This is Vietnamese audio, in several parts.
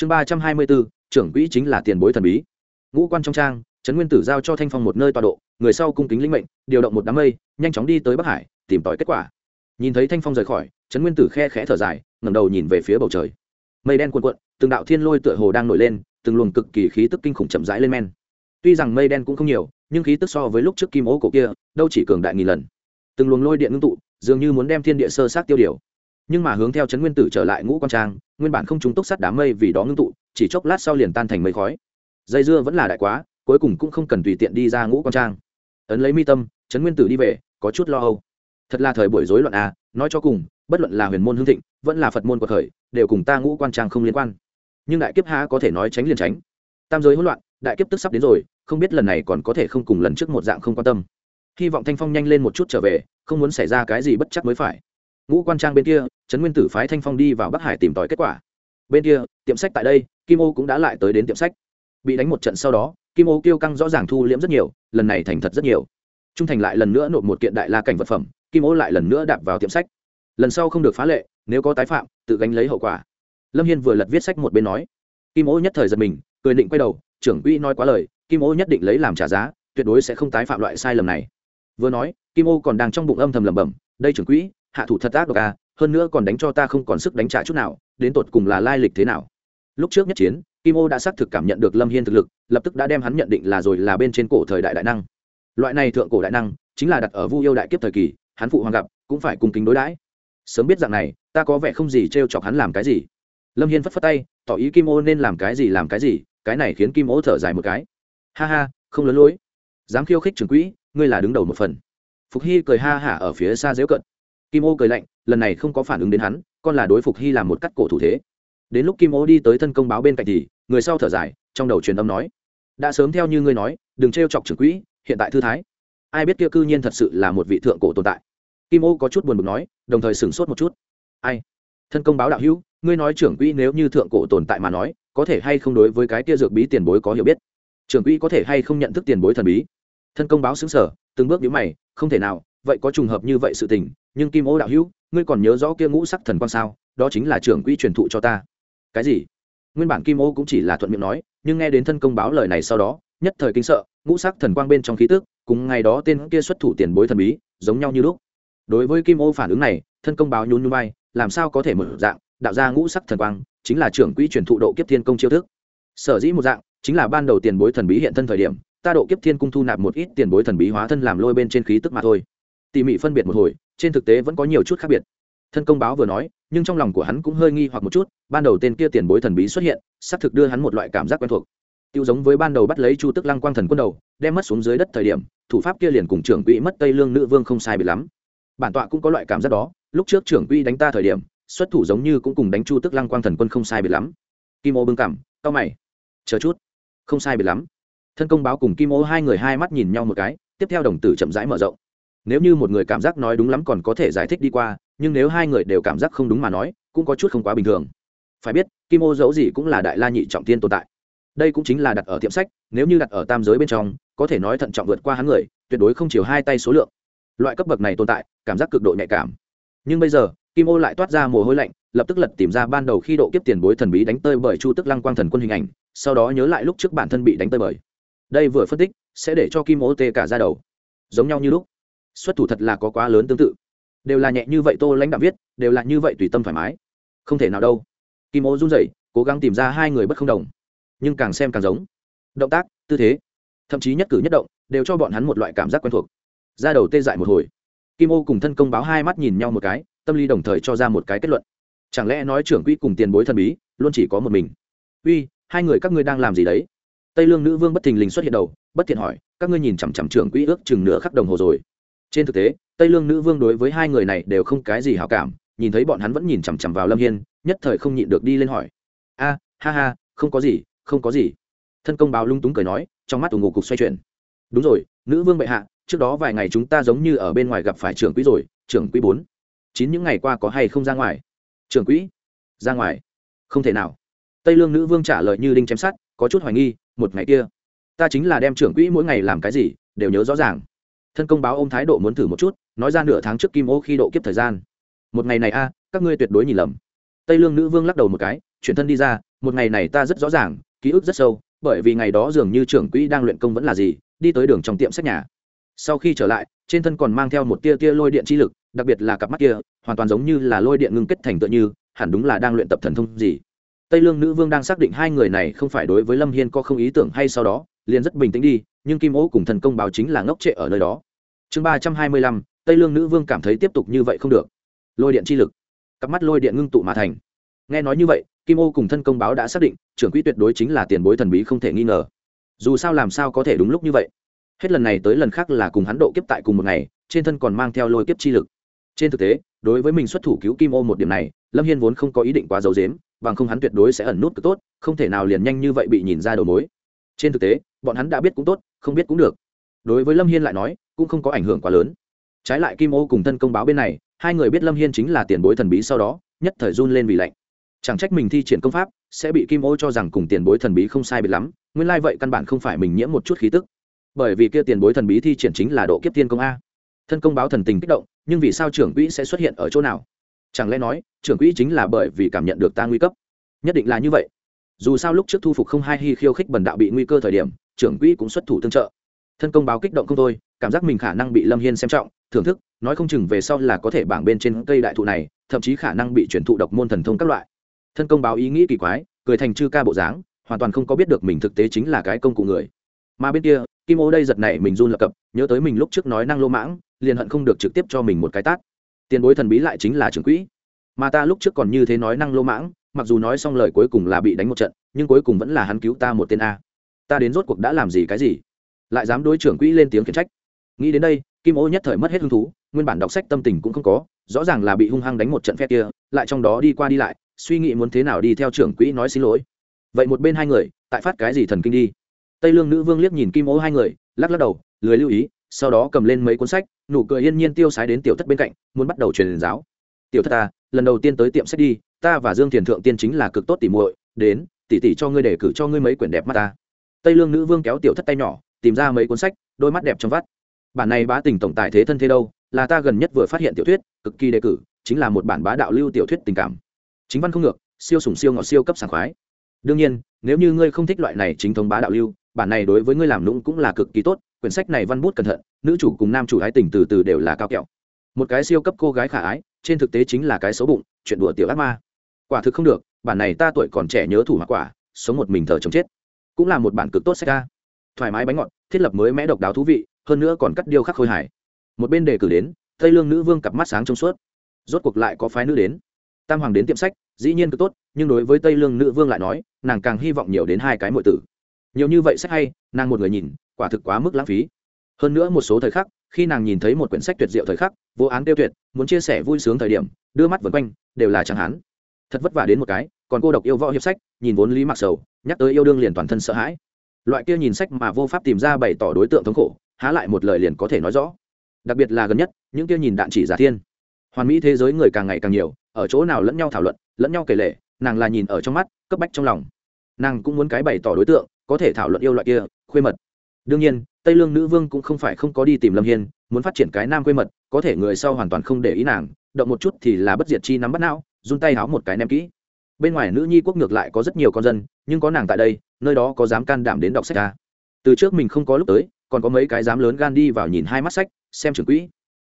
chương ba trăm hai mươi bốn trưởng quỹ chính là tiền bối thần bí. Ngũ quan trong trang, trấn nguyên tử giao cho thanh phong một nơi tọa độ, người sau cung kính linh mệnh, điều động một đám mây, nhanh chóng đi tới bắc hải, tìm tòi kết quả. Nhìn thấy thanh phong rời khỏi, trấn nguyên tử khe khẽ thở dài, ngẩng đầu nhìn về phía bầu trời. Mây đen cuồn cuộn, từng đạo thiên lôi tựa hồ đang nổi lên, từng luồng cực kỳ khí tức kinh khủng chậm rãi lên men. Tuy rằng mây đen cũng không nhiều, nhưng khí tức so với lúc trước kim ố cổ kia, đâu chỉ cường đại nghìn lần. Từng luồng lôi điện ngưng tụ, dường như muốn đem thiên địa sơ sát tiêu điều nhưng mà hướng theo chấn nguyên tử trở lại ngũ quan trang, nguyên bản không chúng túc sắt đám mây vì đó ngưng tụ, chỉ chốc lát sau liền tan thành mây khói. Dây dưa vẫn là đại quá, cuối cùng cũng không cần tùy tiện đi ra ngũ quan trang. Ấn lấy mi tâm, chấn nguyên tử đi về, có chút lo âu. Thật là thời buổi rối loạn à nói cho cùng, bất luận là huyền môn hương thịnh, vẫn là phật môn của thời, đều cùng ta ngũ quan trang không liên quan. Nhưng đại kiếp há có thể nói tránh liền tránh. Tam giới hỗn loạn, đại kiếp tức sắp đến rồi, không biết lần này còn có thể không cùng lần trước một dạng không quan tâm. Hy vọng thanh phong nhanh lên một chút trở về, không muốn xảy ra cái gì bất chắc mới phải ngũ quan trang bên kia, trấn nguyên tử phái thanh phong đi vào bắc hải tìm tòi kết quả. Bên kia, tiệm sách tại đây, kim ô cũng đã lại tới đến tiệm sách. Bị đánh một trận sau đó, kim ô kêu căng rõ ràng thu liễm rất nhiều, lần này thành thật rất nhiều. Trung thành lại lần nữa nộp một kiện đại la cảnh vật phẩm, kim ô lại lần nữa đạp vào tiệm sách. Lần sau không được phá lệ, nếu có tái phạm, tự gánh lấy hậu quả. Lâm hiên vừa lật viết sách một bên nói. Kim ô nhất thời giật mình, cười định quay đầu, trưởng quỹ nói quá lời, kim ô nhất định lấy làm trả giá, tuyệt đối sẽ không tái phạm loại sai lầm này. Vừa nói, kim ô còn đang trong bụng âm thầm lẩm bẩm, đây trưởng quỹ hạ thủ thật ác độc à hơn nữa còn đánh cho ta không còn sức đánh trả chút nào đến tột cùng là lai lịch thế nào? Lúc trước nhất chiến kim ô đã xác thực cảm nhận được lâm hiên thực lực lập tức đã đem hắn nhận định là rồi là bên trên cổ thời đại đại năng. Loại này thượng cổ đại năng chính là đặt ở vu yêu đại kiếp thời kỳ hắn phụ hoàng gặp cũng phải cùng kính đối đãi. Sớm biết dạng này ta có vẻ không gì t r e o chọc hắn làm cái gì. Lâm hiên phất phất tay tỏ ý kim ô nên làm cái gì làm cái gì cái này khiến kim ô thở dài một cái. Ha ha không lớn lỗi, dám khiêu khích trường quỹ ngươi là đứng đầu một phần. Phục hy cười ha hả ở phía xa dễu cận kim ô cười lạnh, lần này không có phản ứng đến hắn, con là đối phục hy làm một cắt cổ thủ thế. Đến lúc kim ô đi tới thân công báo bên cạnh thì, người sau thở dài, trong đầu truyền âm nói, đã sớm theo như ngươi nói, đừng t r e o chọc trưởng quỹ, hiện tại thư thái. Ai biết kia cư nhiên thật sự là một vị thượng cổ tồn tại. Kim ô có chút buồn bực nói, đồng thời sửng sốt một chút. Ai? Thân công báo đạo hữu, ngươi nói trưởng quỹ nếu như thượng cổ tồn tại mà nói, có thể hay không đối với cái kia dược bí tiền bối có hiểu biết? Trưởng quỹ có thể hay không nhận thức tiền bối thần bí? Thân công báo xứng sở từng bước nhữ mày, không thể nào vậy có trùng hợp như vậy sự tình, nhưng kim ô đạo hữu, ngươi còn nhớ rõ kia ngũ sắc thần quang sao? Đó chính là trưởng quỹ truyền thụ cho ta. Cái gì? Nguyên bản kim ô cũng chỉ là thuận miệng nói, nhưng nghe đến thân công báo lời này sau đó, nhất thời kinh sợ, ngũ sắc thần quang bên trong khí tức, cùng ngày đó tên kia xuất thủ tiền bối thần bí, giống nhau như lúc. Đối với kim ô phản ứng này, thân công báo nhún nhún bay làm sao có thể mở dạng, đạo ra ngũ sắc thần quang, chính là trưởng quỹ truyền thụ độ kiếp thiên công chiêu thức. Sở dĩ một dạng, chính là ban đầu tiền bối thần bí hiện thân thời điểm, ta độ kiếp thiên cung thu nạp một ít tiền bối thần bí hóa thân làm lôi bên trên khí tức mà thôi tỉ mỉ phân biệt một hồi, trên thực tế vẫn có nhiều chút khác biệt. Thân công báo vừa nói, nhưng trong lòng của hắn cũng hơi nghi hoặc một chút, ban đầu tên kia tiền bối thần bí xuất hiện, xác thực đưa hắn một loại cảm giác quen thuộc. Tiêu giống với ban đầu bắt lấy chu tức lăng quang thần quân đầu, đem mất xuống dưới đất thời điểm, thủ pháp kia liền cùng trưởng quỹ mất tây lương nữ vương không sai bị lắm. Bản tọa cũng có loại cảm giác đó, lúc trước trưởng quỹ đánh ta thời điểm, xuất thủ giống như cũng cùng đánh chu tức lăng quang thần quân không sai bị lắm. Kim ô bưng cảm cao mày. Chờ chút. Không sai bị lắm. Thân công báo cùng kim ô hai người hai mắt nhìn nhau một cái, tiếp theo đồng tử chậm rãi mở rộng nếu như một người cảm giác nói đúng lắm còn có thể giải thích đi qua, nhưng nếu hai người đều cảm giác không đúng mà nói, cũng có chút không quá bình thường. Phải biết, kim ô dẫu gì cũng là đại la nhị trọng tiên tồn tại. Đây cũng chính là đặt ở tiệm sách, nếu như đặt ở tam giới bên trong, có thể nói thận trọng vượt qua hắn người, tuyệt đối không chiều hai tay số lượng. Loại cấp bậc này tồn tại, cảm giác cực độ nhạy cảm. Nhưng bây giờ, kim ô lại toát ra mồ hôi lạnh, lập tức lật tìm ra ban đầu khi độ kiếp tiền bối thần bí đánh tơi bởi chu tức lăng quang thần quân hình ảnh, sau đó nhớ lại lúc trước bản thân bị đánh tơi bởi. Đây vừa phân tích, sẽ để cho kim ô tê cả ra đầu. Giống nhau như lúc xuất thủ thật là có quá lớn tương tự. Đều là nhẹ như vậy tô lãnh đạo viết, đều là như vậy tùy tâm thoải mái. Không thể nào đâu. Kim ô run rẩy, cố gắng tìm ra hai người bất không đồng. Nhưng càng xem càng giống. Động tác, tư thế, thậm chí nhất cử nhất động, đều cho bọn hắn một loại cảm giác quen thuộc. Ra đầu tê dại một hồi. Kim ô cùng thân công báo hai mắt nhìn nhau một cái, tâm lý đồng thời cho ra một cái kết luận. Chẳng lẽ nói trưởng quỹ cùng tiền bối thần bí, luôn chỉ có một mình? Uy, hai người các ngươi đang làm gì đấy? Tây lương nữ vương bất thình lình xuất hiện đầu, bất thiện hỏi, các ngươi nhìn chằm chằm trưởng quỹ ước chừng nửa khắc đồng hồ rồi trên thực tế, tây lương nữ vương đối với hai người này đều không cái gì hảo cảm, nhìn thấy bọn hắn vẫn nhìn chằm chằm vào lâm hiên, nhất thời không nhịn được đi lên hỏi. A, ha ha, không có gì, không có gì. Thân công báo lung túng cười nói, trong mắt tù ngủ cục xoay chuyển. Đúng rồi, nữ vương bệ hạ, trước đó vài ngày chúng ta giống như ở bên ngoài gặp phải trưởng quỹ rồi, trưởng quỹ bốn. Chín những ngày qua có hay không ra ngoài? Trưởng quỹ? Ra ngoài. Không thể nào. Tây lương nữ vương trả lời như đinh chém sát có chút hoài nghi, một ngày kia, ta chính là đem trưởng quỹ mỗi ngày làm cái gì, đều nhớ rõ ràng thân công báo ô m thái độ muốn thử một chút, nói ra nửa tháng trước kim ô khi độ kiếp thời gian. Một ngày này a, các ngươi tuyệt đối nhìn lầm. Tây lương nữ vương lắc đầu một cái, chuyển thân đi ra, một ngày này ta rất rõ ràng, ký ức rất sâu, bởi vì ngày đó dường như trưởng quỹ đang luyện công vẫn là gì, đi tới đường trong tiệm sách nhà. Sau khi trở lại, trên thân còn mang theo một tia tia lôi điện chi lực, đặc biệt là cặp mắt kia, hoàn toàn giống như là lôi điện ngưng kết thành tựa như, hẳn đúng là đang luyện tập thần thông gì. Tây lương nữ vương đang xác định hai người này không phải đối với lâm hiên có không ý tưởng hay sau đó, liền rất bình tĩnh đi, nhưng kim ố cùng thần công báo chính là ngốc trệ ở nơi đó chương ba trăm hai mươi lăm, tây lương nữ vương cảm thấy tiếp tục như vậy không được. Lôi điện chi lực. Cặp mắt lôi điện ngưng tụ mà thành. Nghe nói như vậy, kim ô cùng thân công báo đã xác định, trưởng quỹ tuyệt đối chính là tiền bối thần bí không thể nghi ngờ. Dù sao làm sao có thể đúng lúc như vậy? Hết lần này tới lần khác là cùng hắn độ kiếp tại cùng một ngày, trên thân còn mang theo lôi kiếp chi lực. Trên thực tế, đối với mình xuất thủ cứu kim ô một điểm này, lâm hiên vốn không có ý định quá giấu dếm bằng không hắn tuyệt đối sẽ ẩn nút cực tốt, không thể nào liền nhanh như vậy bị nhìn ra đầu mối. Trên thực tế, bọn hắn đã biết cũng tốt, không biết cũng được. Đối với lâm hiên lại nói cũng không có ảnh hưởng quá lớn. Trái lại kim ô cùng thân công báo bên này, hai người biết lâm hiên chính là tiền bối thần bí sau đó, nhất thời run lên vì lạnh. Chẳng trách mình thi triển công pháp, sẽ bị kim ô cho rằng cùng tiền bối thần bí không sai biệt lắm, nguyên lai vậy căn bản không phải mình nhiễm một chút khí tức. Bởi vì kia tiền bối thần bí thi triển chính là độ kiếp tiên công a. Thân công báo thần tình kích động, nhưng vì sao trưởng quỹ sẽ xuất hiện ở chỗ nào? Chẳng lẽ nói, trưởng quỹ chính là bởi vì cảm nhận được ta nguy cấp? Nhất định là như vậy. Dù sao lúc trước thu phục không hai hy khiêu khích bần đạo bị nguy cơ thời điểm, trưởng quỹ cũng xuất thủ tương trợ. Thân công báo kích động không thôi cảm giác mình khả năng bị lâm hiên xem trọng, thưởng thức, nói không chừng về sau là có thể bảng bên trên cây đại thụ này, thậm chí khả năng bị chuyển thụ độc môn thần thông các loại. Thân công báo ý nghĩ kỳ quái, cười thành chư ca bộ dáng, hoàn toàn không có biết được mình thực tế chính là cái công cụ người. Mà bên kia, kim ô đây giật này mình run lập cập, nhớ tới mình lúc trước nói năng lô mãng, liền hận không được trực tiếp cho mình một cái tát. Tiền bối thần bí lại chính là trưởng quỹ. Mà ta lúc trước còn như thế nói năng lô mãng, mặc dù nói xong lời cuối cùng là bị đánh một trận, nhưng cuối cùng vẫn là hắn cứu ta một tên a. Ta đến rốt cuộc đã làm gì cái gì? Lại dám đối trưởng quỹ lên tiếng khiển trách nghĩ đến đây, kim ô nhất thời mất hết hứng thú, nguyên bản đọc sách tâm tình cũng không có, rõ ràng là bị hung hăng đánh một trận phe kia, lại trong đó đi qua đi lại, suy nghĩ muốn thế nào đi theo trưởng quỹ nói xin lỗi. Vậy một bên hai người, tại phát cái gì thần kinh đi? Tây lương nữ vương liếc nhìn kim ô hai người, lắc lắc đầu, lười lưu ý, sau đó cầm lên mấy cuốn sách, nụ cười yên nhiên tiêu sái đến tiểu thất bên cạnh, muốn bắt đầu truyền giáo. Tiểu thất ta, lần đầu tiên tới tiệm sách đi, ta và dương thiền thượng tiên chính là cực tốt tỉ muội, đến, tỉ tỉ cho ngươi để cử cho ngươi mấy quyển đẹp mắt ta. Tây lương nữ vương kéo tiểu thất tay nhỏ, tìm ra mấy cuốn sách, đôi mắt đẹp trong vắt bản này bá tình tổng tài thế thân thế đâu, là ta gần nhất vừa phát hiện tiểu thuyết, cực kỳ đề cử, chính là một bản bá đạo lưu tiểu thuyết tình cảm. Chính văn không ngược, siêu sùng siêu ngọt siêu cấp sảng khoái. Đương nhiên, nếu như ngươi không thích loại này chính thống bá đạo lưu, bản này đối với ngươi làm lũng cũng là cực kỳ tốt, quyển sách này văn bút cẩn thận, nữ chủ cùng nam chủ ái tình từ từ đều là cao kẹo. Một cái siêu cấp cô gái khả ái, trên thực tế chính là cái xấu bụng, chuyện đùa tiểu ác ma. Quả thực không được, bản này ta tuổi còn trẻ nhớ thủ mặc quả, sống một mình thờ chồng chết. Cũng là một bản cực tốt sách ca. Thoải mái bánh ngọt, thiết lập mới mẽ độc đáo thú vị hơn nữa còn cắt điêu khắc khôi hải một bên đề cử đến, tây lương nữ vương cặp mắt sáng trong suốt. Rốt cuộc lại có phái nữ đến. Tam hoàng đến tiệm sách, dĩ nhiên cực tốt, nhưng đối với tây lương nữ vương lại nói, nàng càng hy vọng nhiều đến hai cái mọi tử. Nhiều như vậy sách hay, nàng một người nhìn, quả thực quá mức lãng phí. Hơn nữa một số thời khắc, khi nàng nhìn thấy một quyển sách tuyệt diệu thời khắc, vô án tiêu tuyệt, muốn chia sẻ vui sướng thời điểm, đưa mắt vần quanh, đều là chẳng hắn thật vất vả đến một cái, còn cô độc yêu võ hiệp sách, nhìn vốn lý mặc sầu, nhắc tới yêu đương liền toàn thân sợ hãi. Loại kia nhìn sách mà vô pháp tìm ra bày tỏ đối tượng thống khổ há lại một lời liền có thể nói rõ. Đặc biệt là gần nhất, những kia nhìn đạn chỉ giả thiên. Hoàn mỹ thế giới người càng ngày càng nhiều, ở chỗ nào lẫn nhau thảo luận, lẫn nhau kể lệ nàng là nhìn ở trong mắt, cấp bách trong lòng. Nàng cũng muốn cái bày tỏ đối tượng, có thể thảo luận yêu loại kia, khuê mật. Đương nhiên, tây lương nữ vương cũng không phải không có đi tìm lâm hiên, muốn phát triển cái nam khuê mật, có thể người sau hoàn toàn không để ý nàng, động một chút thì là bất diệt chi nắm bắt não, run tay háo một cái ném kỹ. Bên ngoài nữ nhi quốc ngược lại có rất nhiều con dân, nhưng có nàng tại đây, nơi đó có dám can đảm đến đọc sách ta. Từ trước mình không có lúc tới còn có mấy cái dám lớn gan đi vào nhìn hai mắt sách, xem trưởng quỹ.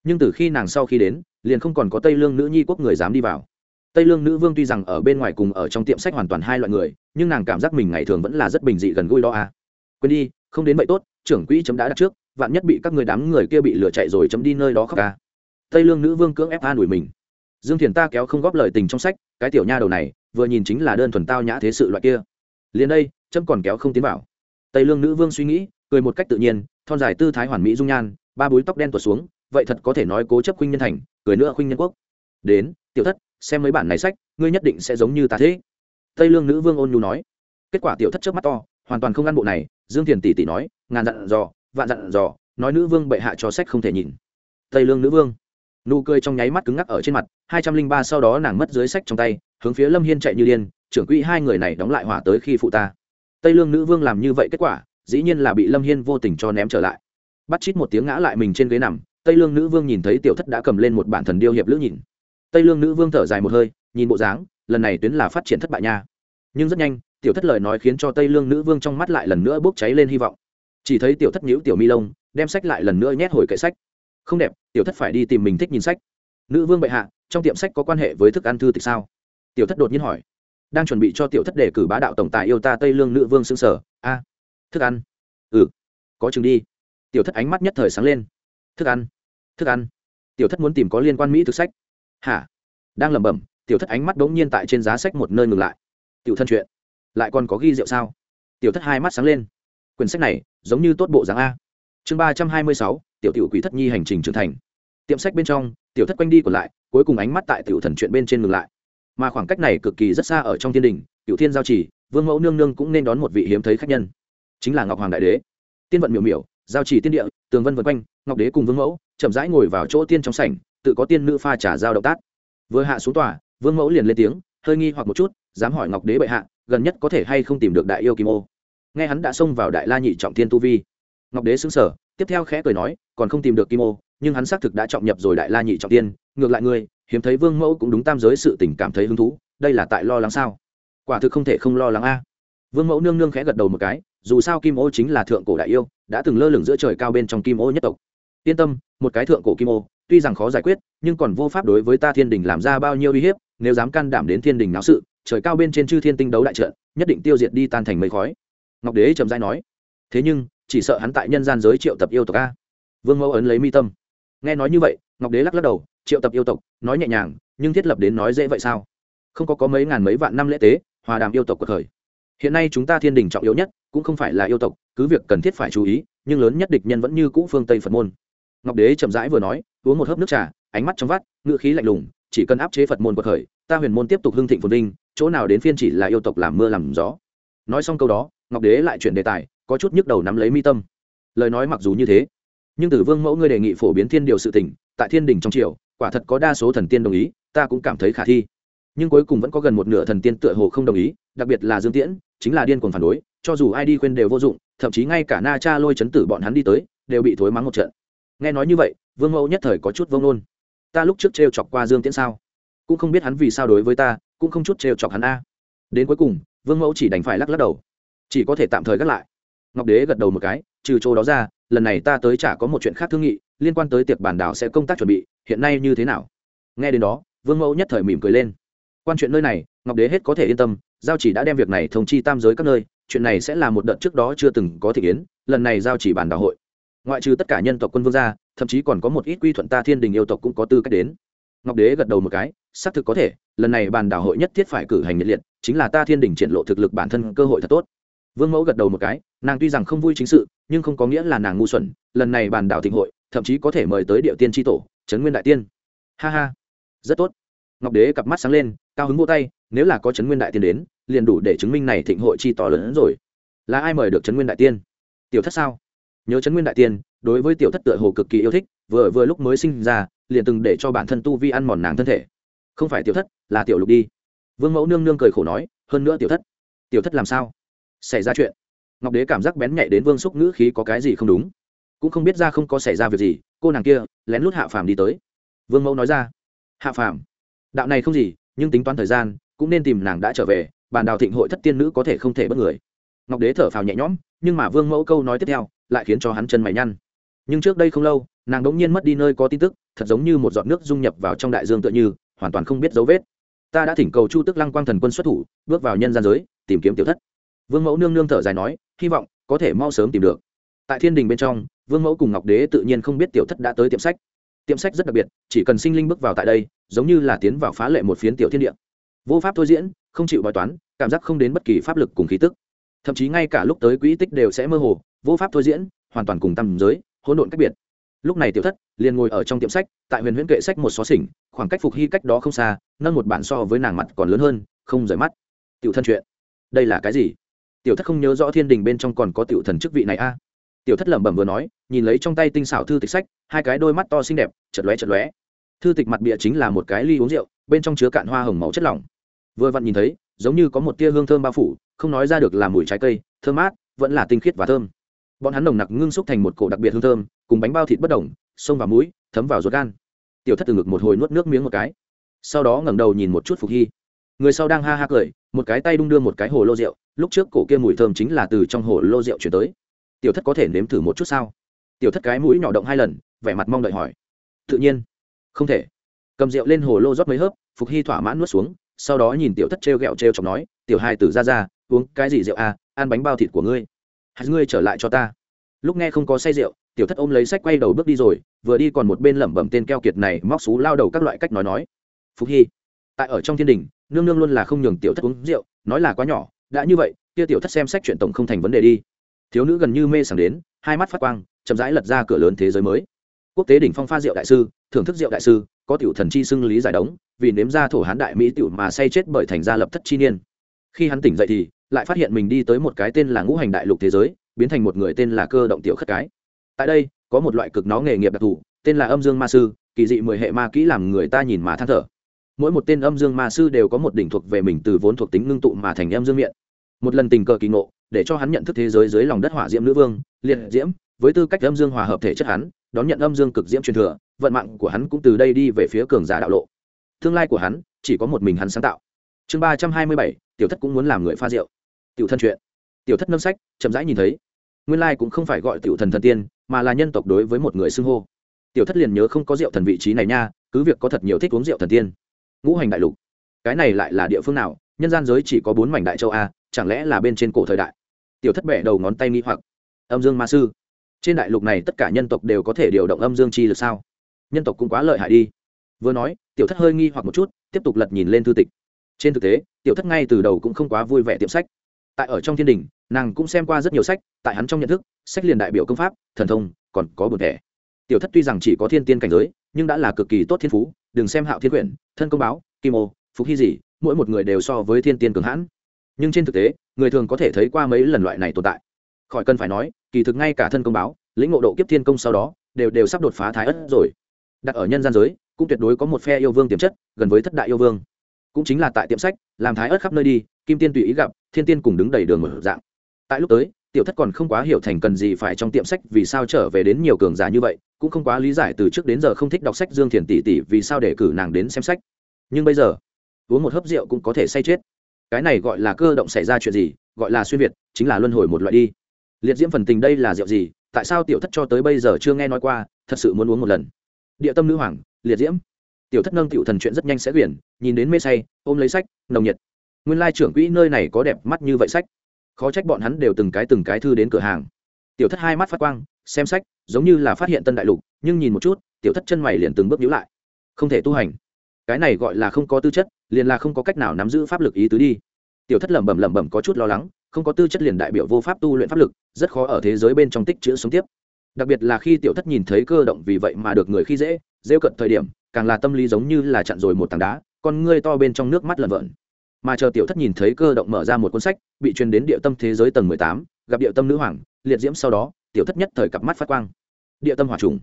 Nhưng từ khi nàng sau khi đến, liền không còn có tây lương nữ nhi quốc người dám đi vào. Tây lương nữ vương tuy rằng ở bên ngoài cùng ở trong tiệm sách hoàn toàn hai loại người, nhưng nàng cảm giác mình ngày thường vẫn là rất bình dị gần gũi đó à. Quên đi, không đến vậy tốt, trưởng quỹ chấm đã đặt trước, vạn nhất bị các người đám người kia bị lừa chạy rồi chấm đi nơi đó khóc ca à. tây lương nữ vương cưỡng ép an ủi mình. Dương thiền ta kéo không góp lời tình trong sách, cái tiểu nha đầu này, vừa nhìn chính là đơn thuần tao nhã thế sự loại kia. Liền đây, chấm còn kéo không tiến vào. Tây lương nữ vương suy nghĩ cười một cách tự nhiên, thon dài tư thái hoàn mỹ dung nhan, ba búi tóc đen tuột xuống, vậy thật có thể nói cố chấp khuynh nhân thành, cười nữa khuynh nhân quốc. Đến, tiểu thất, xem mấy bản này sách, ngươi nhất định sẽ giống như ta thế. Tây lương nữ vương ôn nhu nói. Kết quả tiểu thất trước mắt to, hoàn toàn không ăn bộ này, dương thiền tỷ tỷ nói, ngàn dặn dò, vạn dặn dò, nói nữ vương bệ hạ cho sách không thể nhìn. Tây lương nữ vương, nụ cười trong nháy mắt cứng ngắc ở trên mặt, hai trăm linh ba sau đó nàng mất dưới sách trong tay, hướng phía lâm hiên chạy như điên, trưởng quỹ hai người này đóng lại hỏa tới khi phụ ta. Tây lương nữ vương làm như vậy kết quả dĩ nhiên là bị lâm hiên vô tình cho ném trở lại. Bắt chít một tiếng ngã lại mình trên ghế nằm, tây lương nữ vương nhìn thấy tiểu thất đã cầm lên một bản thần điêu hiệp lữ nhìn. Tây lương nữ vương thở dài một hơi, nhìn bộ dáng, lần này tuyến là phát triển thất bại nha. Nhưng rất nhanh, tiểu thất lời nói khiến cho tây lương nữ vương trong mắt lại lần nữa bốc cháy lên hy vọng. Chỉ thấy tiểu thất nhữ tiểu mi lông, đem sách lại lần nữa nhét hồi kệ sách. Không đẹp, tiểu thất phải đi tìm mình thích nhìn sách. Nữ vương bệ hạ, trong tiệm sách có quan hệ với thức ăn thư tịch sao? Tiểu thất đột nhiên hỏi. Đang chuẩn bị cho tiểu thất đề cử bá đạo tổng tài yêu ta tây lương nữ vương xương sở. A thức ăn. Ừ. Có chừng đi. Tiểu thất ánh mắt nhất thời sáng lên. Thức ăn. Thức ăn. Tiểu thất muốn tìm có liên quan mỹ thực sách. Hả? Đang lẩm bẩm, tiểu thất ánh mắt đ ố n g nhiên tại trên giá sách một nơi ngừng lại. Tiểu thân chuyện. Lại còn có ghi rượu sao? Tiểu thất hai mắt sáng lên. Quyển sách này, giống như tốt bộ dáng a. Chương ba trăm hai mươi sáu, tiểu tiểu quỷ thất nhi hành trình trưởng thành. Tiệm sách bên trong, tiểu thất quanh đi còn lại, cuối cùng ánh mắt tại tiểu thần chuyện bên trên ngừng lại. Mà khoảng cách này cực kỳ rất xa ở trong thiên đình, Tiểu thiên giao chỉ vương mẫu nương nương cũng nên đón một vị hiếm thấy khách nhân chính là ngọc hoàng đại đế. Tiên vận miểu miểu, giao chỉ tiên địa, tường vân vân quanh, ngọc đế cùng vương mẫu, chậm rãi ngồi vào chỗ tiên trong sảnh, tự có tiên nữ pha trả giao động tác. Vừa hạ xuống tòa, vương mẫu liền lên tiếng, hơi nghi hoặc một chút, dám hỏi ngọc đế bệ hạ, gần nhất có thể hay không tìm được đại yêu kim ô? Nghe hắn đã xông vào đại la nhị trọng tiên tu vi. Ngọc đế xứng sở tiếp theo khẽ cười nói, còn không tìm được kim ô, nhưng hắn xác thực đã trọng nhập rồi đại la nhị trọng tiên, ngược lại ngươi, hiếm thấy vương mẫu cũng đúng tam giới sự tình cảm thấy hứng thú, đây là tại lo lắng sao? Quả thực không thể không lo lắng a. Vương mẫu nương nương khẽ gật đầu một cái dù sao kim ô chính là thượng cổ đại yêu, đã từng lơ lửng giữa trời cao bên trong kim ô nhất tộc. Yên tâm, một cái thượng cổ kim ô, tuy rằng khó giải quyết, nhưng còn vô pháp đối với ta thiên đình làm ra bao nhiêu uy hiếp, nếu dám can đảm đến thiên đình náo sự, trời cao bên trên chư thiên tinh đấu đại trận, nhất định tiêu diệt đi tan thành mây khói. Ngọc đế trầm dai nói. Thế nhưng, chỉ sợ hắn tại nhân gian giới triệu tập yêu tộc a. Vương mẫu ấn lấy mi tâm. Nghe nói như vậy, ngọc đế lắc lắc đầu, triệu tập yêu tộc, nói nhẹ nhàng, nhưng thiết lập đến nói dễ vậy sao? Không có có mấy ngàn mấy vạn năm lễ tế, hòa đàm yêu tộc của thời. Hiện nay chúng ta thiên đình trọng yếu nhất cũng không phải là yêu tộc, cứ việc cần thiết phải chú ý, nhưng lớn nhất địch nhân vẫn như cũ phương tây phật môn. Ngọc đế chậm rãi vừa nói, uống một hớp nước trà, ánh mắt trong vắt, ngựa khí lạnh lùng, chỉ cần áp chế phật môn quật khởi, ta huyền môn tiếp tục hưng thịnh phồn vinh, chỗ nào đến phiên chỉ là yêu tộc làm mưa làm gió. Nói xong câu đó, ngọc đế lại chuyển đề tài, có chút nhức đầu nắm lấy mi tâm. Lời nói mặc dù như thế, nhưng tử vương mẫu ngươi đề nghị phổ biến thiên điều sự tỉnh tại thiên đình trong triều, quả thật có đa số thần tiên đồng ý, ta cũng cảm thấy khả thi. Nhưng cuối cùng vẫn có gần một nửa thần tiên tựa hồ không đồng ý, đặc biệt là dương tiễn, chính là điên cuồng phản đối cho dù ai đi khuyên đều vô dụng, thậm chí ngay cả na cha lôi chấn tử bọn hắn đi tới, đều bị thối mắng một trận. Nghe nói như vậy, vương mẫu nhất thời có chút vông nôn ta lúc trước t r e o chọc qua dương tiễn sao? Cũng không biết hắn vì sao đối với ta, cũng không chút t r e o chọc hắn a. Đến cuối cùng, vương mẫu chỉ đành phải lắc lắc đầu. Chỉ có thể tạm thời gác lại. Ngọc đế gật đầu một cái, trừ chỗ đó ra, lần này ta tới chả có một chuyện khác thương nghị, liên quan tới tiệc bản đảo sẽ công tác chuẩn bị, hiện nay như thế nào? Nghe đến đó, vương mẫu nhất thời mỉm cười lên. Quan chuyện nơi này, ngọc đế hết có thể yên tâm, giao chỉ đã đem việc này thông chi tam giới các nơi chuyện này sẽ là một đợt trước đó chưa từng có thể kiến, lần này giao chỉ bản đạo hội. Ngoại trừ tất cả nhân tộc quân vương gia thậm chí còn có một ít quy thuận ta thiên đình yêu tộc cũng có tư cách đến. Ngọc đế gật đầu một cái, xác thực có thể, lần này bàn đảo hội nhất thiết phải cử hành nhiệt liệt, chính là ta thiên đình triển lộ thực lực bản thân cơ hội thật tốt. Vương mẫu gật đầu một cái, nàng tuy rằng không vui chính sự, nhưng không có nghĩa là nàng ngu xuẩn, lần này bàn đảo thịnh hội, thậm chí có thể mời tới địa tiên tri tổ trấn nguyên đại tiên. Ha ha, rất tốt. Ngọc đế cặp mắt sáng lên, cao hứng vô tay nếu là có trấn nguyên đại tiên đến, liền đủ để chứng minh này thịnh hội chi to lớn hơn rồi. Là ai mời được trấn nguyên đại tiên? Tiểu thất sao? Nhớ trấn nguyên đại tiên, đối với tiểu thất tựa hồ cực kỳ yêu thích, vừa vừa lúc mới sinh ra, liền từng để cho bản thân tu vi ăn mòn nàng thân thể. Không phải tiểu thất, là tiểu lục đi. Vương mẫu nương nương cười khổ nói, hơn nữa tiểu thất. Tiểu thất làm sao? Xảy ra chuyện. Ngọc đế cảm giác bén nhạy đến vương xúc ngữ khí có cái gì không đúng. Cũng không biết ra không có xảy ra việc gì, cô nàng kia, lén lút hạ phàm đi tới. Vương mẫu nói ra. Hạ phàm, đạo này không gì, nhưng tính toán thời gian cũng nên tìm nàng đã trở về, bàn đào thịnh hội thất tiên nữ có thể không thể bất người. Ngọc đế thở phào nhẹ nhõm, nhưng mà vương mẫu câu nói tiếp theo lại khiến cho hắn chân mày nhăn. Nhưng trước đây không lâu, nàng đống nhiên mất đi nơi có tin tức, thật giống như một giọt nước dung nhập vào trong đại dương tựa như, hoàn toàn không biết dấu vết. Ta đã thỉnh cầu chu tức lăng quang thần quân xuất thủ, bước vào nhân gian giới, tìm kiếm tiểu thất. Vương mẫu nương nương thở dài nói, hy vọng có thể mau sớm tìm được. Tại thiên đình bên trong, vương mẫu cùng ngọc đế tự nhiên không biết tiểu thất đã tới tiệm sách. Tiệm sách rất đặc biệt, chỉ cần sinh linh bước vào tại đây, giống như là tiến vào phá lệ một phiến tiểu thiên địa vô pháp thôi diễn, không chịu bài toán, cảm giác không đến bất kỳ pháp lực cùng khí tức. Thậm chí ngay cả lúc tới quỹ tích đều sẽ mơ hồ, vô pháp thôi diễn, hoàn toàn cùng tầm giới, hỗn độn cách biệt. Lúc này tiểu thất liền ngồi ở trong tiệm sách, tại huyền huyễn kệ sách một xó xỉnh, khoảng cách phục hy cách đó không xa, nâng một bản so với nàng mặt còn lớn hơn, không rời mắt. Tiểu thân chuyện, đây là cái gì? Tiểu thất không nhớ rõ thiên đình bên trong còn có tiểu thần chức vị này a. Tiểu thất lẩm bẩm vừa nói, nhìn lấy trong tay tinh xảo thư tịch sách, hai cái đôi mắt to xinh đẹp chật lóe chật lóe. Thư tịch mặt bìa chính là một cái ly uống rượu, bên trong chứa cạn hoa hồng màu chất lỏng vừa vặn nhìn thấy, giống như có một tia hương thơm bao phủ, không nói ra được là mùi trái cây, thơm mát, vẫn là tinh khiết và thơm. Bọn hắn nồng nặc ngưng xúc thành một cổ đặc biệt hương thơm, cùng bánh bao thịt bất đồng, xông vào mũi, thấm vào ruột gan. Tiểu thất từ ngực một hồi nuốt nước miếng một cái. Sau đó ngẩng đầu nhìn một chút phục hy. Người sau đang ha ha cười, một cái tay đung đưa một cái hồ lô rượu, lúc trước cổ kia mùi thơm chính là từ trong hồ lô rượu chuyển tới. Tiểu thất có thể nếm thử một chút sao? Tiểu thất cái mũi nhỏ động hai lần, vẻ mặt mong đợi hỏi. Tự nhiên. Không thể. Cầm rượu lên hồ lô rót mấy hớp, phục hy thỏa mãn nuốt xuống sau đó nhìn tiểu thất t r e o g ẹ o t r e o chọc nói, tiểu hai tử ra ra, uống cái gì rượu à ăn bánh bao thịt của ngươi. Hạt ngươi trở lại cho ta. Lúc nghe không có say rượu, tiểu thất ôm lấy sách quay đầu bước đi rồi, vừa đi còn một bên lẩm bẩm tên keo kiệt này móc xú lao đầu các loại cách nói nói. Phúc hy, tại ở trong thiên đình, nương nương luôn là không nhường tiểu thất uống rượu, nói là quá nhỏ, đã như vậy, kia tiểu thất xem sách chuyện tổng không thành vấn đề đi. Thiếu nữ gần như mê sảng đến, hai mắt phát quang, chậm rãi lật ra cửa lớn thế giới mới quốc tế đỉnh phong pha rượu đại sư, thưởng thức rượu đại sư, có tiểu thần chi xưng lý giải đống, vì nếm ra thổ hán đại mỹ tiểu mà say chết bởi thành gia lập thất chi niên. Khi hắn tỉnh dậy thì, lại phát hiện mình đi tới một cái tên là ngũ hành đại lục thế giới, biến thành một người tên là cơ động tiểu khất cái. Tại đây, có một loại cực nó nghề nghiệp đặc thù, tên là âm dương ma sư, kỳ dị mười hệ ma kỹ làm người ta nhìn mà than thở. Mỗi một tên âm dương ma sư đều có một đỉnh thuộc về mình từ vốn thuộc tính ngưng tụ mà thành âm dương miệng một lần tình cờ kỳ ngộ, để cho hắn nhận thức thế giới dưới lòng đất hỏa diễm nữ vương, liệt diễm, với tư cách âm dương hòa hợp thể chất hắn đón nhận âm dương cực diễm truyền thừa, vận mạng của hắn cũng từ đây đi về phía cường giả đạo lộ. Tương lai của hắn, chỉ có một mình hắn sáng tạo. Chương ba trăm hai mươi bảy, tiểu thất cũng muốn làm người pha rượu. Tiểu thân chuyện tiểu thất nâng sách, chậm rãi nhìn thấy. Nguyên lai cũng không phải gọi tiểu thần thần tiên, mà là nhân tộc đối với một người xưng hô. Tiểu thất liền nhớ không có rượu thần vị trí này nha, cứ việc có thật nhiều thích uống rượu thần tiên. Ngũ hành đại lục. Cái này lại là địa phương nào? Nhân gian giới chỉ có bốn mảnh đại châu a, chẳng lẽ là bên trên cổ thời đại? Tiểu thất bẻ đầu ngón tay nghi hoặc. Âm dương ma sư trên đại lục này tất cả nhân tộc đều có thể điều động âm dương chi lực sao? Nhân tộc cũng quá lợi hại đi. Vừa nói, tiểu thất hơi nghi hoặc một chút, tiếp tục lật nhìn lên thư tịch. Trên thực tế, tiểu thất ngay từ đầu cũng không quá vui vẻ tiệm sách. Tại ở trong thiên đình, nàng cũng xem qua rất nhiều sách, tại hắn trong nhận thức, sách liền đại biểu công pháp, thần thông, còn có bột thẻ tiểu thất tuy rằng chỉ có thiên tiên cảnh giới, nhưng đã là cực kỳ tốt thiên phú, đừng xem hạo thiên quyển, thân công báo, kim ô, phục hy gì mỗi một người đều so với thiên tiên cường hãn. Nhưng trên thực tế, người thường có thể thấy qua mấy lần loại này tồn tại khỏi cần phải nói, kỳ thực ngay cả thân công báo, lĩnh ngộ độ kiếp thiên công sau đó, đều đều sắp đột phá thái ất rồi. Đặt ở nhân gian giới, cũng tuyệt đối có một phe yêu vương tiềm chất, gần với thất đại yêu vương. Cũng chính là tại tiệm sách, làm thái ất khắp nơi đi, kim tiên tùy ý gặp, thiên tiên cùng đứng đầy đường mở dạng. Tại lúc tới, tiểu thất còn không quá hiểu thành cần gì phải trong tiệm sách vì sao trở về đến nhiều cường giả như vậy, cũng không quá lý giải từ trước đến giờ không thích đọc sách dương thiền tỷ tỷ vì sao để cử nàng đến xem sách. Nhưng bây giờ, uống một hớp rượu cũng có thể say chết. Cái này gọi là cơ động xảy ra chuyện gì, gọi là xuyên việt, chính là luân hồi một loại đi liệt diễm phần tình đây là rượu gì? Tại sao tiểu thất cho tới bây giờ chưa nghe nói qua, thật sự muốn uống một lần? Địa tâm nữ hoàng, liệt diễm. Tiểu thất nâng tiểu thần chuyện rất nhanh sẽ quyển, nhìn đến mê say, ôm lấy sách, nồng nhiệt. Nguyên lai trưởng quỹ nơi này có đẹp mắt như vậy sách. Khó trách bọn hắn đều từng cái từng cái thư đến cửa hàng. Tiểu thất hai mắt phát quang, xem sách, giống như là phát hiện tân đại lục, nhưng nhìn một chút, tiểu thất chân mày liền từng bước nhíu lại. Không thể tu hành. Cái này gọi là không có tư chất, liền là không có cách nào nắm giữ pháp lực ý tứ đi. Tiểu thất lẩm bẩm lẩm bẩm có chút lo lắng không có tư chất liền đại biểu vô pháp tu luyện pháp lực, rất khó ở thế giới bên trong tích chữ sống tiếp. Đặc biệt là khi tiểu thất nhìn thấy cơ động vì vậy mà được người khi dễ, rêu cận thời điểm, càng là tâm lý giống như là chặn rồi một tảng đá, con ngươi to bên trong nước mắt lợn vợn mà chờ tiểu thất nhìn thấy cơ động mở ra một cuốn sách, bị truyền đến địa tâm thế giới tầng mười tám, gặp địa tâm nữ hoàng, liệt diễm sau đó, tiểu thất nhất thời cặp mắt phát quang. Địa tâm hỏa trùng.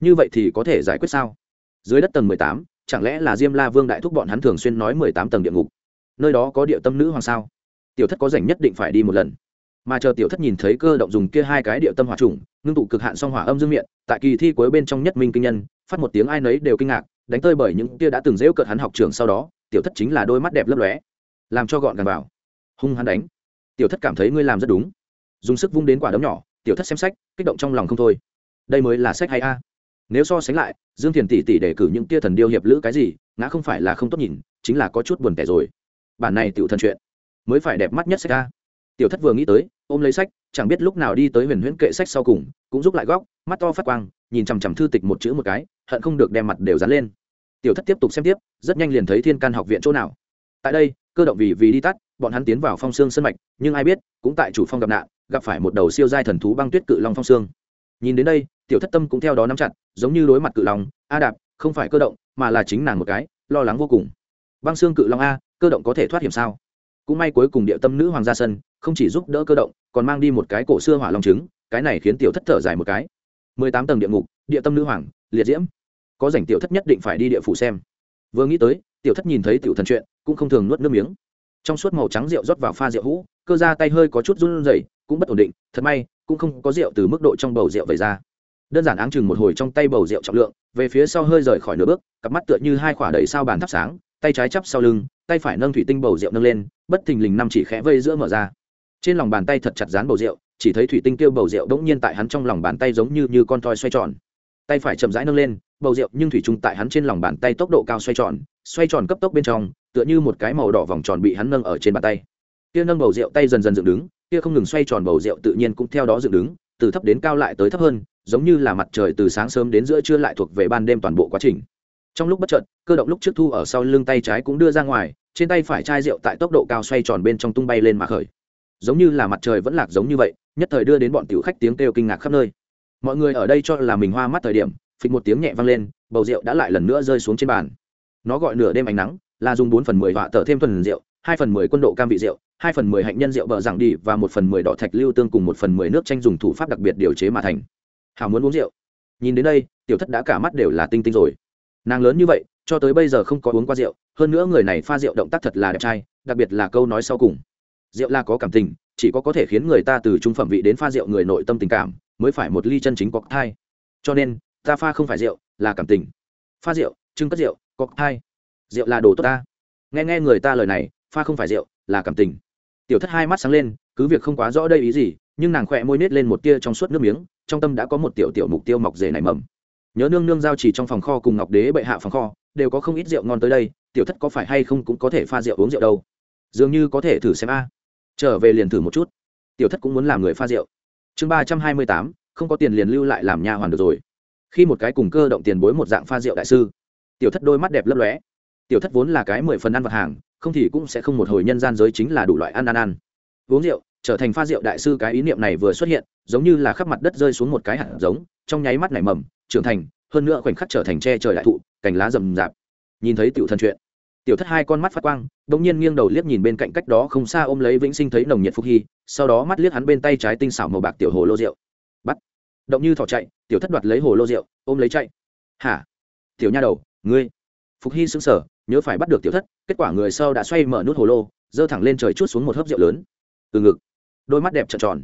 Như vậy thì có thể giải quyết sao? Dưới đất tầng mười tám, chẳng lẽ là diêm la vương đại thúc bọn hắn thường xuyên nói mười tám tầng địa ngục? Nơi đó có địa tâm nữ hoàng sao? Tiểu thất có rảnh nhất định phải đi một lần. Mà chờ tiểu thất nhìn thấy cơ động dùng kia hai cái địa tâm hỏa trùng, ngưng tụ cực hạn song hỏa âm dương miệng, tại kỳ thi cuối bên trong nhất minh kinh nhân, phát một tiếng ai nấy đều kinh ngạc, đánh tơi bởi những kia đã từng dễu cợt hắn học trường sau đó, tiểu thất chính là đôi mắt đẹp lấp lóe. Làm cho gọn gàng vào. Hung hắn đánh. Tiểu thất cảm thấy ngươi làm rất đúng. Dùng sức vung đến quả đấm nhỏ, tiểu thất xem sách, kích động trong lòng không thôi. Đây mới là sách hay a? Nếu so sánh lại, dương thiền tỷ tỷ để cử những tia thần điêu hiệp lữ cái gì, ngã không phải là không tốt nhìn, chính là có chút buồn tẻ rồi. Bản này tiểu thần chuyện mới phải đẹp mắt nhất sách a tiểu thất vừa nghĩ tới, ôm lấy sách, chẳng biết lúc nào đi tới huyền huyễn kệ sách sau cùng, cũng giúp lại góc, mắt to phát quang, nhìn chằm chằm thư tịch một chữ một cái, hận không được đem mặt đều dán lên. Tiểu thất tiếp tục xem tiếp, rất nhanh liền thấy thiên can học viện chỗ nào. Tại đây, cơ động vì vì đi tắt, bọn hắn tiến vào phong xương sân mạch, nhưng ai biết, cũng tại chủ phong gặp nạn, gặp phải một đầu siêu giai thần thú băng tuyết cự long phong xương. Nhìn đến đây, tiểu thất tâm cũng theo đó nắm chặt, giống như đối mặt cự long, a đạp, không phải cơ động, mà là chính nàng một cái, lo lắng vô cùng. Băng xương cự long a, cơ động có thể thoát hiểm sao? Cũng may cuối cùng địa tâm nữ hoàng ra sân, không chỉ giúp đỡ cơ động, còn mang đi một cái cổ xưa hỏa long trứng, cái này khiến tiểu thất thở dài một cái. Mười tám tầng địa ngục địa tâm nữ hoàng, liệt diễm. Có rảnh tiểu thất nhất định phải đi địa phủ xem. Vừa nghĩ tới, tiểu thất nhìn thấy tiểu thần chuyện, cũng không thường nuốt nước miếng. Trong suốt màu trắng rượu rót vào pha rượu hũ, cơ ra tay hơi có chút run rẩy, cũng bất ổn định, thật may, cũng không có rượu từ mức độ trong bầu rượu về ra. Đơn giản áng chừng một hồi trong tay bầu rượu trọng lượng, về phía sau hơi rời khỏi nửa bước, cặp mắt tựa như hai quả đầy sao bàn thắp sáng, tay trái chắp sau lưng tay phải nâng thủy tinh bầu rượu nâng lên, bất thình lình năm chỉ khẽ vây giữa mở ra. Trên lòng bàn tay thật chặt dán bầu rượu, chỉ thấy thủy tinh kêu bầu rượu bỗng nhiên tại hắn trong lòng bàn tay giống như như con toi xoay tròn. Tay phải chậm rãi nâng lên, bầu rượu nhưng thủy trung tại hắn trên lòng bàn tay tốc độ cao xoay tròn xoay tròn cấp tốc bên trong, tựa như một cái màu đỏ vòng tròn bị hắn nâng ở trên bàn tay. Kia nâng bầu rượu tay dần dần dựng đứng, kia không ngừng xoay tròn bầu rượu tự nhiên cũng theo đó dựng đứng, từ thấp đến cao lại tới thấp hơn, giống như là mặt trời từ sáng sớm đến giữa trưa lại thuộc về ban đêm toàn bộ quá trình. Trong lúc bất chợt, cơ động lúc trước thu ở sau lưng tay trái cũng đưa ra ngoài trên tay phải chai rượu tại tốc độ cao xoay tròn bên trong tung bay lên mà khởi. Giống như là mặt trời vẫn lạc giống như vậy, nhất thời đưa đến bọn tiểu khách tiếng kêu kinh ngạc khắp nơi. Mọi người ở đây cho là mình hoa mắt thời điểm, phịch một tiếng nhẹ vang lên, bầu rượu đã lại lần nữa rơi xuống trên bàn. Nó gọi nửa đêm ánh nắng, là dùng bốn phần mười họa tờ thêm phần rượu, hai phần mười quân độ cam vị rượu, hai phần mười hạnh nhân rượu bờ giảng đi và một phần mười đỏ thạch lưu tương cùng một phần mười nước tranh dùng thủ pháp đặc biệt điều chế mà thành. Hào muốn uống rượu. Nhìn đến đây, tiểu thất đã cả mắt đều là tinh tinh rồi. Nàng lớn như vậy cho tới bây giờ không có uống qua rượu, hơn nữa người này pha rượu động tác thật là đẹp trai, đặc biệt là câu nói sau cùng. Rượu là có cảm tình, chỉ có có thể khiến người ta từ trung phẩm vị đến pha rượu người nội tâm tình cảm, mới phải một ly chân chính có thai. Cho nên, ta pha không phải rượu, là cảm tình. Pha rượu, trưng cất rượu có thai. Rượu là đồ tốt ta. Nghe nghe người ta lời này, pha không phải rượu, là cảm tình. Tiểu thất hai mắt sáng lên, cứ việc không quá rõ đây ý gì, nhưng nàng khỏe môi nết lên một tia trong suốt nước miếng, trong tâm đã có một tiểu tiểu mục tiêu mọc rể nảy mầm. Nhớ nương nương giao chỉ trong phòng kho cùng ngọc đế bệ hạ phòng kho đều có không ít rượu ngon tới đây, tiểu thất có phải hay không cũng có thể pha rượu uống rượu đâu. Dường như có thể thử xem a. Trở về liền thử một chút. Tiểu thất cũng muốn làm người pha rượu. Chương ba trăm hai mươi tám, không có tiền liền lưu lại làm nha hoàn được rồi. Khi một cái cùng cơ động tiền bối một dạng pha rượu đại sư, tiểu thất đôi mắt đẹp lấp lóe. Tiểu thất vốn là cái mười phần ăn vật hàng, không thì cũng sẽ không một hồi nhân gian giới chính là đủ loại ăn ăn ăn. Uống rượu, trở thành pha rượu đại sư cái ý niệm này vừa xuất hiện, giống như là khắp mặt đất rơi xuống một cái hạt giống, trong nháy mắt nảy mầm, trưởng thành, hơn nữa khoảnh khắc trở thành tre trời đại thụ cành lá rậm rạp. Nhìn thấy tiểu thần chuyện, tiểu thất hai con mắt phát quang đ ỗ n g nhiên nghiêng đầu liếc nhìn bên cạnh cách đó không xa ôm lấy vĩnh sinh thấy nồng nhiệt phúc hy, sau đó mắt liếc hắn bên tay trái tinh xảo màu bạc tiểu hồ lô rượu. Bắt. Động như thỏ chạy, tiểu thất đoạt lấy hồ lô rượu, ôm lấy chạy. Hả? Tiểu nha đầu, ngươi. Phục hy xứng sở nhớ phải bắt được tiểu thất, kết quả người sau đã xoay mở nút hồ lô, giơ thẳng lên trời chút xuống một hớp rượu lớn. Từ ngực. Đôi mắt đẹp trợn tròn.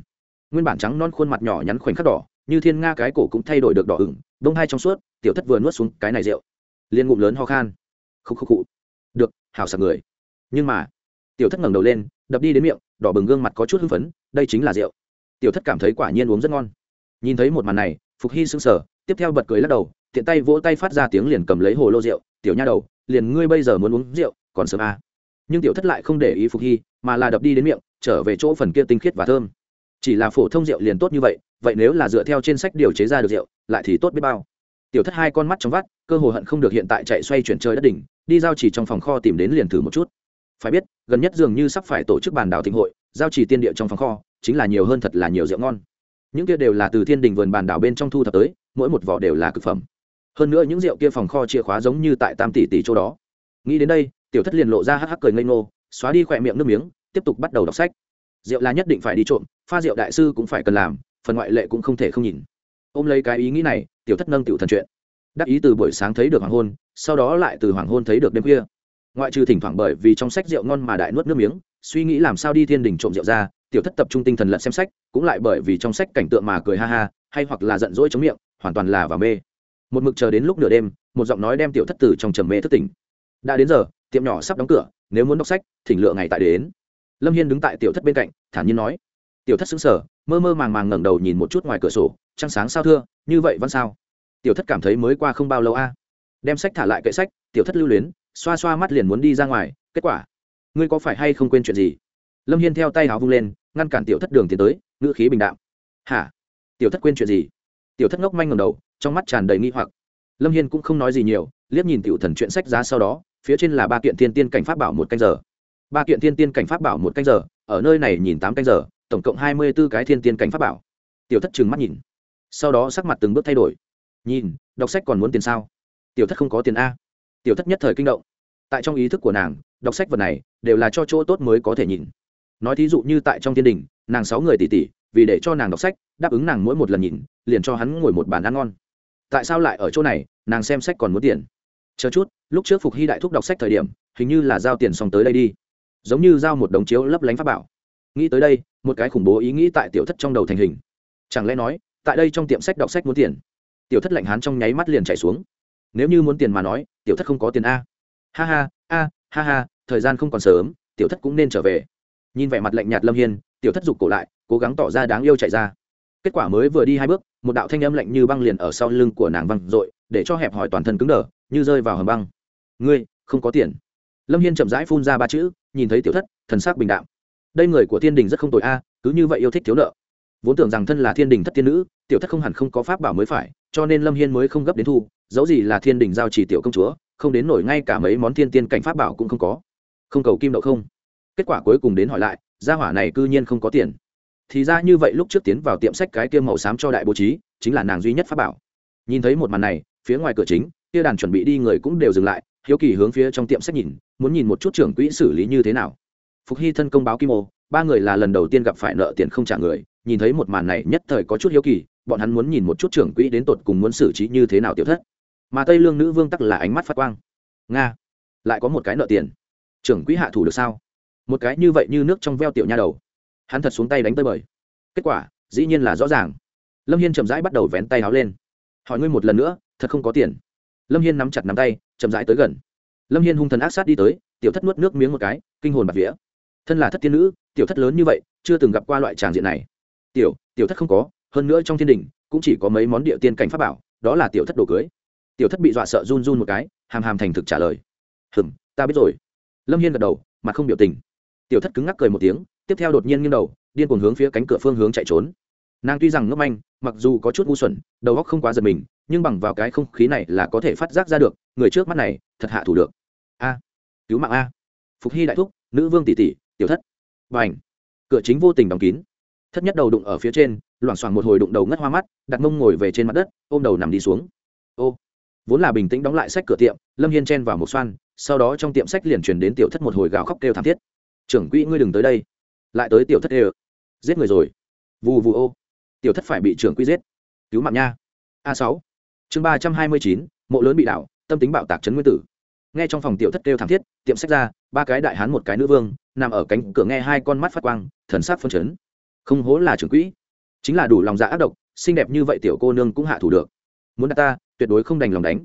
Nguyên bản trắng non khuôn mặt nhỏ nhắn khoảnh khắc đỏ, như thiên nga cái cổ cũng thay đổi được đỏ ửng, bông hai trong suốt, tiểu thất vừa nuốt xuống cái này rượu liên ngụm lớn ho khan. Khúc khúc cụ được, hảo sạc người. Nhưng mà, tiểu thất ngẩng đầu lên, đập đi đến miệng, đỏ bừng gương mặt có chút hưng phấn, đây chính là rượu. Tiểu thất cảm thấy quả nhiên uống rất ngon. Nhìn thấy một màn này, phục hy sững sờ, tiếp theo bật cười lắc đầu, tiện tay vỗ tay phát ra tiếng liền cầm lấy hồ lô rượu, tiểu nha đầu, liền ngươi bây giờ muốn uống rượu, còn sớm à. nhưng tiểu thất lại không để ý phục hy, mà là đập đi đến miệng, trở về chỗ phần kia tinh khiết và thơm. Chỉ là phổ thông rượu liền tốt như vậy vậy nếu là dựa theo trên sách điều chế ra được rượu, lại thì tốt biết bao tiểu thất hai con mắt trong vắt, cơ hồ hận không được hiện tại chạy xoay chuyển chơi đất đỉnh, đi giao chỉ trong phòng kho tìm đến liền thử một chút. Phải biết, gần nhất dường như sắp phải tổ chức bàn đảo thịnh hội, giao chỉ tiên địa trong phòng kho, chính là nhiều hơn thật là nhiều rượu ngon. Những kia đều là từ thiên đình vườn bàn đảo bên trong thu thập tới, mỗi một vỏ đều là cực phẩm. Hơn nữa những rượu kia phòng kho chìa khóa giống như tại tam tỷ tỷ chỗ đó. Nghĩ đến đây, tiểu thất liền lộ ra hắc hắc cười ngây ngô, xóa đi khỏe miệng nước miếng, tiếp tục bắt đầu đọc sách. Rượu là nhất định phải đi trộm, pha rượu đại sư cũng phải cần làm, phần ngoại lệ cũng không thể không nhìn ôm lấy cái ý nghĩ này, tiểu thất nâng tiểu thần chuyện. Đắc ý từ buổi sáng thấy được hoàng hôn, sau đó lại từ hoàng hôn thấy được đêm khuya. Ngoại trừ thỉnh thoảng bởi vì trong sách rượu ngon mà đại nuốt nước miếng, suy nghĩ làm sao đi thiên đình trộm rượu ra, tiểu thất tập trung tinh thần lận xem sách, cũng lại bởi vì trong sách cảnh tượng mà cười ha ha, hay hoặc là giận dỗi chống miệng, hoàn toàn là và mê. Một mực chờ đến lúc nửa đêm, một giọng nói đem tiểu thất tử trong trầm mê thất tỉnh. Đã đến giờ, tiệm nhỏ sắp đóng cửa, nếu muốn đọc sách, thỉnh lựa ngày tại đến. Lâm hiên đứng tại tiểu thất bên cạnh, thản nhiên nói tiểu thất xứng sở mơ mơ màng màng ngẩng đầu nhìn một chút ngoài cửa sổ, trăng sáng sao thưa, như vậy văn sao? Tiểu thất cảm thấy mới qua không bao lâu a. À. Đem sách thả lại kệ sách, tiểu thất lưu luyến, xoa xoa mắt liền muốn đi ra ngoài, kết quả? Ngươi có phải hay không quên chuyện gì? Lâm hiên theo tay áo vung lên, ngăn cản tiểu thất đường tiến tới, ngữ khí bình đạo hả? Tiểu thất quên chuyện gì? Tiểu thất ngốc manh ngầm đầu, trong mắt tràn đầy nghi hoặc. Lâm hiên cũng không nói gì nhiều, liếc nhìn tiểu thần chuyện sách giá sau đó, phía trên là ba kiện thiên tiên cảnh pháp bảo một canh giờ. Ba kiện thiên tiên cảnh pháp bảo một canh giờ, ở nơi này nhìn tám canh giờ tổng cộng hai mươi b ố cái thiên tiên cảnh pháp bảo. Tiểu thất trừng mắt nhìn. Sau đó sắc mặt từng bước thay đổi. Nhìn, đọc sách còn muốn tiền sao? Tiểu thất không có tiền a. Tiểu thất nhất thời kinh động. Tại trong ý thức của nàng, đọc sách vật này đều là cho chỗ tốt mới có thể nhìn. Nói thí dụ như tại trong thiên đình, nàng sáu người tỷ tỷ vì để cho nàng đọc sách, đáp ứng nàng mỗi một lần nhìn, liền cho hắn ngồi một bàn ăn ngon. Tại sao lại ở chỗ này, nàng xem sách còn muốn tiền? Chờ chút, lúc trước phục hy đại thúc đọc sách thời điểm, hình như là giao tiền xong tới đây đi. Giống như giao một đống chiếu lấp lánh pháp bảo nghĩ tới đây, một cái khủng bố ý nghĩ tại tiểu thất trong đầu thành hình. Chẳng lẽ nói, tại đây trong tiệm sách đọc sách muốn tiền? Tiểu thất lạnh hán trong nháy mắt liền chạy xuống. Nếu như muốn tiền mà nói, tiểu thất không có tiền a. Ha ha, a, ha ha, thời gian không còn sớm, tiểu thất cũng nên trở về. Nhìn vẻ mặt lạnh nhạt lâm hiên, tiểu thất giục cổ lại, cố gắng tỏ ra đáng yêu chạy ra. Kết quả mới vừa đi hai bước, một đạo thanh âm lạnh như băng liền ở sau lưng của nàng văng r ộ i để cho hẹp hỏi toàn thân cứng đờ, như rơi vào hầm băng. Ngươi, không có tiền. Lâm hiên chậm rãi phun ra ba chữ, nhìn thấy tiểu thất, thần sắc bình đạm đây người của thiên đình rất không tội a, cứ như vậy yêu thích thiếu nợ. Vốn tưởng rằng thân là thiên đình thất tiên nữ, tiểu thất không hẳn không có pháp bảo mới phải, cho nên lâm hiên mới không gấp đến thu, dẫu gì là thiên đình giao chỉ tiểu công chúa, không đến nổi ngay cả mấy món thiên tiên cảnh pháp bảo cũng không có. Không cầu kim đậu không. Kết quả cuối cùng đến hỏi lại, gia hỏa này cư nhiên không có tiền. Thì ra như vậy lúc trước tiến vào tiệm sách cái kia màu xám cho đại bố trí, chính là nàng duy nhất pháp bảo. Nhìn thấy một màn này, phía ngoài cửa chính, kia đàn chuẩn bị đi người cũng đều dừng lại, hiếu kỳ hướng phía trong tiệm sách nhìn, muốn nhìn một chút trưởng quỹ xử lý như thế nào phục hy thân công báo kim ô, ba người là lần đầu tiên gặp phải nợ tiền không trả người, nhìn thấy một màn này nhất thời có chút hiếu kỳ, bọn hắn muốn nhìn một chút trưởng quỹ đến tột cùng muốn xử trí như thế nào tiểu thất. Mà tây lương nữ vương tắc là ánh mắt phát quang. Nga, lại có một cái nợ tiền. Trưởng quỹ hạ thủ được sao? Một cái như vậy như nước trong veo tiểu nha đầu. Hắn thật xuống tay đánh tới bời. Kết quả, dĩ nhiên là rõ ràng. Lâm hiên chậm rãi bắt đầu vén tay áo lên. Hỏi ngươi một lần nữa, thật không có tiền. Lâm hiên nắm chặt nắm tay, chậm rãi tới gần. Lâm hiên hung thần ác sát đi tới, tiểu thất nuốt nước miếng một cái, kinh hồn bạc vía thân là thất tiên nữ, tiểu thất lớn như vậy, chưa từng gặp qua loại tràng diện này. Tiểu tiểu thất không có, hơn nữa trong thiên đình, cũng chỉ có mấy món địa tiên cảnh pháp bảo, đó là tiểu thất đồ cưới. Tiểu thất bị dọa sợ run run một cái, hàm hàm thành thực trả lời. Hừm, ta biết rồi. Lâm hiên gật đầu, mà không biểu tình. Tiểu thất cứng ngắc cười một tiếng, tiếp theo đột nhiên nghiêng đầu, điên cuồng hướng phía cánh cửa phương hướng chạy trốn. Nàng tuy rằng ngốc manh, mặc dù có chút ngu xuẩn, đầu óc không quá giật mình, nhưng bằng vào cái không khí này là có thể phát giác ra được, người trước mắt này, thật hạ thủ được. A, cứu mạng a. Phục hy đại thúc, nữ vương tỷ tỷ tiểu thất. Và ảnh cửa chính vô tình đóng kín. Thất nhất đầu đụng ở phía trên, loảng xoảng một hồi đụng đầu ngất hoa mắt, đặt mông ngồi về trên mặt đất, ôm đầu nằm đi xuống. Ô. Vốn là bình tĩnh đóng lại sách cửa tiệm, lâm hiên chen vào một xoan, sau đó trong tiệm sách liền truyền đến tiểu thất một hồi gào khóc kêu thảm thiết. Trưởng quỹ ngươi đừng tới đây. Lại tới tiểu thất ê giết người rồi. Vù vù ô. Tiểu thất phải bị trưởng quỹ giết. Cứu mạng nha. A sáu. Chương ba trăm hai mươi chín, mộ lớn bị đảo, tâm tính bạo tạc trấn nguyên tử nghe trong phòng tiểu thất kêu thảm thiết, tiệm sách ra, ba cái đại hán một cái nữ vương, nằm ở cánh cửa nghe hai con mắt phát quang, thần sắc phân chấn. Không hố là trưởng quỹ. Chính là đủ lòng dạ ác độc, xinh đẹp như vậy tiểu cô nương cũng hạ thủ được. Muốn đặt ta, tuyệt đối không đành lòng đánh.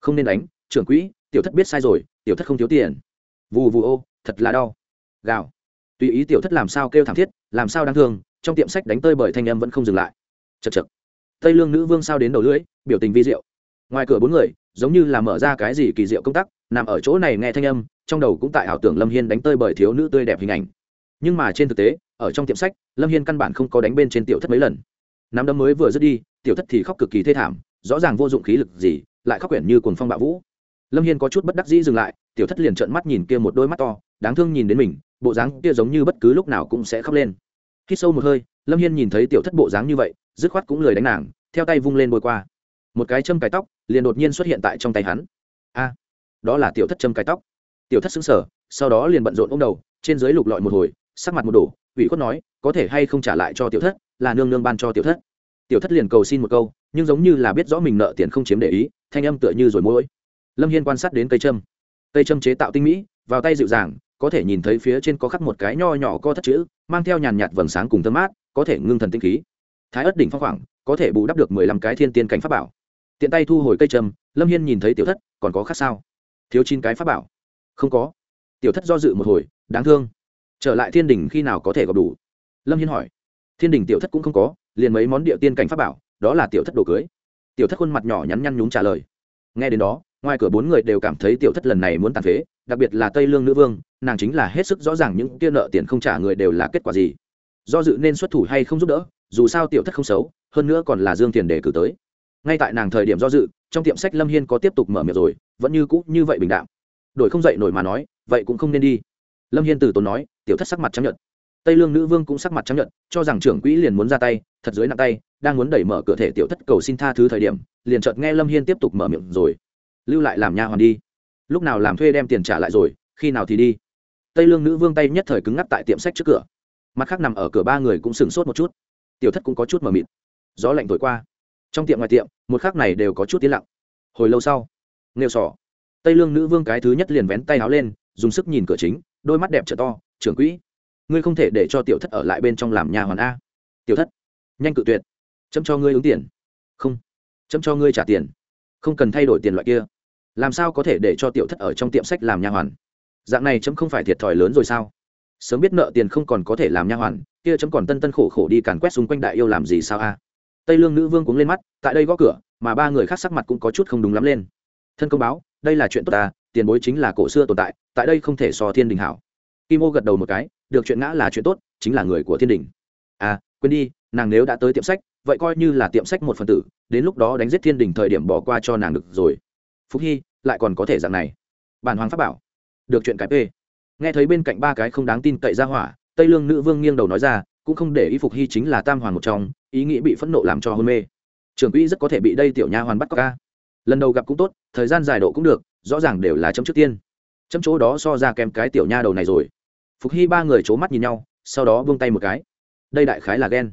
Không nên đánh, trưởng quỹ, tiểu thất biết sai rồi, tiểu thất không thiếu tiền. Vù vù ô, thật là đau. Gào. Tùy ý tiểu thất làm sao kêu thảm thiết, làm sao đáng thương, trong tiệm sách đánh tơi bởi thanh âm vẫn không dừng lại. Chật chật tây lương nữ vương sao đến đầu lưỡi, biểu tình vi diệu. Ngoài cửa bốn người giống như là mở ra cái gì kỳ diệu công tác nằm ở chỗ này nghe thanh âm, trong đầu cũng tại ảo tưởng lâm hiên đánh tơi bởi thiếu nữ tươi đẹp hình ảnh. Nhưng mà trên thực tế, ở trong tiệm sách, lâm hiên căn bản không có đánh bên trên tiểu thất mấy lần. Nắm đấm mới vừa dứt đi, tiểu thất thì khóc cực kỳ thê thảm, rõ ràng vô dụng khí lực gì, lại khóc quyển như cuồng phong bạo vũ. Lâm hiên có chút bất đắc dĩ dừng lại, tiểu thất liền trợn mắt nhìn kia một đôi mắt to, đáng thương nhìn đến mình, bộ dáng kia giống như bất cứ lúc nào cũng sẽ khóc lên. Khi sâu một hơi, lâm hiên nhìn thấy tiểu thất bộ dáng như vậy, dứt khoát cũng lười đánh nàng, theo tay vung lên bôi qua một cái châm cái tóc liền đột nhiên xuất hiện tại trong tay hắn. A đó là tiểu thất châm cái tóc. Tiểu thất xứng sở sau đó liền bận rộn ô m đầu trên dưới lục lọi một hồi sắc mặt một đổ ủy khuất nói có thể hay không trả lại cho tiểu thất là nương nương ban cho tiểu thất. Tiểu thất liền cầu xin một câu nhưng giống như là biết rõ mình nợ tiền không chiếm để ý thanh âm tựa như rồi mỗi lâm hiên quan sát đến cây châm, cây châm chế tạo tinh mỹ vào tay dịu dàng có thể nhìn thấy phía trên có khắc một cái nho nhỏ co thất chữ mang theo nhàn nhạt vầng sáng cùng thơm mát có thể ngưng thần tinh khí. Thái ất đỉnh phong khoảng có thể bù đắp được mười lăm cái thiên tiên cảnh pháp bảo tiện tay thu hồi cây trầm, lâm hiên nhìn thấy tiểu thất còn có khác sao? Thiếu chín cái pháp bảo. Không có. Tiểu thất do dự một hồi đáng thương. Trở lại thiên đình khi nào có thể gặp đủ? Lâm hiên hỏi. Thiên đình tiểu thất cũng không có liền mấy món địa tiên cảnh pháp bảo đó là tiểu thất đồ cưới. Tiểu thất khuôn mặt nhỏ nhắn nhăn nhún trả lời. Nghe đến đó ngoài cửa bốn người đều cảm thấy tiểu thất lần này muốn tàn phế đặc biệt là tây lương nữ vương nàng chính là hết sức rõ ràng những kia nợ tiền không trả người đều là kết quả gì. Do dự nên xuất thủ hay không giúp đỡ dù sao tiểu thất không xấu hơn nữa còn là dương tiền để cử tới ngay tại nàng thời điểm do dự, trong tiệm sách lâm hiên có tiếp tục mở miệng rồi, vẫn như cũ như vậy bình đạm. Đổi không dậy nổi mà nói, vậy cũng không nên đi. Lâm hiên từ tốn nói, tiểu thất sắc mặt chấp nhận tây lương nữ vương cũng sắc mặt chấp nhận cho rằng trưởng quỹ liền muốn ra tay, thật dưới nặng tay, đang muốn đẩy mở cửa thể tiểu thất cầu xin tha thứ thời điểm, liền chợt nghe lâm hiên tiếp tục mở miệng rồi. Lưu lại làm nha hoàn đi. Lúc nào làm thuê đem tiền trả lại rồi, khi nào thì đi. Tây lương nữ vương tay nhất thời cứng ngắc tại tiệm sách trước cửa. Mặt khác nằm ở cửa ba người cũng sừng sốt một chút. Tiểu thất cũng có chút mờ mịt. Gió lạnh thổi qua trong tiệm ngoài tiệm, một khác này đều có chút tiến lặng. Hồi lâu sau, nghêu sỏ, tây lương nữ vương cái thứ nhất liền vén tay áo lên, dùng sức nhìn cửa chính, đôi mắt đẹp trở to, trưởng quỹ, ngươi không thể để cho tiểu thất ở lại bên trong làm nhà hoàn a. Tiểu thất, nhanh cự tuyệt, chấm cho ngươi ứng tiền. Không, chấm cho ngươi trả tiền, không cần thay đổi tiền loại kia. Làm sao có thể để cho tiểu thất ở trong tiệm sách làm nha hoàn? Dạng này chấm không phải thiệt thòi lớn rồi sao? Sớm biết nợ tiền không còn có thể làm nha hoàn, kia chấm còn tân tân khổ khổ đi càn quét xung quanh đại yêu làm gì sao a? Tây lương nữ vương cuống lên mắt, tại đây gõ cửa, mà ba người khác sắc mặt cũng có chút không đúng lắm lên. Thân công báo, đây là chuyện tốt ta, tiền bối chính là cổ xưa tồn tại tại đây không thể so thiên đình hảo. Kim ô gật đầu một cái, được chuyện ngã là chuyện tốt, chính là người của thiên đình. À quên đi, nàng nếu đã tới tiệm sách, vậy coi như là tiệm sách một phần tử, đến lúc đó đánh giết thiên đình thời điểm bỏ qua cho nàng được rồi. Phúc hy, lại còn có thể dạng này. Bản hoàng pháp bảo. Được chuyện cái p nghe thấy bên cạnh ba cái không đáng tin cậy ra hỏa, tây lương nữ vương nghiêng đầu nói ra, cũng không để ý phục hy chính là tam hoàng một trong ý nghĩ bị phẫn nộ làm cho hôn mê. Trưởng quỹ rất có thể bị đây tiểu nha hoàn bắt cóc ca. Lần đầu gặp cũng tốt, thời gian dài độ cũng được, rõ ràng đều là chấm trước tiên. Chấm chỗ đó so ra kèm cái tiểu nha đầu này rồi. Phục hy ba người c h ố mắt nhìn nhau, sau đó vung tay một cái. Đây đại khái là ghen.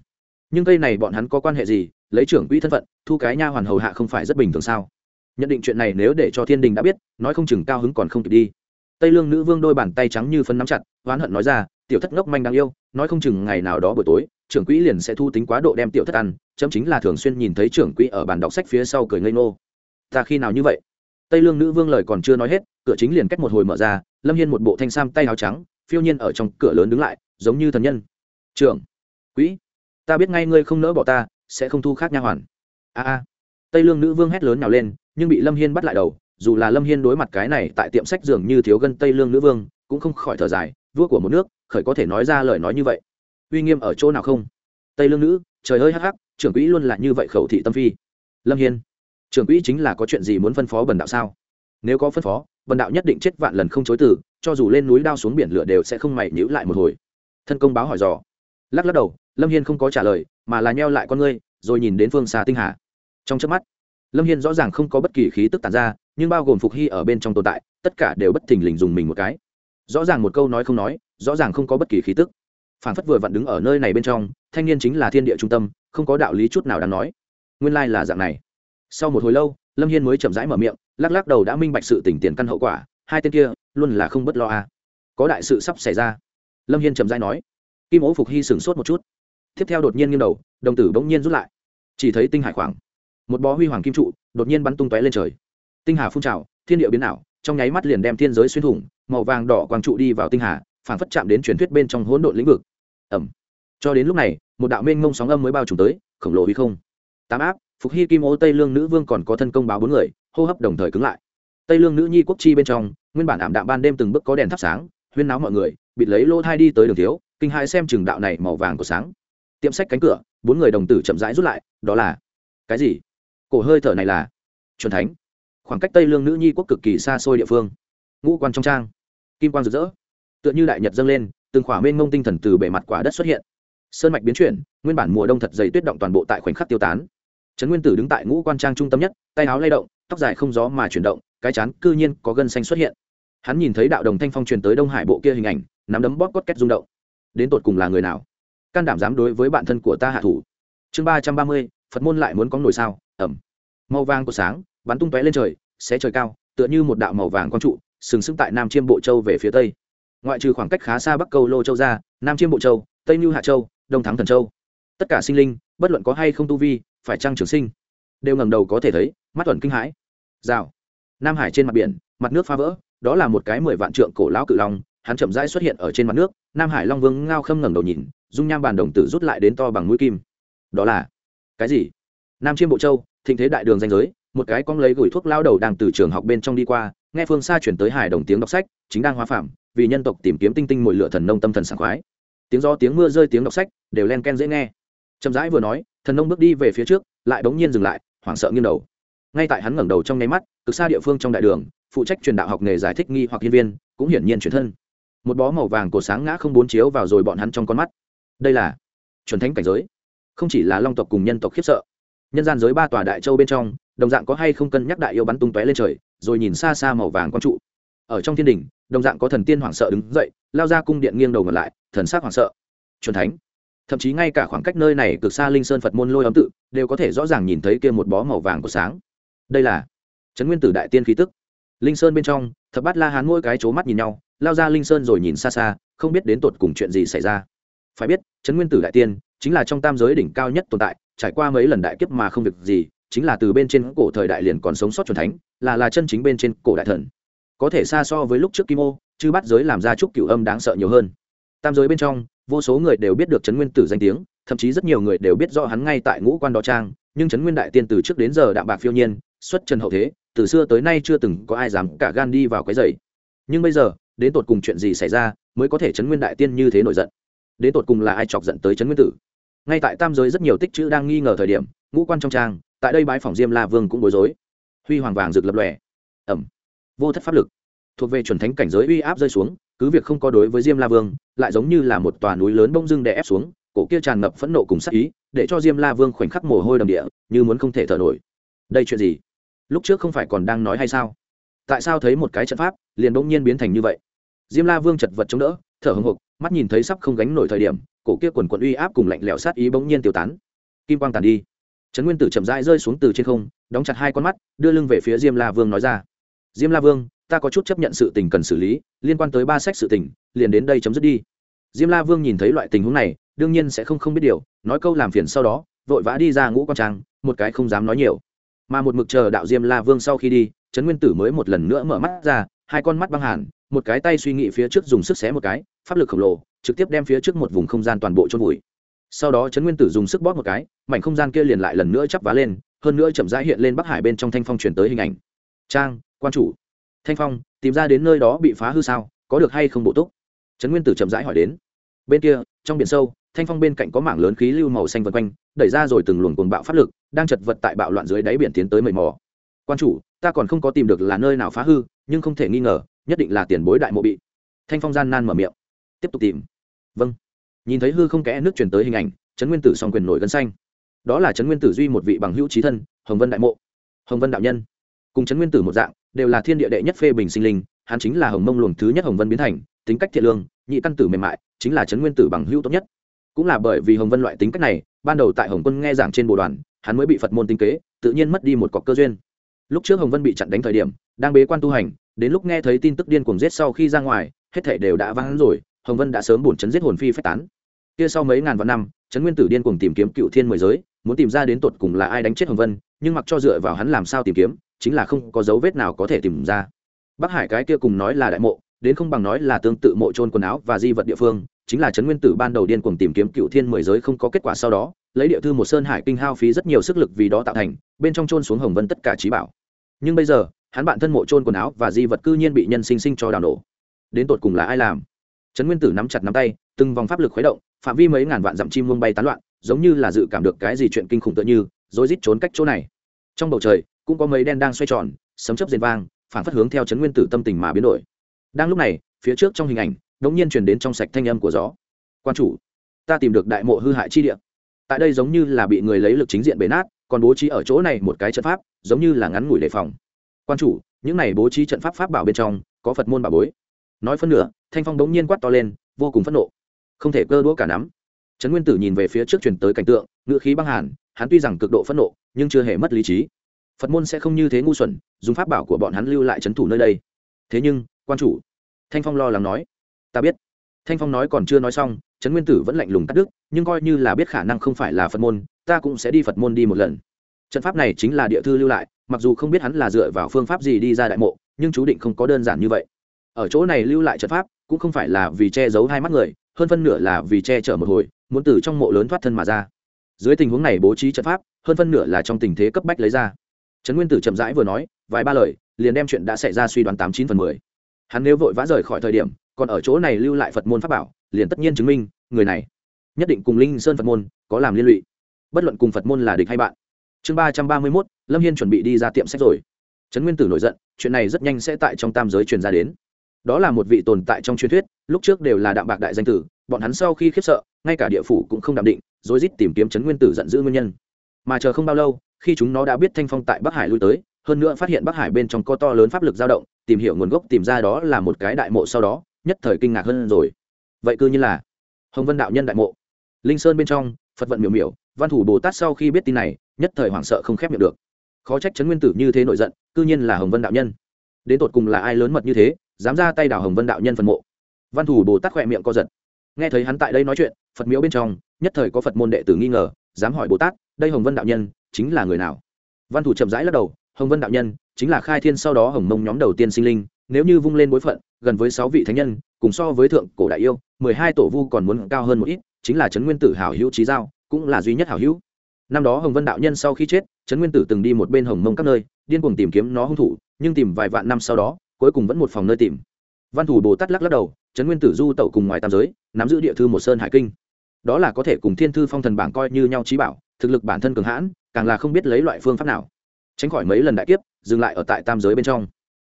Nhưng cây này bọn hắn có quan hệ gì? Lấy trưởng quỹ thân phận, thu cái nha hoàn hầu hạ không phải rất bình thường sao? Nhận định chuyện này nếu để cho thiên đình đã biết, nói không chừng cao hứng còn không kịp đi. Tây lương nữ vương đôi bàn tay trắng như phân nắm chặt, oán hận nói ra tiểu thất ngốc manh đáng yêu, nói không chừng ngày nào đó buổi tối, trưởng quỹ liền sẽ thu tính quá độ đem tiểu thất ăn, chấm chính là thường xuyên nhìn thấy trưởng quỹ ở bàn đọc sách phía sau cười ngây ngô. Ta khi nào như vậy? Tây lương nữ vương lời còn chưa nói hết, cửa chính liền cách một hồi mở ra, lâm hiên một bộ thanh sam tay áo trắng, phiêu nhiên ở trong cửa lớn đứng lại, giống như thần nhân. Trưởng quỹ, ta biết ngay ngươi không nỡ bỏ ta, sẽ không thu khác nha hoàn. A a. Tây lương nữ vương hét lớn nào lên, nhưng bị lâm hiên bắt lại đầu, dù là lâm hiên đối mặt cái này tại tiệm sách dường như thiếu gân tây lương nữ vương, cũng không khỏi thở dài vua của một nước, khởi có thể nói ra lời nói như vậy. Uy nghiêm ở chỗ nào không? Tây lương nữ, trời ơi hắc hắc, trưởng quỹ luôn là như vậy khẩu thị tâm phi. Lâm hiên, trưởng quỹ chính là có chuyện gì muốn phân phó bần đạo sao? Nếu có phân phó, bần đạo nhất định chết vạn lần không chối từ, cho dù lên núi đao xuống biển lửa đều sẽ không mày nhữ lại một hồi. Thân công báo hỏi dò. Lắc lắc đầu, lâm hiên không có trả lời, mà là nheo lại con ngươi, rồi nhìn đến phương xa tinh hà. Trong chớp mắt, lâm hiên rõ ràng không có bất kỳ khí tức tàn ra, nhưng bao gồm phục hy ở bên trong tồn tại, tất cả đều bất thình lình dùng mình một cái rõ ràng một câu nói không nói, rõ ràng không có bất kỳ khí tức. Phản phất vừa vặn đứng ở nơi này bên trong, thanh niên chính là thiên địa trung tâm, không có đạo lý chút nào đáng nói. Nguyên lai là dạng này. Sau một hồi lâu, lâm hiên mới chậm rãi mở miệng, lắc lắc đầu đã minh bạch sự tỉnh tiền căn hậu quả, hai tên kia luôn là không bất lo à. có đại sự sắp xảy ra. Lâm hiên chậm rãi nói. Kim ố phục hy sửng sốt một chút. Tiếp theo đột nhiên nghiêng đầu, đồng tử bỗng nhiên rút lại. Chỉ thấy tinh hải khoảng. Một bó huy hoàng kim trụ đột nhiên bắn tung tóe lên trời. Tinh hà phun trào, thiên địa biến ảo trong nháy mắt liền đem thiên giới xuyên thủng, màu vàng đỏ quang trụ đi vào tinh hà phản phất chạm đến truyền thuyết bên trong hỗn độn lĩnh vực. Ẩm cho đến lúc này, một đạo mênh mông sóng âm mới bao trùm tới, khổng lồ huy không. Tám áp, phục hy kim ô tây lương nữ vương còn có thân công báo bốn người, hô hấp đồng thời cứng lại. Tây lương nữ nhi quốc chi bên trong, nguyên bản ảm đạm ban đêm từng bước có đèn thắp sáng, huyên náo mọi người, bịt lấy lỗ thai đi tới đường thiếu, kinh hai xem chừng đạo này màu vàng của sáng. Tiệm sách cánh cửa, bốn người đồng tử chậm rãi rút lại, đó là cái gì? Cổ hơi thở này là chuẩn thánh khoảng cách tây lương nữ nhi quốc cực kỳ xa xôi địa phương. Ngũ quan trong trang, kim quan rực rỡ, tựa như đại nhật dâng lên, từng khỏa mênh mông tinh thần từ bề mặt quả đất xuất hiện. Sơn mạch biến chuyển, nguyên bản mùa đông thật dày tuyết động toàn bộ tại khoảnh khắc tiêu tán. Trấn nguyên tử đứng tại ngũ quan trang trung tâm nhất, tay áo lay động, tóc dài không gió mà chuyển động, cái chán cư nhiên có gân xanh xuất hiện. Hắn nhìn thấy đạo đồng thanh phong truyền tới đông hải bộ kia hình ảnh, nắm đấm bóp cốt két rung động. Đến tột cùng là người nào? Can đảm dám đối với bạn thân của ta hạ thủ. Chương ba trăm ba mươi, phật môn lại muốn có nổi sao? Ẩm. Màu vàng của sáng bắn tung tóe lên trời, xé trời cao, tựa như một đạo màu vàng quang trụ, sừng sững tại nam chiêm bộ châu về phía tây. Ngoại trừ khoảng cách khá xa bắc câu lô châu ra, nam chiêm bộ châu, tây như hạ châu, đông thắng thần châu. Tất cả sinh linh, bất luận có hay không tu vi, phải trăng trường sinh, đều ngầm đầu có thể thấy, mắt tuần kinh hãi. Rào. Nam hải trên mặt biển, mặt nước phá vỡ, đó là một cái mười vạn trượng cổ lão cự long, hắn chậm rãi xuất hiện ở trên mặt nước, nam hải long vương ngao khâm ngẩng đầu nhìn, dung nham bàn đồng tử rút lại đến to bằng mũi kim. Đó là cái gì? Nam chiêm bộ châu, thịnh thế đại đường danh giới một cái con lấy gửi thuốc lao đầu đang từ trường học bên trong đi qua, nghe phương xa chuyển tới hải đồng tiếng đọc sách, chính đang hóa phạm vì nhân tộc tìm kiếm tinh tinh mồi lửa thần nông tâm thần sảng khoái. Tiếng gió tiếng mưa rơi tiếng đọc sách, đều len ken dễ nghe. Chậm rãi vừa nói, thần nông bước đi về phía trước, lại bỗng nhiên dừng lại, hoảng sợ nghiêng đầu. Ngay tại hắn ngẩng đầu trong nháy mắt, cực xa địa phương trong đại đường, phụ trách truyền đạo học nghề giải thích nghi hoặc nhân viên, cũng hiển nhiên chuyển thân. Một bó màu vàng cổ sáng ngã không bốn chiếu vào rồi bọn hắn trong con mắt. Đây là chuẩn thánh cảnh giới. Không chỉ là long tộc cùng nhân tộc khiếp sợ, nhân gian giới ba tòa đại châu bên trong đồng dạng có hay không cân nhắc đại yêu bắn tung tóe lên trời, rồi nhìn xa xa màu vàng quang trụ. Ở trong thiên đình, đồng dạng có thần tiên hoảng sợ đứng dậy, lao ra cung điện nghiêng đầu ngược lại, thần sắc hoảng sợ. Chuẩn thánh. Thậm chí ngay cả khoảng cách nơi này cực xa linh sơn phật môn lôi ấm tự, đều có thể rõ ràng nhìn thấy kia một bó màu vàng của sáng. Đây là trấn nguyên tử đại tiên khí tức. Linh sơn bên trong, thập bát la hán mỗi cái c mắt nhìn nhau, lao ra linh sơn rồi nhìn xa xa, không biết đến tột cùng chuyện gì xảy ra. Phải biết, trấn nguyên tử đại tiên chính là trong tam giới đỉnh cao nhất tồn tại, trải qua mấy lần đại kiếp mà không việc gì chính là từ bên trên cổ thời đại liền còn sống sót c thánh, là là chân chính bên trên cổ đại thần. Có thể xa so với lúc trước kim ô chứ bắt giới làm ra trúc cửu âm đáng sợ nhiều hơn. Tam giới bên trong, vô số người đều biết được trấn nguyên tử danh tiếng, thậm chí rất nhiều người đều biết rõ hắn ngay tại ngũ quan đó trang, nhưng trấn nguyên đại tiên từ trước đến giờ đạm bạc phiêu nhiên, xuất trần hậu thế, từ xưa tới nay chưa từng có ai dám cả gan đi vào cái giày nhưng bây giờ, đến tột cùng chuyện gì xảy ra, mới có thể trấn nguyên đại tiên như thế nổi giận? Đến tột cùng là ai chọc giận tới trấn nguyên tử? Ngay tại tam giới rất nhiều tích chữ đang nghi ngờ thời điểm, ngũ quan trong trang tại đây bái phòng diêm la vương cũng bối rối. Huy hoàng vàng rực lập lòe. Ẩm. Vô thất pháp lực. Thuộc về chuẩn thánh cảnh giới uy áp rơi xuống, cứ việc không có đối với diêm la vương, lại giống như là một tòa núi lớn bông dưng đè ép xuống, cổ kia tràn ngập phẫn nộ cùng sắc ý, để cho diêm la vương khoảnh khắc mồ hôi đầm địa, như muốn không thể thở nổi. Đây chuyện gì? Lúc trước không phải còn đang nói hay sao? Tại sao thấy một cái trận pháp, liền bỗng nhiên biến thành như vậy? Diêm la vương chật vật chống đỡ, thở hồng hộc, mắt nhìn thấy sắp không gánh nổi thời điểm, cổ kia quần quận uy áp cùng lạnh lẽo sát ý bỗng nhiên tiêu tán. Kim quang tàn đi trấn nguyên tử chậm rãi rơi xuống từ trên không, đóng chặt hai con mắt, đưa lưng về phía diêm la vương nói ra. Diêm la vương, ta có chút chấp nhận sự tình cần xử lý, liên quan tới ba sách sự tình, liền đến đây chấm dứt đi. Diêm la vương nhìn thấy loại tình huống này, đương nhiên sẽ không không biết điều, nói câu làm phiền sau đó, vội vã đi ra ngũ quan trang, một cái không dám nói nhiều. Mà một mực chờ đạo diêm la vương sau khi đi, trấn nguyên tử mới một lần nữa mở mắt ra, hai con mắt băng hàn, một cái tay suy nghĩ phía trước dùng sức xé một cái, pháp lực khổng lồ, trực tiếp đem phía trước một vùng không gian toàn bộ trôn vùi sau đó trấn nguyên tử dùng sức bóp một cái, mảnh không gian kia liền lại lần nữa chắp vá lên, hơn nữa chậm rãi hiện lên bắc hải bên trong thanh phong truyền tới hình ảnh. Trang, quan chủ. Thanh phong, tìm ra đến nơi đó bị phá hư sao, có được hay không bổ túc? Trấn nguyên tử chậm rãi hỏi đến. Bên kia, trong biển sâu, thanh phong bên cạnh có mảng lớn khí lưu màu xanh vân quanh, đẩy ra rồi từng luồng cồn bạo pháp lực, đang chật vật tại bạo loạn dưới đáy biển tiến tới mầy mò. Quan chủ, ta còn không có tìm được là nơi nào phá hư, nhưng không thể nghi ngờ, nhất định là tiền bối đại mộ bị. Thanh phong gian nan mở miệng. Tiếp tục tìm. Vâng nhìn thấy hư không kẽ nước truyền tới hình ảnh, trấn nguyên tử song quyền nổi gân xanh. Đó là trấn nguyên tử duy một vị bằng hữu trí thân, hồng vân đại mộ. Hồng vân đạo nhân. Cùng trấn nguyên tử một dạng, đều là thiên địa đệ nhất phê bình sinh linh, hắn chính là hồng mông luồng thứ nhất hồng vân biến thành, tính cách thiện lương, nhị căn tử mềm mại, chính là trấn nguyên tử bằng hữu tốt nhất. Cũng là bởi vì hồng vân loại tính cách này, ban đầu tại hồng quân nghe giảng trên bộ đoàn, hắn mới bị phật môn tinh kế, tự nhiên mất đi một cọc cơ duyên. Lúc trước hồng vân bị chặn đánh thời điểm, đang bế quan tu hành, đến lúc nghe thấy tin tức điên cuồng giết sau khi ra ngoài, hết thể đều đã vắng rồi, hồng vân đã sớm bổn chấn giết hồn phi phách tán kia sau mấy ngàn vạn năm, trấn nguyên tử điên cuồng tìm kiếm cựu thiên mười giới, muốn tìm ra đến tột cùng là ai đánh chết hồng vân, nhưng mặc cho dựa vào hắn làm sao tìm kiếm, chính là không có dấu vết nào có thể tìm ra. Bắc hải cái kia cùng nói là đại mộ, đến không bằng nói là tương tự mộ trôn quần áo và di vật địa phương, chính là trấn nguyên tử ban đầu điên cuồng tìm kiếm cựu thiên mười giới không có kết quả sau đó, lấy địa thư một sơn hải kinh hao phí rất nhiều sức lực vì đó tạo thành, bên trong trôn xuống hồng vân tất cả trí bảo. Nhưng bây giờ, hắn bạn thân mộ trôn quần áo và di vật cư nhiên bị nhân sinh sinh cho đào nổ. Đến tột cùng là ai làm? Trấn nguyên tử nắm chặt nắm tay, từng vòng pháp lực khuấy động phạm vi mấy ngàn vạn dặm chim muông bay tán loạn, giống như là dự cảm được cái gì chuyện kinh khủng tựa như, rối rít trốn cách chỗ này. Trong bầu trời, cũng có mấy đen đang xoay tròn, sấm chớp rền vang phản phất hướng theo chấn nguyên tử tâm tình mà biến đổi. Đang lúc này, phía trước trong hình ảnh đống nhiên truyền đến trong sạch thanh âm của gió. Quan chủ, ta tìm được đại mộ hư hại chi địa. Tại đây giống như là bị người lấy lực chính diện bể nát, còn bố trí ở chỗ này một cái trận pháp, giống như là ngắn ngủi đề phòng. Quan chủ, những này bố trí trận pháp pháp bảo bên trong, có phật môn bảo bối. Nói phân nửa, thanh phong đống nhiên quát to lên, vô cùng phẫn nộ không thể cơ đũa cả nắm. Trấn nguyên tử nhìn về phía trước truyền tới cảnh tượng ngự khí băng hàn, hắn tuy rằng cực độ phẫn nộ, nhưng chưa hề mất lý trí. Phật môn sẽ không như thế ngu xuẩn, dùng pháp bảo của bọn hắn lưu lại trấn thủ nơi đây. Thế nhưng, quan chủ, thanh phong lo lắng nói, ta biết. Thanh phong nói còn chưa nói xong, trấn nguyên tử vẫn lạnh lùng cắt đứt, nhưng coi như là biết khả năng không phải là phật môn, ta cũng sẽ đi phật môn đi một lần. Trận pháp này chính là địa thư lưu lại, mặc dù không biết hắn là dựa vào phương pháp gì đi ra đại mộ, nhưng chú định không có đơn giản như vậy. Ở chỗ này lưu lại trận pháp, cũng không phải là vì che giấu hai mắt người hơn phân nửa là vì che chở một hồi, muốn từ trong mộ lớn thoát thân mà ra. Dưới tình huống này bố trí trận pháp, hơn phân nửa là trong tình thế cấp bách lấy ra. Trấn nguyên tử chậm rãi vừa nói, vài ba lời, liền đem chuyện đã xảy ra suy đoán tám chín phần mười. Hắn nếu vội vã rời khỏi thời điểm, còn ở chỗ này lưu lại phật môn pháp bảo, liền tất nhiên chứng minh, người này nhất định cùng linh sơn phật môn có làm liên lụy. Bất luận cùng phật môn là địch hay bạn. Chương ba trăm ba mươi mốt, lâm hiên chuẩn bị đi ra tiệm sách rồi. Trấn nguyên tử nổi giận, chuyện này rất nhanh sẽ tại trong tam giới truyền ra đến đó là một vị tồn tại trong truyền thuyết, lúc trước đều là đạm bạc đại danh tử, bọn hắn sau khi khiếp sợ, ngay cả địa phủ cũng không đạm định, rối rít tìm kiếm chấn nguyên tử giận dữ nguyên nhân. Mà chờ không bao lâu, khi chúng nó đã biết thanh phong tại bắc hải lui tới, hơn nữa phát hiện bắc hải bên trong có to lớn pháp lực dao động, tìm hiểu nguồn gốc tìm ra đó là một cái đại mộ sau đó, nhất thời kinh ngạc hơn rồi. Vậy cứ như là, hồng vân đạo nhân đại mộ. Linh sơn bên trong, phật vận miểu miểu, văn thủ bồ tát sau khi biết tin này, nhất thời hoảng sợ không khép miệng được. Khó trách chấn nguyên tử như thế nổi giận, cư nhiên là hồng vân đạo nhân. Đến tột cùng là ai lớn mật như thế dám ra tay đào hồng vân đạo nhân phần mộ. Văn thủ bồ tát khỏe miệng co giật. Nghe thấy hắn tại đây nói chuyện, phật miếu bên trong, nhất thời có phật môn đệ tử nghi ngờ, dám hỏi bồ tát, đây hồng vân đạo nhân chính là người nào? Văn thủ chậm rãi lắc đầu, hồng vân đạo nhân chính là khai thiên sau đó hồng mông nhóm đầu tiên sinh linh, nếu như vung lên bối phận, gần với sáu vị thánh nhân, cùng so với thượng cổ đại yêu, mười hai tổ vu còn muốn cao hơn một ít, chính là trấn nguyên tử hảo hữu trí giao, cũng là duy nhất hảo hữu. Năm đó hồng vân đạo nhân sau khi chết, trấn nguyên tử từng đi một bên hồng mông các nơi, điên cuồng tìm kiếm nó hung thủ, nhưng tìm vài vạn năm sau đó cuối cùng vẫn một phòng nơi tìm. Văn thủ bồ tát lắc lắc đầu, trấn nguyên tử du tẩu cùng ngoài tam giới, nắm giữ địa thư một sơn hải kinh. Đó là có thể cùng thiên thư phong thần bảng coi như nhau trí bảo, thực lực bản thân cường hãn, càng là không biết lấy loại phương pháp nào. Tránh khỏi mấy lần đại kiếp, dừng lại ở tại tam giới bên trong.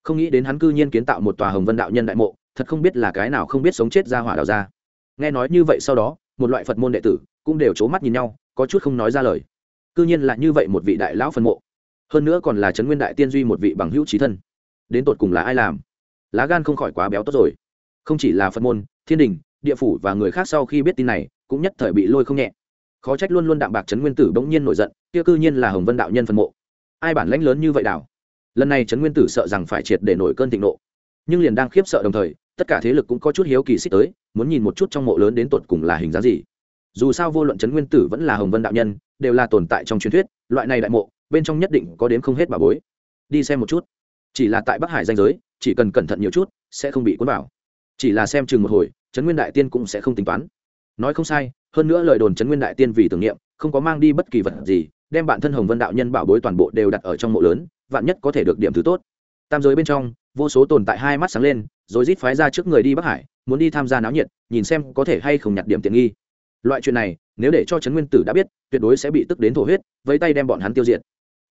Không nghĩ đến hắn cư nhiên kiến tạo một tòa hồng vân đạo nhân đại mộ, thật không biết là cái nào không biết sống chết ra hỏa đào ra. Nghe nói như vậy sau đó, một loại phật môn đệ tử cũng đều c mắt nhìn nhau, có chút không nói ra lời. Cư nhiên là như vậy một vị đại lão phân mộ. Hơn nữa còn là trấn nguyên đại tiên duy một vị bằng hữu trí thân đến tột cùng là ai làm? Lá gan không khỏi quá béo tốt rồi. Không chỉ là phật môn, thiên đình, địa phủ và người khác sau khi biết tin này, cũng nhất thời bị lôi không nhẹ. Khó trách luôn luôn đạm bạc trấn nguyên tử bỗng nhiên nổi giận, kia cư nhiên là hồng vân đạo nhân phân mộ. Ai bản lãnh lớn như vậy đảo? Lần này trấn nguyên tử sợ rằng phải triệt để nổi cơn thịnh nộ. Nhưng liền đang khiếp sợ đồng thời, tất cả thế lực cũng có chút hiếu kỳ xích tới, muốn nhìn một chút trong mộ lớn đến tột cùng là hình dáng gì. Dù sao vô luận trấn nguyên tử vẫn là hồng vân đạo nhân, đều là tồn tại trong truyền thuyết, loại này đại mộ, bên trong nhất định có đến không hết bà bối. Đi xem một chút chỉ là tại bắc hải danh giới, chỉ cần cẩn thận nhiều chút, sẽ không bị cuốn vào. Chỉ là xem chừng một hồi, trấn nguyên đại tiên cũng sẽ không tính toán. Nói không sai, hơn nữa lời đồn trấn nguyên đại tiên vì tưởng niệm, không có mang đi bất kỳ vật gì, đem bản thân hồng vân đạo nhân bảo bối toàn bộ đều đặt ở trong mộ lớn, vạn nhất có thể được điểm thứ tốt. Tam giới bên trong, vô số tồn tại hai mắt sáng lên, rồi rít phái ra trước người đi bắc hải, muốn đi tham gia náo nhiệt, nhìn xem có thể hay không nhặt điểm tiện nghi. Loại chuyện này, nếu để cho trấn nguyên tử đã biết, tuyệt đối sẽ bị tức đến thổ huyết, vẫy tay đem bọn hắn tiêu diệt.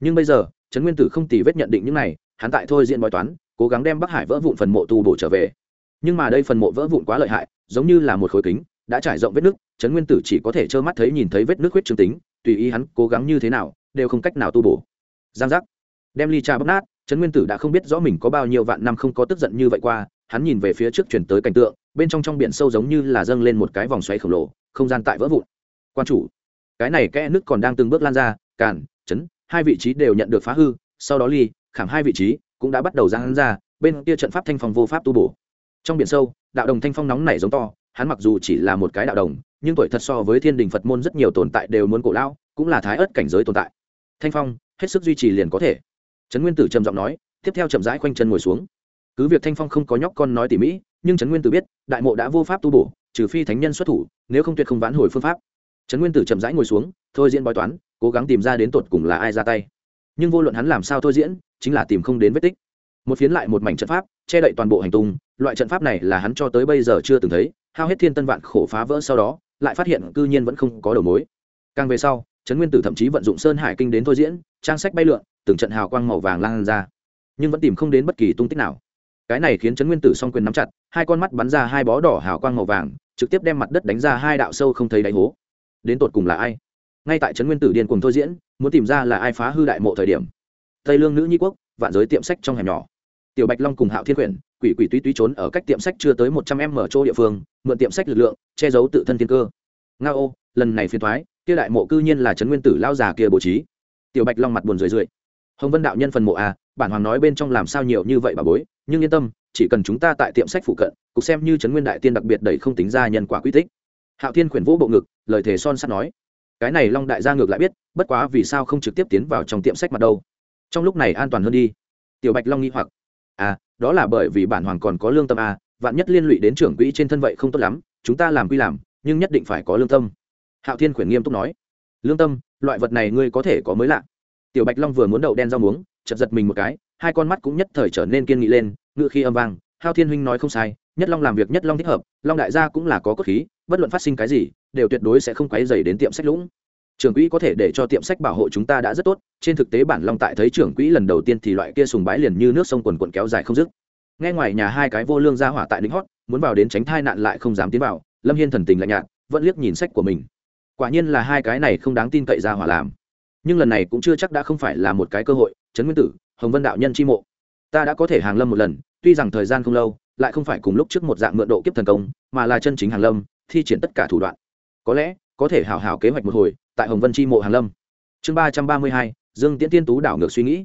Nhưng bây giờ, trấn nguyên tử không tì vết nhận định những này hắn tại thôi diện bói toán, cố gắng đem bắc hải vỡ vụn phần mộ tu bổ trở về. Nhưng mà đây phần mộ vỡ vụn quá lợi hại, giống như là một khối kính, đã trải rộng vết nước trấn nguyên tử chỉ có thể trơ mắt thấy nhìn thấy vết nước huyết trương tính, tùy ý hắn cố gắng như thế nào, đều không cách nào tu bổ. Giang giác. Đem ly trà bóc nát, trấn nguyên tử đã không biết rõ mình có bao nhiêu vạn năm không có tức giận như vậy qua, hắn nhìn về phía trước chuyển tới cảnh tượng, bên trong trong biển sâu giống như là dâng lên một cái vòng xoáy khổng lồ, không gian tại vỡ vụn. Quan chủ, cái này kẽ nước còn đang từng bước lan ra, càn, chấn, hai vị trí đều nhận được phá hư, sau đó ly khảm hai vị trí cũng đã bắt đầu giang ra, bên kia trận pháp thanh phong vô pháp tu bổ. Trong biển sâu, đạo đồng thanh phong nóng nảy giống to, hắn mặc dù chỉ là một cái đạo đồng, nhưng tuổi thật so với thiên đình phật môn rất nhiều tồn tại đều muốn cổ lao cũng là thái ớt cảnh giới tồn tại. Thanh phong, hết sức duy trì liền có thể. Trấn nguyên tử trầm giọng nói, tiếp theo chậm rãi khoanh chân ngồi xuống. Cứ việc thanh phong không có nhóc con nói tỉ mỹ nhưng trấn nguyên tử biết, đại mộ đã vô pháp tu bổ, trừ phi thánh nhân xuất thủ, nếu không tuyệt không vãn hồi phương pháp. Trấn nguyên tử chậm rãi ngồi xuống, thôi diễn bói toán, cố gắng tìm ra đến tột cùng là ai ra tay nhưng vô luận hắn làm sao thôi diễn, chính là tìm không đến vết tích. Một phiến lại một mảnh trận pháp, che đậy toàn bộ hành tung, loại trận pháp này là hắn cho tới bây giờ chưa từng thấy, hao hết thiên tân vạn khổ phá vỡ sau đó, lại phát hiện cư nhiên vẫn không có đầu mối. Càng về sau, trấn nguyên tử thậm chí vận dụng sơn hải kinh đến thôi diễn, trang sách bay lượn, từng trận hào quang màu vàng lan ra, nhưng vẫn tìm không đến bất kỳ tung tích nào. Cái này khiến trấn nguyên tử song quyền nắm chặt, hai con mắt bắn ra hai bó đỏ hào quang màu vàng, trực tiếp đem mặt đất đánh ra hai đạo sâu không thấy đáy hố. Đến tột cùng là ai? Ngay tại trấn nguyên tử điên cùng thôi diễn, muốn tìm ra là ai phá hư đại mộ thời điểm, tây lương nữ nhi quốc, vạn giới tiệm sách trong hẻm nhỏ. Tiểu bạch long cùng hạo thiên quyển, quỷ quỷ túy túy trốn ở cách tiệm sách chưa tới một trăm em mở chỗ địa phương, mượn tiệm sách lực lượng, che giấu tự thân thiên cơ. Nga ô, lần này phiền thoái kia đại mộ cư nhiên là trấn nguyên tử lao già kia bố trí. Tiểu bạch long mặt buồn rười rượi. Hồng vân đạo nhân phần mộ à bản hoàng nói bên trong làm sao nhiều như vậy bà bối, nhưng yên tâm, chỉ cần chúng ta tại tiệm sách phụ cận, cục xem như trấn nguyên đại tiên đặc biệt đẩy không tính ra nhân quả quy tích. Hạo thiên khuyển vũ bộ ngực, lời thề son sắt nói cái này long đại gia ngược lại biết, bất quá vì sao không trực tiếp tiến vào trong tiệm sách mặt đâu? Trong lúc này an toàn hơn đi. Tiểu bạch long nghi hoặc. À đó là bởi vì bản hoàng còn có lương tâm à vạn nhất liên lụy đến trưởng quỹ trên thân vậy không tốt lắm, chúng ta làm quy làm, nhưng nhất định phải có lương tâm. Hạo thiên khuyển nghiêm túc nói. Lương tâm, loại vật này ngươi có thể có mới lạ. Tiểu bạch long vừa muốn đậu đen rau muống chật giật mình một cái, hai con mắt cũng nhất thời trở nên kiên nghị lên ngự khi âm vang hao thiên huynh nói không sai, nhất long làm việc nhất long thích hợp, long đại gia cũng là có cốt khí, bất luận phát sinh cái gì đều tuyệt đối sẽ không quấy dày đến tiệm sách lũng. Trưởng quỹ có thể để cho tiệm sách bảo hộ chúng ta đã rất tốt, trên thực tế bản long tại thấy trưởng quỹ lần đầu tiên thì loại kia sùng bái liền như nước sông quần quần kéo dài không dứt. Nghe ngoài nhà hai cái vô lương ra hỏa tại lính hót, muốn vào đến tránh thai nạn lại không dám tiến vào, lâm hiên thần tình lạnh nhạt, vẫn liếc nhìn sách của mình. Quả nhiên là hai cái này không đáng tin cậy ra hỏa làm. Nhưng lần này cũng chưa chắc đã không phải là một cái cơ hội, trấn nguyên tử, hồng vân đạo nhân chi mộ. Ta đã có thể hàng lâm một lần, tuy rằng thời gian không lâu, lại không phải cùng lúc trước một dạng mượn độ kiếp thần công, mà là chân chính hàng lâm, thi triển tất cả thủ đoạn có lẽ có thể hảo hảo kế hoạch một hồi tại hồng vân chi mộ Hàn lâm chương ba trăm ba mươi hai dương tiễn tiên tú đảo ngược suy nghĩ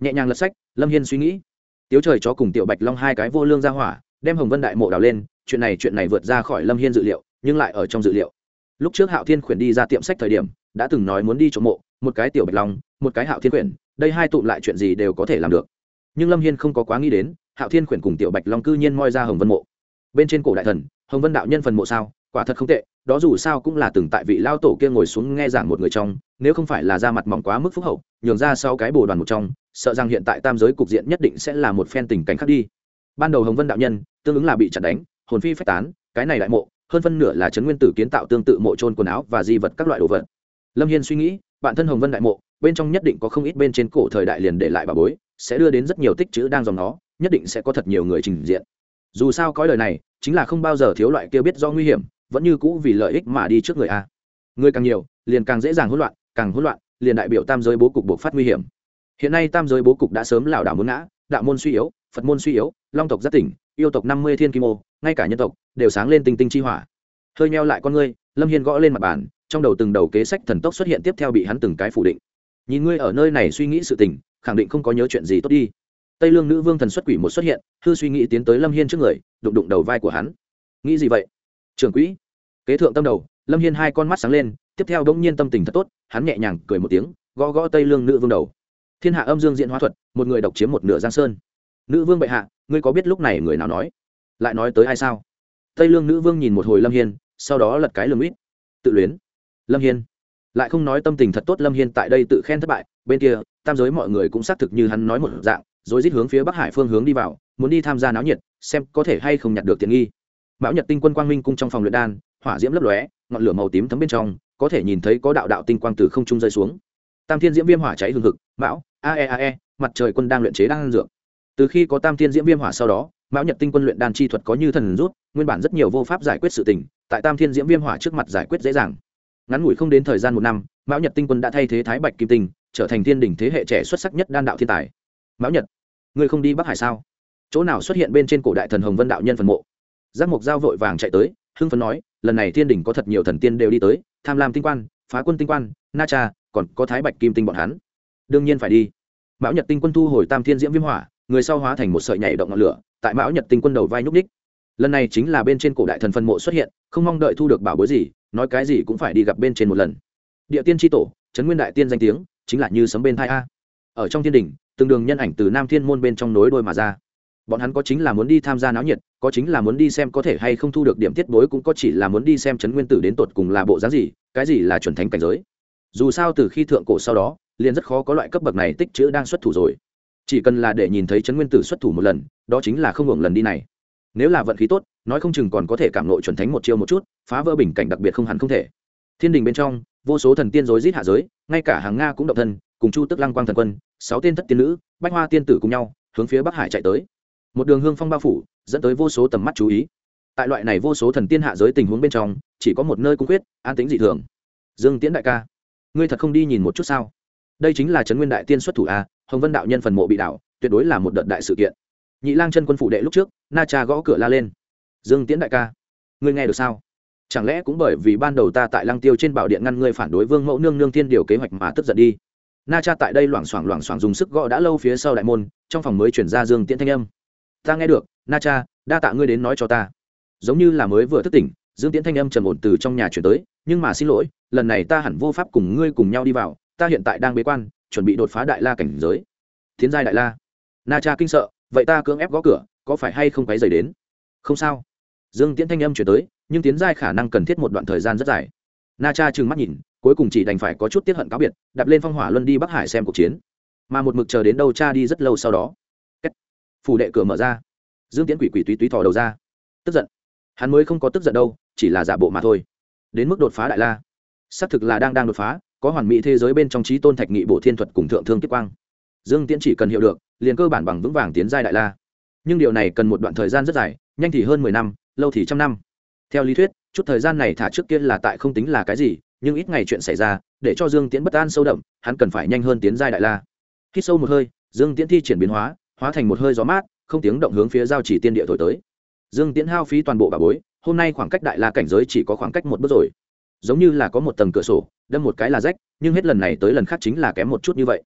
nhẹ nhàng lật sách lâm hiên suy nghĩ tiếu trời chó cùng tiểu bạch long hai cái vô lương ra hỏa đem hồng vân đại mộ đào lên chuyện này chuyện này vượt ra khỏi lâm hiên dự liệu nhưng lại ở trong dự liệu lúc trước hạo thiên khuyển đi ra tiệm sách thời điểm đã từng nói muốn đi chỗ mộ một cái tiểu bạch long một cái hạo thiên khuyển đây hai tụm lại chuyện gì đều có thể làm được nhưng lâm hiên không có quá nghĩ đến hạo thiên khuyển cùng tiểu bạch long cư nhiên moi ra hồng vân mộ bên trên cổ đại thần hồng vân đạo nhân phần mộ sao quả thật không tệ đó dù sao cũng là từng tại vị lao tổ kia ngồi xuống nghe giảng một người trong, nếu không phải là ra mặt mỏng quá mức phúc hậu, nhường ra sau cái bồ đoàn một trong, sợ rằng hiện tại tam giới cục diện nhất định sẽ là một phen tình cảnh khác đi. Ban đầu hồng vân đạo nhân, tương ứng là bị chặt đánh, hồn phi phách tán, cái này đại mộ, hơn phân nửa là trấn nguyên tử kiến tạo tương tự mộ trôn quần áo và di vật các loại đồ vật. Lâm hiên suy nghĩ bản thân hồng vân đại mộ, bên trong nhất định có không ít bên trên cổ thời đại liền để lại bà bối, sẽ đưa đến rất nhiều tích chữ đang dòng nó, nhất định sẽ có thật nhiều người trình diện. Dù sao cõi lời này, chính là không bao giờ thiếu loại kia biết do nguy hiểm vẫn như cũ vì lợi ích mà đi trước người a. Người càng nhiều, liền càng dễ dàng hỗn loạn, càng hỗn loạn, liền đại biểu tam giới bố cục buộc phát nguy hiểm. Hiện nay tam giới bố cục đã sớm lảo đảo muốn ngã, đạo môn suy yếu, phật môn suy yếu, long tộc giác tỉnh, yêu tộc năm mươi thiên kim ô, ngay cả nhân tộc đều sáng lên tinh tinh chi hỏa. Hơi meo lại con ngươi, lâm hiên gõ lên mặt bàn, trong đầu từng đầu kế sách thần tốc xuất hiện tiếp theo bị hắn từng cái phủ định. Nhìn ngươi ở nơi này suy nghĩ sự tình, khẳng định không có nhớ chuyện gì tốt đi. Tây lương nữ vương thần xuất quỷ một xuất hiện, hư suy nghĩ tiến tới lâm hiên trước người, đụng đụng đầu vai của hắn. Nghĩ gì vậy? Trưởng quỹ. Kế thượng tâm đầu, lâm hiên hai con mắt sáng lên, tiếp theo đông nhiên tâm tình thật tốt, hắn nhẹ nhàng cười một tiếng, gõ gõ tây lương nữ vương đầu. Thiên hạ âm dương diễn hóa thuật, một người độc chiếm một nửa giang sơn. Nữ vương bệ hạ, ngươi có biết lúc này người nào nói? Lại nói tới ai sao? Tây lương nữ vương nhìn một hồi lâm hiên, sau đó lật cái lưng ít tự luyến. Lâm hiên. Lại không nói tâm tình thật tốt lâm hiên tại đây tự khen thất bại. Bên kia, tam giới mọi người cũng xác thực như hắn nói một dạng rồi rít hướng phía bắc hải phương hướng đi vào, muốn đi tham gia náo nhiệt, xem có thể hay không nhặt được tiện nghi mão nhật tinh quân quang minh cung trong phòng luyện đan, hỏa diễm lấp lóe, ngọn lửa màu tím thấm bên trong, có thể nhìn thấy có đạo đạo tinh quang từ không trung rơi xuống. Tam thiên diễm viêm hỏa cháy hùng hực mão ae ae mặt trời quân đang luyện chế đan dược. Từ khi có tam thiên diễm viêm hỏa sau đó mão nhật tinh quân luyện đan chi thuật có như thần rút, nguyên bản rất nhiều vô pháp giải quyết sự tình, tại tam thiên diễm viêm hỏa trước mặt giải quyết dễ dàng. Ngắn ngủi không đến thời gian một năm mão nhật tinh quân đã thay thế thái bạch kim tinh, trở thành thiên đỉnh thế hệ trẻ xuất sắc nhất đan đạo thiên tài. Mão nhật, ngươi không đi bắc hải sao? Chỗ nào xuất hiện bên trên cổ đại thần hồng vân đạo nhân phần mộ? Giác mục giao vội vàng chạy tới, hưng phấn nói, lần này thiên đình có thật nhiều thần tiên đều đi tới, tham lam tinh quan, phá quân tinh quan, na cha, còn có thái bạch kim tinh bọn hắn. Đương nhiên phải đi. Mão nhật tinh quân thu hồi tam thiên diễm viêm hỏa, người sau hóa thành một sợi nhảy động ngọn lửa, tại mão nhật tinh quân đầu vai nhúc ních lần này chính là bên trên cổ đại thần phân mộ xuất hiện, không mong đợi thu được bảo bối gì, nói cái gì cũng phải đi gặp bên trên một lần. Địa tiên tri tổ trấn nguyên đại tiên danh tiếng, chính là như sấm bên thai a. Ở trong thiên đình, từng đường nhân ảnh từ nam thiên môn bên trong nối đôi mà ra bọn hắn có chính là muốn đi tham gia náo nhiệt, có chính là muốn đi xem có thể hay không thu được điểm tiết bối, cũng có chỉ là muốn đi xem trấn nguyên tử đến tột cùng là bộ dáng gì, cái gì là chuẩn thánh cảnh giới. Dù sao từ khi thượng cổ sau đó, liền rất khó có loại cấp bậc này tích chữ đang xuất thủ rồi. Chỉ cần là để nhìn thấy trấn nguyên tử xuất thủ một lần, đó chính là không hưởng lần đi này. Nếu là vận khí tốt, nói không chừng còn có thể cảm nội chuẩn thánh một chiêu một chút, phá vỡ bình cảnh đặc biệt không hẳn không thể. Thiên đình bên trong, vô số thần tiên rối rít hạ giới, ngay cả hàng nga cũng động thân, cùng chu tức lăng quang thần quân, sáu tên thất tiên nữ, bách hoa tiên tử cùng nhau, hướng phía bắc hải chạy tới một đường hương phong bao phủ, dẫn tới vô số tầm mắt chú ý. Tại loại này vô số thần tiên hạ giới tình huống bên trong, chỉ có một nơi cung quyết, an tính dị thường. Dương tiễn đại ca, ngươi thật không đi nhìn một chút sao? Đây chính là trấn nguyên đại tiên xuất thủ a, hồng vân đạo nhân phần mộ bị đảo, tuyệt đối là một đợt đại sự kiện. Nhị lang chân quân phụ đệ lúc trước, na cha gõ cửa la lên. Dương tiễn đại ca, ngươi nghe được sao? Chẳng lẽ cũng bởi vì ban đầu ta tại lăng tiêu trên bảo điện ngăn ngươi phản đối vương mẫu nương nương thiên điều kế hoạch mà tức giận đi? Na cha tại đây loảng xoảng loảng xoảng dùng sức gõ đã lâu phía sau đại môn, trong phòng mới chuyển ra dương tiễn thanh âm ta nghe được, na cha, đa tạ ngươi đến nói cho ta. Giống như là mới vừa thức tỉnh, dương tiễn thanh âm trầm ổn từ trong nhà chuyển tới, nhưng mà xin lỗi, lần này ta hẳn vô pháp cùng ngươi cùng nhau đi vào, ta hiện tại đang bế quan, chuẩn bị đột phá đại la cảnh giới. Thiến giai đại la. Na cha kinh sợ, vậy ta cưỡng ép gõ cửa, có phải hay không quấy dày đến? Không sao. Dương tiễn thanh âm chuyển tới, nhưng tiến giai khả năng cần thiết một đoạn thời gian rất dài. Na cha trừng mắt nhìn, cuối cùng chỉ đành phải có chút tiếp hận cáo biệt, đạp lên phong hỏa luân đi bắc hải xem cuộc chiến. Mà một mực chờ đến đâu cha đi rất lâu sau đó phủ đệ cửa mở ra. Dương tiễn quỷ quỷ túy túy thò đầu ra. Tức giận. Hắn mới không có tức giận đâu, chỉ là giả bộ mà thôi. Đến mức đột phá đại la. Xác thực là đang đang đột phá, có hoàn mỹ thế giới bên trong trí tôn thạch nghị bộ thiên thuật cùng thượng thương kiếp quang. Dương tiễn chỉ cần hiểu được, liền cơ bản bằng vững vàng tiến giai đại la. Nhưng điều này cần một đoạn thời gian rất dài, nhanh thì hơn mười năm, lâu thì trăm năm. Theo lý thuyết, chút thời gian này thả trước kia là tại không tính là cái gì, nhưng ít ngày chuyện xảy ra, để cho dương tiễn bất an sâu đậm, hắn cần phải nhanh hơn tiến giai đại la. Khi sâu một hơi, dương tiễn thi triển biến hóa hóa thành một hơi gió mát, không tiếng động hướng phía giao chỉ tiên địa thổi tới. Dương tiễn hao phí toàn bộ bà bối, hôm nay khoảng cách đại la cảnh giới chỉ có khoảng cách một bước rồi. Giống như là có một tầng cửa sổ, đâm một cái là rách, nhưng hết lần này tới lần khác chính là kém một chút như vậy.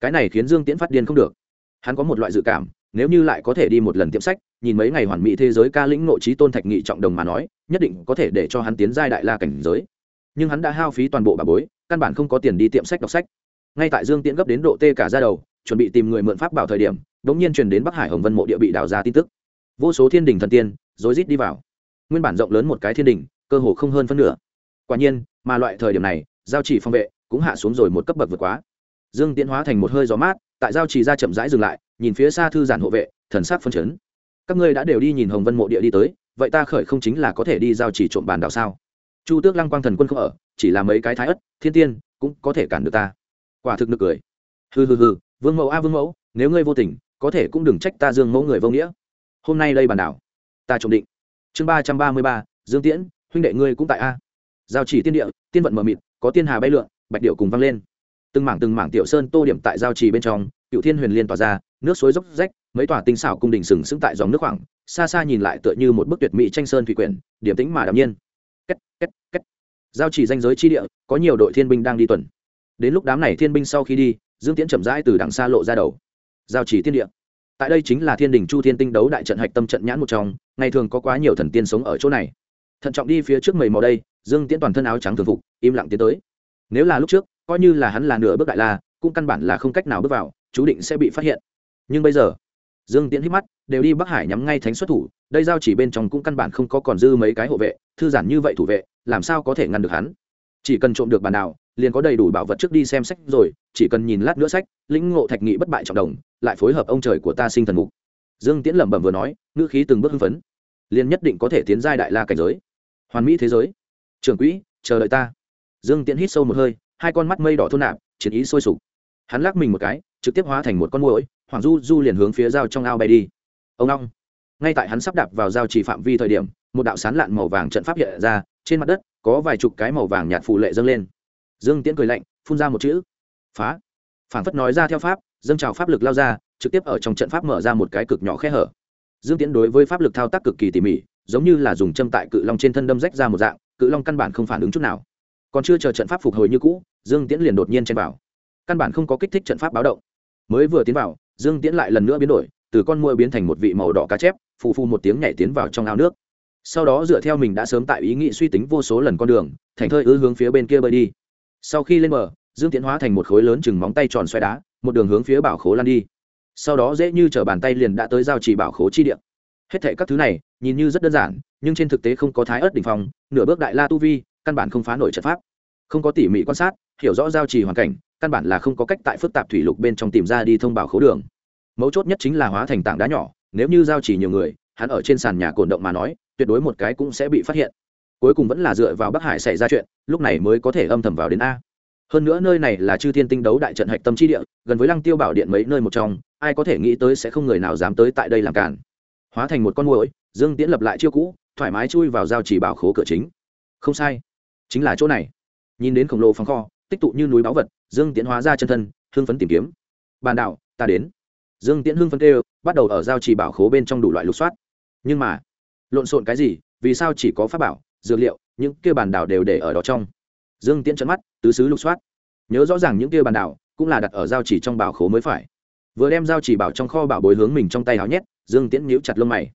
Cái này khiến dương tiễn phát điên không được. Hắn có một loại dự cảm, nếu như lại có thể đi một lần tiệm sách, nhìn mấy ngày hoàn mỹ thế giới ca lĩnh nội trí tôn thạch nghị trọng đồng mà nói, nhất định có thể để cho hắn tiến giai đại la cảnh giới. Nhưng hắn đã hao phí toàn bộ bà bối, căn bản không có tiền đi tiệm sách đọc sách. Ngay tại dương tiễn gấp đến độ tê cả ra đầu, chuẩn bị tìm người mượn pháp bảo thời điểm đống nhiên truyền đến bắc hải hồng vân mộ địa bị đào ra tin tức. Vô số thiên đình thần tiên rối rít đi vào. Nguyên bản rộng lớn một cái thiên đình, cơ hồ không hơn phân nửa. Quả nhiên, mà loại thời điểm này, giao chỉ phòng vệ cũng hạ xuống rồi một cấp bậc vượt quá. Dương tiến hóa thành một hơi gió mát, tại giao chỉ ra chậm rãi dừng lại, nhìn phía xa thư giản hộ vệ, thần sắc phân chấn. Các ngươi đã đều đi nhìn hồng vân mộ địa đi tới, vậy ta khởi không chính là có thể đi giao chỉ trộm bàn đảo sao? Chu tước lăng quang thần quân không ở, chỉ là mấy cái thái ất, thiên tiên, cũng có thể cản được ta. Quả thực nực cười. Hừ hừ hừ, vương mẫu a vương mẫu, nếu ngươi vô tình có thể cũng đừng trách ta dương mẫu người vô nghĩa. Hôm nay đây bàn đảo, ta trộm định. Chương ba trăm ba mươi ba, dương tiễn, huynh đệ ngươi cũng tại a. Giao chỉ tiên địa, tiên vận mờ mịt, có tiên hà bay lượn, bạch điệu cùng vang lên. Từng mảng từng mảng tiểu sơn tô điểm tại giao trì bên trong, cựu thiên huyền liên tỏa ra, nước suối dốc rách, mấy tòa tinh xảo cung đình sừng sững tại dòng nước khoảng, xa xa nhìn lại tựa như một bức tuyệt mỹ tranh sơn thủy quyển, điểm tĩnh mà đạm nhiên. Két két két. Giao chỉ danh giới chi địa, có nhiều đội thiên binh đang đi tuần. Đến lúc đám này thiên binh sau khi đi, dương tiễn chậm rãi từ đằng xa lộ ra đầu giao chỉ tiên địa. Tại đây chính là thiên đình chu thiên tinh đấu đại trận hạch tâm trận nhãn một trong, ngày thường có quá nhiều thần tiên sống ở chỗ này. Thận trọng đi phía trước mầy màu đây, dương tiễn toàn thân áo trắng thường phục, im lặng tiến tới. Nếu là lúc trước, coi như là hắn là nửa bước đại la, cũng căn bản là không cách nào bước vào, chú định sẽ bị phát hiện. Nhưng bây giờ, dương tiễn hít mắt, đều đi bắc hải nhắm ngay thánh xuất thủ, đây giao chỉ bên trong cũng căn bản không có còn dư mấy cái hộ vệ, thư giản như vậy thủ vệ, làm sao có thể ngăn được hắn? Chỉ cần trộm được bàn nào liền có đầy đủ bảo vật trước đi xem sách rồi, chỉ cần nhìn lát nữa sách, lĩnh ngộ thạch nghị bất bại trọng đồng, lại phối hợp ông trời của ta sinh thần mục. Dương tiễn lẩm bẩm vừa nói, ngữ khí từng bước hưng phấn. Liền nhất định có thể tiến giai đại la cảnh giới. Hoàn mỹ thế giới. Trưởng quỹ, chờ đợi ta. Dương tiễn hít sâu một hơi, hai con mắt mây đỏ thôn nạp, chiến ý sôi sục. Hắn lắc mình một cái, trực tiếp hóa thành một con muỗi, hoàng du du liền hướng phía dao trong ao bay đi. Ông long. Ngay tại hắn sắp đạp vào dao chỉ phạm vi thời điểm, một đạo sán lạn màu vàng trận pháp hiện ra, trên mặt đất có vài chục cái màu vàng nhạt phù lệ dâng lên dương tiễn cười lạnh, phun ra một chữ. Phá. Phản phất nói ra theo pháp, dâng trào pháp lực lao ra, trực tiếp ở trong trận pháp mở ra một cái cực nhỏ khe hở. Dương tiễn đối với pháp lực thao tác cực kỳ tỉ mỉ, giống như là dùng châm tại cự long trên thân đâm rách ra một dạng, cự long căn bản không phản ứng chút nào. Còn chưa chờ trận pháp phục hồi như cũ, dương tiễn liền đột nhiên chen vào. Căn bản không có kích thích trận pháp báo động. Mới vừa tiến vào, dương tiễn lại lần nữa biến đổi, từ con môi biến thành một vị màu đỏ cá chép, phù phù một tiếng nhảy tiến vào trong ao nước. Sau đó dựa theo mình đã sớm tại ý nghĩ suy tính vô số lần con đường, thành thơi ư hướng phía bên kia bơi đi sau khi lên bờ, dương tiến hóa thành một khối lớn chừng móng tay tròn xoay đá, một đường hướng phía bảo khố lan đi. Sau đó dễ như t r ở bàn tay liền đã tới giao trì bảo khố chi điện hết thệ các thứ này, nhìn như rất đơn giản, nhưng trên thực tế không có thái ớt đ ỉ n h phòng nửa bước đại la tu vi, căn bản không phá nổi trận pháp. Không có tỉ mỉ quan sát, hiểu rõ giao trì hoàn cảnh, căn bản là không có cách tại phức tạp thủy lục bên trong tìm ra đi thông bảo khố đường. Mấu chốt nhất chính là hóa thành tảng đá nhỏ, nếu như giao trì nhiều người, hắn ở trên sàn nhà cổn động mà nói, tuyệt đối một cái cũng sẽ bị phát hiện cuối cùng vẫn là dựa vào bắc hải xảy ra chuyện, lúc này mới có thể âm thầm vào đến a. Hơn nữa nơi này là chư thiên tinh đấu đại trận hạch tâm trí địa, gần với lăng tiêu bảo điện mấy nơi một trong, ai có thể nghĩ tới sẽ không người nào dám tới tại đây làm cản. Hóa thành một con mồi dương tiễn lập lại chiêu cũ, thoải mái chui vào giao chỉ bảo khố cửa chính. Không sai, chính là chỗ này. Nhìn đến khổng lồ phóng kho, tích tụ như núi báu vật, dương tiễn hóa ra chân thân, hưng phấn tìm kiếm. Bàn đạo, ta đến. Dương tiễn hưng phấn kêu, bắt đầu ở giao chỉ bảo khố bên trong đủ loại lục soát. Nhưng mà, lộn xộn cái gì, vì sao chỉ có pháp bảo dược liệu, những kia bàn đảo đều để ở đó trong. Dương tiễn trận mắt, tứ xứ lục soát. Nhớ rõ ràng những kia bàn đảo, cũng là đặt ở giao chỉ trong bảo khố mới phải. Vừa đem giao chỉ bảo trong kho bảo bối hướng mình trong tay áo nhét, dương tiễn nhíu chặt lông mày.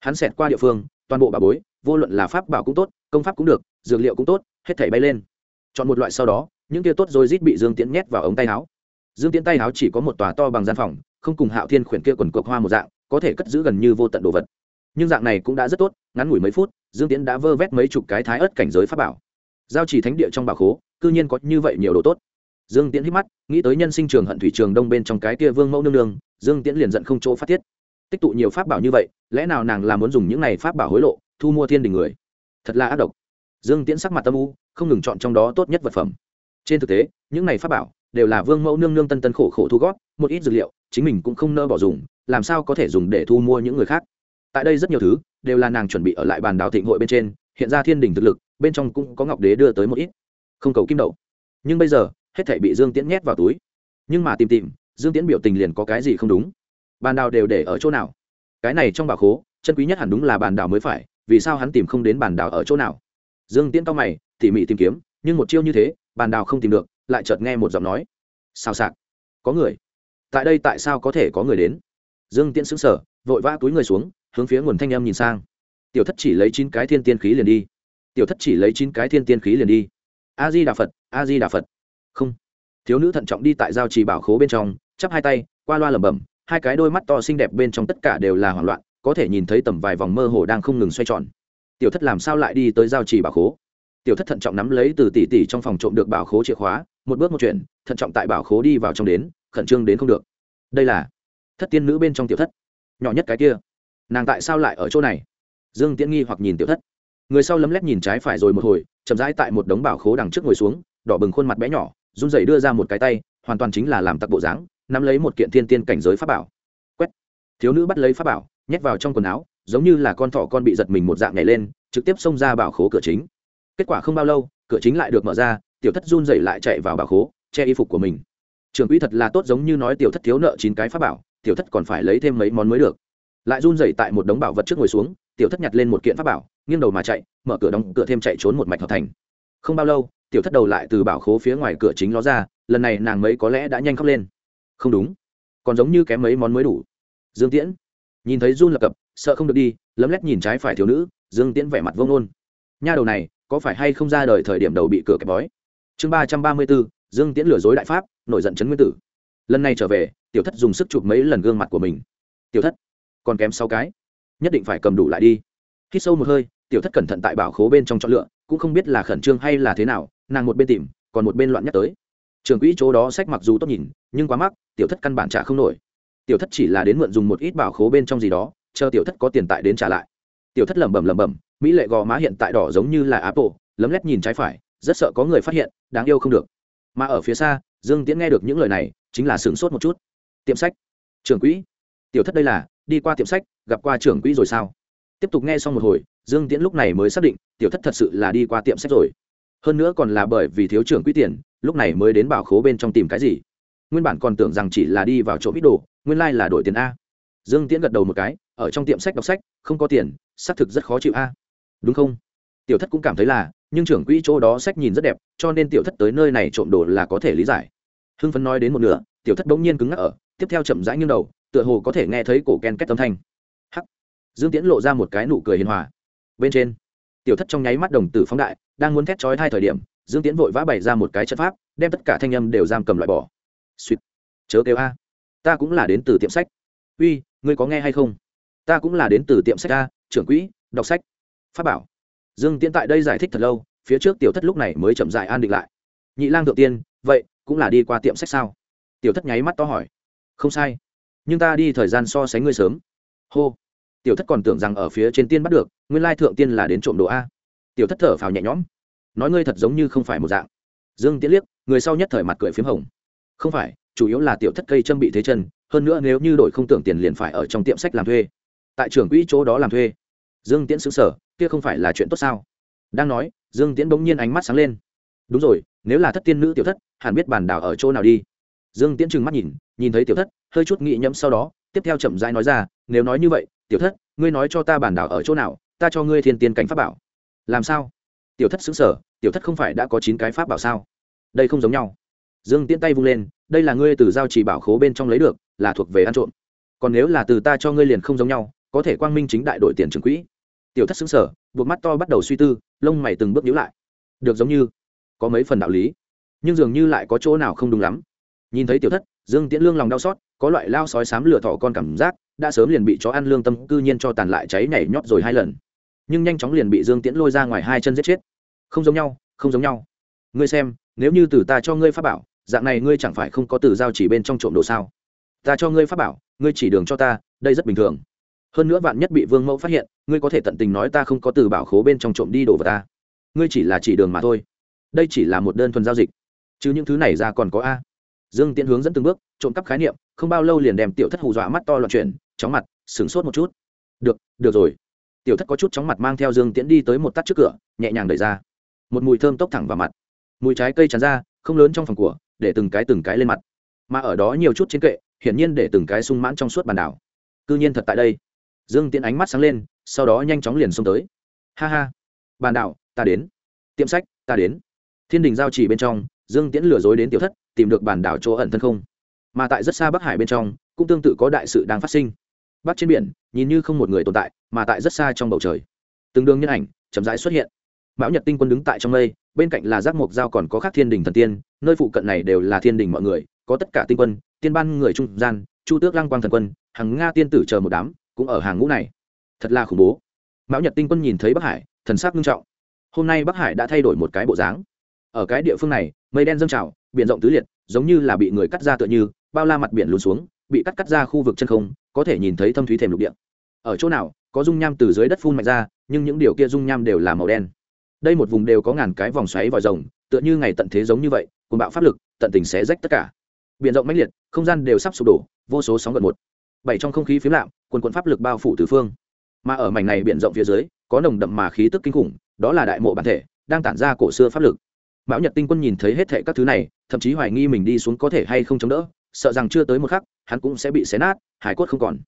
Hắn xẹt qua địa phương, toàn bộ bảo bối, vô luận là pháp bảo cũng tốt, công pháp cũng được, dược liệu cũng tốt, hết thảy bay lên. Chọn một loại sau đó, những kia tốt rồi rít bị dương tiễn nhét vào ống tay áo dương tiễn tay áo chỉ có một tòa to bằng gian phòng, không cùng hạo thiên khuyển kia quần cuộc hoa một dạng, có thể cất giữ gần như vô tận đồ vật. Nhưng dạng này cũng đã rất tốt, ngắn ngủi mấy phút dương tiễn đã vơ vét mấy chục cái thái ớt cảnh giới pháp bảo. Giao chỉ thánh địa trong bảo khố, cư nhiên có như vậy nhiều đồ tốt. Dương tiễn hít mắt, nghĩ tới nhân sinh trường hận thủy trường đông bên trong cái kia vương mẫu nương nương, dương tiễn liền giận không chỗ phát tiết. Tích tụ nhiều pháp bảo như vậy, lẽ nào nàng là muốn dùng những này pháp bảo hối lộ, thu mua thiên đình người? Thật là ác độc. Dương tiễn sắc mặt tâm u, không ngừng chọn trong đó tốt nhất vật phẩm. Trên thực tế, những này pháp bảo đều là vương mẫu nương nương tân tân khổ khổ thu gót một ít dược liệu, chính mình cũng không nỡ bỏ dùng, làm sao có thể dùng để thu mua những người khác? Tại đây rất nhiều thứ đều là nàng chuẩn bị ở lại bàn đào thịnh hội bên trên, hiện ra thiên đình thực lực, bên trong cũng có ngọc đế đưa tới một ít. Không cầu kim đậu. Nhưng bây giờ, hết thể bị dương tiễn nhét vào túi. Nhưng mà tìm tìm, dương tiễn biểu tình liền có cái gì không đúng? Bàn đào đều để ở chỗ nào? Cái này trong bà khố, chân quý nhất hẳn đúng là bàn đào mới phải, vì sao hắn tìm không đến bàn đào ở chỗ nào? Dương tiễn cao mày, tỉ mỉ tìm kiếm, nhưng một chiêu như thế, bàn đào không tìm được, lại chợt nghe một giọng nói. Xào sạc? có người. Tại đây tại sao có thể có người đến? Dương tiễn sững sờ, vội vã túi người xuống hướng phía nguồn thanh em nhìn sang. Tiểu thất chỉ lấy chín cái thiên tiên khí liền đi. Tiểu thất chỉ lấy chín cái thiên tiên khí liền đi. A di đà phật a di đà phật. Không. Thiếu nữ thận trọng đi tại giao trì bảo khố bên trong, chắp hai tay, qua loa lẩm bẩm, hai cái đôi mắt to xinh đẹp bên trong tất cả đều là hoảng loạn, có thể nhìn thấy tầm vài vòng mơ hồ đang không ngừng xoay tròn. Tiểu thất làm sao lại đi tới giao trì bảo khố? Tiểu thất thận trọng nắm lấy từ tỷ tỷ trong phòng trộm được bảo khố chìa khóa, một bước một chuyện thận trọng tại bảo khố đi vào trong đến, khẩn trương đến không được. Đây là thất tiên nữ bên trong tiểu thất. Nhỏ nhất cái kia nàng tại sao lại ở chỗ này? Dương tiễn nghi hoặc nhìn tiểu thất. Người sau lấm lét nhìn trái phải rồi một hồi, chậm rãi tại một đống bảo khố đằng trước ngồi xuống, đỏ bừng khuôn mặt bé nhỏ, run rẩy đưa ra một cái tay, hoàn toàn chính là làm tặc bộ dáng, nắm lấy một kiện thiên tiên cảnh giới pháp bảo. Quét! Thiếu nữ bắt lấy pháp bảo, nhét vào trong quần áo, giống như là con thỏ con bị giật mình một dạng nhảy lên, trực tiếp xông ra bảo khố cửa chính. Kết quả không bao lâu, cửa chính lại được mở ra, tiểu thất run rẩy lại chạy vào bảo khố, che y phục của mình. Trường quỹ thật là tốt giống như nói tiểu thất thiếu nợ chín cái pháp bảo, tiểu thất còn phải lấy thêm mấy món mới được lại run rẩy tại một đống bảo vật trước ngồi xuống, tiểu thất nhặt lên một kiện pháp bảo, nghiêng đầu mà chạy, mở cửa đóng cửa thêm chạy trốn một mạch hợp thành. Không bao lâu, tiểu thất đầu lại từ bảo khố phía ngoài cửa chính ló ra, lần này nàng mấy có lẽ đã nhanh khóc lên. Không đúng, còn giống như kém mấy món mới đủ. Dương tiễn, nhìn thấy run lập cập, sợ không được đi, lấm lét nhìn trái phải thiếu nữ, dương tiễn vẻ mặt vông nôn nha đầu này, có phải hay không ra đời thời điểm đầu bị cửa kẹp bói? Chương ba trăm ba mươi bốn, dương tiễn lừa dối đại pháp, nổi giận chấn nguyên tử. Lần này trở về, tiểu thất dùng sức chụp mấy lần gương mặt của mình. Tiểu thất còn kém sáu cái. Nhất định phải cầm đủ lại đi. Khi sâu một hơi, tiểu thất cẩn thận tại bảo khố bên trong chọn lựa, cũng không biết là khẩn trương hay là thế nào, nàng một bên tìm, còn một bên loạn nhắc tới. Trường quỹ chỗ đó sách mặc dù tốt nhìn, nhưng quá mắc, tiểu thất căn bản trả không nổi. Tiểu thất chỉ là đến mượn dùng một ít bảo khố bên trong gì đó, chờ tiểu thất có tiền tại đến trả lại. Tiểu thất lẩm bẩm lẩm bẩm, mỹ lệ gò má hiện tại đỏ giống như là apple, lấm lét nhìn trái phải, rất sợ có người phát hiện, đáng yêu không được. Mà ở phía xa, dương tiễn nghe được những lời này, chính là sửng sốt một chút. Tiệm sách. Trường quỹ. Tiểu thất đây là đi qua tiệm sách, gặp qua trưởng quỹ rồi sao? Tiếp tục nghe xong một hồi, dương tiễn lúc này mới xác định, tiểu thất thật sự là đi qua tiệm sách rồi. Hơn nữa còn là bởi vì thiếu trưởng quỹ tiền, lúc này mới đến bảo khố bên trong tìm cái gì? Nguyên bản còn tưởng rằng chỉ là đi vào chỗ ít đồ, nguyên lai、like、là đổi tiền a. Dương tiễn gật đầu một cái, ở trong tiệm sách đọc sách, không có tiền, xác thực rất khó chịu a. Đúng không? Tiểu thất cũng cảm thấy là, nhưng trưởng quỹ chỗ đó sách nhìn rất đẹp, cho nên tiểu thất tới nơi này trộm đồ là có thể lý giải. Hưng phấn nói đến một nửa, tiểu thất bỗng nhiên cứng ngắc ở, tiếp theo chậm rãi nghiêng đầu tựa hồ có thể nghe thấy cổ ken két âm thanh. Hắc. Dương tiễn lộ ra một cái nụ cười hiền hòa. Bên trên, tiểu thất trong nháy mắt đồng tử phóng đại, đang muốn thét trói hai thời điểm, dương tiễn vội vã bày ra một cái chất pháp, đem tất cả thanh âm đều giam cầm loại bỏ. Suýt chớ kêu a. Ta cũng là đến từ tiệm sách. Uy, ngươi có nghe hay không? Ta cũng là đến từ tiệm sách a, trưởng quỹ, đọc sách. Pháp bảo. Dương tiễn tại đây giải thích thật lâu, phía trước tiểu thất lúc này mới chậm dại an định lại. Nhị lang thượng tiên, vậy, cũng là đi qua tiệm sách sao? Tiểu thất nháy mắt to hỏi. Không sai nhưng ta đi thời gian so sánh ngươi sớm. Hô. Tiểu thất còn tưởng rằng ở phía trên tiên bắt được, nguyên lai thượng tiên là đến trộm đồ a. Tiểu thất thở phào nhẹ nhõm. Nói ngươi thật giống như không phải một dạng. Dương tiễn liếc, người sau nhất thời mặt cười p h í m hồng. Không phải, chủ yếu là tiểu thất cây châm bị thế chân, hơn nữa nếu như đội không tưởng tiền liền phải ở trong tiệm sách làm thuê. Tại trưởng quỹ chỗ đó làm thuê. Dương tiễn xứng sở kia không phải là chuyện tốt sao? Đang nói, dương tiễn bỗng nhiên ánh mắt sáng lên. Đúng rồi, nếu là thất tiên nữ tiểu thất, hẳn biết bàn đảo ở chỗ nào đi. Dương tiễn trừng mắt nhìn nhìn thấy tiểu thất, hơi chút nghị nhẫm sau đó, tiếp theo chậm rãi nói ra, nếu nói như vậy, tiểu thất, ngươi nói cho ta bản đảo ở chỗ nào, ta cho ngươi thiên tiên cảnh pháp bảo. Làm sao? Tiểu thất xứng sở tiểu thất không phải đã có chín cái pháp bảo sao? Đây không giống nhau. Dương tiễn tay vung lên, đây là ngươi từ giao chỉ bảo khố bên trong lấy được, là thuộc về ăn trộm. Còn nếu là từ ta cho ngươi liền không giống nhau, có thể quang minh chính đại đội tiền trừng quỹ. Tiểu thất xứng sở buộc mắt to bắt đầu suy tư, lông mày từng bước nhíu lại. Được giống như, có mấy phần đạo lý, nhưng dường như lại có chỗ nào không đúng lắm. Nhìn thấy tiểu thất dương tiễn lương lòng đau xót, có loại lao sói sám lửa thọ con cảm giác, đã sớm liền bị chó ăn lương tâm cư nhiên cho tàn lại cháy nhảy nhót rồi hai lần. Nhưng nhanh chóng liền bị dương tiễn lôi ra ngoài hai chân giết chết. Không giống nhau, không giống nhau. Ngươi xem, nếu như từ ta cho ngươi pháp bảo, dạng này ngươi chẳng phải không có từ giao chỉ bên trong trộm đồ sao? Ta cho ngươi pháp bảo, ngươi chỉ đường cho ta, đây rất bình thường. Hơn nữa vạn nhất bị vương mẫu phát hiện, ngươi có thể tận tình nói ta không có từ bảo khố bên trong trộm đi đồ vào ta. Ngươi chỉ là chỉ đường mà thôi. Đây chỉ là một đơn thuần giao dịch. Chứ những thứ này ra còn có a dương tiễn hướng dẫn từng bước, trộm cắp khái niệm, không bao lâu liền đem tiểu thất hù dọa mắt to loạn chuyển, chóng mặt, sửng sốt một chút. Được được rồi. Tiểu thất có chút chóng mặt mang theo dương tiễn đi tới một tắt trước cửa, nhẹ nhàng đẩy ra. Một mùi thơm tốc thẳng vào mặt. Mùi trái cây tràn ra, không lớn trong phòng của, để từng cái từng cái lên mặt. Mà ở đó nhiều chút trên kệ, hiển nhiên để từng cái sung mãn trong suốt bàn đảo. Cư nhiên thật tại đây. Dương tiễn ánh mắt sáng lên, sau đó nhanh chóng liền xông tới. Ha ha, bàn đảo, ta đến. Tiệm sách, ta đến. Thiên đình giao chỉ bên trong, dương tiễn lừa dối đến tiểu thất tìm được bản đảo chỗ ẩn thân không? Mà tại rất xa bắc hải bên trong, cũng tương tự có đại sự đang phát sinh. Bắc trên biển, nhìn như không một người tồn tại, mà tại rất xa trong bầu trời. Từng đường nhân ảnh, chậm rãi xuất hiện. Mão nhật tinh quân đứng tại trong mây, bên cạnh là giác mộc giao còn có khác thiên đình thần tiên, nơi phụ cận này đều là thiên đình mọi người, có tất cả tinh quân, tiên ban người trung gian, chu tước lăng quang thần quân hàng nga tiên tử chờ một đám, cũng ở hàng ngũ này. Thật là khủng bố. Mão nhật tinh quân nhìn thấy bắc hải, thần sắc nghiêm trọng. Hôm nay bắc hải đã thay đổi một cái bộ dáng. Ở cái địa phương này, mây đen dâng trào biển rộng tứ liệt, giống như là bị người cắt ra tựa như, bao la mặt biển lún xuống, bị cắt cắt ra khu vực chân không, có thể nhìn thấy thâm thúy thềm lục địa. Ở chỗ nào, có dung nham từ dưới đất phun mạnh ra, nhưng những điều kia dung nham đều là màu đen. Đây một vùng đều có ngàn cái vòng xoáy vòi rồng, tựa như ngày tận thế giống như vậy cùng bạo pháp lực, tận tình sẽ rách tất cả. Biển rộng mãnh liệt, không gian đều sắp sụp đổ, vô số sóng gần một. Bảy trong không khí phiếm lạm, quần quần pháp lực bao phủ tứ phương. Mà ở mảnh này biển rộng phía dưới, có nồng đậm mà khí tức kinh khủng, đó là đại mộ bản thể, đang tản ra cổ xưa pháp lực mão nhật tinh quân nhìn thấy hết thệ các thứ này, thậm chí hoài nghi mình đi xuống có thể hay không chống đỡ, sợ rằng chưa tới một khắc, hắn cũng sẽ bị xé nát, hải cốt không còn.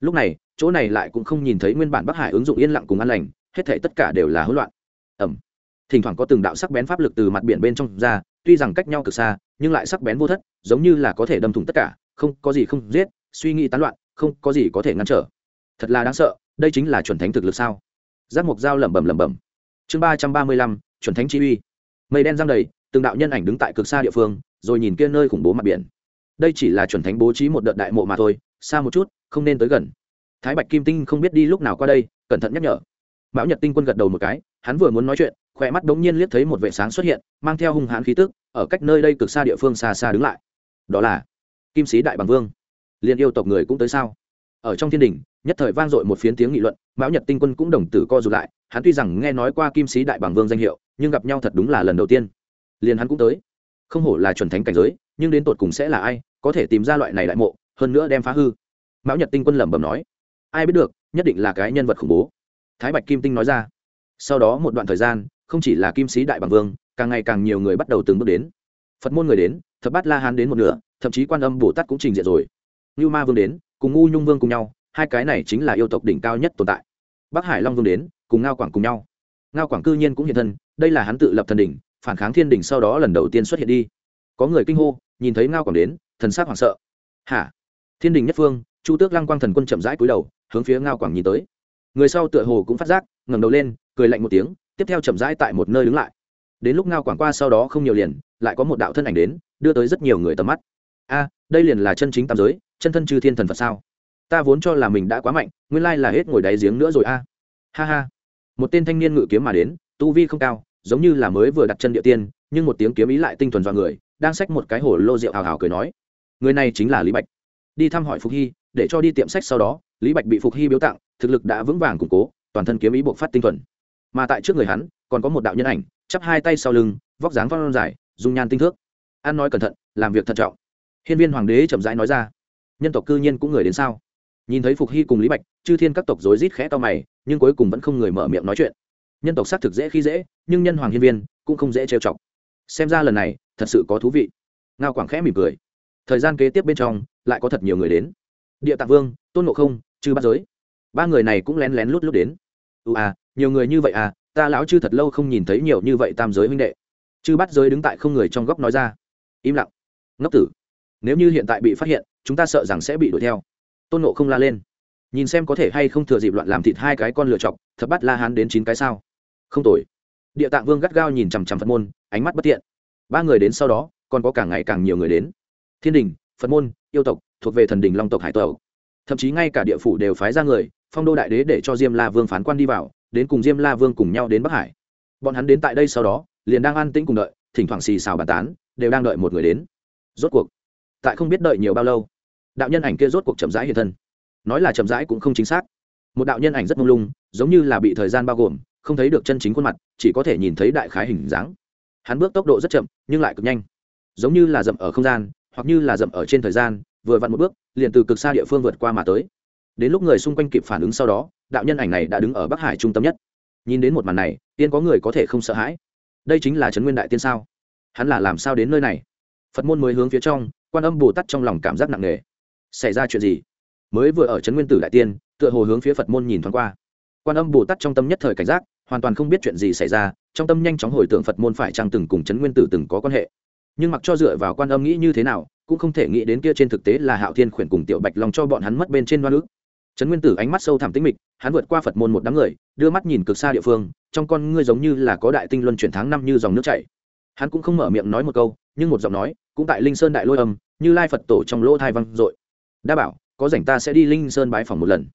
Lúc này, chỗ này lại cũng không nhìn thấy nguyên bản bắc hải ứng dụng yên lặng cùng an lành, hết thệ tất cả đều là hỗn loạn. Ẩm thỉnh thoảng có từng đạo sắc bén pháp lực từ mặt biển bên trong ra, tuy rằng cách nhau cực xa, nhưng lại sắc bén vô thất, giống như là có thể đâm thủng tất cả, không có gì không giết, suy nghĩ tán loạn, không có gì có thể ngăn trở. Thật là đáng sợ, đây chính là chuẩn thánh thực lực sao? Giác mục dao lẩm bẩm lẩm bẩm. Chương ba trăm ba mươi lăm, chuẩn thánh chi uy mây đen giăng đầy, từng đạo nhân ảnh đứng tại cực xa địa phương, rồi nhìn kia nơi khủng bố mặt biển. Đây chỉ là chuẩn thánh bố trí một đợt đại mộ mà thôi, xa một chút, không nên tới gần. Thái bạch kim tinh không biết đi lúc nào qua đây, cẩn thận nhắc nhở. Mão nhật tinh quân gật đầu một cái, hắn vừa muốn nói chuyện, khỏe mắt đống nhiên liếc thấy một vệ sáng xuất hiện, mang theo hung hãn khí tức, ở cách nơi đây cực xa địa phương xa xa đứng lại. Đó là kim sĩ đại bằng vương. Liền yêu tộc người cũng tới sao? Ở trong thiên đình nhất thời vang dội một phiến tiếng nghị luận, mão nhật tinh quân cũng đồng tử co rụt lại, hắn tuy rằng nghe nói qua kim sĩ đại bằng vương danh hiệu, nhưng gặp nhau thật đúng là lần đầu tiên. Liền hắn cũng tới. Không hổ là chuẩn thánh cảnh giới, nhưng đến tột cùng sẽ là ai, có thể tìm ra loại này đại mộ, hơn nữa đem phá hư. Mão nhật tinh quân lẩm bẩm nói, ai biết được, nhất định là cái nhân vật khủng bố. Thái bạch kim tinh nói ra. Sau đó một đoạn thời gian, không chỉ là kim sĩ đại bằng vương, càng ngày càng nhiều người bắt đầu từng bước đến. Phật môn người đến, thập bát la hán đến một nửa, thậm chí quan âm bồ tát cũng trình diện rồi. Như ma vương đến, cùng ngu nhung vương cùng nhau hai cái này chính là yêu tộc đỉnh cao nhất tồn tại. Bắc hải long vương đến, cùng ngao quảng cùng nhau. Ngao quảng cư nhiên cũng hiện thân, đây là hắn tự lập thần đỉnh, phản kháng thiên đỉnh sau đó lần đầu tiên xuất hiện đi. Có người kinh hô, nhìn thấy ngao quảng đến, thần sắc hoảng sợ. Hả? Thiên đình nhất phương, chu tước lăng quang thần quân chậm rãi cúi đầu, hướng phía ngao quảng nhìn tới. Người sau tựa hồ cũng phát giác, ngẩng đầu lên, cười lạnh một tiếng, tiếp theo chậm rãi tại một nơi đứng lại. Đến lúc ngao quảng qua sau đó không nhiều liền, lại có một đạo thân ảnh đến, đưa tới rất nhiều người tầm mắt. A, đây liền là chân chính tam giới, chân thân chư thiên thần phật sao? Ta vốn cho là mình đã quá mạnh, nguyên lai là hết ngồi đáy giếng nữa rồi a. Ha ha. Một tên thanh niên ngự kiếm mà đến, tu vi không cao, giống như là mới vừa đặt chân địa tiên, nhưng một tiếng kiếm ý lại tinh thuần do người, đang xách một cái hồ lô rượu hào hào cười nói. Người này chính là lý bạch. Đi thăm hỏi phục hy, để cho đi tiệm sách sau đó, lý bạch bị phục hy biếu tặng, thực lực đã vững vàng củng cố, toàn thân kiếm ý buộc phát tinh thuần. Mà tại trước người hắn, còn có một đạo nhân ảnh, chắp hai tay sau lưng, vóc dáng văn dài, dung nhan tinh thước. Ăn nói cẩn thận, làm việc thận trọng. Hiên viên hoàng đế chậm rãi nói ra. Nhân tộc cư nhiên cũng người đến sao? Nhìn thấy phục hy cùng lý bạch, chư thiên các tộc rối rít khẽ to mày, nhưng cuối cùng vẫn không người mở miệng nói chuyện. Nhân tộc xác thực dễ khi dễ, nhưng nhân hoàng hiên viên cũng không dễ trêu chọc. Xem ra lần này thật sự có thú vị. Ngao quảng khẽ mỉm cười. Thời gian kế tiếp bên trong, lại có thật nhiều người đến. Địa tạng vương, tôn ngộ không, chư bắt giới. Ba người này cũng lén lén lút lút đến. Ưu à nhiều người như vậy à ta lão chư thật lâu không nhìn thấy nhiều như vậy tam giới huynh đệ. Chư bắt giới đứng tại không người trong góc nói ra. Im lặng, ngốc tử, nếu như hiện tại bị phát hiện, chúng ta sợ rằng sẽ bị đuổi theo tôn nộ không la lên. Nhìn xem có thể hay không thừa dịp loạn làm thịt hai cái con lựa chọc, thập bắt la hán đến chín cái sao. Không tội địa tạng vương gắt gao nhìn chằm chằm phật môn, ánh mắt bất tiện. ba người đến sau đó, còn có càng ngày càng nhiều người đến. Thiên đình, phật môn, yêu tộc, thuộc về thần đình long tộc hải tộc. Thậm chí ngay cả địa phủ đều phái ra người, phong đô đại đế để cho diêm la vương phán quan đi vào, đến cùng diêm la vương cùng nhau đến bắc hải. Bọn hắn đến tại đây sau đó, liền đang an tĩnh cùng đợi, thỉnh thoảng xì xào bàn tán, đều đang đợi một người đến. Rốt cuộc, tại không biết đợi nhiều bao lâu đạo nhân ảnh kia rốt cuộc chậm rãi hiện thân. Nói là chậm rãi cũng không chính xác. Một đạo nhân ảnh rất mông lung, giống như là bị thời gian bao gồm, không thấy được chân chính khuôn mặt, chỉ có thể nhìn thấy đại khái hình dáng. Hắn bước tốc độ rất chậm, nhưng lại cực nhanh. Giống như là dậm ở không gian, hoặc như là dậm ở trên thời gian, vừa vặn một bước, liền từ cực xa địa phương vượt qua mà tới. Đến lúc người xung quanh kịp phản ứng sau đó, đạo nhân ảnh này đã đứng ở bắc hải trung tâm nhất. Nhìn đến một màn này, tiên có người có thể không sợ hãi. Đây chính là trấn nguyên đại tiên sao? Hắn là làm sao đến nơi này? Phật môn mới hướng phía trong, quan âm bồ tát trong lòng cảm giác nặng nề xảy ra chuyện gì? Mới vừa ở trấn nguyên tử đại tiên, tựa hồ hướng phía phật môn nhìn thoáng qua. Quan âm bồ tát trong tâm nhất thời cảnh giác, hoàn toàn không biết chuyện gì xảy ra, trong tâm nhanh chóng hồi tưởng phật môn phải chăng từng cùng trấn nguyên tử từng có quan hệ. Nhưng mặc cho dựa vào quan âm nghĩ như thế nào, cũng không thể nghĩ đến kia trên thực tế là hạo thiên khuyển cùng tiểu bạch long cho bọn hắn mất bên trên đoan ước. Trấn nguyên tử ánh mắt sâu thẳm tĩnh mịch, hắn vượt qua phật môn một đám người, đưa mắt nhìn cực xa địa phương, trong con ngươi giống như là có đại tinh luân chuyển tháng năm như dòng nước chảy. Hắn cũng không mở miệng nói một câu, nhưng một giọng nói, cũng tại linh sơn đại lôi âm, như lai phật tổ trong lỗ thai văng dội đã bảo, có rảnh ta sẽ đi linh sơn bái phòng một lần.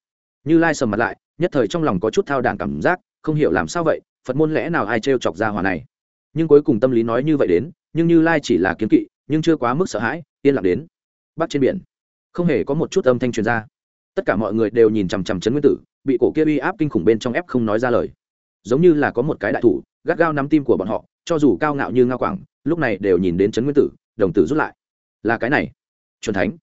Như lai sầm mặt lại, nhất thời trong lòng có chút thao đảng cảm giác, không hiểu làm sao vậy, phật môn lẽ nào ai trêu chọc ra hòa này. Nhưng cuối cùng tâm lý nói như vậy đến, nhưng như lai chỉ là kiến kỵ, nhưng chưa quá mức sợ hãi, yên lặng đến. Bắc trên biển, không hề có một chút âm thanh truyền ra. Tất cả mọi người đều nhìn chằm chằm chấn nguyên tử, bị cổ kia uy áp kinh khủng bên trong ép không nói ra lời. Giống như là có một cái đại thủ, gắt gao nắm tim của bọn họ, cho dù cao ngạo như ngao quảng, lúc này đều nhìn đến chấn nguyên tử, đồng tử rút lại. Là cái này, chuẩn thánh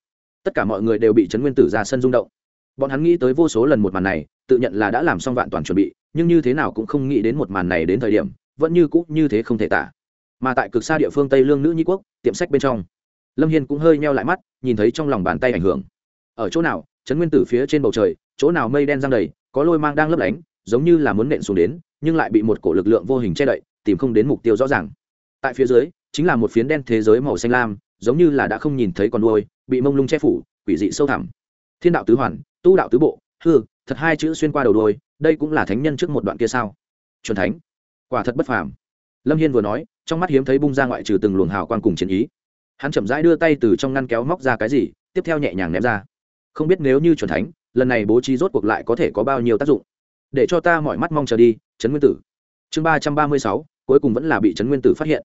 tất cả mọi người đều bị trấn nguyên tử ra sân rung động. Bọn hắn nghĩ tới vô số lần một màn này, tự nhận là đã làm xong vạn toàn chuẩn bị, nhưng như thế nào cũng không nghĩ đến một màn này đến thời điểm, vẫn như cũ như thế không thể tả. Mà tại cực xa địa phương tây lương nữ nhi quốc, tiệm sách bên trong, lâm hiên cũng hơi meo lại mắt, nhìn thấy trong lòng bàn tay ảnh hưởng. Ở chỗ nào? Trấn nguyên tử phía trên bầu trời, chỗ nào mây đen giang đầy, có lôi mang đang lấp lánh, giống như là muốn nện xuống đến, nhưng lại bị một cổ lực lượng vô hình che đậy, tìm không đến mục tiêu rõ ràng. Tại phía dưới, chính là một phiến đen thế giới màu xanh lam, giống như là đã không nhìn thấy con đuôi bị mông lung che phủ quỷ dị sâu thẳm. Thiên đạo tứ hoàn tu đạo tứ bộ hư thật hai chữ xuyên qua đầu đuôi, đây cũng là thánh nhân trước một đoạn kia sao? Chuẩn thánh. Quả thật bất phàm. Lâm hiên vừa nói trong mắt hiếm thấy bung ra ngoại trừ từng luồng hào quang cùng chiến ý. Hắn chậm rãi đưa tay từ trong ngăn kéo móc ra cái gì tiếp theo nhẹ nhàng ném ra. Không biết nếu như chuẩn thánh lần này bố trí rốt cuộc lại có thể có bao nhiêu tác dụng? Để cho ta mọi mắt mong chờ đi trấn nguyên tử. Chương ba trăm ba mươi sáu cuối cùng vẫn là bị trấn nguyên tử phát hiện.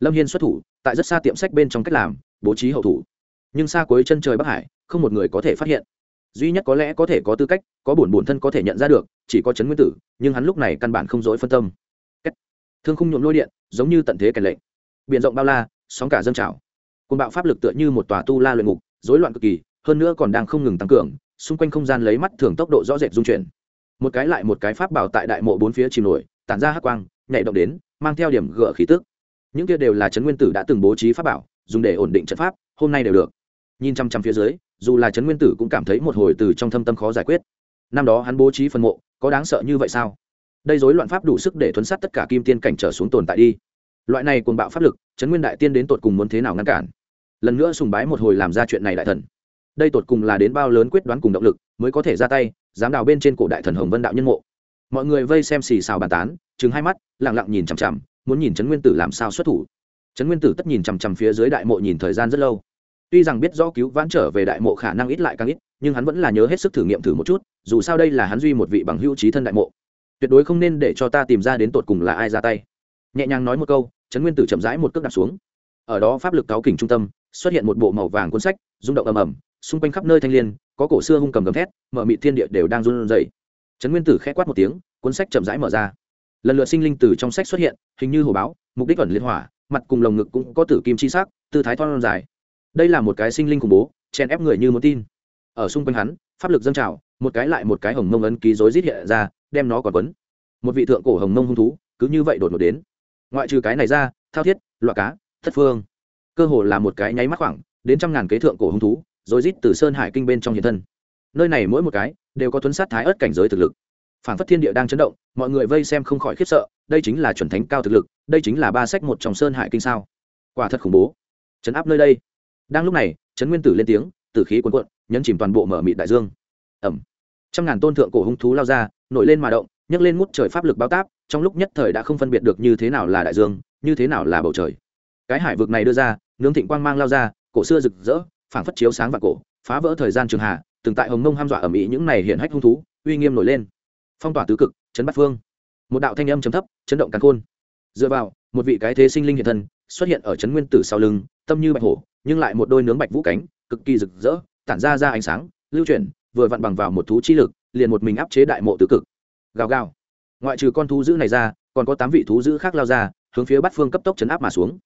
Lâm hiên xuất thủ tại rất xa tiệm sách bên trong cách làm bố trí hậu thủ nhưng xa cuối chân trời bắc hải, không một người có thể phát hiện. Duy nhất có lẽ có thể có tư cách, có bổn bổn thân có thể nhận ra được, chỉ có trấn nguyên tử, nhưng hắn lúc này căn bản không dối phân tâm. Thương khung nhuộm lôi điện, giống như tận thế kèn lệnh. Biển rộng bao la, sóng cả dâng trào. Côn bạo pháp lực tựa như một tòa tu la luyện ngục, rối loạn cực kỳ, hơn nữa còn đang không ngừng tăng cường, xung quanh không gian lấy mắt thường tốc độ rõ rệt dung chuyển. Một cái lại một cái pháp bảo tại đại mộ bốn phía chìm nổi, tản ra hắc quang, nhảy động đến, mang theo điểm gỡ khí tức. Những kia đều là trấn nguyên tử đã từng bố trí pháp bảo, dùng để ổn định trận pháp, hôm nay đều được nhìn chăm chăm phía dưới, dù là trấn nguyên tử cũng cảm thấy một hồi từ trong thâm tâm khó giải quyết. Năm đó hắn bố trí phần mộ, có đáng sợ như vậy sao? Đây rối loạn pháp đủ sức để thuấn sát tất cả kim tiên cảnh trở xuống tồn tại đi. Loại này cuồng bạo pháp lực, trấn nguyên đại tiên đến tột cùng muốn thế nào ngăn cản? Lần nữa sùng bái một hồi làm ra chuyện này đại thần. Đây tột cùng là đến bao lớn quyết đoán cùng động lực mới có thể ra tay, dám đào bên trên cổ đại thần hồng vân đạo nhân mộ. Mọi người vây xem xì xào bàn tán chứng hai mắt lẳng lặng nhìn chằm chằm, muốn nhìn trấn nguyên tử làm sao xuất thủ. Trấn nguyên tử tất nhìn chằm chằm phía dưới đại mộ nhìn thời gian rất lâu tuy rằng biết rõ cứu vãn trở về đại mộ khả năng ít lại càng ít, nhưng hắn vẫn là nhớ hết sức thử nghiệm thử một chút, dù sao đây là hắn duy một vị bằng hữu trí thân đại mộ. Tuyệt đối không nên để cho ta tìm ra đến tột cùng là ai ra tay. Nhẹ nhàng nói một câu, trấn nguyên tử chậm rãi một cước đặt xuống. Ở đó pháp lực cáo kỉnh trung tâm, xuất hiện một bộ màu vàng cuốn sách, rung động ầm ầm, xung quanh khắp nơi thanh l i ê n có cổ xưa hung cầm gầm thét, mở mị thiên địa đều đang run rẩy. Trấn nguyên tử k h ẽ quát một tiếng, cuốn sách chậm rãi mở ra. Lần lượt sinh linh từ trong sách xuất hiện, hình như hồ báo, mục đích ẩn liên hỏa, mặt cùng lồng ngực cũng có tử kim chi sắc, tư thái thon dài đây là một cái sinh linh khủng bố chen ép người như muốn tin. Ở xung quanh hắn, pháp lực dâng trào, một cái lại một cái hồng mông ấn ký rối rít hiện ra, đem nó còn quấn. Một vị thượng cổ hồng mông hung thú, cứ như vậy đột ngột đến. Ngoại trừ cái này ra, thao thiết loại cá, thất phương. Cơ hồ là một cái nháy mắt khoảng đến trăm ngàn kế thượng cổ hung thú rồi rít từ sơn hải kinh bên trong hiện thân. Nơi này mỗi một cái đều có tuấn sát thái ớt cảnh giới thực lực. Phản phất thiên địa đang chấn động, mọi người vây xem không khỏi khiếp sợ, đây chính là chuẩn thánh cao thực lực, đây chính là ba sách một trong sơn hải kinh sao? Quả thật khủng bố. Chấn áp nơi đây đang lúc này, trấn nguyên tử lên tiếng, tử khí cuồn cuộn, nhấn chìm toàn bộ mở mịt đại dương. Ẩm trăm ngàn tôn thượng cổ hung thú lao ra, nổi lên mà động, nhấc lên ngút trời pháp lực bao táp, trong lúc nhất thời đã không phân biệt được như thế nào là đại dương, như thế nào là bầu trời. Cái hải vực này đưa ra, nướng thịnh quang mang lao ra, cổ xưa rực rỡ, phảng phất chiếu sáng và cổ, phá vỡ thời gian trường hạ từng tại hồng mông ham dọa ẩm ý những này hiện hách hung thú, uy nghiêm nổi lên. Phong tỏa tứ cực, chấn bắt phương. Một đạo thanh âm chấm thấp, chấn động càn khôn. Dựa vào, một vị cái thế sinh linh hiện thân, xuất hiện ở chấn nguyên tử sau lưng, tâm như bạch hổ nhưng lại một đôi nướng bạch vũ cánh, cực kỳ rực rỡ, tản ra ra ánh sáng, lưu chuyển, vừa vặn bằng vào một thú chi lực, liền một mình áp chế đại mộ tứ cực. Gào gào. Ngoại trừ con thú dữ này ra, còn có tám vị thú dữ khác lao ra, hướng phía bắt phương cấp tốc chấn áp mà xuống.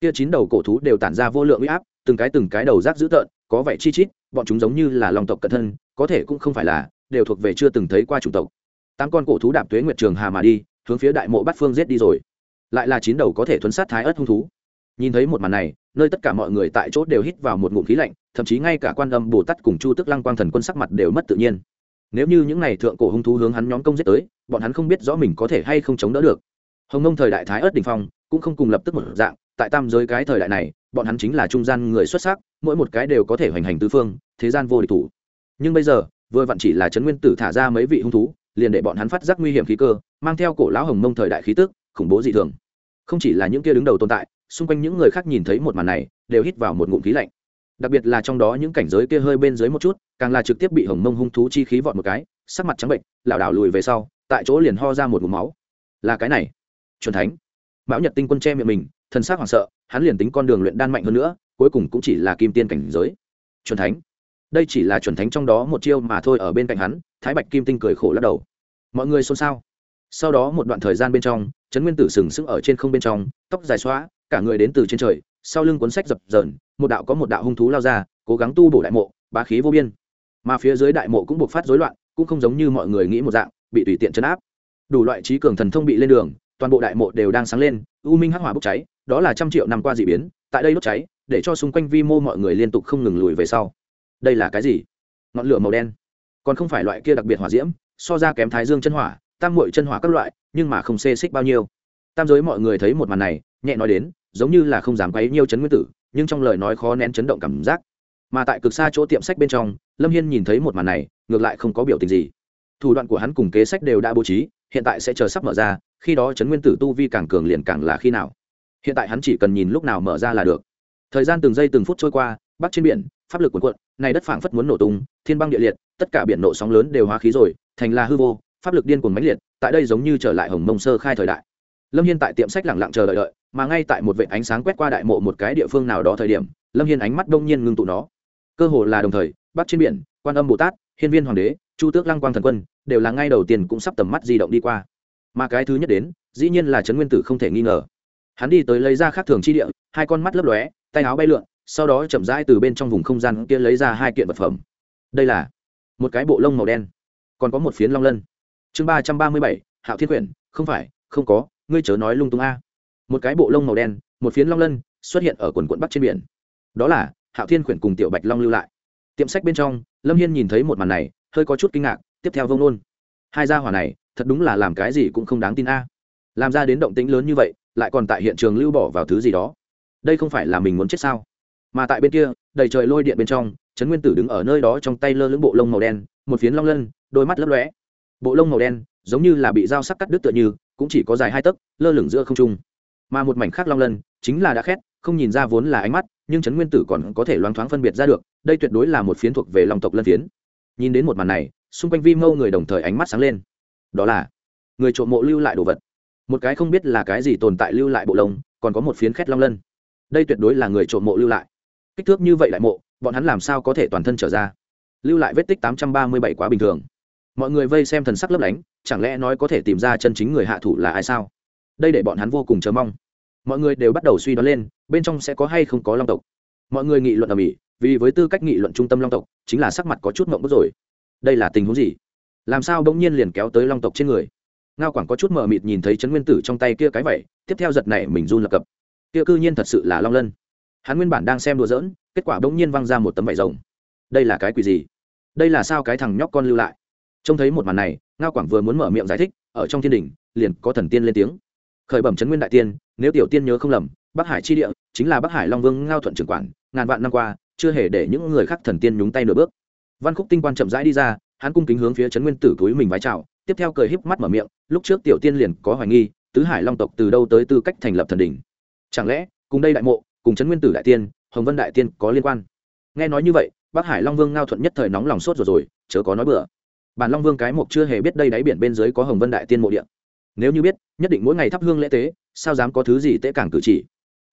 Kia chín đầu cổ thú đều tản ra vô lượng uy áp, từng cái từng cái đầu rác dữ tợn, có vẻ chi chít, bọn chúng giống như là lòng tộc cận thân, có thể cũng không phải là, đều thuộc về chưa từng thấy qua chủng tộc. Tám con cổ thú đạp tuế nguyệt trường hà mà đi, hướng phía đại mộ bát phương giết đi rồi. Lại là chín đầu có thể thuấn sát thái ớt hung thú nhìn thấy một màn này, nơi tất cả mọi người tại chỗ đều hít vào một ngụm khí lạnh, thậm chí ngay cả quan âm bồ tát cùng chu tức lăng quang thần quân sắc mặt đều mất tự nhiên. Nếu như những này thượng cổ hung thú hướng hắn nhóm công giết tới, bọn hắn không biết rõ mình có thể hay không chống đỡ được. Hồng nông thời đại thái ớt đình phong, cũng không cùng lập tức một dạng, tại tam giới cái thời đại này, bọn hắn chính là trung gian người xuất sắc, mỗi một cái đều có thể hoành hành tứ phương, thế gian vô địch thủ. Nhưng bây giờ, vừa vặn chỉ là trấn nguyên tử thả ra mấy vị hung thú, liền để bọn hắn phát giác nguy hiểm khí cơ, mang theo cổ lão hồng mông thời đại khí tức, khủng bố dị thường. Không chỉ là những kia đứng đầu tồn tại xung quanh những người khác nhìn thấy một màn này, đều hít vào một ngụm khí lạnh. Đặc biệt là trong đó những cảnh giới kia hơi bên dưới một chút, càng là trực tiếp bị hồng mông hung thú chi khí vọt một cái, sắc mặt trắng bệnh, lảo đảo lùi về sau, tại chỗ liền ho ra một ngụm máu. Là cái này, chuẩn thánh. Mão nhật tinh quân che miệng mình thân xác hoảng sợ, hắn liền tính con đường luyện đan mạnh hơn nữa, cuối cùng cũng chỉ là kim tiên cảnh giới. Chuẩn thánh. Đây chỉ là chuẩn thánh trong đó một chiêu mà thôi, ở bên cạnh hắn, thái bạch kim tinh cười khổ lắc đầu. Mọi người xôn xao. Sau đó một đoạn thời gian bên trong, trấn nguyên tử sừng sững ở trên không bên trong, tóc dài xóa cả người đến từ trên trời, sau lưng cuốn sách dập dờn, một đạo có một đạo hung thú lao ra, cố gắng tu bổ đại mộ, bá khí vô biên. Mà phía dưới đại mộ cũng buộc phát rối loạn, cũng không giống như mọi người nghĩ một dạng, bị tùy tiện chấn áp. Đủ loại trí cường thần thông bị lên đường, toàn bộ đại mộ đều đang sáng lên, u minh hắc hỏa bốc cháy, đó là trăm triệu năm qua d ị biến, tại đây đốt cháy, để cho xung quanh vi mô mọi người liên tục không ngừng lùi về sau. Đây là cái gì? Ngọn lửa màu đen. Còn không phải loại kia đặc biệt hỏa diễm, so ra kém thái dương chân hỏa, tam mội chân hỏa các loại, nhưng mà không xê xích bao nhiêu. Tam giới mọi người thấy một màn này, nhẹ nói đến giống như là không dám quấy nhiều chấn nguyên tử, nhưng trong lời nói khó nén chấn động cảm giác. Mà tại cực xa chỗ tiệm sách bên trong, lâm hiên nhìn thấy một màn này, ngược lại không có biểu tình gì. Thủ đoạn của hắn cùng kế sách đều đã bố trí, hiện tại sẽ chờ sắp mở ra, khi đó chấn nguyên tử tu vi càng cường liền càng là khi nào. Hiện tại hắn chỉ cần nhìn lúc nào mở ra là được. Thời gian từng giây từng phút trôi qua, bắc trên biển, pháp lực cuộn cuộn, này đất phảng phất muốn nổ tung, thiên băng địa liệt, tất cả biển nộ sóng lớn đều hóa khí rồi, thành là hư vô, pháp lực điên cuồng mãnh liệt, tại đây giống như trở lại hồng mông sơ khai thời đại lâm hiên tại tiệm sách lẳng lặng chờ đợi đợi, mà ngay tại một vệ ánh sáng quét qua đại mộ một cái địa phương nào đó thời điểm, lâm hiên ánh mắt đông nhiên ngưng tụ nó. Cơ hồ là đồng thời, bắc trên biển, quan âm bồ tát, hiên viên hoàng đế, chu tước lăng quang thần quân, đều là ngay đầu tiên cũng sắp tầm mắt di động đi qua. Mà cái thứ nhất đến, dĩ nhiên là trấn nguyên tử không thể nghi ngờ. Hắn đi tới lấy ra khác thường chi địa, hai con mắt lấp lóe, tay áo bay lượn, sau đó chậm rãi từ bên trong vùng không gian kia lấy ra hai kiện vật phẩm. Đây là một cái bộ lông màu đen, còn có một phiến long lân. Chương ba trăm ba mươi bảy, hạo thiên quyển, không phải, không có ngươi chớ nói lung tung a. Một cái bộ lông màu đen, một phiến long lân xuất hiện ở quần quận bắc trên biển. Đó là hạo thiên quyển cùng tiểu bạch long lưu lại. Tiệm sách bên trong, lâm hiên nhìn thấy một màn này, hơi có chút kinh ngạc, tiếp theo vông nôn hai gia hỏa này, thật đúng là làm cái gì cũng không đáng tin a. Làm ra đến động tĩnh lớn như vậy, lại còn tại hiện trường lưu bỏ vào thứ gì đó. Đây không phải là mình muốn chết sao? Mà tại bên kia, đầy trời lôi điện bên trong, trấn nguyên tử đứng ở nơi đó trong tay lơ lưỡng bộ lông màu đen, một phiến long lân, đôi mắt lấp lóe. Bộ lông màu đen giống như là bị dao sắc cắt đứt tựa như cũng chỉ có dài hai tấc, lơ lửng giữa không trung. Mà một mảnh khác long lân, chính là đã khét, không nhìn ra vốn là ánh mắt, nhưng trấn nguyên tử còn có thể loáng thoáng phân biệt ra được, đây tuyệt đối là một phiến thuộc về lòng tộc lân phiến. Nhìn đến một màn này, xung quanh vi mâu người đồng thời ánh mắt sáng lên. Đó là, người trộm mộ lưu lại đồ vật. Một cái không biết là cái gì tồn tại lưu lại bộ lông, còn có một phiến khét long lân. Đây tuyệt đối là người trộm mộ lưu lại. Kích thước như vậy lại mộ, bọn hắn làm sao có thể toàn thân trở ra? Lưu lại vết tích tám trăm ba mươi bảy quá bình thường mọi người vây xem thần sắc lấp lánh chẳng lẽ nói có thể tìm ra chân chính người hạ thủ là ai sao? Đây để bọn hắn vô cùng chờ mong. Mọi người đều bắt đầu suy đoán lên bên trong sẽ có hay không có long tộc. Mọi người nghị luận ở mỹ vì với tư cách nghị luận trung tâm long tộc chính là sắc mặt có chút mộng bức rồi. Đây là tình huống gì? Làm sao bỗng nhiên liền kéo tới long tộc trên người? Ngao quảng có chút mờ mịt nhìn thấy trấn nguyên tử trong tay kia cái vậy, tiếp theo giật này mình run lập cập. Kia cư nhiên thật sự là long lân. Hắn nguyên bản đang xem đùa giỡn kết quả bỗng nhiên văng ra một tấm vải rồng. Đây là cái quỷ gì? Đây là sao cái thằng nhóc con lưu lại? Trông thấy một màn này, ngao quảng vừa muốn mở miệng giải thích, ở trong thiên đình, liền có thần tiên lên tiếng. Khởi bẩm trấn nguyên đại tiên, nếu tiểu tiên nhớ không lầm, bắc hải chi địa chính là bắc hải long vương ngao thuận trưởng quản, ngàn vạn năm qua, chưa hề để những người khác thần tiên nhúng tay nửa bước. Văn khúc tinh quan chậm rãi đi ra, hắn cung kính hướng phía trấn nguyên tử túi mình vái chào, tiếp theo cười híp mắt mở miệng, lúc trước tiểu tiên liền có hoài nghi, tứ hải long tộc từ đâu tới tư cách thành lập thần đình? Chẳng lẽ, cùng đây đại mộ, cùng trấn nguyên tử đại tiên, hồng vân đại tiên có liên quan? Nghe nói như vậy, bắc hải long vương ngao thuận nhất thời nóng lòng sốt rồi rồi, chớ có nói bừa bản long vương cái mộc chưa hề biết đây đáy biển bên dưới có hồng vân đại tiên mộ điện nếu như biết, nhất định mỗi ngày thắp hương lễ tế, sao dám có thứ gì tễ càng cử chỉ?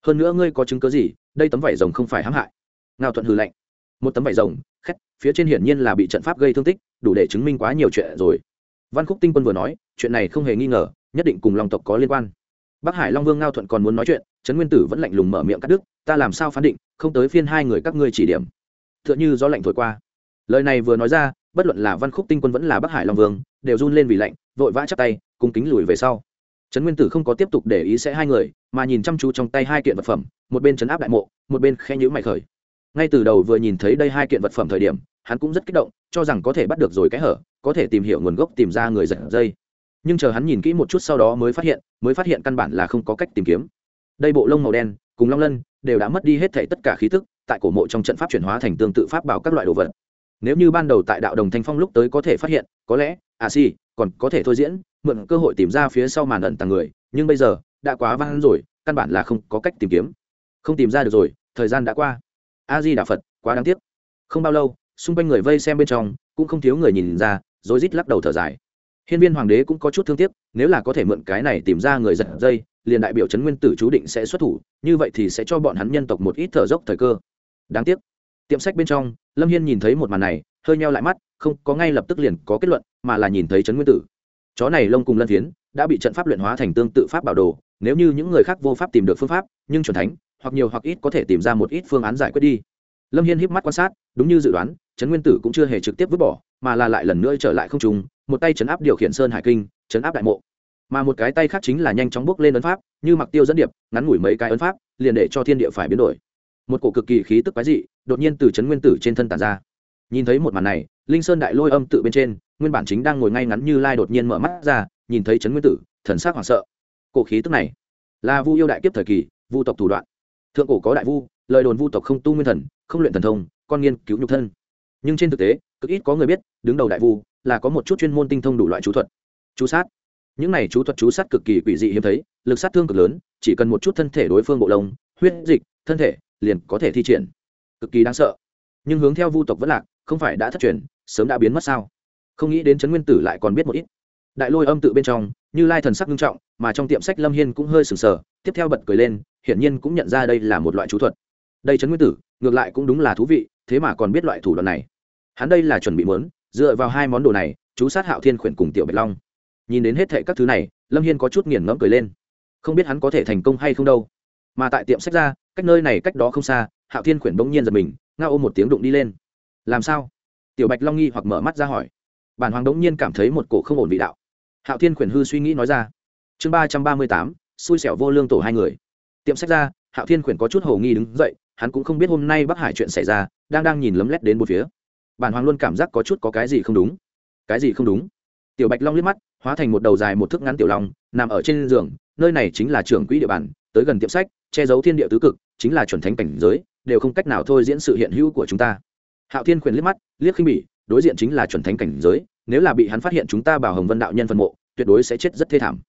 Hơn nữa ngươi có chứng cớ gì, đây tấm vải rồng không phải hãm hại. Ngao thuận hừ lạnh. Một tấm vải rồng, khét, phía trên hiển nhiên là bị trận pháp gây thương tích, đủ để chứng minh quá nhiều chuyện rồi. Văn khúc tinh quân vừa nói, chuyện này không hề nghi ngờ, nhất định cùng long tộc có liên quan. Bắc hải long vương ngao thuận còn muốn nói chuyện, trấn nguyên tử vẫn lạnh lùng mở miệng cắt đứt, ta làm sao phán định, không tới phiên hai người các ngươi chỉ điểm. T h ư ợ n h ư gió lạnh thổi qua. Lời này vừa nói ra bất luận là văn khúc tinh quân vẫn là bắc hải long vương, đều run lên vì lạnh, vội vã chắp tay cung kính lùi về sau. Trấn nguyên tử không có tiếp tục để ý sẽ hai người, mà nhìn chăm chú trong tay hai kiện vật phẩm, một bên chấn áp đại mộ, một bên khe nhữ mày khởi. Ngay từ đầu vừa nhìn thấy đây hai kiện vật phẩm thời điểm, hắn cũng rất kích động, cho rằng có thể bắt được rồi cái hở, có thể tìm hiểu nguồn gốc, tìm ra người giật dây. Nhưng chờ hắn nhìn kỹ một chút sau đó mới phát hiện, mới phát hiện căn bản là không có cách tìm kiếm. Đây bộ lông màu đen, cùng long lân, đều đã mất đi hết thảy tất cả khí tức tại cổ mộ trong trận pháp chuyển hóa thành tương tự pháp bảo các loại đồ vật nếu như ban đầu tại đạo đồng thanh phong lúc tới có thể phát hiện, có lẽ à si còn có thể thôi diễn, mượn cơ hội tìm ra phía sau màn ẩn tàng người, nhưng bây giờ, đã quá vang rồi, căn bản là không có cách tìm kiếm. Không tìm ra được rồi, thời gian đã qua. A di đà phật, quá đáng tiếc. Không bao lâu, xung quanh người vây xem bên trong, cũng không thiếu người nhìn ra rồi rít lắc đầu thở dài. Hiên viên hoàng đế cũng có chút thương tiếc, nếu là có thể mượn cái này tìm ra người giật dây, liền đại biểu trấn nguyên tử chú định sẽ xuất thủ, như vậy thì sẽ cho bọn hắn nhân tộc một ít thở dốc thời cơ. Đáng tiếc tiệm sách bên trong, lâm hiên nhìn thấy một màn này, hơi nheo lại mắt, không, có ngay lập tức liền có kết luận, mà là nhìn thấy trấn nguyên tử. Chó này lông cùng lân phiến, đã bị trận pháp luyện hóa thành tương tự pháp bảo đồ, nếu như những người khác vô pháp tìm được phương pháp, nhưng chuẩn thánh, hoặc nhiều hoặc ít có thể tìm ra một ít phương án giải quyết đi. Lâm hiên híp mắt quan sát, đúng như dự đoán, trấn nguyên tử cũng chưa hề trực tiếp vứt bỏ, mà là lại lần nữa trở lại không trùng một tay chấn áp điều khiển sơn hải kinh, chấn áp đại mộ. Mà một cái tay khác chính là nhanh chóng bước lên ấn pháp, như mặc tiêu dẫn điệp, ngắn ngủi mấy cái ấn pháp, liền để cho thiên địa phải biến đổi. Một cổ cực kỳ khí tức quái dị đột nhiên từ trấn nguyên tử trên thân tàn ra. Nhìn thấy một màn này, linh sơn đại lôi âm tự bên trên, nguyên bản chính đang ngồi ngay ngắn như lai đột nhiên mở mắt ra, nhìn thấy trấn nguyên tử, thần sắc hoảng sợ. Cổ khí tức này, là vu yêu đại kiếp thời kỳ, vu tộc thủ đoạn. Thượng cổ có đại vu, lời đồn vu tộc không tu nguyên thần, không luyện thần thông, con nghiên cứu nhục thân. Nhưng trên thực tế, cực ít có người biết, đứng đầu đại vu, là có một chút chuyên môn tinh thông đủ loại chú thuật. Chú sát. Những này chú thuật chú sát cực kỳ quỷ dị hiếm thấy, lực sát thương cực lớn, chỉ cần một chút thân thể đối phương bộ lông, huyết dịch, thân thể, liền có thể thi triển cực kỳ đáng sợ. Nhưng hướng theo vu tộc vẫn lạc, không phải đã thất truyền, sớm đã biến mất sao? Không nghĩ đến trấn nguyên tử lại còn biết một ít. Đại lôi âm tự bên trong, như lai thần sắc nghiêm trọng, mà trong tiệm sách lâm hiên cũng hơi sừng sờ, tiếp theo bật cười lên, hiển nhiên cũng nhận ra đây là một loại chú thuật. Đây trấn nguyên tử, ngược lại cũng đúng là thú vị, thế mà còn biết loại thủ đoạn này. Hắn đây là chuẩn bị mớn dựa vào hai món đồ này, chú sát hạo thiên khuyển cùng tiểu bạch long. Nhìn đến hết thệ các thứ này, lâm hiên có chút nghiền ngẫm cười lên. Không biết hắn có thể thành công hay không đâu. Mà tại tiệm sách ra, cách nơi này cách đó không xa hạo thiên khuyển bỗng nhiên giật mình, ngao ôm một tiếng đụng đi lên. Làm sao? Tiểu bạch long nghi hoặc mở mắt ra hỏi. Bản hoàng đống nhiên cảm thấy một cổ không ổn vị đạo. Hạo thiên khuyển hư suy nghĩ nói ra. Chương ba trăm ba mươi tám, xui xẻo vô lương tổ hai người. Tiệm sách ra, hạo thiên khuyển có chút hồ nghi đứng dậy, hắn cũng không biết hôm nay bắc hải chuyện xảy ra, đang đang nhìn lấm lét đến một phía. Bản hoàng luôn cảm giác có chút có cái gì không đúng. Cái gì không đúng? Tiểu bạch long liếc mắt, hóa thành một đầu dài một thước ngắn tiểu long, nằm ở trên giường, nơi này chính là trưởng quỹ địa bàn, tới gần tiệm sách, che giấu thiên địa tứ cực, chính là chuẩn thánh cảnh giới đều không cách nào thôi diễn sự hiện hữu của chúng ta. Hạo thiên khuyển liếc mắt, liếc khinh bỉ, đối diện chính là chuẩn thánh cảnh giới, nếu là bị hắn phát hiện chúng ta bảo hồng vân đạo nhân phân mộ, tuyệt đối sẽ chết rất thê thảm.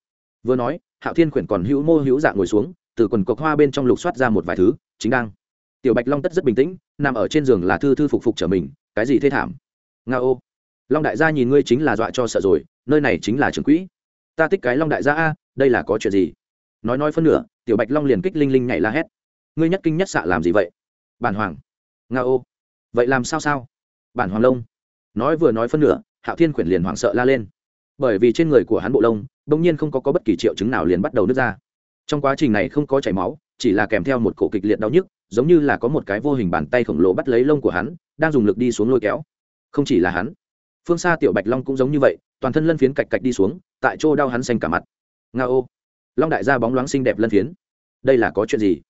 Vừa nói, hạo thiên khuyển còn hữu mô hữu dạng ngồi xuống, từ quần cọc hoa bên trong lục soát ra một vài thứ, chính đang. Tiểu bạch long tất rất bình tĩnh, nằm ở trên giường là thư thư phục phục trở mình, cái gì thê thảm? Nga ô. Long đại gia nhìn ngươi chính là dọa cho sợ rồi, nơi này chính là trường quỹ. Ta thích cái long đại gia a, đây là có chuyện gì? Nói nói phân nửa, tiểu bạch long liền kích linh linh nhảy la hét. Ngươi nhất kinh nhất xạ làm gì vậy? Bản hoàng. Nga ô. Vậy làm sao sao? Bản hoàng lông nói vừa nói phân nửa hạo thiên quyển liền hoảng sợ la lên. Bởi vì trên người của hắn bộ lông bỗng nhiên không có, có bất kỳ triệu chứng nào liền bắt đầu nứt ra. Trong quá trình này không có chảy máu chỉ là kèm theo một cổ kịch liệt đau nhức giống như là có một cái vô hình bàn tay khổng lồ bắt lấy lông của hắn đang dùng lực đi xuống lôi kéo. Không chỉ là hắn phương xa tiểu bạch long cũng giống như vậy toàn thân lân phiến cạch cạch đi xuống tại chỗ đau hắn xanh cả mặt. Nga ô. Long đại gia bóng loáng xinh đẹp lân phiến. Đây là có chuyện gì?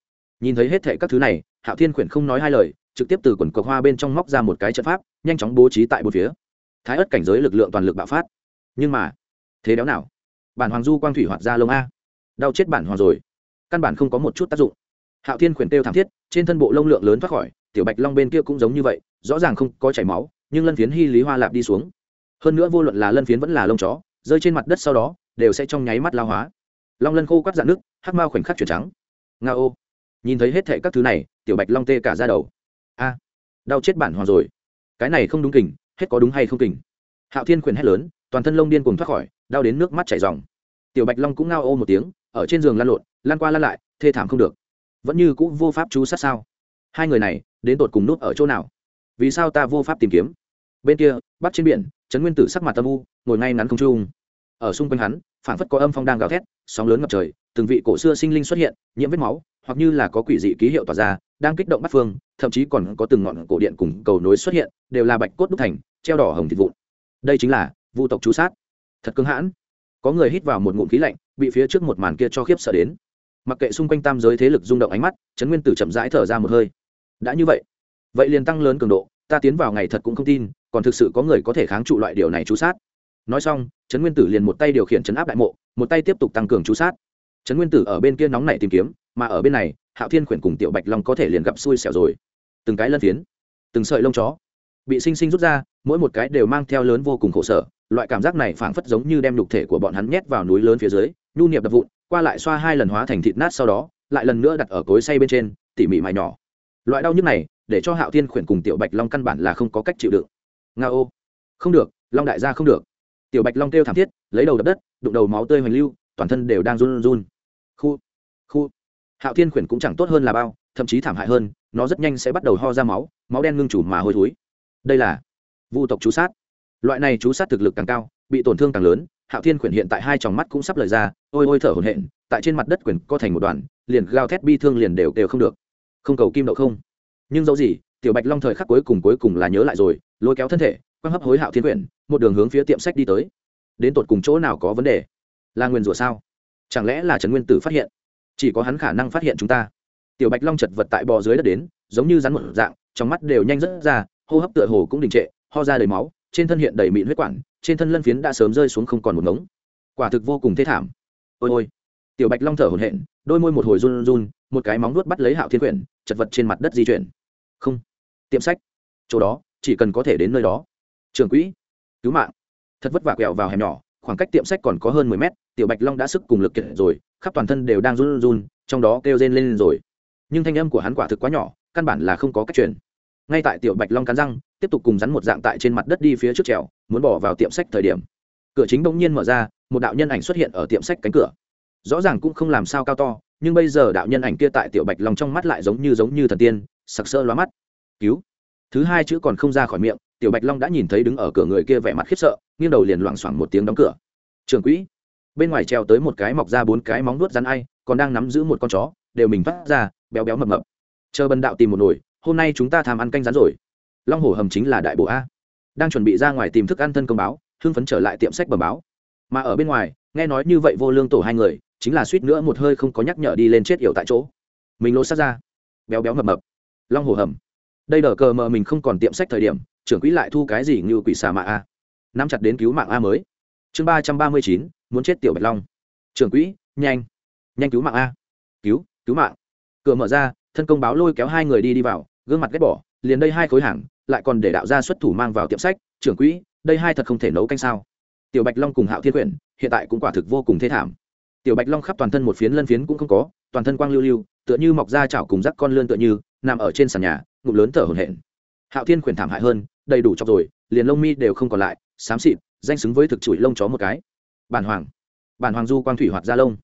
Nhìn thấy hết thệ các thứ này, hạo thiên khuyển không nói hai lời, trực tiếp từ quần cộc hoa bên trong móc ra một cái trận pháp, nhanh chóng bố trí tại một phía. Thái ất cảnh giới lực lượng toàn lực bạo phát. Nhưng mà, thế đéo nào? Bản hoàng du quang thủy hoạt ra lông a. Đau chết bản hoàng rồi. Căn bản không có một chút tác dụng. Hạo thiên khuyển têu thảm thiết, trên thân bộ lông lượng lớn thoát khỏi, tiểu bạch long bên kia cũng giống như vậy, rõ ràng không có chảy máu, nhưng lân phiến hy lý hoa lạp đi xuống. Hơn nữa vô luận là lân phiến vẫn là lông chó, rơi trên mặt đất sau đó, đều sẽ trong nháy mắt lao hóa. Long lân khô quắt dạn nước, hắc mao khoảnh khắc chuyển trắng. Nga ô nhìn thấy hết thệ các thứ này, tiểu bạch long tê cả ra đầu. A, đau chết bản hoàng rồi. Cái này không đúng kình, hết có đúng hay không kình? Hạo thiên khuyển hét lớn, toàn thân lông điên cùng thoát khỏi, đau đến nước mắt chảy dòng tiểu bạch long cũng ngao ô một tiếng, ở trên giường lăn lộn lan qua lan lại, thê thảm không được. Vẫn như cũng vô pháp chú sát sao? Hai người này, đến tột cùng nút ở chỗ nào? Vì sao ta vô pháp tìm kiếm? Bên kia, bắt trên biển, trấn nguyên tử sắc mặt tâm u, ngồi ngay ngắn không trung. Ở xung quanh hắn phản phất có âm phong đang gào thét, sóng lớn ngập trời, từng vị cổ xưa sinh linh xuất hiện, nhiễm vết máu hoặc như là có quỷ dị ký hiệu tỏa ra, đang kích động bắt phương, thậm chí còn có từng ngọn cổ điện cùng cầu nối xuất hiện, đều là bạch cốt đúc thành, treo đỏ hồng thịt vụn. Đây chính là vu tộc chú sát. Thật cưng hãn. Có người hít vào một ngụm khí lạnh, bị phía trước một màn kia cho khiếp sợ đến. Mặc kệ xung quanh tam giới thế lực rung động ánh mắt, trấn nguyên tử chậm rãi thở ra một hơi. Đã như vậy vậy liền tăng lớn cường độ, ta tiến vào ngày thật cũng không tin, còn thực sự có người có thể kháng trụ loại điều này chú sát. Nói xong, trấn nguyên tử liền một tay điều khiển chấn áp đại mộ, một tay tiếp tục tăng cường chú sát trấn nguyên tử ở bên kia nóng này tìm kiếm, mà ở bên này, hạo thiên khuyển cùng tiểu bạch long có thể liền gặp xui xẻo rồi. Từng cái lân phiến, từng sợi lông chó bị sinh sinh rút ra, mỗi một cái đều mang theo lớn vô cùng khổ sở. Loại cảm giác này phảng phất giống như đem nhục thể của bọn hắn nhét vào núi lớn phía dưới, nhu niệm đập vụn, qua lại xoa hai lần hóa thành thịt nát sau đó, lại lần nữa đặt ở cối say bên trên, tỉ mỉ mài nhỏ. Loại đau nhức này, để cho hạo thiên khuyển cùng tiểu bạch long căn bản là không có cách chịu đựng. Nga ô, không được, long đại gia không được. Tiểu bạch long kêu thảm thiết, lấy đầu đập đất, đụng đầu máu tươi hoành lưu, toàn thân đều đang run run khu khu. Hạo thiên khuyển cũng chẳng tốt hơn là bao, thậm chí thảm hại hơn, nó rất nhanh sẽ bắt đầu ho ra máu máu đen ngưng chủ mà hôi thối. Đây là vu tộc chú sát. Loại này chú sát thực lực càng cao, bị tổn thương càng lớn, hạo thiên khuyển hiện tại hai tròng mắt cũng sắp lời ra, ôi ôi thở hổn hển, tại trên mặt đất quyển co thành một đoàn, liền gào thét bi thương liền đều đều không được. Không cầu kim đậu không. Nhưng dẫu gì, tiểu bạch long thời khắc cuối cùng cuối cùng là nhớ lại rồi, lôi kéo thân thể, quăng hấp hối hạo thiên quyển một đường hướng phía tiệm sách đi tới. Đến tột cùng chỗ nào có vấn đề? Là nguyên rủa sao? Chẳng lẽ là trần nguyên tử phát hiện? Chỉ có hắn khả năng phát hiện chúng ta. Tiểu bạch long chật vật tại bò dưới đất đến, giống như rắn một dạng, trong mắt đều nhanh rớt ra, hô hấp tựa hồ cũng đình trệ, ho ra đầy máu, trên thân hiện đầy mịn huyết quản, trên thân lân phiến đã sớm rơi xuống không còn một ngống. Quả thực vô cùng thê thảm. Ôi ôi. Tiểu bạch long thở hổn hển, đôi môi một hồi run run, một cái móng nuốt bắt lấy hạo thiên quyển, chật vật trên mặt đất di chuyển. Không. Tiệm sách. Chỗ đó, chỉ cần có thể đến nơi đó. Trường quỹ. Cứu mạng. Thật vất vả quẹo vào hẻm nhỏ, khoảng cách tiệm sách còn có hơn mười mét tiểu bạch long đã sức cùng lực kiệt rồi, khắp toàn thân đều đang run run, trong đó kêu rên lên rồi. Nhưng thanh âm của hắn quả thực quá nhỏ, căn bản là không có cách truyền. Ngay tại tiểu bạch long cắn răng, tiếp tục cùng rắn một dạng tại trên mặt đất đi phía trước trèo, muốn bỏ vào tiệm sách thời điểm. Cửa chính bỗng nhiên mở ra, một đạo nhân ảnh xuất hiện ở tiệm sách cánh cửa. Rõ ràng cũng không làm sao cao to, nhưng bây giờ đạo nhân ảnh kia tại tiểu bạch long trong mắt lại giống như giống như thần tiên, sặc sỡ lóa mắt. Cứu! Thứ hai chữ còn không ra khỏi miệng, tiểu bạch long đã nhìn thấy đứng ở cửa người kia vẻ mặt khiếp sợ, nghiêng đầu liền loảng xoảng một tiếng đóng cửa. Trường quỹ! Bên ngoài treo tới một cái mọc ra bốn cái móng nuốt rắn ai, còn đang nắm giữ một con chó, đều mình phát ra, béo béo mập mập. Chờ bần đạo tìm một nồi, hôm nay chúng ta tham ăn canh rắn rồi. Long hổ hầm chính là đại bộ a. Đang chuẩn bị ra ngoài tìm thức ăn thân công báo, hưng phấn trở lại tiệm sách bờ báo. Mà ở bên ngoài, nghe nói như vậy vô lương tổ hai người, chính là suýt nữa một hơi không có nhắc nhở đi lên chết yểu tại chỗ. Mình lô sát ra. Béo béo mập mập. Long hổ hầm. Đây đờ cờ mờ mình không còn tiệm sách thời điểm, trưởng quỹ lại thu cái gì như quỷ xà mạ a. Nắm chặt đến cứu mạng a mới. Chương ba trăm ba mươi chín muốn chết tiểu bạch long. Trưởng quỹ, nhanh. Nhanh cứu mạng a. Cứu cứu mạng. Cửa mở ra, thân công báo lôi kéo hai người đi đi vào, gương mặt ghét bỏ, liền đây hai khối hàng, lại còn để đạo gia xuất thủ mang vào tiệm sách. Trưởng quỹ, đây hai thật không thể nấu canh sao. Tiểu bạch long cùng hạo thiên quyển, hiện tại cũng quả thực vô cùng thê thảm. Tiểu bạch long khắp toàn thân một phiến lân phiến cũng không có, toàn thân quang lưu lưu, tựa như mọc ra chảo cùng rắc con lươn tựa như, nằm ở trên sàn nhà, ngụm lớn thở hổn hển. Hạo thiên quyển thảm hại hơn, đầy đủ chọc rồi, liền lông mi đều không còn lại, xám xịt, danh xứng với thực chuỗi lông chó một cái bản hoàng. Bản hoàng du quang thủy hoạt ra lông.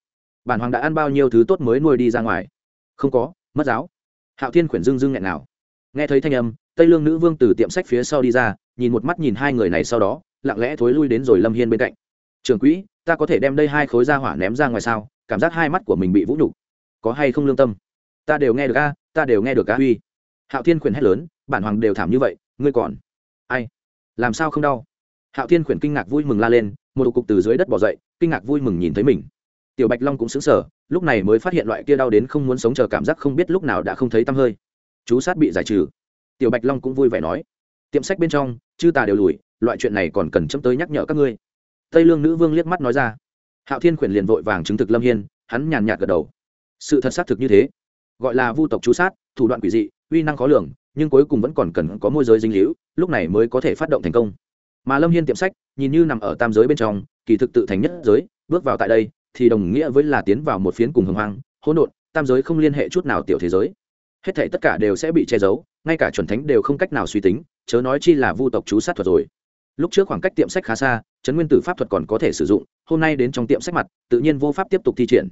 Bản hoàng đã ăn bao nhiêu thứ tốt mới nuôi đi ra ngoài? Không có, mất giáo. Hạo thiên quyển dưng dưng nghẹn nào nghe thấy thanh âm, tây lương nữ vương từ tiệm sách phía sau đi ra, nhìn một mắt nhìn hai người này sau đó, lặng lẽ thối lui đến rồi lâm hiên bên cạnh. Trường quỹ, ta có thể đem đây hai khối ra hỏa ném ra ngoài sao? Cảm giác hai mắt của mình bị vũ nhục. Có hay không lương tâm? Ta đều nghe được a, ta đều nghe được a. Uy. Hạo thiên khuyển hét lớn, bản hoàng đều thảm như vậy, ngươi còn. Ai? Làm sao không đau? Hạo thiên khuyển kinh ngạc vui mừng la lên một cục từ dưới đất bỏ dậy, kinh ngạc vui mừng nhìn thấy mình. Tiểu bạch long cũng xứng sở lúc này mới phát hiện loại kia đau đến không muốn sống chờ cảm giác không biết lúc nào đã không thấy tăm hơi. Chú sát bị giải trừ. Tiểu bạch long cũng vui vẻ nói, tiệm sách bên trong, chư tà đều lùi, loại chuyện này còn cần chấm tới nhắc nhở các ngươi. Tây lương nữ vương liếc mắt nói ra. Hạo thiên khuyển liền vội vàng chứng thực lâm hiên, hắn nhàn nhạt gật đầu. Sự thật xác thực như thế. Gọi là vu tộc chú sát, thủ đoạn quỷ dị, uy năng khó lường, nhưng cuối cùng vẫn còn cần có môi giới dinh hữu, lúc này mới có thể phát động thành công mà lâm hiên tiệm sách, nhìn như nằm ở tam giới bên trong, kỳ thực tự thành nhất giới, bước vào tại đây, thì đồng nghĩa với là tiến vào một phiến cùng hồng hoang, hỗn độn, tam giới không liên hệ chút nào tiểu thế giới. Hết thể tất cả đều sẽ bị che giấu, ngay cả chuẩn thánh đều không cách nào suy tính, chớ nói chi là vu tộc chú sát thuật rồi. Lúc trước khoảng cách tiệm sách khá xa chấn nguyên tử pháp thuật còn có thể sử dụng, hôm nay đến trong tiệm sách mặt, tự nhiên vô pháp tiếp tục thi triển.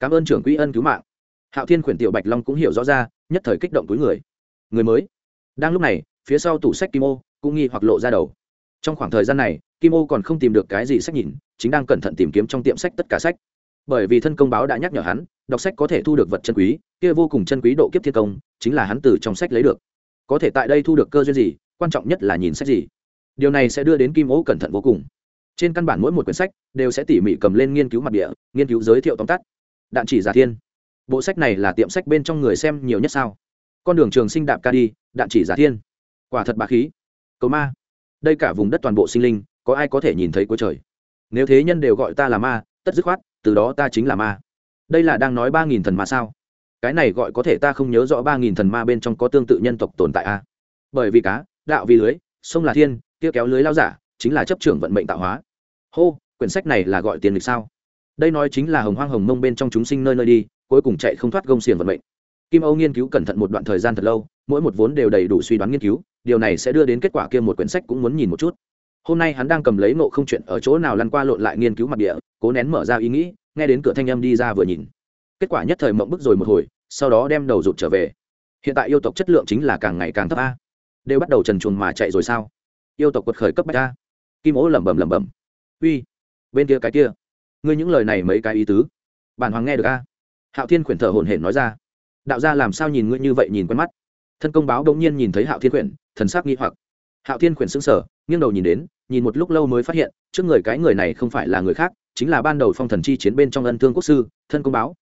Cảm ơn trưởng quỹ ân cứu mạng. Hạo thiên khuyển tiểu bạch long cũng hiểu rõ ra, nhất thời kích động túi người. Người mới. Đang lúc này, phía sau tủ sách kim ô, cũng nghi hoặc lộ ra đầu trong khoảng thời gian này, kim ô còn không tìm được cái gì sách nhìn, chính đang cẩn thận tìm kiếm trong tiệm sách tất cả sách. Bởi vì thân công báo đã nhắc nhở hắn, đọc sách có thể thu được vật chân quý, kia vô cùng chân quý độ kiếp thiên công, chính là hắn từ trong sách lấy được. Có thể tại đây thu được cơ duyên gì, quan trọng nhất là nhìn sách gì. Điều này sẽ đưa đến kim ô cẩn thận vô cùng. Trên căn bản mỗi một quyển sách đều sẽ tỉ mỉ cầm lên nghiên cứu mặt địa, nghiên cứu giới thiệu tóm tắt. Đạn chỉ giả thiên. Bộ sách này là tiệm sách bên trong người xem nhiều nhất sao? Con đường trường sinh đạp ca đi, đạn chỉ giả thiên. Quả thật bà khí. Cầu ma đây cả vùng đất toàn bộ sinh linh, có ai có thể nhìn thấy cuối trời? Nếu thế nhân đều gọi ta là ma, tất dứt khoát, từ đó ta chính là ma. Đây là đang nói ba nghìn thần ma sao? Cái này gọi có thể ta không nhớ rõ ba nghìn thần ma bên trong có tương tự nhân tộc tồn tại a à? bởi vì cá, đạo vì lưới, sông là thiên, kia kéo lưới lao giả, chính là chấp trưởng vận mệnh tạo hóa. Hô, quyển sách này là gọi tiền lịch sao? Đây nói chính là hồng hoang hồng mông bên trong chúng sinh nơi nơi đi, cuối cùng chạy không thoát gông xiềng vận mệnh. Kim âu nghiên cứu cẩn thận một đoạn thời gian thật lâu, mỗi một vốn đều đầy đủ suy đoán nghiên cứu điều này sẽ đưa đến kết quả kia một quyển sách cũng muốn nhìn một chút. Hôm nay hắn đang cầm lấy nộ không chuyện ở chỗ nào lăn qua lộn lại nghiên cứu mặt địa, cố nén mở ra ý nghĩ, nghe đến cửa thanh âm đi ra vừa nhìn. Kết quả nhất thời mộng bức rồi một hồi, sau đó đem đầu rụt trở về. Hiện tại yêu tộc chất lượng chính là càng ngày càng thấp a. Đều bắt đầu trần chuồn mà chạy rồi sao? Yêu tộc quật khởi cấp bách a. Kim ố lẩm bẩm lẩm bẩm. Uy, bên kia cái kia. Ngươi những lời này mấy cái ý tứ? Bản hoàng nghe được a. Hạo thiên khuyển thở hổn hển nói ra. Đạo gia làm sao nhìn ngươi như vậy nhìn quen mắt? Thân công báo đông nhiên nhìn thấy hạo thiên khuyển thần sắc nghi hoặc. Hạo thiên khuyển xứng sở nghiêng đầu nhìn đến, nhìn một lúc lâu mới phát hiện, trước người cái người này không phải là người khác, chính là ban đầu phong thần chi chiến bên trong ân thương quốc sư, thân công báo.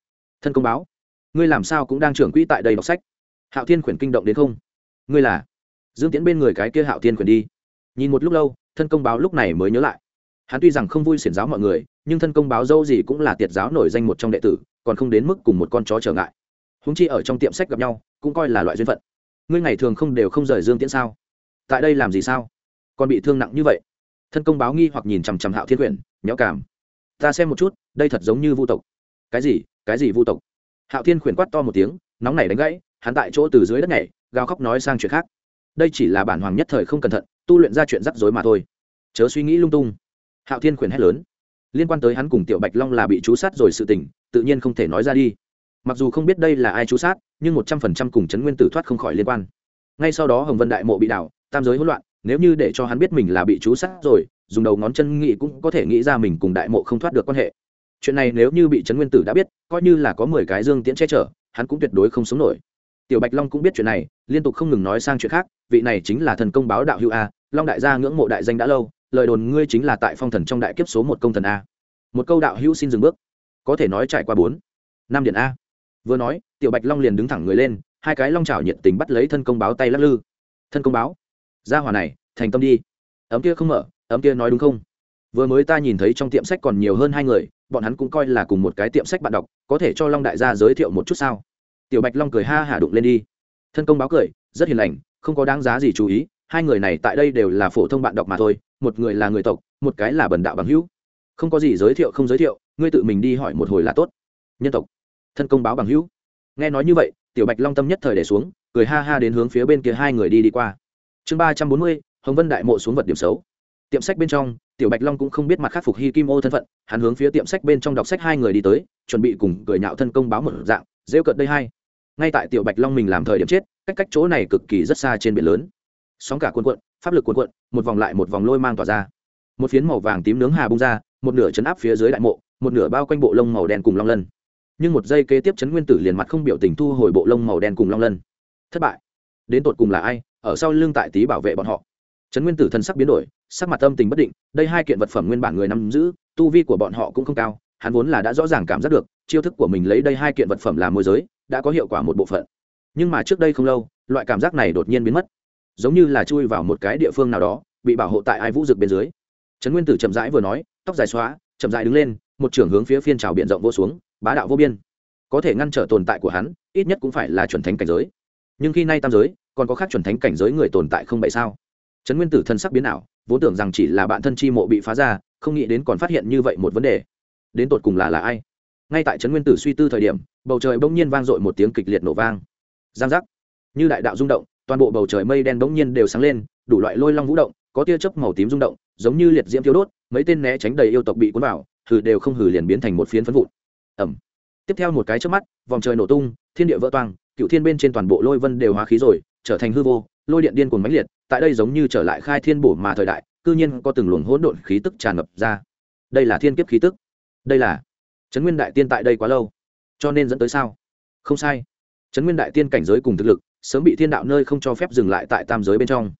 Thân công báo? Ngươi làm sao cũng đang trưởng quỹ tại đây đọc sách? Hạo thiên khuyển kinh động đến không? Ngươi là? Dương tiễn bên người cái kia hạo thiên khuyển đi. Nhìn một lúc lâu, thân công báo lúc này mới nhớ lại. Hắn tuy rằng không vui xiển giáo mọi người, nhưng thân công báo dâu gì cũng là tiệt giáo nổi danh một trong đệ tử, còn không đến mức cùng một con chó trở ngại. Húng chi ở trong tiệm sách gặp nhau, cũng coi là loại duyên phận ngươi ngày thường không đều không rời dương tiễn sao? Tại đây làm gì sao? Còn bị thương nặng như vậy? Thân công báo nghi hoặc nhìn chằm chằm hạo thiên quyển, nhéo cảm. Ta xem một chút, đây thật giống như vu tộc. Cái gì? Cái gì vu tộc? Hạo thiên khuyển quát to một tiếng, nóng nảy đánh gãy, hắn tại chỗ từ dưới đất nhảy, gào khóc nói sang chuyện khác. Đây chỉ là bản hoàng nhất thời không cẩn thận, tu luyện ra chuyện rắc rối mà thôi. Chớ suy nghĩ lung tung. Hạo thiên khuyển hét lớn. Liên quan tới hắn cùng tiểu bạch long là bị chú sát rồi sự tình, tự nhiên không thể nói ra đi. Mặc dù không biết đây là ai chú sát nhưng một trăm phần trăm cùng chấn nguyên tử thoát không khỏi liên quan. Ngay sau đó hồng vân đại mộ bị đảo, tam giới hỗn loạn, nếu như để cho hắn biết mình là bị chú sát rồi, dùng đầu ngón chân nghĩ cũng có thể nghĩ ra mình cùng đại mộ không thoát được quan hệ. Chuyện này nếu như bị trấn nguyên tử đã biết, coi như là có mười cái dương tiễn che chở, hắn cũng tuyệt đối không sống nổi. Tiểu bạch long cũng biết chuyện này, liên tục không ngừng nói sang chuyện khác, vị này chính là thần công báo đạo hữu a, long đại gia ngưỡng mộ đại danh đã lâu, lời đồn ngươi chính là tại phong thần trong đại kiếp số một công thần a. Một câu đạo hữu xin dừng bước. Có thể nói trải qua bốn, năm điện a. Vừa nói tiểu bạch long liền đứng thẳng người lên, hai cái long Chảo nhiệt tình bắt lấy thân công báo tay lắc lư. Thân công báo? Ra hòa này, thành tâm đi. Ấm kia không mở, ấm kia nói đúng không? Vừa mới ta nhìn thấy trong tiệm sách còn nhiều hơn hai người, bọn hắn cũng coi là cùng một cái tiệm sách bạn đọc, có thể cho long đại gia giới thiệu một chút sao? Tiểu bạch long cười ha hả đụng lên đi. Thân công báo cười, rất hiền lành, không có đáng giá gì chú ý, hai người này tại đây đều là phổ thông bạn đọc mà thôi, một người là người tộc, một cái là bần đạo bằng hữu. Không có gì giới thiệu không giới thiệu, ngươi tự mình đi hỏi một hồi là tốt. Nhân tộc. Thân công báo bằng hữu nghe nói như vậy, tiểu bạch long tâm nhất thời để xuống, cười ha ha đến hướng phía bên kia hai người đi đi qua. Chương ba trăm bốn mươi, hồng vân đại mộ xuống vật điểm xấu. Tiệm sách bên trong, tiểu bạch long cũng không biết mặt khắc phục hy kim ô thân phận, hắn hướng phía tiệm sách bên trong đọc sách hai người đi tới, chuẩn bị cùng cười nhạo thân công báo một dạng, rêu cận đây hai. Ngay tại tiểu bạch long mình làm thời điểm chết, cách cách chỗ này cực kỳ rất xa trên biển lớn. Sóng cả cuộn cuộn, pháp lực cuộn cuộn, một vòng lại một vòng lôi mang tỏa ra. Một phiến màu vàng tím nướng hà bung ra, một nửa chấn áp phía dưới đại mộ, một nửa bao quanh bộ lông màu đen cùng long lân nhưng một giây kế tiếp chấn nguyên tử liền mặt không biểu tình thu hồi bộ lông màu đen cùng long lân. Thất bại. Đến tột cùng là ai, ở sau lưng tại tý bảo vệ bọn họ. Trấn nguyên tử thân sắc biến đổi, sắc mặt âm tình bất định, đây hai kiện vật phẩm nguyên bản người nắm giữ, tu vi của bọn họ cũng không cao, hắn vốn là đã rõ ràng cảm giác được, chiêu thức của mình lấy đây hai kiện vật phẩm làm môi giới, đã có hiệu quả một bộ phận. Nhưng mà trước đây không lâu, loại cảm giác này đột nhiên biến mất. Giống như là chui vào một cái địa phương nào đó, bị bảo hộ tại ai vũ rực bên dưới. Trấn nguyên tử chậm rãi vừa nói, tóc dài xóa, chậm rãi đứng lên, một trưởng hướng phía phiên trào biển rộng vô xuống bá đạo vô biên. Có thể ngăn trở tồn tại của hắn, ít nhất cũng phải là chuẩn thánh cảnh giới. Nhưng khi nay tam giới, còn có khác chuẩn thánh cảnh giới người tồn tại không vậy sao? Trấn nguyên tử thân sắc biến ảo, vốn tưởng rằng chỉ là bạn thân chi mộ bị phá ra, không nghĩ đến còn phát hiện như vậy một vấn đề. Đến tột cùng là là ai? Ngay tại trấn nguyên tử suy tư thời điểm, bầu trời bỗng nhiên vang dội một tiếng kịch liệt nổ vang. Giang giác. Như đại đạo rung động, toàn bộ bầu trời mây đen bỗng nhiên đều sáng lên, đủ loại lôi long vũ động, có tia chớp màu tím rung động, giống như liệt diễm thiếu đốt, mấy tên né tránh đầy yêu tộc bị cuốn vào, hừ đều không hừ liền biến thành một phiến phấn vụn ẩm. Tiếp theo một cái trước mắt, vòng trời nổ tung, thiên địa vỡ toang, cựu thiên bên trên toàn bộ lôi vân đều hóa khí rồi, trở thành hư vô, lôi điện điên cuồng mãnh liệt, tại đây giống như trở lại khai thiên bổ mà thời đại, cư nhiên có từng luồng hỗn độn khí tức tràn ngập ra. Đây là thiên kiếp khí tức. Đây là trấn nguyên đại tiên tại đây quá lâu, cho nên dẫn tới sao? Không sai. Trấn nguyên đại tiên cảnh giới cùng thực lực, sớm bị thiên đạo nơi không cho phép dừng lại tại tam giới bên trong.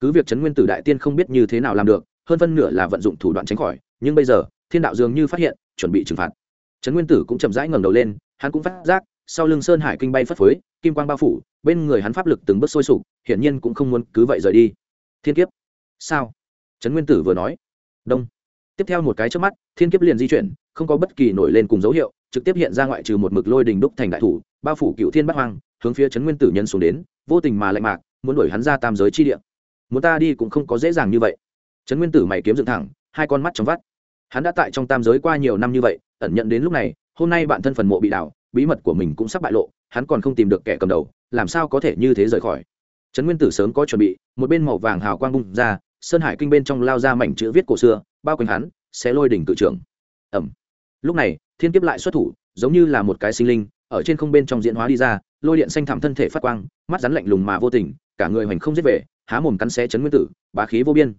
Cứ việc trấn nguyên tử đại tiên không biết như thế nào làm được, hơn phân nửa là vận dụng thủ đoạn tránh khỏi, nhưng bây giờ, thiên đạo dường như phát hiện, chuẩn bị trừng phạt trấn nguyên tử cũng chậm rãi ngẩng đầu lên, hắn cũng phát giác, sau lưng sơn hải kinh bay phất phới, kim quang bao phủ, bên người hắn pháp lực từng bước sôi sục, hiển nhiên cũng không muốn cứ vậy rời đi. Thiên kiếp. Sao? Trấn nguyên tử vừa nói. Đông. Tiếp theo một cái trước mắt, thiên kiếp liền di chuyển, không có bất kỳ nổi lên cùng dấu hiệu, trực tiếp hiện ra ngoại trừ một mực lôi đình đúc thành đại thủ, bao phủ cựu thiên bắt hoang, hướng phía trấn nguyên tử nhân xuống đến, vô tình mà lạnh mạc, muốn đuổi hắn ra tam giới chi địa. Muốn ta đi cũng không có dễ dàng như vậy. Trấn nguyên tử mày kiếm dựng thẳng, hai con mắt trong vắt. Hắn đã tại trong tam giới qua nhiều năm như vậy ẩn nhận đến lúc này, hôm nay bạn thân phần mộ bị đảo, bí mật của mình cũng sắp bại lộ, hắn còn không tìm được kẻ cầm đầu, làm sao có thể như thế rời khỏi. Trấn nguyên tử sớm có chuẩn bị, một bên màu vàng hào quang bung ra, sơn hải kinh bên trong lao ra mảnh chữ viết cổ xưa, bao quanh hắn, sẽ lôi đỉnh cự trưởng. Ẩm. Lúc này, thiên kiếp lại xuất thủ, giống như là một cái sinh linh, ở trên không bên trong diễn hóa đi ra, lôi điện xanh thẳm thân thể phát quang, mắt rắn lạnh lùng mà vô tình, cả người hoành không giết về, há mồm cắn xé Trấn nguyên tử, bá khí vô biên.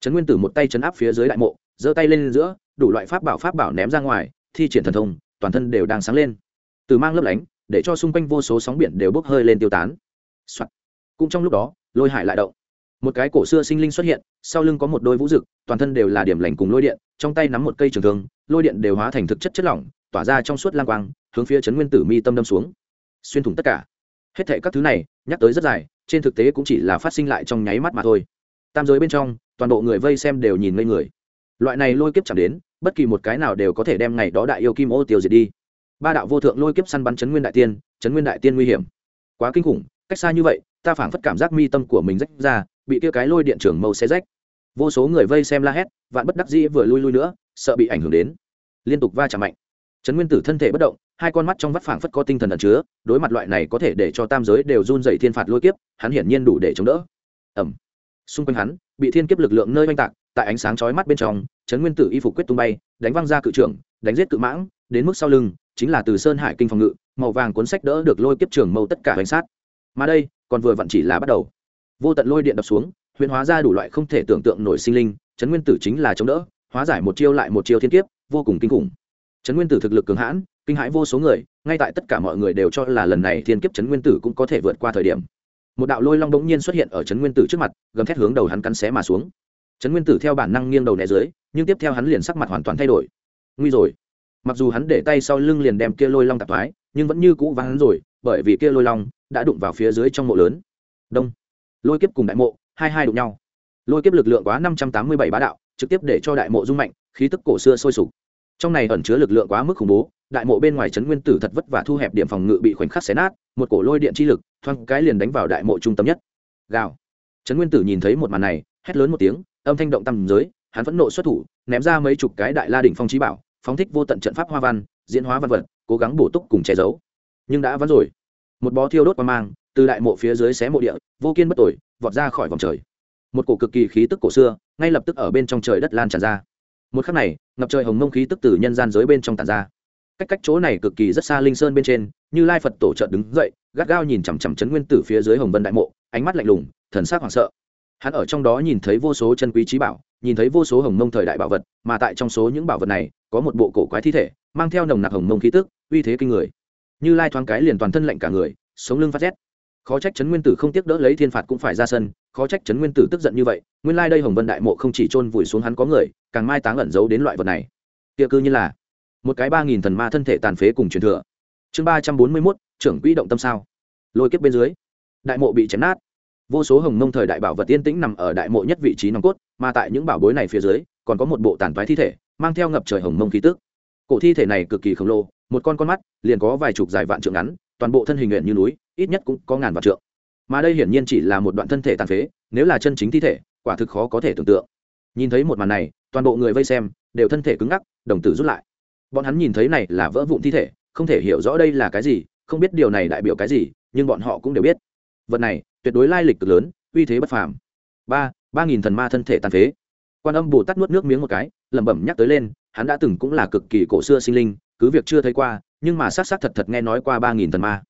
Trấn nguyên tử một tay chấn áp phía dưới đại mộ, giơ tay lên giữa, đủ loại pháp bảo pháp bảo ném ra ngoài thi triển thần thông, toàn thân đều đang sáng lên. Từ mang lấp lánh, để cho xung quanh vô số sóng biển đều bốc hơi lên tiêu tán、Soạn. cũng trong lúc đó, lôi hải lại động. Một cái cổ xưa sinh linh xuất hiện, sau lưng có một đôi vũ rực toàn thân đều là điểm lành cùng lôi điện, trong tay nắm một cây trường thương, lôi điện đều hóa thành thực chất chất lỏng, tỏa ra trong suốt lang quang, hướng phía trấn nguyên tử mi tâm đâm xuống. Xuyên thủng tất cả. Hết thệ các thứ này, nhắc tới rất dài, trên thực tế cũng chỉ là phát sinh lại trong nháy mắt mà thôi. Tam giới bên trong, toàn bộ người vây xem đều nhìn ngây người. Loại này lôi kiếp chẳng đến bất kỳ một cái nào đều có thể đem ngày đó đại yêu kim ô tiêu diệt đi. Ba đạo vô thượng lôi kiếp săn bắn chấn nguyên đại tiên, chấn nguyên đại tiên nguy hiểm. Quá kinh khủng, cách xa như vậy, ta phảng phất cảm giác mi tâm của mình rách ra, bị kia cái lôi điện trưởng màu xé rách. Vô số người vây xem la hét, vạn bất đắc dĩ vừa lui lui nữa, sợ bị ảnh hưởng đến. Liên tục va chạm mạnh. Trấn nguyên tử thân thể bất động, hai con mắt trong vắt phảng phất có tinh thần ẩn chứa, đối mặt loại này có thể để cho tam giới đều run dày thiên phạt lôi kiếp, hắn hiển nhiên đủ để chống đỡ. Ẩm xung quanh hắn, bị thiên kiếp lực lượng nơi oanh tạc tại ánh sáng chói mắt bên trong, trấn nguyên tử y phục quyết tung bay, đánh văng ra cự trưởng, đánh giết cự mãng, đến mức sau lưng, chính là từ sơn hải kinh phòng ngự, màu vàng cuốn sách đỡ được lôi kiếp trường mâu tất cả hành sát. Mà đây, còn vừa vặn chỉ là bắt đầu. Vô tận lôi điện đập xuống, huyền hóa ra đủ loại không thể tưởng tượng nổi sinh linh, trấn nguyên tử chính là chống đỡ, hóa giải một chiêu lại một chiêu thiên kiếp, vô cùng kinh khủng. Trấn nguyên tử thực lực cường hãn, kinh hãi vô số người, ngay tại tất cả mọi người đều cho là lần này thiên kiếp trấn nguyên tử cũng có thể vượt qua thời điểm. Một đạo lôi long bỗng nhiên xuất hiện ở trấn nguyên tử trước mặt, gầm thét hướng đầu hắn cắn xé mà xuống trấn nguyên tử theo bản năng nghiêng đầu né dưới, nhưng tiếp theo hắn liền sắc mặt hoàn toàn thay đổi. Nguy rồi. Mặc dù hắn để tay sau lưng liền đem kia lôi long tạp thoái, nhưng vẫn như cũ vắng rồi, bởi vì kia lôi long đã đụng vào phía dưới trong mộ lớn. Đông. Lôi kiếp cùng đại mộ, hai hai đụng nhau. Lôi kiếp lực lượng quá năm trăm tám mươi bảy bá đạo, trực tiếp để cho đại mộ rung mạnh, khí tức cổ xưa sôi sục. Trong này ẩn chứa lực lượng quá mức khủng bố, đại mộ bên ngoài trấn nguyên tử thật vất vả thu hẹp điểm phòng ngự bị khoảnh khắc xé nát, một cổ lôi điện chi lực thoang cái liền đánh vào đại mộ trung tâm nhất. Gào. Trấn nguyên tử nhìn thấy một màn này, hét lớn một tiếng âm thanh động tầm giới, hắn vẫn nộ xuất thủ, ném ra mấy chục cái đại la đỉnh phong trí bảo, phóng thích vô tận trận pháp hoa văn, diễn hóa văn vật, cố gắng bổ túc cùng che giấu. Nhưng đã vẫn rồi. Một bó thiêu đốt qua mang, từ đại mộ phía dưới xé mộ địa, vô kiên bất tội, vọt ra khỏi vòng trời. Một cổ cực kỳ khí tức cổ xưa, ngay lập tức ở bên trong trời đất lan tràn ra. Một khắc này, ngập trời hồng mông khí tức từ nhân gian giới bên trong tàn ra. Cách cách chỗ này cực kỳ rất xa linh sơn bên trên, như lai phật tổ trợ đứng dậy, gắt gao nhìn chằm chằm chấn nguyên tử phía dưới hồng vân đại mộ, ánh mắt lạnh lùng, thần sắc hoảng sợ hắn ở trong đó nhìn thấy vô số chân quý trí bảo, nhìn thấy vô số hồng mông thời đại bảo vật, mà tại trong số những bảo vật này, có một bộ cổ quái thi thể, mang theo nồng nặc hồng mông khí tức, uy thế kinh người. Như lai thoáng cái liền toàn thân lạnh cả người, sống lưng phát rét. Khó trách trấn nguyên tử không tiếc đỡ lấy thiên phạt cũng phải ra sân, khó trách trấn nguyên tử tức giận như vậy, nguyên lai đây hồng vân đại mộ không chỉ chôn vùi xuống hắn có người, càng mai táng ẩn giấu đến loại vật này. Kia cư như là một cái ba nghìn thần ma thân thể tàn phế cùng truyền thừa. Chương ba trăm bốn mươi mốt, trưởng quỹ động tâm sao. Lôi kiếp bên dưới, đại mộ bị chém nát vô số hồng mông thời đại bảo vật tiên tĩnh nằm ở đại mộ nhất vị trí nòng cốt, mà tại những bảo bối này phía dưới, còn có một bộ tàn toái thi thể, mang theo ngập trời hồng mông khí tức. Cổ thi thể này cực kỳ khổng lồ, một con con mắt, liền có vài chục dài vạn trượng ngắn, toàn bộ thân hình nguyện như núi, ít nhất cũng có ngàn vạn trượng. Mà đây hiển nhiên chỉ là một đoạn thân thể tàn phế, nếu là chân chính thi thể, quả thực khó có thể tưởng tượng. Nhìn thấy một màn này, toàn bộ người vây xem, đều thân thể cứng ngắc, đồng tử rút lại. Bọn hắn nhìn thấy này là vỡ vụn thi thể, không thể hiểu rõ đây là cái gì, không biết điều này đại biểu cái gì, nhưng bọn họ cũng đều biết. Vật này tuyệt đối lai lịch cực lớn, uy thế bất phàm. Ba ba nghìn thần ma thân thể tàn phế. Quan âm bồ tát nuốt nước miếng một cái, lẩm bẩm nhắc tới lên, hắn đã từng cũng là cực kỳ cổ xưa sinh linh, cứ việc chưa thấy qua, nhưng mà s á c s á c thật thật nghe nói qua ba nghìn thần ma.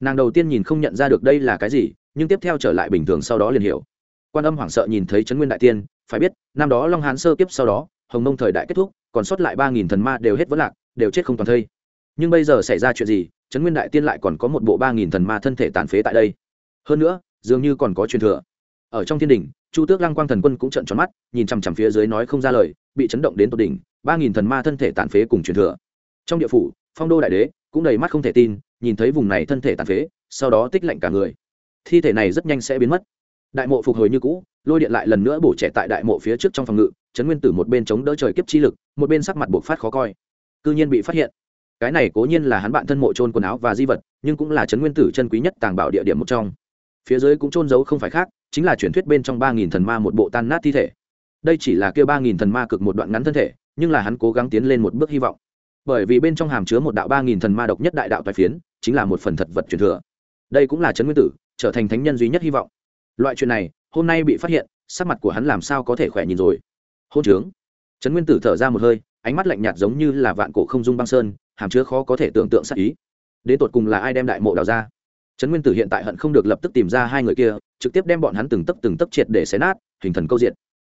Nàng đầu tiên nhìn không nhận ra được đây là cái gì, nhưng tiếp theo trở lại bình thường sau đó liền hiểu. Quan âm hoảng sợ nhìn thấy trấn nguyên đại tiên, phải biết, năm đó long hán sơ kiếp sau đó, hồng nông thời đại kết thúc, còn sót lại ba nghìn thần ma đều hết vẫn lạc, đều chết không toàn thây. Nhưng bây giờ xảy ra chuyện gì trấn nguyên đại tiên lại còn có một bộ ba nghìn thần ma thân thể tàn phế tại đây. Hơn nữa dường như còn có truyền thừa. Ở trong thiên đình, chu tước lăng quang thần quân cũng trận tròn mắt, nhìn chằm chằm phía dưới nói không ra lời, bị chấn động đến tột đỉnh, ba nghìn thần ma thân thể tàn phế cùng truyền thừa. Trong địa phủ, phong đô đại đế cũng đầy mắt không thể tin, nhìn thấy vùng này thân thể tàn phế, sau đó tích lạnh cả người. Thi thể này rất nhanh sẽ biến mất. Đại mộ phục hồi như cũ, lôi điện lại lần nữa bổ trẻ tại đại mộ phía trước trong phòng ngự trấn nguyên tử một bên chống đỡ trời kiếp chi lực, một bên sắc mặt buộc phát khó coi. Cư nhiên bị phát hiện. Cái này cố nhiên là hắn bạn thân mộ trôn quần áo và di vật, nhưng cũng là trấn nguyên tử chân quý nhất tàng bảo địa điểm một trong phía dưới cũng trôn giấu không phải khác, chính là truyền thuyết bên trong ba nghìn thần ma một bộ tan nát thi thể. Đây chỉ là kêu ba nghìn thần ma cực một đoạn ngắn thân thể, nhưng là hắn cố gắng tiến lên một bước hy vọng. Bởi vì bên trong hàm chứa một đạo ba nghìn thần ma độc nhất đại đạo tài phiến, chính là một phần thật vật truyền thừa. Đây cũng là trấn nguyên tử, trở thành thánh nhân duy nhất hy vọng. Loại chuyện này, hôm nay bị phát hiện, sắc mặt của hắn làm sao có thể khỏe nhìn rồi. Hôn trướng. Trấn nguyên tử thở ra một hơi, ánh mắt lạnh nhạt giống như là vạn cổ không dung băng sơn, hàm chứa khó có thể tưởng tượng sắc ý. Đến tột cùng là ai đem đại mộ đào ra? Trấn nguyên tử hiện tại hận không được lập tức tìm ra hai người kia, trực tiếp đem bọn hắn từng tấc từng tấc triệt để xé nát, hình thần câu diện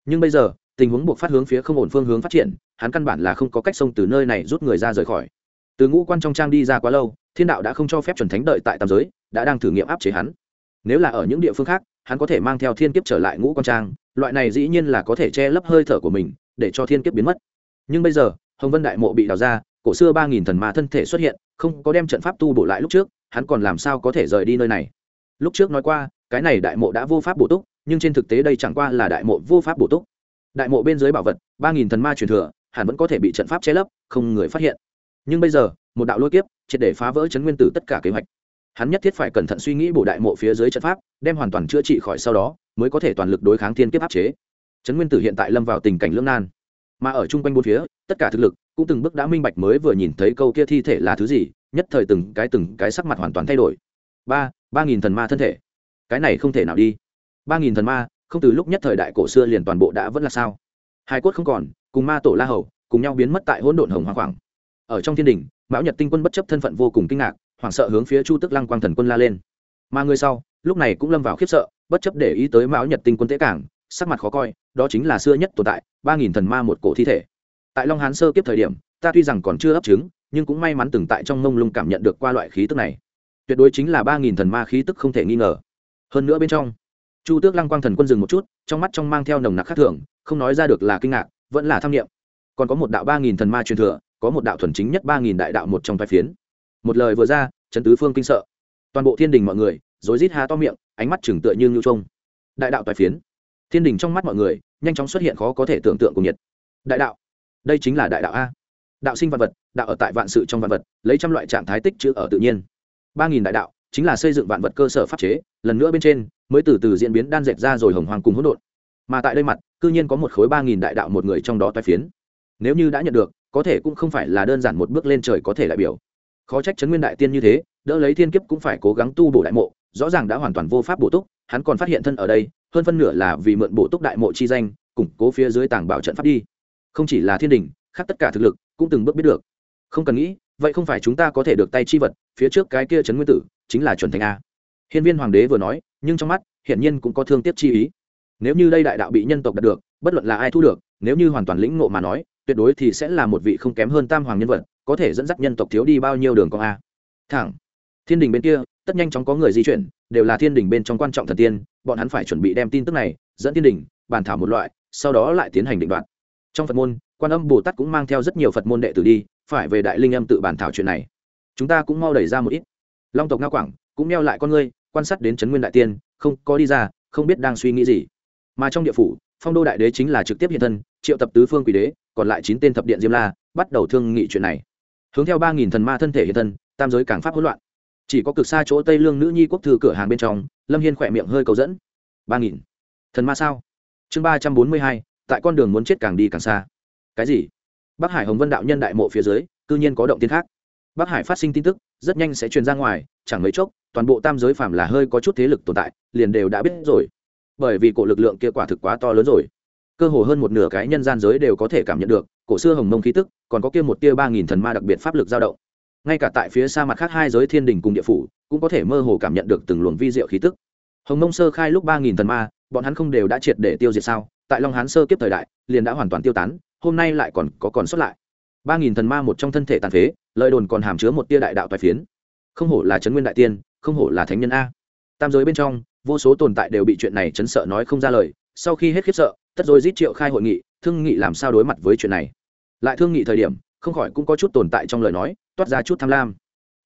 nhưng bây giờ, tình huống buộc phát hướng phía không ổn phương hướng phát triển, hắn căn bản là không có cách xông từ nơi này rút người ra rời khỏi. Từ ngũ quan trong trang đi ra quá lâu, thiên đạo đã không cho phép chuẩn thánh đợi tại tam giới, đã đang thử nghiệm áp chế hắn. Nếu là ở những địa phương khác, hắn có thể mang theo thiên kiếp trở lại ngũ quan trang, loại này dĩ nhiên là có thể che lấp hơi thở của mình, để cho thiên kiếp biến mất. Nhưng bây giờ, hồng vân đại mộ bị đào ra, cổ xưa ba nghìn thần ma thân thể xuất hiện, không có đem trận pháp tu bổ lại lúc trước hắn còn làm sao có thể rời đi nơi này? Lúc trước nói qua, cái này đại mộ đã vô pháp bổ túc, nhưng trên thực tế đây chẳng qua là đại mộ vô pháp bổ túc. Đại mộ bên dưới bảo vật, ba nghìn thần ma truyền thừa, hẳn vẫn có thể bị trận pháp che lấp, không người phát hiện. Nhưng bây giờ, một đạo lôi kiếp, triệt để phá vỡ chấn nguyên tử tất cả kế hoạch. Hắn nhất thiết phải cẩn thận suy nghĩ bổ đại mộ phía dưới trận pháp, đem hoàn toàn chữa trị khỏi sau đó, mới có thể toàn lực đối kháng thiên kiếp áp chế. Chấn nguyên tử hiện tại lâm vào tình cảnh lưỡng nan. Mà ở chung quanh bốn phía, tất cả thực lực cũng từng bước đã minh bạch mới vừa nhìn thấy câu kia thi thể là thứ gì nhất thời từng cái từng cái sắc mặt hoàn toàn thay đổi. Ba ba nghìn thần ma thân thể. Cái này không thể nào đi. Ba nghìn thần ma, không từ lúc nhất thời đại cổ xưa liền toàn bộ đã vẫn là sao? Hai cốt không còn, cùng ma tổ la hầu, cùng nhau biến mất tại hỗn độn hồng hoàng khoảng. Ở trong thiên đình, mão nhật tinh quân bất chấp thân phận vô cùng kinh ngạc, hoảng sợ hướng phía chu tức lăng quang thần quân la lên. Mà người sau, lúc này cũng lâm vào khiếp sợ, bất chấp để ý tới mão nhật tinh quân tế cảng, sắc mặt khó coi, đó chính là xưa nhất tồn tại, ba nghìn thần ma một cổ thi thể. Tại long hán sơ kiếp thời điểm, ta tuy rằng còn chưa ấp trứng nhưng cũng may mắn từng tại trong mông lung cảm nhận được qua loại khí tức này. Tuyệt đối chính là ba nghìn thần ma khí tức không thể nghi ngờ. Hơn nữa bên trong, chu tước lăng quang thần quân dừng một chút, trong mắt trong mang theo nồng nặc khác thường, không nói ra được là kinh ngạc, vẫn là tham nghiệm còn có một đạo ba nghìn thần ma truyền thừa, có một đạo thuần chính nhất ba nghìn đại đạo một trong vai phiến. Một lời vừa ra, trần tứ phương kinh sợ. Toàn bộ thiên đình mọi người, rối rít há to miệng, ánh mắt chừng tựa như ngưu trông. Đại đạo tài phiến. Thiên đình trong mắt mọi người, nhanh chóng xuất hiện khó có thể tưởng tượng của nhiệt. Đại đạo. Đây chính là đại đạo a đạo sinh vạn vật, đạo ở tại vạn sự trong vạn vật, lấy trăm loại trạng thái tích chữ ở tự nhiên. Ba nghìn đại đạo, chính là xây dựng vạn vật cơ sở pháp chế, lần nữa bên trên, mới từ từ diễn biến đan dệt ra rồi hồng hoàng cùng hỗn độn. Mà tại đây mặt, cư nhiên có một khối ba nghìn đại đạo một người trong đó toai phiến. Nếu như đã nhận được, có thể cũng không phải là đơn giản một bước lên trời có thể đại biểu. Khó trách trấn nguyên đại tiên như thế, đỡ lấy thiên kiếp cũng phải cố gắng tu bổ đại mộ, rõ ràng đã hoàn toàn vô pháp bổ túc, hắn còn phát hiện thân ở đây, hơn phân nửa là vì mượn bổ túc đại mộ chi danh, củng cố phía dưới tàng bảo trận pháp đi. Không chỉ là thiên đình, khác tất cả thực lực cũng từng bước biết được. Không cần nghĩ, vậy không phải chúng ta có thể được tay chi vật, phía trước cái kia trấn nguyên tử chính là chuẩn thành a. Hiên viên hoàng đế vừa nói, nhưng trong mắt, hiển nhiên cũng có thương tiếc chi ý. Nếu như đây đại đạo bị nhân tộc đạt được, bất luận là ai thu được, nếu như hoàn toàn lĩnh ngộ mà nói, tuyệt đối thì sẽ là một vị không kém hơn tam hoàng nhân vật, có thể dẫn dắt nhân tộc thiếu đi bao nhiêu đường con a. Thẳng, thiên đình bên kia, tất nhanh chóng có người di chuyển, đều là thiên đình bên trong quan trọng thần tiên, bọn hắn phải chuẩn bị đem tin tức này, dẫn thiên đình, bàn thảo một loại, sau đó lại tiến hành định đoạt. Trong phật môn quan âm bồ tát cũng mang theo rất nhiều phật môn đệ tử đi phải về đại linh âm tự bàn thảo chuyện này chúng ta cũng mau đẩy ra một ít long tộc nga quảng cũng neo lại con ngươi quan sát đến trấn nguyên đại tiên không có đi ra không biết đang suy nghĩ gì mà trong địa phủ phong đô đại đế chính là trực tiếp hiện thân triệu tập tứ phương quỷ đế còn lại chín tên thập điện diêm la bắt đầu thương nghị chuyện này hướng theo ba nghìn thần ma thân thể hiện thân tam giới càng pháp hỗn loạn chỉ có cực xa chỗ tây lương nữ nhi quốc thư cửa hàng bên trong lâm hiên khỏe miệng hơi cầu dẫn ba nghìn thần ma sao chương ba trăm bốn mươi hai tại con đường muốn chết càng đi càng xa cái gì? Bắc hải hồng vân đạo nhân đại mộ phía dưới, cư nhiên có động tiên khác. Bắc hải phát sinh tin tức, rất nhanh sẽ truyền ra ngoài, chẳng mấy chốc, toàn bộ tam giới phàm là hơi có chút thế lực tồn tại, liền đều đã biết rồi. Bởi vì cổ lực lượng kia quả thực quá to lớn rồi. Cơ hồ hơn một nửa cái nhân gian giới đều có thể cảm nhận được, cổ xưa hồng mông khí tức, còn có kia một tia ba nghìn thần ma đặc biệt pháp lực dao động. Ngay cả tại phía xa mặt khác hai giới thiên đình cùng địa phủ, cũng có thể mơ hồ cảm nhận được từng luồng vi diệu khí tức. Hồng mông sơ khai lúc ba nghìn thần ma, bọn hắn không đều đã triệt để tiêu diệt sao? Tại long hán sơ kiếp thời đại, liền đã hoàn toàn tiêu tán hôm nay lại còn có còn sót lại. Ba nghìn thần ma một trong thân thể tàn phế lợi đồn còn hàm chứa một tia đại đạo toài phiến. Không hổ là trấn nguyên đại tiên, không hổ là thánh nhân a. Tam giới bên trong, vô số tồn tại đều bị chuyện này chấn sợ nói không ra lời, sau khi hết khiếp sợ, tất rồi giết triệu khai hội nghị, thương nghị làm sao đối mặt với chuyện này. Lại thương nghị thời điểm, không khỏi cũng có chút tồn tại trong lời nói, toát ra chút tham lam.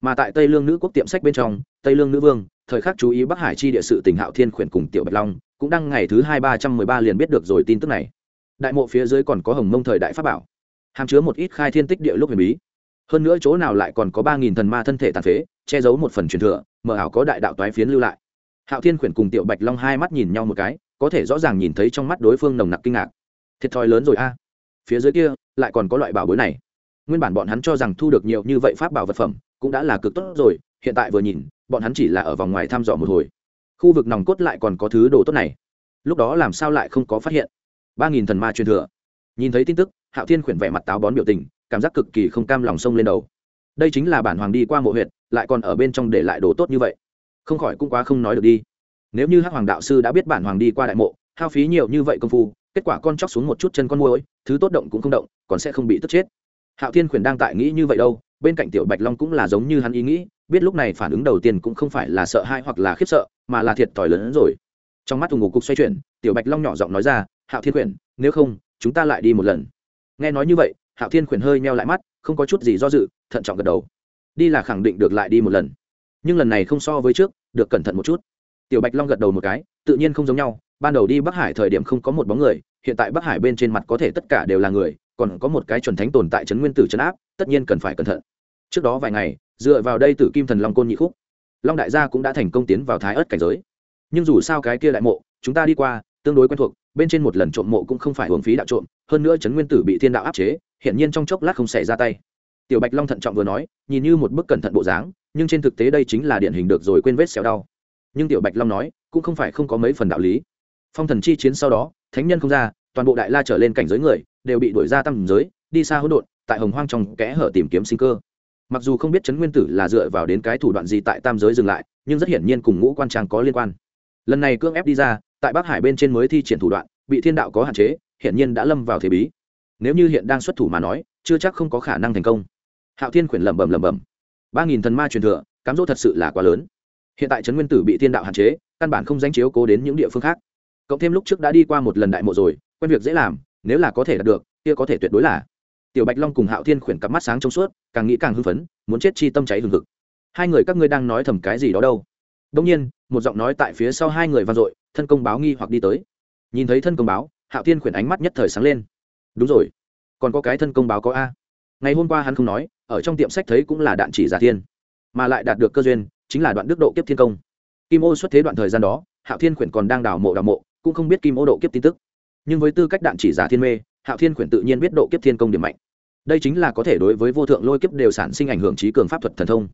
Mà tại tây lương nữ quốc tiệm sách bên trong, tây lương nữ vương, thời khắc chú ý bắc hải chi địa sự tỉnh hạo thiên khuyển cùng tiểu bạch long, cũng đăng ngày thứ hai ba trăm mười ba liền biết được rồi tin tức này đại mộ phía dưới còn có hồng mông thời đại pháp bảo, hàm chứa một ít khai thiên tích địa lúc huyền bí. Hơn nữa chỗ nào lại còn có ba nghìn thần ma thân thể tàn phế, che giấu một phần truyền thừa mở ảo có đại đạo toái phiến lưu lại. Hạo thiên khuyển cùng tiểu bạch long hai mắt nhìn nhau một cái, có thể rõ ràng nhìn thấy trong mắt đối phương nồng nặc kinh ngạc. Thiệt thòi lớn rồi a. Phía dưới kia, lại còn có loại bảo bối này. Nguyên bản bọn hắn cho rằng thu được nhiều như vậy pháp bảo vật phẩm, cũng đã là cực tốt rồi, hiện tại vừa nhìn, bọn hắn chỉ là ở vòng ngoài thăm dò một hồi. Khu vực nòng cốt lại còn có thứ đồ tốt này. Lúc đó làm sao lại không có phát hiện? Ba nghìn thần ma truyền thừa. Nhìn thấy tin tức, hạo thiên khuyển vẻ mặt táo bón biểu tình, cảm giác cực kỳ không cam lòng sông lên đầu. Đây chính là bản hoàng đi qua mộ huyện lại còn ở bên trong để lại đồ tốt như vậy. Không khỏi cũng quá không nói được đi. Nếu như hắc hoàng đạo sư đã biết bản hoàng đi qua đại mộ, hao phí nhiều như vậy công phu, kết quả con chóc xuống một chút chân con môi thứ tốt động cũng không động, còn sẽ không bị tức chết. Hạo thiên khuyển đang tại nghĩ như vậy đâu, bên cạnh tiểu bạch long cũng là giống như hắn ý nghĩ, biết lúc này phản ứng đầu tiên cũng không phải là sợ hãi hoặc là khiếp sợ, mà là thiệt thòi lớn hơn rồi. Trong mắt thùng ngục cục xoay chuyển, tiểu bạch long nhỏ giọng nói ra hạo thiên khuyển, nếu không, chúng ta lại đi một lần. Nghe nói như vậy, hạo thiên khuyển hơi meo lại mắt, không có chút gì do dự, thận trọng gật đầu. Đi là khẳng định được lại đi một lần. Nhưng lần này không so với trước, được cẩn thận một chút. Tiểu bạch long gật đầu một cái, tự nhiên không giống nhau, ban đầu đi bắc hải thời điểm không có một bóng người, hiện tại bắc hải bên trên mặt có thể tất cả đều là người, còn có một cái chuẩn thánh tồn tại trấn nguyên tử trấn áp, tất nhiên cần phải cẩn thận. Trước đó vài ngày, dựa vào đây tử kim thần long côn nhị khúc, long đại gia cũng đã thành công tiến vào thái ớt cảnh giới. Nhưng dù sao cái kia lại mộ, chúng ta đi qua tương đối quen thuộc, bên trên một lần trộm mộ cũng không phải hưởng phí đạo trộm, hơn nữa trấn nguyên tử bị thiên đạo áp chế hiện nhiên trong chốc lát không xảy ra tay. Tiểu bạch long thận trọng vừa nói, nhìn như một bức cẩn thận bộ dáng, nhưng trên thực tế đây chính là điển hình được rồi quên vết xéo đau. Nhưng tiểu bạch long nói, cũng không phải không có mấy phần đạo lý. Phong thần chi chiến sau đó, thánh nhân không ra, toàn bộ đại la trở lên cảnh giới người, đều bị đuổi ra tăng giới, đi xa hỗn độn, tại hồng hoang trong kẽ hở tìm kiếm sinh cơ. Mặc dù không biết trấn nguyên tử là dựa vào đến cái thủ đoạn gì tại tam giới dừng lại, nhưng rất hiển nhiên cùng ngũ quan trang có liên quan. Lần này cương ép đi ra tại bắc hải bên trên mới thi triển thủ đoạn, bị thiên đạo có hạn chế hiện nhiên đã lâm vào thế bí. Nếu như hiện đang xuất thủ mà nói, chưa chắc không có khả năng thành công. Hạo thiên khuyển lẩm bẩm lẩm bẩm. Ba nghìn thần ma truyền thừa, cám dỗ thật sự là quá lớn. Hiện tại trấn nguyên tử bị thiên đạo hạn chế, căn bản không danh chiếu cố đến những địa phương khác. Cộng thêm lúc trước đã đi qua một lần đại mộ rồi, quen việc dễ làm, nếu là có thể đạt được, kia có thể tuyệt đối là. Tiểu bạch long cùng hạo thiên khuyển cặp mắt sáng trong suốt, càng nghĩ càng hưng phấn, muốn chết chi tâm cháy hừng hực. Hai người các ngươi đang nói thầm cái gì đó đâu? Đông nhiên, một giọng nói tại phía sau hai người vang dội thân công báo nghi hoặc đi tới. Nhìn thấy thân công báo, hạo thiên khuyển ánh mắt nhất thời sáng lên. Đúng rồi, còn có cái thân công báo có a. Ngày hôm qua hắn không nói, ở trong tiệm sách thấy cũng là đạn chỉ giả thiên. Mà lại đạt được cơ duyên, chính là đoạn đức độ kiếp thiên công. Kim ô xuất thế đoạn thời gian đó, hạo thiên khuyển còn đang đào mộ đào mộ, cũng không biết kim ô độ kiếp tin tức. Nhưng với tư cách đạn chỉ giả thiên mê, hạo thiên khuyển tự nhiên biết độ kiếp thiên công điểm mạnh. Đây chính là có thể đối với vô thượng lôi kiếp đều sản sinh ảnh hưởng trí cường pháp thuật thần thông.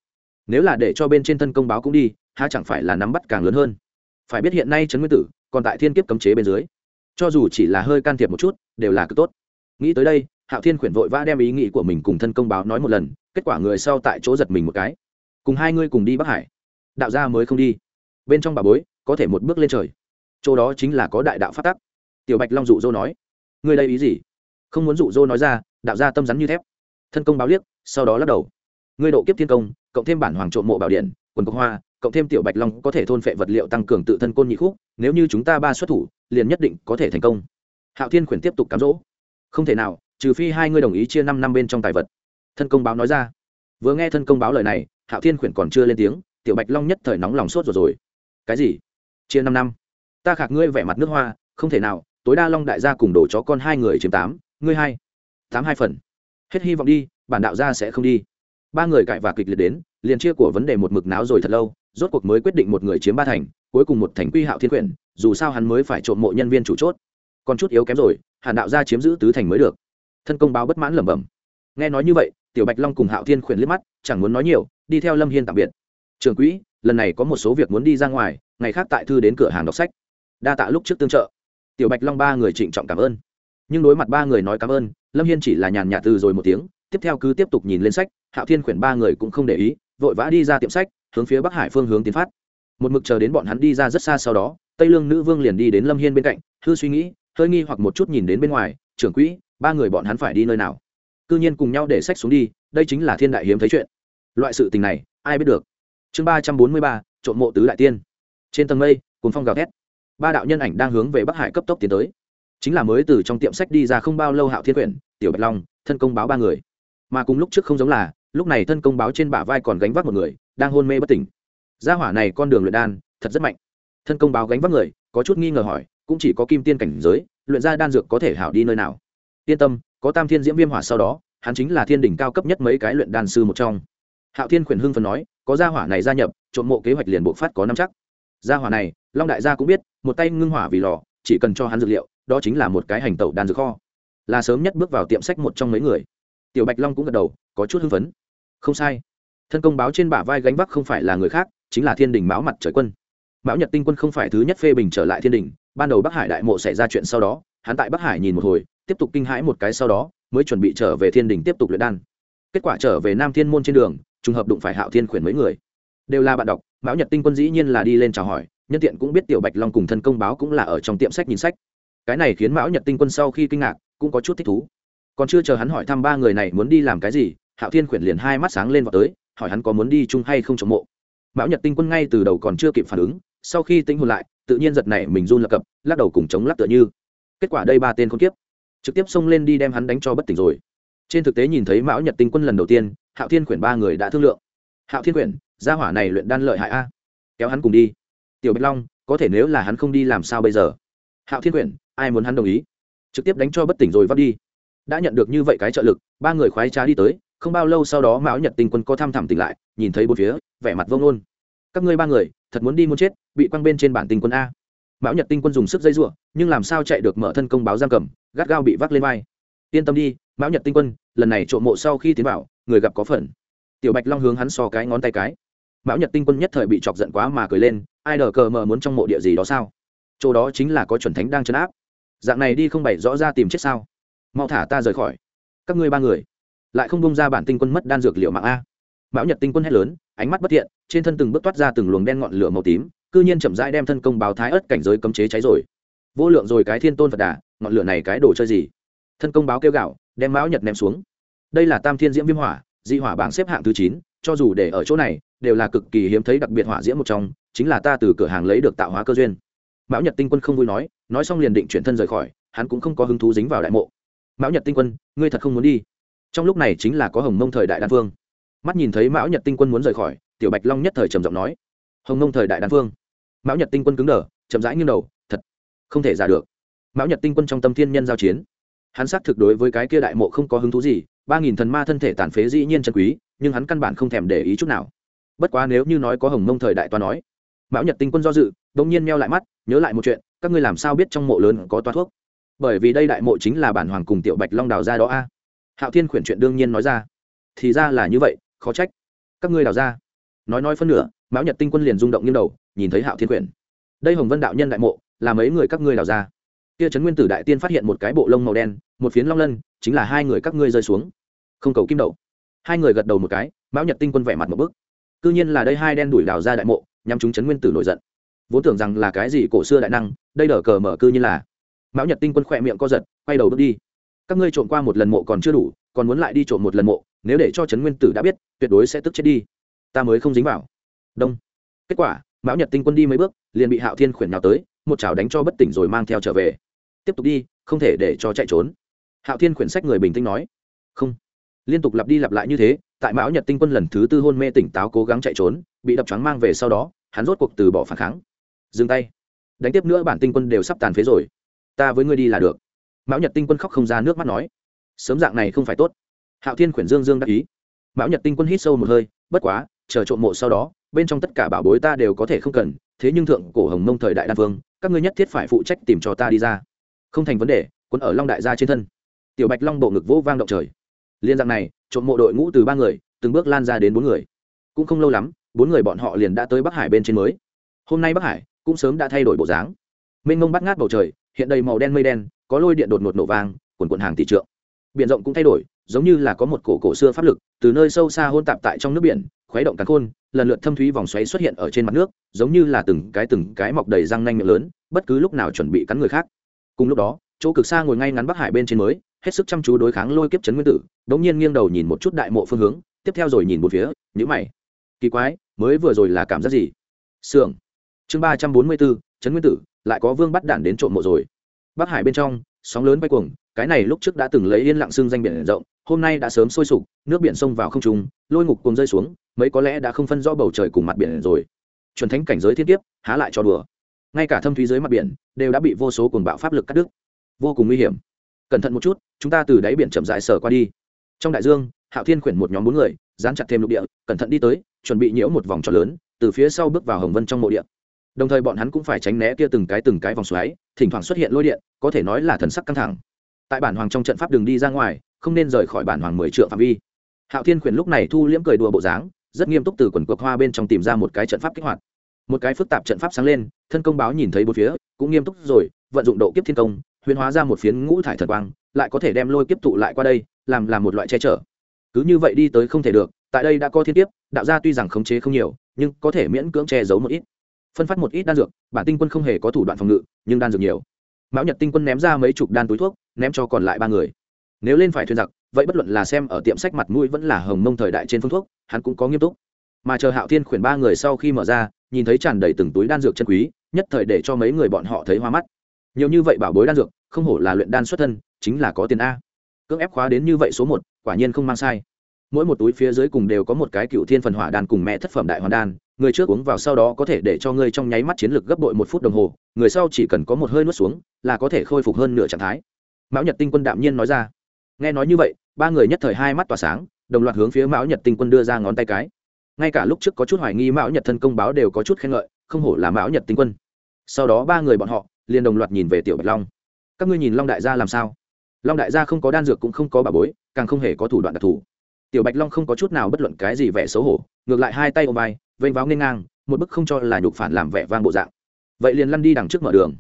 Nếu là để cho bên trên thân công báo cũng đi, há chẳng phải là nắm bắt càng lớn hơn phải biết hiện nay trấn nguyên tử còn tại thiên kiếp cấm chế bên dưới. Cho dù chỉ là hơi can thiệp một chút, đều là cực tốt. Nghĩ tới đây, hạo thiên khuyển vội vã đem ý nghĩ của mình cùng thân công báo nói một lần, kết quả người sau tại chỗ giật mình một cái. Cùng hai ngươi cùng đi bắc hải. Đạo gia mới không đi. Bên trong bà bối, có thể một bước lên trời. Chỗ đó chính là có đại đạo phát tắc. Tiểu bạch long dụ dô nói. Ngươi đây ý gì? Không muốn dụ dô nói ra, đạo gia tâm rắn như thép. Thân công báo liếc, sau đó lắc đầu. Ngươi độ kiếp thiên công, cộng thêm bản hoàng trộm mộ bảo điện, quần cốc hoa cộng thêm tiểu bạch long có thể thôn phệ vật liệu tăng cường tự thân côn nhị khúc, nếu như chúng ta ba xuất thủ, liền nhất định có thể thành công. Hạo thiên khuyển tiếp tục cám dỗ. Không thể nào, trừ phi hai ngươi đồng ý chia năm năm bên trong tài vật. Thân công báo nói ra. Vừa nghe thân công báo lời này, hạo thiên khuyển còn chưa lên tiếng, tiểu bạch long nhất thời nóng lòng sốt rồi rồi. Cái gì? Chia năm năm? Ta khạc ngươi vẻ mặt nước hoa, không thể nào, tối đa long đại gia cùng đổ chó con hai người chiếm tám, ngươi hai. Tám hai phần. Hết hy vọng đi, bản đạo gia sẽ không đi. Ba người cãi và kịch liệt đến, liền chia của vấn đề một mực náo rồi thật lâu rốt cuộc mới quyết định một người chiếm ba thành, cuối cùng một thành quy hạo thiên quyển, dù sao hắn mới phải trộm mộ nhân viên chủ chốt. Còn chút yếu kém rồi, hàn đạo gia chiếm giữ tứ thành mới được. Thân công báo bất mãn lẩm bẩm. Nghe nói như vậy, tiểu bạch long cùng hạo thiên khuyển liếc mắt, chẳng muốn nói nhiều, đi theo lâm hiên tạm biệt. Trường quỹ, lần này có một số việc muốn đi ra ngoài, ngày khác tại thư đến cửa hàng đọc sách. Đa tạ lúc trước tương trợ. Tiểu bạch long ba người trịnh trọng cảm ơn. Nhưng đối mặt ba người nói cảm ơn, lâm hiên chỉ là nhàn nhạt từ rồi một tiếng, tiếp theo cứ tiếp tục nhìn lên sách, hạo thiên khuyển ba người cũng không để ý, vội vã đi ra tiệm sách hướng phía bắc hải phương hướng tiến phát. Một mực chờ đến bọn hắn đi ra rất xa sau đó, tây lương nữ vương liền đi đến lâm hiên bên cạnh, hư suy nghĩ, hơi nghi hoặc một chút nhìn đến bên ngoài, trưởng quỹ, ba người bọn hắn phải đi nơi nào? C nhiên cùng nhau để sách xuống đi, đây chính là thiên đại hiếm thấy chuyện. Loại sự tình này, ai biết được? Chương ba trăm bốn mươi ba, trộm mộ tứ đại tiên. Trên tầng mây cùng phong gào thét. Ba đạo nhân ảnh đang hướng về bắc hải cấp tốc tiến tới. Chính là mới từ trong tiệm sách đi ra không bao lâu hạo thiên quyển, tiểu bạch long, thân công báo ba người. Mà cùng lúc trước không giống là lúc này thân công báo trên bả vai còn gánh vác một người, đang hôn mê bất tỉnh. Gia hỏa này con đường luyện đan, thật rất mạnh. Thân công báo gánh vác người, có chút nghi ngờ hỏi, cũng chỉ có kim tiên cảnh giới, luyện ra đan dược có thể hảo đi nơi nào? Yên tâm, có tam thiên diễm viêm hỏa sau đó, hắn chính là thiên đỉnh cao cấp nhất mấy cái luyện đan sư một trong. Hạo thiên khuyển hưng phần nói, có gia hỏa này gia nhập, trộm mộ kế hoạch liền bộ phát có năm chắc. Gia hỏa này, long đại gia cũng biết, một tay ngưng hỏa vì lò, chỉ cần cho hắn dược liệu, đó chính là một cái hành tẩu đan dược kho. Là sớm nhất bước vào tiệm sách một trong mấy người. Tiểu bạch long cũng gật đầu, có chút hưng phấn không sai. Thân công báo trên bả vai gánh vác không phải là người khác, chính là thiên đình báo mặt trời quân. Mão nhật tinh quân không phải thứ nhất phê bình trở lại thiên đình, ban đầu bắc hải đại mộ xảy ra chuyện sau đó, hắn tại bắc hải nhìn một hồi, tiếp tục kinh hãi một cái sau đó, mới chuẩn bị trở về thiên đình tiếp tục luyện đan. Kết quả trở về nam thiên môn trên đường, trùng hợp đụng phải hạo thiên khuyển mấy người. Đều là bạn đọc, mão nhật tinh quân dĩ nhiên là đi lên chào hỏi, nhân tiện cũng biết tiểu bạch long cùng thân công báo cũng là ở trong tiệm sách nhìn sách. Cái này khiến mão nhật tinh quân sau khi kinh ngạc, cũng có chút thích thú. Còn chưa chờ hắn hỏi thăm ba người này muốn đi làm cái gì hạo thiên khuyển liền hai mắt sáng lên vào tới, hỏi hắn có muốn đi chung hay không chống mộ. Mão nhật tinh quân ngay từ đầu còn chưa kịp phản ứng, sau khi tinh hồn lại, tự nhiên giật này mình run lập cập, lắc đầu cùng chống lắc tựa như. Kết quả đây ba tên không tiếp trực tiếp xông lên đi đem hắn đánh cho bất tỉnh rồi. Trên thực tế nhìn thấy mão nhật tinh quân lần đầu tiên, hạo thiên quyển ba người đã thương lượng. Hạo thiên quyển gia hỏa này luyện đan lợi hại a. Kéo hắn cùng đi. Tiểu bạch long, có thể nếu là hắn không đi làm sao bây giờ? Hạo thiên quyển ai muốn hắn đồng ý? Trực tiếp đánh cho bất tỉnh rồi vắt đi. Đã nhận được như vậy cái trợ lực, ba người khoái trá đi tới không bao lâu sau đó mão nhật tinh quân có thăm thẳm tỉnh lại, nhìn thấy bốn phía, vẻ mặt vông ôn. các ngươi ba người, thật muốn đi muốn chết, bị quăng bên trên bản tinh quân a. Mão nhật tinh quân dùng sức dây giụa nhưng làm sao chạy được mở thân công báo giam cầm, gắt gao bị vác lên vai. Yên tâm đi, mão nhật tinh quân, lần này trộm mộ sau khi tiến vào, người gặp có phần. Tiểu bạch long hướng hắn so cái ngón tay cái. Mão nhật tinh quân nhất thời bị chọc giận quá mà cười lên, ai đờ cờ mờ muốn trong mộ địa gì đó sao? Chỗ đó chính là có chuẩn thánh đang chấn áp. Dạng này đi không bày rõ ra tìm chết sao? Mau thả ta rời khỏi. Các ngươi ba người lại không bông ra bản tinh quân mất đan dược liệu mạng a. Mão nhật tinh quân hét lớn, ánh mắt bất thiện, trên thân từng bước toát ra từng luồng đen ngọn lửa màu tím, cư nhiên chậm rãi đem thân công báo thái ớt cảnh giới cấm chế cháy rồi. Vô lượng rồi cái thiên tôn phật đà, ngọn lửa này cái đồ chơi gì? Thân công báo kêu gạo, đem mão nhật ném xuống. Đây là tam thiên diễm viêm hỏa, dị hỏa bảng xếp hạng thứ chín, cho dù để ở chỗ này, đều là cực kỳ hiếm thấy đặc biệt hỏa diễm một trong, chính là ta từ cửa hàng lấy được tạo hóa cơ duyên. Mão nhật tinh quân không vui nói nói xong liền định chuyển thân rời khỏi, hắn cũng không có hứng thú dính vào đại mộ. Mão nhật tinh quân, ngươi thật không muốn đi trong lúc này chính là có hồng mông thời đại đan phương mắt nhìn thấy mão nhật tinh quân muốn rời khỏi, tiểu bạch long nhất thời trầm giọng nói. Hồng mông thời đại đan phương mão nhật tinh quân cứng đờ, chậm rãi nghiêng đầu, thật không thể giả được. Mão nhật tinh quân trong tâm thiên nhân giao chiến. Hắn xác thực đối với cái kia đại mộ không có hứng thú gì, ba nghìn thần ma thân thể tàn phế dĩ nhiên chân quý, nhưng hắn căn bản không thèm để ý chút nào. Bất quá nếu như nói có hồng mông thời đại toa nói, mão nhật tinh quân do dự đ ỗ n g nhiên meo lại mắt, nhớ lại một chuyện, các ngươi làm sao biết trong mộ lớn có toa thuốc? Bởi vì đây đại mộ chính là bản hoàng cùng tiểu bạch long đào ra đó a hạo thiên khuyển chuyện đương nhiên nói ra. Thì ra là như vậy, khó trách. Các ngươi đào ra. Nói nói phân nửa, mão nhật tinh quân liền rung động nghiêng đầu, nhìn thấy hạo thiên khuyển. Đây hồng vân đạo nhân đại mộ, là mấy người các ngươi đào ra. Kia trấn nguyên tử đại tiên phát hiện một cái bộ lông màu đen, một phiến long lân, chính là hai người các ngươi rơi xuống. Không cầu kim đậu. Hai người gật đầu một cái, mão nhật tinh quân vẻ mặt một bức. C nhiên là đây hai đen đuổi đào ra đại mộ nhằm chúng trấn nguyên tử nổi giận. Vốn tưởng rằng là cái gì cổ xưa đại năng, đây đỡ cờ mở cư như là. Mão nhật tinh quân khỏe miệng co giật, quay đầu bước đi các ngươi trộm qua một lần mộ còn chưa đủ, còn muốn lại đi trộm một lần mộ, nếu để cho trấn nguyên tử đã biết, tuyệt đối sẽ tức chết đi. Ta mới không dính vào. Đông. Kết quả, mão nhật tinh quân đi mấy bước, liền bị hạo thiên khuyển nào tới, một chảo đánh cho bất tỉnh rồi mang theo trở về. Tiếp tục đi, không thể để cho chạy trốn. Hạo thiên khuyển sách người bình tĩnh nói. Không. Liên tục lặp đi lặp lại như thế, tại mão nhật tinh quân lần thứ tư hôn mê tỉnh táo cố gắng chạy trốn, bị đập trắng mang về sau đó, hắn rốt cuộc từ bỏ phản kháng. Dừng tay. Đánh tiếp nữa bản tinh quân đều sắp tàn phế rồi. Ta với ngươi đi là được mão nhật tinh quân khóc không ra nước mắt nói, sớm dạng này không phải tốt. Hạo thiên khuyển dương dương đắc ý. Mão nhật tinh quân hít sâu một hơi, bất quá, chờ trộm mộ sau đó, bên trong tất cả bảo bối ta đều có thể không cần, thế nhưng thượng cổ hồng mông thời đại đan vương, các ngươi nhất thiết phải phụ trách tìm cho ta đi ra. Không thành vấn đề quân ở long đại gia trên thân. Tiểu bạch long bộ ngực vỗ vang động trời. Liên dạng này, trộm mộ đội ngũ từ ba người, từng bước lan ra đến bốn người. Cũng không lâu lắm, bốn người bọn họ liền đã tới bắc hải bên trên mới. Hôm nay bắc hải cũng sớm đã thay đổi bộ dáng. Mênh mông bắt ngát bầu trời, hiện đầy màu đen mây đen có lôi điện đột ngột nổ vang, quần quần hàng tỷ trượng. Biển rộng cũng thay đổi, giống như là có một cổ cổ xưa pháp lực, từ nơi sâu xa hôn tạp tại trong nước biển, khuấy động cắn khôn, lần lượt thâm thúy vòng xoáy xuất hiện ở trên mặt nước, giống như là từng cái từng cái mọc đầy răng nanh miệng lớn, bất cứ lúc nào chuẩn bị cắn người khác. Cùng lúc đó, chỗ cực xa ngồi ngay ngắn bắc hải bên trên mới, hết sức chăm chú đối kháng lôi kiếp chấn nguyên tử, đống nhiên nghiêng đầu nhìn một chút đại mộ phương hướng, tiếp theo rồi nhìn một phía nhữ mày. Kỳ quái, mới vừa rồi là cảm giác gì? Sưởng. Chương ba trăm bốn mươi bốn, chấn nguyên tử, lại có vương bắt đản đến trộm mộ rồi bắc hải bên trong, sóng lớn bay cuồng, cái này lúc trước đã từng lấy yên lặng xương danh biển rộng, hôm nay đã sớm sôi sục, nước biển sông vào không trung, lôi ngục cùng rơi xuống, mấy có lẽ đã không phân rõ bầu trời cùng mặt biển rồi. Chuẩn thánh cảnh giới thiên kiếp, há lại cho đùa. Ngay cả thâm thúy dưới mặt biển, đều đã bị vô số cuồng bạo pháp lực cắt đứt. Vô cùng nguy hiểm. Cẩn thận một chút, chúng ta từ đáy biển chậm rãi sở qua đi. Trong đại dương, hạo thiên khuyển một nhóm bốn người, dán chặt thêm lục địa, cẩn thận đi tới, chuẩn bị nhiễu một vòng tròn lớn, từ phía sau bước vào hồng vân trong mộ địa đồng thời bọn hắn cũng phải tránh né kia từng cái từng cái vòng xoáy, thỉnh thoảng xuất hiện lôi điện, có thể nói là thần sắc căng thẳng. Tại bản hoàng trong trận pháp đường đi ra ngoài, không nên rời khỏi bản hoàng mười trượng phạm vi. Hạo thiên khuyển lúc này thu liễm cười đùa bộ dáng, rất nghiêm túc từ quần cuộc hoa bên trong tìm ra một cái trận pháp kích hoạt. Một cái phức tạp trận pháp sáng lên, thân công báo nhìn thấy bốn phía, cũng nghiêm túc rồi, vận dụng độ kiếp thiên công, huyền hóa ra một phiến ngũ thải thần quang, lại có thể đem lôi kiếp tụ lại qua đây, làm làm một loại che chở. Cứ như vậy đi tới không thể được, tại đây đã có thiên kiếp, đạo gia tuy rằng khống chế không nhiều, nhưng có thể miễn cưỡng che giấu một ít phân phát một ít đan dược, bản tinh quân không hề có thủ đoạn phòng ngự, nhưng đan dược nhiều. Mão nhật tinh quân ném ra mấy chục đan túi thuốc, ném cho còn lại ba người. Nếu lên phải thuyền giặc, vậy bất luận là xem ở tiệm sách mặt mũi vẫn là hồng mông thời đại trên phương thuốc, hắn cũng có nghiêm túc. Mà chờ hạo thiên khuyển ba người sau khi mở ra, nhìn thấy tràn đầy từng túi đan dược chân quý, nhất thời để cho mấy người bọn họ thấy hoa mắt. Nhiều như vậy bảo bối đan dược, không hổ là luyện đan xuất thân, chính là có tiền a. Cưỡng ép khóa đến như vậy số một, quả nhiên không mang sai. Mỗi một túi phía dưới cùng đều có một cái cựu thiên phần hỏa đan cùng mẹ thất phẩm đại hoàn đan người trước uống vào sau đó có thể để cho ngươi trong nháy mắt chiến lược gấp bội một phút đồng hồ, người sau chỉ cần có một hơi nuốt xuống, là có thể khôi phục hơn nửa trạng thái. Mão nhật tinh quân đạm nhiên nói ra. Nghe nói như vậy, ba người nhất thời hai mắt tỏa sáng, đồng loạt hướng phía mão nhật tinh quân đưa ra ngón tay cái. Ngay cả lúc trước có chút hoài nghi mão nhật thân công báo đều có chút khen ngợi, không hổ là mão nhật tinh quân. Sau đó ba người bọn họ liền đồng loạt nhìn về tiểu bạch long. Các ngươi nhìn long đại gia làm sao? Long đại gia không có đan dược cũng không có bà bối, càng không hề có thủ đoạn đặc thù. Tiểu bạch long không có chút nào bất luận cái gì vẻ xấu hổ, ngược lại hai tay ôm vai vênh váo nghênh ngang, một bức không cho là nhục phản làm vẻ vang bộ dạng. Vậy liền lăn đi đằng trước mở đường.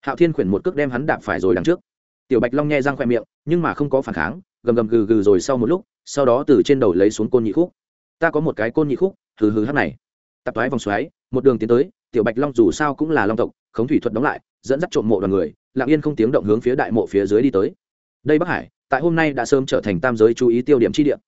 Hạo thiên khuyển một cước đem hắn đạp phải rồi đằng trước. Tiểu bạch long nghe răng khoe miệng, nhưng mà không có phản kháng, gầm gầm gừ gừ rồi sau một lúc, sau đó từ trên đầu lấy xuống côn nhị khúc. Ta có một cái côn nhị khúc, hừ hừ hát này. Tập thoái vòng xoáy, một đường tiến tới, tiểu bạch long dù sao cũng là long tộc, khống thủy thuật đóng lại, dẫn dắt trộm mộ đoàn người, lặng yên không tiếng động hướng phía đại mộ phía dưới đi tới. Đây bắc hải, tại hôm nay đã sớm trở thành tam giới chú ý tiêu điểm chi điểm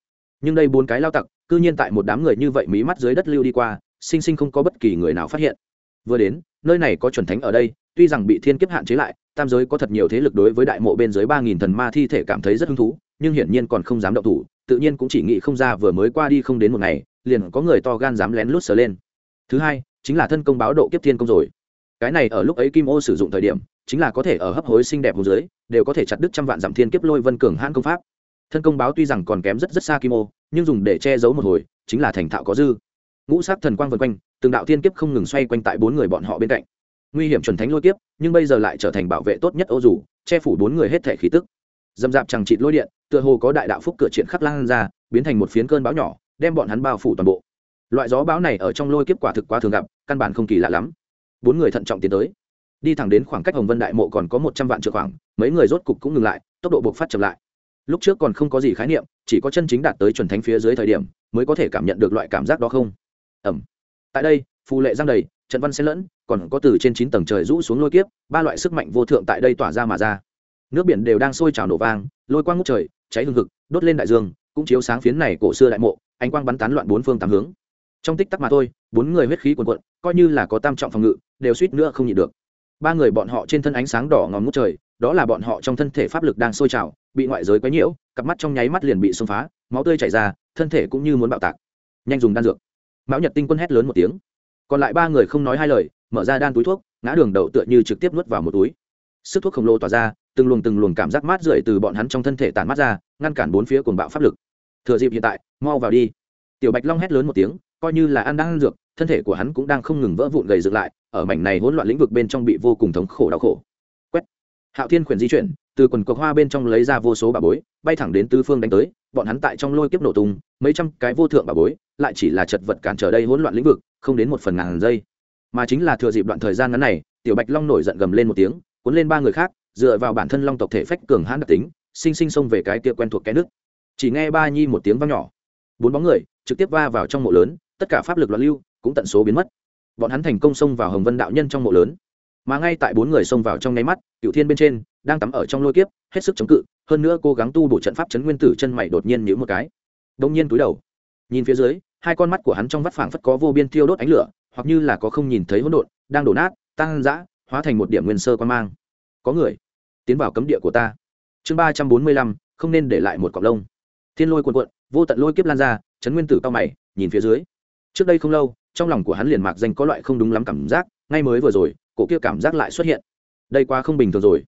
nhưng đây bốn cái lao tặc cư nhiên tại một đám người như vậy mí mắt dưới đất lưu đi qua, sinh sinh không có bất kỳ người nào phát hiện. Vừa đến, nơi này có chuẩn thánh ở đây, tuy rằng bị thiên kiếp hạn chế lại, tam giới có thật nhiều thế lực đối với đại mộ bên dưới ba nghìn thần ma thi thể cảm thấy rất hứng thú, nhưng hiển nhiên còn không dám động thủ, tự nhiên cũng chỉ nghĩ không ra vừa mới qua đi không đến một ngày, liền có người to gan dám lén lút sờ lên. Thứ hai, chính là thân công báo độ kiếp thiên công rồi. Cái này ở lúc ấy kim ô sử dụng thời điểm, chính là có thể ở hấp hối xinh đẹp hồ dưới đều có thể chặt đứt trăm vạn giảm thiên kiếp lôi vân cường hãn công pháp thân công báo tuy rằng còn kém rất rất xa kim ô, nhưng dùng để che giấu một hồi, chính là thành thạo có dư. Ngũ sát thần quang vân quanh, từng đạo thiên kiếp không ngừng xoay quanh tại bốn người bọn họ bên cạnh. Nguy hiểm chuẩn thánh lôi kiếp, nhưng bây giờ lại trở thành bảo vệ tốt nhất ô dù, che phủ bốn người hết thể khí tức. Dầm dạp chẳng trị lôi điện, tựa hồ có đại đạo phúc cửa triển khắc lan ra, biến thành một phiến cơn bão nhỏ, đem bọn hắn bao phủ toàn bộ. Loại gió bão này ở trong lôi kiếp quả thực quá thường gặp, căn bản không kỳ lạ lắm. Bốn người thận trọng tiến tới. Đi thẳng đến khoảng cách hồng vân đại mộ còn có một trăm vạn trượng khoảng, mấy người rốt cục cũng ngừng lại, tốc độ buộc phát chậm lại lúc trước còn không có gì khái niệm, chỉ có chân chính đạt tới chuẩn thánh phía dưới thời điểm mới có thể cảm nhận được loại cảm giác đó không? Ẩm. Tại đây, phù lệ giang đầy, trận văn xen lẫn, còn có từ trên chín tầng trời rũ xuống lôi kiếp, ba loại sức mạnh vô thượng tại đây tỏa ra mà ra. Nước biển đều đang sôi trào nổ vang, lôi quang ngút trời, cháy hương thực đốt lên đại dương, cũng chiếu sáng phiến này cổ xưa đại mộ, ánh quang bắn tán loạn bốn phương tám hướng. Trong tích tắc mà thôi, bốn người huyết khí quần quận coi như là có tam trọng phòng ngự, đều suýt nữa không nhịn được. Ba người bọn họ trên thân ánh sáng đỏ ngòm ngút trời, đó là bọn họ trong thân thể pháp lực đang sôi trào bị ngoại giới quấy nhiễu, cặp mắt trong nháy mắt liền bị xông phá, máu tươi chảy ra, thân thể cũng như muốn bạo tạc. Nhanh dùng đan dược. Mão nhật tinh quân hét lớn một tiếng. Còn lại ba người không nói hai lời, mở ra đan túi thuốc, ngã đường đầu tựa như trực tiếp nuốt vào một túi. Sức thuốc khổng lồ tỏa ra, từng luồng từng luồng cảm giác mát rượi từ bọn hắn trong thân thể tản mát ra, ngăn cản bốn phía cuồng bạo pháp lực. Thừa dịp hiện tại, mau vào đi. Tiểu bạch long hét lớn một tiếng, coi như là ăn đang dược, thân thể của hắn cũng đang không ngừng vỡ vụn gầy dựng lại, ở mảnh này hỗn loạn lĩnh vực bên trong bị vô cùng thống khổ đau khổ. Quét. Hạo thiên khuyển di chuyển từ quần cọc hoa bên trong lấy ra vô số bà bối, bay thẳng đến tư phương đánh tới, bọn hắn tại trong lôi kiếp nổ tung, mấy trăm cái vô thượng bà bối, lại chỉ là chật vật cản trở đây hỗn loạn lĩnh vực, không đến một phần ngàn giây. Mà chính là thừa dịp đoạn thời gian ngắn này, tiểu bạch long nổi giận gầm lên một tiếng, cuốn lên ba người khác, dựa vào bản thân long tộc thể phách cường hãn đặc tính, sinh sinh xông về cái kia quen thuộc cái nước. Chỉ nghe ba nhi một tiếng vang nhỏ. Bốn bóng người trực tiếp va vào trong mộ lớn, tất cả pháp lực loạn lưu, cũng tận số biến mất. Bọn hắn thành công xông vào hồng vân đạo nhân trong mộ lớn mà ngay tại bốn người xông vào trong nháy mắt cựu thiên bên trên, đang tắm ở trong lôi kiếp, hết sức chống cự, hơn nữa cố gắng tu bổ trận pháp chấn nguyên tử chân mày đột nhiên nhữ một cái. Đông nhiên túi đầu, nhìn phía dưới, hai con mắt của hắn trong vắt phảng phất có vô biên thiêu đốt ánh lửa, hoặc như là có không nhìn thấy hỗn độn, đang đổ nát tăng dã hóa thành một điểm nguyên sơ quan mang. Có người tiến vào cấm địa của ta. Chương ba trăm bốn mươi lăm, không nên để lại một cọc lông. Thiên lôi cuồn cuộn, vô tận lôi kiếp lan ra, chấn nguyên tử cao mày, nhìn phía dưới. Trước đây không lâu, trong lòng của hắn liền mạc danh có loại không đúng lắm cảm giác, ngay mới vừa rồi cổ kia cảm giác lại xuất hiện. Đây quá không bình thường rồi.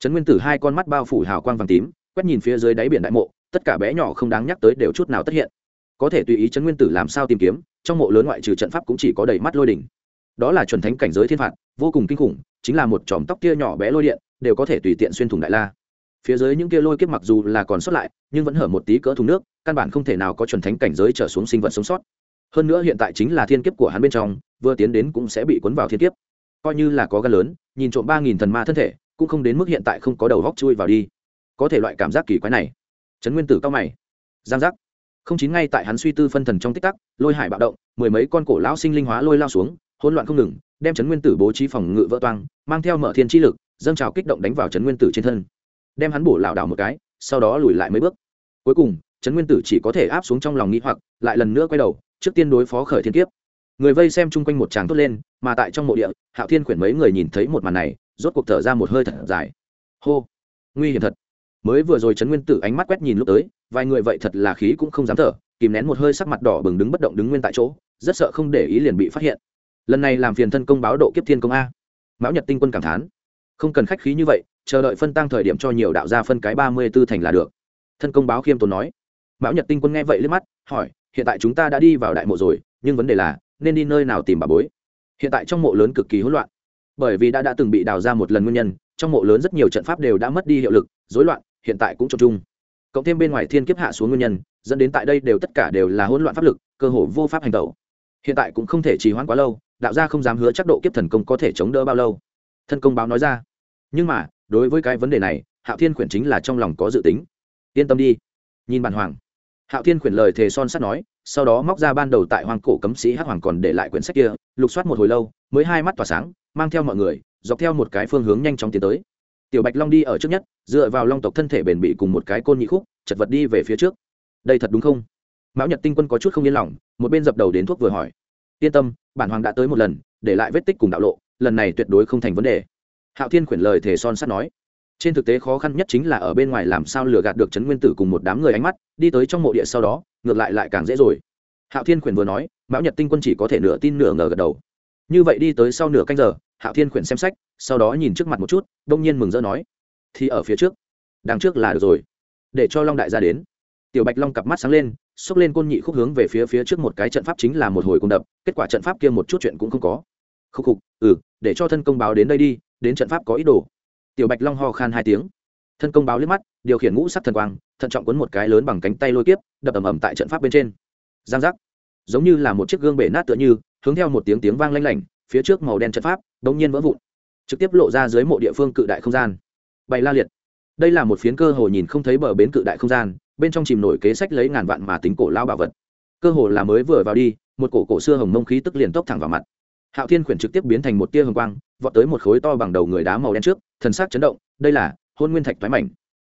Trấn nguyên tử hai con mắt bao phủ hào quang vàng tím, quét nhìn phía dưới đáy biển đại mộ, tất cả bé nhỏ không đáng nhắc tới đều chút nào tất hiện. Có thể tùy ý trấn nguyên tử làm sao tìm kiếm, trong mộ lớn ngoại trừ trận pháp cũng chỉ có đầy mắt lôi đỉnh. Đó là chuẩn thánh cảnh giới thiên phạt, vô cùng kinh khủng, chính là một chòm tóc kia nhỏ bé lôi điện, đều có thể tùy tiện xuyên thủng đại la. Phía dưới những kia lôi kiếp mặc dù là còn sót lại, nhưng vẫn hở một tí cỡ thùng nước, căn bản không thể nào có chuẩn thánh cảnh giới trở xuống sinh vật sống sót. Hơn nữa hiện tại chính là thiên kiếp của hắn bên trong, vừa tiến đến cũng sẽ bị cuốn vào thiên kiếp coi như là có gan lớn, nhìn trộm ba nghìn thần ma thân thể, cũng không đến mức hiện tại không có đầu góc chui vào đi. Có thể loại cảm giác kỳ quái này. Trấn nguyên tử cao mày. Giang giác. Không chín ngay tại hắn suy tư phân thần trong tích tắc, lôi hải bạo động, mười mấy con cổ lão sinh linh hóa lôi lao xuống, hỗn loạn không ngừng, đem trấn nguyên tử bố trí phòng ngự vỡ toang, mang theo mở thiên chi lực, dâng trào kích động đánh vào trấn nguyên tử trên thân. Đem hắn bổ lảo đảo một cái, sau đó lùi lại mấy bước. Cuối cùng, trấn nguyên tử chỉ có thể áp xuống trong lòng nghĩ hoặc, lại lần nữa quay đầu, trước tiên đối phó khởi thiên kiếp người vây xem chung quanh một tràng tốt lên, mà tại trong mộ địa, hạo thiên khuyển mấy người nhìn thấy một màn này, rốt cuộc thở ra một hơi thật dài. Hô! Nguy hiểm thật. Mới vừa rồi trấn nguyên tử ánh mắt quét nhìn lúc tới, vài người vậy thật là khí cũng không dám thở, kìm nén một hơi sắc mặt đỏ bừng đứng bất động đứng nguyên tại chỗ, rất sợ không để ý liền bị phát hiện. Lần này làm phiền thân công báo độ kiếp thiên công a. Mão nhật tinh quân cảm thán. Không cần khách khí như vậy, chờ đợi phân tăng thời điểm cho nhiều đạo gia phân cái ba mươi tư thành là được. Thân công báo khiêm tốn nói. Mão nhật tinh quân nghe vậy liếc mắt, hỏi, hiện tại chúng ta đã đi vào đại mộ rồi, nhưng vấn đề là nên đi nơi nào tìm bà bối. Hiện tại trong mộ lớn cực kỳ hỗn loạn. Bởi vì đã đã từng bị đào ra một lần nguyên nhân, trong mộ lớn rất nhiều trận pháp đều đã mất đi hiệu lực, rối loạn, hiện tại cũng trông chung. Cộng thêm bên ngoài thiên kiếp hạ xuống nguyên nhân, dẫn đến tại đây đều tất cả đều là hỗn loạn pháp lực, cơ hồ vô pháp hành tẩu. Hiện tại cũng không thể trì hoãn quá lâu, đạo gia không dám hứa chắc độ kiếp thần công có thể chống đỡ bao lâu. Thân công báo nói ra. Nhưng mà, đối với cái vấn đề này, hạo thiên khuyển chính là trong lòng có dự tính. Yên tâm đi. Nhìn bản hoàng hạo thiên khuyển lời thề son sắt nói, sau đó móc ra ban đầu tại hoàng cổ cấm sĩ hắc hoàng còn để lại quyển sách kia, lục soát một hồi lâu, mới hai mắt tỏa sáng, mang theo mọi người, dọc theo một cái phương hướng nhanh chóng tiến tới. Tiểu bạch long đi ở trước nhất, dựa vào long tộc thân thể bền bỉ cùng một cái côn nhị khúc, chật vật đi về phía trước. Đây thật đúng không? Mão nhật tinh quân có chút không yên lòng, một bên dập đầu đến thuốc vừa hỏi. Yên tâm, bản hoàng đã tới một lần, để lại vết tích cùng đạo lộ, lần này tuyệt đối không thành vấn đề. Hạo thiên khuyển lời thể son sắt nói trên thực tế khó khăn nhất chính là ở bên ngoài làm sao lừa gạt được trấn nguyên tử cùng một đám người ánh mắt, đi tới trong mộ địa sau đó, ngược lại lại càng dễ rồi. Hạo thiên khuyển vừa nói, mão nhật tinh quân chỉ có thể nửa tin nửa ngờ gật đầu. Như vậy đi tới sau nửa canh giờ, hạo thiên khuyển xem sách, sau đó nhìn trước mặt một chút, đông nhiên mừng rỡ nói, thì ở phía trước, đằng trước là được rồi. Để cho long đại ra đến. Tiểu bạch long cặp mắt sáng lên, xốc lên côn nhị khúc hướng về phía phía trước một cái trận pháp chính là một hồi cung đập, kết quả trận pháp kia một chút chuyện cũng không có. Khúc khục ừ để cho thân công báo đến đây đi, đến trận pháp có ý đồ tiểu bạch long ho khan hai tiếng. Thân công báo liếc mắt điều khiển ngũ sắc thần quang thận trọng quấn một cái lớn bằng cánh tay lôi tiếp, đập ầm ầm tại trận pháp bên trên. Giang giác. Giống như là một chiếc gương bể nát tựa như hướng theo một tiếng tiếng vang lanh lảnh phía trước màu đen trận pháp đống nhiên vỡ vụn trực tiếp lộ ra dưới mộ địa phương cự đại không gian. Bày la liệt. Đây là một phiến cơ hồ nhìn không thấy bờ bến cự đại không gian bên trong chìm nổi kế sách lấy ngàn vạn mà tính cổ lao bảo vật. Cơ hồ là mới vừa vào đi một cổ cổ xưa hồng mông khí tức liền tốc thẳng vào mặt hạo thiên khuyển trực tiếp biến thành một tia hồng quang, vọt tới một khối to bằng đầu người đá màu đen trước, thần sắc chấn động, đây là, hôn nguyên thạch thoái mảnh.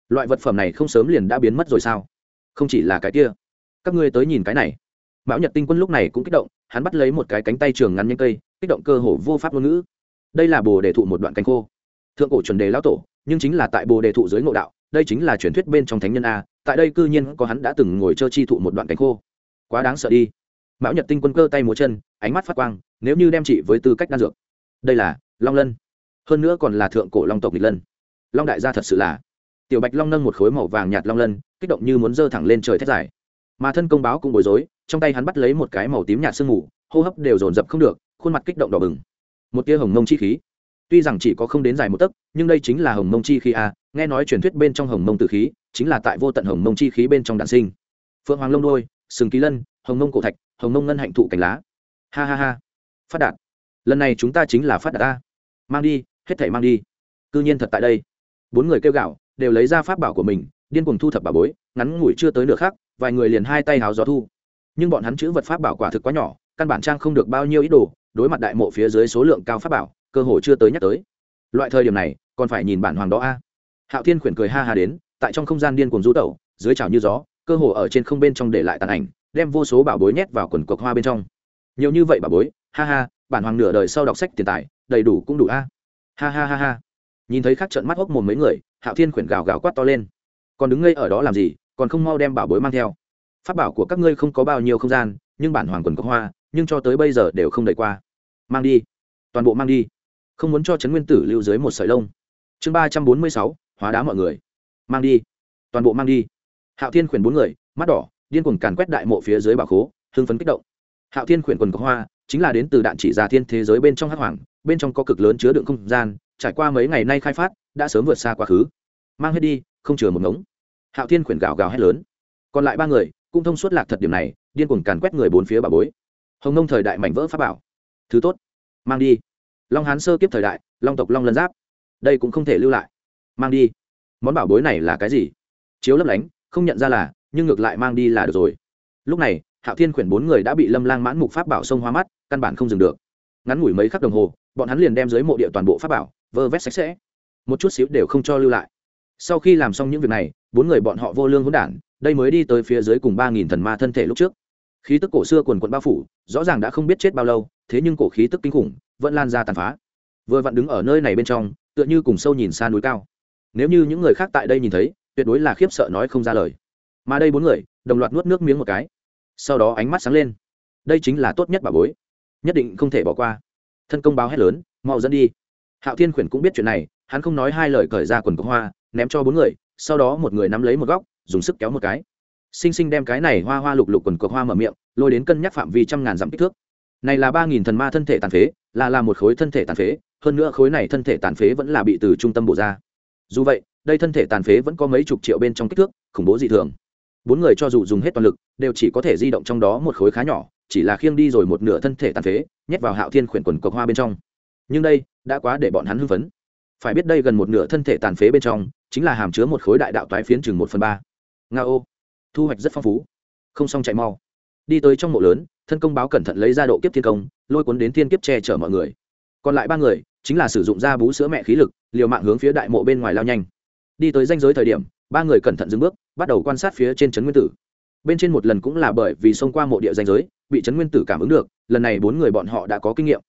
Loại vật phẩm này không sớm liền đã biến mất rồi sao? Không chỉ là cái kia. Các ngươi tới nhìn cái này. Mão nhật tinh quân lúc này cũng kích động, hắn bắt lấy một cái cánh tay trường ngắn nhanh cây, kích động cơ hồ vô pháp ngôn ngữ. Đây là bồ đề thụ một đoạn cánh khô. Thượng cổ chuẩn đề lão tổ, nhưng chính là tại bồ đề thụ dưới ngộ đạo, đây chính là truyền thuyết bên trong thánh nhân a, tại đây cư nhiên có hắn đã từng ngồi chơi chi thụ một đoạn cánh khô. Quá đáng sợ đi mão nhật tinh quân cơ tay múa chân, ánh mắt phát quang, nếu như đem chị với tư cách đan dược. Đây là long lân. Hơn nữa còn là thượng cổ long tộc nghịch lân. Long đại gia thật sự là. Tiểu bạch long nâng một khối màu vàng nhạt long lân, kích động như muốn dơ thẳng lên trời thét dài. Mà thân công báo cũng bối rối, trong tay hắn bắt lấy một cái màu tím nhạt sương mù, hô hấp đều dồn dập không được, khuôn mặt kích động đỏ bừng. Một tia hồng mông chi khí. Tuy rằng chỉ có không đến dài một tấc, nhưng đây chính là hồng mông chi khí a nghe nói truyền thuyết bên trong hồng mông tử khí, chính là tại vô tận hồng mông chi khí bên trong đạn sinh. Phượng hoàng lông đôi, sừng ký lân hồng nông cổ thạch, hồng nông ngân hạnh thụ cành lá. Ha ha ha. Phát đạt. Lần này chúng ta chính là phát đạt ta. Mang đi, hết thảy mang đi. Cư nhiên thật tại đây. Bốn người kêu gạo, đều lấy ra pháp bảo của mình, điên cuồng thu thập bảo bối, ngắn ngủi chưa tới nửa khác vài người liền hai tay háo gió thu. Nhưng bọn hắn chữ vật pháp bảo quả thực quá nhỏ, căn bản trang không được bao nhiêu ý đồ, đối mặt đại mộ phía dưới số lượng cao pháp bảo, cơ hồ chưa tới nhắc tới. Loại thời điểm này, còn phải nhìn bản hoàng đó a. Hạo thiên khuyển cười ha ha đến, tại trong không gian điên cuồng du tẩu, dưới trào như gió, cơ hồ ở trên không bên trong để lại tàn ảnh đem vô số bảo bối nhét vào quần cuộc hoa bên trong. Nhiều như vậy bảo bối, ha ha, bản hoàng nửa đời sau đọc sách tiền tài, đầy đủ cũng đủ a. Ha ha ha ha. Nhìn thấy khắc trận mắt hốc mồm mấy người, hạo thiên khuyển gào gào quát to lên. Còn đứng ngây ở đó làm gì, còn không mau đem bảo bối mang theo. Pháp bảo của các ngươi không có bao nhiêu không gian, nhưng bản hoàng quần có hoa, nhưng cho tới bây giờ đều không đầy qua. Mang đi. Toàn bộ mang đi. Không muốn cho trấn nguyên tử lưu dưới một sợi lông. Chương ba trăm bốn mươi sáu, hóa đá mọi người. Mang đi. Toàn bộ mang đi. Hạo thiên khuyển bốn người, mắt đỏ điên cuồng càn quét đại mộ phía dưới bảo khố, hưng phấn kích động. Hạo thiên khuyển quần có hoa chính là đến từ đạn chỉ ra thiên thế giới bên trong hắc hoàng, bên trong có cực lớn chứa đựng không gian, trải qua mấy ngày nay khai phát, đã sớm vượt xa quá khứ. Mang hết đi, không chừa một ngống. Hạo thiên khuyển gào gào hét lớn. Còn lại ba người, cũng thông suốt lạc thật điểm này, điên cuồng càn quét người bốn phía bà bối. Hồng nông thời đại mảnh vỡ pháp bảo. Thứ tốt, mang đi. Long hán sơ kiếp thời đại, long tộc long lân giáp. Đây cũng không thể lưu lại. Mang đi. Món bảo bối này là cái gì? Chiếu lấp lánh, không nhận ra là nhưng ngược lại mang đi là được rồi. Lúc này, hạo thiên khuyển bốn người đã bị lâm lang mãn mục pháp bảo sông hoa mắt, căn bản không dừng được. Ngắn ngủi mấy khắc đồng hồ, bọn hắn liền đem dưới mộ địa toàn bộ pháp bảo, vơ vét sạch sẽ. Một chút xíu đều không cho lưu lại. Sau khi làm xong những việc này, bốn người bọn họ vô lương hỗn đản, đây mới đi tới phía dưới cùng ba nghìn thần ma thân thể lúc trước. Khí tức cổ xưa quần quận bao phủ, rõ ràng đã không biết chết bao lâu, thế nhưng cổ khí tức kinh khủng, vẫn lan ra tàn phá. Vừa vặn đứng ở nơi này bên trong, tựa như cùng sâu nhìn xa núi cao. Nếu như những người khác tại đây nhìn thấy, tuyệt đối là khiếp sợ nói không ra lời mà đây bốn người, đồng loạt nuốt nước miếng một cái. Sau đó ánh mắt sáng lên. Đây chính là tốt nhất bà bối. Nhất định không thể bỏ qua. Thân công báo hét lớn, mau dẫn đi. Hạo thiên khuyển cũng biết chuyện này, hắn không nói hai lời cởi ra quần cốc hoa, ném cho bốn người, sau đó một người nắm lấy một góc, dùng sức kéo một cái. Xinh xinh đem cái này hoa hoa lục lục quần cộc hoa mở miệng, lôi đến cân nhắc phạm vi trăm ngàn dặm kích thước. Này là ba nghìn thần ma thân thể tàn phế, là là một khối thân thể tàn phế, hơn nữa khối này thân thể tàn phế vẫn là bị từ trung tâm bổ ra. Dù vậy, đây thân thể tàn phế vẫn có mấy chục triệu bên trong kích thước, khủng bố dị thường bốn người cho dù dùng hết toàn lực, đều chỉ có thể di động trong đó một khối khá nhỏ, chỉ là khiêng đi rồi một nửa thân thể tàn phế, nhét vào hạo thiên khuyển quần cọc hoa bên trong. Nhưng đây, đã quá để bọn hắn hưng phấn. Phải biết đây gần một nửa thân thể tàn phế bên trong, chính là hàm chứa một khối đại đạo toái phiến chừng một phần ba. Nga ô, thu hoạch rất phong phú. Không xong chạy mau. Đi tới trong mộ lớn, thân công báo cẩn thận lấy ra độ kiếp thiên công, lôi cuốn đến thiên kiếp che chở mọi người. Còn lại ba người, chính là sử dụng da bú sữa mẹ khí lực, liều mạng hướng phía đại mộ bên ngoài lao nhanh. Đi tới danh giới thời điểm ba người cẩn thận dừng bước, bắt đầu quan sát phía trên trấn nguyên tử. Bên trên một lần cũng là bởi vì xông qua mộ địa danh giới, bị trấn nguyên tử cảm ứng được, lần này bốn người bọn họ đã có kinh nghiệm.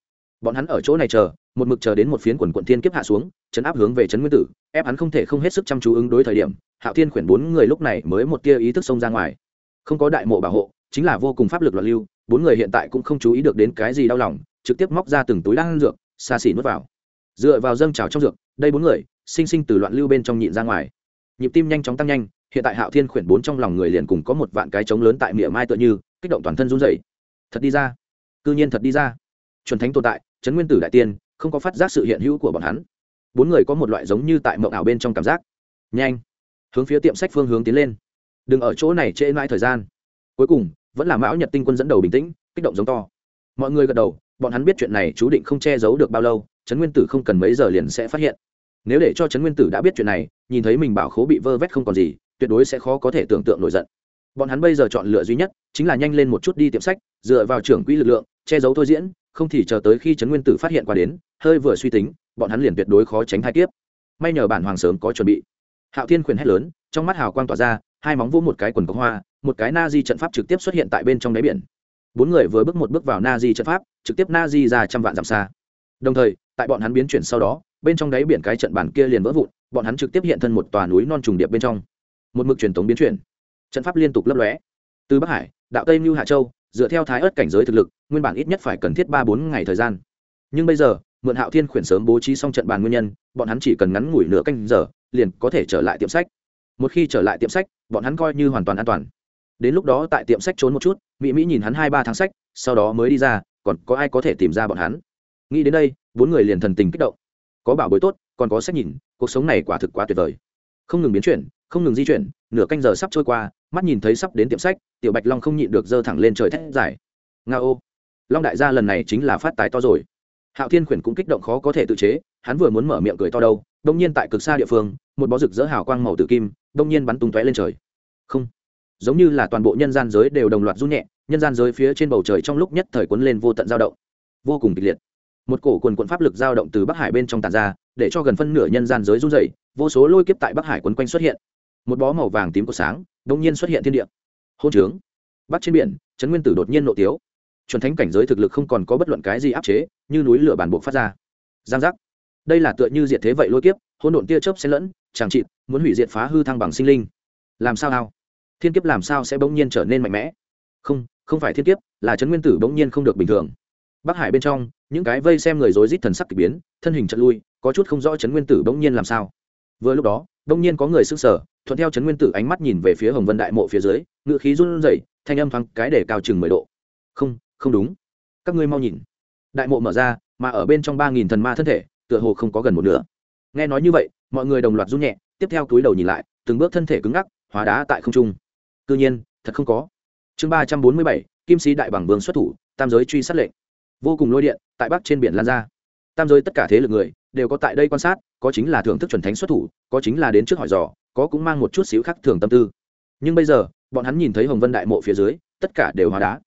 Bọn hắn ở chỗ này chờ, một mực chờ đến một phiến quần quận thiên kiếp hạ xuống, chấn áp hướng về trấn nguyên tử, ép hắn không thể không hết sức chăm chú ứng đối thời điểm, hạo thiên khuyển bốn người lúc này mới một tia ý thức xông ra ngoài. Không có đại mộ bảo hộ, chính là vô cùng pháp lực loạn lưu, bốn người hiện tại cũng không chú ý được đến cái gì đau lòng, trực tiếp móc ra từng túi đan dược, xa xỉ nuốt vào. Dựa vào dâng trào trong dược, đây bốn người, sinh sinh từ loạn lưu bên trong nhịn ra ngoài nhịp tim nhanh chóng tăng nhanh, hiện tại hạo thiên khuyển bốn trong lòng người liền cùng có một vạn cái trống lớn tại miệng mai tựa như, kích động toàn thân run rẩy. Thật đi ra. Cư nhiên thật đi ra. Chuẩn thánh tồn tại, trấn nguyên tử đại tiên, không có phát giác sự hiện hữu của bọn hắn. Bốn người có một loại giống như tại mộng ảo bên trong cảm giác. Nhanh. Hướng phía tiệm sách phương hướng tiến lên. Đừng ở chỗ này trễ mãi thời gian. Cuối cùng, vẫn là mão nhật tinh quân dẫn đầu bình tĩnh, kích động giống to. Mọi người gật đầu, bọn hắn biết chuyện này chú định không che giấu được bao lâu, trấn nguyên tử không cần mấy giờ liền sẽ phát hiện nếu để cho trấn nguyên tử đã biết chuyện này, nhìn thấy mình bảo khố bị vơ vét không còn gì, tuyệt đối sẽ khó có thể tưởng tượng nổi giận. Bọn hắn bây giờ chọn lựa duy nhất chính là nhanh lên một chút đi tiệm sách, dựa vào trưởng quỹ lực lượng, che giấu thôi diễn, không thì chờ tới khi trấn nguyên tử phát hiện qua đến, hơi vừa suy tính, bọn hắn liền tuyệt đối khó tránh thai kiếp. May nhờ bản hoàng sớm có chuẩn bị. Hạo thiên khuyển hét lớn, trong mắt hào quang tỏa ra, hai móng vỗ một cái quần có hoa, một cái na di trận pháp trực tiếp xuất hiện tại bên trong đáy biển. Bốn người vừa bước một bước vào na di trận pháp, trực tiếp na di ra trăm vạn dặm xa. Đồng thời, tại bọn hắn biến chuyển sau đó bên trong đáy biển cái trận bản kia liền vỡ vụn, bọn hắn trực tiếp hiện thân một tòa núi non trùng điệp bên trong. Một mực truyền thống biến chuyển. Trận pháp liên tục lấp lóe. Từ bắc hải, đạo tây mưu hạ châu, dựa theo thái ớt cảnh giới thực lực, nguyên bản ít nhất phải cần thiết ba bốn ngày thời gian. Nhưng bây giờ, mượn hạo thiên khuyển sớm bố trí xong trận bàn nguyên nhân, bọn hắn chỉ cần ngắn ngủi nửa canh giờ, liền có thể trở lại tiệm sách. Một khi trở lại tiệm sách, bọn hắn coi như hoàn toàn an toàn. Đến lúc đó tại tiệm sách trốn một chút, mỹ mỹ nhìn hắn hai ba tháng sách, sau đó mới đi ra, còn có ai có thể tìm ra bọn hắn? Nghĩ đến đây, bốn người liền thần tình kích động có bảo bối tốt, còn có sách nhìn, cuộc sống này quả thực quá tuyệt vời. Không ngừng biến chuyển, không ngừng di chuyển, nửa canh giờ sắp trôi qua, mắt nhìn thấy sắp đến tiệm sách, tiểu bạch long không nhịn được giơ thẳng lên trời thét dài. Nga ô. Long đại gia lần này chính là phát tái to rồi. Hạo thiên khuyển cũng kích động khó có thể tự chế, hắn vừa muốn mở miệng cười to đâu đông nhiên tại cực xa địa phương, một bó rực dỡ hào quang màu tử kim đông nhiên bắn tung tóe lên trời. Không. Giống như là toàn bộ nhân gian giới đều đồng loạt run nhẹ, nhân gian giới phía trên bầu trời trong lúc nhất thời cuốn lên vô tận dao động. Vô cùng kịch liệt một cổ quần quận pháp lực dao động từ bắc hải bên trong tàn ra, để cho gần phân nửa nhân gian giới run dày vô số lôi kiếp tại bắc hải quấn quanh xuất hiện. Một bó màu vàng tím của sáng đông nhiên xuất hiện thiên địa. Hôn trướng. Bắc trên biển, trấn nguyên tử đột nhiên nộ tiếu. Chuẩn thánh cảnh giới thực lực không còn có bất luận cái gì áp chế, như núi lửa bản buộc phát ra. Giang giác. Đây là tựa như diệt thế vậy lôi kiếp hôn độn tia chớp xen lẫn chàng trịt muốn hủy diệt phá hư thăng bằng sinh linh. Làm sao nào? Thiên kiếp làm sao sẽ bỗng nhiên trở nên mạnh mẽ? Không không phải thiên kiếp, là trấn nguyên tử bỗng nhiên không được bình thường. Bắc hải bên trong những cái vây xem người rối rít thần sắc kỳ biến, thân hình chật lui, có chút không rõ trấn nguyên tử bỗng nhiên làm sao. Vừa lúc đó, bỗng nhiên có người s ư n g sở thuận theo trấn nguyên tử ánh mắt nhìn về phía hồng vân đại mộ phía dưới ngự khí run rẩy, thanh âm thoáng cái để cao chừng mười độ. Không không đúng. Các ngươi mau nhìn. Đại mộ mở ra, mà ở bên trong ba nghìn thần ma thân thể, tựa hồ không có gần một nửa. Nghe nói như vậy, mọi người đồng loạt run nhẹ, tiếp theo túi đầu nhìn lại, từng bước thân thể cứng ngắc, hóa đá tại không trung. Cứ nhiên, thật không có. Chương ba trăm bốn mươi bảy, kim sĩ đại bằng vương xuất thủ, tam giới truy sát lệnh vô cùng lôi điện tại bắc trên biển lan ra. Tam giới tất cả thế lực người đều có tại đây quan sát, có chính là thưởng thức chuẩn thánh xuất thủ, có chính là đến trước hỏi dò, có cũng mang một chút xíu khác thường tâm tư. Nhưng bây giờ, bọn hắn nhìn thấy hồng vân đại mộ phía dưới, tất cả đều hóa đá.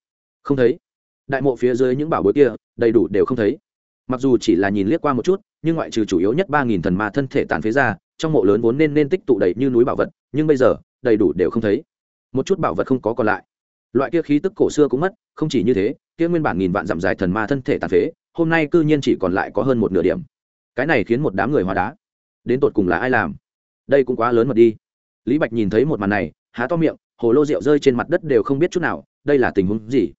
Không thấy. Đại mộ phía dưới những bảo bối kia, đầy đủ đều không thấy. Mặc dù chỉ là nhìn liếc qua một chút, nhưng ngoại trừ chủ yếu nhất ba nghìn thần ma thân thể tàn phế ra, trong mộ lớn vốn nên nên tích tụ đầy như núi bảo vật, nhưng bây giờ, đầy đủ đều không thấy. Một chút bảo vật không có còn lại loại kia khí tức cổ xưa cũng mất không chỉ như thế kia nguyên bản nghìn vạn dặm dài thần ma thân thể tàn phế hôm nay cư nhiên chỉ còn lại có hơn một nửa điểm. Cái này khiến một đám người hóa đá. Đến tột cùng là ai làm? Đây cũng quá lớn mật đi. Lý bạch nhìn thấy một màn này há to miệng hồ lô rượu rơi trên mặt đất đều không biết chút nào đây là tình huống gì?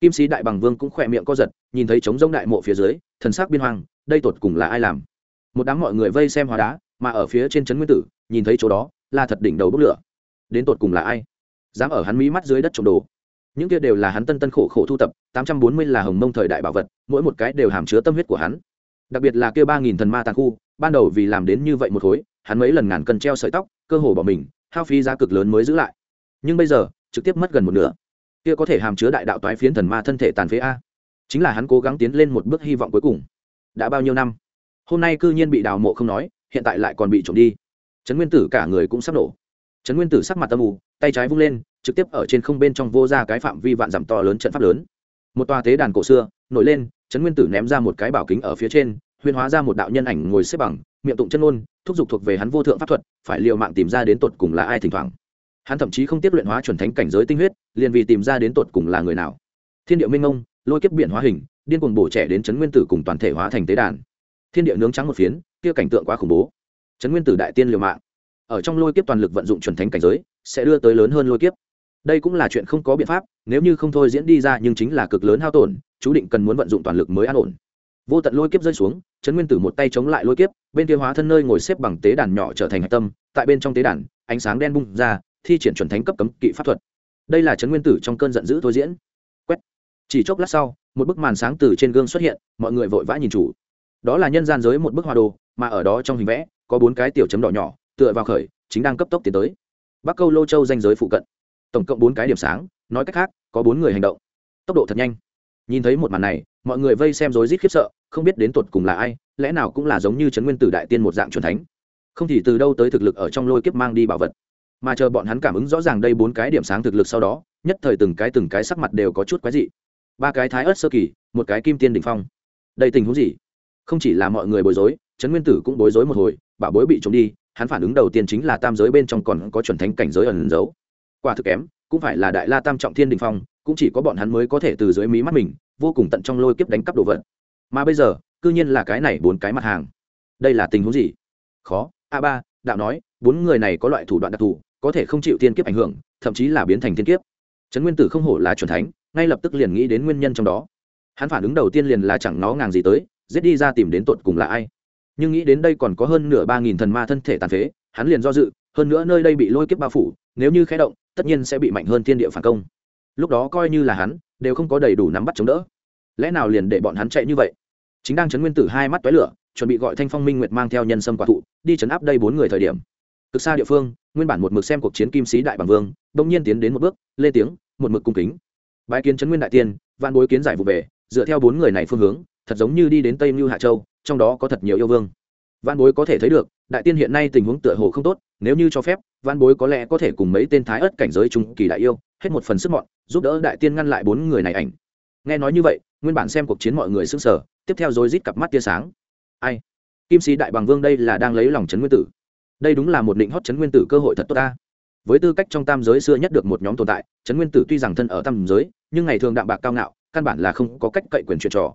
Kim sĩ đại bằng vương cũng khỏe miệng co giật nhìn thấy trống rông đại mộ phía dưới thần sắc biên hoàng, đây tột cùng là ai làm? Một đám mọi người vây xem hóa đá mà ở phía trên trấn nguyên tử nhìn thấy chỗ đó là thật đỉnh đầu bốc lửa. Đến tột cùng là ai? Dám ở hắn mỹ mắt dưới đất trộm đồ những kia đều là hắn tân tân khổ khổ thu tập, tám trăm bốn mươi là hồng mông thời đại bảo vật, mỗi một cái đều hàm chứa tâm huyết của hắn. Đặc biệt là kia ba nghìn thần ma tàn khu, ban đầu vì làm đến như vậy một khối, hắn mấy lần ngàn cân treo sợi tóc, cơ hồ bỏ mình, hao phí giá cực lớn mới giữ lại. Nhưng bây giờ, trực tiếp mất gần một nửa. Kia có thể hàm chứa đại đạo toái phiến thần ma thân thể tàn phế a. Chính là hắn cố gắng tiến lên một bước hy vọng cuối cùng. Đã bao nhiêu năm? Hôm nay cư nhiên bị đào mộ không nói, hiện tại lại còn bị trộm đi. Trấn nguyên tử cả người cũng sắp nổ. Trấn nguyên tử sắc mặt tâm ù tay trái vung lên trực tiếp ở trên không bên trong vô ra cái phạm vi vạn dặm to lớn trận pháp lớn. Một tòa tế đàn cổ xưa, nổi lên, trấn nguyên tử ném ra một cái bảo kính ở phía trên, huyền hóa ra một đạo nhân ảnh ngồi xếp bằng, miệng tụng chân ôn, thúc giục thuộc về hắn vô thượng pháp thuật, phải liệu mạng tìm ra đến tột cùng là ai thỉnh thoảng. Hắn thậm chí không tiếp luyện hóa chuẩn thánh cảnh giới tinh huyết, liền vì tìm ra đến tột cùng là người nào. Thiên địa minh ông lôi kiếp biển hóa hình, điên cuồng bổ trẻ đến trấn nguyên tử cùng toàn thể hóa thành tế đàn. Thiên địa nướng trắng một phiến, kia cảnh tượng quá khủng bố. Trấn nguyên tử đại tiên liều mạng. Ở trong lôi kiếp toàn lực vận dụng chuẩn thánh cảnh giới, sẽ đưa tới lớn hơn lôi kiếp đây cũng là chuyện không có biện pháp, nếu như không thôi diễn đi ra nhưng chính là cực lớn hao tổn, chú định cần muốn vận dụng toàn lực mới an ổn. Vô tận lôi kiếp rơi xuống, trấn nguyên tử một tay chống lại lôi kiếp, bên kia hóa thân nơi ngồi xếp bằng tế đàn nhỏ trở thành hạch tâm, tại bên trong tế đàn, ánh sáng đen bung ra, thi triển chuẩn thánh cấp cấm kỵ pháp thuật. Đây là trấn nguyên tử trong cơn giận dữ thôi diễn. Quét. Chỉ chốc lát sau, một bức màn sáng từ trên gương xuất hiện, mọi người vội vã nhìn chủ. Đó là nhân gian giới một bức hoa đồ, mà ở đó trong hình vẽ, có bốn cái tiểu chấm đỏ nhỏ, tựa vào khởi, chính đang cấp tốc tiến tới. Bắc câu lô châu danh giới phụ cận tổng cộng bốn cái điểm sáng, nói cách khác, có bốn người hành động. Tốc độ thật nhanh. Nhìn thấy một màn này, mọi người vây xem rối rít khiếp sợ, không biết đến tột cùng là ai, lẽ nào cũng là giống như trấn nguyên tử đại tiên một dạng truyền thánh. Không thì từ đâu tới thực lực ở trong lôi kiếp mang đi bảo vật. Mà chờ bọn hắn cảm ứng rõ ràng đây bốn cái điểm sáng thực lực sau đó, nhất thời từng cái từng cái sắc mặt đều có chút quái dị. Ba cái thái ớt sơ kỳ, một cái kim tiên đ ỉ n h phong. Đây tình huống gì? Không chỉ là mọi người bối rối, trấn nguyên tử cũng bối rối một hồi, bảo bối bị trộm đi, hắn phản ứng đầu tiên chính là tam giới bên trong còn có chuẩn thánh cảnh giới ẩn giấu quả thực kém, cũng phải là đại la tam trọng thiên đình phong, cũng chỉ có bọn hắn mới có thể từ dưới mí mắt mình, vô cùng tận trong lôi kiếp đánh cắp đồ vật. Mà bây giờ c ư nhiên là cái này bốn cái mặt hàng. Đây là tình huống gì? Khó, a ba, đạo nói, bốn người này có loại thủ đoạn đặc thù, có thể không chịu tiên kiếp ảnh hưởng, thậm chí là biến thành tiên kiếp. Trấn nguyên tử không hổ là c thánh, ngay lập tức liền nghĩ đến nguyên nhân trong đó. Hắn phản ứng đầu tiên liền là chẳng nó ngàng gì tới, giết đi ra tìm đến tột cùng là ai. Nhưng nghĩ đến đây còn có hơn nửa ba nghìn thần ma thân thể tàn phế, hắn liền do dự, hơn nữa nơi đây bị lôi kiếp bao phủ, nếu như khé động tất nhiên sẽ bị mạnh hơn thiên địa phản công. Lúc đó coi như là hắn, đều không có đầy đủ nắm bắt chống đỡ. Lẽ nào liền để bọn hắn chạy như vậy? Chính đang chấn nguyên tử hai mắt toái lửa, chuẩn bị gọi thanh phong minh nguyệt mang theo nhân sâm quả thụ, đi chấn áp đây bốn người thời điểm. Cực xa địa phương, nguyên bản một mực xem cuộc chiến kim sĩ đại bằng vương đông nhiên tiến đến một bước, lê tiếng, một mực cung kính. Bái kiến trấn nguyên đại tiên văn bối kiến giải vụ về, dựa theo bốn người này phương hướng, thật giống như đi đến tây mưu hạ châu, trong đó có thật nhiều yêu vương. Văn bối có thể thấy được đại tiên hiện nay tình huống tựa hồ không tốt, nếu như cho phép, văn bối có lẽ có thể cùng mấy tên thái ớt cảnh giới trung kỳ đại yêu, hết một phần sức mọn, giúp đỡ đại tiên ngăn lại bốn người này ảnh. Nghe nói như vậy, nguyên bản xem cuộc chiến mọi người sững sờ, tiếp theo rồi rít cặp mắt tia sáng. Ai? Kim sĩ đại bằng vương đây là đang lấy lòng trấn nguyên tử. Đây đúng là một định hót trấn nguyên tử cơ hội thật tốt ta. Với tư cách trong tam giới xưa nhất được một nhóm tồn tại, trấn nguyên tử tuy rằng thân ở tam giới, nhưng ngày thường đạm bạc cao ngạo, căn bản là không có cách cậy quyền chuyện trò.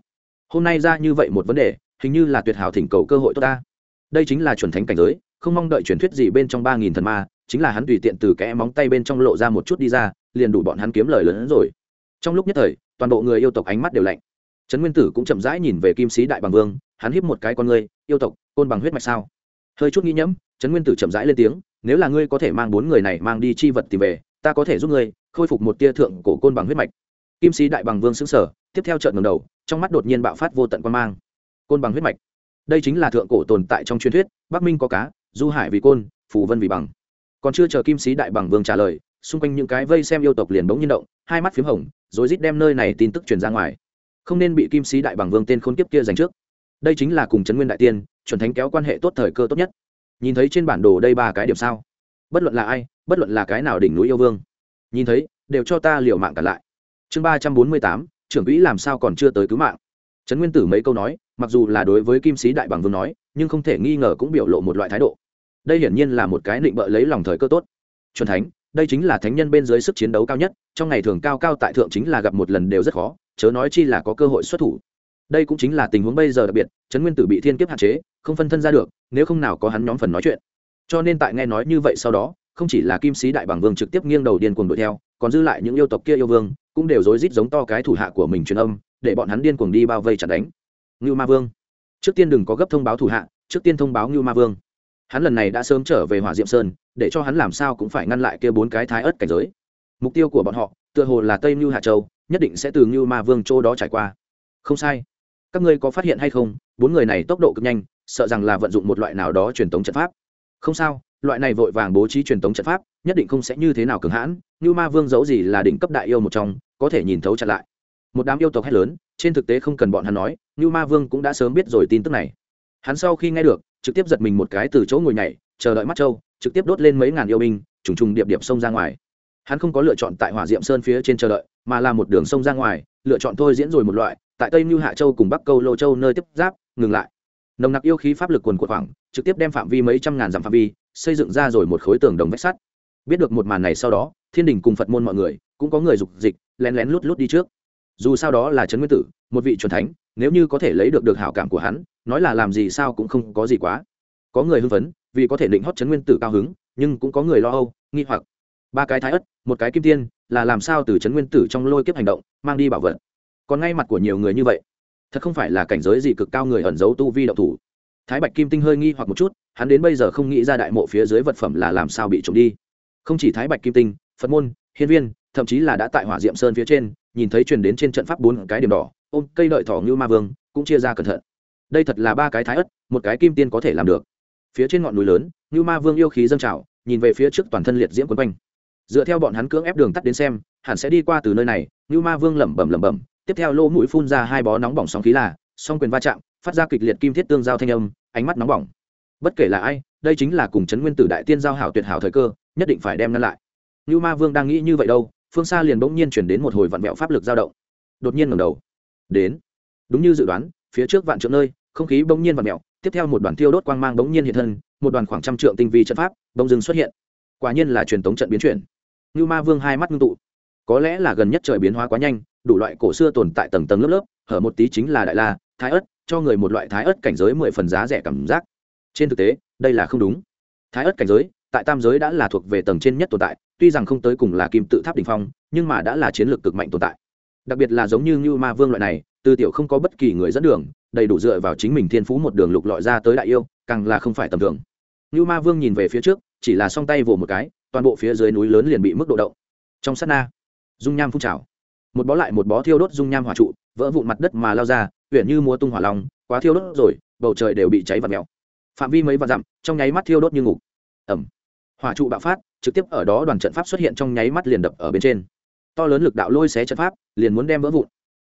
Hôm nay ra như vậy một vấn đề, hình như là tuyệt hảo thỉnh cầu cơ hội tốt ta đây chính là chuẩn thánh cảnh giới, không mong đợi truyền thuyết gì bên trong ba nghìn thần ma, chính là hắn tùy tiện từ kẽ móng tay bên trong lộ ra một chút đi ra, liền đủ bọn hắn kiếm lời lớn hơn rồi. Trong lúc nhất thời, toàn bộ người yêu tộc ánh mắt đều lạnh. Trấn nguyên tử cũng chậm rãi nhìn về kim sĩ đại bằng vương, hắn hiếp một cái con người yêu tộc, côn bằng huyết mạch sao? Hơi chút nghĩ nhẫm, trấn nguyên tử chậm rãi lên tiếng, nếu là ngươi có thể mang bốn người này mang đi chi vật tìm về, ta có thể giúp ngươi khôi phục một tia thượng cổ côn bằng huyết mạch. Kim sĩ đại bằng vương xứng sở tiếp theo trận ngầm đầu, trong mắt đột nhiên bạo phát vô tận quan mang. Côn bằng huyết mạch đây chính là thượng cổ tồn tại trong truyền thuyết, bắc minh có cá, du hải vì côn, phù vân vì bằng. Còn chưa chờ kim sĩ đại bằng vương trả lời, xung quanh những cái vây xem yêu tộc liền bỗng nhiên động, hai mắt p h í m hồng, rồi rít đem nơi này tin tức truyền ra ngoài. Không nên bị kim sĩ đại bằng vương tên khôn kiếp kia giành trước. Đây chính là cùng trấn nguyên đại tiên, chuẩn thánh kéo quan hệ tốt thời cơ tốt nhất. Nhìn thấy trên bản đồ đây ba cái điểm sao? Bất luận là ai, bất luận là cái nào đỉnh núi yêu vương, nhìn thấy, đều cho ta liều mạng cả lại. Chương ba trăm bốn mươi tám, trưởng quỹ làm sao còn chưa tới cứu mạng? Trấn nguyên tử mấy câu nói mặc dù là đối với kim sĩ đại bằng vương nói, nhưng không thể nghi ngờ cũng biểu lộ một loại thái độ. Đây hiển nhiên là một cái định bợ lấy lòng thời cơ tốt. Chuẩn thánh, đây chính là thánh nhân bên dưới sức chiến đấu cao nhất, trong ngày thường cao cao tại thượng chính là gặp một lần đều rất khó, chớ nói chi là có cơ hội xuất thủ. Đây cũng chính là tình huống bây giờ đặc biệt, trấn nguyên tử bị thiên kiếp hạn chế, không phân thân ra được, nếu không nào có hắn nhóm phần nói chuyện. Cho nên tại nghe nói như vậy sau đó, không chỉ là kim sĩ đại bằng vương trực tiếp nghiêng đầu điên cuồng đuổi theo, còn dư lại những yêu tộc kia yêu vương, cũng đều rối rít giống to cái thủ hạ của mình truyền âm, để bọn hắn điên cuồng đi bao vây chặt đánh ngưu ma vương. Trước tiên đừng có gấp thông báo thủ hạ, trước tiên thông báo ngưu ma vương. Hắn lần này đã sớm trở về hỏa diệm sơn, để cho hắn làm sao cũng phải ngăn lại kia bốn cái thái ớt cảnh giới. Mục tiêu của bọn họ, tựa hồ là tây ngưu hạ châu, nhất định sẽ từ ngưu ma vương châu đó trải qua. Không sai. Các ngươi có phát hiện hay không, bốn người này tốc độ cực nhanh, sợ rằng là vận dụng một loại nào đó truyền tống trận pháp. Không sao, loại này vội vàng bố trí truyền tống trận pháp, nhất định không sẽ như thế nào cường hãn như ma vương giấu gì là đỉnh cấp đại yêu một trong, có thể nhìn thấu chặn lại. Một đám yêu tộc hét lớn, trên thực tế không cần bọn hắn nói như ma vương cũng đã sớm biết rồi tin tức này. Hắn sau khi nghe được trực tiếp giật mình một cái từ chỗ ngồi nhảy chờ đợi mắt Châu, trực tiếp đốt lên mấy ngàn yêu binh trùng trùng điệp điệp xông ra ngoài. Hắn không có lựa chọn tại hỏa diệm sơn phía trên chờ đợi mà là một đường sông ra ngoài lựa chọn thôi diễn rồi một loại tại tây mưu hạ châu cùng bắc câu lô châu nơi tiếp giáp ngừng lại. Nồng nặc yêu khí pháp lực quần cuộn khoảng trực tiếp đem phạm vi mấy trăm ngàn dặm phạm vi xây dựng ra rồi một khối tường đồng vách sắt. Biết được một màn này sau đó thiên đình cùng phật môn mọi người cũng có người dục dịch lén lén lút lút đi trước. Dù sau đó là trấn nguyên tử một vị c thánh nếu như có thể lấy được được hảo cảm của hắn, nói là làm gì sao cũng không có gì quá. Có người hưng phấn, vì có thể định hót chấn nguyên tử cao hứng, nhưng cũng có người lo âu, nghi hoặc. Ba cái thái ất, một cái kim tiên, là làm sao từ chấn nguyên tử trong lôi kiếp hành động, mang đi bảo vật. Còn ngay mặt của nhiều người như vậy, thật không phải là cảnh giới gì cực cao người ẩn giấu tu vi động thủ. Thái bạch kim tinh hơi nghi hoặc một chút, hắn đến bây giờ không nghĩ ra đại mộ phía dưới vật phẩm là làm sao bị trộm đi. Không chỉ thái bạch kim tinh, phật môn, hiên viên, thậm chí là đã tại hỏa diệm sơn phía trên, nhìn thấy truyền đến trên trận pháp bốn cái điểm đỏ ôm cây đợi thỏ như ma vương, cũng chia ra cẩn thận. Đây thật là ba cái thái ất một cái kim tiên có thể làm được. Phía trên ngọn núi lớn, như ma vương yêu khí dâng trào, nhìn về phía trước toàn thân liệt diễm quấn quanh. Dựa theo bọn hắn cưỡng ép đường tắt đến xem, hẳn sẽ đi qua từ nơi này, như ma vương lẩm bẩm lẩm bẩm, tiếp theo lỗ mũi phun ra hai bó nóng bỏng sóng khí là, song quyền va chạm, phát ra kịch liệt kim thiết tương giao thanh âm, ánh mắt nóng bỏng. Bất kể là ai, đây chính là cùng chấn nguyên tử đại tiên giao hảo tuyệt hảo thời cơ, nhất định phải đem ngăn lại. Như ma vương đang nghĩ như vậy đâu, phương xa liền bỗng nhiên chuyển đến một hồi vạn vẹo pháp lực dao động. Đột nhiên ngầm đầu đến. Đúng như dự đoán, phía trước vạn trượng nơi, không khí bỗng nhiên và mẹo tiếp theo một đoàn thiêu đốt quang mang bỗng nhiên hiện thân, một đoàn khoảng trăm trượng tinh vi trận pháp bỗng dưng xuất hiện. Quả nhiên là truyền thống trận biến chuyển. Như ma vương hai mắt ngưng tụ. Có lẽ là gần nhất trời biến hóa quá nhanh, đủ loại cổ xưa tồn tại tầng tầng lớp lớp, hở một tí chính là đại la, thái ất cho người một loại thái ất cảnh giới mười phần giá rẻ cảm giác. Trên thực tế, đây là không đúng. Thái ất cảnh giới, tại tam giới đã là thuộc về tầng trên nhất tồn tại, tuy rằng không tới cùng là kim tự tháp đ ỉ n h phong, nhưng mà đã là chiến lược cực mạnh tồn tại đặc biệt là giống như như ma vương loại này tư tiểu không có bất kỳ người dẫn đường, đầy đủ dựa vào chính mình thiên phú một đường lục lọi ra tới đại yêu, càng là không phải tầm thường. Như ma vương nhìn về phía trước, chỉ là song tay vỗ một cái, toàn bộ phía dưới núi lớn liền bị mức độ động. Trong sát na, dung nham phun trào. Một bó lại một bó thiêu đốt dung nham hỏa trụ, vỡ vụn mặt đất mà lao ra huyện như múa tung hỏa lòng quá thiêu đốt rồi, bầu trời đều bị cháy và mèo. Phạm vi mấy vạn dặm, trong nháy mắt thiêu đốt như ngục. Ẩm hỏa trụ bạo phát, trực tiếp ở đó đoàn trận pháp xuất hiện trong nháy mắt liền đập ở bên trên to lớn lực đạo lôi xé trận pháp, liền muốn đem vỡ vụn.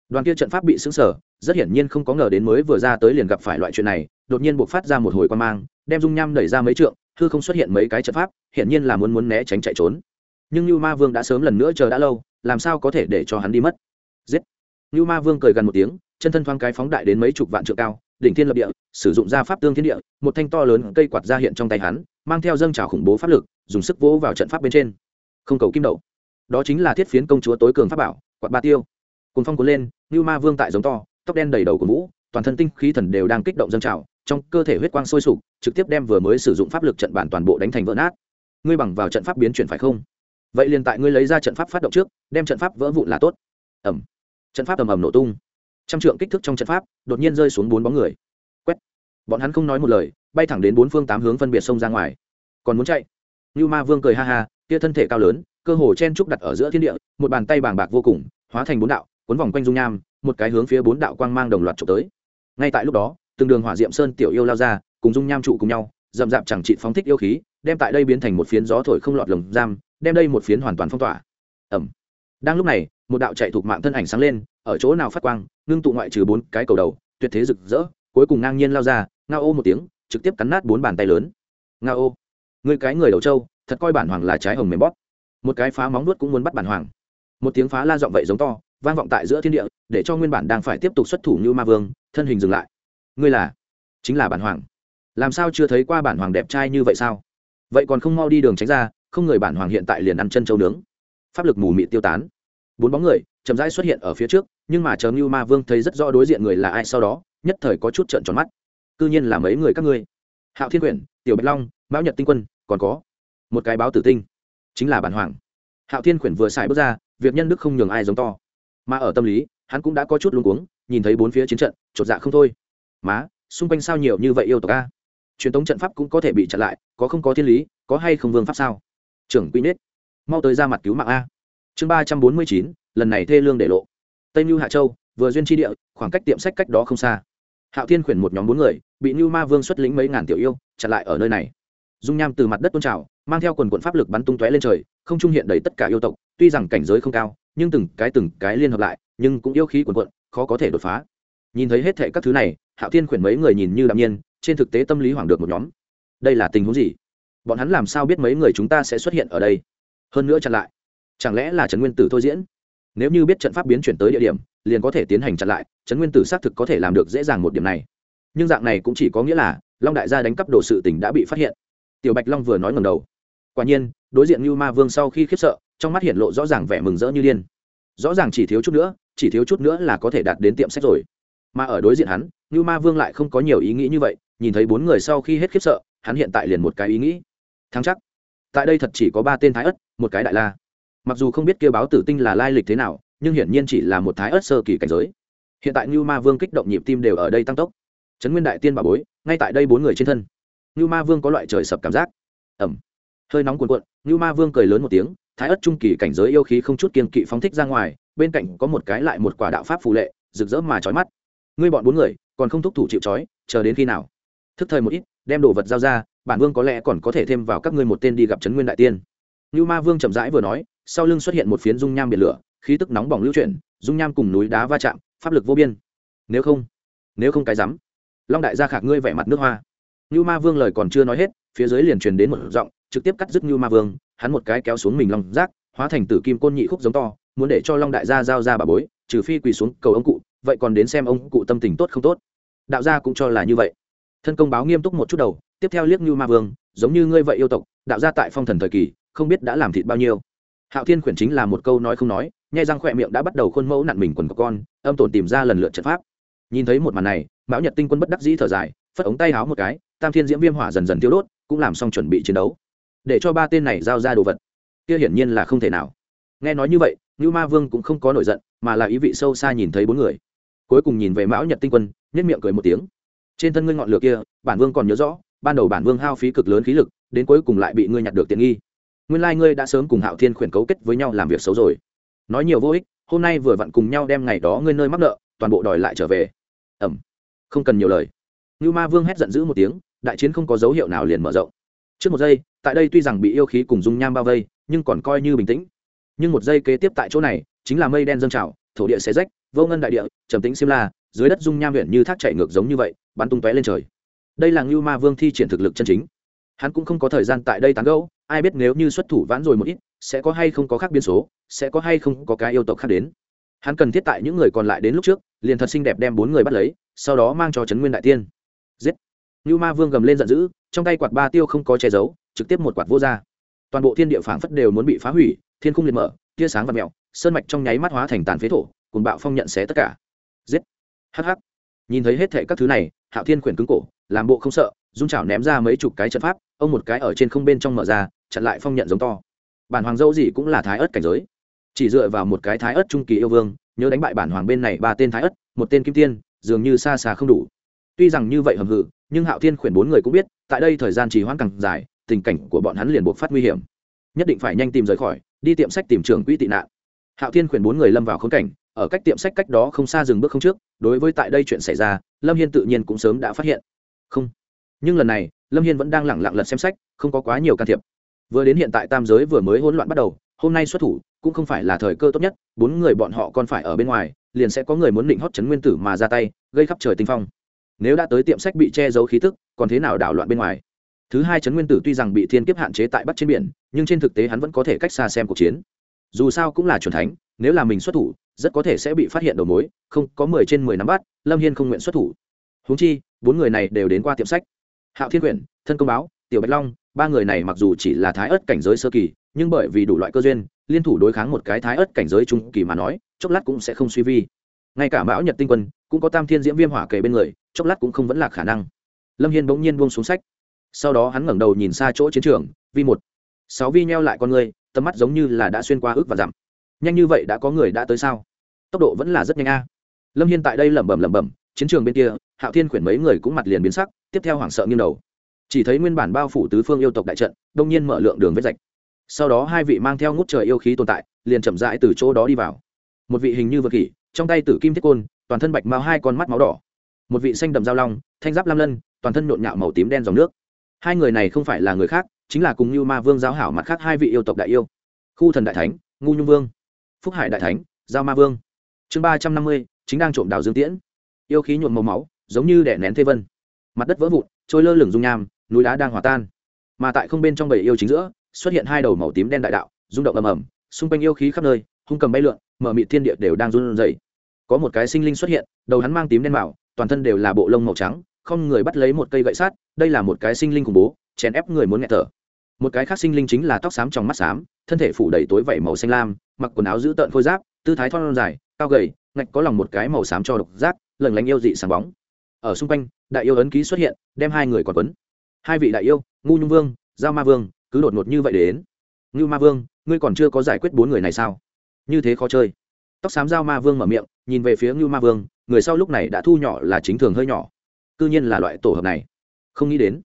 Đoàn kia trận pháp bị xứng sở rất hiển nhiên không có ngờ đến mới vừa ra tới liền gặp phải loại chuyện này, đột nhiên buộc phát ra một hồi quan mang, đem dung nham đẩy ra mấy trượng, hư không xuất hiện mấy cái trận pháp, hiển nhiên là muốn muốn né tránh chạy trốn. Nhưng như ma vương đã sớm lần nữa chờ đã lâu, làm sao có thể để cho hắn đi mất? Giết! Như ma vương cười gần một tiếng, chân thân thoáng cái phóng đại đến mấy chục vạn trượng cao, đỉnh thiên lập địa, sử dụng ra pháp tương thiên địa, một thanh to lớn cây quạt ra hiện trong tay hắn, mang theo dâng trào khủng bố pháp lực, dùng sức vỗ vào trận pháp bên trên. Không cầu kim đậu đó chính là thiết phiến công chúa tối cường pháp bảo, quạt ba tiêu. Cùng phong cuốn lên như ma vương tại giống to, tóc đen đầy đầu của vũ, toàn thân tinh khí thần đều đang kích động dâng trào, trong cơ thể huyết quang sôi sục, trực tiếp đem vừa mới sử dụng pháp lực trận bản toàn bộ đánh thành vỡ nát. Ngươi bằng vào trận pháp biến chuyển phải không? Vậy liền tại ngươi lấy ra trận pháp phát động trước, đem trận pháp vỡ vụn là tốt. Ẩm trận pháp ầm ầm nổ tung. Trăm trượng kích thước trong trận pháp, đột nhiên rơi xuống bốn bóng người. Quét. Bọn hắn không nói một lời, bay thẳng đến bốn phương tám hướng phân biệt sông ra ngoài. Còn muốn chạy? Như ma vương cười ha ha, kia thân thể cao lớn cơ hồ chen trúc đặt ở giữa thiên địa, một bàn tay bàng bạc vô cùng, hóa thành bốn đạo, cuốn vòng quanh dung nham, một cái hướng phía bốn đạo quang mang đồng loạt trục tới. Ngay tại lúc đó, từng đường hỏa diệm sơn tiểu yêu lao ra, cùng dung nham trụ cùng nhau rậm rạp chẳng trị phóng thích yêu khí, đem tại đây biến thành một phiến gió thổi không lọt lồng giam, đem đây một phiến hoàn toàn phong tỏa. Ẩm đang lúc này, một đạo chạy thuộc mạng thân ảnh sáng lên, ở chỗ nào phát quang, ngưng tụ ngoại trừ bốn cái cầu đầu, tuyệt thế rực rỡ, cuối cùng ngang nhiên lao ra, ngao ô một tiếng, trực tiếp cắn nát bốn bàn tay lớn. Ngao ô. Người cái người đầu trâu, thật coi bản hoàng là trái hồng mềm bóp một cái phá móng nuốt cũng muốn bắt bản hoàng. Một tiếng phá la giọng vậy giống to, vang vọng tại giữa thiên địa, để cho nguyên bản đang phải tiếp tục xuất thủ như ma vương, thân hình dừng lại. Ngươi là? Chính là bản hoàng. Làm sao chưa thấy qua bản hoàng đẹp trai như vậy sao? Vậy còn không mau đi đường tránh ra, không người bản hoàng hiện tại liền ăn chân châu nướng. Pháp lực mù mị tiêu tán. Bốn bóng người, chậm rãi xuất hiện ở phía trước, nhưng mà chờ như ma vương thấy rất rõ đối diện người là ai sau đó, nhất thời có chút trợn tròn mắt. Cư nhiên là mấy người các ngươi. Hạo thiên quyển, tiểu bạch long, mão nhật tinh quân, còn có một cái báo tử tinh chính là bản hoàng. Hạo thiên quyển vừa xài bước ra, việc nhân đức không nhường ai giống to. Mà ở tâm lý, hắn cũng đã có chút luống cuống, nhìn thấy bốn phía chiến trận, chột dạ không thôi. Má, xung quanh sao nhiều như vậy yêu tộc a? Truyền thống trận pháp cũng có thể bị chặn lại, có không có thiên lý, có hay không vương pháp sao? Trưởng quy nết, mau tới ra mặt cứu mạng a. Chương ba trăm bốn mươi chín, lần này thê lương để lộ. Tây mưu hạ châu, vừa duyên tri địa, khoảng cách tiệm sách cách đó không xa. Hạo thiên khuyển một nhóm bốn người, bị như ma vương xuất lĩnh mấy ngàn tiểu yêu, chặn lại ở nơi này. Dung nham từ mặt đất tôn trào mang theo quần quận pháp lực bắn tung tóe lên trời, không trung hiện đầy tất cả yêu tộc, tuy rằng cảnh giới không cao, nhưng từng cái từng cái liên hợp lại, nhưng cũng yêu khí quần quận, khó có thể đột phá. Nhìn thấy hết thệ các thứ này, hạo thiên khuyển mấy người nhìn như đạm nhiên, trên thực tế tâm lý hoảng được một nhóm. Đây là tình huống gì? Bọn hắn làm sao biết mấy người chúng ta sẽ xuất hiện ở đây? Hơn nữa chặn lại. Chẳng lẽ là trần nguyên tử thôi diễn? Nếu như biết trận pháp biến chuyển tới địa điểm, liền có thể tiến hành chặn lại, trấn nguyên tử xác thực có thể làm được dễ dàng một điểm này. Nhưng dạng này cũng chỉ có nghĩa là long đại gia đánh cắp đồ sự tỉnh đã bị phát hiện. Tiểu bạch long vừa nói ngầm đầu quả nhiên, đối diện như ma vương sau khi khiếp sợ, trong mắt hiện lộ rõ ràng vẻ mừng rỡ như điên. Rõ ràng chỉ thiếu chút nữa, chỉ thiếu chút nữa là có thể đạt đến tiệm sách rồi. Mà ở đối diện hắn như ma vương lại không có nhiều ý nghĩ như vậy, nhìn thấy bốn người sau khi hết khiếp sợ, hắn hiện tại liền một cái ý nghĩ. Thắng chắc. Tại đây thật chỉ có ba tên thái ất, một cái đại la. Mặc dù không biết kêu báo tử tinh là lai lịch thế nào, nhưng hiển nhiên chỉ là một thái ớt sơ kỳ cảnh giới. Hiện tại như ma vương kích động nhịp tim đều ở đây tăng tốc. Trấn nguyên đại tiên bà bối, ngay tại đây bốn người trên thân. Như ma vương có loại trời sập cảm giác. Ẩm hơi nóng cuồn cuộn như ma vương cười lớn một tiếng, thái ớt trung kỳ cảnh giới yêu khí không chút kiên kỵ phóng thích ra ngoài, bên cạnh có một cái lại một quả đạo pháp phù lệ, rực rỡ mà trói mắt. Ngươi bọn bốn người, còn không thúc thủ chịu trói, chờ đến khi nào? Thức thời một ít, đem đồ vật giao ra, bản vương có lẽ còn có thể thêm vào các ngươi một tên đi gặp trấn nguyên đại tiên. Như ma vương chậm rãi vừa nói, sau lưng xuất hiện một phiến dung nham biển lửa, khí tức nóng bỏng lưu chuyển, dung nham cùng núi đá va chạm, pháp lực vô biên. Nếu không nếu không cái rắm. Long đại gia khạc ngươi vẻ mặt nước hoa. Như ma vương lời còn chưa nói hết, phía dưới liền truyền đến một giọng trực tiếp cắt dứt như ma vương, hắn một cái kéo xuống mình long rác, hóa thành tử kim côn nhị khúc giống to, muốn để cho long đại gia giao ra bà bối, trừ phi quỳ xuống cầu ông cụ, vậy còn đến xem ông cụ tâm tình tốt không tốt. Đạo gia cũng cho là như vậy. Thân công báo nghiêm túc một chút đầu, tiếp theo liếc như ma vương, giống như ngươi vậy yêu tộc, đạo gia tại phong thần thời kỳ, không biết đã làm thịt bao nhiêu. Hạo thiên khuyển chính là một câu nói không nói, nhai răng khỏe miệng đã bắt đầu khuôn mẫu nặn mình quần của con, âm tổn tìm ra lần lượt trận pháp. Nhìn thấy một màn này, mão nhật tinh quân bất đắc dĩ thở dài, phất ống tay háo một cái, tam thiên diễm viêm hỏa dần dần tiêu đốt, cũng làm xong chuẩn bị chiến đấu để cho ba tên này giao ra đồ vật. Kia hiển nhiên là không thể nào. Nghe nói như vậy như ma vương cũng không có nổi giận, mà là ý vị sâu xa nhìn thấy bốn người. Cuối cùng nhìn về mão nhật tinh quân nhất miệng cười một tiếng. Trên thân ngươi ngọn lửa kia, bản vương còn nhớ rõ, ban đầu bản vương hao phí cực lớn khí lực, đến cuối cùng lại bị ngươi nhặt được tiện nghi. Nguyên lai ngươi đã sớm cùng hạo thiên khuyển cấu kết với nhau làm việc xấu rồi. Nói nhiều vô ích, hôm nay vừa vặn cùng nhau đem ngày đó ngươi nơi mắc nợ, toàn bộ đòi lại trở về. Ẩm. Không cần nhiều lời. Như ma vương hét giận dữ một tiếng, đại chiến không có dấu hiệu nào liền mở rộng trước một giây, tại đây tuy rằng bị yêu khí cùng dung nham bao vây, nhưng còn coi như bình tĩnh. Nhưng một giây kế tiếp tại chỗ này, chính là mây đen dâng trào, thổ địa xé rách, vô ngân đại địa, trầm tĩnh xiêm la, dưới đất dung nham huyện như thác chạy ngược giống như vậy, bắn tung tóe lên trời. Đây là ngưu ma vương thi triển thực lực chân chính. Hắn cũng không có thời gian tại đây tán gẫu, ai biết nếu như xuất thủ vãn rồi một ít, sẽ có hay không có khác biến số, sẽ có hay không có cái yêu tộc khác đến. Hắn cần thiết tại những người còn lại đến lúc trước, liền thật xinh đẹp đem bốn người bắt lấy, sau đó mang cho trấn nguyên đại tiên. Giết! Như ma vương gầm lên giận dữ, trong tay quạt ba tiêu không có che giấu, trực tiếp một quạt vô ra. Toàn bộ thiên địa phảng phất đều muốn bị phá hủy, thiên khung liệt mở, tia sáng và mẹo sơn mạch trong nháy mắt hóa thành tàn phế thổ cùng bạo phong nhận xé tất cả. Giết! Hắc hắc! Nhìn thấy hết thệ các thứ này, hạo thiên khuyển cứng cổ, làm bộ không sợ dung chảo ném ra mấy chục cái trận pháp, ông một cái ở trên không bên trong mở ra, chặn lại phong nhận giống to. Bản hoàng dâu gì cũng là thái ớt cảnh giới. Chỉ dựa vào một cái thái ớt trung kỳ yêu vương, nhớ đánh bại bản hoàng bên này ba tên thái ớt, một tên kim tiên, dường như xa xa không đủ. Tuy rằng như vậy hầm hự nhưng hạo thiên khuyển bốn người cũng biết, tại đây thời gian trì hoãn càng dài, tình cảnh của bọn hắn liền buộc phát nguy hiểm. Nhất định phải nhanh tìm rời khỏi, đi tiệm sách tìm trường quỹ tị nạn. Hạo thiên khuyển bốn người lâm vào khốn cảnh, ở cách tiệm sách cách đó không xa dừng bước không trước, đối với tại đây chuyện xảy ra, lâm hiên tự nhiên cũng sớm đã phát hiện. Không. Nhưng lần này, lâm hiên vẫn đang lẳng lặng lật xem sách, không có quá nhiều can thiệp. Vừa đến hiện tại tam giới vừa mới hỗn loạn bắt đầu, hôm nay xuất thủ, cũng không phải là thời cơ tốt nhất, bốn người bọn họ còn phải ở bên ngoài, liền sẽ có người muốn định hót chấn nguyên tử mà ra tay, gây khắp trời tinh phong nếu đã tới tiệm sách bị che giấu khí tức, còn thế nào đảo loạn bên ngoài? Thứ hai chấn nguyên tử tuy rằng bị thiên kiếp hạn chế tại bắc trên biển, nhưng trên thực tế hắn vẫn có thể cách xa xem cuộc chiến. Dù sao cũng là c thánh, nếu là mình xuất thủ, rất có thể sẽ bị phát hiện đầu mối, không, có mười trên mười nắm bắt, lâm hiên không nguyện xuất thủ. Húng chi, bốn người này đều đến qua tiệm sách. Hạo thiên quyển, thân công báo, tiểu bạch long, ba người này mặc dù chỉ là thái ớt cảnh giới sơ kỳ, nhưng bởi vì đủ loại cơ duyên, liên thủ đối kháng một cái thái ớt cảnh giới trung kỳ mà nói, chốc lát cũng sẽ không suy vi ngay cả mão nhật tinh quân cũng có tam thiên diễm viêm hỏa kề bên người, chốc lát cũng không vẫn là khả năng. Lâm hiên bỗng nhiên buông xuống sách. Sau đó hắn ngẩng đầu nhìn xa chỗ chiến trường, vi một. Sáu vi nheo lại con người, tầm mắt giống như là đã xuyên qua ước và dặm. Nhanh như vậy đã có người đã tới sao? Tốc độ vẫn là rất nhanh a. Lâm hiên tại đây lẩm bẩm lẩm bẩm, chiến trường bên kia, hạo thiên khuyển mấy người cũng mặt liền biến sắc, tiếp theo hoảng sợ nghiêng đầu. Chỉ thấy nguyên bản bao phủ tứ phương yêu tộc đại trận, đông nhiên mở lượng đường vết rạch. Sau đó hai vị mang theo ngút trời yêu khí tồn tại, liền chậm rãi từ chỗ đó đi vào. Một vị hình như vật kỷ trong tay tử kim thiết côn, toàn thân bạch mao hai con mắt máu đỏ. Một vị xanh đậm dao long, thanh giáp lam lân, toàn thân nhộn nhạo màu tím đen dòng nước. Hai người này không phải là người khác, chính là cùng như ma vương giáo hảo mặt khác hai vị yêu tộc đại yêu. Khu thần đại thánh, ngu nhung vương. Phúc hải đại thánh, giao ma vương. Chương ba trăm năm mươi, chính đang trộm đào dương tiễn. Yêu khí nhuộm màu máu, giống như đẻ nén thế vân. Mặt đất vỡ vụn, trôi lơ lửng dung nham, núi đá đang hòa tan. Mà tại không bên trong bầy yêu chính giữa, xuất hiện hai đầu màu tím đen đại đạo, rung động ầm ầm, xung quanh yêu khí khắp nơi, hung cầm bay lượn, mở mị thiên địa đều đang run rẩy có một cái sinh linh xuất hiện, đầu hắn mang tím đen bảo toàn thân đều là bộ lông màu trắng, không người bắt lấy một cây gậy sắt, đây là một cái sinh linh khủng bố, chèn ép người muốn nghẹt thở. Một cái khác sinh linh chính là tóc xám trong mắt xám, thân thể phủ đầy tối vẩy màu xanh lam, mặc quần áo giữ tợn khôi giáp, tư thái thon dài, cao gầy, ngạch có lòng một cái màu xám cho độc giác, lừng lánh yêu dị sáng bóng. Ở xung quanh, đại yêu ấn ký xuất hiện, đem hai người còn quấn. Hai vị đại yêu, ngu nhung vương, giao ma vương, cứ đột ngột như vậy đến. Ngưu ma vương, ngươi còn chưa có giải quyết bốn người này sao? Như thế khó chơi tóc xám giao ma vương mở miệng, nhìn về phía ngưu ma vương, người sau lúc này đã thu nhỏ là chính thường hơi nhỏ. C nhiên là loại tổ hợp này. Không nghĩ đến.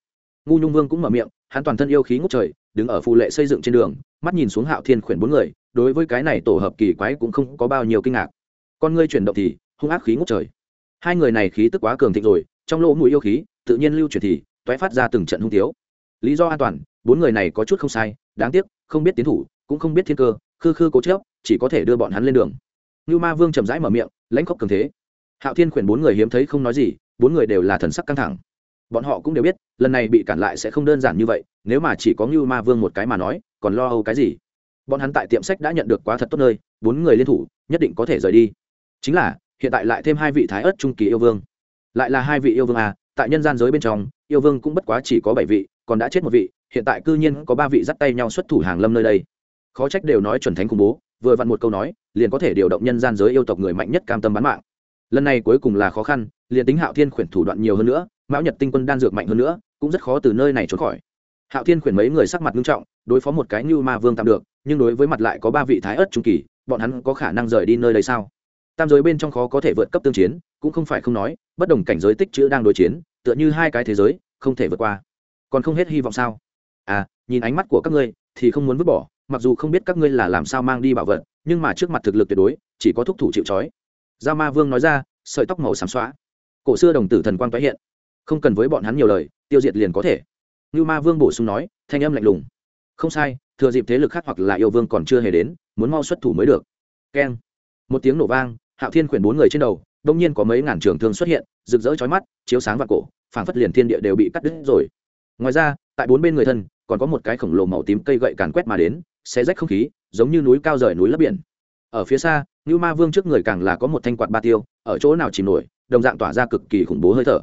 Ngu nhung vương cũng mở miệng, hắn toàn thân yêu khí ngút trời, đứng ở phù lệ xây dựng trên đường, mắt nhìn xuống hạo thiên khuyển bốn người, đối với cái này tổ hợp kỳ quái cũng không có bao nhiêu kinh ngạc. Con ngươi chuyển động thì, hung ác khí ngút trời. Hai người này khí tức quá cường thịnh rồi, trong lỗ mũi yêu khí, tự nhiên lưu chuyển thì, toé phát ra từng trận hung tiếu. Lý do an toàn, bốn người này có chút không sai, đáng tiếc, không biết tiến thủ, cũng không biết thiên cơ, khư khư cố chớp chỉ có thể đưa bọn hắn lên đường. Nưu ma vương chậm rãi mở miệng, lãnh khốc cường thế. Hạo thiên khuyển bốn người hiếm thấy không nói gì, bốn người đều là thần sắc căng thẳng. Bọn họ cũng đều biết, lần này bị cản lại sẽ không đơn giản như vậy, nếu mà chỉ có Nưu ma vương một cái mà nói, còn lo âu cái gì? Bọn hắn tại tiệm sách đã nhận được quá thật tốt nơi, bốn người liên thủ, nhất định có thể rời đi. Chính là, hiện tại lại thêm hai vị thái ớt trung kỳ yêu vương. Lại là hai vị yêu vương à tại nhân gian giới bên trong, yêu vương cũng bất quá chỉ có bảy vị, còn đã chết một vị, hiện tại cư nhiên có ba vị dắt tay nhau xuất thủ hàng lâm nơi đây. Khó trách đều nói chuẩn thánh khủng bố vừa vặn một câu nói, liền có thể điều động nhân gian giới yêu tộc người mạnh nhất cam tâm bán mạng. Lần này cuối cùng là khó khăn, liền tính hạo thiên khuyển thủ đoạn nhiều hơn nữa, mão nhật tinh quân đan dược mạnh hơn nữa, cũng rất khó từ nơi này trốn khỏi. Hạo thiên khuyển mấy người sắc mặt nghiêm trọng, đối phó một cái như ma vương tạm được, nhưng đối với mặt lại có ba vị thái ớt trung kỳ, bọn hắn có khả năng rời đi nơi đây sao? Tam giới bên trong khó có thể vượt cấp tương chiến, cũng không phải không nói, bất đồng cảnh giới tích chữ đang đối chiến, tựa như hai cái thế giới, không thể vượt qua. Còn không hết hy vọng sao? À nhìn ánh mắt của các ngươi, thì không muốn vứt bỏ mặc dù không biết các ngươi là làm sao mang đi bảo vật, nhưng mà trước mặt thực lực tuyệt đối, chỉ có thúc thủ chịu trói. Giao ma vương nói ra, sợi tóc màu xám xóa. Cổ xưa đồng tử thần quang tái hiện. Không cần với bọn hắn nhiều lời, tiêu diệt liền có thể. Như ma vương bổ sung nói, thanh âm lạnh lùng. Không sai, thừa dịp thế lực khác hoặc là yêu vương còn chưa hề đến, muốn mau xuất thủ mới được. Keng. Một tiếng nổ vang, hạo thiên khuyển bốn người trên đầu, đông nhiên có mấy ngàn trường thương xuất hiện, rực rỡ chói mắt, chiếu sáng và cổ, phảng phất liền thiên địa đều bị cắt đứt rồi. Ngoài ra, tại bốn bên người thân, còn có một cái khổng lồ màu tím cây gậy càn quét mà đến xé rách không khí, giống như núi cao rời núi lấp biển. Ở phía xa như ma vương trước người càng là có một thanh quạt ba tiêu, ở chỗ nào chìm nổi, đồng dạng tỏa ra cực kỳ khủng bố hơi thở.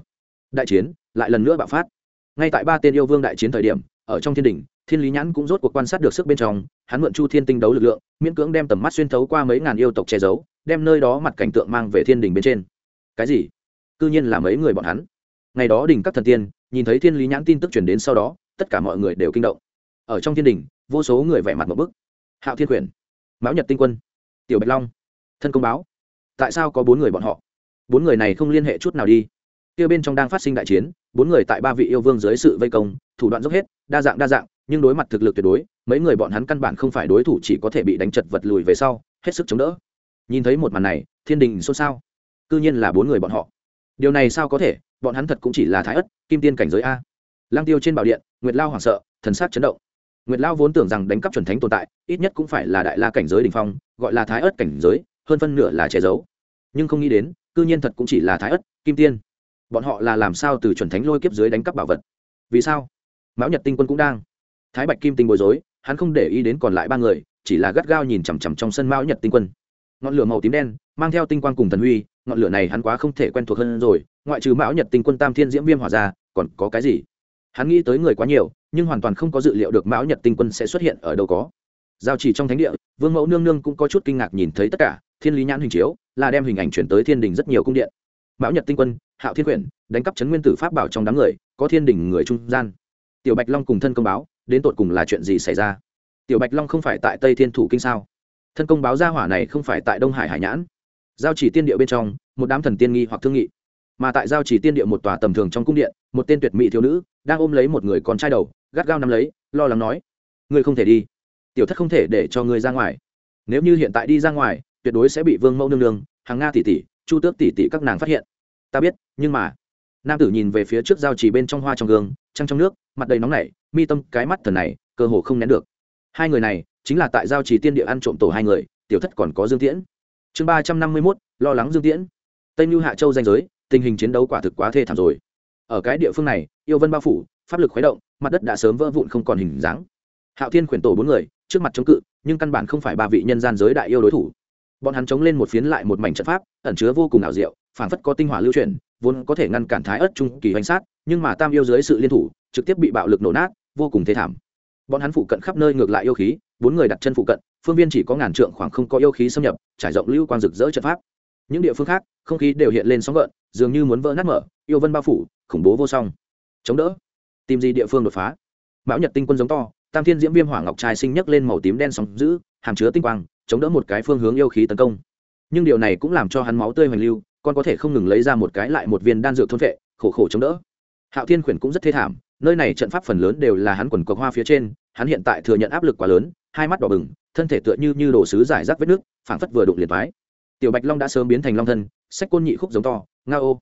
Đại chiến lại lần nữa bạo phát. Ngay tại ba tên yêu vương đại chiến thời điểm, ở trong thiên đình thiên lý nhãn cũng rốt cuộc quan sát được sức bên trong, hắn mượn chu thiên tinh đấu lực lượng, miễn cưỡng đem tầm mắt xuyên thấu qua mấy ngàn yêu tộc che giấu, đem nơi đó mặt cảnh tượng mang về thiên đình bên trên. Cái gì? Cư nhiên là mấy người bọn hắn. Ngày đó đình các thần tiên, nhìn thấy thiên lý nhãn tin tức chuyển đến sau đó, tất cả mọi người đều kinh động. Ở trong thiên đình vô số người vẻ mặt một bức. Hạo thiên quyền, mão nhật tinh quân, tiểu bạch long, thân công báo. Tại sao có bốn người bọn họ? Bốn người này không liên hệ chút nào đi. Kia bên trong đang phát sinh đại chiến, bốn người tại ba vị yêu vương dưới sự vây công, thủ đoạn dốc hết, đa dạng đa dạng, nhưng đối mặt thực lực tuyệt đối, mấy người bọn hắn căn bản không phải đối thủ chỉ có thể bị đánh chật vật lùi về sau, hết sức chống đỡ. Nhìn thấy một màn này, thiên đình xôn xao. C nhiên là bốn người bọn họ. Điều này sao có thể? Bọn hắn thật cũng chỉ là thái ất, kim tiên cảnh giới a. Lang tiêu trên bảo điện, nguyệt lao hoảng sợ, thần sắc chấn động nguyệt lao vốn tưởng rằng đánh cắp chuẩn thánh tồn tại, ít nhất cũng phải là đại la cảnh giới đình phong, gọi là thái ớt cảnh giới, hơn phân nửa là che giấu. Nhưng không nghĩ đến, cư nhiên thật cũng chỉ là thái ớt, kim tiên. Bọn họ là làm sao từ chuẩn thánh lôi kiếp dưới đánh cắp bảo vật? Vì sao? Mão nhật tinh quân cũng đang. Thái bạch kim tinh bối rối, hắn không để ý đến còn lại ba người, chỉ là gắt gao nhìn chằm chằm trong sân mão nhật tinh quân. Ngọn lửa màu tím đen, mang theo tinh quang cùng thần huy, ngọn lửa này hắn quá không thể quen thuộc hơn rồi, ngoại trừ mão nhật tinh quân tam thiên diễm viêm hỏa ra, còn có cái gì? Hắn nghĩ tới người quá nhiều nhưng hoàn toàn không có dự liệu được mão nhật tinh quân sẽ xuất hiện ở đâu có. Giao chỉ trong thánh địa, vương mẫu nương nương cũng có chút kinh ngạc nhìn thấy tất cả, thiên lý nhãn hình chiếu, là đem hình ảnh chuyển tới thiên đình rất nhiều cung điện. Mão nhật tinh quân, hạo thiên quyển, đánh cắp chấn nguyên tử pháp bảo trong đám người, có thiên đình người trung gian. Tiểu bạch long cùng thân công báo, đến tột cùng là chuyện gì xảy ra? Tiểu bạch long không phải tại tây thiên thủ kinh sao? Thân công báo gia hỏa này không phải tại đông hải hải nhãn. Giao chỉ tiên địa bên trong, một đám thần tiên nghi hoặc thương nghị mà tại giao chỉ tiên địa một tòa tầm thường trong cung điện, một tên tuyệt mỹ thiếu nữ đang ôm lấy một người con trai đầu, gắt gao nắm lấy, lo lắng nói, ngươi không thể đi. Tiểu thất không thể để cho ngươi ra ngoài. Nếu như hiện tại đi ra ngoài, tuyệt đối sẽ bị vương mẫu nương nương, hàng nga tỷ tỷ, chu tước tỷ tỷ các nàng phát hiện. Ta biết, nhưng mà. Nam tử nhìn về phía trước giao chỉ bên trong hoa trong gương, trăng trong nước, mặt đầy nóng nảy, mi tâm cái mắt thần này, cơ hồ không nén được. Hai người này, chính là tại giao trì tiên địa ăn trộm tổ hai người, tiểu thất còn có dương tiễn. Chương ba trăm năm mươi mốt, lo lắng dương tiễn. Tây mưu hạ châu danh giới tình hình chiến đấu quả thực quá thê thảm rồi. Ở cái địa phương này, yêu vân bao phủ, pháp lực khuấy động, mặt đất đã sớm vỡ vụn không còn hình dáng. Hạo thiên khuyển tổ bốn người, trước mặt chống cự, nhưng căn bản không phải ba vị nhân gian giới đại yêu đối thủ. Bọn hắn chống lên một phiến lại một mảnh trận pháp, ẩn chứa vô cùng ảo diệu, phảng phất có tinh hỏa lưu chuyển, vốn có thể ngăn cản thái ớt trung kỳ hoành sát, nhưng mà tam yêu dưới sự liên thủ, trực tiếp bị bạo lực nổ nát, vô cùng thê thảm. Bọn hắn phụ cận khắp nơi ngược lại yêu khí, bốn người đặt chân phụ cận, phương viên chỉ có ngàn trượng khoảng không có yêu khí xâm nhập, trải rộng lưu quang rực rỡ trận pháp những địa phương khác, không khí đều hiện lên sóng gợn, dường như muốn vỡ nát mở, yêu vân bao phủ, khủng bố vô song. Chống đỡ. Tìm gì địa phương đột phá? Mão nhật tinh quân giống to, tam thiên diễm viêm hỏa ngọc trai sinh nhấc lên màu tím đen sóng giữ hàm chứa tinh quang, chống đỡ một cái phương hướng yêu khí tấn công. Nhưng điều này cũng làm cho hắn máu tươi hoành lưu còn có thể không ngừng lấy ra một cái lại một viên đan dược thôn vệ, khổ khổ chống đỡ. Hạo thiên khuyển cũng rất thê thảm, nơi này trận pháp phần lớn đều là hắn quần cọc hoa phía trên, hắn hiện tại thừa nhận áp lực quá lớn, hai mắt đỏ bừng, thân thể tựa như như đồ sứ giải rác vết nước, phảng phất vừa đụng liền mái tiểu bạch long đã sớm biến thành long thân, sách côn nhị khúc giống to, nga ô.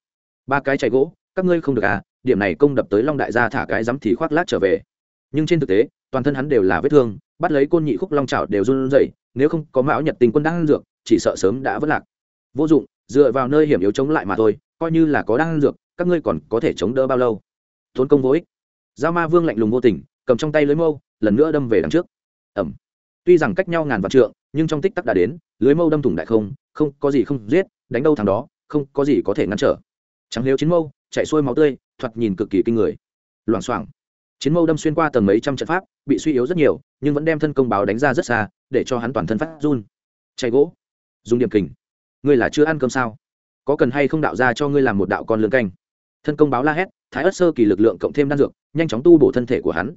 Ba cái chạy gỗ, các ngươi không được à điểm này công đập tới long đại gia thả cái dám thì khoác lát trở về. Nhưng trên thực tế, toàn thân hắn đều là vết thương, bắt lấy côn nhị khúc long trào đều run rẩy, nếu không có mão nhật tình quân đang dược, chỉ sợ sớm đã vất lạc. Vô dụng, dựa vào nơi hiểm yếu chống lại mà thôi, coi như là có đang dược, các ngươi còn có thể chống đỡ bao lâu? Tốn công vô ích. Giao ma vương lạnh lùng vô tình, cầm trong tay lưới mâu, lần nữa đâm về đằng trước. Ẩm tuy rằng cách nhau ngàn vạn trượng nhưng trong tích tắc đã đến, lưới mâu đâm thủng đại không không có gì không giết, đánh đâu thằng đó, không có gì có thể ngăn trở. Trắng nếu chiến mâu, chạy xuôi máu tươi, thoạt nhìn cực kỳ kinh người. Loảng xoảng. Chiến mâu đâm xuyên qua tầng mấy trăm trận pháp, bị suy yếu rất nhiều, nhưng vẫn đem thân công báo đánh ra rất xa, để cho hắn toàn thân phát run. Chạy gỗ. Dùng điểm kình. Ngươi là chưa ăn cơm sao? Có cần hay không đạo ra cho ngươi làm một đạo con lương canh? Thân công báo la hét, thái ớt sơ kỳ lực lượng cộng thêm đan dược, nhanh chóng tu bổ thân thể của hắn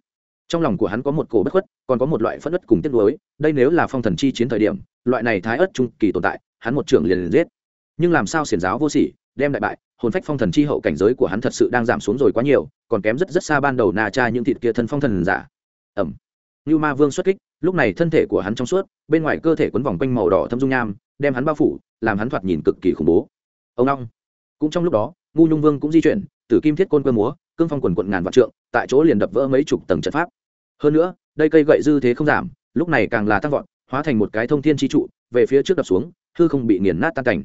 trong lòng của hắn có một cổ bất khuất, còn có một loại phất ất cùng tiết nuối, đây nếu là phong thần chi chiến thời điểm, loại này thái ất trung kỳ tồn tại, hắn một trưởng liền liền giết. Nhưng làm sao xiển giáo vô sỉ, đem đại bại, hồn phách phong thần chi hậu cảnh giới của hắn thật sự đang giảm xuống rồi quá nhiều, còn kém rất rất xa ban đầu na cha những thịt kia thân phong thần giả. Ẩm. Như ma vương xuất kích, lúc này thân thể của hắn trong suốt, bên ngoài cơ thể quấn vòng quanh màu đỏ thâm dung nham, đem hắn bao phủ, làm hắn thoạt nhìn cực kỳ khủng bố. Ông long. Cũng trong lúc đó, ngu nhung vương cũng di chuyển từ kim thiết côn cơ múa, cương phong quần quận ngàn vạn trượng, tại chỗ liền đập vỡ mấy chục tầng trận pháp hơn nữa, đây cây gậy dư thế không giảm, lúc này càng là tăng vọt, hóa thành một cái thông thiên chi trụ, về phía trước đập xuống, hư không bị nghiền nát tan cảnh.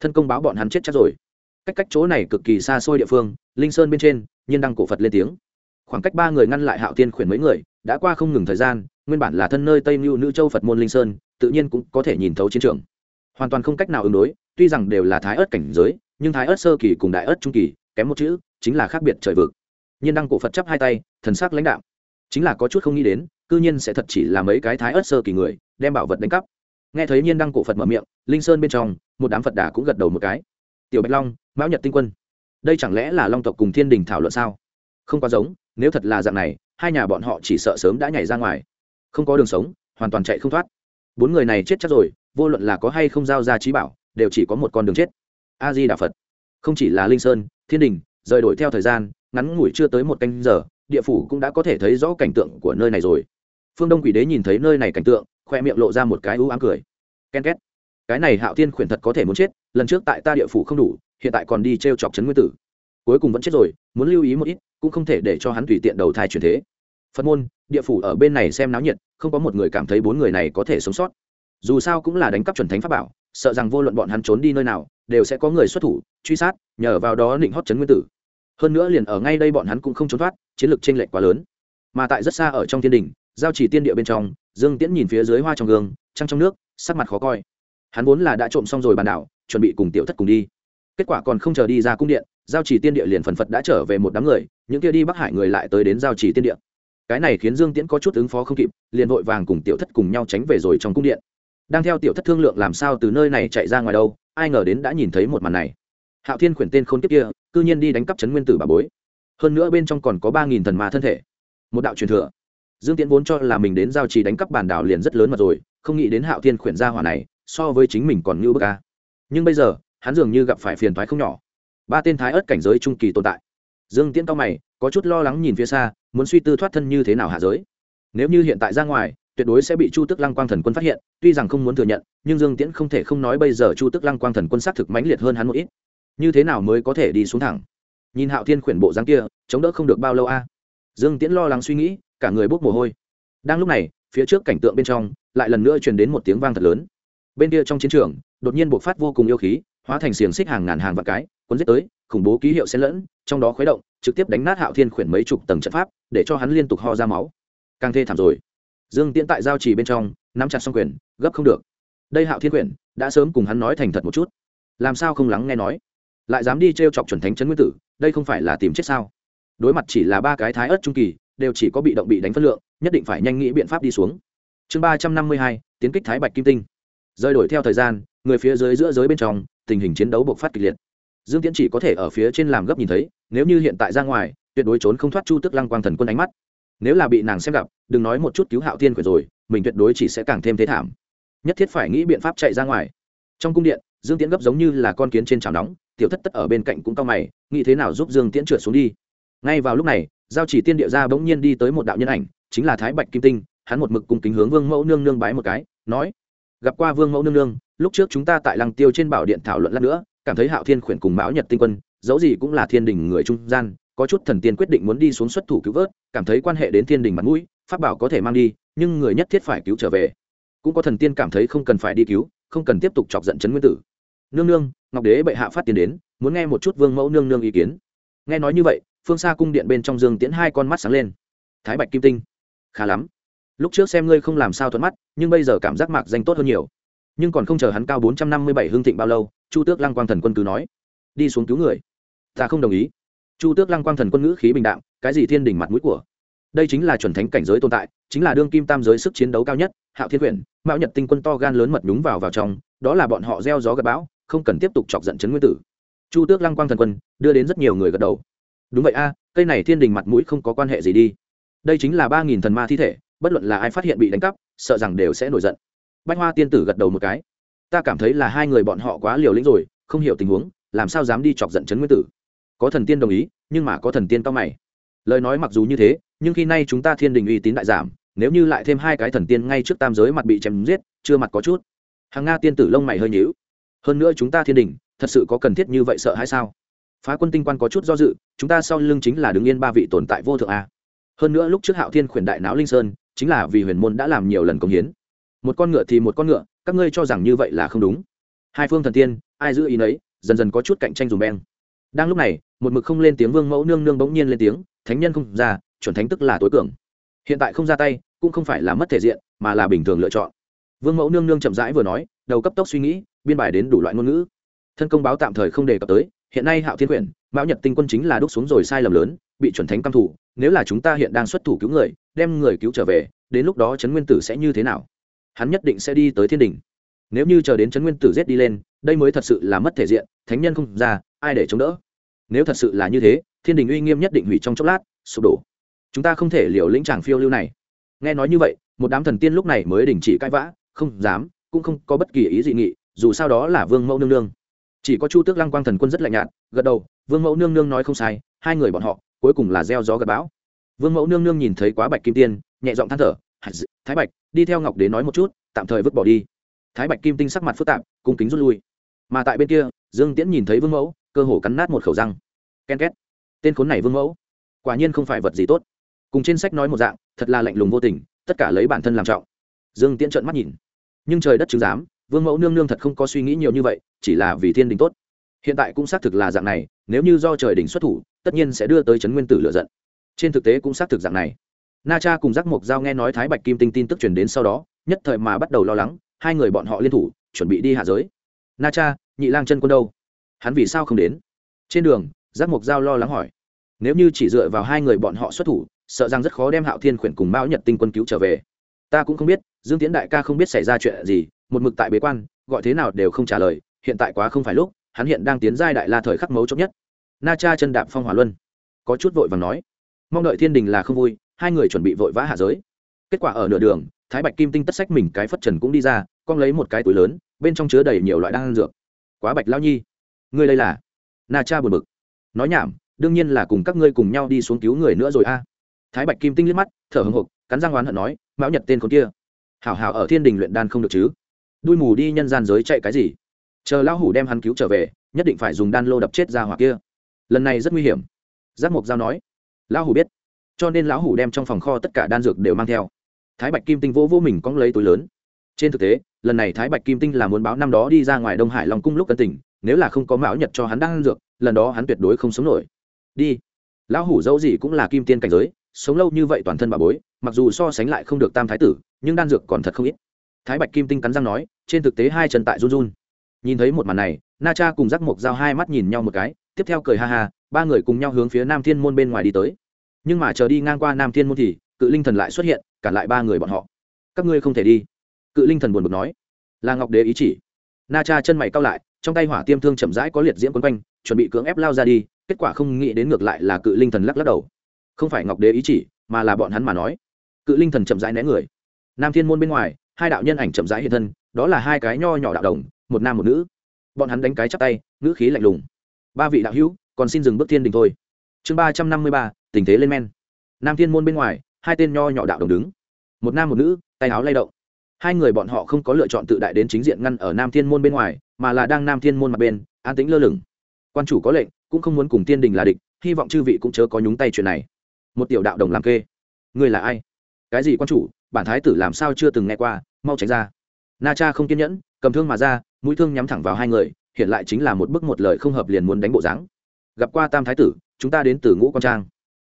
Thân công báo bọn hắn chết chắc rồi. Cách cách chỗ này cực kỳ xa xôi địa phương, linh sơn bên trên, nhiên đăng cổ phật lên tiếng. Khoảng cách ba người ngăn lại hạo tiên khuyển mấy người, đã qua không ngừng thời gian, nguyên bản là thân nơi tây mưu nữ châu phật môn linh sơn, tự nhiên cũng có thể nhìn thấu chiến trường. Hoàn toàn không cách nào ứng đối, tuy rằng đều là thái ớt cảnh giới, nhưng thái ớt sơ kỳ cùng đại ớt trung kỳ, kém một chữ, chính là khác biệt trời vực. Nhiên đăng cổ phật chắp hai tay, thần sắc lãnh đạo chính là có chút không nghĩ đến, cư nhiên sẽ thật chỉ là mấy cái thái ớt sơ kỳ người, đem bảo vật đánh cắp. Nghe thấy nhiên đăng cổ phật mở miệng, linh sơn bên trong, một đám phật đà cũng gật đầu một cái. Tiểu bạch long, mão nhật tinh quân, đây chẳng lẽ là long tộc cùng thiên đình thảo luận sao? Không quá giống, nếu thật là dạng này, hai nhà bọn họ chỉ sợ sớm đã nhảy ra ngoài. Không có đường sống, hoàn toàn chạy không thoát. Bốn người này chết chắc rồi, vô luận là có hay không giao ra trí bảo, đều chỉ có một con đường chết. A di đà phật. Không chỉ là linh sơn, thiên đình, rời đổi theo thời gian, ngắn ngủi chưa tới một canh giờ địa phủ cũng đã có thể thấy rõ cảnh tượng của nơi này rồi. Phương đông quỷ đế nhìn thấy nơi này cảnh tượng, khoe miệng lộ ra một cái ưu ám cười. Ken két. Cái này hạo thiên khuyển thật có thể muốn chết, lần trước tại ta địa phủ không đủ, hiện tại còn đi t r e o chọc trấn nguyên tử. Cuối cùng vẫn chết rồi, muốn lưu ý một ít, cũng không thể để cho hắn tùy tiện đầu thai chuyển thế. Phật môn, địa phủ ở bên này xem náo nhiệt, không có một người cảm thấy bốn người này có thể sống sót. Dù sao cũng là đánh cắp chuẩn thánh pháp bảo, sợ rằng vô luận bọn hắn trốn đi nơi nào, đều sẽ có người xuất thủ, truy sát, nhờ vào đó định hót chấn nguyên tử hơn nữa liền ở ngay đây bọn hắn cũng không trốn thoát, chiến lược chênh lệch quá lớn. Mà tại rất xa ở trong thiên đình, giao chỉ tiên địa bên trong, dương tiễn nhìn phía dưới hoa trong gương, trăng trong nước, sắc mặt khó coi. Hắn vốn là đã trộm xong rồi bàn đảo, chuẩn bị cùng tiểu thất cùng đi. Kết quả còn không chờ đi ra cung điện, giao chỉ tiên địa liền phần phật đã trở về một đám người, những kia đi bắc hải người lại tới đến giao chỉ tiên địa. Cái này khiến dương tiễn có chút ứng phó không kịp, liền vội vàng cùng tiểu thất cùng nhau tránh về rồi trong cung điện. Đang theo tiểu thất thương lượng làm sao từ nơi này chạy ra ngoài đâu, ai ngờ đến đã nhìn thấy một màn này hạo thiên khuyển tên khôn kiếp kia, cư nhiên đi đánh cắp trấn nguyên tử bà bối. Hơn nữa bên trong còn có ba nghìn thần ma thân thể. Một đạo truyền thừa. Dương tiễn vốn cho là mình đến giao trì đánh cắp bản đảo liền rất lớn mà rồi, không nghĩ đến hạo thiên khuyển gia hỏa này, so với chính mình còn ngưu bức ca nhưng bây giờ, hắn dường như gặp phải phiền thoái không nhỏ. Ba tên thái ớt cảnh giới trung kỳ tồn tại. Dương tiễn cao mày, có chút lo lắng nhìn phía xa, muốn suy tư thoát thân như thế nào hạ giới. Nếu như hiện tại ra ngoài, tuyệt đối sẽ bị chu tức lăng quang thần quân phát hiện, tuy rằng không muốn thừa nhận, nhưng dương tiễn không thể không nói bây giờ chu tức lăng quang thần quân xác thực mãnh liệt hơn hắn một ít như thế nào mới có thể đi xuống thẳng? Nhìn hạo thiên khuyển bộ dáng kia, chống đỡ không được bao lâu a? Dương tiễn lo lắng suy nghĩ, cả người bốc mồ hôi. Đang lúc này, phía trước cảnh tượng bên trong, lại lần nữa truyền đến một tiếng vang thật lớn. Bên kia trong chiến trường, đột nhiên bộc phát vô cùng yêu khí, hóa thành xiềng xích hàng ngàn hàng vạn cái, cuốn giết tới, khủng bố ký hiệu xen lẫn, trong đó khuấy động, trực tiếp đánh nát hạo thiên khuyển mấy chục tầng trận pháp, để cho hắn liên tục ho ra máu. Càng thê thảm rồi. Dương tiễn tại giao trì bên trong, nắm chặt xong quyền, gấp không được. Đây hạo thiên quyển đã sớm cùng hắn nói thành thật một chút. Làm sao không lắng nghe nói? Lại dám đi t r e o chọc chuẩn thánh trấn nguyên tử, đây không phải là tìm chết sao? Đối mặt chỉ là ba cái thái ớt trung kỳ, đều chỉ có bị động bị đánh phân lượng, nhất định phải nhanh nghĩ biện pháp đi xuống. Chương ba trăm năm mươi hai, tiến kích thái bạch kim tinh. Rơi đổi theo thời gian, người phía dưới giữa giới bên trong, tình hình chiến đấu bộc phát kịch liệt. Dương tiễn chỉ có thể ở phía trên làm gấp nhìn thấy, nếu như hiện tại ra ngoài, tuyệt đối trốn không thoát chu tức lăng quang thần quân ánh mắt. Nếu là bị nàng xem gặp, đừng nói một chút cứu hạo thiên quyền rồi, mình tuyệt đối chỉ sẽ càng thêm thế thảm. Nhất thiết phải nghĩ biện pháp chạy ra ngoài. Trong cung điện, dương tiễn gấp giống như là con kiến trên chảo nóng tiểu thất tất ở bên cạnh cũng cao mày, nghĩ thế nào giúp dương tiễn trượt xuống đi. Ngay vào lúc này, giao chỉ tiên địa ra bỗng nhiên đi tới một đạo nhân ảnh, chính là thái bạch kim tinh, hắn một mực cùng kính hướng vương mẫu nương nương bái một cái, nói, gặp qua vương mẫu nương nương, lúc trước chúng ta tại lăng tiêu trên bảo điện thảo luận lát nữa, cảm thấy hạo thiên khuyển cùng mão nhật tinh quân, dẫu gì cũng là thiên đình người trung gian, có chút thần tiên quyết định muốn đi xuống xuất thủ cứu vớt, cảm thấy quan hệ đến thiên đình mặt mũi, pháp bảo có thể mang đi, nhưng người nhất thiết phải cứu trở về. Cũng có thần tiên cảm thấy không cần phải đi cứu, không cần tiếp tục chọc giận trấn nguyên tử. Nương nương ngọc đế bệ hạ phát tiền đến, muốn nghe một chút vương mẫu nương nương ý kiến. Nghe nói như vậy, phương xa cung điện bên trong dương tiễn hai con mắt sáng lên. Thái bạch kim tinh, khá lắm. Lúc trước xem ngươi không làm sao thuận mắt, nhưng bây giờ cảm giác mạc danh tốt hơn nhiều. Nhưng còn không chờ hắn cao bốn trăm năm mươi bảy hương thịnh bao lâu, chu tước lăng quang thần quân cứ nói. Đi xuống cứu người. Ta không đồng ý. Chu tước lăng quang thần quân ngữ khí bình đạm, cái gì thiên đình mặt mũi của? Đây chính là chuẩn thánh cảnh giới tồn tại, chính là đương kim tam giới sức chiến đấu cao nhất, hạo thiên quyển mạo nhật tinh quân to gan lớn mật đúng vào vào trong, đó là bọn họ gieo gió gặp bão không cần tiếp tục chọc giận chấn nguyên tử. Chu tước lăng quang thần quân đưa đến rất nhiều người gật đầu. Đúng vậy a, cây này thiên đình mặt mũi không có quan hệ gì đi. Đây chính là ba nghìn thần ma thi thể, bất luận là ai phát hiện bị đánh cắp, sợ rằng đều sẽ nổi giận. Bách hoa tiên tử gật đầu một cái. Ta cảm thấy là hai người bọn họ quá liều lĩnh rồi, không hiểu tình huống, làm sao dám đi chọc giận chấn nguyên tử. Có thần tiên đồng ý, nhưng mà có thần tiên cao mày. Lời nói mặc dù như thế, nhưng khi nay chúng ta thiên đình uy tín đại giảm, nếu như lại thêm hai cái thần tiên ngay trước tam giới mặt bị chém giết, chưa mặt có chút. Hàng nga tiên tử lông mày hơi nhíu hơn nữa chúng ta thiên đình, thật sự có cần thiết như vậy sợ hay sao? Phá quân tinh quan có chút do dự, chúng ta sau lưng chính là đứng yên ba vị tồn tại vô thượng a. Hơn nữa lúc trước hạo thiên khuyển đại não linh sơn, chính là vì huyền môn đã làm nhiều lần công hiến. Một con ngựa thì một con ngựa, các ngươi cho rằng như vậy là không đúng. Hai phương thần tiên, ai giữ ý nấy, dần dần có chút cạnh tranh dùng beng. Đang lúc này, một mực không lên tiếng vương mẫu nương nương bỗng nhiên lên tiếng, thánh nhân không ra, chuẩn thánh tức là tối cường. Hiện tại không ra tay, cũng không phải là mất thể diện, mà là bình thường lựa chọn. Vương mẫu nương nương chậm rãi vừa nói, đầu cấp tốc suy nghĩ biên bài đến đủ loại ngôn ngữ. Thân công báo tạm thời không đề cập tới, hiện nay hạo thiên quyển, mão nhật tinh quân chính là đúc xuống rồi sai lầm lớn, bị chuẩn thánh căm thủ, nếu là chúng ta hiện đang xuất thủ cứu người, đem người cứu trở về, đến lúc đó trấn nguyên tử sẽ như thế nào? Hắn nhất định sẽ đi tới thiên đình nếu như chờ đến trấn nguyên tử giết đi lên, đây mới thật sự là mất thể diện, thánh nhân không ra, ai để chống đỡ? Nếu thật sự là như thế, thiên đình uy nghiêm nhất định hủy trong chốc lát, sụp đổ. Chúng ta không thể liều lĩnh tràng phiêu lưu này. Nghe nói như vậy, một đám thần tiên lúc này mới đình chỉ cãi vã, không dám, cũng không có bất kỳ ý dị nghị dù sao đó là vương mẫu nương nương. Chỉ có chu tước lăng quang thần quân rất lạnh nhạt, gật đầu, vương mẫu nương nương nói không sai, hai người bọn họ, cuối cùng là gieo gió gặp bão. Vương mẫu nương nương nhìn thấy quá bạch kim tiên, nhẹ giọng than thở thái bạch, đi theo ngọc đế nói một chút, tạm thời vứt bỏ đi. Thái bạch kim tinh sắc mặt phức tạp, cung kính rút lui. Mà tại bên kia, dương tiễn nhìn thấy vương mẫu, cơ hồ cắn nát một khẩu răng. Ken két. Tên khốn này vương mẫu, quả nhiên không phải vật gì tốt. Cùng trên sách nói một dạng, thật là lạnh lùng vô tình, tất cả lấy bản thân làm trọng. Dương tiễn trợn mắt nhìn. Nhưng trời đất chứng giám vương mẫu nương nương thật không có suy nghĩ nhiều như vậy chỉ là vì thiên đình tốt hiện tại cũng xác thực là dạng này nếu như do trời đình xuất thủ tất nhiên sẽ đưa tới trấn nguyên tử lựa giận trên thực tế cũng xác thực dạng này na cha cùng giác mộc giao nghe nói thái bạch kim tinh tin tức truyền đến sau đó nhất thời mà bắt đầu lo lắng hai người bọn họ liên thủ chuẩn bị đi hạ giới na cha nhị lang chân quân đâu hắn vì sao không đến trên đường giác mộc giao lo lắng hỏi nếu như chỉ dựa vào hai người bọn họ xuất thủ sợ rằng rất khó đem hạo thiên khuyển cùng mão nhật tinh quân cứu trở về ta cũng không biết dương tiến đại ca không biết xảy ra chuyện gì một mực tại bế quan, gọi thế nào đều không trả lời, hiện tại quá không phải lúc, hắn hiện đang tiến giai đại la thời khắc mấu chốc nhất. Na cha chân đạp phong hỏa luân. Có chút vội vàng nói, mong đợi thiên đình là không vui, hai người chuẩn bị vội vã hạ giới. Kết quả ở nửa đường, thái bạch kim tinh tất sách mình cái phất trần cũng đi ra, con lấy một cái túi lớn, bên trong chứa đầy nhiều loại đan dược. Quá bạch lao nhi, ngươi đây là? Na cha buồn bực. Nói nhảm, đương nhiên là cùng các ngươi cùng nhau đi xuống cứu người nữa rồi a. Thái bạch kim tinh liếc mắt, thở hồng hộc cắn răng oán hận nói, mão nhật tên con kia, hảo hảo ở thiên đình luyện đan không được chứ? Đuôi mù đi nhân gian giới chạy cái gì? Chờ lão hủ đem hắn cứu trở về, nhất định phải dùng đan lô đập chết ra hoặc kia. Lần này rất nguy hiểm. Giác mộc giao nói. Lão hủ biết. Cho nên lão hủ đem trong phòng kho tất cả đan dược đều mang theo. Thái bạch kim tinh vỗ vỗ mình cóng lấy túi lớn. Trên thực tế, lần này thái bạch kim tinh là muốn báo năm đó đi ra ngoài đông hải long cung lúc cân tỉnh nếu là không có mão nhật cho hắn đan dược, lần đó hắn tuyệt đối không sống nổi. Đi. Lão hủ dẫu gì cũng là kim tiên cảnh giới, sống lâu như vậy toàn thân bà bối, mặc dù so sánh lại không được tam thái tử, nhưng đan dược còn thật không ít thái bạch kim tinh cắn răng nói, trên thực tế hai chân tại run run. Nhìn thấy một màn này, na cha cùng giác mộc dao hai mắt nhìn nhau một cái, tiếp theo cười ha ha, ba người cùng nhau hướng phía nam thiên môn bên ngoài đi tới. Nhưng mà chờ đi ngang qua nam thiên môn thì, cự linh thần lại xuất hiện cản lại ba người bọn họ. Các ngươi không thể đi. Cự linh thần buồn bực nói. Là ngọc đế ý chỉ. Na cha chân mày cao lại, trong tay hỏa tiêm thương chậm rãi có liệt diễm quấn quanh, chuẩn bị cưỡng ép lao ra đi, kết quả không nghĩ đến ngược lại là cự linh thần lắc lắc đầu. Không phải ngọc đế ý chỉ, mà là bọn hắn mà nói. Cự linh thần chậm rãi né người. Nam thiên môn bên ngoài hai đạo nhân ảnh chậm rãi hiện thân, đó là hai cái nho nhỏ đạo đồng, một nam một nữ. Bọn hắn đánh cái chắp tay, ngữ khí lạnh lùng. Ba vị đạo hữu, còn xin dừng bước thiên đình thôi. Chương ba trăm năm mươi ba, tình thế lên men. Nam thiên môn bên ngoài, hai tên nho nhỏ đạo đồng đứng. Một nam một nữ, tay áo lay động. Hai người bọn họ không có lựa chọn tự đại đến chính diện ngăn ở nam thiên môn bên ngoài, mà là đang nam thiên môn mặt bên, an tĩnh lơ lửng. Quan chủ có lệnh, cũng không muốn cùng tiên đình là địch, hy vọng chư vị cũng chớ có nhúng tay chuyện này. Một tiểu đạo đồng làm kê. Người là ai? Cái gì quan chủ, bản thái tử làm sao chưa từng nghe qua, mau tránh ra. Na cha không kiên nhẫn, cầm thương mà ra, mũi thương nhắm thẳng vào hai người, hiện lại chính là một bức một lời không hợp liền muốn đánh bộ dáng. Gặp qua tam thái tử, chúng ta đến từ ngũ quan trang.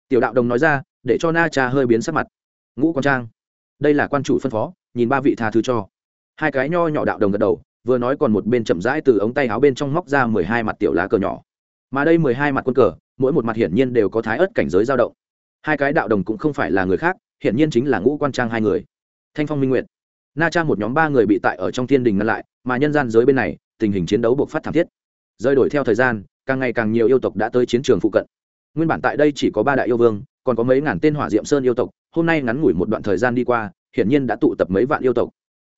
Tiểu đạo đồng nói ra, để cho na cha hơi biến sắc mặt. Ngũ quan trang. Đây là quan chủ phân phó, nhìn ba vị tha thứ cho. Hai cái nho nhỏ đạo đồng gật đầu, vừa nói còn một bên chậm rãi từ ống tay áo bên trong móc ra mười hai mặt tiểu lá cờ nhỏ. Mà đây mười hai mặt quân cờ, mỗi một mặt hiển nhiên đều có thái ớt cảnh giới dao động. Hai cái đạo đồng cũng không phải là người khác hiển nhiên chính là ngũ quan trang hai người. Thanh phong minh nguyện na trang một nhóm ba người bị tại ở trong thiên đình ngăn lại, mà nhân gian giới bên này, tình hình chiến đấu buộc phát thảm thiết. Rơi đổi theo thời gian, càng ngày càng nhiều yêu tộc đã tới chiến trường phụ cận. Nguyên bản tại đây chỉ có ba đại yêu vương, còn có mấy ngàn tên hỏa diệm sơn yêu tộc, hôm nay ngắn ngủi một đoạn thời gian đi qua, hiển nhiên đã tụ tập mấy vạn yêu tộc.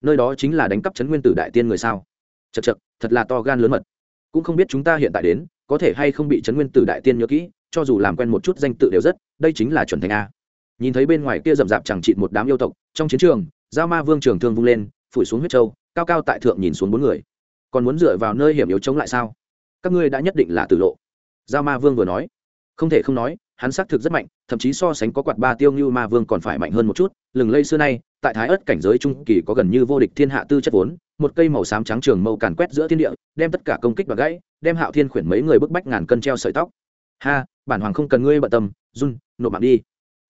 Nơi đó chính là đánh cắp chấn nguyên tử đại tiên người sao? Chật chật thật là to gan lớn mật. Cũng không biết chúng ta hiện tại đến, có thể hay không bị chấn nguyên tử đại tiên nhớ kỹ, cho dù làm quen một chút danh tự đều rất, đây chính là chuẩn thành a nhìn thấy bên ngoài kia rậm rạp chẳng chịt một đám yêu tộc, trong chiến trường, giao ma vương trường thương vung lên, phủi xuống huyết châu, cao cao tại thượng nhìn xuống bốn người. Còn muốn dựa vào nơi hiểm yếu chống lại sao? Các ngươi đã nhất định là tử lộ. Giao ma vương vừa nói. Không thể không nói, hắn xác thực rất mạnh, thậm chí so sánh có quạt ba tiêu như ma vương còn phải mạnh hơn một chút. Lừng lây xưa nay, tại thái ớt cảnh giới trung kỳ có gần như vô địch thiên hạ tư chất vốn, một cây màu xám trắng trường mâu càn quét giữa thiên địa, đem tất cả công kích và gãy, đem hạo thiên khuyển mấy người bức bách ngàn cân treo sợi tóc. Ha, bản hoàng không cần ngươi bận tâm, run, nộp mạng đi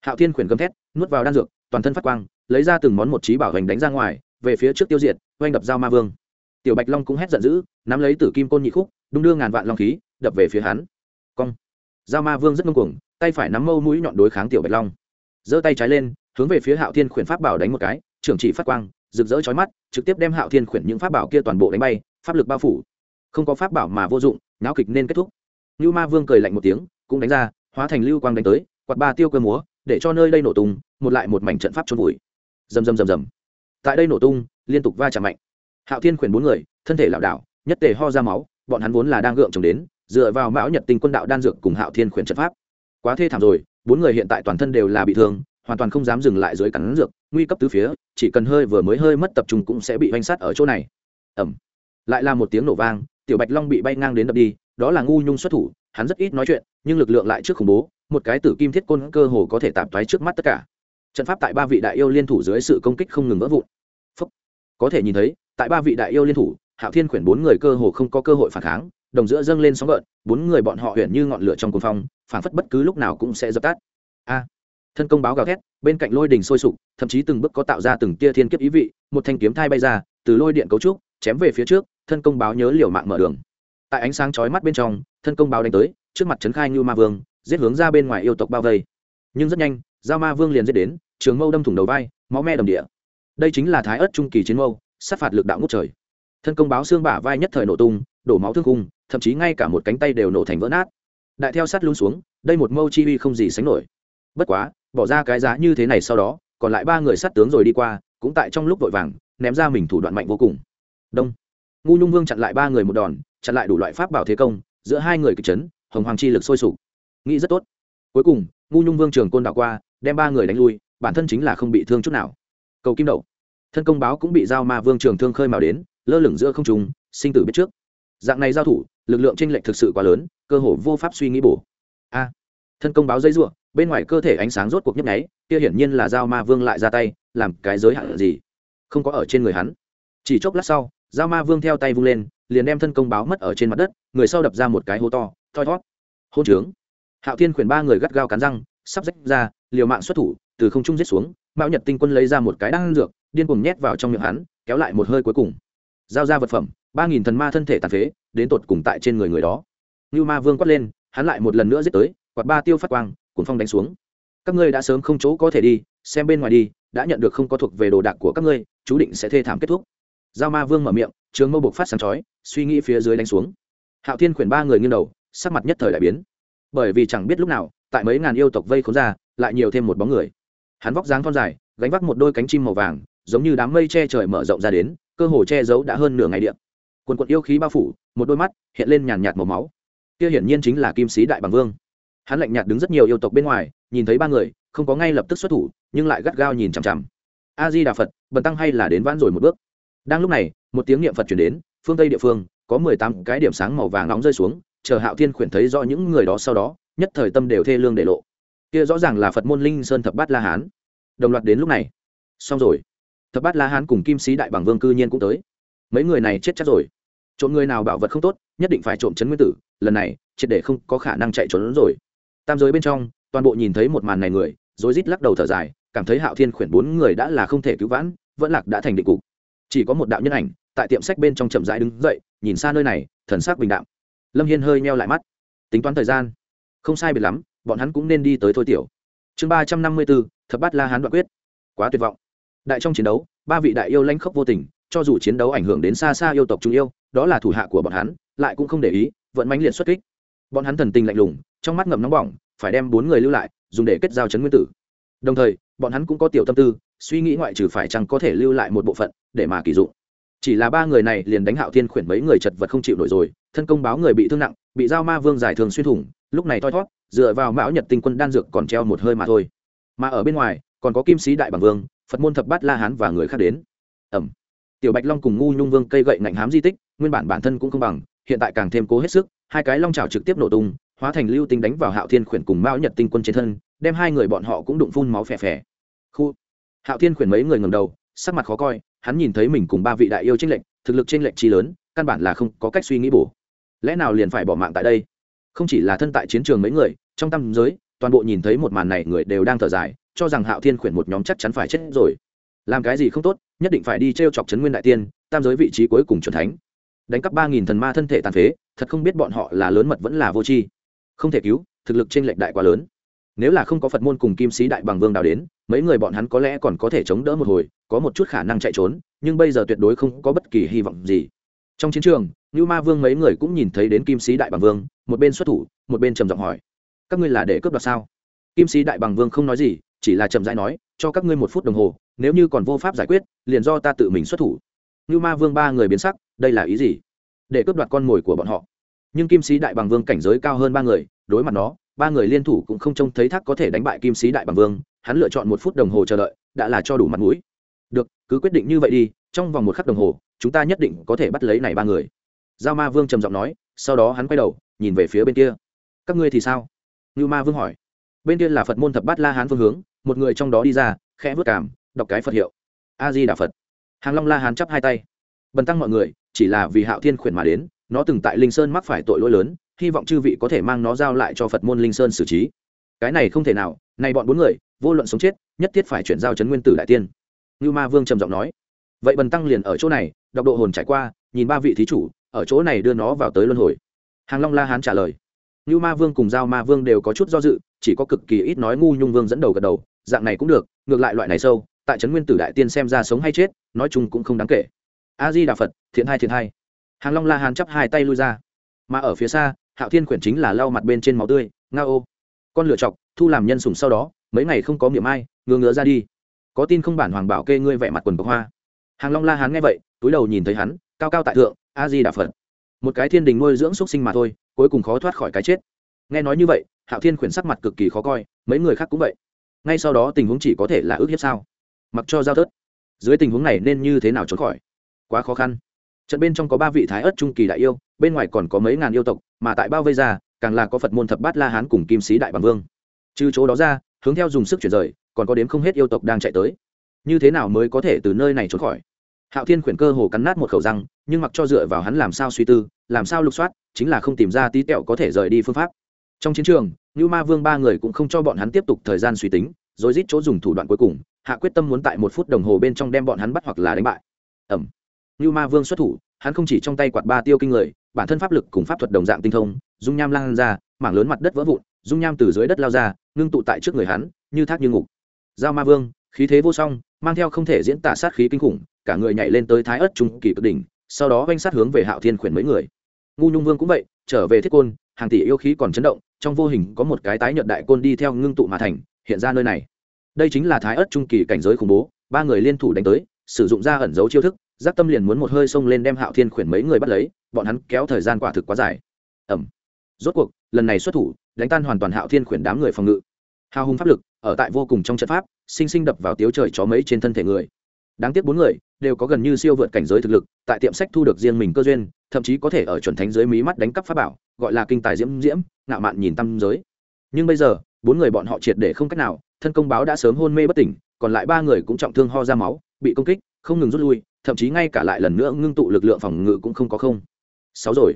hạo thiên khuyển gầm thét, nuốt vào đan dược, toàn thân phát quang, lấy ra từng món một trí bảo hành đánh ra ngoài, về phía trước tiêu diệt oanh đập dao ma vương. Tiểu bạch long cũng hét giận dữ, nắm lấy tử kim côn nhị khúc, đung đưa ngàn vạn long khí, đập về phía hắn. Cong. Dao ma vương rất ngông cuồng, tay phải nắm mâu mũi nhọn đối kháng tiểu bạch long. Giơ tay trái lên, hướng về phía hạo thiên khuyển pháp bảo đánh một cái, trưởng chỉ phát quang, rực rỡ chói mắt, trực tiếp đem hạo thiên khuyển những pháp bảo kia toàn bộ đánh bay, pháp lực bao phủ. Không có pháp bảo mà vô dụng, náo kịch nên kết thúc. Như ma vương cười lạnh một tiếng, cũng đánh ra, hóa thành lưu quang đánh tới, quạt ba tiêu cơ múa để cho nơi đây nổ tung, một lại một mảnh trận pháp trôn vùi. Rầm rầm rầm rầm. Tại đây nổ tung, liên tục va chạm mạnh. Hạo thiên khuyển bốn người, thân thể lảo đảo, nhất tề ho ra máu, bọn hắn vốn là đang gượng chồng đến, dựa vào mão nhật tinh quân đạo đan dược cùng hạo thiên khuyển trận pháp. Quá thê thảm rồi, bốn người hiện tại toàn thân đều là bị thương, hoàn toàn không dám dừng lại dưới cắn dược, nguy cấp tứ phía, chỉ cần hơi vừa mới hơi mất tập trung cũng sẽ bị vanh sát ở chỗ này. Ẩm lại là một tiếng nổ vang, tiểu bạch long bị bay ngang đến đập đi, đó là ngu nhung xuất thủ, hắn rất ít nói chuyện, nhưng lực lượng lại trước khủng bố một cái tử kim thiết côn cơ hồ có thể tạm thoái trước mắt tất cả. Trận pháp tại ba vị đại yêu liên thủ dưới sự công kích không ngừng vỡ vụn. Phúc. có thể nhìn thấy, tại ba vị đại yêu liên thủ, hạo thiên khuyển bốn người cơ hồ không có cơ hội phản kháng, đồng giữa dâng lên sóng gợn, bốn người bọn họ huyền như ngọn lửa trong cuồng phong, phản phất bất cứ lúc nào cũng sẽ dập tắt. A. À. Thân công báo gào thét, bên cạnh lôi đình sôi sục, thậm chí từng bước có tạo ra từng tia thiên kiếp ý vị, một thanh kiếm thai bay ra, từ lôi điện cấu trúc, chém về phía trước, thân công báo nhớ liều mạng mở đường. Tại ánh sáng chói mắt bên trong, thân công báo đánh tới, trước mặt trấn khai như ma vương giết hướng ra bên ngoài yêu tộc bao vây. Nhưng rất nhanh, giao ma vương liền giết đến, trường mâu đâm thủng đầu vai, máu me đầm địa. Đây chính là thái ớt trung kỳ chiến mâu, sát phạt lực đạo ngút trời. Thân công báo xương bả vai nhất thời nổ tung, đổ máu thương cung thậm chí ngay cả một cánh tay đều nổ thành vỡ nát. Đại theo sát luôn xuống, đây một mâu chi uy không gì sánh nổi. Bất quá, bỏ ra cái giá như thế này sau đó, còn lại ba người sát tướng rồi đi qua, cũng tại trong lúc vội vàng, ném ra mình thủ đoạn mạnh vô cùng. Đông. Ngu nhung vương chặn lại ba người một đòn, chặn lại đủ loại pháp bảo thế công, giữa hai người kịch chấn, hồng hoàng chi lực sôi sục nghĩ rất tốt. Cuối cùng, ngu nhung vương trường côn đạo qua, đem ba người đánh lui, bản thân chính là không bị thương chút nào. Cầu kim đậu. Thân công báo cũng bị giao ma vương trường thương khơi mào đến, lơ lửng giữa không trùng sinh tử biết trước. Dạng này giao thủ, lực lượng tranh lệch thực sự quá lớn, cơ hồ vô pháp suy nghĩ bổ. A. Thân công báo dây r bên ngoài cơ thể ánh sáng rốt cuộc nhấp nháy, kia hiển nhiên là giao ma vương lại ra tay, làm cái giới hạn gì? Không có ở trên người hắn. Chỉ chốc lát sau, giao ma vương theo tay vung lên, liền đem thân công báo mất ở trên mặt đất, người sau đập ra một cái hố to, thoi thót. Hôn trướng hạo thiên khuyển ba người gắt gao cắn răng, sắp rách ra, liều mạng xuất thủ, từ không trung giết xuống, mạo nhật tinh quân lấy ra một cái đan dược, điên cuồng nhét vào trong miệng hắn, kéo lại một hơi cuối cùng. Giao ra vật phẩm, ba nghìn thần ma thân thể tàn phế, đến tột cùng tại trên người người đó. Như ma vương quát lên, hắn lại một lần nữa giết tới, quạt ba tiêu phát quang cuốn phong đánh xuống. Các ngươi đã sớm không chỗ có thể đi, xem bên ngoài đi, đã nhận được không có thuộc về đồ đạc của các ngươi, chú định sẽ thê thảm kết thúc. Giao ma vương mở miệng, trường mâu buộc phát sáng chói, suy nghĩ phía dưới đánh xuống. Hạo thiên khuyển ba người nghiêng đầu, sắc mặt nhất thời đại biến bởi vì chẳng biết lúc nào, tại mấy ngàn yêu tộc vây khốn ra, lại nhiều thêm một bóng người. Hắn vóc dáng thon dài, gánh vác một đôi cánh chim màu vàng, giống như đám mây che trời mở rộng ra đến, cơ hồ che giấu đã hơn nửa ngày điện quần quận yêu khí bao phủ, một đôi mắt hiện lên nhàn nhạt màu máu. Kia hiển nhiên chính là kim sĩ đại bằng vương. Hắn lạnh nhạt đứng rất nhiều yêu tộc bên ngoài, nhìn thấy ba người, không có ngay lập tức xuất thủ, nhưng lại gắt gao nhìn chằm chằm. A di đà phật, bần tăng hay là đến vãn rồi một bước? Đang lúc này, một tiếng niệm phật chuyển đến, phương tây địa phương, có mười tám cái điểm sáng màu vàng nóng rơi xuống chờ hạo thiên khuyển thấy rõ những người đó sau đó, nhất thời tâm đều thê lương để lộ. Kia rõ ràng là phật môn linh sơn thập bát la hán. Đồng loạt đến lúc này. Xong rồi. Thập bát la hán cùng kim sĩ đại bằng vương cư nhiên cũng tới. Mấy người này chết chắc rồi. Trộm người nào bảo vật không tốt, nhất định phải trộm chấn nguyên tử, lần này, triệt để không có khả năng chạy trốn rồi. Tam giới bên trong, toàn bộ nhìn thấy một màn này người, rối rít lắc đầu thở dài, cảm thấy hạo thiên khuyển bốn người đã là không thể cứu vãn, vẫn lạc đã thành định cục. Chỉ có một đạo nhân ảnh, tại tiệm sách bên trong chậm rãi đứng dậy, nhìn xa nơi này, thần sắc bình đạm lâm hiên hơi meo lại mắt. Tính toán thời gian. Không sai biệt lắm, bọn hắn cũng nên đi tới thôi tiểu. Chương ba trăm năm mươi bốn, thập bát la hán đoạn quyết. Quá tuyệt vọng. Đại trong chiến đấu, ba vị đại yêu lanh khốc vô tình, cho dù chiến đấu ảnh hưởng đến xa xa yêu tộc trung yêu, đó là thủ hạ của bọn hắn, lại cũng không để ý vẫn mãnh liệt xuất kích. Bọn hắn thần tình lạnh lùng, trong mắt ngậm nóng bỏng, phải đem bốn người lưu lại, dùng để kết giao chấn nguyên tử. Đồng thời, bọn hắn cũng có tiểu tâm tư, suy nghĩ ngoại trừ phải chăng có thể lưu lại một bộ phận để mà kỳ dụng chỉ là ba người này liền đánh hạo thiên khuyển mấy người chật vật không chịu nổi rồi, thân công báo người bị thương nặng, bị giao ma vương giải thường xuyên thủng, lúc này thoi thót, dựa vào mão nhật tinh quân đan dược còn treo một hơi mà thôi. Mà ở bên ngoài, còn có kim sĩ đại bằng vương, phật môn thập bát la hán và người khác đến. Ẩm. Tiểu bạch long cùng ngu nhung vương cây gậy ngạnh hám di tích, nguyên bản bản thân cũng không bằng, hiện tại càng thêm cố hết sức, hai cái long trào trực tiếp nổ tung, hóa thành lưu tinh đánh vào hạo thiên khuyển cùng mão nhật tinh quân trên thân, đem hai người bọn họ cũng đụng phun máu phè phè. Khu. Hạo thiên khuyển mấy người ngầm đầu, sắc mặt khó coi hắn nhìn thấy mình cùng ba vị đại yêu tranh lệnh thực lực tranh lệnh chi lớn, căn bản là không có cách suy nghĩ bổ. Lẽ nào liền phải bỏ mạng tại đây? Không chỉ là thân tại chiến trường mấy người, trong tâm giới, toàn bộ nhìn thấy một màn này người đều đang thở dài, cho rằng hạo thiên khuyển một nhóm chắc chắn phải chết rồi. Làm cái gì không tốt, nhất định phải đi t r e o chọc trấn nguyên đại tiên, tam giới vị trí cuối cùng c thánh. Đánh cắp ba nghìn thần ma thân thể tàn phế, thật không biết bọn họ là lớn mật vẫn là vô tri. Không thể cứu, thực lực t r ê n lệch đại quá lớn. Nếu là không có phật môn cùng kim sĩ đại bằng vương đào đến mấy người bọn hắn có lẽ còn có thể chống đỡ một hồi, có một chút khả năng chạy trốn, nhưng bây giờ tuyệt đối không có bất kỳ hy vọng gì. Trong chiến trường như ma vương mấy người cũng nhìn thấy đến kim sĩ đại bằng vương, một bên xuất thủ, một bên trầm giọng hỏi, các ngươi là để cướp đoạt sao? Kim sĩ đại bằng vương không nói gì, chỉ là trầm rãi nói, cho các ngươi một phút đồng hồ, nếu như còn vô pháp giải quyết, liền do ta tự mình xuất thủ. Như ma vương ba người biến sắc, đây là ý gì? Để cướp đoạt con mồi của bọn họ. Nhưng kim sĩ đại bằng vương cảnh giới cao hơn ba người, đối mặt nó, ba người liên thủ cũng không trông thấy thác có thể đánh bại kim sĩ đại bằng vương hắn lựa chọn một phút đồng hồ chờ đợi, đã là cho đủ mặt mũi. Được, cứ quyết định như vậy đi, trong vòng một khắc đồng hồ, chúng ta nhất định có thể bắt lấy này ba người. Giao ma vương trầm giọng nói, sau đó hắn quay đầu, nhìn về phía bên kia. Các ngươi thì sao? Như ma vương hỏi. Bên kia là phật môn thập bát la hán phương hướng, một người trong đó đi ra, khẽ vớt cảm, đọc cái phật hiệu. A di đà phật. Hàng long la hán chắp hai tay. Bần tăng mọi người, chỉ là vì hạo thiên khuyển mà đến, nó từng tại linh sơn mắc phải tội lỗi lớn, hy vọng chư vị có thể mang nó giao lại cho phật môn linh sơn xử trí. Cái này không thể nào, này bọn bốn người vô luận sống chết, nhất thiết phải chuyển giao chấn nguyên tử đại tiên. Như ma vương trầm giọng nói. Vậy bần tăng liền ở chỗ này, đọc độ hồn trải qua, nhìn ba vị thí chủ, ở chỗ này đưa nó vào tới luân hồi. Hàng long la hán trả lời. Như ma vương cùng giao ma vương đều có chút do dự, chỉ có cực kỳ ít nói ngu nhung vương dẫn đầu gật đầu, dạng này cũng được, ngược lại loại này sâu, tại trấn nguyên tử đại tiên xem ra sống hay chết, nói chung cũng không đáng kể. A di đà phật, thiện hai thiện hai hàng long la hán chắp hai tay lui ra. Mà ở phía xa, hạo thiên quyển chính là lau mặt bên trên máu tươi nga ô. Con lựa chọc, thu làm nhân sùng sau đó mấy ngày không có miệng ai, ngứa ngứa ra đi. Có tin không bản hoàng bảo kê ngươi vẻ mặt quần bọc hoa. Hàng long la hán nghe vậy, túi đầu nhìn thấy hắn, cao cao tại thượng, a di đà phật. Một cái thiên đình nuôi dưỡng x u ấ t sinh mà thôi, cuối cùng khó thoát khỏi cái chết. Nghe nói như vậy, hạo thiên khuyển sắc mặt cực kỳ khó coi, mấy người khác cũng vậy. Ngay sau đó tình huống chỉ có thể là ước hiếp sao? Mặc cho giao thớt. Dưới tình huống này nên như thế nào trốn khỏi? Quá khó khăn. Trận bên trong có ba vị thái ớt trung kỳ đại yêu, bên ngoài còn có mấy ngàn yêu tộc, mà tại bao vây ra càng là có phật môn thập bát la hán cùng kim sĩ đại bằng vương. Trừ chỗ đó ra hướng theo dùng sức chuyển rời, còn có đếm không hết yêu tộc đang chạy tới. Như thế nào mới có thể từ nơi này trốn khỏi? Hạo thiên khuyển cơ hồ cắn nát một khẩu răng, nhưng mặc cho dựa vào hắn làm sao suy tư, làm sao lục soát, chính là không tìm ra tí tẹo có thể rời đi phương pháp. Trong chiến trường như ma vương ba người cũng không cho bọn hắn tiếp tục thời gian suy tính, rồi rít chỗ dùng thủ đoạn cuối cùng, hạ quyết tâm muốn tại một phút đồng hồ bên trong đem bọn hắn bắt hoặc là đánh bại. Ẩm như ma vương xuất thủ, hắn không chỉ trong tay quạt ba tiêu kinh người, bản thân pháp lực cùng pháp thuật đồng dạng tinh thông, dung nham lan ra, mảng lớn mặt đất vỡ vụn dung nham từ dưới đất lao ra, ngưng tụ tại trước người hắn, như thác như ngục. Giao ma vương, khí thế vô song, mang theo không thể diễn tả sát khí kinh khủng, cả người nhảy lên tới thái ớt trung kỳ cực đỉnh, sau đó oanh sát hướng về hạo thiên khuyển mấy người. Ngu nhung vương cũng vậy, trở về thiết côn, hàng tỷ yêu khí còn chấn động, trong vô hình có một cái tái nhợt đại côn đi theo ngưng tụ mà thành, hiện ra nơi này. Đây chính là thái ớt trung kỳ cảnh giới khủng bố, ba người liên thủ đánh tới, sử dụng ra ẩn dấu chiêu thức giác tâm liền muốn một hơi xông lên đem hạo thiên khuyển mấy người bắt lấy, bọn hắn kéo thời gian quả thực quá dài. Ẩm rốt cuộc, lần này xuất thủ đánh tan hoàn toàn hạo thiên khuyển đám người phòng ngự. Hào hùng pháp lực, ở tại vô cùng trong trận pháp, sinh sinh đập vào tiếu trời chó mấy trên thân thể người. Đáng tiếc bốn người đều có gần như siêu vượt cảnh giới thực lực, tại tiệm sách thu được riêng mình cơ duyên, thậm chí có thể ở chuẩn thánh giới mí mắt đánh cắp pháp bảo, gọi là kinh tài diễm diễm, ngạo mạn nhìn tâm giới. Nhưng bây giờ, bốn người bọn họ triệt để không cách nào, thân công báo đã sớm hôn mê bất tỉnh, còn lại ba người cũng trọng thương ho ra máu, bị công kích, không ngừng rút lui, thậm chí ngay cả lại lần nữa ngưng tụ lực lượng phòng ngự cũng không có không. Sáu rồi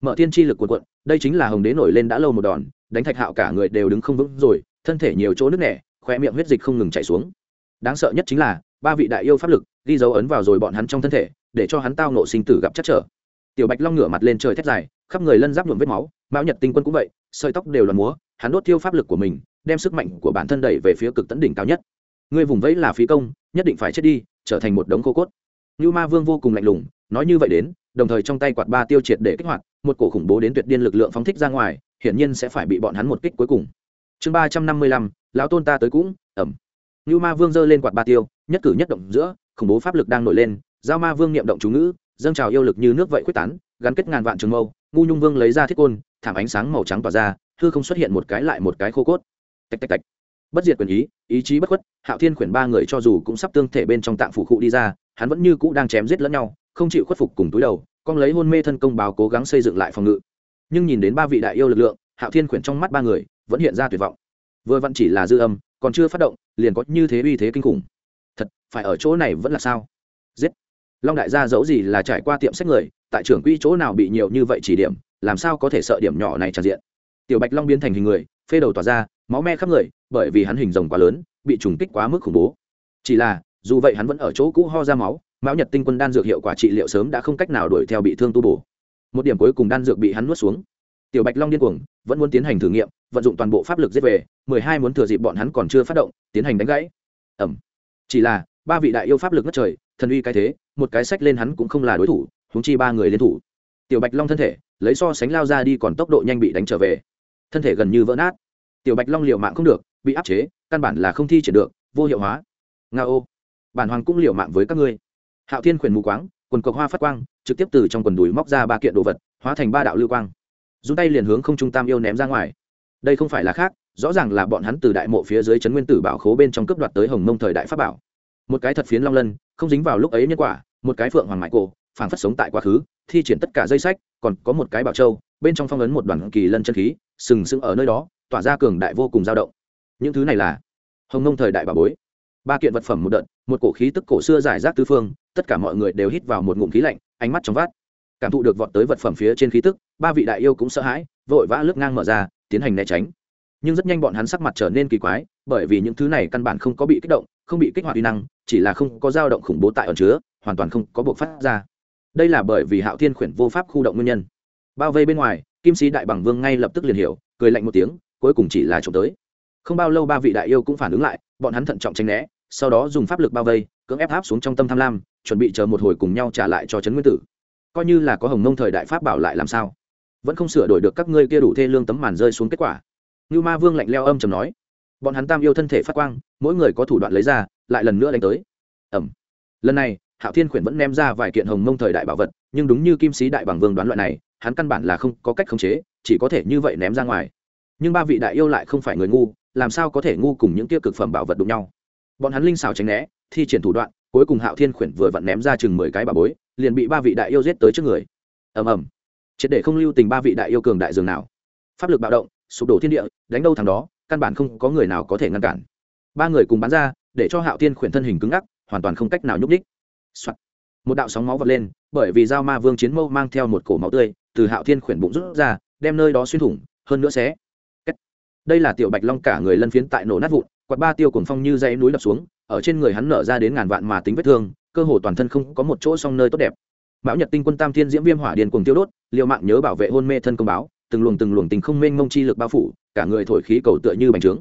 mở thiên chi lực cuộn cuộn, đây chính là hồng đế nổi lên đã lâu một đòn, đánh thạch hạo cả người đều đứng không vững rồi, thân thể nhiều chỗ nước nẻ khoe miệng huyết dịch không ngừng chảy xuống. Đáng sợ nhất chính là, ba vị đại yêu pháp lực ghi dấu ấn vào rồi bọn hắn trong thân thể, để cho hắn tao nộ sinh tử gặp chắc trở. Tiểu bạch long ngửa mặt lên trời thét dài, khắp người lân giáp nhuộm vết máu, mão nhật tinh quân cũng vậy, sợi tóc đều là múa, hắn đốt tiêu pháp lực của mình, đem sức mạnh của bản thân đẩy về phía cực tấn đỉnh cao nhất. Ngươi vùng vẫy là phí công, nhất định phải chết đi, trở thành một đống khô cốt. Như ma vương vô cùng lạnh lùng, nói như vậy đến, đồng thời trong tay quạt ba tiêu triệt để kích hoạt một cổ khủng bố đến tuyệt điên lực lượng phóng thích ra ngoài, hiển nhiên sẽ phải bị bọn hắn một kích cuối cùng. Chương ba trăm năm mươi lăm, lão tôn ta tới cũng, ẩm. Như ma vương giơ lên quạt ba tiêu, nhất cử nhất động giữa, khủng bố pháp lực đang nổi lên, giao ma vương niệm động chú ngữ, dâng trào yêu lực như nước vậy quyết tán, gắn kết ngàn vạn trường mâu, ngu nhung vương lấy ra thiết côn, thảm ánh sáng màu trắng tỏa ra, hư không xuất hiện một cái lại một cái khô cốt. Tạch tạch tạch. Bất diệt quyền ý ý chí bất khuất, hạo thiên khuyển ba người cho dù cũng sắp tương thể bên trong tạng phủ cụ đi ra, hắn vẫn như cũ đang chém giết lẫn nhau, không chịu khuất phục cùng túi đầu con lấy hôn mê thân công báo cố gắng xây dựng lại phòng ngự. Nhưng nhìn đến ba vị đại yêu lực lượng, hạo thiên khuyển trong mắt ba người, vẫn hiện ra tuyệt vọng. Vừa vặn chỉ là dư âm, còn chưa phát động, liền có như thế uy thế kinh khủng. Thật, phải ở chỗ này vẫn là sao? Giết! Long đại gia dẫu gì là trải qua tiệm sách người, tại trưởng quỹ chỗ nào bị nhiều như vậy chỉ điểm, làm sao có thể sợ điểm nhỏ này tràn diện? Tiểu bạch long biến thành hình người, phê đầu tỏa ra, máu me khắp người, bởi vì hắn hình rồng quá lớn, bị trùng kích quá mức khủng bố. Chỉ là, dù vậy hắn vẫn ở chỗ cũ ho ra máu mão nhật tinh quân đan dược hiệu quả trị liệu sớm đã không cách nào đuổi theo bị thương tu bổ. Một điểm cuối cùng đan dược bị hắn nuốt xuống. Tiểu bạch long điên cuồng, vẫn muốn tiến hành thử nghiệm, vận dụng toàn bộ pháp lực giết về, mười hai muốn thừa dịp bọn hắn còn chưa phát động, tiến hành đánh gãy. Ẩm. Chỉ là, ba vị đại yêu pháp lực ngất trời, thần uy cái thế, một cái sách lên hắn cũng không là đối thủ húng chi ba người liên thủ. Tiểu bạch long thân thể, lấy so sánh lao ra đi còn tốc độ nhanh bị đánh trở về. Thân thể gần như vỡ nát. Tiểu bạch long liều mạng không được, bị áp chế, căn bản là không thi triển được, vô hiệu hóa. Nga ô. Bản hoàng cũng liều mạng với các ngươi hạo thiên khuyển mù quáng, quần cọc hoa phát quang, trực tiếp từ trong quần đùi móc ra ba kiện đồ vật, hóa thành ba đạo lưu quang. Dùng tay liền hướng không trung tam yêu ném ra ngoài. Đây không phải là khác, rõ ràng là bọn hắn từ đại mộ phía dưới trấn nguyên tử bảo khố bên trong cướp đoạt tới hồng mông thời đại pháp bảo. Một cái thật phiến long lân, không dính vào lúc ấy nhân quả, một cái phượng hoàng mại cổ, phảng phất sống tại quá khứ, thi triển tất cả dây sách, còn có một cái bảo châu, bên trong phong ấn một đoàn kỳ lân chân khí, sừng sững ở nơi đó, tỏa ra cường đại vô cùng dao động. Những thứ này là hồng nông thời đại bà bối. Ba kiện vật phẩm một đợt, một cổ khí tức cổ xưa giải rác tư phương tất cả mọi người đều hít vào một ngụm khí lạnh, ánh mắt trong vát cảm thụ được vọt tới vật phẩm phía trên khí tức, ba vị đại yêu cũng sợ hãi, vội vã lướt ngang mở ra, tiến hành né tránh. Nhưng rất nhanh bọn hắn sắc mặt trở nên kỳ quái, bởi vì những thứ này căn bản không có bị kích động, không bị kích hoạt uy năng, chỉ là không có dao động khủng bố tại ẩn chứa, hoàn toàn không có buộc phát ra. Đây là bởi vì hạo thiên khuyển vô pháp khu động nguyên nhân. Bao vây bên ngoài, kim sĩ đại bằng vương ngay lập tức liền hiểu, cười lạnh một tiếng, cuối cùng chỉ là trộm tới. Không bao lâu ba vị đại yêu cũng phản ứng lại, bọn hắn thận trọng tranh né, sau đó dùng pháp lực bao vây, cưỡng ép áp xuống trong tâm tham lam chuẩn bị chờ một hồi cùng nhau trả lại cho trấn nguyên tử. Coi như là có hồng mông thời đại pháp bảo lại làm sao? Vẫn không sửa đổi được các ngươi kia đủ thê lương tấm màn rơi xuống kết quả. Như ma vương lạnh leo âm chầm nói, bọn hắn tam yêu thân thể phát quang, mỗi người có thủ đoạn lấy ra, lại lần nữa đánh tới. Ẩm lần này, hạo thiên khuyển vẫn ném ra vài kiện hồng mông thời đại bảo vật, nhưng đúng như kim sĩ đại bằng vương đoán loại này, hắn căn bản là không có cách khống chế, chỉ có thể như vậy ném ra ngoài. Nhưng ba vị đại yêu lại không phải người ngu, làm sao có thể ngu cùng những tiêu cực phẩm bảo vật đụng nhau? Bọn hắn linh xào tránh né, thi triển thủ đoạn cuối cùng hạo thiên khuyển vừa vặn ném ra chừng mười cái bà bối, liền bị ba vị đại yêu giết tới trước người. Ầm ầm. Triệt để không lưu tình ba vị đại yêu cường đại dường nào. Pháp lực bạo động, sụp đổ thiên địa, đánh đâu thằng đó, căn bản không có người nào có thể ngăn cản. Ba người cùng bắn ra, để cho hạo thiên khuyển thân hình cứng ngắc, hoàn toàn không cách nào nhúc ních、Soạn. một đạo sóng máu vọt lên, bởi vì dao ma vương chiến mâu mang theo một cổ máu tươi, từ hạo thiên khuyển bụng rút ra, đem nơi đó xuyên thủng, hơn nữa xé. Đây là tiểu bạch long cả người lân phiến tại nổ nát vụn, quạt ba tiêu cùng phong như dãy núi đập xuống ở trên người hắn nở ra đến ngàn vạn mà tính vết thương, cơ hồ toàn thân không có một chỗ song nơi tốt đẹp. Mão nhật tinh quân tam thiên diễm viêm hỏa điền cùng tiêu đốt, liều mạng nhớ bảo vệ hôn mê thân công báo, từng luồng từng luồng tình không mênh mông chi lực bao phủ, cả người thổi khí cầu tựa như bành trướng.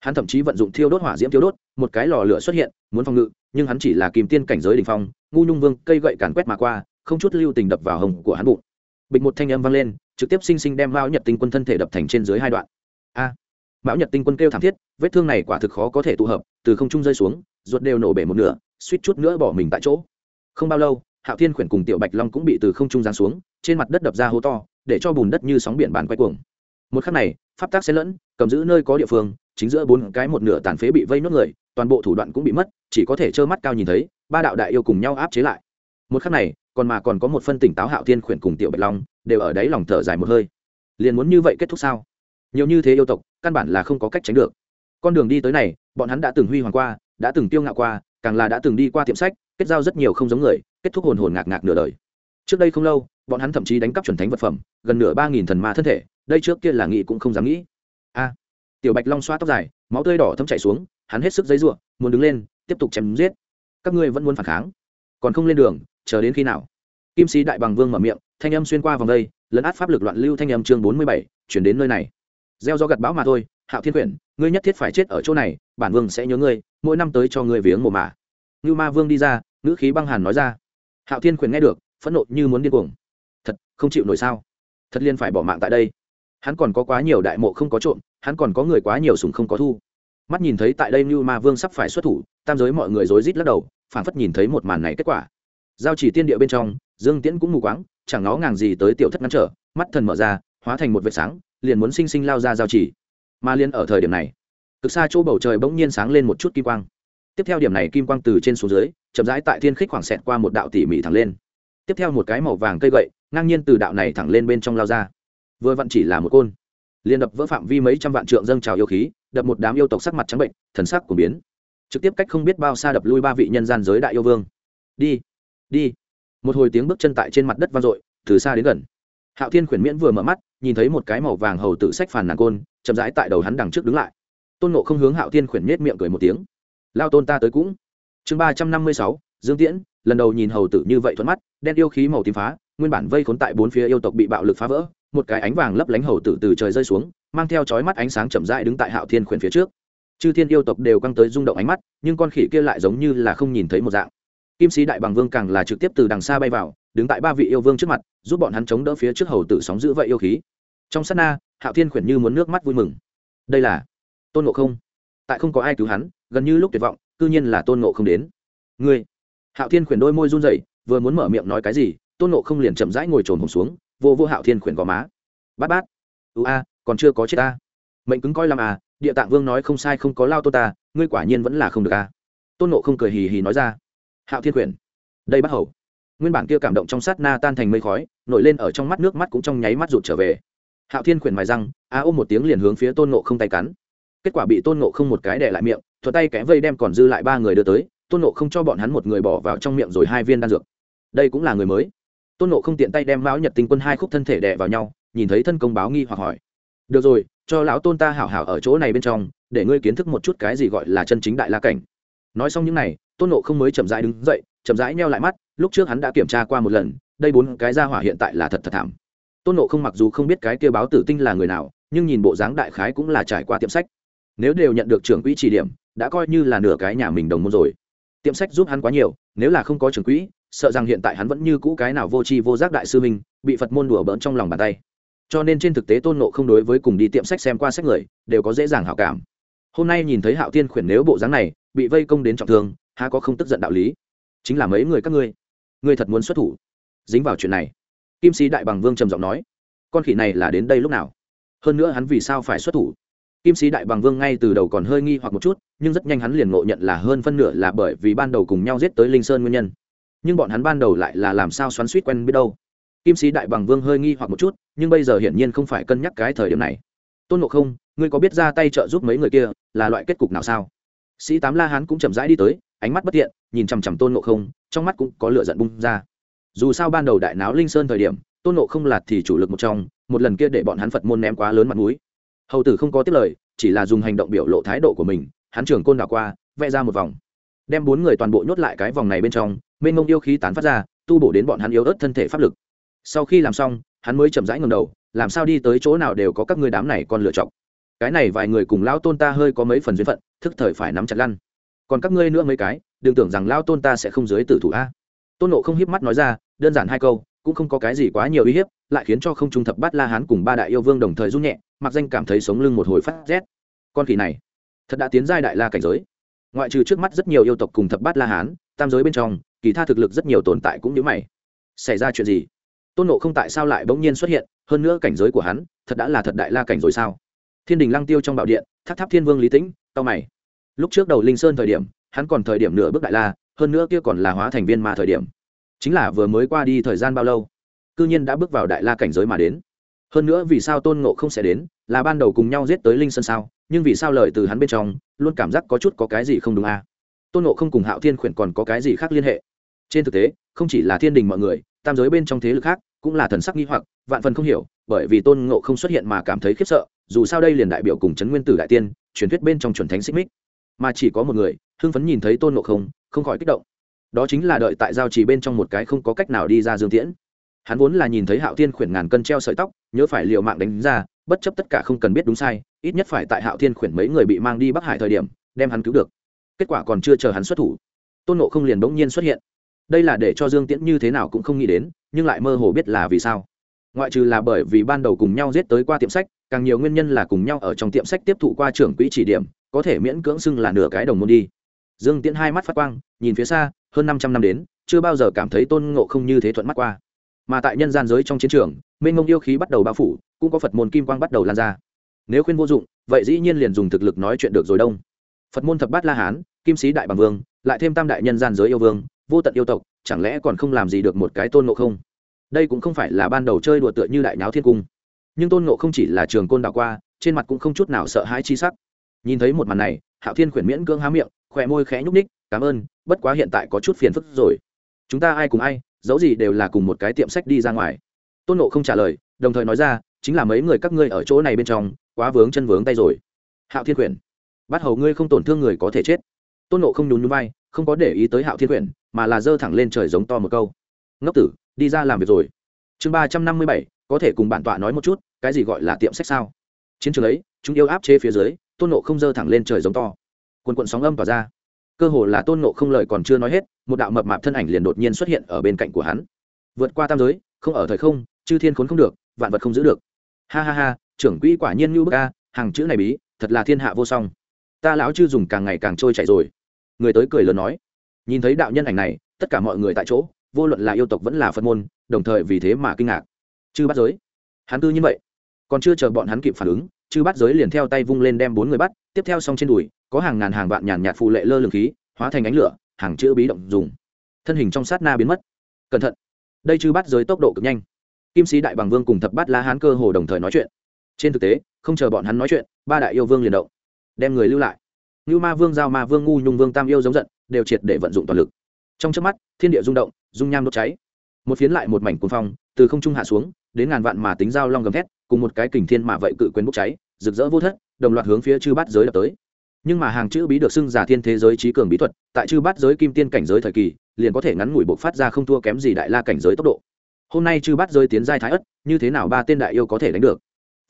Hắn thậm chí vận dụng thiêu đốt hỏa diễm thiêu đốt, một cái lò lửa xuất hiện, muốn phòng ngự, nhưng hắn chỉ là kìm tiên cảnh giới đ ỉ n h phong, ngu nhung vương cây gậy càn quét mà qua, không chút lưu tình đập vào hồng của hắn bụng. Bịch một thanh âm vang lên, trực tiếp sinh sinh đem mão nhật tinh quân thân thể đập thành trên dưới hai đoạn. A! Mão nhật tinh quân kêu thảm thiết, vết thương này quả thực khó có thể tụ hợp từ không trung rơi xuống, ruột đều nổ bể một nửa, suýt chút nữa bỏ mình tại chỗ. Không bao lâu, hạo thiên khuyển cùng tiểu bạch long cũng bị từ không trung giáng xuống, trên mặt đất đập ra hố to, để cho bùn đất như sóng biển bàn quay cuồng. Một khắc này, pháp tác sẽ lẫn, cầm giữ nơi có địa phương, chính giữa bốn cái một nửa tàn phế bị vây nốt người, toàn bộ thủ đoạn cũng bị mất, chỉ có thể trơ mắt cao nhìn thấy, ba đạo đại yêu cùng nhau áp chế lại. Một khắc này, còn mà còn có một phân tỉnh táo hạo thiên khuyển cùng tiểu bạch long, đều ở đấy lòng thở dài một hơi. Liền muốn như vậy kết thúc sao? Nhiều như thế yêu tộc, căn bản là không có cách tránh được. Con đường đi tới này bọn hắn đã từng huy hoàng qua, đã từng tiêu ngạo qua, càng là đã từng đi qua tiệm sách, kết giao rất nhiều không giống người, kết thúc hồn hồn ngạc ngạc nửa đời. Trước đây không lâu, bọn hắn thậm chí đánh cắp chuẩn thánh vật phẩm, gần nửa ba nghìn thần ma thân thể, đây trước kia là nghĩ cũng không dám nghĩ. A, tiểu bạch long xoa tóc dài, máu tươi đỏ thấm chảy xuống, hắn hết sức giấy ruộng muốn đứng lên, tiếp tục chém giết. Các ngươi vẫn muốn phản kháng, còn không lên đường, chờ đến khi nào? Kim sĩ đại bằng vương mở miệng, thanh âm xuyên qua vòng đây, lấn át pháp lực loạn lưu thanh âm chương bốn mươi bảy, chuyển đến nơi này gieo do gặt bão mà thôi, hạo thiên quyển, ngươi nhất thiết phải chết ở chỗ này, bản vương sẽ nhớ ngươi, mỗi năm tới cho ngươi viếng mồ mả ngưu ma vương đi ra, ngữ khí băng hàn nói ra. Hạo thiên quyển nghe được, phẫn nộ như muốn điên cuồng. Thật, không chịu nổi sao? Thật liên phải bỏ mạng tại đây. Hắn còn có quá nhiều đại mộ không có trộm, hắn còn có người quá nhiều sùng không có thu. Mắt nhìn thấy tại đây như ma vương sắp phải xuất thủ, tam giới mọi người rối rít lắc đầu phản phất nhìn thấy một màn này kết quả. Giao chỉ tiên địa bên trong, dương tiễn cũng mù quáng, chẳng nó ngàng gì tới tiểu thất ngăn trở, mắt thần mở ra hóa thành một vệt sáng, liền muốn sinh sinh lao ra giao chỉ. Mà liên ở thời điểm này, cực xa chỗ bầu trời bỗng nhiên sáng lên một chút kim quang. Tiếp theo điểm này kim quang từ trên xuống dưới, chậm rãi tại thiên khích khoảng xẹt qua một đạo tỉ mỉ thẳng lên. Tiếp theo một cái màu vàng cây gậy, ngang nhiên từ đạo này thẳng lên bên trong lao ra. Vừa vặn chỉ là một côn. Liền đập vỡ phạm vi mấy trăm vạn trượng dâng trào yêu khí, đập một đám yêu tộc sắc mặt trắng bệnh, thần sắc của biến. Trực tiếp cách không biết bao xa đập lui ba vị nhân gian giới đại yêu vương. Đi đi. Một hồi tiếng bước chân tại trên mặt đất vang dội, từ xa đến gần. Hạo thiên khuyển miễn vừa mở mắt nhìn thấy một cái màu vàng hầu tự sách phàn nàng côn, chậm rãi tại đầu hắn đằng trước đứng lại. Tôn nộ không hướng hạo thiên khuyển miết miệng cười một tiếng. Lao tôn ta tới cũng. Chương ba trăm năm mươi sáu, dương tiễn, lần đầu nhìn hầu tử như vậy thuận mắt, đen yêu khí màu tím phá, nguyên bản vây khốn tại bốn phía yêu tộc bị bạo lực phá vỡ, một cái ánh vàng lấp lánh hầu tử từ trời rơi xuống, mang theo chói mắt ánh sáng chậm rãi đứng tại hạo thiên khuyển phía trước. Chư thiên yêu tộc đều căng tới rung động ánh mắt, nhưng con khỉ kia lại giống như là không nhìn thấy một dạng kim sĩ đại bằng vương càng là trực tiếp từ đằng xa bay vào, đứng tại ba vị yêu vương trước mặt, giúp bọn hắn chống đỡ phía trước hầu tử sóng giữ vậy yêu khí. Trong sát na, hạo thiên khuyển như muốn nước mắt vui mừng. Đây là tôn ngộ không. Tại không có ai cứu hắn, gần như lúc tuyệt vọng, cư nhiên là tôn ngộ không đến. Ngươi. Hạo thiên khuyển đôi môi run rẩy, vừa muốn mở miệng nói cái gì, tôn ngộ không liền chậm rãi ngồi trồn hồng xuống, vô vô hạo thiên khuyển gò má. Bát bát. Ưu a, còn chưa có chết ta. Mệnh cứng coi làm à địa tạng vương nói không sai không có lao tô ta, ngươi quả nhiên vẫn là không được a tôn nộ không cười hì hì nói ra hạo thiên Quyển, đây bắt hầu. Nguyên bản kia cảm động trong sát na tan thành mây khói nổi lên ở trong mắt nước mắt cũng trong nháy mắt rụt trở về. Hạo thiên Quyển mài răng a ôm một tiếng liền hướng phía tôn nộ không tay cắn. Kết quả bị tôn nộ không một cái đẻ lại miệng thuật tay kẽ vây đem còn dư lại ba người đưa tới tôn nộ không cho bọn hắn một người bỏ vào trong miệng rồi hai viên đan dược. Đây cũng là người mới. Tôn nộ không tiện tay đem lão nhật tinh quân hai khúc thân thể đè vào nhau nhìn thấy thân công báo nghi hoặc hỏi. Được rồi cho lão tôn ta hảo hảo ở chỗ này bên trong để ngươi kiến thức một chút cái gì gọi là chân chính đại la cảnh. Nói xong những này tôn nộ không mới chậm rãi đứng dậy, chậm rãi neo lại mắt, lúc trước hắn đã kiểm tra qua một lần, đây bốn cái ra hỏa hiện tại là thật thật thảm. Tôn nộ không mặc dù không biết cái kêu báo tử tinh là người nào, nhưng nhìn bộ dáng đại khái cũng là trải qua tiệm sách. Nếu đều nhận được trưởng quỹ chỉ điểm, đã coi như là nửa cái nhà mình đồng môn rồi. Tiệm sách giúp hắn quá nhiều, nếu là không có trưởng quỹ, sợ rằng hiện tại hắn vẫn như cũ cái nào vô tri vô giác đại sư minh bị phật môn đùa bỡn trong lòng bàn tay. Cho nên trên thực tế tôn nộ không đối với cùng đi tiệm sách xem qua sách người, đều có dễ dàng hảo cảm. Hôm nay nhìn thấy hạo tiên khuyển nếu bộ dáng này, bị vây công đến trọng thương há có không tức giận đạo lý? Chính là mấy người các ngươi ngươi thật muốn xuất thủ? Dính vào chuyện này, kim sĩ đại bằng vương trầm giọng nói, con khỉ này là đến đây lúc nào? Hơn nữa hắn vì sao phải xuất thủ? Kim sĩ đại bằng vương ngay từ đầu còn hơi nghi hoặc một chút, nhưng rất nhanh hắn liền ngộ nhận là hơn phân nửa là bởi vì ban đầu cùng nhau giết tới linh sơn nguyên nhân. Nhưng bọn hắn ban đầu lại là làm sao xoắn suýt quen biết đâu? Kim sĩ đại bằng vương hơi nghi hoặc một chút, nhưng bây giờ hiển nhiên không phải cân nhắc cái thời điểm này. Tôn ngộ không, ngươi có biết ra tay trợ giúp mấy người kia là loại kết cục nào sao? Sĩ tám la hán cũng chậm rãi đi tới ánh mắt bất tiện nhìn chằm chằm tôn nộ không, trong mắt cũng có lửa giận bung ra. Dù sao ban đầu đại náo linh sơn thời điểm, tôn nộ không lạt thì chủ lực một trong, một lần kia để bọn hắn phật môn ném quá lớn mặt mũi. Hầu tử không có tiết lời, chỉ là dùng hành động biểu lộ thái độ của mình, hắn trưởng côn đảo qua, vẽ ra một vòng. Đem bốn người toàn bộ nhốt lại cái vòng này bên trong, mênh mông yêu khí tán phát ra, tu bổ đến bọn hắn yếu ớt thân thể pháp lực. Sau khi làm xong, hắn mới chậm rãi ngầm đầu, làm sao đi tới chỗ nào đều có các ngươi đám này còn lựa chọn. Cái này vài người cùng lao tôn ta hơi có mấy phần duyên phận, thức thời phải nắm chặt lăn còn các ngươi nữa mấy cái, đừng tưởng rằng lao tôn ta sẽ không dưới tử thủ a. Tôn nộ không hiếp mắt nói ra, đơn giản hai câu, cũng không có cái gì quá nhiều uy hiếp, lại khiến cho không trung thập bát la hán cùng ba đại yêu vương đồng thời run nhẹ, mặc danh cảm thấy sống lưng một hồi phát rét. Con khỉ này, thật đã tiến giai đại la cảnh giới. Ngoại trừ trước mắt rất nhiều yêu tộc cùng thập bát la hán, tam giới bên trong, kỳ tha thực lực rất nhiều tồn tại cũng như mày. Xảy ra chuyện gì? Tôn nộ không tại sao lại bỗng nhiên xuất hiện, hơn nữa cảnh giới của hắn, thật đã là thật đại la cảnh rồi sao? Thiên đình lăng tiêu trong bạo điện, tháp tháp thiên vương lý tĩnh tao mày lúc trước đầu linh sơn thời điểm, hắn còn thời điểm nửa bước đại la, hơn nữa kia còn là hóa thành viên mà thời điểm. Chính là vừa mới qua đi thời gian bao lâu, cư nhiên đã bước vào đại la cảnh giới mà đến. Hơn nữa vì sao tôn ngộ không sẽ đến, là ban đầu cùng nhau giết tới linh sơn sao, nhưng vì sao lời từ hắn bên trong, luôn cảm giác có chút có cái gì không đúng à? Tôn ngộ không cùng hạo thiên khuyển còn có cái gì khác liên hệ? Trên thực tế, không chỉ là thiên đình mọi người, tam giới bên trong thế lực khác, cũng là thần sắc nghi hoặc, vạn phần không hiểu, bởi vì tôn ngộ không xuất hiện mà cảm thấy khiếp sợ, dù sao đây liền đại biểu cùng Trấn nguyên tử đại tiên, truyền thuyết bên trong chuẩn thánh xích mích mà chỉ có một người, hưng phấn nhìn thấy tôn ngộ không không khỏi kích động. Đó chính là đợi tại giao trì bên trong một cái không có cách nào đi ra dương tiễn. Hắn vốn là nhìn thấy hạo thiên khuyển ngàn cân treo sợi tóc, nhớ phải liều mạng đánh ra, bất chấp tất cả không cần biết đúng sai, ít nhất phải tại hạo thiên khuyển mấy người bị mang đi bắc hải thời điểm, đem hắn cứu được. Kết quả còn chưa chờ hắn xuất thủ, tôn nộ không liền bỗng nhiên xuất hiện. Đây là để cho dương tiễn như thế nào cũng không nghĩ đến, nhưng lại mơ hồ biết là vì sao. Ngoại trừ là bởi vì ban đầu cùng nhau giết tới qua tiệm sách, càng nhiều nguyên nhân là cùng nhau ở trong tiệm sách tiếp thụ qua trưởng quỹ chỉ điểm có thể miễn cưỡng xưng là nửa cái đồng môn đi. Dương tiễn hai mắt phát quang, nhìn phía xa, hơn năm trăm năm đến, chưa bao giờ cảm thấy tôn ngộ không như thế thuận mắt qua. Mà tại nhân gian giới trong chiến trường, mênh ngông yêu khí bắt đầu bao phủ, cũng có phật môn kim quang bắt đầu lan ra. Nếu khuyên vô dụng, vậy dĩ nhiên liền dùng thực lực nói chuyện được rồi đông. Phật môn thập bát la hán, kim sĩ đại bằng vương, lại thêm tam đại nhân gian giới yêu vương, vô tận yêu tộc, chẳng lẽ còn không làm gì được một cái tôn ngộ không? Đây cũng không phải là ban đầu chơi đùa tựa như đại náo thiên cung. Nhưng tôn ngộ không chỉ là trường côn đạo qua, trên mặt cũng không chút nào sợ hãi chi sắc nhìn thấy một màn này, hạo thiên khuyển miễn cưỡng há miệng, khỏe môi khẽ nhúc ních cảm ơn, bất quá hiện tại có chút phiền phức rồi. Chúng ta ai cùng ai dẫu gì đều là cùng một cái tiệm sách đi ra ngoài. Tôn nộ không trả lời, đồng thời nói ra, chính là mấy người các ngươi ở chỗ này bên trong, quá vướng chân vướng tay rồi. Hạo thiên quyển bắt hầu ngươi không tổn thương người có thể chết. Tôn nộ không nhún nhún vai, không có để ý tới hạo thiên quyển mà là giơ thẳng lên trời giống to một câu, ngốc tử, đi ra làm việc rồi. Chương ba trăm năm mươi bảy, có thể cùng bản tọa nói một chút, cái gì gọi là tiệm sách sao? Chiến trường ấy, chúng yêu áp chế phía dưới tôn nộ không dơ thẳng lên trời giống to. Quần quận sóng âm tỏa ra. Cơ hồ là tôn nộ không lời còn chưa nói hết, một đạo mập mạp thân ảnh liền đột nhiên xuất hiện ở bên cạnh của hắn. Vượt qua tam giới, không ở thời không, chư thiên khốn không được, vạn vật không giữ được. Ha ha ha, trưởng quỹ quả nhiên như bức a, hàng chữ này bí, thật là thiên hạ vô song. Ta lão chư dùng càng ngày càng trôi chảy rồi. Người tới cười lớn nói. Nhìn thấy đạo nhân ảnh này, tất cả mọi người tại chỗ, vô luận là yêu tộc vẫn là phật môn, đồng thời vì thế mà kinh ngạc. Chư bắt giới. Hắn tư như vậy. Còn chưa chờ bọn hắn kịp phản ứng chư bắt giới liền theo tay vung lên đem bốn người bắt, tiếp theo xong trên đùi, có hàng ngàn hàng vạn nhàn nhạt phù lệ lơ lường khí, hóa thành ánh lửa, hàng chữ bí động dùng. Thân hình trong sát na biến mất. Cẩn thận. Đây chư bắt giới tốc độ cực nhanh. Kim sĩ đại bằng vương cùng thập bát la hán cơ hồ đồng thời nói chuyện. Trên thực tế, không chờ bọn hắn nói chuyện, ba đại yêu vương liền động. Đem người lưu lại. Như ma vương, giao ma vương, ngu nhung vương, tam yêu giống giận, đều triệt để vận dụng toàn lực. Trong trước mắt, thiên địa rung động, dung nham đốt cháy. Một phiến lại một mảnh cuồng phong, từ không trung hạ xuống đến ngàn vạn mà tính dao long gầm thét, cùng một cái kình thiên mà vậy cự quyền bốc cháy, rực rỡ vô thất, đồng loạt hướng phía chư bát giới đập tới. Nhưng mà hàng chữ bí được xưng giả thiên thế giới trí cường bí thuật, tại chư bát giới kim tiên cảnh giới thời kỳ, liền có thể ngắn ngủi bộc phát ra không thua kém gì đại la cảnh giới tốc độ. Hôm nay chư bát giới tiến giai thái ất, như thế nào ba tên đại yêu có thể đánh được?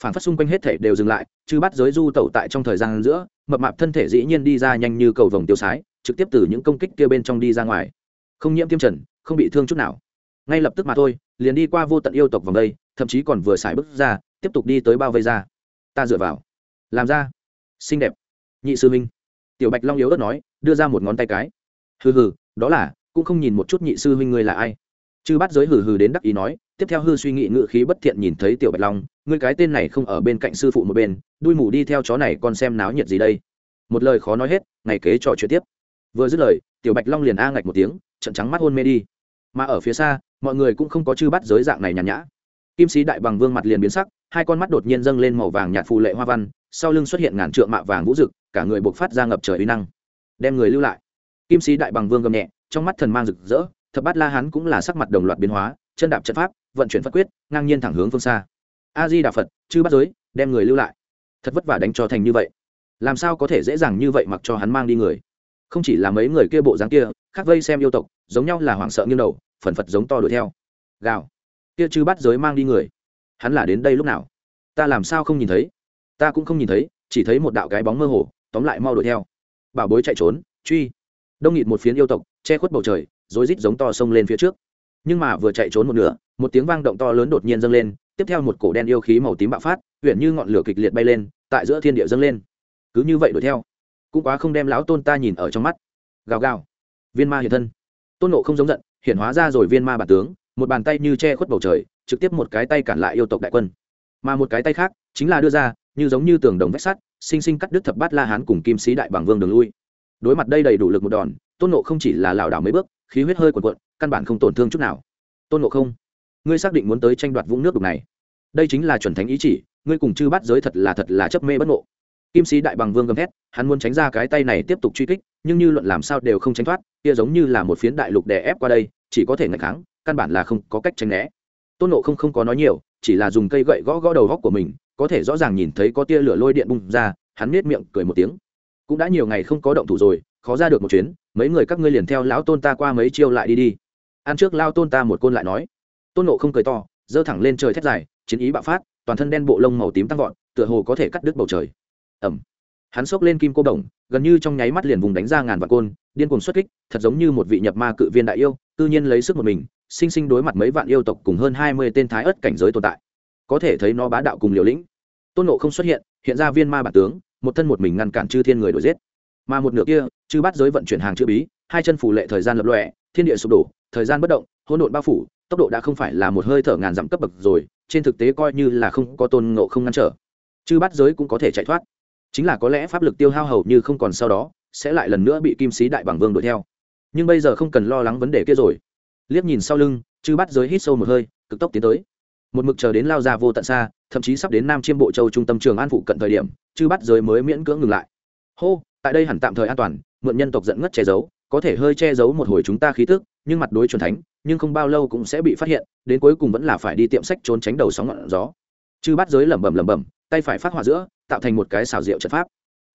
Phản phát xung quanh hết thể đều dừng lại, chư bát giới du tẩu tại trong thời gian giữa, mập mạp thân thể dĩ nhiên đi ra nhanh như cầu vồng tiêu sái, trực tiếp từ những công kích kia bên trong đi ra ngoài. Không nhiễm tiêm trần, không bị thương chút nào. Ngay lập tức mà thôi liền đi qua vô tận yêu tộc vòng đây, thậm chí còn vừa xài bước ra, tiếp tục đi tới bao vây ra. Ta dựa vào. Làm ra. Xinh đẹp. Nhị sư huynh. tiểu bạch long yếu đất nói, đưa ra một ngón tay cái. Hừ hừ, đó là, cũng không nhìn một chút nhị sư huynh ngươi là ai. Chư bắt giới hừ hừ đến đắc ý nói, tiếp theo hư suy nghĩ ngự khí bất thiện nhìn thấy tiểu bạch long, ngươi cái tên này không ở bên cạnh sư phụ một bên, đuôi mù đi theo chó này còn xem náo nhiệt gì đây. Một lời khó nói hết, ngày kế trò chuyện tiếp. Vừa dứt lời, tiểu bạch long liền a ngạch một tiếng trận trắng mắt hôn mê đi. Mà ở phía xa mọi người cũng không có chư bắt giới dạng này nhàn nhã. Kim sĩ đại bằng vương mặt liền biến sắc, hai con mắt đột nhiên dâng lên màu vàng nhạt phù lệ hoa văn, sau lưng xuất hiện ngàn trượng mạ vàng vũ rực cả người buộc phát ra ngập trời uy năng. Đem người lưu lại. Kim sĩ đại bằng vương gầm nhẹ, trong mắt thần mang rực rỡ, thập bát la hán cũng là sắc mặt đồng loạt biến hóa, chân đạp trận pháp, vận chuyển phát quyết, ngang nhiên thẳng hướng phương xa. A di đà phật, chư bắt giới, đem người lưu lại. Thật vất vả đánh cho thành như vậy. Làm sao có thể dễ dàng như vậy mặc cho hắn mang đi người? Không chỉ là mấy người kia bộ dáng kia, khác vây xem yêu tộc, giống nhau là hoảng sợ nghiêng đầu phần phật giống to đuổi theo. Gào. Kia chư bắt giới mang đi người. Hắn là đến đây lúc nào? Ta làm sao không nhìn thấy? Ta cũng không nhìn thấy, chỉ thấy một đạo cái bóng mơ hồ, tóm lại mau đuổi theo. Bảo bối chạy trốn, truy. Đông nghịt một phiến yêu tộc, che khuất bầu trời, rối rít giống to xông lên phía trước. Nhưng mà vừa chạy trốn một nửa, một tiếng vang động to lớn đột nhiên dâng lên, tiếp theo một cổ đen yêu khí màu tím bạo phát huyện như ngọn lửa kịch liệt bay lên, tại giữa thiên địa dâng lên. Cứ như vậy đuổi theo. Cũng quá không đem lão tôn ta nhìn ở trong mắt. Gào gào. Viên ma hiện thân. Tôn nộ không giống giận hiện hóa ra rồi viên ma bản tướng, một bàn tay như che khuất bầu trời, trực tiếp một cái tay cản lại yêu tộc đại quân. Mà một cái tay khác chính là đưa ra, như giống như tường đồng vách sắt, sinh sinh cắt đứt thập bát la hán cùng kim sĩ đại bằng vương đường lui. Đối mặt đây đầy đủ lực một đòn, tôn nộ không chỉ là lảo đảo mấy bước, khí huyết hơi cuộn cuộn, căn bản không tổn thương chút nào. Tôn nộ không, ngươi xác định muốn tới tranh đoạt vũng nước đục này. Đây chính là chuẩn thánh ý chỉ, ngươi cùng chư bắt giới thật là thật là chấp mê bất ngộ. Kim sĩ đại bằng vương gầm thét, hắn muốn tránh ra cái tay này tiếp tục truy kích, nhưng như luận làm sao đều không tránh thoát, kia giống như là một phiến đại lục đè ép qua đây chỉ có thể ngạch kháng, căn bản là không có cách tránh né. Tôn nộ không không có nói nhiều, chỉ là dùng cây gậy gõ gõ đầu góc của mình, có thể rõ ràng nhìn thấy có tia lửa lôi điện bung ra, hắn nết miệng cười một tiếng. Cũng đã nhiều ngày không có động thủ rồi, khó ra được một chuyến, mấy người các ngươi liền theo lão tôn ta qua mấy chiêu lại đi đi. Ăn trước lao tôn ta một côn lại nói. Tôn nộ không cười to, giơ thẳng lên trời thét dài, chiến ý bạo phát, toàn thân đen bộ lông màu tím tăng vọt, tựa hồ có thể cắt đứt bầu trời. Ẩm hắn xốc lên kim cô đồng, gần như trong nháy mắt liền vùng đánh ra ngàn vạn côn, điên cuồng xuất kích, thật giống như một vị nhập ma cự viên đại yêu tự nhiên lấy sức một mình, sinh sinh đối mặt mấy vạn yêu tộc cùng hơn hai mươi tên thái ớt cảnh giới tồn tại. Có thể thấy nó bá đạo cùng liều lĩnh. Tôn nộ không xuất hiện hiện ra viên ma bản tướng, một thân một mình ngăn cản chư thiên người đuổi giết. Mà một nửa kia, chư bắt giới vận chuyển hàng chữ bí, hai chân phủ lệ thời gian lập lọe thiên địa sụp đổ, thời gian bất động, hỗn độn bao phủ, tốc độ đã không phải là một hơi thở ngàn dặm cấp bậc rồi, trên thực tế coi như là không có tôn ngộ không ngăn trở. Chư bắt giới cũng có thể chạy thoát. Chính là có lẽ pháp lực tiêu hao hầu như không còn sau đó, sẽ lại lần nữa bị kim sĩ đại bằng vương đuổi theo nhưng bây giờ không cần lo lắng vấn đề kia rồi. Liếc nhìn sau lưng, chư bắt giới hít sâu một hơi, cực tốc tiến tới. Một mực chờ đến lao ra vô tận xa, thậm chí sắp đến nam chiêm bộ châu trung tâm trường an phụ cận thời điểm, chư bắt giới mới miễn cưỡng ngừng lại. Hô, tại đây hẳn tạm thời an toàn, mượn nhân tộc dẫn ngất che giấu, có thể hơi che giấu một hồi chúng ta khí tức, nhưng mặt đối chuẩn thánh, nhưng không bao lâu cũng sẽ bị phát hiện, đến cuối cùng vẫn là phải đi tiệm sách trốn tránh đầu sóng ngọn gió. Chư bắt giới lẩm bẩm lẩm bẩm, tay phải phát hỏa giữa, tạo thành một cái xào rượu trận pháp.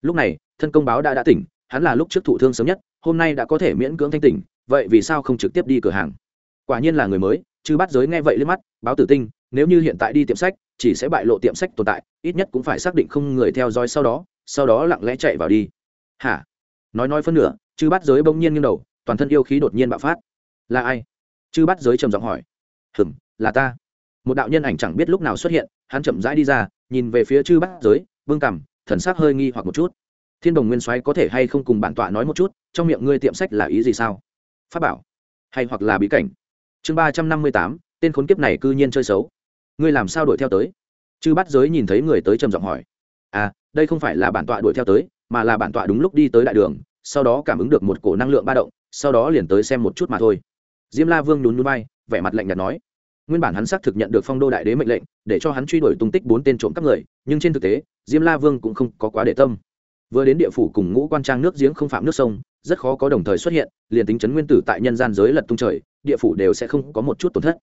Lúc này, thân công báo đã đã tỉnh, hắn là lúc trước thụ thương sớm nhất hôm nay đã có thể miễn cưỡng thanh tỉnh, vậy vì sao không trực tiếp đi cửa hàng? Quả nhiên là người mới Trư bắt giới nghe vậy lên mắt, báo tử tinh, nếu như hiện tại đi tiệm sách, chỉ sẽ bại lộ tiệm sách tồn tại, ít nhất cũng phải xác định không người theo dõi sau đó sau đó lặng lẽ chạy vào đi. Hả? Nói nói phân nửa Trư bắt giới bỗng nhiên nghiêng đầu, toàn thân yêu khí đột nhiên bạo phát. Là ai? Trư bắt giới trầm giọng hỏi. Hừm, là ta. Một đạo nhân ảnh chẳng biết lúc nào xuất hiện, hắn chậm rãi đi ra, nhìn về phía chư Bát giới, vương cằm thần sắc hơi nghi hoặc một chút thiên đồng nguyên soái có thể hay không cùng bản tọa nói một chút, trong miệng ngươi tiệm sách là ý gì sao? Pháp bảo, hay hoặc là bí cảnh? Chương ba trăm năm mươi tám, tên khốn kiếp này cư nhiên chơi xấu. Ngươi làm sao đuổi theo tới? Chư bắt giới nhìn thấy người tới trầm giọng hỏi. À đây không phải là bản tọa đuổi theo tới, mà là bản tọa đúng lúc đi tới đại đường, sau đó cảm ứng được một cổ năng lượng ba động, sau đó liền tới xem một chút mà thôi. Diêm la vương nhún nhún bay vẻ mặt lạnh nhạt nói. Nguyên bản hắn xác thực nhận được phong đô đại đế mệnh lệnh, để cho hắn truy đuổi tung tích bốn tên trộm cắp người, nhưng trên thực tế, diêm la vương cũng không có quá để tâm vừa đến địa phủ cùng ngũ quan trang nước giếng không phạm nước sông, rất khó có đồng thời xuất hiện, liền tính chấn nguyên tử tại nhân gian giới lật tung trời, địa phủ đều sẽ không có một chút tổn thất.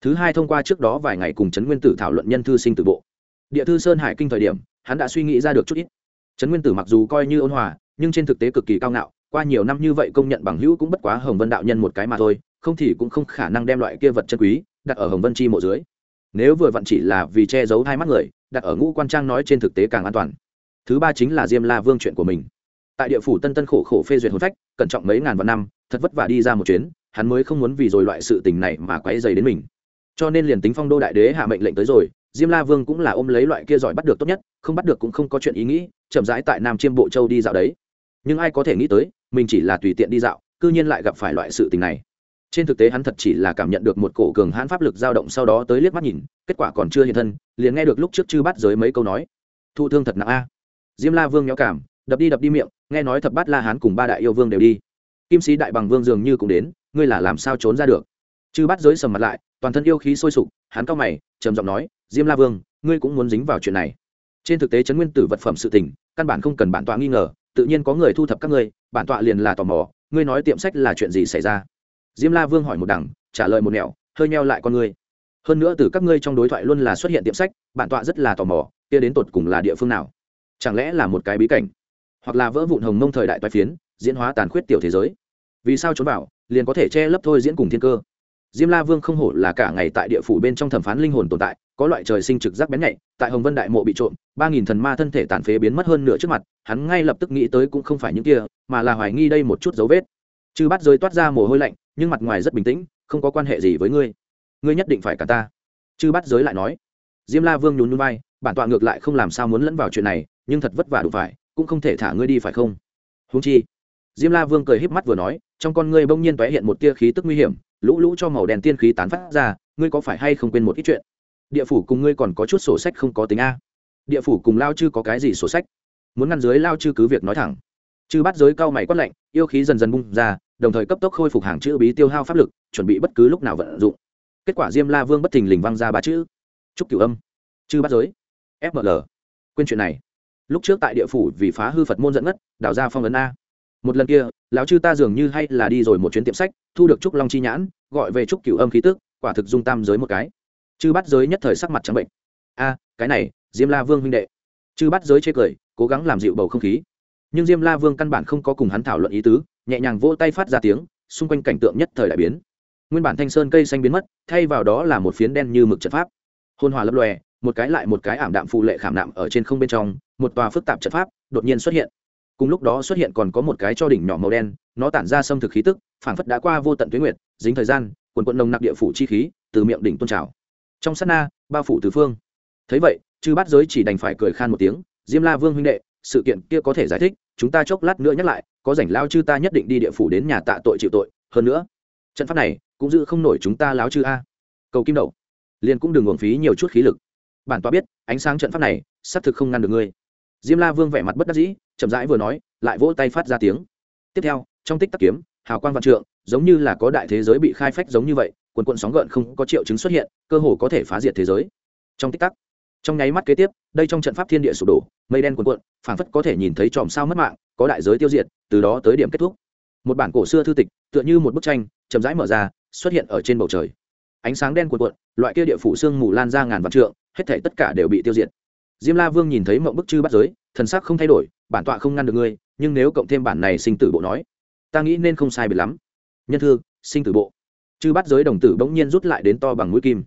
Thứ hai thông qua trước đó vài ngày cùng chấn nguyên tử thảo luận nhân thư sinh tử bộ. Địa thư sơn hải kinh thời điểm, hắn đã suy nghĩ ra được chút ít. Chấn nguyên tử mặc dù coi như ôn hòa, nhưng trên thực tế cực kỳ cao ngạo, qua nhiều năm như vậy công nhận bằng hữu cũng bất quá hồng vân đạo nhân một cái mà thôi, không thì cũng không khả năng đem loại kia vật chân quý đặt ở hồng vân chi mộ dưới. Nếu vừa vặn chỉ là vì che giấu hai mắt người, đặt ở ngũ quan trang nói trên thực tế càng an toàn thứ ba chính là diêm la vương chuyện của mình. Tại địa phủ tân tân khổ khổ phê duyệt hồn phách, cẩn trọng mấy ngàn vạn năm, thật vất vả đi ra một chuyến, hắn mới không muốn vì rồi loại sự tình này mà quấy dày đến mình. Cho nên liền tính phong đô đại đế hạ mệnh lệnh tới rồi, diêm la vương cũng là ôm lấy loại kia giỏi bắt được tốt nhất, không bắt được cũng không có chuyện ý nghĩ, chậm rãi tại nam chiêm bộ châu đi dạo đấy. Nhưng ai có thể nghĩ tới, mình chỉ là tùy tiện đi dạo, cư nhiên lại gặp phải loại sự tình này. Trên thực tế hắn thật chỉ là cảm nhận được một cổ cường hãn pháp lực dao động sau đó tới liếc mắt nhìn, kết quả còn chưa hiện thân, liền nghe được lúc trước chư bắt giới mấy câu nói. Thụ thương thật nặng a diêm la vương nhỏ cảm, đập đi đập đi miệng, nghe nói thập bát la hán cùng ba đại yêu vương đều đi. Kim sĩ đại bằng vương dường như cũng đến, ngươi là làm sao trốn ra được? Chư bắt giới sầm mặt lại, toàn thân yêu khí sôi sục, hắn cao mày, trầm giọng nói, diêm la vương, ngươi cũng muốn dính vào chuyện này. Trên thực tế chấn nguyên tử vật phẩm sự tình, căn bản không cần bản tọa nghi ngờ, tự nhiên có người thu thập các ngươi, bản tọa liền là tò mò, ngươi nói tiệm sách là chuyện gì xảy ra? Diêm la vương hỏi một đằng, trả lời một nẻo, hơi neo lại con ngươi. Hơn nữa từ các ngươi trong đối thoại luôn là xuất hiện tiệm sách, bản tọa rất là tò mò, kia đến tột cùng là địa phương nào? Chẳng lẽ là một cái bí cảnh? Hoặc là vỡ vụn hồng mông thời đại toái phiến, diễn hóa tàn khuyết tiểu thế giới? Vì sao trốn vào, liền có thể che lấp thôi diễn cùng thiên cơ? Diêm la vương không hổ là cả ngày tại địa phủ bên trong thẩm phán linh hồn tồn tại, có loại trời sinh trực giác bén nhạy, tại hồng vân đại mộ bị trộm, ba nghìn thần ma thân thể tàn phế biến mất hơn nửa trước mặt, hắn ngay lập tức nghĩ tới cũng không phải những kia, mà là hoài nghi đây một chút dấu vết. Chư bắt rơi toát ra mồ hôi lạnh, nhưng mặt ngoài rất bình tĩnh, không có quan hệ gì với ngươi. Ngươi nhất định phải cả ta. Chư bắt giới lại nói. Diêm la vương nhún nhún vai, bản tọa ngược lại không làm sao muốn lẫn vào chuyện này nhưng thật vất vả đủ phải, cũng không thể thả ngươi đi phải không? Húng chi, diêm la vương cười híp mắt vừa nói, trong con ngươi bỗng nhiên tóe hiện một tia khí tức nguy hiểm, lũ lũ cho màu đèn tiên khí tán phát ra, ngươi có phải hay không quên một ít chuyện? Địa phủ cùng ngươi còn có chút sổ sách không có tính a. Địa phủ cùng lao chư có cái gì sổ sách? Muốn ngăn dưới lao chư cứ việc nói thẳng. Chư bắt giới cao mày quát lạnh, yêu khí dần dần bung ra, đồng thời cấp tốc khôi phục hàng chữ bí tiêu hao pháp lực, chuẩn bị bất cứ lúc nào vận dụng. Kết quả diêm la vương bất thình lình văng ra ba chữ. Trúc cửu âm. Chư bắt giới. Fml quên chuyện này lúc trước tại địa phủ vì phá hư phật môn dẫn ngất, đào ra phong ấn a. Một lần kia, lão chư ta dường như hay là đi rồi một chuyến tiệm sách, thu được trúc long chi nhãn, gọi về trúc cửu âm khí tức, quả thực dung tam giới một cái. Chư bắt giới nhất thời sắc mặt trắng bệnh. A, cái này, diêm la vương huynh đệ. Chư bắt giới chê cười, cố gắng làm dịu bầu không khí. Nhưng diêm la vương căn bản không có cùng hắn thảo luận ý tứ, nhẹ nhàng vỗ tay phát ra tiếng, xung quanh cảnh tượng nhất thời đại biến. Nguyên bản thanh sơn cây xanh biến mất, thay vào đó là một phiến đen như mực trận pháp. Hôn hòa lấp lòe một cái lại một cái ảm đạm phụ lệ khảm nạm ở trên không bên trong, một tòa phức tạp trận pháp đột nhiên xuất hiện. Cùng lúc đó xuất hiện còn có một cái cho đỉnh nhỏ màu đen, nó tản ra xâm thực khí tức, phảng phất đã qua vô tận tuyến nguyệt, dính thời gian quần quận nồng nặc địa phủ chi khí từ miệng đỉnh tôn trào. Trong sát na, bao phủ tứ phương. Thấy vậy, chư bát giới chỉ đành phải cười khan một tiếng, diêm la vương huynh đệ, sự kiện kia có thể giải thích, chúng ta chốc lát nữa nhắc lại, có rảnh lao chư ta nhất định đi địa phủ đến nhà tạ tội chịu tội, hơn nữa, trận pháp này cũng giữ không nổi chúng ta láo chư a. Cầu kim đậu liền cũng đừng uổng phí nhiều chút khí lực bản tọa biết, ánh sáng trận pháp này, xác thực không ngăn được ngươi. Diêm la vương vẻ mặt bất đắc dĩ, chậm rãi vừa nói, lại vỗ tay phát ra tiếng. Tiếp theo, trong tích tắc kiếm, hào quang vạn trượng, giống như là có đại thế giới bị khai phách giống như vậy quần quận sóng gợn không có triệu chứng xuất hiện, cơ hồ có thể phá diệt thế giới. Trong tích tắc, trong nháy mắt kế tiếp, đây trong trận pháp thiên địa sụp đổ, mây đen quần quận phảng phất có thể nhìn thấy chòm sao mất mạng, có đại giới tiêu diệt, từ đó tới điểm kết thúc. Một bản cổ xưa thư tịch, tựa như một bức tranh, chậm rãi mở ra, xuất hiện ở trên bầu trời. Ánh sáng đen cuộn cuộn, loại kia địa phủ xương mù lan ra ngàn vạn trượng hết thể tất cả đều bị tiêu diệt. Diêm la vương nhìn thấy mộng bức chư bắt giới, thần sắc không thay đổi, bản tọa không ngăn được ngươi, nhưng nếu cộng thêm bản này sinh tử bộ nói, ta nghĩ nên không sai biệt lắm. Nhân thư, sinh tử bộ. Chư bắt giới đồng tử bỗng nhiên rút lại đến to bằng mũi kim.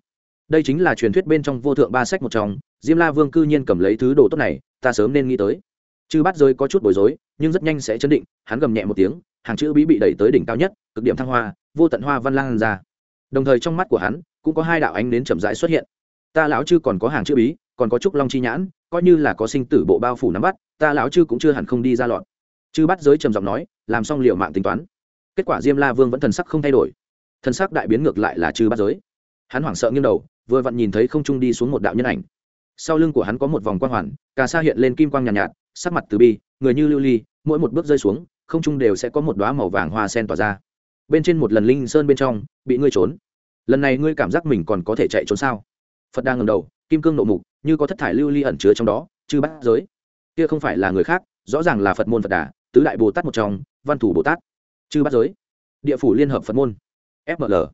Đây chính là truyền thuyết bên trong vô thượng ba sách một trong, diêm la vương cư nhiên cầm lấy thứ đồ tốt này, ta sớm nên nghĩ tới. Chư bắt giới có chút bối rối, nhưng rất nhanh sẽ chấn định, hắn gầm nhẹ một tiếng, hàng chữ bí bị đẩy tới đỉnh cao nhất, cực điểm thăng hoa, vô tận hoa văn lan ra. Đồng thời trong mắt của hắn, cũng có hai đạo ánh đến chậm rãi xuất hiện ta lão chư còn có hàng chữ bí còn có trúc long chi nhãn coi như là có sinh tử bộ bao phủ nắm bắt ta lão chư cũng chưa hẳn không đi ra lọt. Chư bắt giới trầm giọng nói làm xong liệu mạng tính toán. Kết quả diêm la vương vẫn thần sắc không thay đổi. Thần sắc đại biến ngược lại là chư bắt giới. Hắn hoảng sợ nghiêng đầu vừa vặn nhìn thấy không trung đi xuống một đạo nhân ảnh. Sau lưng của hắn có một vòng quang hoàn cà sa hiện lên kim quang nhàn nhạt, nhạt sắc mặt từ bi người như lưu ly mỗi một bước rơi xuống không trung đều sẽ có một đoá màu vàng hoa sen tỏa ra. Bên trên một lần linh sơn bên trong bị ngươi trốn. Lần này ngươi cảm giác mình còn có thể chạy trốn sao? Phật đang ngầm đầu, kim cương nộ mục, như có thất thải lưu ly ẩn chứa trong đó, chư bát giới. Kia không phải là người khác, rõ ràng là phật môn phật đà, tứ đại bồ tát một trong, văn thủ bồ tát. Chư bát giới. Địa phủ liên hợp phật môn. Fml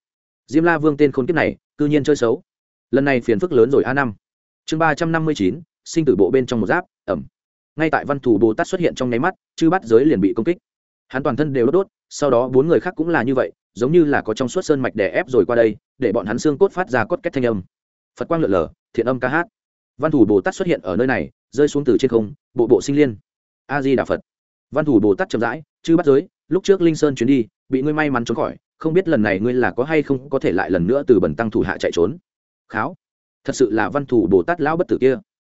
diêm la vương tên khôn kiếp này, cư nhiên chơi xấu. Lần này phiền phức lớn rồi a năm. Chương ba trăm năm mươi chín, sinh tử bộ bên trong một giáp, ẩm. Ngay tại văn thủ bồ tát xuất hiện trong nháy mắt, chư bắt giới liền bị công kích. Hắn toàn thân đều đốt đốt, sau đó bốn người khác cũng là như vậy, giống như là có trong suốt sơn mạch đè ép rồi qua đây, để bọn hắn xương cốt phát ra cốt kết thanh âm phật quang lượn lờ, thiện âm ca hát. Văn thủ bồ tát xuất hiện ở nơi này, rơi xuống từ trên không, bộ bộ sinh liên. A di đà phật. Văn thủ bồ tát chậm rãi, chư bắt giới, lúc trước linh sơn chuyến đi, bị ngươi may mắn trốn khỏi, không biết lần này ngươi là có hay không có thể lại lần nữa từ bẩn tăng thủ hạ chạy trốn? Kháo. Thật sự là văn thủ bồ tát lão bất tử kia.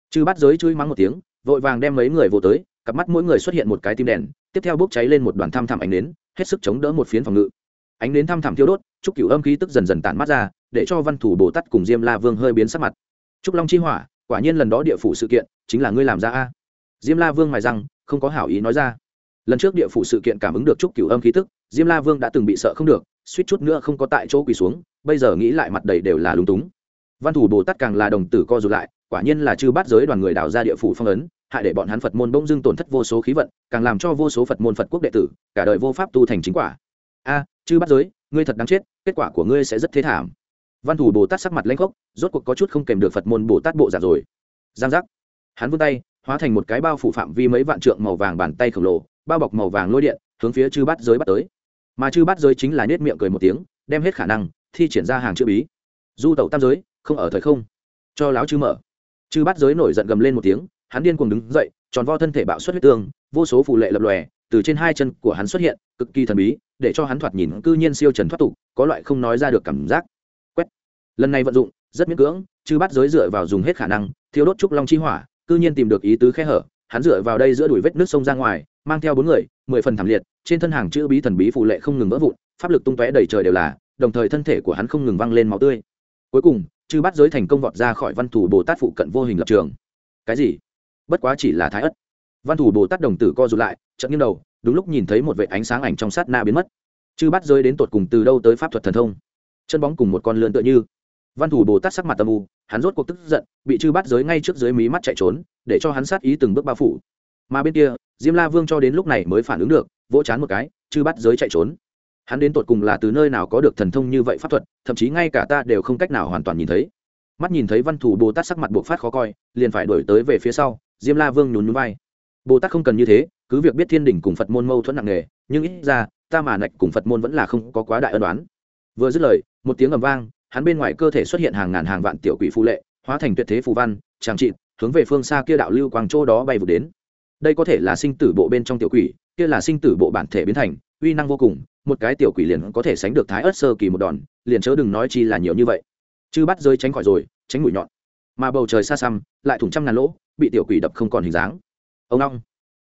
Chư bắt giới chui mắng một tiếng, vội vàng đem mấy người vô tới, cặp mắt mỗi người xuất hiện một cái tim đèn, tiếp theo bốc cháy lên một đoàn tham thảm ánh nến, hết sức chống đỡ một phiến phòng ngự. Ánh nến tham thảm thiêu đốt, chúc cửu âm khí tức dần dần tản mắt ra để cho văn thủ bồ tát cùng diêm la vương hơi biến sắc mặt. Trúc long chi hỏa, quả nhiên lần đó địa phủ sự kiện, chính là ngươi làm ra a. Diêm la vương mài rằng không có hảo ý nói ra. Lần trước địa phủ sự kiện cảm ứng được trúc cửu âm khí tức, diêm la vương đã từng bị sợ không được, suýt chút nữa không có tại chỗ quỳ xuống, bây giờ nghĩ lại mặt đầy đều là lúng túng. Văn thủ bồ tát càng là đồng tử co rụt lại, quả nhiên là chư bát giới đoàn người đào ra địa phủ phong ấn hại để bọn hắn phật môn bỗng dưng tổn thất vô số khí vận, càng làm cho vô số phật môn phật quốc đệ tử, cả đời vô pháp tu thành chính quả. A, chư bát giới, ngươi thật đáng chết, kết quả của ngươi sẽ rất thế thảm văn thủ bồ tát sắc mặt lãnh khốc, rốt cuộc có chút không kèm được phật môn bồ tát bộ giả rồi. Giang giác. Hắn vươn tay, hóa thành một cái bao phủ phạm vi mấy vạn trượng màu vàng bàn tay khổng lồ, bao bọc màu vàng lôi điện, hướng phía chư bát giới bắt tới. Mà chư bát giới chính là nết miệng cười một tiếng, đem hết khả năng, thi triển ra hàng chữ bí. Du tẩu tam giới, không ở thời không. Cho láo chư mở. Chư bát giới nổi giận gầm lên một tiếng, hắn điên cuồng đứng dậy, tròn vo thân thể bạo xuất huyết tương, vô số phù lệ lập lòe, từ trên hai chân của hắn xuất hiện, cực kỳ thần bí, để cho hắn thoạt nhìn cư nhiên siêu trần thoát tục, có loại không nói ra được cảm giác lần này vận dụng, rất miễn cưỡng, chư bát giới dựa vào dùng hết khả năng thiếu đốt trúc long chi hỏa, cư nhiên tìm được ý tứ khe hở, hắn dựa vào đây giữa đuổi vết nước sông ra ngoài, mang theo bốn người, mười phần thảm liệt, trên thân hàng chữ bí thần bí phù lệ không ngừng vỡ vụn, pháp lực tung tóe đầy trời đều là, đồng thời thân thể của hắn không ngừng văng lên máu tươi. Cuối cùng, chư bắt giới thành công vọt ra khỏi văn thủ bồ tát phụ cận vô hình lập trường. Cái gì? Bất quá chỉ là thái ất. Văn thủ bồ tát đồng tử co rụt lại chậm nghiêng đầu, đúng lúc nhìn thấy một vệ ánh sáng ảnh trong sát na biến mất. Chư bắt giới đến tột cùng từ đâu tới pháp thuật thần thông? Chân bóng cùng một con lươn tựa như văn thủ bồ tát sắc mặt tâm u, hắn rốt cuộc tức giận, bị chư bắt giới ngay trước dưới mí mắt chạy trốn, để cho hắn sát ý từng bước bao phủ. Mà bên kia, diêm la vương cho đến lúc này mới phản ứng được, vỗ chán một cái, chư bắt giới chạy trốn. Hắn đến tột cùng là từ nơi nào có được thần thông như vậy pháp thuật, thậm chí ngay cả ta đều không cách nào hoàn toàn nhìn thấy. Mắt nhìn thấy văn thủ bồ tát sắc mặt buộc phát khó coi, liền phải đổi tới về phía sau, diêm la vương nhún nhún vai. Bồ tát không cần như thế, cứ việc biết thiên đình cùng phật môn mâu thuẫn nặng nề, nhưng ít ra, ta mà nạch cùng phật môn vẫn là không có quá đại ân đoán vừa dứt lời, một tiếng ầm vang hắn bên ngoài cơ thể xuất hiện hàng ngàn hàng vạn tiểu quỷ phù lệ, hóa thành tuyệt thế phù văn tràng trị hướng về phương xa kia đạo lưu quang châu đó bay vụt đến. Đây có thể là sinh tử bộ bên trong tiểu quỷ, kia là sinh tử bộ bản thể biến thành, uy năng vô cùng, một cái tiểu quỷ liền có thể sánh được thái ớt sơ kỳ một đòn, liền chớ đừng nói chi là nhiều như vậy. Chư bắt rơi tránh khỏi rồi, tránh mũi nhọn. Mà bầu trời xa xăm, lại thủng trăm ngàn lỗ, bị tiểu quỷ đập không còn hình dáng. Ông long.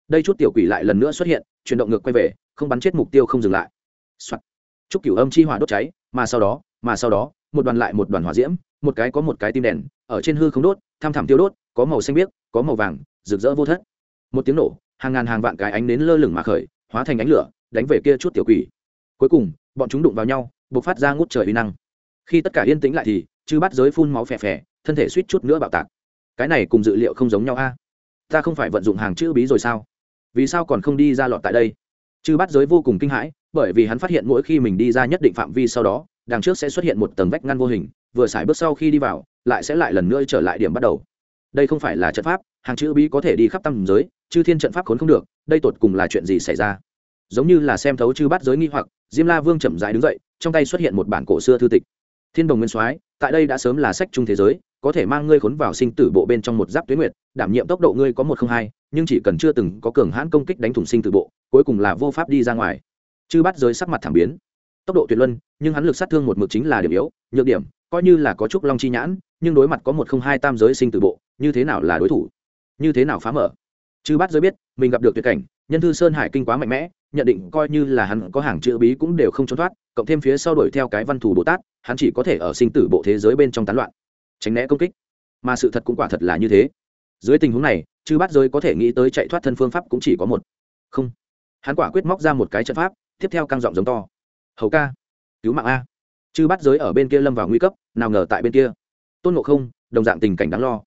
Đây chút tiểu quỷ lại lần nữa xuất hiện, chuyển động ngược quay về, không bắn chết mục tiêu không dừng lại、Soạn. chúc cửu âm chi hỏa đốt cháy mà sau đó, mà sau đó, một đoàn lại một đoàn hỏa diễm, một cái có một cái tim đèn, ở trên hư không đốt, tham thảm tiêu đốt, có màu xanh biếc, có màu vàng, rực rỡ vô thất. Một tiếng nổ, hàng ngàn hàng vạn cái ánh nến lơ lửng mà khởi, hóa thành ánh lửa, đánh về kia chút tiểu quỷ. Cuối cùng, bọn chúng đụng vào nhau, bộc phát ra ngút trời uy năng. Khi tất cả yên tĩnh lại thì, chư bắt giới phun máu phè phè, thân thể suýt chút nữa bạo tạc. Cái này cùng dự liệu không giống nhau a. Ta không phải vận dụng hàng chữ bí rồi sao? Vì sao còn không đi ra lọt tại đây? Chư bắt giới vô cùng kinh hãi bởi vì hắn phát hiện mỗi khi mình đi ra nhất định phạm vi sau đó, đằng trước sẽ xuất hiện một tầng vách ngăn vô hình, vừa xài bước sau khi đi vào, lại sẽ lại lần nữa trở lại điểm bắt đầu. Đây không phải là trận pháp, hàng chữ bí có thể đi khắp tầm giới, chư thiên trận pháp khốn không được, đây tột cùng là chuyện gì xảy ra? Giống như là xem thấu chư bắt giới nghi hoặc, diêm la vương chậm rãi đứng dậy, trong tay xuất hiện một bản cổ xưa thư tịch. Thiên đồng nguyên soái, tại đây đã sớm là sách chung thế giới, có thể mang ngươi khốn vào sinh tử bộ bên trong một giáp tuyến nguyệt, đảm nhiệm tốc độ ngươi có một không hai, nhưng chỉ cần chưa từng có cường hãn công kích đánh thủng sinh tử bộ, cuối cùng là vô pháp đi ra ngoài chư bắt giới sắc mặt thảm biến. Tốc độ tuyệt luân, nhưng hắn lực sát thương một mực chính là điểm yếu, nhược điểm, coi như là có trúc long chi nhãn, nhưng đối mặt có một không hai tam giới sinh tử bộ, như thế nào là đối thủ? Như thế nào phá mở? Chư bắt giới biết, mình gặp được tuyệt cảnh, nhân thư sơn hải kinh quá mạnh mẽ, nhận định coi như là hắn có hàng chữ bí cũng đều không trốn thoát, cộng thêm phía sau đuổi theo cái văn thù bồ tát, hắn chỉ có thể ở sinh tử bộ thế giới bên trong tán loạn. Tránh né công kích. Mà sự thật cũng quả thật là như thế. Dưới tình huống này, chư bắt giới có thể nghĩ tới chạy thoát thân phương pháp cũng chỉ có một. Không. Hắn quả quyết móc ra một cái trận pháp tiếp theo căng giọng giống to. Hầu ca, cứu mạng a. Chư bắt giới ở bên kia lâm vào nguy cấp, nào ngờ tại bên kia. Tôn ngộ không, đồng dạng tình cảnh đáng lo.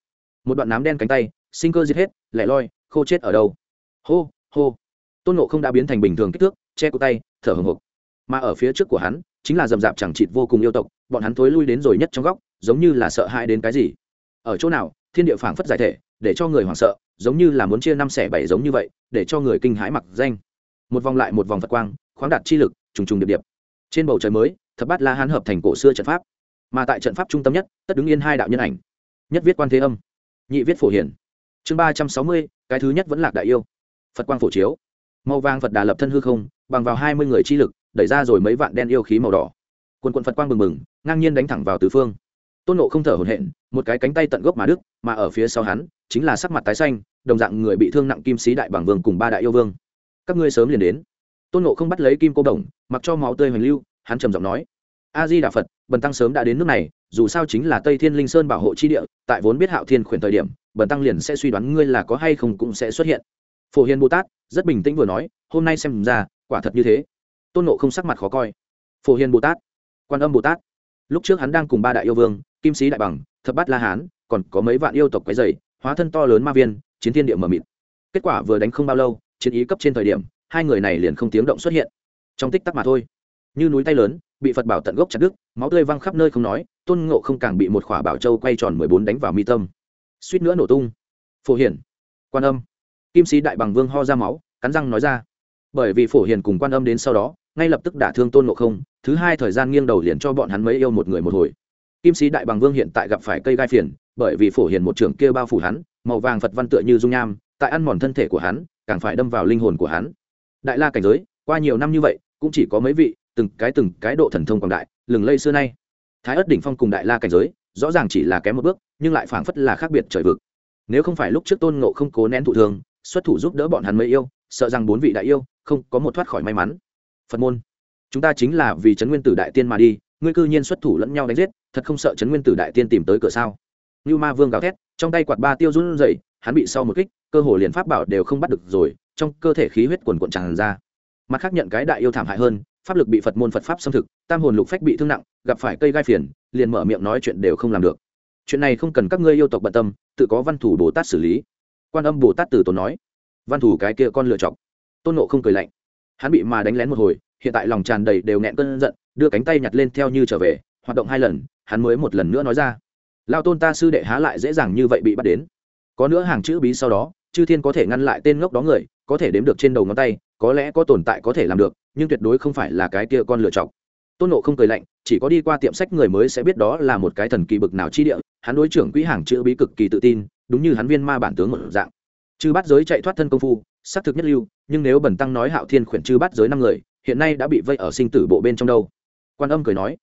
Một đoạn nám đen cánh tay, sinh cơ giết hết, lẻ loi, khô chết ở đâu? Hô hô. Tôn ngộ không đã biến thành bình thường kích thước, che cụ tay, thở hồng hộc. Mà ở phía trước của hắn, chính là dầm dạp chẳng chịt vô cùng yêu tộc, bọn hắn thối lui đến rồi nhất trong góc, giống như là sợ hãi đến cái gì. Ở chỗ nào, thiên địa phảng phất giải thể, để cho người hoảng sợ, giống như là muốn chia năm xẻ bảy giống như vậy, để cho người kinh hãi mặc danh. Một vòng lại một vòng phật quang khoáng đạt chi lực, trùng trùng điệp điệp. Trên bầu trời mới, thập bát la hán hợp thành cổ xưa trận pháp. Mà tại trận pháp trung tâm nhất, tất đứng yên hai đạo nhân ảnh. Nhất viết quan thế âm, nhị viết phổ hiển. Chương ba trăm sáu mươi, cái thứ nhất vẫn lạc đại yêu. Phật quang phổ chiếu. Màu vàng phật đà lập thân hư không, bằng vào hai mươi người chi lực, đẩy ra rồi mấy vạn đen yêu khí màu đỏ. Quần quần phật quang bừng bừng, ngang nhiên đánh thẳng vào tứ phương. Tôn nộ không thở hổn hển, một cái cánh tay tận gốc mà đức mà ở phía sau hắn, chính là sắc mặt tái xanh, đồng dạng người bị thương nặng kim sĩ đại bảng vương cùng ba đại yêu vương. Các ngươi sớm liền đến tôn nộ không bắt lấy kim cô đồng, mặc cho máu tươi hoành lưu, hắn trầm giọng nói, a di đà phật, bần tăng sớm đã đến nước này, dù sao chính là tây thiên linh sơn bảo hộ chi địa, tại vốn biết hạo thiên khuyển thời điểm, bần tăng liền sẽ suy đoán ngươi là có hay không cũng sẽ xuất hiện. Phổ hiền bồ tát rất bình tĩnh vừa nói, hôm nay xem ra, quả thật như thế. Tôn nộ không sắc mặt khó coi. Phổ hiền bồ tát, quan âm bồ tát, lúc trước hắn đang cùng ba đại yêu vương, kim sĩ đại bằng, thập bát la hán, còn có mấy vạn yêu tộc quái dày hóa thân to lớn ma viên, chiến thiên địa mờ mịt. Kết quả vừa đánh không bao lâu, chiến ý cấp trên thời điểm hai người này liền không tiếng động xuất hiện. Trong tích tắc mà thôi. Như núi tay lớn, bị phật bảo tận gốc chặt đứt, máu tươi văng khắp nơi không nói, tôn ngộ không càng bị một khỏa bảo châu quay tròn mười bốn đánh vào mi tâm. Suýt nữa nổ tung. Phổ hiển quan âm. Kim sĩ đại bằng vương ho ra máu, cắn răng nói ra. Bởi vì phổ hiền cùng quan âm đến sau đó, ngay lập tức đả thương tôn ngộ không, thứ hai thời gian nghiêng đầu liền cho bọn hắn mấy yêu một người một hồi. Kim sĩ đại bằng vương hiện tại gặp phải cây gai phiền, bởi vì phổ hiền một trưởng kia bao phủ hắn, màu vàng phật văn tựa như dung nham, tại ăn mòn thân thể của hắn, càng phải đâm vào linh hồn của hắn đại la cảnh giới, qua nhiều năm như vậy, cũng chỉ có mấy vị, từng cái từng cái độ thần thông quảng đại, lừng lây xưa nay. Thái ất đỉnh phong cùng đại la cảnh giới, rõ ràng chỉ là kém một bước, nhưng lại phảng phất là khác biệt trời vực. Nếu không phải lúc trước tôn ngộ không cố nén thụ thường xuất thủ giúp đỡ bọn hắn mấy yêu, sợ rằng bốn vị đại yêu, không có một thoát khỏi may mắn. Phật môn, chúng ta chính là vì trấn nguyên tử đại tiên mà đi, ngươi cư nhiên xuất thủ lẫn nhau đánh giết, thật không sợ trấn nguyên tử đại tiên tìm tới cửa sao? Như ma vương gào thét, trong tay quạt ba tiêu run dậy hắn bị sau một kích cơ hồ liền pháp bảo đều không bắt được rồi, trong cơ thể khí huyết quần quận tràn ra. Mặt khác nhận cái đại yêu thảm hại hơn, pháp lực bị phật môn phật pháp xâm thực, tam hồn lục phách bị thương nặng, gặp phải cây gai phiền, liền mở miệng nói chuyện đều không làm được. Chuyện này không cần các ngươi yêu tộc bận tâm, tự có văn thủ bồ tát xử lý. Quan âm bồ tát từ tốn nói. Văn thủ cái kia con lựa chọc. Tôn nộ không cười lạnh. Hắn bị mà đánh lén một hồi, hiện tại lòng tràn đầy đều nghẹn cơn giận, đưa cánh tay nhặt lên theo như trở về, hoạt động hai lần, hắn mới một lần nữa nói ra. Lao tôn ta sư đệ há lại dễ dàng như vậy bị bắt đến. Có nữa hàng chữ bí sau đó chư thiên có thể ngăn lại tên ngốc đó người, có thể đếm được trên đầu ngón tay, có lẽ có tồn tại có thể làm được, nhưng tuyệt đối không phải là cái kia con lựa chọc. Tôn nộ không cười lạnh, chỉ có đi qua tiệm sách người mới sẽ biết đó là một cái thần kỳ bực nào chi địa, hắn đối trưởng quỹ hàng chữ bí cực kỳ tự tin, đúng như hắn viên ma bản tướng một dạng. Chư bắt giới chạy thoát thân công phu, xác thực nhất lưu, nhưng nếu bẩn tăng nói hạo thiên khuyển chư bắt giới năm người, hiện nay đã bị vây ở sinh tử bộ bên trong đâu. Quan âm cười nói,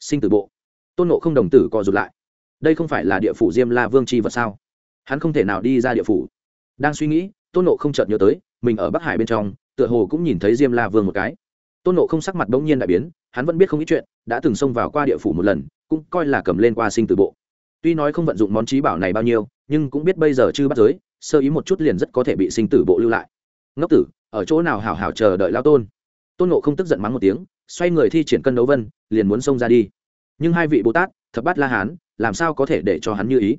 sinh tử bộ. Tôn nộ không đồng tử co rụt lại. Đây không phải là địa phủ diêm la vương c h i vật sao? Hắn không thể nào đi ra địa phủ đang suy nghĩ, tôn nộ không chợt nhớ tới, mình ở bắc hải bên trong, tựa hồ cũng nhìn thấy diêm la vương một cái. Tôn nộ không sắc mặt bỗng nhiên đại biến, hắn vẫn biết không ít chuyện, đã từng xông vào qua địa phủ một lần, cũng coi là cầm lên qua sinh tử bộ. Tuy nói không vận dụng món trí bảo này bao nhiêu, nhưng cũng biết bây giờ chư bắt giới, sơ ý một chút liền rất có thể bị sinh tử bộ lưu lại. Ngốc tử, ở chỗ nào hào hào chờ đợi lao tôn? Tôn nộ không tức giận mắng một tiếng, xoay người thi triển cân đấu vân, liền muốn xông ra đi. Nhưng hai vị bồ tát, thập bát la hán, làm sao có thể để cho hắn như ý?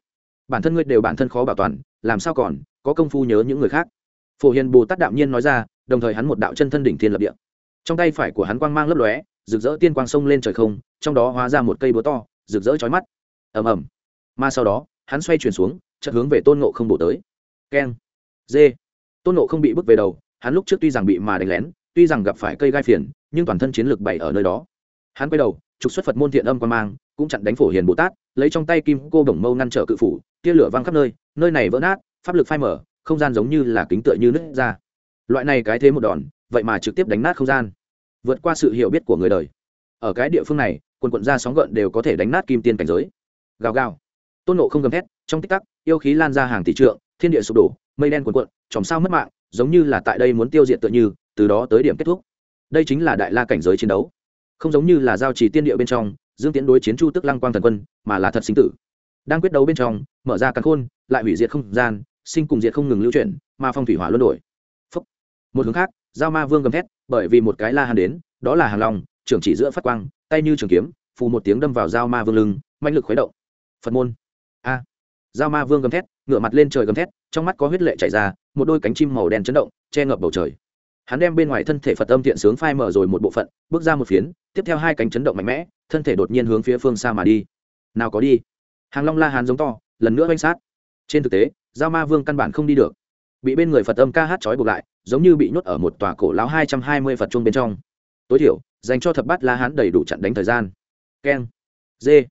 Bản thân ngươi đều bản thân khó bảo toàn, làm sao còn có công phu nhớ những người khác. Phổ hiền bồ tát đạm nhiên nói ra, đồng thời hắn một đạo chân thân đỉnh thiên lập địa. Trong tay phải của hắn quang mang lấp lóe, rực rỡ tiên quang sông lên trời không, trong đó hóa ra một cây búa to, rực rỡ chói mắt. Ầm ầm. Mà sau đó, hắn xoay chuyển xuống, chợt hướng về tôn ngộ không bổ tới. Keng. Dê tôn ngộ không bị bước về đầu, hắn lúc trước tuy rằng bị mà đánh lén, tuy rằng gặp phải cây gai phiền, nhưng toàn thân chiến lược bày ở nơi đó. Hắn quay đầu, trục xuất phật môn thiện âm quan mang, cũng chặn đánh phổ hiền bồ tát, lấy trong tay kim cô đồng mâu ngăn trở cự phủ, tia lửa văng khắp nơi nơi này vỡ nát pháp lực phai mở không gian giống như là kính tựa như nứt ra. Loại này cái thế một đòn, vậy mà trực tiếp đánh nát không gian. Vượt qua sự hiểu biết của người đời. Ở cái địa phương này, quần quận ra sóng gợn đều có thể đánh nát kim tiên cảnh giới. Gào gào. Tôn nộ không gầm thét, trong tích tắc, yêu khí lan ra hàng tỷ trượng, thiên địa sụp đổ, mây đen quần cuộn, chòm sao mất mạng, giống như là tại đây muốn tiêu diệt tựa như, từ đó tới điểm kết thúc. Đây chính là đại la cảnh giới chiến đấu. Không giống như là giao trì tiên địa bên trong, dương tiến đối chiến chu tức lăng quang thần quân, mà là thật sinh tử. Đang quyết đấu bên trong, mở ra cắn khôn, lại hủy diệt không gian sinh cùng diệt không ngừng lưu chuyển, mà phong thủy hỏa luân đổi. Phúc. một hướng khác, giao ma vương gầm thét, bởi vì một cái la hàn đến, đó là hàng long, trưởng chỉ giữa phát quang, tay như trường kiếm, phù một tiếng đâm vào giao ma vương lưng mạnh lực khuấy động. Phật môn. A. À. ma vương gầm thét ngựa mặt lên trời gầm thét, trong mắt có huyết lệ chảy ra, một đôi cánh chim màu đen chấn động, che ngập bầu trời. Hắn đem bên ngoài thân thể phật âm thiện sướng phai mở rồi một bộ phận, bước ra một phiến, tiếp theo hai cánh chấn động mạnh mẽ, thân thể đột nhiên hướng phía phương xa mà đi. Nào có đi. Hàng long la hán giống to, lần nữa oanh sát trên thực tế, giao ma vương căn bản không đi được. Bị bên người phật âm ca hát trói buộc lại, giống như bị nhốt ở một tòa cổ lão hai trăm hai mươi phật chung bên trong. Tối thiểu, dành cho thập bát la hán đầy đủ chặn đánh thời gian. Keng. Dê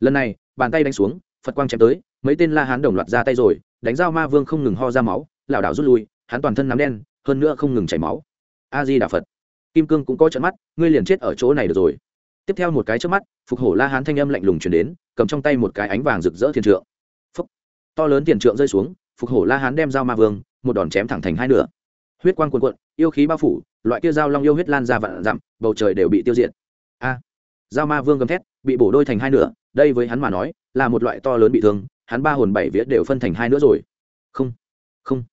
lần này, bàn tay đánh xuống, phật quang chém tới, mấy tên la hán đồng loạt ra tay rồi, đánh giao ma vương không ngừng ho ra máu, lảo đảo rút lui, hắn toàn thân nắm đen, hơn nữa không ngừng chảy máu. A di đà phật. Kim cương cũng có trận mắt, ngươi liền chết ở chỗ này được rồi. Tiếp theo một cái trước mắt, phục hổ la hán thanh âm lạnh lùng chuyển đến, cầm trong tay một cái ánh vàng rực rỡ thiên trượng to lớn tiền trượng rơi xuống, phục hổ la hán đem dao ma vương, một đòn chém thẳng thành hai nửa. Huyết quang cuồn cuộn, yêu khí bao phủ, loại kia dao long yêu huyết lan ra vạn dặm, bầu trời đều bị tiêu diệt. A! Dao ma vương gầm thét, bị bổ đôi thành hai nửa, đây với hắn mà nói, là một loại to lớn bị thương, hắn ba hồn bảy vía đều phân thành hai nửa rồi. Không không.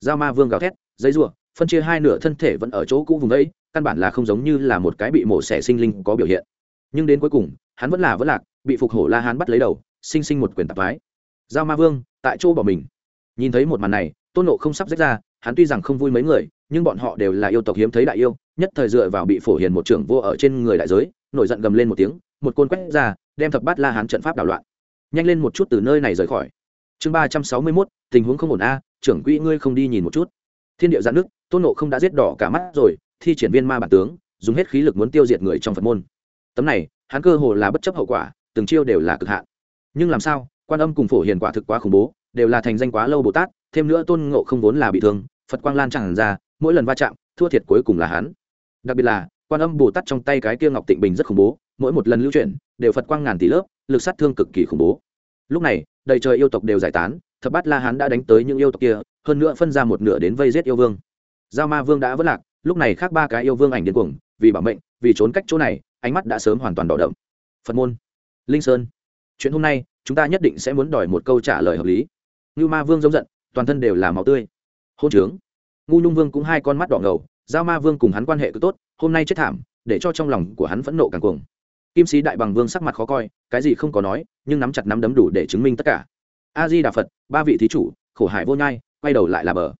Dao ma vương gào thét giấy rùa phân chia hai nửa thân thể vẫn ở chỗ cũ vùng ấy, căn bản là không giống như là một cái bị mổ xẻ sinh linh có biểu hiện. Nhưng đến cuối cùng, hắn vẫn là vẫn lạc, bị phục hổ la hán bắt lấy đầu, sinh sinh một quyền tạp mái giao ma vương, tại chỗ bỏ mình. Nhìn thấy một màn này, tôn nộ không sắp rách ra, hắn tuy rằng không vui mấy người, nhưng bọn họ đều là yêu tộc hiếm thấy đại yêu, nhất thời dựa vào bị phổ hiền một trưởng vô ở trên người đại giới, nổi giận gầm lên một tiếng, một côn quét ra, đem thập bát la hán trận pháp đảo loạn. Nhanh lên một chút từ nơi này rời khỏi. Chương ba trăm sáu mươi mốt, tình huống không ổn a, trưởng quỹ ngươi không đi nhìn một chút. Thiên điệu giãn nước tôn nộ không đã giết đỏ cả mắt rồi, thi triển viên ma bản tướng, dùng hết khí lực muốn tiêu diệt người trong phật môn. Tấm này, hắn cơ hồ là bất chấp hậu quả, từng chiêu đều là cực hạn. Nhưng làm sao quan âm cùng phổ hiền quả thực quá khủng bố, đều là thành danh quá lâu bồ tát, thêm nữa tôn ngộ không vốn là bị thương, phật quang lan chẳng ra, mỗi lần va chạm, thua thiệt cuối cùng là hắn. Đặc biệt là, quan âm bồ tát trong tay cái kia ngọc tịnh bình rất khủng bố, mỗi một lần lưu chuyển, đều phật quang ngàn tỷ lớp, lực sát thương cực kỳ khủng bố. Lúc này, đầy trời yêu tộc đều giải tán, thập bát la hán đã đánh tới những yêu tộc kia, hơn nữa phân ra một nửa đến vây giết yêu vương. Giao ma vương đã vất lạc, lúc này khác ba cái yêu vương ảnh điên cuồng, vì bảo mệnh, vì trốn cách chỗ này, ánh mắt đã sớm hoàn toàn đỏ đậm. Phật môn, linh sơn. Chuyện hôm nay chúng ta nhất định sẽ muốn đòi một câu trả lời hợp lý. Như ma vương giống giận, toàn thân đều là máu tươi. Hôn trướng. Ngu nhung vương cũng hai con mắt đỏ ngầu, giao ma vương cùng hắn quan hệ cứ tốt, hôm nay chết thảm, để cho trong lòng của hắn phẫn nộ càng cuồng. Kim sĩ đại bằng vương sắc mặt khó coi, cái gì không có nói, nhưng nắm chặt nắm đấm đủ để chứng minh tất cả. A di đà phật, ba vị thí chủ, khổ hải vô nhai, quay đầu lại là bờ.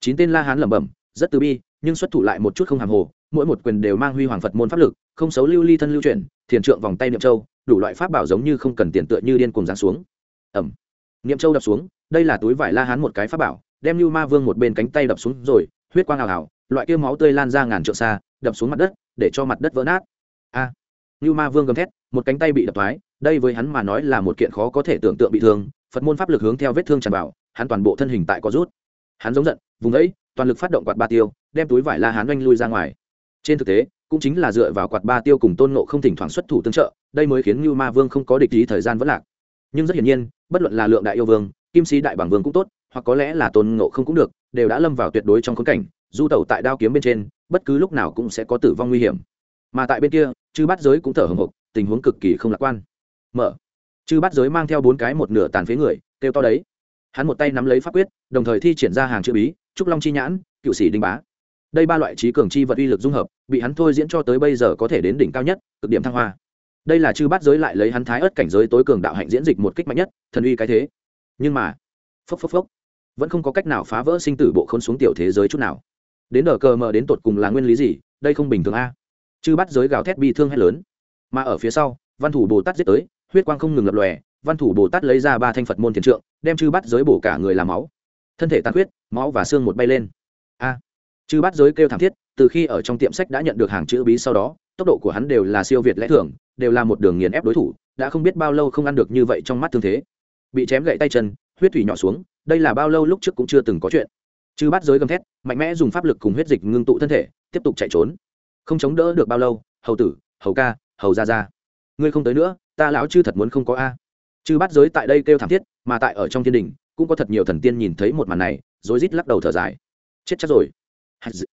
Chín tên la hán lẩm bẩm, rất từ bi, nhưng xuất thủ lại một chút không hàng hồ, mỗi một quyền đều mang huy hoàng phật môn pháp lực, không xấu lưu ly thân lưu chuyển thiền trượng vòng tay niệm châu đủ loại pháp bảo giống như không cần tiền tựa như điên cùng giáng xuống. Ẩm niệm châu đập xuống đây là túi vải la hán một cái pháp bảo đem lưu ma vương một bên cánh tay đập xuống rồi huyết quang hào hào, loại kia máu tươi lan ra ngàn trượng xa đập xuống mặt đất để cho mặt đất vỡ nát. A. À, lưu ma vương gầm thét một cánh tay bị đập thoái đây với hắn mà nói là một kiện khó có thể tưởng tượng bị thương phật môn pháp lực hướng theo vết thương tràn vào hắn toàn bộ thân hình tại có rút. Hắn giống giận vùng ấy toàn lực phát động quạt ba tiêu đem túi vải la hán oanh lui ra ngoài. Trên thực tế cũng chính là dựa vào quạt ba tiêu cùng tôn nộ không thỉnh thoảng xuất thủ tương trợ, đây mới khiến như ma vương không có địch ý thời gian vẫn lạc. Nhưng rất hiển nhiên, bất luận là lượng đại yêu vương, kim sĩ đại bảng vương cũng tốt, hoặc có lẽ là tôn nộ không cũng được, đều đã lâm vào tuyệt đối trong khốn cảnh, du tẩu tại đao kiếm bên trên, bất cứ lúc nào cũng sẽ có tử vong nguy hiểm. Mà tại bên kia, chư bát giới cũng thở hồng hộc, tình huống cực kỳ không lạc quan. Mở. Chư bát giới mang theo bốn cái một nửa tàn phế người, kêu to đấy. Hắn một tay nắm lấy pháp quyết, đồng thời thi triển ra hàng chữ bí, trúc long chi nhãn, cựu sĩ đinh bá đây ba loại trí cường chi vật uy lực dung hợp, bị hắn thôi diễn cho tới bây giờ có thể đến đỉnh cao nhất, cực điểm thăng hoa. Đây là chư bát giới lại lấy hắn thái ớt cảnh giới tối cường đạo hạnh diễn dịch một kích mạnh nhất, thần uy cái thế. Nhưng mà, phốc phốc phốc, vẫn không có cách nào phá vỡ sinh tử bộ khôn xuống tiểu thế giới chút nào. Đến đờ cờ mờ đến tột cùng là nguyên lý gì, đây không bình thường a. Chư bắt giới gào thét bi thương hay lớn. Mà ở phía sau, văn thủ bồ tát giết tới, huyết quang không ngừng lập lòe, văn thủ bồ tát lấy ra ba thanh phật môn thiền trượng, đem chư bắt giới bổ cả người làm máu. Thân thể tan huyết máu và xương một bay lên. A chư bát giới kêu thảm thiết, từ khi ở trong tiệm sách đã nhận được hàng chữ bí sau đó, tốc độ của hắn đều là siêu việt lẽ thường, đều là một đường nghiền ép đối thủ, đã không biết bao lâu không ăn được như vậy trong mắt thương thế. Bị chém gậy tay chân, huyết thủy nhỏ xuống, đây là bao lâu lúc trước cũng chưa từng có chuyện. Chư bát giới gầm thét, mạnh mẽ dùng pháp lực cùng huyết dịch ngưng tụ thân thể, tiếp tục chạy trốn. Không chống đỡ được bao lâu, hầu tử, hầu ca, hầu ra ra ngươi không tới nữa, ta lão chư thật muốn không có a. Chư bát giới tại đây kêu thảm thiết, mà tại ở trong thiên đình, cũng có thật nhiều thần tiên nhìn thấy một màn này, rối rít lắc đầu thở dài. Chết chắc rồi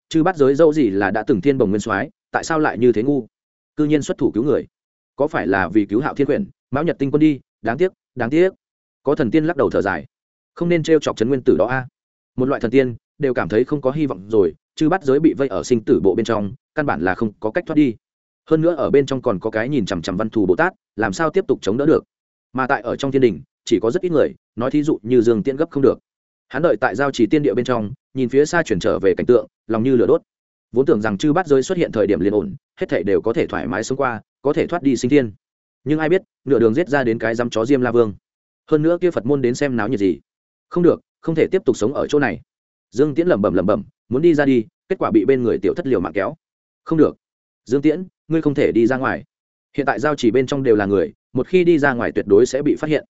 chư bắt giới dẫu gì là đã từng thiên bồng nguyên soái, tại sao lại như thế ngu? Cư nhiên xuất thủ cứu người. Có phải là vì cứu hạo thiên quyển? Mão nhật tinh quân đi, đáng tiếc đáng tiếc. Có thần tiên lắc đầu thở dài. Không nên t r e o chọc trấn nguyên tử đó a. Một loại thần tiên, đều cảm thấy không có hy vọng rồi chứ bắt giới bị vây ở sinh tử bộ bên trong, căn bản là không có cách thoát đi. Hơn nữa ở bên trong còn có cái nhìn chằm chằm văn thù bồ tát, làm sao tiếp tục chống đỡ được? Mà tại ở trong thiên đình, chỉ có rất ít người, nói thí dụ như dương tiễn gấp không được hắn đợi tại giao chỉ tiên địa bên trong, nhìn phía xa chuyển trở về cảnh tượng, lòng như lửa đốt. Vốn tưởng rằng chư bát giới xuất hiện thời điểm liền ổn, hết thảy đều có thể thoải mái sống qua, có thể thoát đi sinh thiên. Nhưng ai biết, nửa đường giết ra đến cái dăm chó diêm la vương. Hơn nữa kia phật môn đến xem náo nhiệt gì. Không được, không thể tiếp tục sống ở chỗ này. Dương tiễn lẩm bẩm lẩm bẩm, muốn đi ra đi, kết quả bị bên người tiểu thất liều mạng kéo. Không được. Dương tiễn, ngươi không thể đi ra ngoài. Hiện tại giao chỉ bên trong đều là người, một khi đi ra ngoài tuyệt đối sẽ bị phát hiện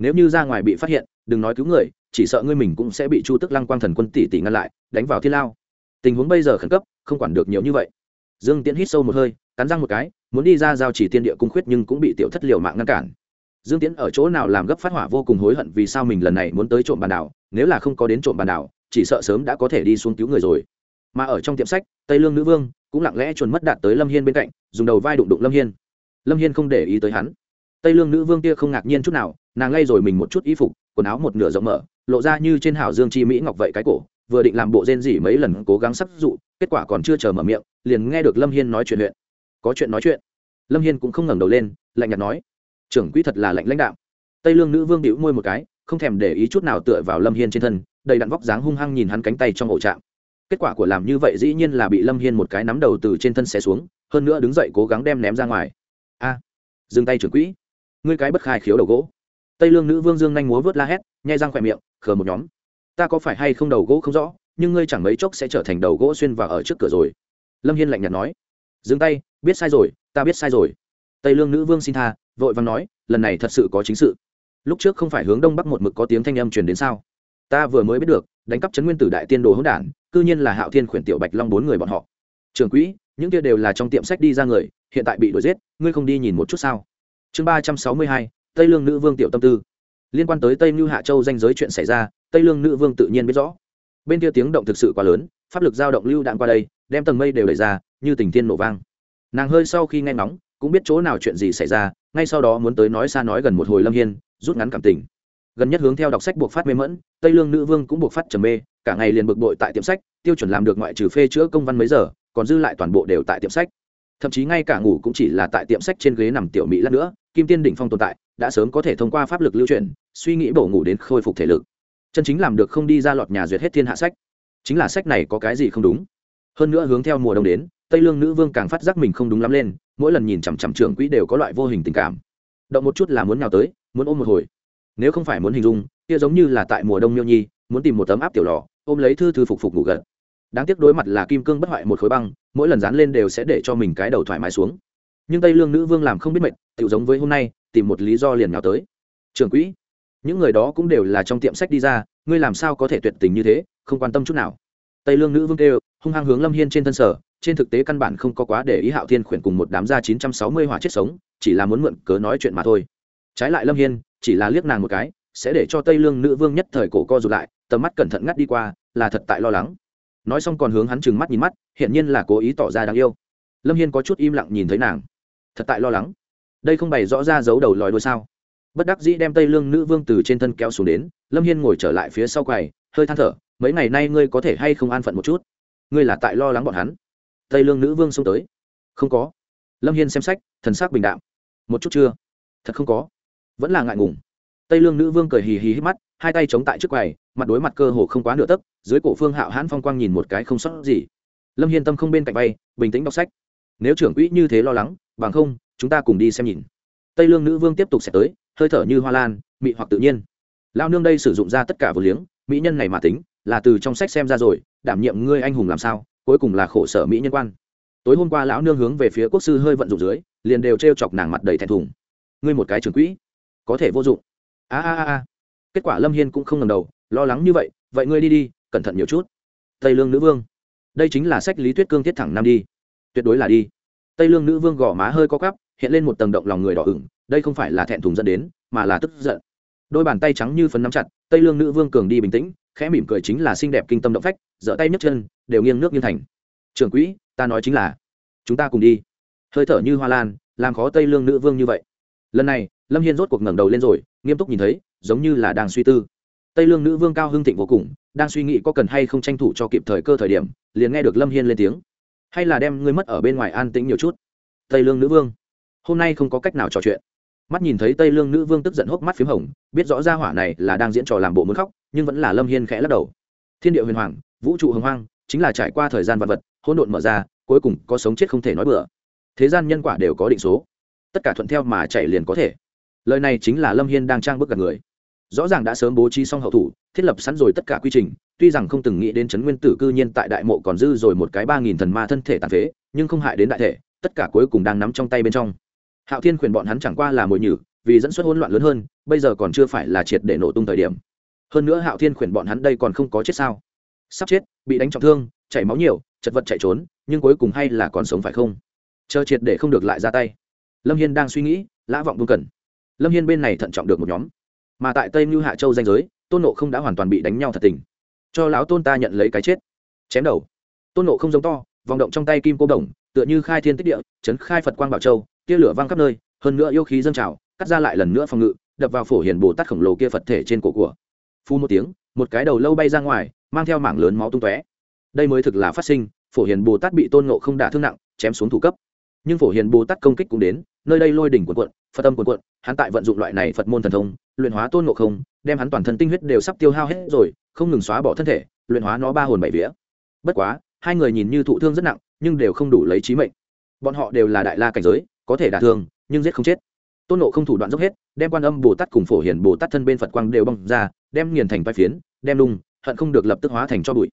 nếu như ra ngoài bị phát hiện, đừng nói cứu người, chỉ sợ ngươi mình cũng sẽ bị chu tức lăng quang thần quân tỷ tỷ ngăn lại, đánh vào thiên lao. Tình huống bây giờ khẩn cấp, không quản được nhiều như vậy. Dương tiễn hít sâu một hơi, cắn răng một cái, muốn đi ra giao chỉ tiên địa cung khuyết nhưng cũng bị tiểu thất liều mạng ngăn cản. Dương tiễn ở chỗ nào làm gấp phát hỏa vô cùng hối hận vì sao mình lần này muốn tới trộm bàn đảo, nếu là không có đến trộm bàn đảo, chỉ sợ sớm đã có thể đi xuống cứu người rồi. Mà ở trong tiệm sách, tây lương nữ vương cũng lặng lẽ chuồn mất đạt tới lâm hiên bên cạnh, dùng đầu vai đụng đụng lâm hiên. Lâm hiên không để ý tới hắn tây lương nữ vương kia không ngạc nhiên chút nào, nàng lay rồi mình một chút y phục, quần áo một nửa rộng mở, lộ ra như trên hảo dương chi mỹ ngọc vậy cái cổ, vừa định làm bộ rên rỉ mấy lần cố gắng sắp dụ, kết quả còn chưa chờ mở miệng, liền nghe được lâm hiên nói chuyện huyện. Có chuyện nói chuyện. Lâm hiên cũng không ngẩng đầu lên, lạnh nhạt nói, trưởng quỹ thật là lạnh lãnh đạo tây lương nữ vương đĩu môi một cái, không thèm để ý chút nào tựa vào lâm hiên trên thân, đầy đặn vóc dáng hung hăng nhìn hắn cánh tay trong ổ trạm kết quả của làm như vậy dĩ nhiên là bị lâm hiên một cái nắm đầu từ trên thân xé xuống, hơn nữa đứng dậy cố gắng đem ném ra ngoài. A, dừng tay trưởng quỹ ngươi cái bất khai khiếu đầu gỗ. Tây lương nữ vương dương nhanh múa vớt la hét, nhai răng khỏe miệng, khờ một nhóm. Ta có phải hay không đầu gỗ không rõ, nhưng ngươi chẳng mấy chốc sẽ trở thành đầu gỗ xuyên vào ở trước cửa rồi. Lâm hiên lạnh nhạt nói. Dừng tay, biết sai rồi, ta biết sai rồi. Tây lương nữ vương xin tha, vội vàng nói, lần này thật sự có chính sự. Lúc trước không phải hướng đông bắc một mực có tiếng thanh âm truyền đến sao? Ta vừa mới biết được, đánh cắp chấn nguyên tử đại tiên đồ hỗn đản, cư nhiên là hạo thiên khuyển tiểu bạch long bốn người bọn họ. Trường quỹ, những kia đều là trong tiệm sách đi ra người, hiện tại bị đuổi giết, ngươi không đi nhìn một chút sao? Chương ba trăm sáu mươi hai, tây lương nữ vương tiểu tâm tư. Liên quan tới tây mưu hạ châu danh giới chuyện xảy ra, tây lương nữ vương tự nhiên biết rõ. Bên kia tiếng động thực sự quá lớn, pháp lực dao động lưu đạn qua đây, đem tầng mây đều đẩy ra, như tình thiên nổ vang. Nàng hơi sau khi nghe ngóng, cũng biết chỗ nào chuyện gì xảy ra, ngay sau đó muốn tới nói xa nói gần một hồi lâm hiên, rút ngắn cảm tình. Gần nhất hướng theo đọc sách buộc phát mê mẫn, tây lương nữ vương cũng buộc phát trầm mê, cả ngày liền bực bội tại tiệm sách, tiêu chuẩn làm được ngoại trừ phê chữa công văn mấy giờ, còn dư lại toàn bộ đều tại tiệm sách. Thậm chí ngay cả ngủ cũng chỉ là tại tiệm sách trên ghế nằm tiểu mỹ lát nữa kim tiên đỉnh phong tồn tại, đã sớm có thể thông qua pháp lực lưu truyền suy nghĩ bổ ngủ đến khôi phục thể lực. Chân chính làm được không đi ra lọt nhà duyệt hết thiên hạ sách. Chính là sách này có cái gì không đúng? Hơn nữa hướng theo mùa đông đến, tây lương nữ vương càng phát giác mình không đúng lắm lên, mỗi lần nhìn chằm chằm trưởng quỹ đều có loại vô hình tình cảm. Động một chút là muốn nhào tới, muốn ôm một hồi. Nếu không phải muốn hình dung, kia giống như là tại mùa đông miêu nhi, muốn tìm một tấm áp tiểu lò, ôm lấy thư thư phục phục ngủ gật. Đáng tiếc đối mặt là kim cương bất hoại một khối băng, mỗi lần dán lên đều sẽ để cho mình cái đầu thoải mái xuống nhưng tây lương nữ vương làm không biết mệt tự giống với hôm nay, tìm một lý do liền nhào tới. Trưởng quỹ, những người đó cũng đều là trong tiệm sách đi ra, ngươi làm sao có thể tuyệt tình như thế, không quan tâm chút nào. Tây lương nữ vương kêu, hung hăng hướng lâm hiên trên thân sở, trên thực tế căn bản không có quá để ý hạo thiên khuyển cùng một đám gia chín trăm sáu mươi hỏa chết sống, chỉ là muốn mượn cớ nói chuyện mà thôi. Trái lại lâm hiên, chỉ là liếc nàng một cái, sẽ để cho tây lương nữ vương nhất thời cổ co rụt lại, tầm mắt cẩn thận ngắt đi qua, là thật tại lo lắng. Nói xong còn hướng hắn trừng mắt nhìn mắt, hiển nhiên là cố ý tỏ ra đáng yêu. Lâm hiên có chút im lặng nhìn thấy nàng thật tại lo lắng. Đây không bày rõ ra giấu đầu lòi đôi sao? Bất đắc dĩ đem tây lương nữ vương từ trên thân kéo xuống đến, lâm hiên ngồi trở lại phía sau quầy, hơi than thở, mấy ngày nay ngươi có thể hay không an phận một chút? Ngươi là tại lo lắng bọn hắn. Tây lương nữ vương xông tới. Không có. Lâm hiên xem sách, thần sắc bình đạm. Một chút chưa? Thật không có. Vẫn là ngại ngùng. Tây lương nữ vương cười hì hì hít mắt, hai tay chống tại trước quầy, mặt đối mặt cơ hồ không quá nửa tấc, dưới cổ phương hạo hãn phong quang nhìn một cái không sót gì. Lâm hiên tâm không bên cạnh bay, bình tĩnh đọc sách. Nếu trưởng quỹ như thế lo lắng bằng không, chúng ta cùng đi xem nhìn. Tây lương nữ vương tiếp tục sẽ tới, hơi thở như hoa lan, mị hoặc tự nhiên. Lao nương đây sử dụng ra tất cả vừa liếng, mỹ nhân này mà tính, là từ trong sách xem ra rồi, đảm nhiệm ngươi anh hùng làm sao, cuối cùng là khổ sở mỹ nhân quan. Tối hôm qua lão nương hướng về phía quốc sư hơi vận dụng dưới, liền đều t r e o chọc nàng mặt đầy thẹn thùng. Ngươi một cái trường quỹ, có thể vô dụng. A a a kết quả lâm hiên cũng không ngầm đầu, lo lắng như vậy vậy ngươi đi đi, cẩn thận nhiều chút. Tây lương nữ vương. Đây chính là sách lý thuyết cương thiết thẳng nam đi. Tuyệt đối là đi tây lương nữ vương gò má hơi có cắp hiện lên một tầng động lòng người đỏ ửng, đây không phải là thẹn thùng dẫn đến, mà là tức giận. Đôi bàn tay trắng như phấn nắm chặt, tây lương nữ vương cường đi bình tĩnh, khẽ mỉm cười chính là xinh đẹp kinh tâm động phách giở tay nhấc chân, đều nghiêng nước nghiêng thành. Trưởng quỹ, ta nói chính là, chúng ta cùng đi. Hơi thở như hoa lan, làm khó tây lương nữ vương như vậy. Lần này, lâm hiên rốt cuộc ngẩng đầu lên rồi, nghiêm túc nhìn thấy, giống như là đang suy tư. Tây lương nữ vương cao hưng thịnh vô cùng, đang suy nghĩ có cần hay không tranh thủ cho kịp thời cơ thời điểm, liền nghe được lâm hiên lên tiếng hay là đem ngươi mất ở bên ngoài an tĩnh nhiều chút. Tây lương nữ vương. Hôm nay không có cách nào trò chuyện. Mắt nhìn thấy tây lương nữ vương tức giận hốc mắt p h í m hồng, biết rõ ra hỏa này là đang diễn trò làm bộ muốn khóc, nhưng vẫn là lâm hiên khẽ lắc đầu. Thiên địa huyền hoàng, vũ trụ hồng hoang, chính là trải qua thời gian vật vật, hỗn độn mở ra, cuối cùng có sống chết không thể nói bừa. Thế gian nhân quả đều có định số. Tất cả thuận theo mà chạy liền có thể. Lời này chính là lâm hiên đang trang bức gặp người. Rõ ràng đã sớm bố trí xong hậu thủ, thiết lập sẵn rồi tất cả quy trình tuy rằng không từng nghĩ đến chấn nguyên tử cư nhiên tại đại mộ còn dư rồi một cái ba nghìn thần ma thân thể tàn phế, nhưng không hại đến đại thể, tất cả cuối cùng đang nắm trong tay bên trong. Hạo thiên khuyển bọn hắn chẳng qua là mồi nhử, vì dẫn xuất hỗn loạn lớn hơn, bây giờ còn chưa phải là triệt để nổ tung thời điểm. Hơn nữa hạo thiên khuyển bọn hắn đây còn không có chết sao? Sắp chết, bị đánh trọng thương, chảy máu nhiều, chật vật chạy trốn, nhưng cuối cùng hay là còn sống phải không? Chờ triệt để không được lại ra tay. Lâm hiên đang suy nghĩ, lã vọng buông cần. Lâm hiên bên này thận trọng được một nhóm. Mà tại tây mưu hạ châu danh giới, tôn nộ không đã hoàn toàn bị đánh nhau thật tình cho lão tôn ta nhận lấy cái chết. Chém đầu. Tôn nộ không giống to, vòng động trong tay kim cô đồng, tựa như khai thiên tích địa, chấn khai phật quang bảo châu, tia lửa văng khắp nơi, hơn nữa yêu khí dâng trào, cắt ra lại lần nữa phòng ngự, đập vào phổ hiền bồ tát khổng lồ kia phật thể trên cổ của. Phu một tiếng, một cái đầu lâu bay ra ngoài, mang theo mảng lớn máu tung tóe. Đây mới thực là phát sinh, phổ hiền bồ tát bị tôn nộ không đả thương nặng, chém xuống thủ cấp. Nhưng phổ hiền bồ tát công kích cũng đến, nơi đây lôi đỉnh quần quận phật tâm quần quận hắn tại vận dụng loại này phật môn thần thông, luyện hóa tôn nộ không, đem hắn toàn thân tinh huyết đều sắp tiêu hao hết rồi không ngừng xóa bỏ thân thể, luyện hóa nó ba hồn bảy vía. Bất quá, hai người nhìn như thụ thương rất nặng, nhưng đều không đủ lấy trí mệnh. Bọn họ đều là đại la cảnh giới, có thể đả thương, nhưng giết không chết. Tôn nộ không thủ đoạn dốc hết, đem quan âm bồ tát cùng phổ hiền bồ tát thân bên phật quang đều bong ra, đem nghiền thành vai phiến, đem lung, hận không được lập tức hóa thành cho bụi.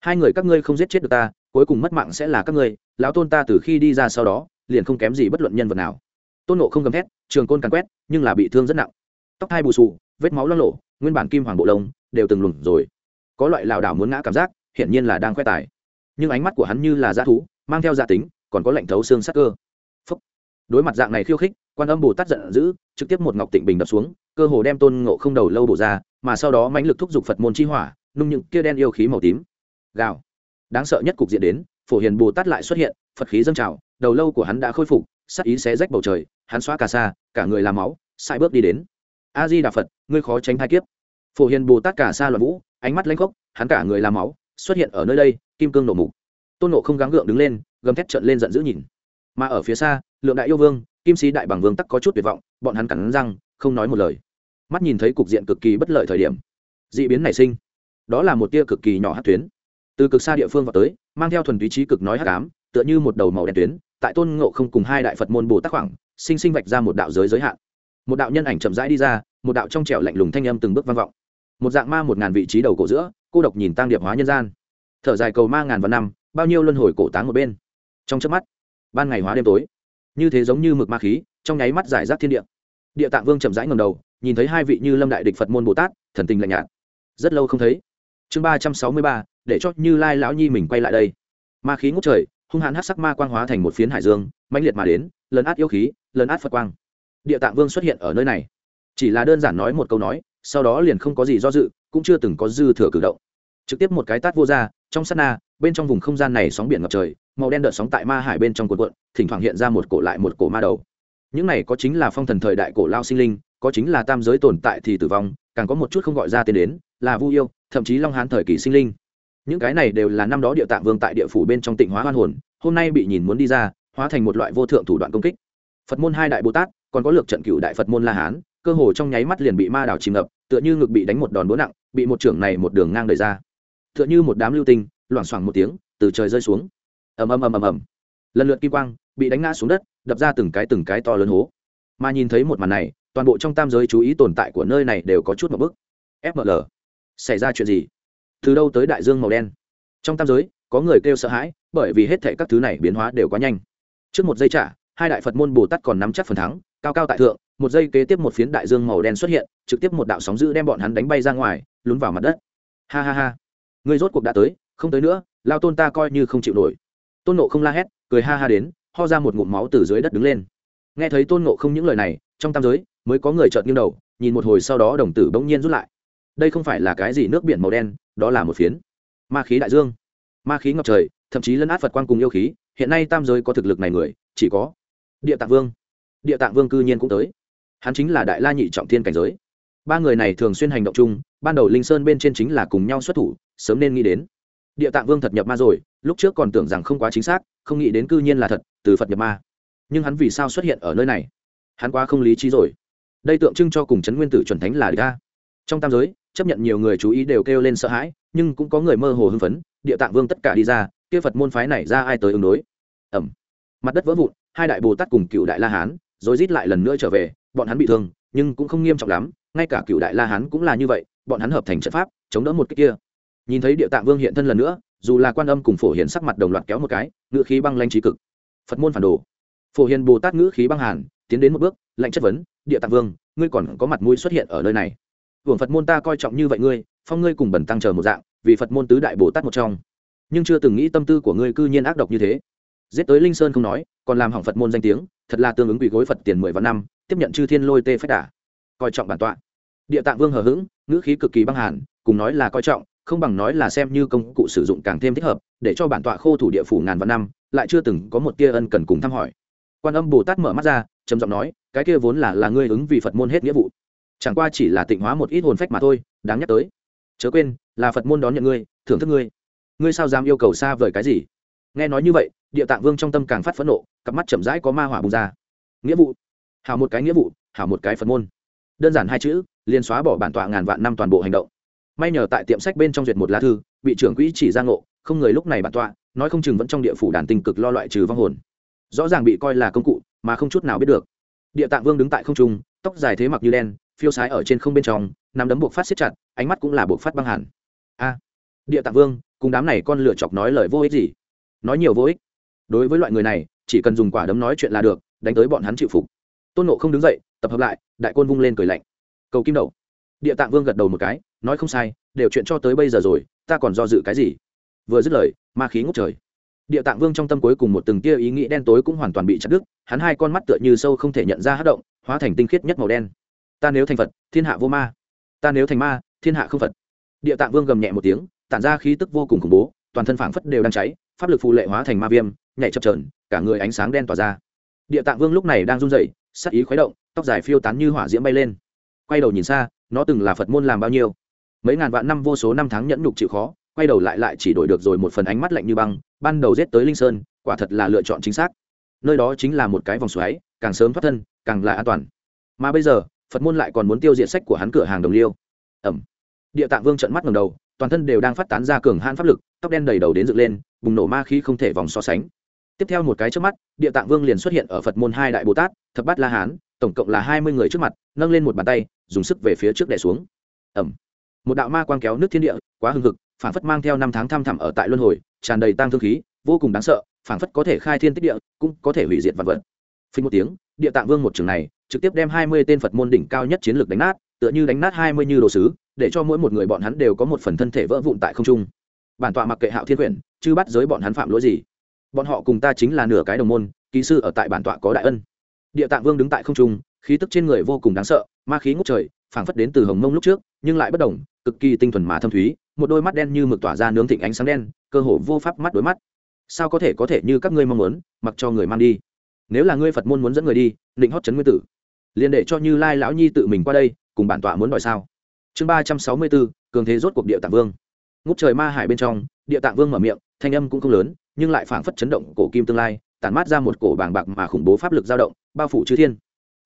Hai người các ngươi không giết chết được ta, cuối cùng mất mạng sẽ là các ngươi, lão tôn ta từ khi đi ra sau đó, liền không kém gì bất luận nhân vật nào. Tôn nộ không gầm thét, trường côn càn quét, nhưng là bị thương rất nặng. Tóc hai bù sù vết máu lo lộ nguyên bản kim hoàng bộ lông đều từng lùn rồi. Có loại lảo đảo muốn ngã cảm giác, hiển nhiên là đang khoe tài. Nhưng ánh mắt của hắn như là dã thú, mang theo gia tính, còn có lệnh thấu xương sắc cơ. Phúc. đối mặt dạng này khiêu khích, quan âm bồ tát giận dữ, trực tiếp một ngọc tịnh bình đập xuống, cơ hồ đem tôn ngộ không đầu lâu bổ ra, mà sau đó mãnh lực thúc giục phật môn chi hỏa, nung những kia đen yêu khí màu tím. Gào. Đáng sợ nhất cục diện đến, phổ hiền bồ tát lại xuất hiện, phật khí dâng trào, đầu lâu của hắn đã khôi phục, sắc ý xé rách bầu trời, hắn xóa cả xa, cả người làm máu sai bước đi đến. A di đà phật, ngươi khó tránh thai kiếp phổ hiền bồ tát cả xa loạn vũ, ánh mắt lanh khốc, hắn cả người làm máu, xuất hiện ở nơi đây, kim cương nổ mục. Tôn nộ không gắng gượng đứng lên, gầm thét trận lên giận dữ nhìn. Mà ở phía xa, lượng đại yêu vương, kim sĩ đại bằng vương tắc có chút tuyệt vọng, bọn hắn cắn răng, không nói một lời. Mắt nhìn thấy cục diện cực kỳ bất lợi thời điểm d ị biến nảy sinh. Đó là một tia cực kỳ nhỏ hát tuyến. Từ cực xa địa phương vào tới, mang theo thuần túy trí cực nói hát cám tựa như một đầu màu đen tuyến, tại tôn ngộ không cùng hai đại phật môn bồ tắc khoảng, sinh sinh vạch ra một đạo giới giới hạn. Một đạo nhân ảnh chậm rãi đi ra, một đạo trong trẻo lạnh lùng thanh âm từng bước vang vọng một dạng ma một ngàn vị trí đầu cổ giữa, cô độc nhìn tăng điệp hóa nhân gian. Thở dài cầu ma ngàn vạn năm, bao nhiêu luân hồi cổ táng một bên. Trong trước mắt, ban ngày hóa đêm tối. Như thế giống như mực ma khí, trong nháy mắt giải rác thiên địa. Địa tạng vương chậm rãi ngầm đầu, nhìn thấy hai vị như lâm đại địch phật môn bồ tát, thần tình lạnh nhạt. Rất lâu không thấy. Chương ba trăm sáu mươi ba, để cho như lai lão nhi mình quay lại đây. Ma khí ngút trời, hung hãn hát sắc ma quang hóa thành một phiến hải dương, mãnh liệt mà đến, lấn át yêu khí, lấn át phật quang. Địa tạng vương xuất hiện ở nơi này. Chỉ là đơn giản nói một câu nói sau đó liền không có gì do dự, cũng chưa từng có dư thừa cử động. Trực tiếp một cái tát vô ra, trong sát na, bên trong vùng không gian này sóng biển ngập trời, màu đen đợt sóng tại ma hải bên trong cuộn cuộn, thỉnh thoảng hiện ra một cổ lại một cổ ma đầu. Những này có chính là phong thần thời đại cổ lao sinh linh, có chính là tam giới tồn tại thì tử vong, càng có một chút không gọi ra tên đến, là vu yêu, thậm chí long hán thời kỳ sinh linh. Những cái này đều là năm đó địa tạng vương tại địa phủ bên trong tịnh hóa hoan hồn, hôm nay bị nhìn muốn đi ra, hóa thành một loại vô thượng thủ đoạn công kích. Phật môn hai đại bồ tát, còn có lược trận cựu đại phật môn la hán cơ hồ trong nháy mắt liền bị ma đảo chìm ngập, tựa như ngực bị đánh một đòn búa nặng, bị một trưởng này một đường ngang đời ra. Tựa như một đám lưu tinh, loảng xoảng một tiếng, từ trời rơi xuống. Ầm ầm ầm ầm ầm. Lần lượt kim quang bị đánh ngã xuống đất, đập ra từng cái từng cái to lớn hố. Mà nhìn thấy một màn này, toàn bộ trong tam giới chú ý tồn tại của nơi này đều có chút một bức. Fml xảy ra chuyện gì? Từ đâu tới đại dương màu đen? Trong tam giới, có người kêu sợ hãi, bởi vì hết thệ các thứ này biến hóa đều quá nhanh. Trước một giây trả, hai đại phật môn bồ tát còn nắm chắc phần thắng, cao cao tại thượng một giây kế tiếp một phiến đại dương màu đen xuất hiện, trực tiếp một đạo sóng dữ đem bọn hắn đánh bay ra ngoài, lún vào mặt đất. Ha ha ha. Người rốt cuộc đã tới, không tới nữa, lao tôn ta coi như không chịu nổi. Tôn nộ không la hét, cười ha ha đến, ho ra một ngụm máu từ dưới đất đứng lên. Nghe thấy tôn nộ không những lời này, trong tam giới mới có người chợt nghiêng đầu, nhìn một hồi sau đó đồng tử bỗng nhiên rút lại. Đây không phải là cái gì nước biển màu đen, đó là một phiến. Ma khí đại dương. Ma khí ngập trời, thậm chí lấn át phật quan cùng yêu khí, hiện nay tam giới có thực lực này người, chỉ có địa tạng vương. Địa tạng vương cư nhiên cũng tới hắn chính là đại la nhị trọng thiên cảnh giới. Ba người này thường xuyên hành động chung, ban đầu linh sơn bên trên chính là cùng nhau xuất thủ, sớm nên nghĩ đến. Địa tạng vương thật nhập ma rồi, lúc trước còn tưởng rằng không quá chính xác, không nghĩ đến cư nhiên là thật, từ phật nhập ma. Nhưng hắn vì sao xuất hiện ở nơi này? Hắn quá không lý trí rồi. Đây tượng trưng cho cùng chấn nguyên tử chuẩn thánh là ga trong tam giới, chấp nhận nhiều người chú ý đều kêu lên sợ hãi, nhưng cũng có người mơ hồ hưng phấn, địa tạng vương tất cả đi ra, kia phật môn phái này ra ai tới ứng đối? Ẩm. Mặt đất vỡ vụn, hai đại bồ tát cùng cựu đại la hán, rồi rít lại lần nữa trở về bọn hắn bị thương, nhưng cũng không nghiêm trọng lắm, ngay cả cựu đại la hán cũng là như vậy, bọn hắn hợp thành trận pháp, chống đỡ một cái kia. Nhìn thấy địa tạng vương hiện thân lần nữa, dù là quan âm cùng phổ hiền sắc mặt đồng loạt kéo một cái, ngữ khí băng lanh trí cực. Phật môn phản đồ. Phổ hiền bồ tát ngữ khí băng hàn, tiến đến một bước, lạnh chất vấn, địa tạng vương, ngươi còn có mặt mũi xuất hiện ở nơi này. Hưởng phật môn ta coi trọng như vậy ngươi, phong ngươi cùng bẩn tăng chờ một dạng, vì phật môn tứ đại bồ tát một trong. Nhưng chưa từng nghĩ tâm tư của ngươi cư nhiên ác độc như thế giết tới linh sơn không nói, còn làm hỏng phật môn danh tiếng, thật là tương ứng quỷ gối phật tiền mười vạn năm, tiếp nhận chư thiên lôi tê phách đả coi trọng bản tọa. Địa tạng vương hờ hững, ngữ khí cực kỳ băng hàn, cùng nói là coi trọng, không bằng nói là xem như công cụ sử dụng càng thêm thích hợp, để cho bản tọa khô thủ địa phủ ngàn vạn năm, lại chưa từng có một tia ân cần cùng thăm hỏi. Quan âm bồ tát mở mắt ra, trầm giọng nói, cái kia vốn là là ngươi ứng vì phật môn hết nghĩa vụ. Chẳng qua chỉ là tịnh hóa một ít hồn phách mà thôi, đáng nhắc tới. Chớ quên, là phật môn đón nhận ngươi, thưởng thức ngươi. Ngươi sao dám yêu cầu xa vời cái gì? Nghe nói như vậy, địa tạng vương trong tâm càng phát phẫn nộ, cặp mắt chậm rãi có ma hỏa bùng ra. Nghĩa vụ. Hảo một cái nghĩa vụ, hảo một cái phật môn. Đơn giản hai chữ, liền xóa bỏ bản tọa ngàn vạn năm toàn bộ hành động. May nhờ tại tiệm sách bên trong duyệt một lá thư, bị trưởng quỹ chỉ ra ngộ, không người lúc này bản tọa, nói không chừng vẫn trong địa phủ đàn tinh cực lo loại trừ vong hồn. Rõ ràng bị coi là công cụ, mà không chút nào biết được. Địa tạng vương đứng tại không trung, tóc dài thế mặc như đen, phiêu sái ở trên không bên trong, nắm đấm buộc phát siết chặt, ánh mắt cũng là buộc phát băng hẳn a, địa tạng vương, cùng đám này con lửa chọc nói lời vô ích gì? Nói nhiều vô ích. Đối với loại người này, chỉ cần dùng quả đấm nói chuyện là được, đánh tới bọn hắn chịu phục. Tôn nộ không đứng dậy, tập hợp lại, đại côn vung lên cười lạnh. Cầu kim đậu địa tạng vương gật đầu một cái, nói không sai, đều chuyện cho tới bây giờ rồi, ta còn do dự cái gì? Vừa dứt lời, ma khí ngốc trời. Địa tạng vương trong tâm cuối cùng một từng tia ý nghĩ đen tối cũng hoàn toàn bị chặt đứt, hắn hai con mắt tựa như sâu không thể nhận ra hát động, hóa thành tinh khiết nhất màu đen. Ta nếu thành phật, thiên hạ vô ma. Ta nếu thành ma, thiên hạ không phật. Địa tạng vương gầm nhẹ một tiếng, tản ra khí tức vô cùng khủng bố, toàn thân phảng phất đều đang cháy pháp lực phù lệ hóa thành ma viêm, nhảy chập trờn cả người ánh sáng đen tỏa ra. Địa tạng vương lúc này đang run rẩy, sắc ý khuấy động, tóc dài phiêu tán như hỏa diễm bay lên. Quay đầu nhìn xa, nó từng là phật môn làm bao nhiêu? Mấy ngàn vạn năm vô số năm tháng nhẫn nhục chịu khó, quay đầu lại lại chỉ đổi được rồi một phần ánh mắt lạnh như băng, ban đầu giết tới linh sơn, quả thật là lựa chọn chính xác. Nơi đó chính là một cái vòng xoáy, càng sớm thoát thân, càng là an toàn. Mà bây giờ, phật môn lại còn muốn tiêu diệt sách của hắn cửa hàng đồng liêu. Ẩm. Địa tạng vương trận mắt ngầm đầu, toàn thân đều đang phát tán ra cường hãn pháp lực, tóc đen đầy đầu đến dựng lên bùng nổ ma khí không thể vòng so sánh. Tiếp theo một cái trước mắt, địa tạng vương liền xuất hiện ở phật môn hai đại bồ tát, thập bát la hán, tổng cộng là hai mươi người trước mặt, nâng lên một bàn tay, dùng sức về phía trước đẻ xuống. Ẩm một đạo ma quang kéo nước thiên địa, quá hưng hực phản phất mang theo năm tháng thăm thẳm ở tại luân hồi, tràn đầy tăng thương khí, vô cùng đáng sợ phản phất có thể khai thiên tích địa, cũng có thể hủy diệt vật vật. Phình một tiếng, địa tạng vương một trường này, trực tiếp đem hai mươi tên phật môn đỉnh cao nhất chiến lược đánh nát, tựa như đánh nát hai mươi như đồ sứ, để cho mỗi một người bọn hắn đều có một phần thân thể vỡ vụn tại không trung. Bản tọa mặc kệ hạo thiên quyển chứ bắt giới bọn hắn phạm lỗi gì? Bọn họ cùng ta chính là nửa cái đồng môn, kỹ sư ở tại bản tọa có đại ân. Địa tạng vương đứng tại không trung, khí tức trên người vô cùng đáng sợ, ma khí ngút trời, phảng phất đến từ hồng mông lúc trước, nhưng lại bất đồng cực kỳ tinh thuần mà thâm thúy, một đôi mắt đen như mực tỏa ra nướng thịnh ánh sáng đen, cơ hồ vô pháp mắt đối mắt. Sao có thể có thể như các ngươi mong muốn, mặc cho người mang đi? Nếu là ngươi phật môn muốn dẫn người đi, định hót chấn nguyên tử. Liền để cho như lai lão nhi tự mình qua đây, cùng bản tọa muốn đòi sao? Chương ba trăm sáu mươi bốn, cường thế rốt cuộc địa tạng vương. Ngút trời ma hải bên trong địa tạng vương mở miệng, thanh âm cũng không lớn, nhưng lại phảng phất chấn động cổ kim tương lai, tản mát ra một cổ bàng bạc mà khủng bố pháp lực dao động, bao phủ chư thiên.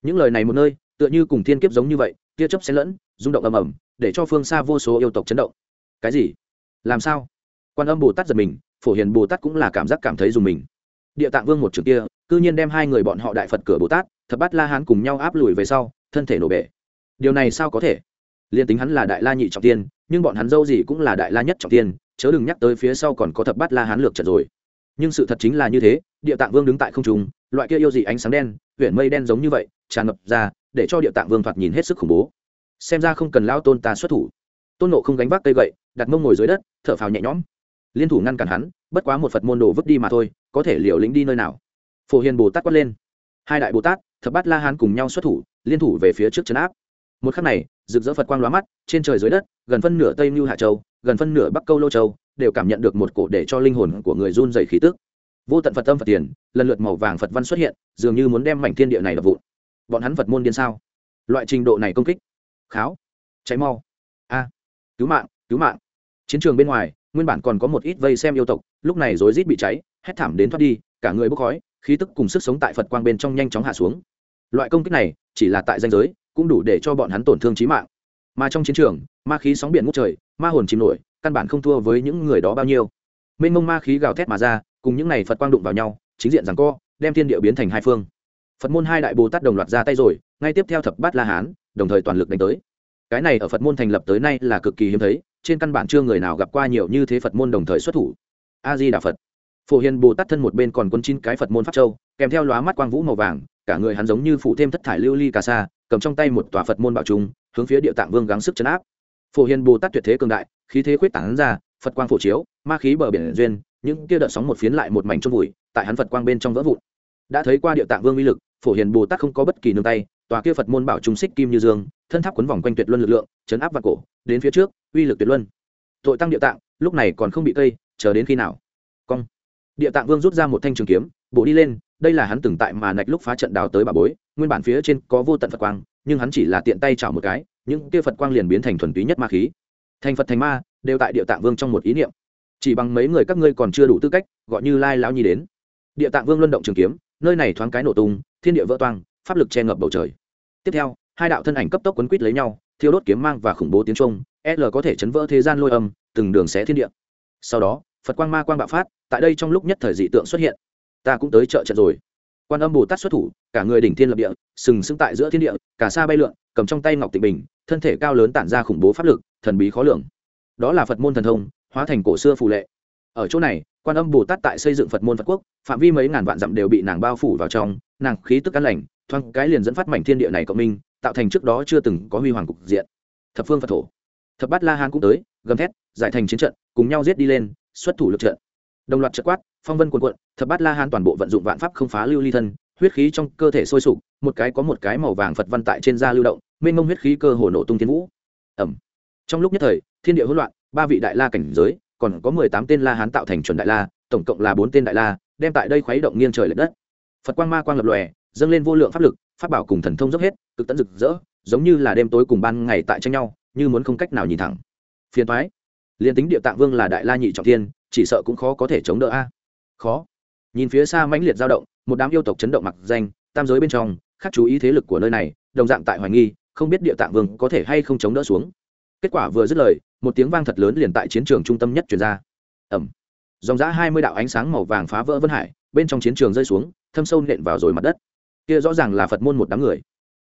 Những lời này một nơi, tựa như cùng thiên kiếp giống như vậy, tia chớp xen lẫn, rung động ầm ầm, để cho phương xa vô số yêu tộc chấn động. Cái gì? Làm sao? Quan âm bồ tát giật mình, phổ hiền bồ tát cũng là cảm giác cảm thấy dùng mình. Địa tạng vương một trường kia, cư nhiên đem hai người bọn họ đại phật cửa bồ tát, thập bát la hán cùng nhau áp lùi về sau, thân thể nổ bể. Điều này sao có thể? Liên tính hắn là đại la nhị trọng tiên, nhưng bọn hắn dâu gì cũng là đại la nhất trọng tiên chớ đừng nhắc tới phía sau còn có thập bát la hán lược trận rồi. Nhưng sự thật chính là như thế, địa tạng vương đứng tại không trung, loại kia yêu dị ánh sáng đen huyện mây đen giống như vậy, tràn ngập ra, để cho địa tạng vương thoạt nhìn hết sức khủng bố. Xem ra không cần lao tôn ta xuất thủ. Tôn nộ không gánh vác cây gậy, đặt mông ngồi dưới đất, thở phào nhẹ nhõm. Liên thủ ngăn cản hắn, bất quá một phật môn đồ vứt đi mà thôi, có thể liều lĩnh đi nơi nào. Phổ hiền bồ tát quát lên. Hai đại bồ tát, thập bát la hán cùng nhau xuất thủ, liên thủ về phía trước trấn áp. Một khắc này, rực rỡ phật quang lóa mắt, trên trời dưới đất, gần phân nửa tây mưu hạ châu gần phân nửa bắc câu lô châu, đều cảm nhận được một cổ để cho linh hồn của người run dày khí tức. Vô tận phật tâm phật tiền lần lượt màu vàng phật văn xuất hiện, dường như muốn đem mảnh thiên địa này đập vụn. Bọn hắn phật môn điên sao? Loại trình độ này công kích. Kháo. Cháy mau. A. Cứu mạng cứu mạng. Chiến trường bên ngoài, nguyên bản còn có một ít vây xem yêu tộc, lúc này rối rít bị cháy, hét thảm đến thoát đi, cả người bốc khói, khí tức cùng sức sống tại phật quang bên trong nhanh chóng hạ xuống. Loại công kích này, chỉ là tại danh giới, cũng đủ để cho bọn hắn tổn thương trí mạng mà trong chiến trường, ma khí sóng biển ngút trời, ma hồn chìm nổi, căn bản không thua với những người đó bao nhiêu. Mênh mông ma khí gào thét mà ra, cùng những n à y phật quang đụng vào nhau, chính diện rằng co, đem thiên địa biến thành hai phương. Phật môn hai đại bồ tát đồng loạt ra tay rồi, ngay tiếp theo thập bát la hán, đồng thời toàn lực đánh tới. Cái này ở phật môn thành lập tới nay là cực kỳ hiếm thấy, trên căn bản chưa người nào gặp qua nhiều như thế phật môn đồng thời xuất thủ. A di đà phật. Phổ hiền bồ tát thân một bên còn quân chín cái phật môn pháp châu, kèm theo lóa mắt quang vũ màu vàng, cả người hắn giống như phụ thêm thất thải lưu ly cà sa, cầm trong tay một tòa phật môn bảo trung hướng phía địa tạng vương gắng sức chấn áp. Phổ hiền bồ tát tuyệt thế cường đại, khí thế khuyết tảng ra, phật quang phổ chiếu, ma khí bờ biển duyên, những kia đợt sóng một phiến lại một mảnh trong vùi, tại hắn phật quang bên trong vỡ vụn. Đã thấy qua địa tạng vương uy lực, phổ hiền bồ tát không có bất kỳ nương tay, tòa kia phật môn bảo trung xích kim như dương, thân tháp quấn vòng quanh tuyệt luân lực lượng, chấn áp vào cổ, đến phía trước, uy lực tuyệt luân. Tội tăng địa tạng, lúc này còn không bị cây chờ đến khi nào? Cong. Địa tạng vương rút ra một thanh trường kiếm bộ đi lên, đây là hắn từng tại mà nạch lúc phá trận đào tới bà bối, nguyên bản phía trên có vô tận phật quang nhưng hắn chỉ là tiện tay chảo một cái, những kia phật quang liền biến thành thuần túy nhất ma khí. Thành phật thành ma, đều tại địa tạng vương trong một ý niệm. Chỉ bằng mấy người các ngươi còn chưa đủ tư cách, gọi như lai lão nhi đến. Địa tạng vương luân động trường kiếm, nơi này thoáng cái nổ tung, thiên địa vỡ toang, pháp lực che ngập bầu trời. Tiếp theo, hai đạo thân ảnh cấp tốc quấn quýt lấy nhau, thiêu đốt kiếm mang và khủng bố tiếng trung l có thể chấn vỡ thế gian lôi âm, từng đường xé thiên địa. Sau đó, phật quang ma quang bạo phát, tại đây trong lúc nhất thời dị tượng xuất hiện. Ta cũng tới chợ trận rồi quan âm bồ tát xuất thủ, cả người đỉnh thiên lập địa, sừng sững tại giữa thiên địa, cả xa bay lượn, cầm trong tay ngọc tịnh bình, thân thể cao lớn tản ra khủng bố pháp lực, thần bí khó lường. Đó là phật môn thần thông, hóa thành cổ xưa phù lệ. Ở chỗ này, quan âm bồ tát tại xây dựng phật môn phật quốc, phạm vi mấy ngàn vạn dặm đều bị nàng bao phủ vào trong, nàng khí tức cắn lành, thoáng cái liền dẫn phát mảnh thiên địa này cộng minh, tạo thành trước đó chưa từng có huy hoàng cục diện. Thập phương phật thổ, thập bát la hán cũng tới, gầm thét, giải thành chiến trận, cùng nhau giết đi lên, xuất thủ lực trận. Đồng loạt trận quát phong vân quần quận thập bát la hán toàn bộ vận dụng vạn pháp không phá lưu ly thân, huyết khí trong cơ thể sôi sục, một cái có một cái màu vàng phật văn tại trên da lưu động, mênh mông huyết khí cơ hồ nổ tung tiến vũ. Ẩm trong lúc nhất thời, thiên địa hỗn loạn, ba vị đại la cảnh giới, còn có mười tám tên la hán tạo thành chuẩn đại la, tổng cộng là bốn tên đại la, đem tại đây khuấy động nghiêng trời l ệ đất. Phật quang ma quang lập lòe, dâng lên vô lượng pháp lực, pháp bảo cùng thần thông dốc hết, cực tận rực rỡ, giống như là đêm tối cùng ban ngày tại tranh nhau, như muốn không cách nào nhìn thẳng. Phiền thoái liền tính địa tạng vương là đại la nhị trọng thiên, chỉ sợ cũng khó có thể chống đỡ a khó. Nhìn phía xa mãnh liệt dao động, một đám yêu tộc chấn động mặc danh, tam giới bên trong khắc chú ý thế lực của nơi này, đồng dạng tại hoài nghi, không biết địa tạng vương có thể hay không chống đỡ xuống. Kết quả vừa dứt lời, một tiếng vang thật lớn liền tại chiến trường trung tâm nhất chuyển ra. Ẩm dòng giã hai mươi đạo ánh sáng màu vàng phá vỡ vân hải, bên trong chiến trường rơi xuống, thâm sâu nện vào rồi mặt đất. Kia rõ ràng là phật môn một đám người.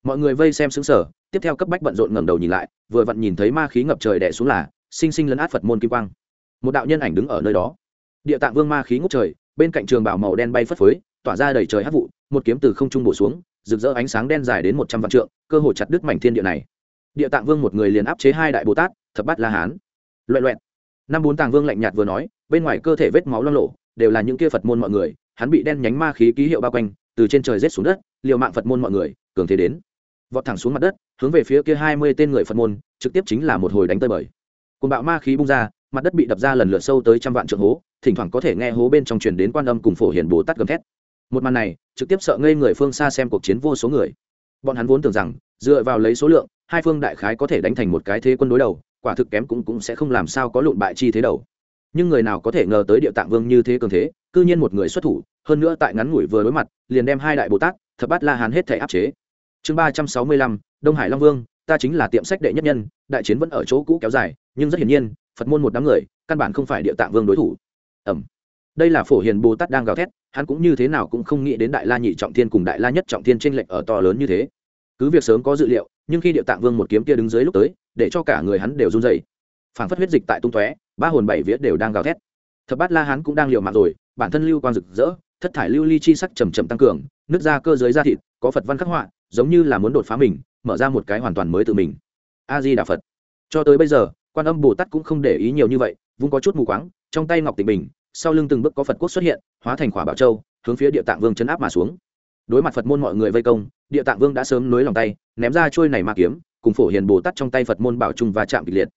Mọi người vây xem xứng sở tiếp theo cấp bách bận rộn ngẩng đầu nhìn lại, vừa vặn nhìn thấy ma khí ngập trời đẻ xuống là, sinh sinh lấn át phật môn kim quang. Một đạo nhân ảnh đứng ở nơi đó địa tạng vương ma khí ngút trời, bên cạnh trường bảo màu đen bay phất phới, tỏa ra đầy trời hát vụ, một kiếm từ không trung bổ xuống, rực rỡ ánh sáng đen dài đến một trăm vạn trượng, cơ hồ chặt đứt mảnh thiên địa này. Địa tạng vương một người liền áp chế hai đại bồ tát, thập bát la hán. Loẹ loẹt. Năm bốn tàng vương lạnh nhạt vừa nói, bên ngoài cơ thể vết máu loang lộ đều là những kia phật môn mọi người, hắn bị đen nhánh ma khí ký hiệu bao quanh, từ trên trời rết xuống đất, liều mạng phật môn mọi người, cường thế đến. Vọt thẳng xuống mặt đất, hướng về phía kia hai mươi tên người phật môn, trực tiếp chính là một hồi đánh tơi bời. Cồn bạo ma khí bung ra, mặt đất bị đập ra lần lượt sâu tới trăm vạn trượng hố thỉnh thoảng có thể nghe hố bên trong truyền đến quan âm cùng phổ hiền bồ tát gầm thét. Một màn này, trực tiếp sợ ngây người phương xa xem cuộc chiến vô số người. Bọn hắn vốn tưởng rằng, dựa vào lấy số lượng, hai phương đại khái có thể đánh thành một cái thế quân đối đầu, quả thực kém cũng cũng sẽ không làm sao có lụn bại chi thế đầu. Nhưng người nào có thể ngờ tới địa tạng vương như thế cường thế, cư nhiên một người xuất thủ, hơn nữa tại ngắn ngủi vừa đối mặt, liền đem hai đại bồ tát, thập bát la hán hết thể áp chế. Chương ba trăm sáu mươi lăm, đông hải long vương, ta chính là tiệm sách đệ nhất nhân, đại chiến vẫn ở chỗ cũ kéo dài, nhưng rất hiển nhiên, phật môn một đám người, căn bản không phải địa tạng vương đối thủ ẩm. Đây là phổ hiền bồ tát đang gào thét, hắn cũng như thế nào cũng không nghĩ đến đại la nhị trọng thiên cùng đại la nhất trọng thiên tranh lệch ở to lớn như thế. Cứ việc sớm có dự liệu, nhưng khi địa tạng vương một kiếm kia đứng dưới lúc tới, để cho cả người hắn đều run dày phảng phất huyết dịch tại tung tóe, ba hồn bảy vía đều đang gào thét. Thập bát la hắn cũng đang liều mạng rồi, bản thân lưu quang rực rỡ, thất thải lưu ly chi sắc trầm trầm tăng cường nước da cơ giới da thịt, có phật văn khắc họa, giống như là muốn đột phá mình, mở ra một cái hoàn toàn mới từ mình. A di đà phật. Cho tới bây giờ, quan âm bồ tát cũng không để ý nhiều như vậy vung có chút mù quáng, trong tay ngọc tịnh bình sau lưng từng bước có phật quốc xuất hiện, hóa thành khỏa bảo châu, hướng phía địa tạng vương chấn áp mà xuống. Đối mặt phật môn mọi người vây công, địa tạng vương đã sớm nối lòng tay, ném ra trôi này ma kiếm, cùng phổ hiền bồ tát trong tay phật môn bảo trung và chạm kịch liệt.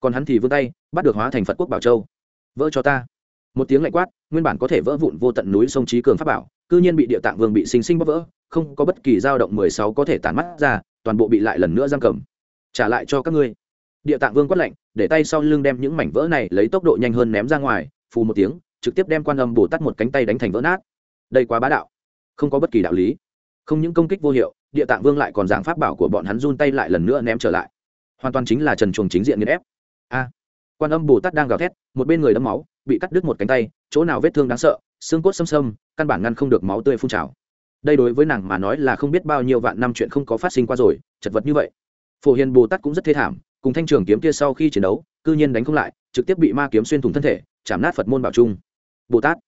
Còn hắn thì vươn tay, bắt được hóa thành phật quốc bảo châu. Vỡ cho ta. Một tiếng lạnh quát, nguyên bản có thể vỡ vụn vô tận núi sông trí cường pháp bảo, cư nhiên bị địa tạng vương bị sinh sinh bóp vỡ, không có bất kỳ dao động mười sáu có thể tản mắt ra, toàn bộ bị lại lần nữa giam cầm. Trả lại cho các ngươi. Địa tạng vương quát lạnh, để tay sau lưng đem những mảnh vỡ này lấy tốc độ nhanh hơn ném ra ngoài phù một tiếng, trực tiếp đem quan âm bồ tát một cánh tay đánh thành vỡ nát. Đây quá bá đạo. Không có bất kỳ đạo lý. Không những công kích vô hiệu, địa tạng vương lại còn giảng pháp bảo của bọn hắn run tay lại lần nữa ném trở lại. Hoàn toàn chính là trần chuồng chính diện nghiền ép. A. Quan âm bồ tát đang gào thét, một bên người đấm máu, bị cắt đứt một cánh tay, chỗ nào vết thương đáng sợ, xương cốt xâm xâm, căn bản ngăn không được máu tươi phun trào. Đây đối với nàng mà nói là không biết bao nhiêu vạn năm chuyện không có phát sinh qua rồi, chật vật như vậy. Phổ hiền bồ tát cũng rất thê thảm, cùng thanh trường kiếm kia sau khi chiến đấu, cư nhiên đánh không lại, trực tiếp bị ma kiếm xuyên thủng thân thể chạm nát phật môn bảo trung. Bồ tát.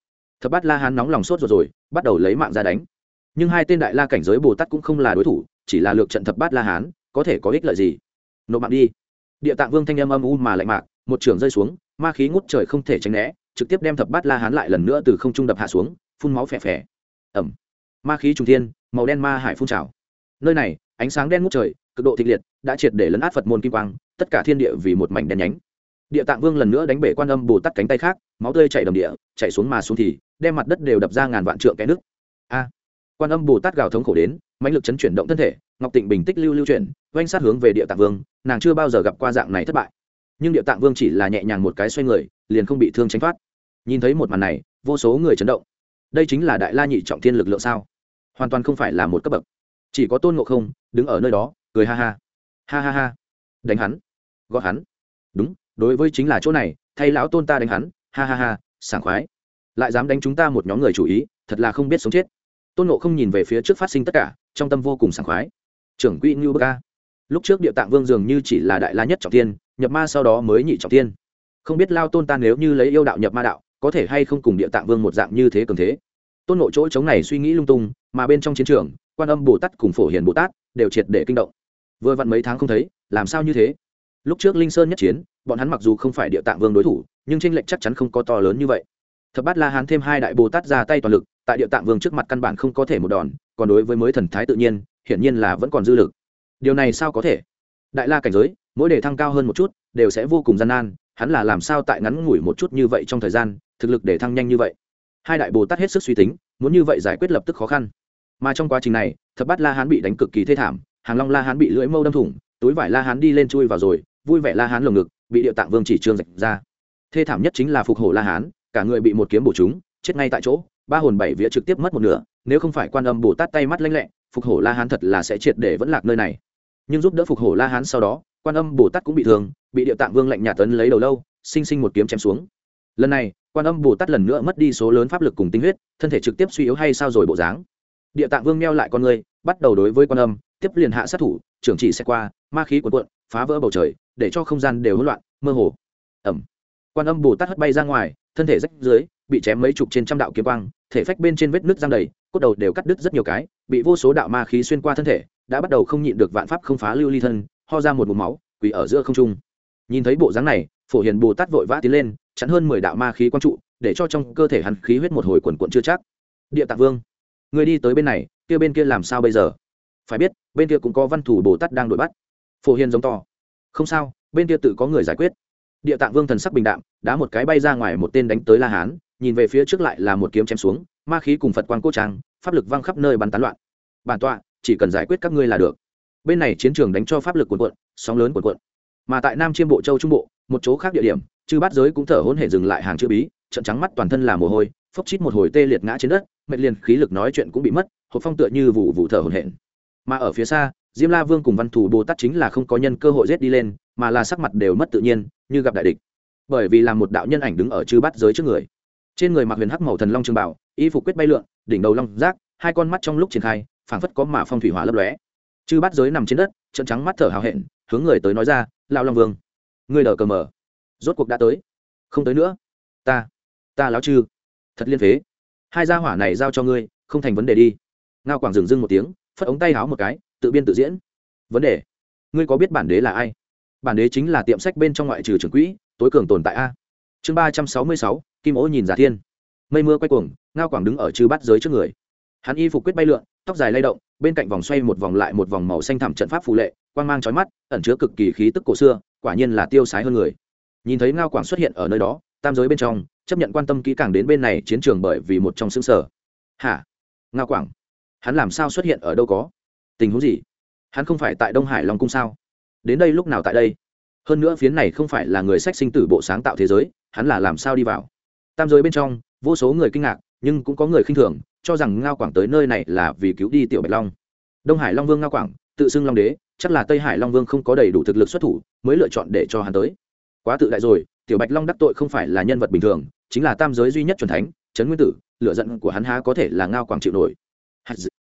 Thập bát la hán nóng lòng sốt rồi rồi, bắt đầu lấy mạng ra đánh. Nhưng hai tên đại la cảnh giới bồ tát cũng không là đối thủ, chỉ là lược trận thập bát la hán, có thể có ích lợi gì? Nộp mạng đi. Địa tạng vương thanh âm âm u mà lạnh mạc, một trường rơi xuống, ma khí ngút trời không thể tránh né, trực tiếp đem thập bát la hán lại lần nữa từ không trung đập hạ xuống, phun máu phè phè. Ẩm ma khí trung thiên, màu đen ma hải phun trào. Nơi này, ánh sáng đen ngút trời, cực độ thịnh liệt, đã triệt để lấn át phật môn kim quang, tất cả thiên địa vì một mảnh đen nhánh địa tạng vương lần nữa đánh bể quan âm bồ tát cánh tay khác, máu tươi chảy đầm địa, chảy xuống mà xuống thì, đem mặt đất đều đập ra ngàn vạn trượng cái nước. A! Quan âm bồ tát gào thống khổ đến, mãnh lực chấn chuyển động thân thể, ngọc tịnh bình tích lưu lưu chuyển, oanh sát hướng về địa tạng vương, nàng chưa bao giờ gặp qua dạng này thất bại. Nhưng địa tạng vương chỉ là nhẹ nhàng một cái xoay người, liền không bị thương tránh thoát. Nhìn thấy một màn này, vô số người chấn động. Đây chính là đại la nhị trọng thiên lực lượng sao? Hoàn toàn không phải là một cấp bậc. Chỉ có tôn ngộ không, đứng ở nơi đó, cười ha ha. Ha ha ha. Đánh hắn. Gọi hắn. Đúng đối với chính là chỗ này, thay lão tôn ta đánh hắn, ha ha ha, sảng khoái. Lại dám đánh chúng ta một nhóm người chủ ý, thật là không biết sống chết. Tôn nộ không nhìn về phía trước phát sinh tất cả, trong tâm vô cùng sảng khoái. Trưởng quỹ ngưu bơ ca lúc trước địa tạng vương dường như chỉ là đại la nhất trọng tiên, nhập ma sau đó mới nhị trọng tiên. Không biết lao tôn ta nếu như lấy yêu đạo nhập ma đạo, có thể hay không cùng địa tạng vương một dạng như thế cường thế? Tôn nộ chỗ chống này suy nghĩ lung tung, mà bên trong chiến trường, quan âm bồ tát cùng phổ hiền bồ tát đều triệt để kinh động. Vừa vặn mấy tháng không thấy, làm sao như thế? Lúc trước linh sơn nhất chiến bọn hắn mặc dù không phải địa tạng vương đối thủ, nhưng tranh lệch chắc chắn không có to lớn như vậy. Thập bát la hán thêm hai đại bồ tát ra tay toàn lực, tại địa tạng vương trước mặt căn bản không có thể một đòn, còn đối với mới thần thái tự nhiên, hiển nhiên là vẫn còn dư lực. Điều này sao có thể? Đại la cảnh giới, mỗi đề thăng cao hơn một chút, đều sẽ vô cùng gian nan, hắn là làm sao tại ngắn ngủi một chút như vậy trong thời gian, thực lực để thăng nhanh như vậy? Hai đại bồ tát hết sức suy tính, muốn như vậy giải quyết lập tức khó khăn. Mà trong quá trình này, thập bát la hán bị đánh cực kỳ thê thảm, hàng long la hán bị lưỡi mâu đâm thủng, túi vải la hán đi lên chui vào rồi vui vẻ la hán lồng ngực, bị địa tạng vương chỉ trương rạch ra. Thê thảm nhất chính là phục hổ la hán, cả người bị một kiếm bổ chúng chết ngay tại chỗ, ba hồn bảy vía trực tiếp mất một nửa, nếu không phải quan âm bồ tát tay mắt lanh lẹ, phục hổ la hán thật là sẽ triệt để vẫn lạc nơi này. Nhưng giúp đỡ phục hổ la hán sau đó, quan âm bồ tát cũng bị thương, bị địa tạng vương lạnh nhà tấn lấy đầu lâu, sinh sinh một kiếm chém xuống. Lần này, quan âm bồ tát lần nữa mất đi số lớn pháp lực cùng tinh huyết, thân thể trực tiếp suy yếu hay sao rồi bộ dáng. Địa tạng vương meo lại con người, bắt đầu đối với quan âm, tiếp liền hạ sát thủ, trưởng chỉ sẽ qua ma khí cuộn cuộn, phá vỡ bầu trời, để cho không gian đều hỗn loạn, mơ hồ. Ẩm. Quan âm bồ tát hất bay ra ngoài, thân thể rách dưới, bị chém mấy chục trên trăm đạo kiếm quang, thể phách bên trên vết nứt răng đầy, cốt đầu đều cắt đứt rất nhiều cái, bị vô số đạo ma khí xuyên qua thân thể, đã bắt đầu không nhịn được vạn pháp không phá lưu ly thân, ho ra một mụm máu, quỳ ở giữa không trung. Nhìn thấy bộ dáng này, phổ hiền bồ tát vội vã tiến lên chắn hơn mười đạo ma khí quang trụ, để cho trong cơ thể hắn khí huyết một hồi quần quận chưa chắc. Địa tạng vương, người đi tới bên này, kia bên kia làm sao bây giờ? Phải biết, bên kia cũng có văn thủ bồ tát đang đuổi bắt phổ hiền giống to. Không sao, bên kia tự có người giải quyết. Địa tạng vương thần sắc bình đạm, đá một cái bay ra ngoài một tên đánh tới la hán, nhìn về phía trước lại là một kiếm chém xuống, ma khí cùng phật quan cô trang, pháp lực văng khắp nơi bắn tán loạn. Bản tọa, chỉ cần giải quyết các ngươi là được. Bên này chiến trường đánh cho pháp lực cuộn cuộn, sóng lớn cuộn cuộn. Mà tại nam chiêm bộ châu trung bộ, một chỗ khác địa điểm, chư bát giới cũng thở hôn hệ dừng lại hàng chữ bí trận trắng mắt toàn thân là mồ hôi, phốc chít một hồi tê liệt ngã trên đất, mệt liền khí lực nói chuyện cũng bị mất, hộp phong tựa như vụ vụ thở hồn hển. Mà ở phía xa diêm la vương cùng văn thủ bồ tát chính là không có nhân cơ hội rét đi lên, mà là sắc mặt đều mất tự nhiên, như gặp đại địch. Bởi vì là một đạo nhân ảnh đứng ở chư bát giới trước người. Trên người mặc huyền hắc màu thần long trường bảo, y phục quyết bay lượn, đỉnh đầu long rác, hai con mắt trong lúc triển khai, phảng phất có mà phong thủy hỏa lấp lóe. Chư bát giới nằm trên đất trận trắng mắt thở hào hẹn, hướng người tới nói ra lao long vương người đờ cờ mờ. Rốt cuộc đã tới. Không tới nữa. Ta ta láo chư. Thật liên phế. Hai gia hỏa này giao cho ngươi, không thành vấn đề đi. Ngao quảng dừng dưng một tiếng, phất ống tay háo một cái tự biên tự diễn. Vấn đề, ngươi có biết bản đế là ai? Bản đế chính là tiệm sách bên trong ngoại trừ trưởng quỹ, tối cường tồn tại a. Chương ba trăm sáu mươi sáu, kim ố nhìn giả thiên. Mây mưa quay cuồng, ngao quảng đứng ở chư bát giới trước người. Hắn y phục quyết bay lượn, tóc dài lay động, bên cạnh vòng xoay một vòng lại một vòng màu xanh thẳm trận pháp phù lệ, quang mang trói mắt, ẩn chứa cực kỳ khí tức cổ xưa, quả nhiên là tiêu sái hơn người. Nhìn thấy ngao quảng xuất hiện ở nơi đó, tam giới bên trong, chấp nhận quan tâm kỹ càng đến bên này chiến trường bởi vì một trong xương sở. Hả? Ngao quảng, hắn làm sao xuất hiện ở đâu có? Tình huống gì? Hắn không phải tại đông hải long cung sao? Đến đây lúc nào tại đây? Hơn nữa phiến này không phải là người sách sinh tử bộ sáng tạo thế giới, hắn là làm sao đi vào? Tam giới bên trong, vô số người kinh ngạc, nhưng cũng có người khinh thường, cho rằng ngao quảng tới nơi này là vì cứu đi tiểu bạch long. Đông hải long vương ngao quảng, tự xưng long đế, chắc là tây hải long vương không có đầy đủ thực lực xuất thủ, mới lựa chọn để cho hắn tới. Quá tự đại rồi, tiểu bạch long đắc tội không phải là nhân vật bình thường, chính là tam giới duy nhất c thánh, trấn nguyên tử lựa giận của hắn há có thể là ngao quảng chịu nổi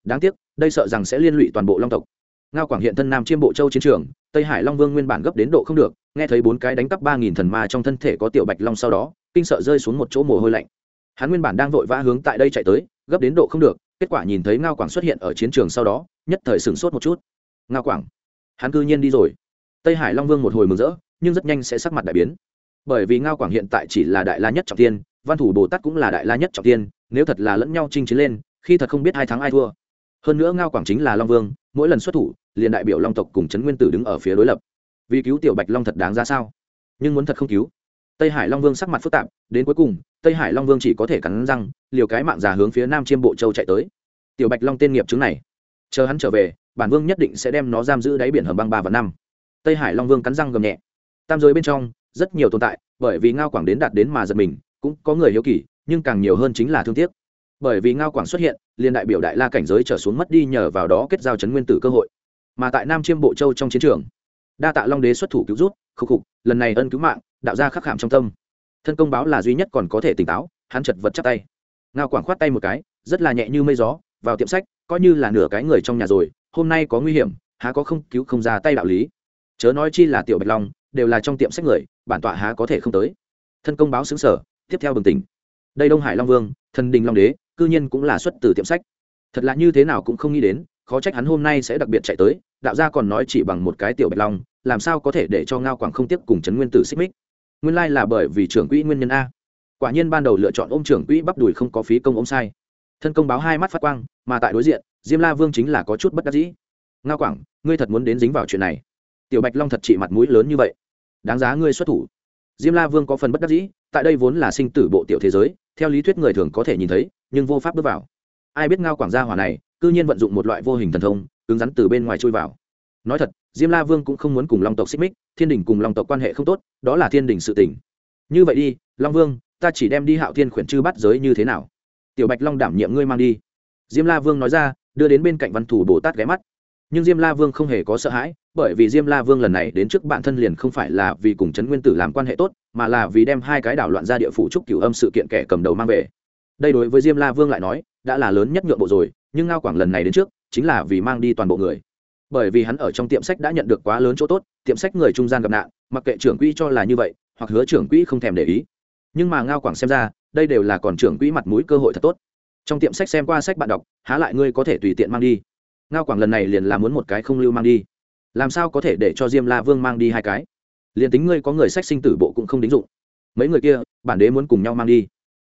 đáng tiếc, đây sợ rằng sẽ liên lụy toàn bộ long tộc. Ngao quảng hiện thân nam chiêm bộ châu chiến trường, tây hải long vương nguyên bản gấp đến độ không được, nghe thấy bốn cái đánh cắp ba nghìn thần ma trong thân thể có tiểu bạch long sau đó, kinh sợ rơi xuống một chỗ mồ hôi lạnh. Hắn nguyên bản đang vội vã hướng tại đây chạy tới, gấp đến độ không được, kết quả nhìn thấy ngao quảng xuất hiện ở chiến trường sau đó, nhất thời sửng sốt một chút. Ngao quảng, hắn cư nhiên đi rồi. Tây hải long vương một hồi mừng rỡ, nhưng rất nhanh sẽ sắc mặt đại biến. Bởi vì ngao quảng hiện tại chỉ là đại la nhất trọng tiên văn thủ bồ tát cũng là đại la nhất trọng tiên nếu thật là lẫn nhau chinh chiến lên, khi thật không biết ai thắng ai thua hơn nữa ngao quảng chính là long vương, mỗi lần xuất thủ, liền đại biểu long tộc cùng trấn nguyên tử đứng ở phía đối lập. Vì cứu tiểu bạch long thật đáng ra sao? Nhưng muốn thật không cứu. Tây hải long vương sắc mặt phức tạp, đến cuối cùng, tây hải long vương chỉ có thể cắn răng, liều cái mạng già hướng phía nam chiêm bộ châu chạy tới. Tiểu bạch long tên nghiệp chứng này, chờ hắn trở về, bản vương nhất định sẽ đem nó giam giữ đáy biển hầm băng ba và năm. Tây hải long vương cắn răng gầm nhẹ. Tam giới bên trong, rất nhiều tồn tại, bởi vì ngao quảng đến đạt đến mà giật mình, cũng có người hiếu kỳ, nhưng càng nhiều hơn chính là thương tiếc bởi vì ngao quảng xuất hiện, liền đại biểu đại la cảnh giới trở xuống mất đi nhờ vào đó kết giao chấn nguyên tử cơ hội. Mà tại nam chiêm bộ châu trong chiến trường, đa tạ long đế xuất thủ cứu rút khâu khục, lần này ân cứu mạng, đạo ra khắc khảm trong tâm. Thân công báo là duy nhất còn có thể tỉnh táo, hắn chật vật chắc tay. Ngao quảng khoát tay một cái, rất là nhẹ như mây gió, vào tiệm sách, coi như là nửa cái người trong nhà rồi, hôm nay có nguy hiểm, há có không cứu không ra tay đạo lý. Chớ nói chi là tiểu bạch long, đều là trong tiệm sách người, bản tọa há có thể không tới. Thân công báo xứng sở, tiếp theo bừng tỉnh đây đông hải long vương, thần đình long đế, cư nhiên cũng là xuất từ tiệm sách. Thật là như thế nào cũng không nghĩ đến, khó trách hắn hôm nay sẽ đặc biệt chạy tới, đạo gia còn nói chỉ bằng một cái tiểu bạch long, làm sao có thể để cho ngao quảng không tiếp cùng trấn nguyên tử xích mích? Nguyên lai là bởi vì trưởng quỹ nguyên nhân a. Quả nhiên ban đầu lựa chọn ôm trưởng quỹ bắp đùi không có phí công ôm sai. Thân công báo hai mắt phát quang, mà tại đối diện, diêm la vương chính là có chút bất đắc dĩ. Ngao quảng, ngươi thật muốn đến dính vào chuyện này. Tiểu bạch long thật trị mặt mũi lớn như vậy. Đáng giá ngươi xuất thủ. Diêm la vương có phần bất đắc dĩ tại đây vốn là sinh tử bộ tiểu thế giới, theo lý thuyết người thường có thể nhìn thấy, nhưng vô pháp bước vào. Ai biết ngao quảng gia hỏa này, cư nhiên vận dụng một loại vô hình thần thông, cứng rắn từ bên ngoài chui vào. Nói thật, diêm la vương cũng không muốn cùng long tộc xích mích, thiên đình cùng long tộc quan hệ không tốt, đó là thiên đình sự tỉnh như vậy đi, long vương, ta chỉ đem đi hạo thiên khuyển chư bắt giới như thế nào? Tiểu bạch long đảm nhiệm ngươi mang đi. Diêm la vương nói ra, đưa đến bên cạnh văn thủ bồ tát ghé mắt nhưng diêm la vương không hề có sợ hãi, bởi vì diêm la vương lần này đến trước bản thân liền không phải là vì cùng trấn nguyên tử làm quan hệ tốt, mà là vì đem hai cái đảo loạn ra địa phủ trúc cửu âm sự kiện kẻ cầm đầu mang về. Đây đối với diêm la vương lại nói, đã là lớn nhất nhượng bộ rồi, nhưng ngao quảng lần này đến trước, chính là vì mang đi toàn bộ người. Bởi vì hắn ở trong tiệm sách đã nhận được quá lớn chỗ tốt, tiệm sách người trung gian gặp nạn, mặc kệ trưởng quỹ cho là như vậy, hoặc hứa trưởng quỹ không thèm để ý. Nhưng mà ngao quảng xem ra, đây đều là còn trưởng quỹ mặt mũi cơ hội thật tốt. Trong tiệm sách xem qua sách bạn đọc, há lại ngươi có thể tùy tiện mang đi ngao quảng lần này liền là muốn một cái không lưu mang đi. Làm sao có thể để cho diêm la vương mang đi hai cái? Liền tính ngươi có người sách sinh tử bộ cũng không đính dụng. Mấy người kia, bản đế muốn cùng nhau mang đi.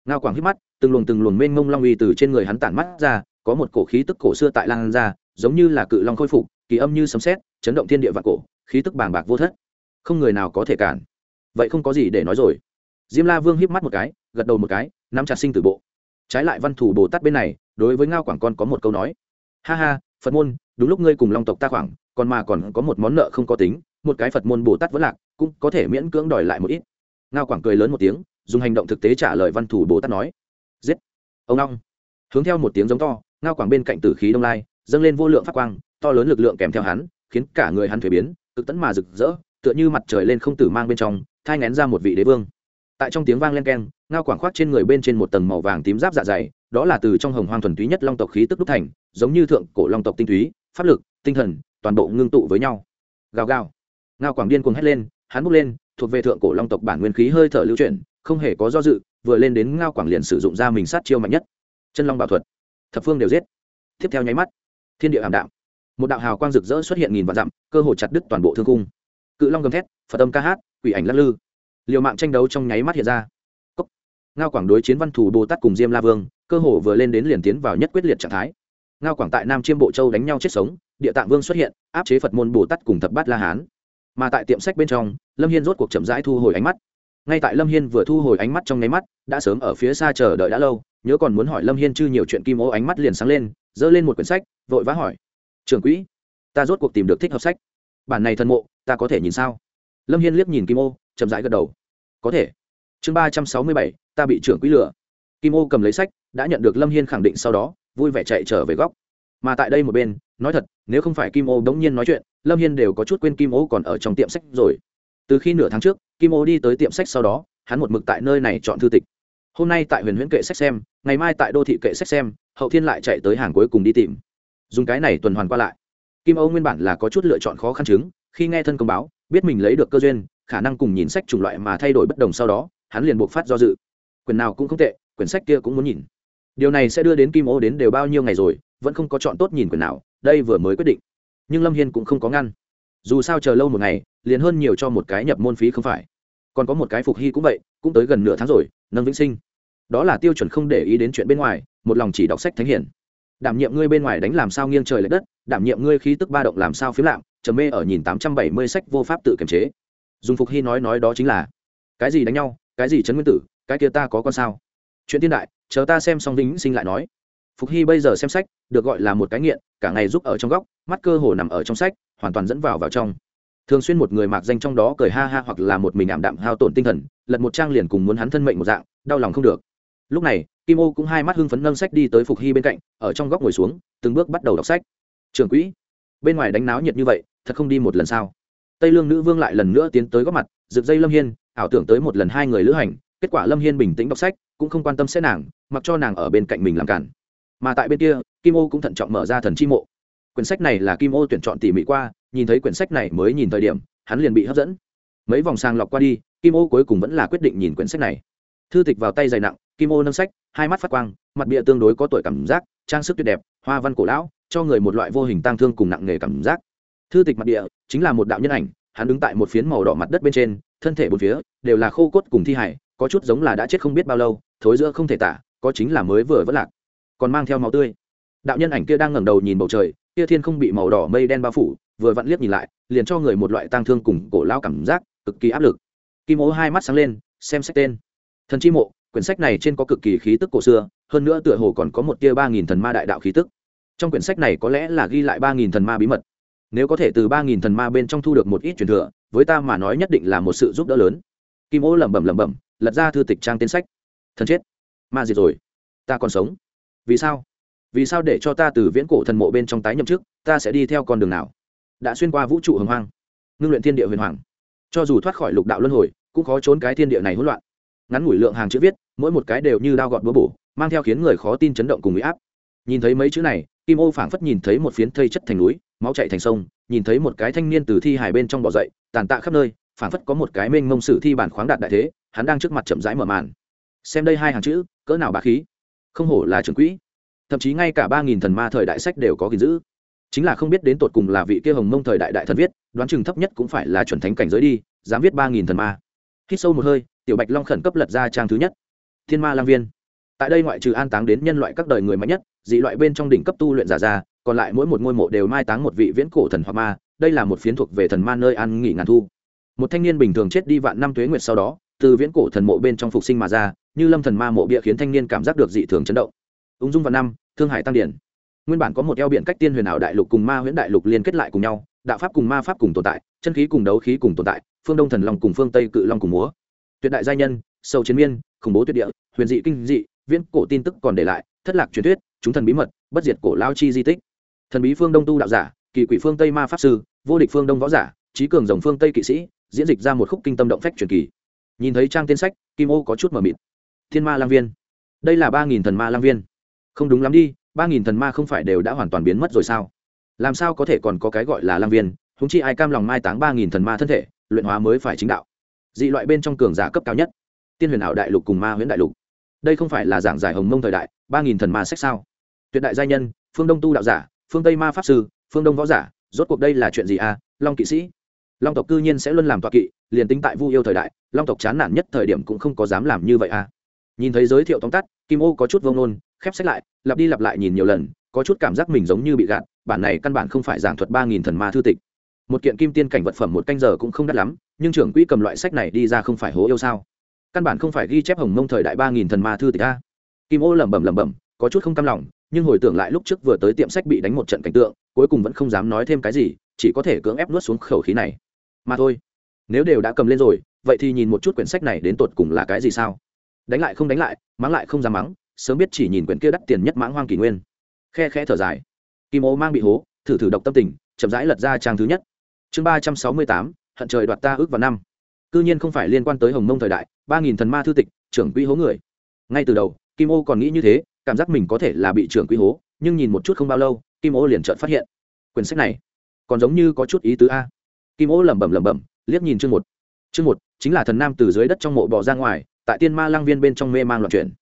Ngao quảng hít mắt, từng luồng từng luồng mênh mông long uy từ trên người hắn tản mắt ra, có một cổ khí tức cổ xưa tại lan ra, giống như là cự long khôi phục, kỳ âm như sấm sét, chấn động thiên địa vạn cổ, khí tức bàng bạc vô thất. Không người nào có thể cản. Vậy không có gì để nói rồi. Diêm la vương híp mắt một cái, gật đầu một cái, nắm chặt sinh tử bộ. Trái lại văn thủ bồ tát bên này, đối với ngao quảng con có một câu nói. Ha ha phật môn, đúng lúc ngươi cùng long tộc ta khoảng, còn mà còn có một món nợ không có tính, một cái phật môn bồ tát vẫn lạc, cũng có thể miễn cưỡng đòi lại một ít. Ngao quảng cười lớn một tiếng, dùng hành động thực tế trả lời văn thủ bồ tát nói. Giết. Ông long. Hướng theo một tiếng giống to, ngao quảng bên cạnh tử khí đông lai, dâng lên vô lượng phát quang, to lớn lực lượng kèm theo hắn, khiến cả người hắn thuế biến, cực tấn mà rực rỡ, tựa như mặt trời lên không tử mang bên trong, thai ngén ra một vị đế vương tại trong tiếng vang len keng, ngao quảng khoác trên người bên trên một tầng màu vàng tím giáp dạ dày, đó là từ trong hồng hoang thuần túy nhất long tộc khí tức đúc thành, giống như thượng cổ long tộc tinh túy, pháp lực, tinh thần, toàn bộ ngưng tụ với nhau. Gào gào. Ngao quảng điên cuồng hét lên, hắn bốc lên, thuộc về thượng cổ long tộc bản nguyên khí hơi thở lưu chuyển, không hề có do dự, vừa lên đến ngao quảng liền sử dụng ra mình sát chiêu mạnh nhất. Chân long bảo thuật. Thập phương đều giết. Tiếp theo nháy mắt, thiên địa ảm đạm. Một đạo hào quang rực rỡ xuất hiện nghìn vạn dặm, cơ hồ chặt đứt toàn bộ thương cung cự long gầm thét, phật âm ca hát, quỷ ảnh lắc lư liều mạng tranh đấu trong nháy mắt hiện ra. Cốc. ngao quảng đối chiến văn thủ bồ tát cùng diêm la vương, cơ hồ vừa lên đến liền tiến vào nhất quyết liệt trạng thái. Ngao quảng tại nam chiêm bộ châu đánh nhau chết sống, địa tạng vương xuất hiện, áp chế phật môn bồ tát cùng thập bát la hán. Mà tại tiệm sách bên trong, lâm hiên rốt cuộc chậm rãi thu hồi ánh mắt. Ngay tại lâm hiên vừa thu hồi ánh mắt trong nháy mắt, đã sớm ở phía xa chờ đợi đã lâu, nhớ còn muốn hỏi lâm hiên chư nhiều chuyện kim ô ánh mắt liền sáng lên, giơ lên một quyển sách, vội vã hỏi. Trưởng quỹ, ta rốt cuộc tìm được thích hợp sách. Bản này thân mộ, ta có thể nhìn sao? Lâm hiên liếc nhìn kim ô, chậm rãi gật đầu có thể. Chương ba trăm sáu mươi bảy, ta bị trưởng quỹ lừa. Kim ô cầm lấy sách, đã nhận được lâm hiên khẳng định sau đó, vui vẻ chạy trở về góc. Mà tại đây một bên, nói thật, nếu không phải kim ô đống nhiên nói chuyện, lâm hiên đều có chút quên kim ô còn ở trong tiệm sách rồi. Từ khi nửa tháng trước, kim ô đi tới tiệm sách sau đó, hắn một mực tại nơi này chọn thư tịch. Hôm nay tại huyền huyễn kệ sách xem, ngày mai tại đô thị kệ sách xem, hậu thiên lại chạy tới hàng cuối cùng đi tìm. Dùng cái này tuần hoàn qua lại. Kim ô nguyên bản là có chút lựa chọn khó khăn chứng, khi nghe thân công báo, biết mình lấy được cơ duyên khả năng cùng nhìn sách chủng loại mà thay đổi bất đồng sau đó, hắn liền buộc phát do dự. Quyển nào cũng không tệ, quyển sách kia cũng muốn nhìn. Điều này sẽ đưa đến kim ô đến đều bao nhiêu ngày rồi, vẫn không có chọn tốt nhìn quyển nào, đây vừa mới quyết định. Nhưng lâm hiên cũng không có ngăn. Dù sao chờ lâu một ngày, liền hơn nhiều cho một cái nhập môn phí không phải. Còn có một cái phục hy cũng vậy, cũng tới gần nửa tháng rồi nâng vĩnh sinh. Đó là tiêu chuẩn không để ý đến chuyện bên ngoài, một lòng chỉ đọc sách thánh hiển. Đảm nhiệm ngươi bên ngoài đánh làm sao nghiêng trời l ệ đất, đảm nhiệm ngươi khí tức ba động làm sao phiếm lạm trầm mê ở nhìn tám trăm bảy mươi sách vô pháp tự kiềm chế dùng phục hy nói nói đó chính là, cái gì đánh nhau, cái gì chấn nguyên tử, cái kia ta có con sao? Chuyện thiên đại, chờ ta xem xong vĩnh sinh lại nói. Phục hy bây giờ xem sách, được gọi là một cái nghiện, cả ngày giúp ở trong góc, mắt cơ hồ nằm ở trong sách, hoàn toàn dẫn vào vào trong. Thường xuyên một người mạc danh trong đó cười ha ha hoặc là một mình ảm đạm hao tổn tinh thần, lật một trang liền cùng muốn hắn thân mệnh một dạng, đau lòng không được. Lúc này, kim ô cũng hai mắt hưng phấn nâng sách đi tới phục hy bên cạnh, ở trong góc ngồi xuống, từng bước bắt đầu đọc sách. Trường quỹ, bên ngoài đánh náo nhiệt như vậy, thật không đi một lần sao? Tây lương nữ vương lại lần nữa tiến tới góp mặt, rực dây lâm hiên, ảo tưởng tới một lần hai người lữ hành, kết quả lâm hiên bình tĩnh đọc sách, cũng không quan tâm sẽ nàng, mặc cho nàng ở bên cạnh mình làm cản. Mà tại bên kia, kim ô cũng thận trọng mở ra thần chi mộ. Quyển sách này là kim ô tuyển chọn tỉ mỉ qua, nhìn thấy quyển sách này mới nhìn thời điểm, hắn liền bị hấp dẫn. Mấy vòng sàng lọc qua đi, kim ô cuối cùng vẫn là quyết định nhìn quyển sách này. Thư tịch vào tay dày nặng, kim ô nâng sách, hai mắt phát quang, mặt bịa tương đối có tuổi cảm giác, trang sức tuyệt đẹp, hoa văn cổ lão, cho người một loại vô hình tang thương cùng nặng nghề cảm giác thư tịch mặt địa chính là một đạo nhân ảnh, hắn đứng tại một phiến màu đỏ mặt đất bên trên, thân thể bốn phía đều là khô cốt cùng thi hải có chút giống là đã chết không biết bao lâu, thối giữa không thể tả, có chính là mới vừa vất lạc, còn mang theo máu tươi. Đạo nhân ảnh kia đang ngẩng đầu nhìn bầu trời, kia thiên không bị màu đỏ mây đen bao phủ, vừa vặn liếc nhìn lại, liền cho người một loại tang thương cùng cổ lao cảm giác, cực kỳ áp lực. Kim ố hai mắt sáng lên, xem sách tên. Thần chi mộ, quyển sách này trên có cực kỳ khí tức cổ xưa, hơn nữa tựa hồ còn có một tia ba nghìn thần ma đại đạo khí tức. Trong quyển sách này có lẽ là ghi lại ba nghìn thần ma bí mật nếu có thể từ ba nghìn thần ma bên trong thu được một ít truyền thừa, với ta mà nói nhất định là một sự giúp đỡ lớn. Kim ô lẩm bẩm lẩm bẩm, lật ra thư tịch trang tên sách. Thần chết. Ma diệt rồi. Ta còn sống. Vì sao? Vì sao để cho ta từ viễn cổ thần mộ bên trong tái nhậm chức, ta sẽ đi theo con đường nào? Đã xuyên qua vũ trụ hồng hoang, ngưng luyện thiên địa huyền hoàng. Cho dù thoát khỏi lục đạo luân hồi, cũng khó trốn cái thiên địa này hỗn loạn. Ngắn ngủi lượng hàng chữ viết, mỗi một cái đều như đao gọt búa bổ, mang theo khiến người khó tin chấn động cùng bị áp. Nhìn thấy mấy chữ này, kim ô phảng phất nhìn thấy một phiến thây chất thành núi máu chạy thành sông, nhìn thấy một cái thanh niên từ thi Hải bên trong bỏ dậy, tàn tạ khắp nơi, phảng phất có một cái mênh mông sử thi bản khoáng đạt đại thế, hắn đang trước mặt chậm rãi mở màn. Xem đây hai hàng chữ, cỡ nào bá khí. Không hổ là trưởng quỹ. Thậm chí ngay cả ba nghìn thần ma thời đại sách đều có gìn giữ. Chính là không biết đến tột cùng là vị kia hồng mông thời đại đại thần viết, đoán chừng thấp nhất cũng phải là chuẩn thánh cảnh giới đi, dám viết ba nghìn thần ma. Hít sâu một hơi, tiểu bạch long khẩn cấp lật ra trang thứ nhất. Thiên ma lang viên. Tại đây ngoại trừ an táng đến nhân loại các đời người mạnh nhất, dị loại bên trong đỉnh cấp tu luyện giả ra còn lại mỗi một ngôi mộ đều mai táng một vị viễn cổ thần hoặc ma, đây là một phiến thuộc về thần ma nơi an nghỉ ngàn thu. Một thanh niên bình thường chết đi vạn năm tuế nguyệt sau đó, từ viễn cổ thần mộ bên trong phục sinh mà ra, như lâm thần ma mộ bịa khiến thanh niên cảm giác được dị thường chấn động. Ung dung vào năm, thương hải tăng điển. Nguyên bản có một eo biển cách tiên huyền ảo đại lục cùng ma huyễn đại lục liên kết lại cùng nhau, đạo pháp cùng ma pháp cùng tồn tại, chân khí cùng đấu khí cùng tồn tại, phương đông thần long cùng phương tây cự long cùng múa. Tuyệt đại gia nhân, sâu chiến miên, khủng bố tuyệt địa, huyền dị kinh dị, viễn cổ tin tức còn để lại, thất lạc truyền thuyết, chúng thần bí mật, bất diệt cổ lao chi di tích thần bí phương đông tu đạo giả, kỳ quỷ phương tây ma pháp sư, vô địch phương đông võ giả, trí cường dòng phương tây kỵ sĩ, diễn dịch ra một khúc kinh tâm động phách truyền kỳ. Nhìn thấy trang tiên sách, kim ô có chút mờ mịt. Thiên ma lang viên. Đây là ba nghìn thần ma lang viên. Không đúng lắm đi, ba nghìn thần ma không phải đều đã hoàn toàn biến mất rồi sao? Làm sao có thể còn có cái gọi là lang viên? Húng chi ai cam lòng mai táng ba nghìn thần ma thân thể, luyện hóa mới phải chính đạo. Dị loại bên trong cường giả cấp cao nhất. Tiên huyền ảo đại lục cùng ma huyễn đại lục. Đây không phải là giảng giải hồng mông thời đại, ba nghìn thần ma sách sao? Tuyệt đại gia nhân, phương đông tu đạo giả phương tây ma pháp sư phương đông võ giả rốt cuộc đây là chuyện gì à long kỵ sĩ long tộc cư nhiên sẽ luôn làm tọa kỵ liền tính tại vu yêu thời đại long tộc chán nản nhất thời điểm cũng không có dám làm như vậy à nhìn thấy giới thiệu tóm tắt kim ô có chút vông nôn khép sách lại lặp đi lặp lại nhìn nhiều lần có chút cảm giác mình giống như bị gạt bản này căn bản không phải giảng thuật ba nghìn thần ma thư tịch một kiện kim tiên cảnh vật phẩm một canh giờ cũng không đắt lắm nhưng trưởng quỹ cầm loại sách này đi ra không phải hố yêu sao căn bản không phải ghi chép hồng mông thời đại ba nghìn thần ma thư tịch a kim ô lẩm bẩm lẩm bẩm có chút không cam lòng nhưng hồi tưởng lại lúc trước vừa tới tiệm sách bị đánh một trận cảnh tượng, cuối cùng vẫn không dám nói thêm cái gì, chỉ có thể cưỡng ép nuốt xuống khẩu khí này. Mà thôi, nếu đều đã cầm lên rồi, vậy thì nhìn một chút quyển sách này đến tột cùng là cái gì sao? Đánh lại không đánh lại, mắng lại không dám mắng, sớm biết chỉ nhìn quyển kia đắt tiền nhất mãng hoang kỷ nguyên. Khe khẽ thở dài. Kim ô mang bị hố, thử thử độc tâm tình, chậm rãi lật ra trang thứ nhất. Chương ba trăm sáu mươi tám, hận trời đoạt ta ước vào năm. Cư nhiên không phải liên quan tới hồng mông thời đại, ba nghìn thần ma thư tịch, trưởng quỹ hố người. Ngay từ đầu, kim ô còn nghĩ như thế cảm giác mình có thể là bị trưởng quý hố, nhưng nhìn một chút không bao lâu, kim ô liền chợt phát hiện. Quyển sách này còn giống như có chút ý tứ a. Kim ô lẩm bẩm lẩm bẩm, liếc nhìn chương một. Chương một chính là thần nam từ dưới đất trong mộ bỏ ra ngoài, tại tiên ma lang viên bên trong mê mang loạn chuyển.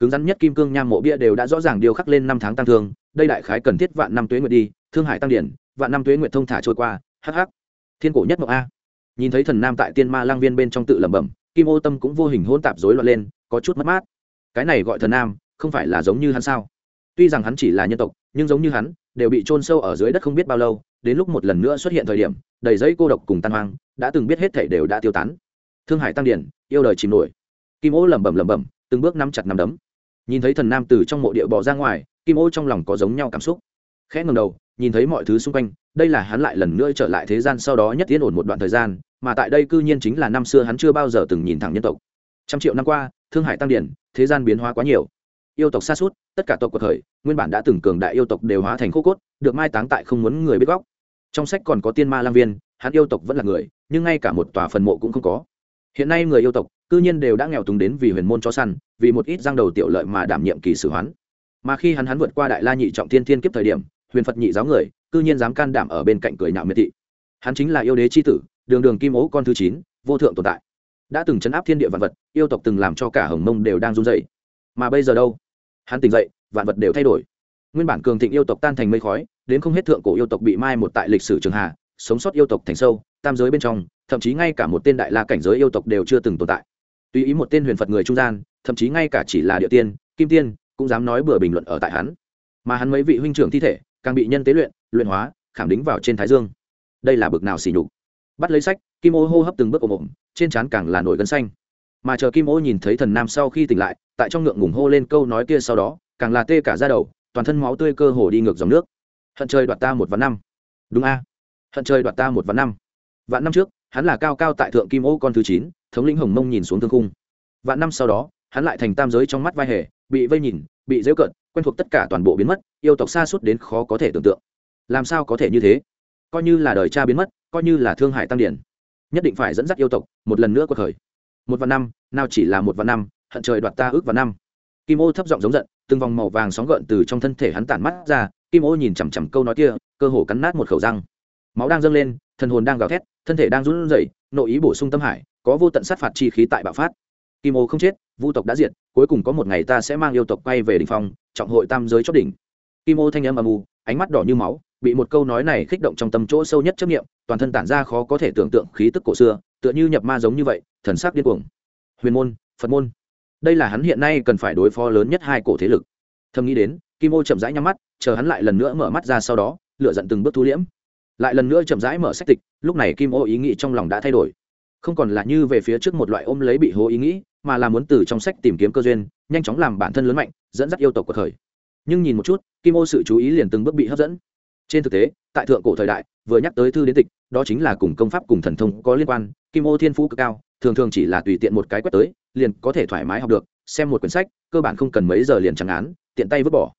Cứng rắn nhất kim cương nham mộ bia đều đã rõ ràng điều khắc lên năm tháng tăng thương, đây đại khái cần thiết vạn năm tuế nguyệt đi, thương hải tăng điển, vạn năm tuế nguyệt thông thả trôi qua hh thiên cổ nhất mộ a. Nhìn thấy thần nam tại tiên ma lang viên bên trong tự lẩm bẩm, kim ô tâm cũng vô hình hôn tạp rối loạn lên, có chút mất mát. Cái này gọi thần nam không phải là giống như hắn sao? Tuy rằng hắn chỉ là nhân tộc, nhưng giống như hắn, đều bị chôn sâu ở dưới đất không biết bao lâu, đến lúc một lần nữa xuất hiện thời điểm, đầy giấy cô độc cùng tan hoang, đã từng biết hết thể đều đã tiêu tán. Thương hải tăng điển, yêu đời chìm nổi. Kim ô lẩm bẩm lẩm bẩm, từng bước nắm chặt nắm đấm. Nhìn thấy thần nam từ trong mộ địa bỏ ra ngoài, kim ô trong lòng có giống nhau cảm xúc. Khẽ ngầm đầu, nhìn thấy mọi thứ xung quanh, đây là hắn lại lần nữa trở lại thế gian sau đó nhất tiến ổn một đoạn thời gian, mà tại đây cư nhiên chính là năm xưa hắn chưa bao giờ từng nhìn thẳng nhân tộc. Trăm triệu năm qua, thương hải tăng điển, thế gian biến hóa quá nhiều yêu tộc xa suốt, tất cả tộc của thời, nguyên bản đã từng cường đại yêu tộc đều hóa thành khô cốt, được mai táng tại không muốn người biết góc trong sách còn có tiên ma lang viên, hắn yêu tộc vẫn là người, nhưng ngay cả một tòa phần mộ cũng không có. Hiện nay người yêu tộc, cư nhiên đều đã nghèo túng đến vì huyền môn cho săn, vì một ít giang đầu tiểu lợi mà đảm nhiệm kỳ sử hoán. Mà khi hắn hắn vượt qua đại la nhị trọng thiên thiên kiếp thời điểm, huyền phật nhị giáo người, cư nhiên dám can đảm ở bên cạnh cười nhạo miệt thị. Hắn chính là yêu đế c h i tử, đường đường kim ố con thứ chín, vô thượng tồn tại. Đã từng chấn áp thiên địa vạn vật, yêu tộc từng làm cho cả hồng mông đều đang run dày mà bây giờ đâu? Hắn tỉnh dậy, vạn vật đều thay đổi. Nguyên bản cường thịnh yêu tộc tan thành mây khói, đến không hết thượng cổ yêu tộc bị mai một tại lịch sử trường hà sống sót yêu tộc thành sâu, tam giới bên trong, thậm chí ngay cả một tên đại la cảnh giới yêu tộc đều chưa từng tồn tại. Tùy ý một tên huyền phật người trung gian, thậm chí ngay cả chỉ là địa tiên, kim tiên, cũng dám nói bừa bình luận ở tại hắn. Mà hắn mấy vị huynh trưởng thi thể, càng bị nhân tế luyện luyện hóa, khảm đính vào trên thái dương. Đây là bực nào xỉ nhục. Bắt lấy sách, kim ô hô hấp từng bước ồm ồm, trên trán càng là nổi gân xanh mà chờ kim ô nhìn thấy thần nam sau khi tỉnh lại, tại trong ngượng ngủng hô lên câu nói kia sau đó, càng là tê cả ra đầu, toàn thân máu tươi cơ hồ đi ngược dòng nước. Hận trời đoạt ta một vạn năm. Đúng a. Hận trời đoạt ta một vạn năm. Vạn năm trước, hắn là cao cao tại thượng kim ô con thứ chín, thống lĩnh hồng mông nhìn xuống thương cung vạn năm sau đó, hắn lại thành tam giới trong mắt vai hề, bị vây nhìn, bị dễu cận quen thuộc tất cả toàn bộ biến mất, yêu tộc xa suốt đến khó có thể tưởng tượng. Làm sao có thể như thế? Coi như là đời cha biến mất, coi như là thương hải tăng điển, nhất định phải dẫn dắt yêu tộc, một lần nữa cuộc thời một vạn năm, nào chỉ là một vạn năm, hận trời đoạt ta ước vạn năm. Kim ô thấp giọng giống giận, từng vòng màu vàng sóng gợn từ trong thân thể hắn tản mắt ra, kim ô nhìn chằm chằm câu nói kia, cơ hồ cắn nát một khẩu răng. Máu đang dâng lên, thần hồn đang gào thét, thân thể đang run rẩy, nội ý bổ sung tâm hải, có vô tận sát phạt chi khí tại bạo phát. Kim ô không chết, vu tộc đã diệt, cuối cùng có một ngày ta sẽ mang yêu tộc quay về đỉnh phong, trọng hội tam giới chót đỉnh. Kim ô thanh âm âm u, ánh mắt đỏ như máu, bị một câu nói này kích động trong tâm chỗ sâu nhất chấp nghiệm toàn thân tản ra khó có thể tưởng tượng khí tức cổ xưa, tựa như nhập ma giống như vậy thần sắc điên cuồng. Huyền môn, phật môn. Đây là hắn hiện nay cần phải đối phó lớn nhất hai cổ thế lực. Thầm nghĩ đến, kim ô chậm rãi nhắm mắt, chờ hắn lại lần nữa mở mắt ra sau đó lựa giận từng bước thu liễm. Lại lần nữa chậm rãi mở sách tịch, lúc này kim ô ý nghĩ trong lòng đã thay đổi. Không còn là như về phía trước một loại ôm lấy bị hố ý nghĩ, mà là muốn từ trong sách tìm kiếm cơ duyên, nhanh chóng làm bản thân lớn mạnh, dẫn dắt yêu tộc của thời. Nhưng nhìn một chút, kim ô sự chú ý liền từng bước bị hấp dẫn. Trên thực tế, tại thượng cổ thời đại, vừa nhắc tới thư đến tịch, đó chính là cùng công pháp cùng thần thông có liên quan, kim ô thiên phú cực cao thường thường chỉ là tùy tiện một cái quét tới, liền có thể thoải mái học được, xem một quyển sách, cơ bản không cần mấy giờ liền chẳng án, tiện tay vứt bỏ.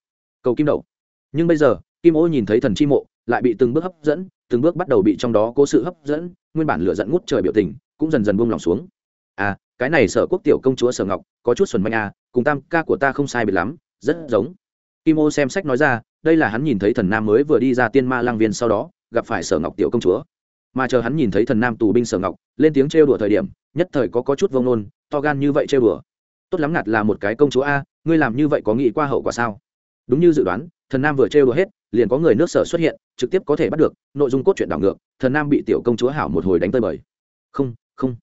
Cầu kim đậu. Nhưng bây giờ, kim ô nhìn thấy thần chi mộ, lại bị từng bước hấp dẫn, từng bước bắt đầu bị trong đó cố sự hấp dẫn, nguyên bản lửa dẫn ngút trời biểu tình, cũng dần dần buông lỏng xuống. À cái này sở quốc tiểu công chúa sở ngọc, có chút xuẩn manh à cùng tam ca của ta không sai biệt lắm, rất giống. Kim ô xem sách nói ra, đây là hắn nhìn thấy thần nam mới vừa đi ra tiên ma lang viên sau đó, gặp phải sở ngọc tiểu công chúa mà chờ hắn nhìn thấy thần nam tù binh sở ngọc, lên tiếng trêu đùa thời điểm, nhất thời có có chút vông nôn to gan như vậy trêu đùa. Tốt lắm ngặt là một cái công chúa a, ngươi làm như vậy có nghĩ qua hậu quả sao? Đúng như dự đoán, thần nam vừa trêu đùa hết, liền có người nước sở xuất hiện, trực tiếp có thể bắt được, nội dung cốt truyện đảo ngược, thần nam bị tiểu công chúa hảo một hồi đánh tơi bời. Không không.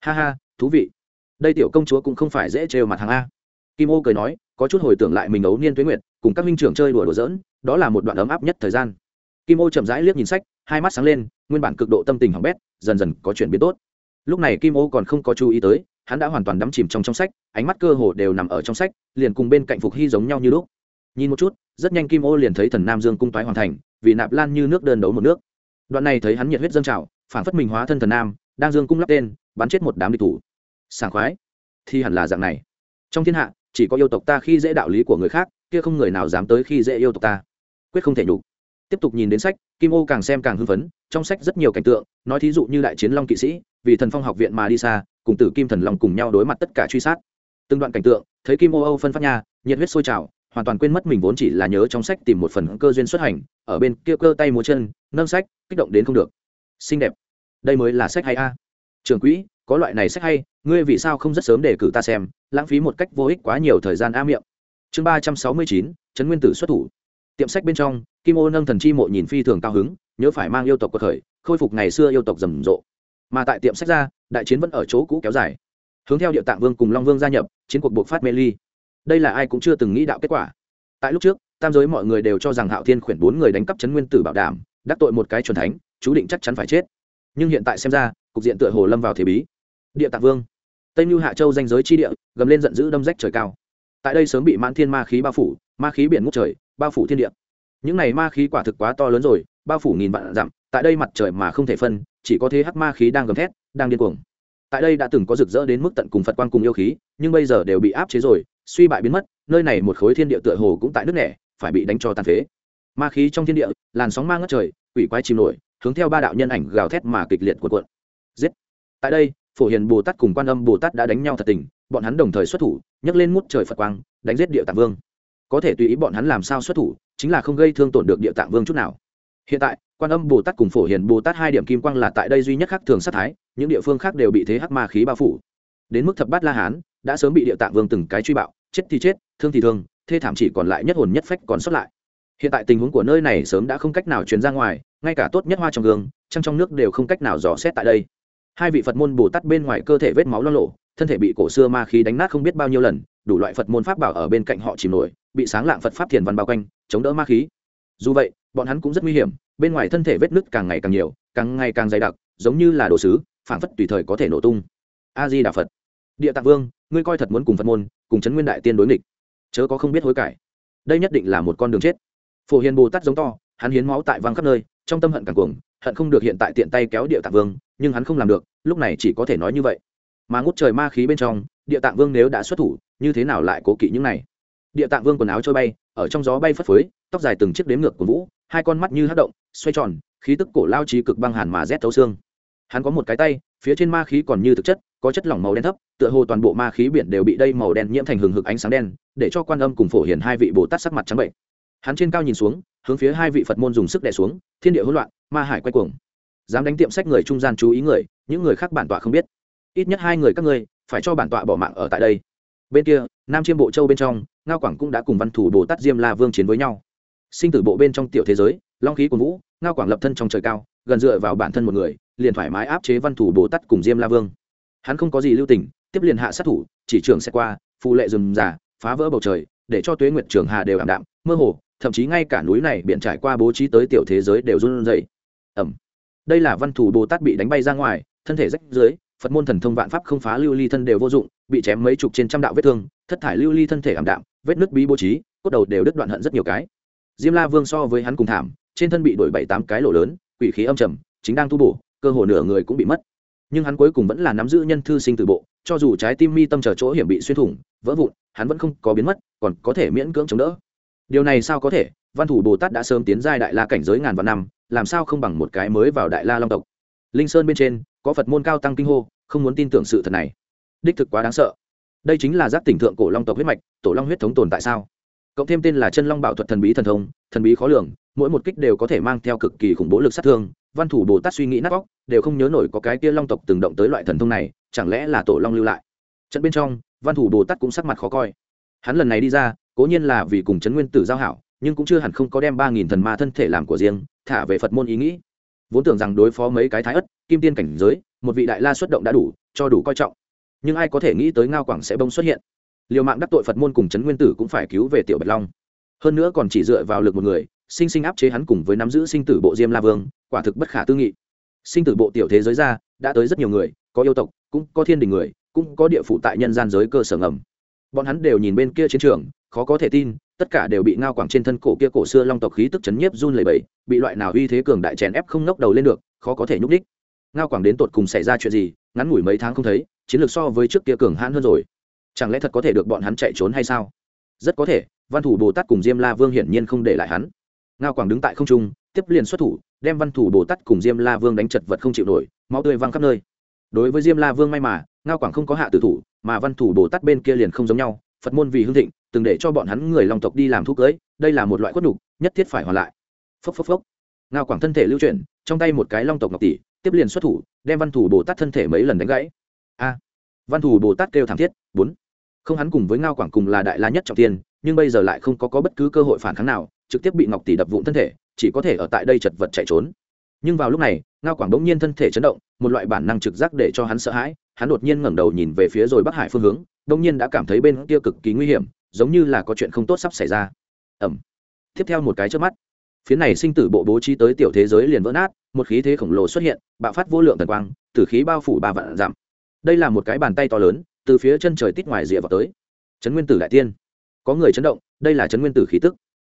Ha ha, thú vị. Đây tiểu công chúa cũng không phải dễ trêu mặt hàng a. Kim ô cười nói, có chút hồi tưởng lại mình ấu niên tuế nguyệt, cùng các minh trưởng chơi đùa đùa giỡn, đó là một đoạn ấm áp nhất thời gian kim ô chậm rãi liếc nhìn sách, hai mắt sáng lên, nguyên bản cực độ tâm tình hỏng bét, dần dần có chuyển biến tốt. Lúc này kim ô còn không có chú ý tới, hắn đã hoàn toàn đắm chìm trong trong sách, ánh mắt cơ hồ đều nằm ở trong sách, liền cùng bên cạnh phục hy giống nhau như lúc. Nhìn một chút, rất nhanh kim ô liền thấy thần nam dương cung toái hoàn thành, vì nạp lan như nước đơn đấu một nước. Đoạn này thấy hắn nhiệt huyết dâng trào, phản phất mình hóa thân thần nam, đang dương cung lắp tên, bắn chết một đám địch thủ. Sảng khoái, thì hẳn là dạng này. Trong thiên hạ, chỉ có yêu tộc ta khi dễ đạo lý của người khác, kia không người nào dám tới khi dễ yêu tộc ta. Quyết không thể nhục tiếp tục nhìn đến sách, kim ô càng xem càng hưng phấn, trong sách rất nhiều cảnh tượng, nói thí dụ như đại chiến long kỵ sĩ, vì thần phong học viện mà đi xa, cùng tử kim thần long cùng nhau đối mặt tất cả truy sát. Từng đoạn cảnh tượng, thấy kim ô âu phân phát nha, nhiệt huyết sôi trào, hoàn toàn quên mất mình vốn chỉ là nhớ trong sách tìm một phần cơ duyên xuất hành, ở bên kia cơ tay múa chân, nâng sách, kích động đến không được. Xinh đẹp. Đây mới là sách hay a. Trường quỹ, có loại này sách hay, ngươi vì sao không rất sớm để cử ta xem, lãng phí một cách vô ích quá nhiều thời gian a miệng. Chương ba trăm sáu mươi chín, trấn nguyên tử xuất thủ tiệm sách bên trong, kim ô nâng thần chi mộ nhìn phi thường cao hứng, nhớ phải mang yêu tộc cuộc khởi, khôi phục ngày xưa yêu tộc rầm rộ. Mà tại tiệm sách ra, đại chiến vẫn ở chỗ cũ kéo dài. Hướng theo địa tạng vương cùng long vương gia nhập, chiến cuộc buộc phát mê ly. Đây là ai cũng chưa từng nghĩ đạo kết quả. Tại lúc trước, tam giới mọi người đều cho rằng hạo thiên khuyển bốn người đánh cắp chấn nguyên tử bảo đảm, đắc tội một cái c thánh, chú định chắc chắn phải chết. Nhưng hiện tại xem ra, cục diện tựa hồ lâm vào thế bí. Địa tạng vương. Tây mưu hạ châu danh giới chi địa, gầm lên giận dữ đâm rách trời cao. Tại đây sớm bị mãn thiên ma khí bao phủ, ma khí biển ngút trời bao phủ thiên địa. Những này ma khí quả thực quá to lớn rồi, bao phủ nghìn vạn dặm, tại đây mặt trời mà không thể phân, chỉ có thế hắc ma khí đang gầm thét, đang điên cuồng. Tại đây đã từng có rực rỡ đến mức tận cùng phật quang cùng yêu khí, nhưng bây giờ đều bị áp chế rồi, suy bại biến mất, nơi này một khối thiên địa tựa hồ cũng tại nước nẻ, phải bị đánh cho tàn phế. Ma khí trong thiên địa, làn sóng ma ngất trời, quỷ quái chìm nổi, hướng theo ba đạo nhân ảnh gào thét mà kịch liệt cuộn cuộn. Giết! Tại đây, phổ hiền bồ tát cùng quan âm bồ tát đã đánh nhau thật tình, bọn hắn đồng thời xuất thủ, nhấc lên mút trời phật quang, đánh giết địa tạng vương có thể tùy ý bọn hắn làm sao xuất thủ, chính là không gây thương tổn được địa tạng vương chút nào. Hiện tại, quan âm bồ tát cùng phổ hiền bồ tát hai điểm kim quang là tại đây duy nhất khác thường sát thái, những địa phương khác đều bị thế hắc ma khí bao phủ. Đến mức thập bát la hán, đã sớm bị địa tạng vương từng cái truy bạo, chết thì chết, thương thì thương, thê thảm chỉ còn lại nhất hồn nhất phách còn sót lại. Hiện tại tình huống của nơi này sớm đã không cách nào truyền ra ngoài, ngay cả tốt nhất hoa trong gương, trăng trong nước đều không cách nào dò xét tại đây. Hai vị phật môn bồ tát bên ngoài cơ thể vết máu lo lộ, thân thể bị cổ xưa ma khí đánh nát không biết bao nhiêu lần đủ loại phật môn pháp bảo ở bên cạnh họ chìm nổi, bị sáng lạng phật pháp thiền văn bao quanh, chống đỡ ma khí. Dù vậy, bọn hắn cũng rất nguy hiểm, bên ngoài thân thể vết nứt càng ngày càng nhiều, càng ngày càng dày đặc, giống như là đồ sứ phản phất tùy thời có thể nổ tung. A di đà phật. Địa tạng vương, ngươi coi thật muốn cùng phật môn, cùng chấn nguyên đại tiên đối nghịch. Chớ có không biết hối cải. Đây nhất định là một con đường chết. Phổ hiền bồ tát giống to, hắn hiến máu tại vang khắp nơi, trong tâm hận càng cuồng, hận không được hiện tại tiện tay kéo địa tạng vương, nhưng hắn không làm được, lúc này chỉ có thể nói như vậy. Mà ngút trời ma khí bên trong địa tạng vương nếu đã xuất thủ, như thế nào lại cố kỵ những này? Địa tạng vương quần áo trôi bay, ở trong gió bay phất phới, tóc dài từng chiếc đếm ngược của vũ, hai con mắt như hát động, xoay tròn, khí tức cổ lao trí cực băng hàn mà rét thấu xương. Hắn có một cái tay, phía trên ma khí còn như thực chất, có chất lỏng màu đen thấp, tựa hồ toàn bộ ma khí biển đều bị đây màu đen nhiễm thành hừng hực ánh sáng đen, để cho quan âm cùng phổ hiển hai vị bồ tát sắc mặt trắng bệnh. Hắn trên cao nhìn xuống, hướng phía hai vị phật môn dùng sức đè xuống, thiên địa hỗn loạn, ma hải quay cuồng. Dám đánh tiệm sách người trung gian chú ý người, những người khác bản tọa không biết. Ít nhất hai người các ngươi phải cho bản tọa bỏ mạng ở tại đây. Bên kia, nam chiêm bộ châu bên trong, ngao quảng cũng đã cùng văn thủ bồ tát diêm la vương chiến với nhau. Sinh tử bộ bên trong tiểu thế giới, long khí của vũ, ngao quảng lập thân trong trời cao, gần dựa vào bản thân một người, liền thoải mái áp chế văn thủ bồ tát cùng diêm la vương. Hắn không có gì lưu tình, tiếp liền hạ sát thủ, chỉ trường sẽ qua phụ lệ rừng già, phá vỡ bầu trời, để cho tuế nguyệt trường hà đều ảm đạm, mơ hồ, thậm chí ngay cả núi này biện trải qua bố trí tới tiểu thế giới đều run rẩy. Ẩm. Đây là văn thủ bồ tát bị đánh bay ra ngoài, thân thể rách dưới phật môn thần thông vạn pháp không phá lưu ly thân đều vô dụng, bị chém mấy chục trên trăm đạo vết thương, thất thải lưu ly thân thể ảm đạm, vết nứt bí bố trí, cốt đầu đều đứt đoạn hận rất nhiều cái. Diêm la vương so với hắn cùng thảm, trên thân bị đổi bảy tám cái lỗ lớn, quỷ khí âm trầm, chính đang tu bổ, cơ hồ nửa người cũng bị mất. Nhưng hắn cuối cùng vẫn là nắm giữ nhân thư sinh từ bộ, cho dù trái tim mi tâm chờ chỗ hiểm bị xuyên thủng, vỡ vụn, hắn vẫn không có biến mất, còn có thể miễn cưỡng chống đỡ. Điều này sao có thể? Văn thủ bồ tát đã sớm tiến giai đại la cảnh giới ngàn vạn năm, làm sao không bằng một cái mới vào đại la long tộc? Linh sơn bên trên có phật môn cao tăng kinh hô, không muốn tin tưởng sự thật này. Đích thực quá đáng sợ. Đây chính là giác tỉnh thượng cổ long tộc huyết mạch, tổ long huyết thống tồn tại sao? Cộng thêm tên là chân long bảo thuật thần bí thần thông, thần bí khó lường, mỗi một kích đều có thể mang theo cực kỳ khủng bố lực sát thương, văn thủ bồ tát suy nghĩ nát vóc đều không nhớ nổi có cái kia long tộc từng động tới loại thần thông này, chẳng lẽ là tổ long lưu lại? Trận bên trong, văn thủ bồ tát cũng sắc mặt khó coi. Hắn lần này đi ra, cố nhiên là vì cùng trấn nguyên tử giao hảo, nhưng cũng chưa hẳn không có đem ba nghìn thần ma thân thể làm của riêng, thả về phật môn ý nghĩ vốn tưởng rằng đối phó mấy cái thái ất, kim tiên cảnh giới, một vị đại la xuất động đã đủ, cho đủ coi trọng. Nhưng ai có thể nghĩ tới ngao quảng sẽ bông xuất hiện. Liều mạng đắc tội phật môn cùng trấn nguyên tử cũng phải cứu về tiểu bạch long. Hơn nữa còn chỉ dựa vào lực một người, sinh sinh áp chế hắn cùng với nắm giữ sinh tử bộ diêm la vương, quả thực bất khả tư nghị. Sinh tử bộ tiểu thế giới ra, đã tới rất nhiều người, có yêu tộc, cũng có thiên đình người, cũng có địa phụ tại nhân gian giới cơ sở ngầm. Bọn hắn đều nhìn bên kia chiến trường, khó có thể tin tất cả đều bị ngao quảng trên thân cổ kia cổ xưa long tộc khí tức chấn nhiếp run lẩy bẩy, bị loại nào uy thế cường đại chèn ép không ngóc đầu lên được, khó có thể nhúc đích ngao quảng đến tột cùng xảy ra chuyện gì, ngắn ngủi mấy tháng không thấy, chiến lược so với trước kia cường hãn hơn rồi. Chẳng lẽ thật có thể được bọn hắn chạy trốn hay sao? Rất có thể, văn thủ bồ tát cùng diêm la vương hiển nhiên không để lại hắn. Ngao quảng đứng tại không trung, tiếp liền xuất thủ, đem văn thủ bồ tát cùng diêm la vương đánh chật vật không chịu nổi, máu tươi văng khắp nơi. Đối với diêm la vương may mà, ngao quảng không có hạ tử thủ, mà văn thủ bồ tát bên kia liền không giống nhau, phật môn vì hương thịnh từng để cho bọn hắn người long tộc đi làm thuốc cưới đây là một loại khuất nhục nhất thiết phải hoàn lại. Phốc phốc phốc. Ngao quảng thân thể lưu chuyển trong tay một cái long tộc ngọc tỷ tiếp liền xuất thủ đem văn thủ bồ tát thân thể mấy lần đánh gãy. A. Văn thủ bồ tát kêu thảm thiết bốn. Không hắn cùng với ngao quảng cùng là đại la nhất trọng tiên nhưng bây giờ lại không có, có bất cứ cơ hội phản kháng nào trực tiếp bị ngọc tỷ đập vụn thân thể chỉ có thể ở tại đây chật vật chạy trốn. Nhưng vào lúc này ngao quảng đ ỗ n g nhiên thân thể chấn động một loại bản năng trực giác để cho hắn sợ hãi hắn đột nhiên ngẩng đầu nhìn về phía rồi bắc hải phương hướng đ ỗ n g nhiên đã cảm thấy bên kia cực kỳ nguy hiểm giống như là có chuyện không tốt sắp xảy ra. Ẩm. Tiếp theo một cái trước mắt phía này sinh tử bộ bố trí tới tiểu thế giới liền vỡ nát, một khí thế khổng lồ xuất hiện, bạo phát vô lượng tần quang, tử khí bao phủ ba vạn dặm. Đây là một cái bàn tay to lớn, từ phía chân trời tít ngoài rìa vào tới. Trấn nguyên tử đại tiên. Có người chấn động, đây là trấn nguyên tử khí tức.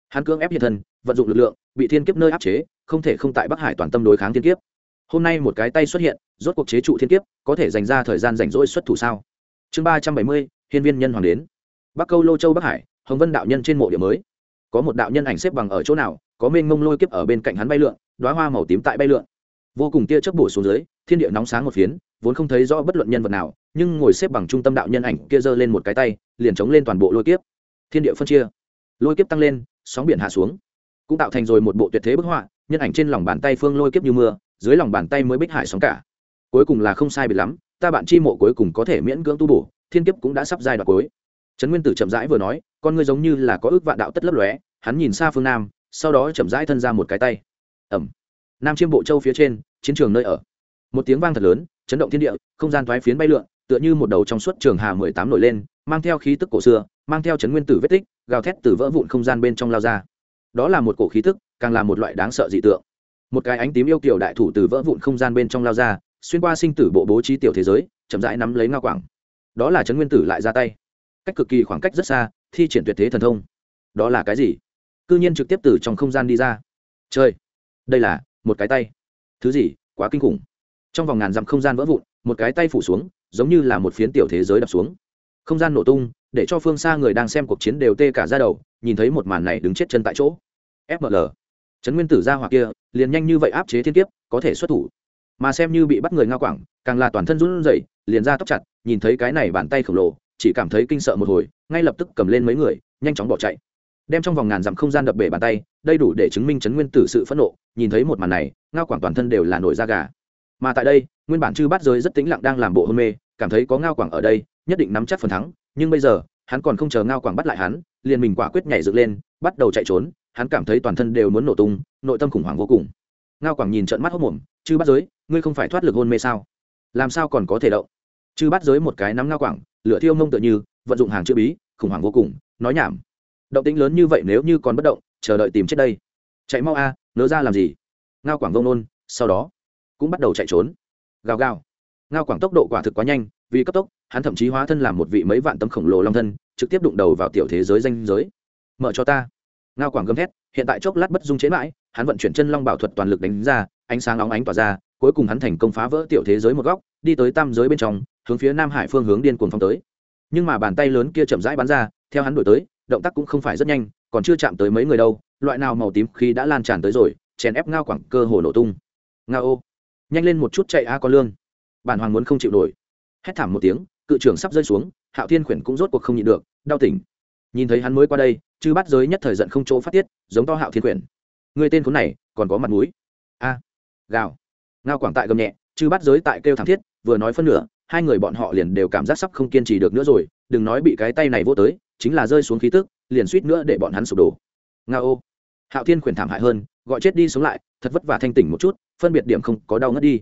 Hắn cưỡng ép hiện thân, vận dụng lực lượng, bị thiên kiếp nơi áp chế, không thể không tại bắc hải toàn tâm đối kháng thiên kiếp. Hôm nay một cái tay xuất hiện, rốt cuộc chế trụ thiên kiếp, có thể dành ra thời gian rảnh rỗi xuất thủ sao? Chương ba trăm bảy mươi hiến viên nhân hoàng đến bắc câu lô châu bắc hải, hồng vân đạo nhân trên mộ địa mới. Có một đạo nhân ảnh xếp bằng ở chỗ nào, có mênh mông lôi kiếp ở bên cạnh hắn bay lượn đoá hoa màu tím tại bay lượn. Vô cùng tia chớp bổ xuống dưới, thiên địa nóng sáng một phiến, vốn không thấy rõ bất luận nhân vật nào, nhưng ngồi xếp bằng trung tâm đạo nhân ảnh kia giơ lên một cái tay, liền chống lên toàn bộ lôi kiếp. Thiên địa phân chia. Lôi kiếp tăng lên, sóng biển hạ xuống. Cũng tạo thành rồi một bộ tuyệt thế bức họa, nhân ảnh trên lòng bàn tay phương lôi kiếp như mưa, dưới lòng bàn tay mới bích hải sóng cả. Cuối cùng là không sai biệt lắm, ta bạn chi mộ cuối cùng có thể miễn cưỡng tu bổ, thiên kiếp cũng đã sắp giai đoạn cuối trấn nguyên tử chậm rãi vừa nói, con ngươi giống như là có ước vạn đạo tất lấp lóe, hắn nhìn xa phương nam, sau đó chậm rãi thân ra một cái tay. Ẩm nam chiêm bộ châu phía trên, chiến trường nơi ở. Một tiếng vang thật lớn, chấn động thiên địa, không gian thoái phiến bay lượn, tựa như một đầu trong suốt trường hà mười tám nổi lên, mang theo khí tức cổ xưa, mang theo chấn nguyên tử vết tích, gào thét từ vỡ vụn không gian bên trong lao ra. Đó là một cổ khí tức, càng là một loại đáng sợ dị tượng. Một cái ánh tím yêu kiểu đại thủ từ vỡ vụn không gian bên trong lao ra, xuyên qua sinh tử bộ bố trí tiểu thế giới, chậm rãi nắm lấy ngao quảng. Đó là trấn nguyên tử lại ra tay cách cực kỳ khoảng cách rất xa, thi triển tuyệt thế thần thông. Đó là cái gì? Cư nhiên trực tiếp từ trong không gian đi ra. Chơi đây là một cái tay. Thứ gì? Quá kinh khủng. Trong vòng ngàn dặm không gian vỡ vụn, một cái tay phủ xuống, giống như là một phiến tiểu thế giới đập xuống. Không gian nổ tung, để cho phương xa người đang xem cuộc chiến đều tê cả ra đầu, nhìn thấy một màn này đứng chết chân tại chỗ. Fml trấn nguyên tử ra hoặc kia, liền nhanh như vậy áp chế thiên kiếp, có thể xuất thủ. Mà xem như bị bắt người ngao quảng, càng là toàn thân run rẩy, liền ra tóc chặt, nhìn thấy cái này bàn tay khổng lồ chỉ cảm thấy kinh sợ một hồi, ngay lập tức cầm lên mấy người, nhanh chóng bỏ chạy. Đem trong vòng ngàn dặm không gian đập bể bàn tay đây đủ để chứng minh chấn nguyên tử sự phẫn nộ, nhìn thấy một màn này, ngao quảng toàn thân đều là nổi da gà. Mà tại đây, nguyên bản chư bát giới rất tĩnh lặng đang làm bộ hôn mê, cảm thấy có ngao quảng ở đây, nhất định nắm chắc phần thắng, nhưng bây giờ, hắn còn không chờ ngao quảng bắt lại hắn, liền mình quả quyết nhảy dựng lên, bắt đầu chạy trốn, hắn cảm thấy toàn thân đều muốn nổ tung, nội tâm khủng hoảng vô cùng. Ngao quảng nhìn trận mắt hốc mồm, chư bát giới, ngươi không phải thoát lực hôn mê sao? Làm sao còn có thể động? Chư bắt giới một cái nắm ngao quảng lửa thiêu mông tựa như vận dụng hàng chữ bí khủng hoảng vô cùng nói nhảm. Động tĩnh lớn như vậy nếu như còn bất động chờ đợi tìm chết đây. Chạy mau a à, nỡ ra làm gì? Ngao quảng vông nôn sau đó cũng bắt đầu chạy trốn. Gào gào. Ngao quảng tốc độ quả thực quá nhanh vì cấp tốc hắn thậm chí hóa thân làm một vị mấy vạn tấm khổng lồ long thân trực tiếp đụng đầu vào tiểu thế giới danh giới. Mở cho ta. Ngao quảng gầm thét hiện tại chốc lát bất dung chế mãi hắn vận chuyển chân long bảo thuật toàn lực đánh ra ánh sáng óng ánh tỏa ra cuối cùng hắn thành công phá vỡ tiểu thế giới một góc, đi tới tam giới bên trong, hướng phía nam hải phương hướng điên cuồng phong tới. Nhưng mà bàn tay lớn kia chậm rãi bắn ra, theo hắn đổi tới, động tác cũng không phải rất nhanh, còn chưa chạm tới mấy người đâu, loại nào màu tím khi đã lan tràn tới rồi, chèn ép ngao quảng cơ hồ nổ tung. Ngao. Ô nhanh lên một chút chạy a, con lương. Bản hoàng muốn không chịu nổi. Hét thảm một tiếng, cự trưởng sắp rơi xuống, hạo thiên khuyển cũng rốt cuộc không nhịn được, đau tỉnh. Nhìn thấy hắn mới qua đây chứ bắt giới nhất thời giận không chỗ phát tiết, giống to hạo thiên khuyển. Người tên khốn này, còn có mặt mũi. A. Gào ngao quảng tại gầm nhẹ, chư bắt giới tại kêu thảm thiết, vừa nói phân nửa, hai người bọn họ liền đều cảm giác sắp không kiên trì được nữa rồi, đừng nói bị cái tay này vô tới, chính là rơi xuống khí tức, liền suýt nữa để bọn hắn sụp đổ. Ngao. Ô hạo thiên khuyển thảm hại hơn, gọi chết đi sống lại, thật vất vả thanh tỉnh một chút, phân biệt điểm không có đau ngất đi.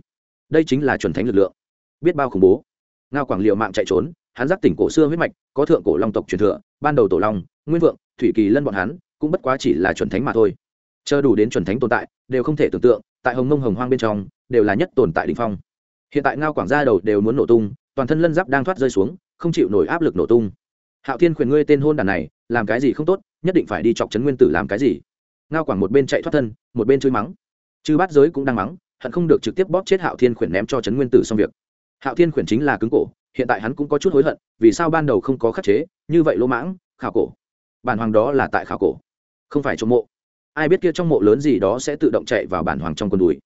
Đây chính là chuẩn thánh lực lượng. Biết bao khủng bố. Ngao quảng liệu mạng chạy trốn, hắn giác tỉnh cổ xưa huyết mạch, có thượng cổ long tộc truyền thừa, ban đầu tổ long, nguyên vượng, thủy kỳ lân bọn hắn, cũng bất quá chỉ là chuẩn thánh mà thôi. Chờ đủ đến chuẩn thánh tồn tại, đều không thể tưởng tượng, tại hồng mông hồng hoang bên trong đều là nhất tồn tại đỉnh phong. Hiện tại ngao quảng gia đầu đều muốn nổ tung, toàn thân lân giáp đang thoát rơi xuống, không chịu nổi áp lực nổ tung. Hạo thiên khuyển ngươi tên hôn đàn này, làm cái gì không tốt, nhất định phải đi chọc trấn nguyên tử làm cái gì. Ngao quảng một bên chạy thoát thân, một bên chửi mắng. Chư bát giới cũng đang mắng, hận không được trực tiếp bóp chết hạo thiên khuyển ném cho trấn nguyên tử xong việc. Hạo thiên khuyển chính là cứng cổ, hiện tại hắn cũng có chút hối hận, vì sao ban đầu không có khắc chế, như vậy lỗ mãng, khảo cổ. Bản hoàng đó là tại khảo cổ, không phải trong mộ. Ai biết kia trong mộ lớn gì đó sẽ tự động chạy vào bản hoàng trong con đùi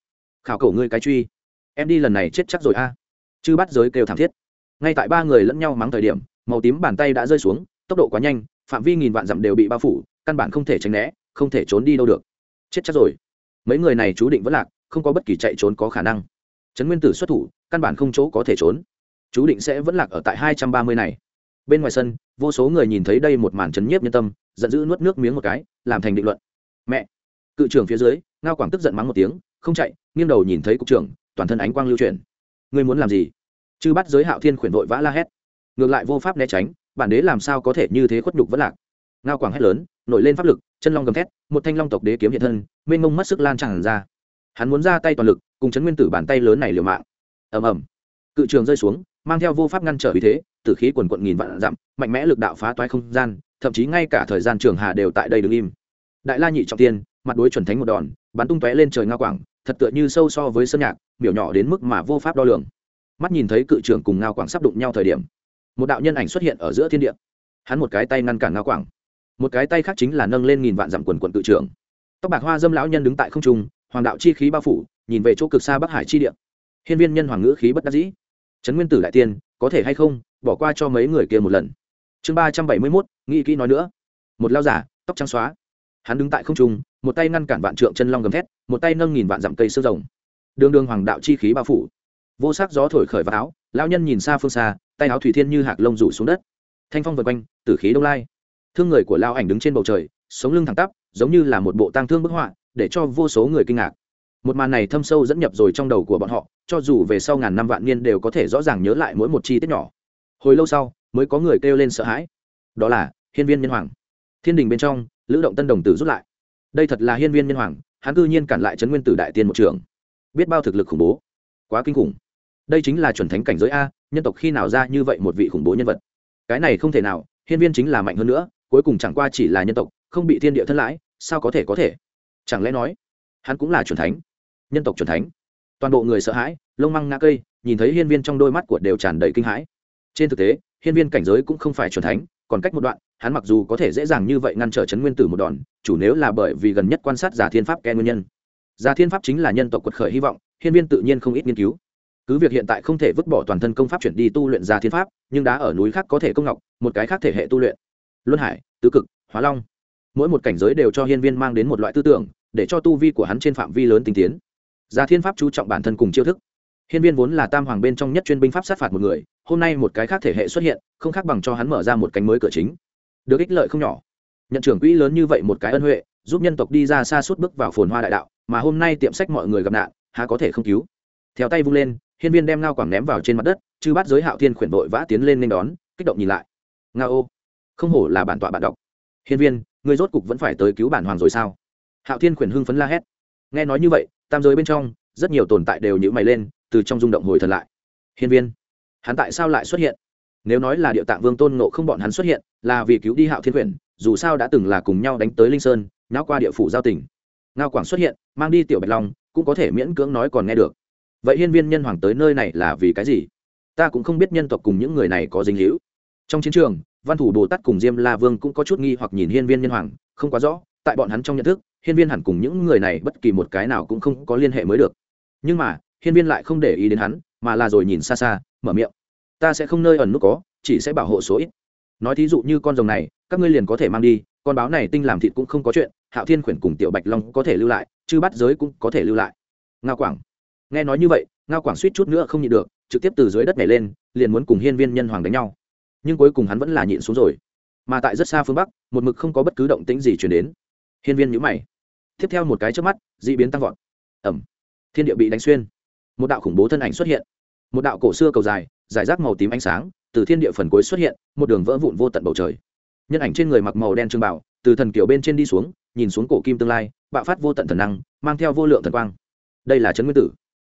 khảo cổ ngươi cái truy. Em đi lần này chết chắc rồi a. À. chư bắt giới kêu thảm thiết. Ngay tại ba người lẫn nhau mắng thời điểm, màu tím bàn tay đã rơi xuống, tốc độ quá nhanh, phạm vi nghìn vạn dặm đều bị bao phủ, căn bản không thể tránh né, không thể trốn đi đâu được. Chết chắc rồi. Mấy người này chú định vẫn lạc, không có bất kỳ chạy trốn có khả năng. Trấn nguyên tử xuất thủ, căn bản không chỗ có thể trốn. Chú định sẽ vẫn lạc ở tại hai trăm ba mươi này. Bên ngoài sân, vô số người nhìn thấy đây một màn chấn nhiếp nhân tâm, giận dữ nuốt nước miếng một cái, làm thành định luận. Mẹ! Cự trưởng phía dưới, ngao quảng tức giận mắng một tiếng không chạy, nghiêng đầu nhìn thấy cục trưởng, toàn thân ánh quang lưu chuyển. Ngươi muốn làm gì? Chư bắt giới hạo thiên khuyển vội vã la hét. Ngược lại vô pháp né tránh, bản đế làm sao có thể như thế khuất nhục vẫn lạc? Ngao quảng hét lớn, nổi lên pháp lực, chân long gầm thét, một thanh long tộc đế kiếm hiện thân, mênh mông mất sức lan tràn ra. Hắn muốn ra tay toàn lực, cùng chấn nguyên tử bàn tay lớn này liều mạng. Ầm ầm. Cự trường rơi xuống, mang theo vô pháp ngăn trở uy thế, tử khí quần quận nghìn vạn dặm, mạnh mẽ lực đạo phá toái không gian, thậm chí ngay cả thời gian trường hà đều tại đây đứng im. Đại la nhị trọng tiên, mặt đối chuẩn thánh một đòn, bắn tung tóe lên trời ngao quảng thật tựa như sâu so với sơn nhạc, miểu nhỏ đến mức mà vô pháp đo lường. Mắt nhìn thấy cự trưởng cùng ngao quảng sắp đụng nhau thời điểm, một đạo nhân ảnh xuất hiện ở giữa thiên địa. Hắn một cái tay ngăn cản ngao quảng. Một cái tay khác chính là nâng lên nghìn vạn dặm quần quần cự trưởng. Tóc bạc hoa dâm lão nhân đứng tại không trung, hoàng đạo chi khí bao phủ, nhìn về chỗ cực xa bắc hải chi địa. Hiên viên nhân hoàng ngữ khí bất đắc dĩ. Trấn nguyên tử đại tiên, có thể hay không, bỏ qua cho mấy người kia một lần. Chương ba trăm bảy mươi mốt, nghĩ kỹ nói nữa. Một lao giả, tóc trắng xóa hắn đứng tại không trung, một tay ngăn cản vạn trượng chân long gầm thét, một tay nâng nghìn vạn dặm cây sương rồng. Đường đường hoàng đạo chi khí bao phủ. Vô sắc gió thổi khởi vào áo, lão nhân nhìn xa phương xa, tay áo thủy thiên như hạc lông rủ xuống đất. Thanh phong vượt quanh, tử khí đông lai. Thương người của lao ảnh đứng trên bầu trời, sống lưng thẳng tắp, giống như là một bộ tang thương bức họa, để cho vô số người kinh ngạc. Một màn này thâm sâu dẫn nhập rồi trong đầu của bọn họ, cho dù về sau ngàn năm vạn niên đều có thể rõ ràng nhớ lại mỗi một chi tiết nhỏ. Hồi lâu sau, mới có người kêu lên sợ hãi. Đó là hiên viên nhân hoàng. Thiên đình bên trong lữ động tân đồng tử rút lại. Đây thật là hiên viên nhân hoàng, hắn cư nhiên cản lại trấn nguyên tử đại tiên một trường. Biết bao thực lực khủng bố. Quá kinh khủng. Đây chính là chuẩn thánh cảnh giới a, nhân tộc khi nào ra như vậy một vị khủng bố nhân vật? Cái này không thể nào, hiên viên chính là mạnh hơn nữa, cuối cùng chẳng qua chỉ là nhân tộc, không bị thiên địa thân lãi, sao có thể có thể? Chẳng lẽ nói, hắn cũng là chuẩn thánh? Nhân tộc chuẩn thánh. Toàn bộ người sợ hãi, lông măng ngã cây, nhìn thấy hiên viên trong đôi mắt của đều tràn đầy kinh hãi. Trên thực tế, hiên viên cảnh giới cũng không phải chuẩn thánh, còn cách một đoạn hắn mặc dù có thể dễ dàng như vậy ngăn trở chấn nguyên tử một đòn, chủ nếu là bởi vì gần nhất quan sát giả thiên pháp ken nguyên nhân. Giả thiên pháp chính là nhân tộc quật khởi hy vọng, hiên viên tự nhiên không ít nghiên cứu. Cứ việc hiện tại không thể vứt bỏ toàn thân công pháp chuyển đi tu luyện giả thiên pháp, nhưng đá ở núi khác có thể công ngọc, một cái khác thể hệ tu luyện. Luân hải, tứ cực, hóa long. Mỗi một cảnh giới đều cho hiên viên mang đến một loại tư tưởng, để cho tu vi của hắn trên phạm vi lớn tinh tiến. Giả thiên pháp chú trọng bản thân cùng chiêu thức. Hiên viên vốn là tam hoàng bên trong nhất chuyên binh pháp sát phạt một người, hôm nay một cái khác thể hệ xuất hiện, không khác bằng cho hắn mở ra một cánh mới cửa chính được ích lợi không nhỏ. Nhận trưởng quỹ lớn như vậy một cái ân huệ, giúp nhân tộc đi ra xa suốt bước vào phồn hoa đại đạo, mà hôm nay tiệm sách mọi người gặp nạn, há có thể không cứu? Theo tay vung lên, hiên viên đem ngao quảng ném vào trên mặt đất, chư bắt giới hạo thiên khuyển vội vã tiến lên nên đón, kích động nhìn lại. Ngao ô không hổ là bản tọa bạn đọc. Hiên viên, người rốt cục vẫn phải tới cứu bản hoàng rồi sao? Hạo thiên khuyển hưng phấn la hét. Nghe nói như vậy, tam giới bên trong, rất nhiều tồn tại đều nhữ mày lên, từ trong rung động hồi thật lại. Hiên viên, hắn tại sao lại xuất hiện? Nếu nói là địa tạng vương tôn nộ không bọn hắn xuất hiện, là vì cứu đi hạo thiên quyển, dù sao đã từng là cùng nhau đánh tới linh sơn nháo qua địa phủ giao tỉnh ngao quảng xuất hiện, mang đi tiểu bạch long, cũng có thể miễn cưỡng nói còn nghe được. Vậy hiên viên nhân hoàng tới nơi này là vì cái gì? Ta cũng không biết nhân tộc cùng những người này có dính hữu trong chiến trường, văn thủ bồ tát cùng diêm la vương cũng có chút nghi hoặc nhìn hiên viên nhân hoàng, không quá rõ, tại bọn hắn trong nhận thức, hiên viên hẳn cùng những người này bất kỳ một cái nào cũng không có liên hệ mới được. Nhưng mà, hiên viên lại không để ý đến hắn, mà là rồi nhìn xa xa, mở miệng ta sẽ không nơi ẩn nút có, chỉ sẽ bảo hộ số ít. Nói thí dụ như con rồng này, các ngươi liền có thể mang đi, con báo này tinh làm thịt cũng không có chuyện, hạo thiên khuyển cùng tiểu bạch long có thể lưu lại, chư bắt giới cũng có thể lưu lại. Ngao quảng, nghe nói như vậy, ngao quảng suýt chút nữa không nhịn được, trực tiếp từ dưới đất này lên, liền muốn cùng hiên viên nhân hoàng đánh nhau. Nhưng cuối cùng hắn vẫn là nhịn xuống rồi. Mà tại rất xa phương bắc, một mực không có bất cứ động tĩnh gì chuyển đến. Hiên viên nhữ mày. Tiếp theo một cái trước mắt d ị biến tăng vọt. Ẩm. Thiên địa bị đánh xuyên. Một đạo khủng bố thân ảnh xuất hiện. Một đạo cổ xưa cầu dài giải rác màu tím ánh sáng, từ thiên địa phần cuối xuất hiện, một đường vỡ vụn vô tận bầu trời. Nhân ảnh trên người mặc màu đen trương bảo, từ thần kiểu bên trên đi xuống, nhìn xuống cổ kim tương lai, bạo phát vô tận thần năng, mang theo vô lượng thần quang. Đây là trấn nguyên tử.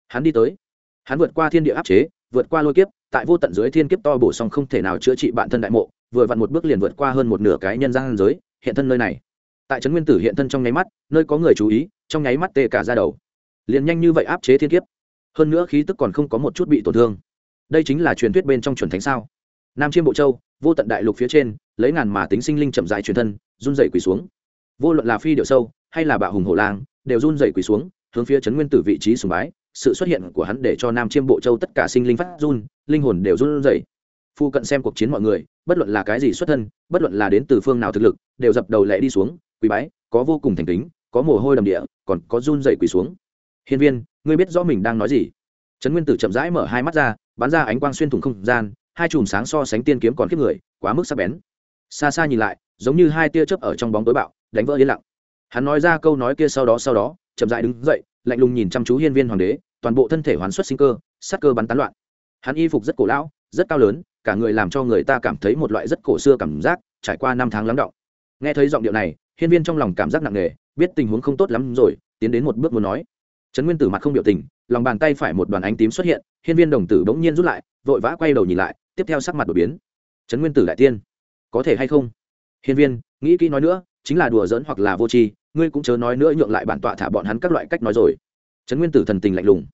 Hắn đi tới. Hắn vượt qua thiên địa áp chế, vượt qua lôi kiếp, tại vô tận dưới thiên kiếp to bổ song không thể nào chữa trị bản thân đại mộ, vừa vặn một bước liền vượt qua hơn một nửa cái nhân gian giới, hiện thân nơi này. Tại trấn nguyên tử hiện thân trong nháy mắt, nơi có người chú ý, trong nháy mắt tê cả ra đầu. Liền nhanh như vậy áp chế thiên kiếp. Hơn nữa khí tức còn không có một chút bị tổn thương đây chính là truyền thuyết bên trong chuẩn thánh sao? Nam chiêm bộ châu, vô tận đại lục phía trên, lấy ngàn mà tính sinh linh chậm dại truyền thân, run dậy quỳ xuống. Vô luận là phi điệu sâu, hay là bạo hùng hổ lang, đều run dậy quỳ xuống, hướng phía trấn nguyên tử vị trí sùng bái. Sự xuất hiện của hắn để cho nam chiêm bộ châu tất cả sinh linh phát run, linh hồn đều run dậy phu cận xem cuộc chiến mọi người, bất luận là cái gì xuất thân, bất luận là đến từ phương nào thực lực, đều dập đầu lệ đi xuống, quỳ bái, có vô cùng thành kính, có mồ hôi đầm địa, còn có run dậy quỳ xuống. Hiên viên, ngươi biết rõ mình đang nói gì? Trấn nguyên tử chậm rãi mở hai mắt ra, bắn ra ánh quang xuyên thủng không gian, hai chùm sáng so sánh tiên kiếm còn kiếp người, quá mức sắc bén. Xa xa nhìn lại, giống như hai tia chớp ở trong bóng tối bạo, đánh vỡ yên lặng. Hắn nói ra câu nói kia sau đó sau đó, chậm rãi đứng dậy, lạnh lùng nhìn chăm chú hiên viên hoàng đế, toàn bộ thân thể hoàn xuất sinh cơ sắc cơ bắn tán loạn. Hắn y phục rất cổ lão, rất cao lớn, cả người làm cho người ta cảm thấy một loại rất cổ xưa cảm giác, trải qua năm tháng lắng động. Nghe thấy giọng điệu này, hiên viên trong lòng cảm giác nặng nề, biết tình huống không tốt lắm rồi, tiến đến một bước muốn nói. Trấn nguyên tử mặt không biểu tình lòng bàn tay phải một đoàn ánh tím xuất hiện, hiên viên đồng tử bỗng nhiên rút lại, vội vã quay đầu nhìn lại, tiếp theo sắc mặt đổi biến. Trấn nguyên tử đại tiên, có thể hay không? Hiên viên, nghĩ kỹ nói nữa, chính là đùa giỡn hoặc là vô tri, ngươi cũng chớ nói nữa nhượng lại bản tọa thả bọn hắn các loại cách nói rồi. Trấn nguyên tử thần tình lạnh lùng,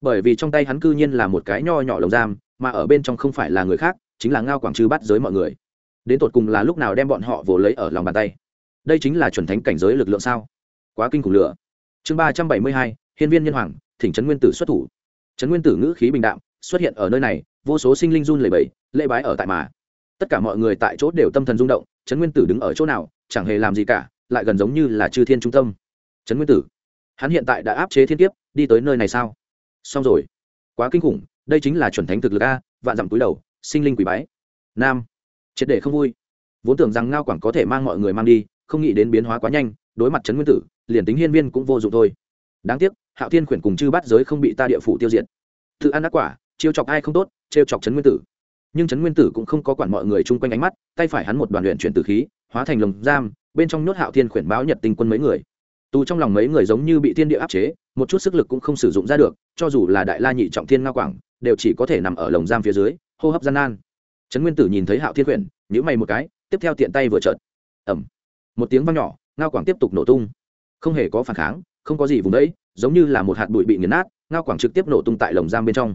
bởi vì trong tay hắn cư nhiên là một cái nho nhỏ lồng giam, mà ở bên trong không phải là người khác, chính là ngao quảng trư bắt giới mọi người. Đến tột cùng là lúc nào đem bọn họ vồ lấy ở lòng bàn tay? Đây chính là chuẩn thánh cảnh giới lực lượng sao? Quá kinh khủng lửa. Chương ba trăm bảy mươi hai, hiên viên nhân hoàng thỉnh trấn nguyên tử xuất thủ. Trấn nguyên tử ngữ khí bình đạm, xuất hiện ở nơi này, vô số sinh linh run lẩy bẩy, lễ bái ở tại mà. Tất cả mọi người tại chỗ đều tâm thần rung động, trấn nguyên tử đứng ở chỗ nào, chẳng hề làm gì cả, lại gần giống như là chư thiên trung tâm. Trấn nguyên tử, hắn hiện tại đã áp chế thiên kiếp, đi tới nơi này sao? Xong rồi. Quá kinh khủng, đây chính là chuẩn thánh thực lực a, vạn dặm túi đầu, sinh linh quỷ bái. Nam, triệt để không vui. Vốn tưởng rằng ngao quảng có thể mang mọi người mang đi, không nghĩ đến biến hóa quá nhanh, đối mặt trấn nguyên tử, liền tính hiên viên cũng vô dụng thôi. Đáng tiếc hạo thiên khuyển cùng chư bắt giới không bị ta địa phủ tiêu diệt. Tự ăn ác quả, chiêu chọc ai không tốt, trêu chọc trấn nguyên tử. Nhưng trấn nguyên tử cũng không có quản mọi người chung quanh ánh mắt, tay phải hắn một đoàn luyện chuyển từ khí, hóa thành lồng giam, bên trong nhốt hạo thiên khuyển báo nhật tinh quân mấy người. Tù trong lòng mấy người giống như bị thiên địa áp chế, một chút sức lực cũng không sử dụng ra được, cho dù là đại la nhị trọng thiên nga quảng, đều chỉ có thể nằm ở lồng giam phía dưới, hô hấp gian nan. Trấn nguyên tử nhìn thấy hạo thiên khuyển nhữ mày một cái, tiếp theo tiện tay vừa trợt ẩm một tiếng vang nhỏ, ngao quảng tiếp tục nổ tung. Không hề có phản kháng không có gì vùng đấy, giống như là một hạt bụi bị nghiền nát, ngao quảng trực tiếp nổ tung tại lồng giam bên trong.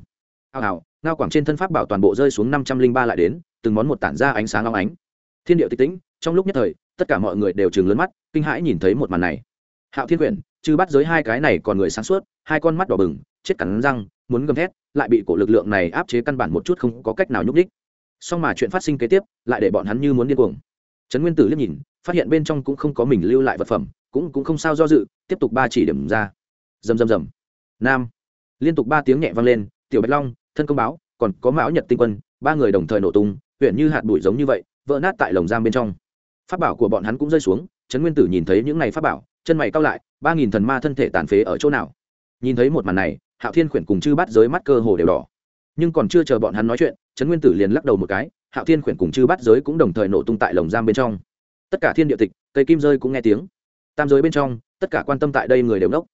Hào hào, ngao quảng trên thân pháp bảo toàn bộ rơi xuống năm trăm linh ba lại đến, từng món một tản ra ánh sáng long ánh. Thiên điệu tịch tĩnh, trong lúc nhất thời, tất cả mọi người đều chừng lớn mắt, kinh hãi nhìn thấy một màn này. Hạo thiên quyển chứ bắt giới hai cái này còn người sáng suốt, hai con mắt đỏ bừng, chết cắn răng, muốn gầm thét, lại bị cổ lực lượng này áp chế căn bản một chút không có cách nào nhúc đích song mà chuyện phát sinh kế tiếp, lại để bọn hắn như muốn điên cuồng. Trấn nguyên tử liếc nhìn phát hiện bên trong cũng không có mình lưu lại vật phẩm, cũng cũng không sao do dự, tiếp tục ba chỉ điểm ra. Rầm rầm rầm. Nam. Liên tục ba tiếng nhẹ vang lên, tiểu bạch long, thân công báo, còn có mão nhật tinh quân, ba người đồng thời nổ tung, huyện như hạt bụi giống như vậy, vỡ nát tại lồng giam bên trong. Pháp bảo của bọn hắn cũng rơi xuống, trấn nguyên tử nhìn thấy những này pháp bảo, chân mày cao lại, ba nghìn thần ma thân thể tàn phế ở chỗ nào? Nhìn thấy một màn này, hạo thiên khuyển cùng chư bắt giới mắt cơ hồ đều đỏ. Nhưng còn chưa chờ bọn hắn nói chuyện, trấn nguyên tử liền lắc đầu một cái, hạo thiên khuyển cùng chư bắt giới cũng đồng thời nổ tung tại lồng giam bên trong tất cả thiên địa tịch, cây kim rơi cũng nghe tiếng. Tam giới bên trong, tất cả quan tâm tại đây người đều đốc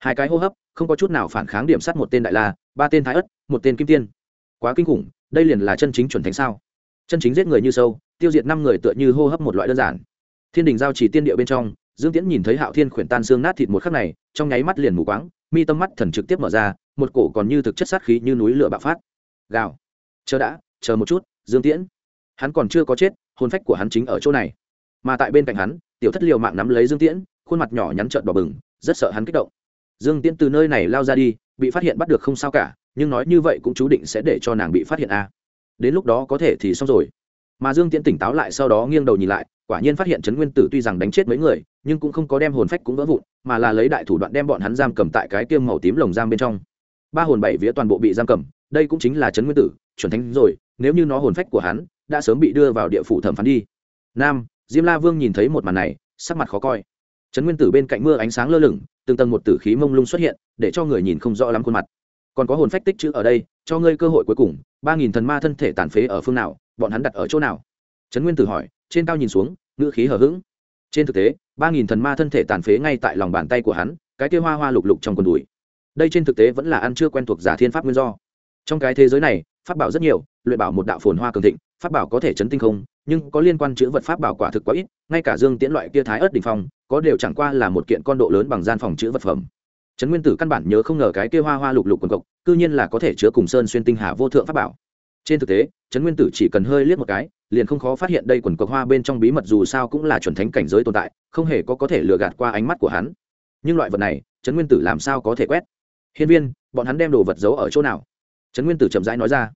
hai cái hô hấp, không có chút nào phản kháng điểm sát một tên đại la, ba tên thái ất, một tên kim tiên. Quá kinh khủng, đây liền là chân chính chuẩn thánh sao? Chân chính giết người như sâu, tiêu diệt năm người tựa như hô hấp một loại đơn giản. Thiên đình giao chỉ tiên địa bên trong, dương tiễn nhìn thấy hạo thiên khuyển tan xương nát thịt một khắc này, trong nháy mắt liền mù quáng, mi tâm mắt thần trực tiếp mở ra, một cổ còn như thực chất sát khí như núi lửa bạo phát. Gào. Chờ đã, chờ một chút, dương tiễn. Hắn còn chưa có chết, hồn phách của hắn chính ở chỗ này mà tại bên cạnh hắn, tiểu thất liều mạng nắm lấy dương tiễn, khuôn mặt nhỏ nhắn trợn đỏ bừng, rất sợ hắn kích động. Dương tiễn từ nơi này lao ra đi, bị phát hiện bắt được không sao cả, nhưng nói như vậy cũng chú định sẽ để cho nàng bị phát hiện a. À. đến lúc đó có thể thì xong rồi. Mà dương tiễn tỉnh táo lại sau đó nghiêng đầu nhìn lại, quả nhiên phát hiện trấn nguyên tử tuy rằng đánh chết mấy người, nhưng cũng không có đem hồn phách cũng vỡ vụn, mà là lấy đại thủ đoạn đem bọn hắn giam cầm tại cái tiêm màu tím lồng giam bên trong. Ba hồn bảy vía toàn bộ bị giam cầm, đây cũng chính là trấn nguyên tử, chuẩn thánh rồi, nếu như nó hồn phách của hắn, đã sớm bị đưa vào địa phủ thẩm phán đi. Nam diêm la vương nhìn thấy một màn này, sắc mặt khó coi. Trấn nguyên tử bên cạnh mưa ánh sáng lơ lửng, từng tầng một tử khí mông lung xuất hiện, để cho người nhìn không rõ lắm khuôn mặt. Còn có hồn phách tích chữ ở đây, cho ngươi cơ hội cuối cùng, ba nghìn thần ma thân thể tàn phế ở phương nào, bọn hắn đặt ở chỗ nào? Trấn nguyên tử hỏi, trên cao nhìn xuống, ngữ khí hờ hững. Trên thực tế, ba nghìn thần ma thân thể tàn phế ngay tại lòng bàn tay của hắn, cái kia hoa hoa lục lục trong quần đùi. Đây trên thực tế vẫn là ăn chưa quen thuộc giả thiên pháp nguyên do. Trong cái thế giới này, pháp bảo rất nhiều, luyện bảo một đạo phồn hoa cường thịnh, pháp bảo có thể chấn tinh không nhưng có liên quan chữ vật pháp bảo quả thực quá ít, ngay cả dương tiễn loại kia thái ớt đình phong, có đều chẳng qua là một kiện con độ lớn bằng gian phòng chữ vật phẩm. Trấn nguyên tử căn bản nhớ không ngờ cái kia hoa hoa lục lục quần cộc, cư nhiên là có thể chứa cùng sơn xuyên tinh hà vô thượng pháp bảo. Trên thực tế, trấn nguyên tử chỉ cần hơi liếc một cái, liền không khó phát hiện đây quần cộc hoa bên trong bí mật dù sao cũng là chuẩn thánh cảnh giới tồn tại, không hề có có thể lừa gạt qua ánh mắt của hắn. Nhưng loại vật này, trấn nguyên tử làm sao có thể quét? Hiên viên, bọn hắn đem đồ vật giấu ở chỗ nào? Trấn nguyên tử chậm rãi nói ra.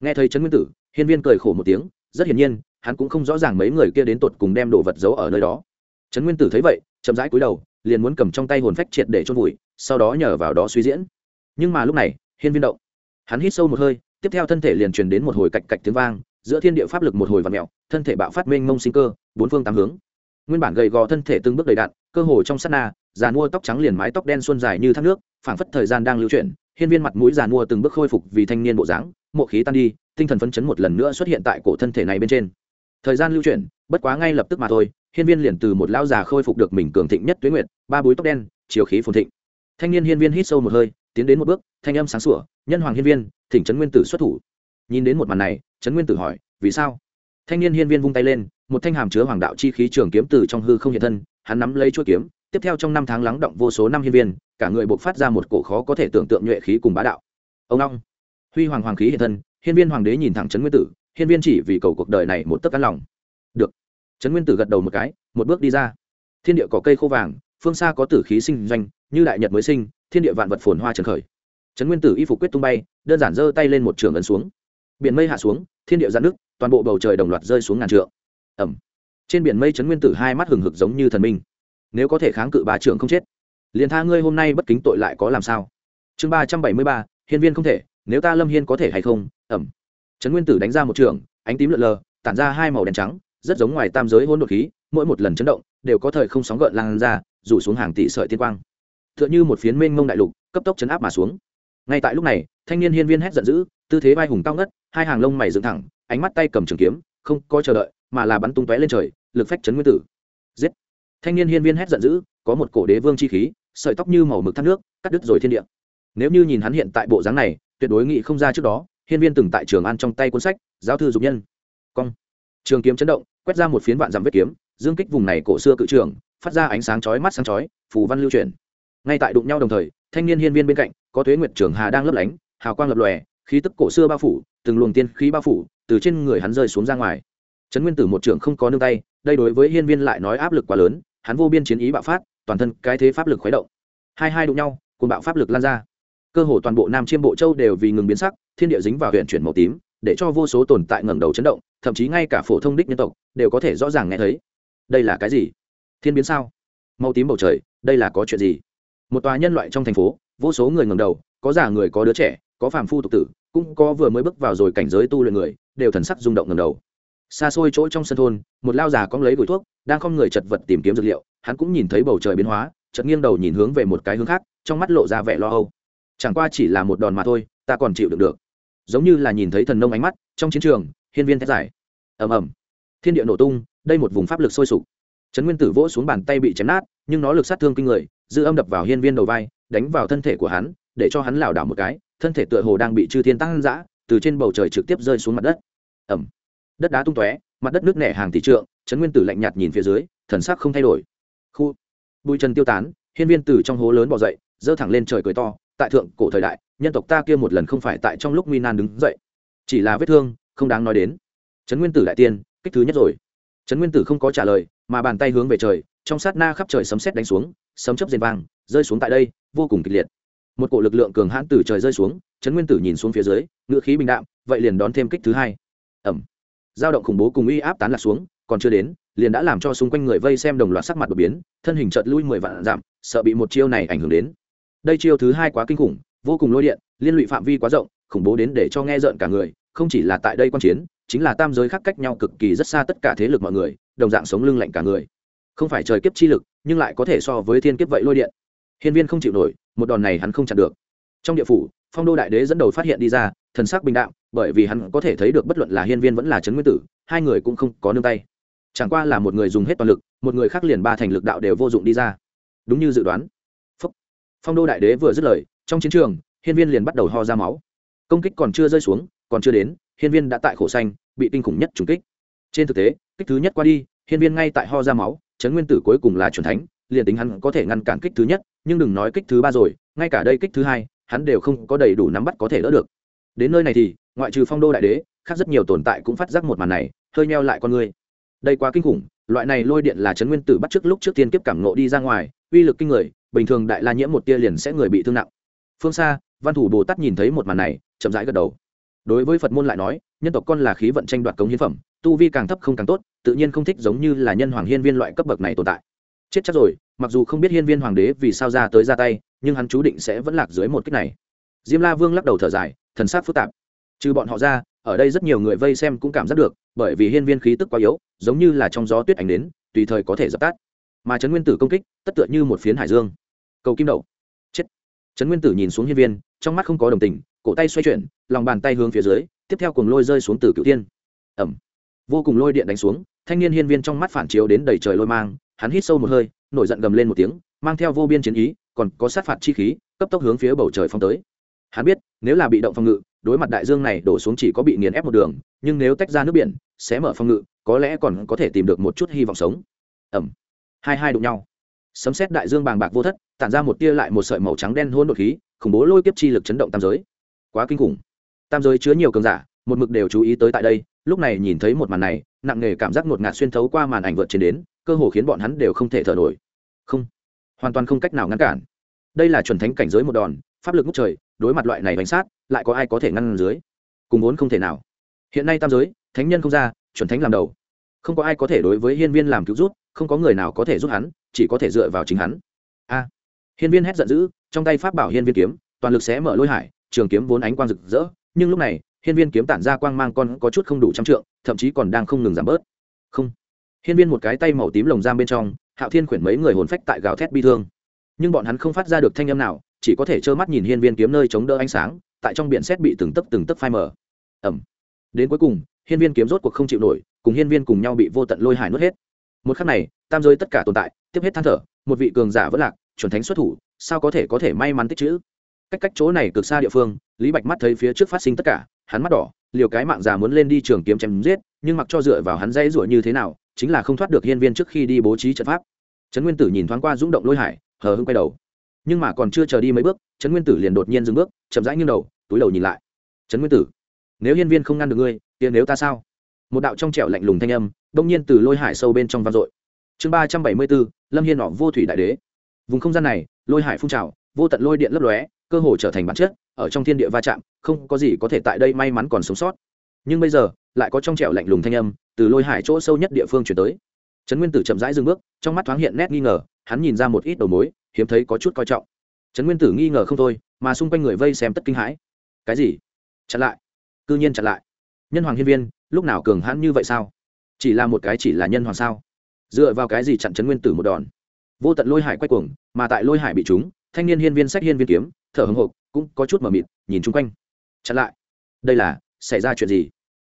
Nghe thấy trấn nguyên tử, hiên viên cười khổ một tiếng, rất hiển nhiên hắn cũng không rõ ràng mấy người kia đến tột cùng đem đồ vật giấu ở nơi đó. Trấn nguyên tử thấy vậy, chậm rãi cúi đầu, liền muốn cầm trong tay hồn phách triệt để chôn vùi, sau đó nhờ vào đó suy diễn. Nhưng mà lúc này, hiên viên động. Hắn hít sâu một hơi, tiếp theo thân thể liền truyền đến một hồi cạch cạch tiếng vang, giữa thiên địa pháp lực một hồi và mẹo thân thể bạo phát mênh mông sinh cơ, bốn phương tám hướng. Nguyên bản gầy gò thân thể từng bước đầy đạn cơ hồ trong sát na, già mua tóc trắng liền mái tóc đen xuân dài như thác nước, phảng phất thời gian đang lưu chuyển, hiên viên mặt mũi già mua từng bước khôi phục vì thanh niên bộ dáng, mộ khí tan đi, tinh thần phấn chấn một lần nữa xuất hiện tại cổ thân thể này bên trên thời gian lưu chuyển, bất quá ngay lập tức mà thôi, hiên viên liền từ một lão già khôi phục được mình cường thịnh nhất tuyến nguyệt, ba búi tóc đen, chiều khí phồn thịnh. Thanh niên hiên viên hít sâu một hơi, tiến đến một bước, thanh âm sáng sủa, nhân hoàng hiên viên, thỉnh trấn nguyên tử xuất thủ. Nhìn đến một màn này, trấn nguyên tử hỏi, vì sao? Thanh niên hiên viên vung tay lên, một thanh hàm chứa hoàng đạo chi khí trường kiếm từ trong hư không hiện thân, hắn nắm lấy chuỗi kiếm, tiếp theo trong năm tháng lắng động vô số năm hiên viên, cả người buộc phát ra một cổ khó có thể tưởng tượng nhuệ khí cùng bá đạo. Ông long, huy hoàng hoàng khí hiện thân, hiên viên hoàng đế nhìn thẳng trấn nguyên tử hiên viên chỉ vì cầu cuộc đời này một tấc cắn lòng. Được. Trấn nguyên tử gật đầu một cái, một bước đi ra. Thiên địa có cây khô vàng, phương xa có tử khí sinh doanh, như đại nhật mới sinh, thiên địa vạn vật phồn hoa trần khởi. Trấn nguyên tử y phục quyết tung bay, đơn giản giơ tay lên một trường ấn xuống. Biển mây hạ xuống, thiên địa giãn nước, toàn bộ bầu trời đồng loạt rơi xuống ngàn trượng. Ẩm. Trên biển mây trấn nguyên tử hai mắt hừng hực giống như thần minh. Nếu có thể kháng cự ba trưởng không chết, liền tha ngươi hôm nay bất kính tội lại có làm sao? Chương ba trăm bảy mươi ba, hiên viên không thể, nếu ta lâm hiên có thể hay không? Ẩm trấn nguyên tử đánh ra một trường, ánh tím lợn lờ, tản ra hai màu đen trắng, rất giống ngoài tam giới hôn đột khí, mỗi một lần chấn động, đều có thời không sóng gợn lan ra, rủ xuống hàng tỷ sợi tiên quang. T h ư ợ n h ư một phiến mênh mông đại lục, cấp tốc chấn áp mà xuống. Ngay tại lúc này, thanh niên hiên viên hét giận dữ, tư thế vai hùng cao ngất, hai hàng lông mày dựng thẳng, ánh mắt tay cầm trường kiếm, không có chờ đợi, mà là bắn tung tóe lên trời, lực phách chấn nguyên tử. Giết! Thanh niên hiên viên hét giận dữ, có một cổ đế vương chi khí, sợi tóc như màu mực thác nước, cắt đứt rồi thiên địa. Nếu như nhìn hắn hiện tại bộ dáng này, tuyệt đối nghị không ra trước đó hiên viên từng tại trường ăn trong tay cuốn sách, giáo thư dục nhân. Cong. Trường kiếm chấn động, quét ra một phiến vạn dặm vết kiếm, dương kích vùng này cổ xưa cự trường, phát ra ánh sáng chói mắt sáng chói, phù văn lưu truyền. Ngay tại đụng nhau đồng thời, thanh niên hiên viên bên cạnh, có thuế nguyệt trường hà đang lấp lánh, hào quang lập lòe, khí tức cổ xưa bao phủ, từng luồng tiên khí bao phủ, từ trên người hắn rơi xuống ra ngoài. Trấn nguyên tử một trường không có nương tay, đây đối với hiên viên lại nói áp lực quá lớn, hắn vô biên chiến ý bạo phát, toàn thân cái thế pháp lực khuấy động. Hai hai đụng nhau cùng bạo pháp lực lan ra cơ hồ toàn bộ nam chiêm bộ châu đều vì ngừng biến sắc, thiên địa dính vào huyện chuyển màu tím, để cho vô số tồn tại ngẩng đầu chấn động, thậm chí ngay cả phổ thông đích nhân tộc đều có thể rõ ràng nghe thấy. Đây là cái gì? Thiên biến sao? Màu tím bầu trời, đây là có chuyện gì? Một tòa nhân loại trong thành phố, vô số người ngẩng đầu, có già người, có đứa trẻ, có phàm phu tục tử, cũng có vừa mới bước vào rồi cảnh giới tu luyện người, đều thần sắc rung động ngẩng đầu. Xa xôi chỗ trong sân thôn, một lao già cóng lấy gửi thuốc, đang không người chật vật tìm kiếm dược liệu, hắn cũng nhìn thấy bầu trời biến hóa, chợt nghiêng đầu nhìn hướng về một cái hướng khác, trong mắt lộ ra vẻ lo âu chẳng qua chỉ là một đòn mà thôi, ta còn chịu đựng được. Giống như là nhìn thấy thần nông ánh mắt, trong chiến trường, hiên viên thét giải ầm ầm. Thiên địa nổ tung, đây một vùng pháp lực sôi sục. Trấn nguyên tử vỗ xuống bàn tay bị chém nát, nhưng nó lực sát thương kinh người dư âm đập vào hiên viên đầu vai, đánh vào thân thể của hắn, để cho hắn lảo đảo một cái, thân thể tựa hồ đang bị chư thiên tăng giã từ trên bầu trời trực tiếp rơi xuống mặt đất. Ẩm đất đá tung tóe, mặt đất nước nẻ hàng tỷ trượng, trấn nguyên tử lạnh nhạt nhìn phía dưới, thần sắc không thay đổi. Khu. Bụi trần tiêu tán, hiên viên từ trong hố lớn bỏ dậy, giơ thẳng lên trời cười to tại thượng cổ thời đại, nhân tộc ta kia một lần không phải tại trong lúc nguy nan đứng dậy. Chỉ là vết thương, không đáng nói đến. Trấn nguyên tử đại tiên, kích thứ nhất rồi. Trấn nguyên tử không có trả lời, mà bàn tay hướng về trời, trong sát na khắp trời sấm sét đánh xuống, sấm chớp rền vang, rơi xuống tại đây, vô cùng kịch liệt. Một cổ lực lượng cường hãn từ trời rơi xuống, trấn nguyên tử nhìn xuống phía dưới ngựa khí bình đạm, vậy liền đón thêm kích thứ hai. Ẩm dao động khủng bố cùng uy áp tán lạc xuống, còn chưa đến, liền đã làm cho xung quanh người vây xem đồng loạt sắc mặt đột biến, thân hình chợt lui mười vạn giảm sợ bị một chiêu này ảnh hưởng đến đây chiêu thứ hai quá kinh khủng, vô cùng lôi điện, liên lụy phạm vi quá rộng, khủng bố đến để cho nghe rợn cả người, không chỉ là tại đây quan chiến, chính là tam giới khác cách nhau cực kỳ rất xa tất cả thế lực mọi người, đồng dạng sống lưng lạnh cả người. Không phải trời kiếp chi lực, nhưng lại có thể so với thiên kiếp vậy lôi điện. Hiên viên không chịu nổi, một đòn này hắn không chặn được. Trong địa phủ, phong đô đại đế dẫn đầu phát hiện đi ra, thần sắc bình đạm, bởi vì hắn có thể thấy được bất luận là hiên viên vẫn là trấn nguyên tử, hai người cũng không có nương tay. Chẳng qua là một người dùng hết toàn lực, một người khác liền ba thành lực đạo đều vô dụng đi ra. Đúng như dự đoán phong đô đại đế vừa dứt lời, trong chiến trường, hiên viên liền bắt đầu ho ra máu. Công kích còn chưa rơi xuống, còn chưa đến, hiên viên đã tại khổ xanh, bị kinh khủng nhất trùng kích. Trên thực tế, kích thứ nhất qua đi, hiên viên ngay tại ho ra máu chấn nguyên tử cuối cùng là c thánh, liền tính hắn có thể ngăn cản kích thứ nhất, nhưng đừng nói kích thứ ba rồi, ngay cả đây kích thứ hai, hắn đều không có đầy đủ nắm bắt có thể đỡ được. Đến nơi này thì, ngoại trừ phong đô đại đế, khác rất nhiều tồn tại cũng phát giác một màn này, hơi meo lại con người. Đây quá kinh khủng, loại này lôi điện là chấn nguyên tử bắt trước lúc trước tiên kiếp cảm nộ đi ra ngoài uy lực kinh người, bình thường đại la nhiễm một tia liền sẽ người bị thương nặng. Phương xa, văn thủ bồ tát nhìn thấy một màn này, chậm rãi gật đầu. Đối với phật môn lại nói, nhân tộc con là khí vận tranh đoạt cống hiến phẩm, tu vi càng thấp không càng tốt, tự nhiên không thích giống như là nhân hoàng hiên viên loại cấp bậc này tồn tại. Chết chắc rồi, mặc dù không biết hiên viên hoàng đế vì sao ra tới ra tay, nhưng hắn chú định sẽ vẫn lạc dưới một cách này. Diêm la vương lắc đầu thở dài, thần sát phức tạp. Trừ bọn họ ra, ở đây rất nhiều người vây xem cũng cảm giác được, bởi vì hiên viên khí tức quá yếu, giống như là trong gió tuyết ảnh đến, tùy thời có thể dập tắt mà trấn nguyên tử công kích tất tựa như một phiến hải dương cầu kim đậu chết trấn nguyên tử nhìn xuống hiên viên trong mắt không có đồng tình cổ tay xoay chuyển lòng bàn tay hướng phía dưới tiếp theo cùng lôi rơi xuống từ cựu tiên ẩm vô cùng lôi điện đánh xuống thanh niên hiên viên trong mắt phản chiếu đến đầy trời lôi mang hắn hít sâu một hơi nổi giận gầm lên một tiếng mang theo vô biên chiến ý còn có sát phạt chi khí cấp tốc hướng phía bầu trời phong tới hắn biết nếu là bị động phòng ngự đối mặt đại dương này đổ xuống chỉ có bị nghiền ép một đường nhưng nếu tách ra nước biển sẽ mở phòng ngự có lẽ còn có thể tìm được một chút hy vọng sống ẩm hai hai đụng nhau. Sấm xét đại dương bàng bạc vô thất, tản ra một tia lại một sợi màu trắng đen hôn đột khí, khủng bố lôi kiếp chi lực chấn động tam giới. Quá kinh khủng. Tam giới chứa nhiều cường giả, một mực đều chú ý tới tại đây, lúc này nhìn thấy một màn này, nặng nề cảm giác ngột ngạt xuyên thấu qua màn ảnh vượt trên đến, cơ hồ khiến bọn hắn đều không thể thở nổi. Không, hoàn toàn không cách nào ngăn cản. Đây là chuẩn thánh cảnh giới một đòn, pháp lực ngút trời, đối mặt loại này bánh sát, lại có ai có thể ngăn dưới? Cùng vốn không thể nào. Hiện nay tam giới, thánh nhân không ra, chuẩn thánh làm đầu. Không có ai có thể đối với hiên viên làm cứu rút không có người nào có thể giúp hắn, chỉ có thể dựa vào chính hắn. A. Hiên viên hét giận dữ, trong tay pháp bảo hiên viên kiếm, toàn lực xé mở lôi hải, trường kiếm vốn ánh quang rực rỡ, nhưng lúc này, hiên viên kiếm tản ra quang mang con có chút không đủ trăm trượng, thậm chí còn đang không ngừng giảm bớt. Không. Hiên viên một cái tay màu tím lồng giam bên trong, hạo thiên khuyển mấy người hồn phách tại gào thét bi thương. Nhưng bọn hắn không phát ra được thanh âm nào, chỉ có thể trơ mắt nhìn hiên viên kiếm nơi chống đỡ ánh sáng, tại trong biển xét bị từng tấc từng tấc phai mờ. Ẩm đến cuối cùng, hiên viên kiếm rốt cuộc không chịu nổi, cùng hiên viên cùng nhau bị vô tận lôi hải nuốt hết một khắc này, tam giới tất cả tồn tại, tiếp hết than thở, một vị cường giả vẫn lạc, chuẩn thánh xuất thủ, sao có thể có thể may mắn tích chữ? Cách cách chỗ này cực xa địa phương, lý bạch mắt thấy phía trước phát sinh tất cả, hắn mắt đỏ, liều cái mạng già muốn lên đi trường kiếm chém giết, nhưng mặc cho dựa vào hắn dây rủa như thế nào, chính là không thoát được hiên viên trước khi đi bố trí trận pháp. Trấn nguyên tử nhìn thoáng qua rung động lôi hải, hờ hưng quay đầu. Nhưng mà còn chưa chờ đi mấy bước, trấn nguyên tử liền đột nhiên dừng bước, chậm rãi nghiêng đầu, túi đầu nhìn lại. Trấn nguyên tử, nếu hiên viên không ngăn được ngươi tiền nếu ta sao? Một đạo trong trẻo lạnh lùng thanh âm, đông nhiên từ lôi hải sâu bên trong vang dội. Chương ba trăm bảy mươi bốn, lâm hiên nọ vô thủy đại đế. Vùng không gian này, lôi hải phun trào, vô tận lôi điện lấp lóe, cơ hồ trở thành bản chất, ở trong thiên địa va chạm, không có gì có thể tại đây may mắn còn sống sót. Nhưng bây giờ, lại có trong trẻo lạnh lùng thanh âm, từ lôi hải chỗ sâu nhất địa phương chuyển tới. Trấn nguyên tử chậm rãi dừng bước, trong mắt thoáng hiện nét nghi ngờ, hắn nhìn ra một ít đầu mối, hiếm thấy có chút coi trọng. Trấn nguyên tử nghi ngờ không thôi, mà xung quanh người vây xem tất kinh hãi. Cái gì? Chặn lại. Cư nhiên chặn lại. Nhân hoàng hiên viên lúc nào cường hãn như vậy sao? Chỉ là một cái chỉ là nhân hoàng sao? Dựa vào cái gì chặn chấn nguyên tử một đòn? Vô tận lôi hải quay cuồng, mà tại lôi hải bị chúng, thanh niên hiên viên sách hiên viên kiếm, thở hồng hộc, cũng có chút mờ mịt, nhìn chung quanh. Chặn lại. Đây là, xảy ra chuyện gì?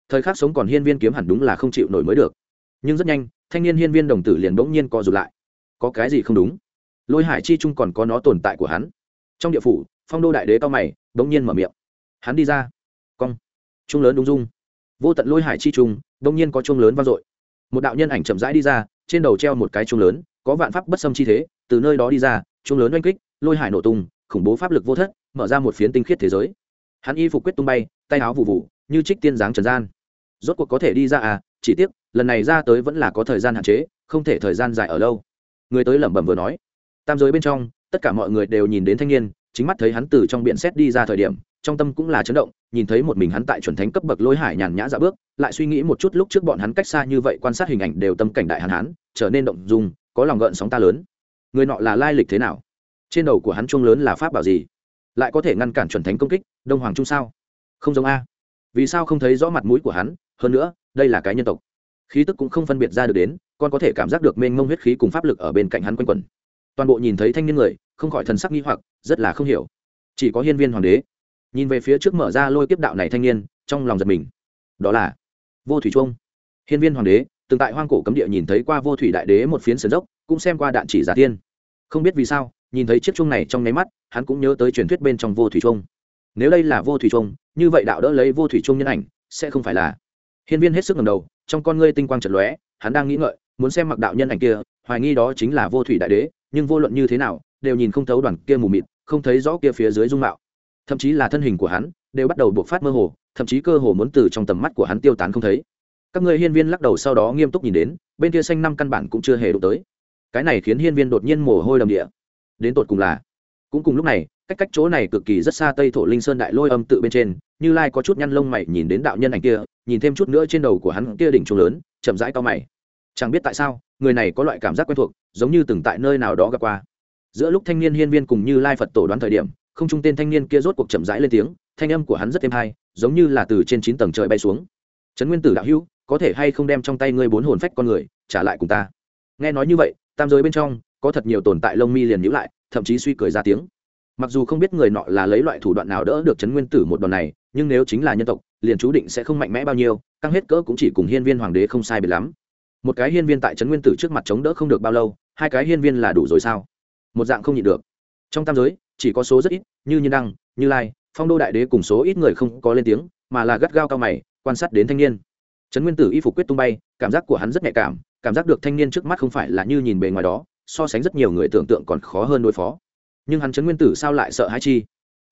Thời khắc sống còn hiên viên kiếm hẳn đúng là không chịu nổi mới được. Nhưng rất nhanh, thanh niên hiên viên đồng tử liền bỗng nhiên co rụt lại. Có cái gì không đúng? Lôi hải chi trung còn có nó tồn tại của hắn. Trong địa phủ, phong đô đại đế cao mày, bỗng nhiên mở miệng. Hắn đi ra. Cong. Trung lớn đúng dung vô tận lôi hải chi trung, đông nhiên có chung lớn vang dội. Một đạo nhân ảnh chậm rãi đi ra, trên đầu treo một cái chung lớn, có vạn pháp bất xâm chi thế, từ nơi đó đi ra chung lớn oanh kích, lôi hải nổ tung, khủng bố pháp lực vô thất, mở ra một phiến tinh khiết thế giới. Hắn y phục quyết tung bay, tay áo vụ vụ, như trích tiên dáng trần gian. Rốt cuộc có thể đi ra à chỉ tiếc, lần này ra tới vẫn là có thời gian hạn chế, không thể thời gian dài ở lâu. Người tới lẩm bẩm vừa nói. Tam giới bên trong, tất cả mọi người đều nhìn đến thanh niên, chính mắt thấy hắn từ trong biển xét đi ra thời điểm trong tâm cũng là chấn động, nhìn thấy một mình hắn tại chuẩn thánh cấp bậc lôi hải nhàn nhã dạ bước, lại suy nghĩ một chút lúc trước bọn hắn cách xa như vậy quan sát hình ảnh đều tâm cảnh đại hàn hán, trở nên động dung, có lòng gợn sóng ta lớn. Người nọ là lai lịch thế nào? Trên đầu của hắn chuông lớn là pháp bảo gì? Lại có thể ngăn cản chuẩn thánh công kích, đông hoàng trung sao? Không giống a. Vì sao không thấy rõ mặt mũi của hắn? Hơn nữa, đây là cái nhân tộc. Khí tức cũng không phân biệt ra được đến còn có thể cảm giác được mênh mông huyết khí cùng pháp lực ở bên cạnh hắn quanh quẩn. Toàn bộ nhìn thấy thanh niên người, không khỏi thần sắc nghi hoặc, rất là không hiểu. Chỉ có hiên viên hoàng đế nhìn về phía trước mở ra lôi kiếp đạo này thanh niên, trong lòng giật mình. Đó là vô thủy trung hiên viên hoàng đế, từng tại hoang cổ cấm địa nhìn thấy qua vô thủy đại đế một phiến sườn dốc, cũng xem qua đạn chỉ giả tiên. Không biết vì sao, nhìn thấy chiếc chuông này trong nháy mắt, hắn cũng nhớ tới truyền thuyết bên trong vô thủy trung nếu đây là vô thủy trung như vậy đạo đỡ lấy vô thủy trung nhân ảnh, sẽ không phải là hiên viên hết sức ngầm đầu, trong con ngươi tinh quang trật lóe, hắn đang nghĩ ngợi, muốn xem mặc đạo nhân ảnh kia, hoài nghi đó chính là vô thủy đại đế, nhưng vô luận như thế nào, đều nhìn không thấu đoàn kia mù mịt, không thấy rõ kia phía dưới dung mạo thậm chí là thân hình của hắn đều bắt đầu buộc phát mơ hồ, thậm chí cơ hồ muốn từ trong tầm mắt của hắn tiêu tán không thấy. Các người hiên viên lắc đầu sau đó nghiêm túc nhìn đến, bên kia xanh năm căn bản cũng chưa hề đụng tới. Cái này khiến hiên viên đột nhiên mồ hôi đầm địa. Đến tột cùng là, cũng cùng lúc này, cách cách chỗ này cực kỳ rất xa tây thổ linh sơn đại lôi âm tự bên trên, như lai có chút nhăn lông mày nhìn đến đạo nhân ảnh kia, nhìn thêm chút nữa trên đầu của hắn kia đỉnh trung lớn, chậm rãi cao mày. Chẳng biết tại sao, người này có loại cảm giác quen thuộc, giống như từng tại nơi nào đó gặp qua. Giữa lúc thanh niên hiên viên cùng như lai phật tổ đoán thời điểm không trung tên thanh niên kia rốt cuộc chậm rãi lên tiếng, thanh âm của hắn rất êm hay, giống như là từ trên chín tầng trời bay xuống. Trấn nguyên tử đạo hữu, có thể hay không đem trong tay ngươi bốn hồn phách con người trả lại cùng ta? Nghe nói như vậy, tam giới bên trong, có thật nhiều tồn tại lông mi liền nhữ lại, thậm chí suy cười ra tiếng. Mặc dù không biết người nọ là lấy loại thủ đoạn nào đỡ được trấn nguyên tử một đòn này, nhưng nếu chính là nhân tộc, liền chú định sẽ không mạnh mẽ bao nhiêu, căng hết cỡ cũng chỉ cùng hiên viên hoàng đế không sai biệt lắm. Một cái hiên viên tại trấn nguyên tử trước mặt chống đỡ không được bao lâu, hai cái hiên viên là đủ rồi sao? Một dạng không nhịn được. Trong tam giới chỉ có số rất ít, như nhân đăng, như lai, phong đô đại đế cùng số ít người không có lên tiếng, mà là gắt gao cao mày, quan sát đến thanh niên. Trấn nguyên tử y phục quyết tung bay, cảm giác của hắn rất nhạy cảm cảm giác được thanh niên trước mắt không phải là như nhìn bề ngoài đó, so sánh rất nhiều người tưởng tượng còn khó hơn đối phó. Nhưng hắn trấn nguyên tử sao lại sợ hãi chi?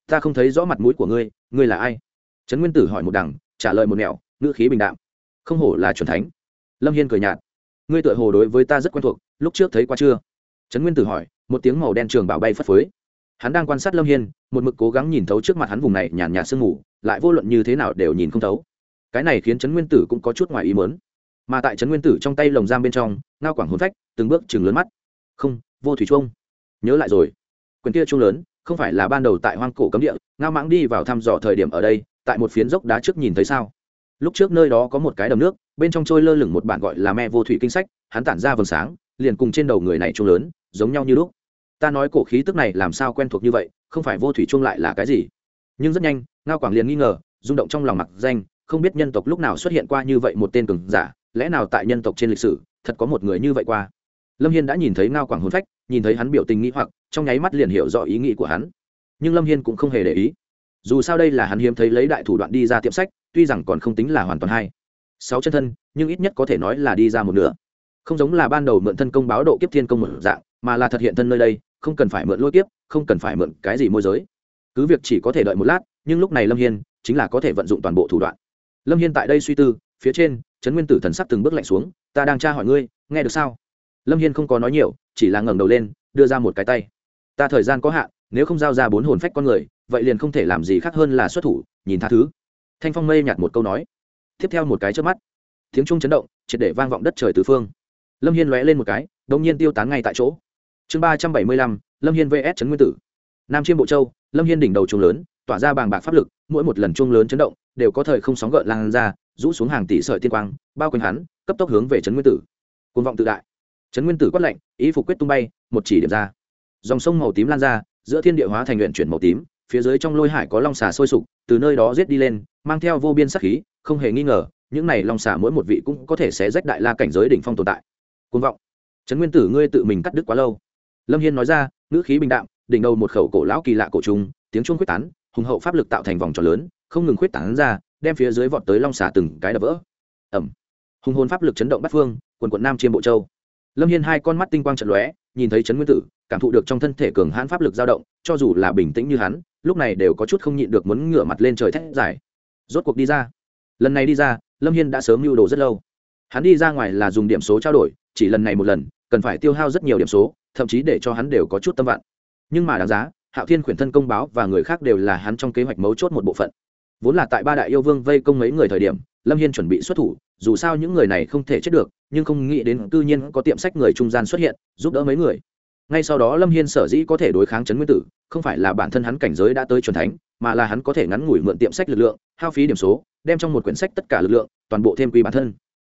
Ta không thấy rõ mặt mũi của ngươi ngươi là ai? Trấn nguyên tử hỏi một đằng, trả lời một nẻo, ngữ khí bình đạm. Không hổ là c thánh. Lâm hiên cười nhạt. Ngươi tựa hồ đối với ta rất quen thuộc, lúc trước thấy qua chưa? Trấn nguyên tử hỏi, một tiếng màu đen trường bảo bay phất phới hắn đang quan sát lâm hiên, một mực cố gắng nhìn thấu trước mặt hắn vùng này nhàn nhạt sương mù, lại vô luận như thế nào đều nhìn không thấu. Cái này khiến trấn nguyên tử cũng có chút ngoài ý mớn mà tại trấn nguyên tử trong tay lồng giam bên trong, ngao quảng hôn phách, từng bước chừng lớn mắt. Không, vô thủy chuông. Nhớ lại rồi. Quyền kia chuông lớn, không phải là ban đầu tại hoang cổ cấm địa, ngao mãng đi vào thăm dò thời điểm ở đây, tại một phiến dốc đá trước nhìn thấy sao? Lúc trước nơi đó có một cái đầm nước, bên trong trôi lơ lửng một bản gọi là me vô thủy kinh sách, hắn tản ra vầng sáng, liền cùng trên đầu người này chuông lớn, giống nhau như lúc ta nói cổ khí tức này làm sao quen thuộc như vậy, không phải vô thủy chuông lại là cái gì? Nhưng rất nhanh, ngao quảng liền nghi ngờ, rung động trong lòng mặc danh, không biết nhân tộc lúc nào xuất hiện qua như vậy một tên cường giả, lẽ nào tại nhân tộc trên lịch sử, thật có một người như vậy qua? Lâm hiên đã nhìn thấy ngao quảng hôn phách, nhìn thấy hắn biểu tình nghĩ hoặc, trong nháy mắt liền hiểu rõ ý nghĩ của hắn. Nhưng lâm hiên cũng không hề để ý. Dù sao đây là hắn hiếm thấy lấy đại thủ đoạn đi ra tiệm sách, tuy rằng còn không tính là hoàn toàn hay. Sáu chân thân, nhưng ít nhất có thể nói là đi ra một nửa. Không giống là ban đầu mượn thân công báo độ kiếp thiên công một dạng, mà là thật hiện thân nơi đây không cần phải mượn lôi kiếp, không cần phải mượn cái gì môi giới. Cứ việc chỉ có thể đợi một lát, nhưng lúc này lâm hiên chính là có thể vận dụng toàn bộ thủ đoạn. Lâm hiên tại đây suy tư, phía trên, trấn nguyên tử thần sắc từng bước lạnh xuống, ta đang tra hỏi ngươi, nghe được sao? Lâm hiên không có nói nhiều, chỉ là ngẩng đầu lên, đưa ra một cái tay. Ta thời gian có hạn, nếu không giao ra bốn hồn phách con người, vậy liền không thể làm gì khác hơn là xuất thủ, nhìn tha thứ. Thanh phong mây nhạt một câu nói. Tiếp theo một cái trước mắt, tiếng trung chấn động, triệt để vang vọng đất trời tứ phương. Lâm hiên lóe lên một cái đông nhiên tiêu tán ngay tại chỗ chương ba trăm bảy mươi lăm, lâm hiên vs. Trấn nguyên tử. Nam chiêm bộ châu, lâm hiên đỉnh đầu chuông lớn, tỏa ra bàng bạc pháp lực, mỗi một lần chuông lớn chấn động, đều có thời không sóng gợn lan ra, rũ xuống hàng tỷ sợi tiên quang, bao quanh hắn, cấp tốc hướng về trấn nguyên tử. Côn vọng tự đại. Trấn nguyên tử quát lạnh, ý phục quyết tung bay, một chỉ điểm ra. Dòng sông màu tím lan ra, giữa thiên địa hóa thành luyện chuyển màu tím, phía dưới trong lôi hải có long xà sôi sục, từ nơi đó giết đi lên, mang theo vô biên sắc khí, không hề nghi ngờ, những này long xà mỗi một vị cũng có thể sẽ rách đại la cảnh giới đỉnh phong tồn tại. Côn vọng. Trấn nguyên tử, ngươi tự mình cắt đứt quá lâu lâm hiên nói ra, ngữ khí bình đạm, đỉnh đầu một khẩu cổ lão kỳ lạ cổ trùng, tiếng chuông quyết tán, hùng hậu pháp lực tạo thành vòng tròn lớn, không ngừng quyết tán ra, đem phía dưới vọt tới long xà từng cái đập vỡ. Ẩm hùng hồn pháp lực chấn động bắt phương, quần quận nam chiêm bộ châu. Lâm hiên hai con mắt tinh quang trận lóe, nhìn thấy trấn nguyên tử, cảm thụ được trong thân thể cường hãn pháp lực dao động, cho dù là bình tĩnh như hắn, lúc này đều có chút không nhịn được muốn ngửa mặt lên trời thét dài. Rốt cuộc đi ra. Lần này đi ra, lâm hiên đã sớm mưu đồ rất lâu. Hắn đi ra ngoài là dùng điểm số trao đổi, chỉ lần này một lần cần phải tiêu hao rất nhiều điểm số, thậm chí để cho hắn đều có chút tâm vạn. Nhưng mà đáng giá, hạo thiên khuyển thân công báo và người khác đều là hắn trong kế hoạch mấu chốt một bộ phận. Vốn là tại ba đại yêu vương vây công mấy người thời điểm, lâm hiên chuẩn bị xuất thủ, dù sao những người này không thể chết được, nhưng không nghĩ đến tư nhiên có tiệm sách người trung gian xuất hiện, giúp đỡ mấy người. Ngay sau đó lâm hiên sở dĩ có thể đối kháng chấn nguyên tử, không phải là bản thân hắn cảnh giới đã tới c thánh, mà là hắn có thể ngắn ngủi mượn tiệm sách lực lượng, hao phí điểm số, đem trong một quyển sách tất cả lực lượng, toàn bộ thêm quy bản thân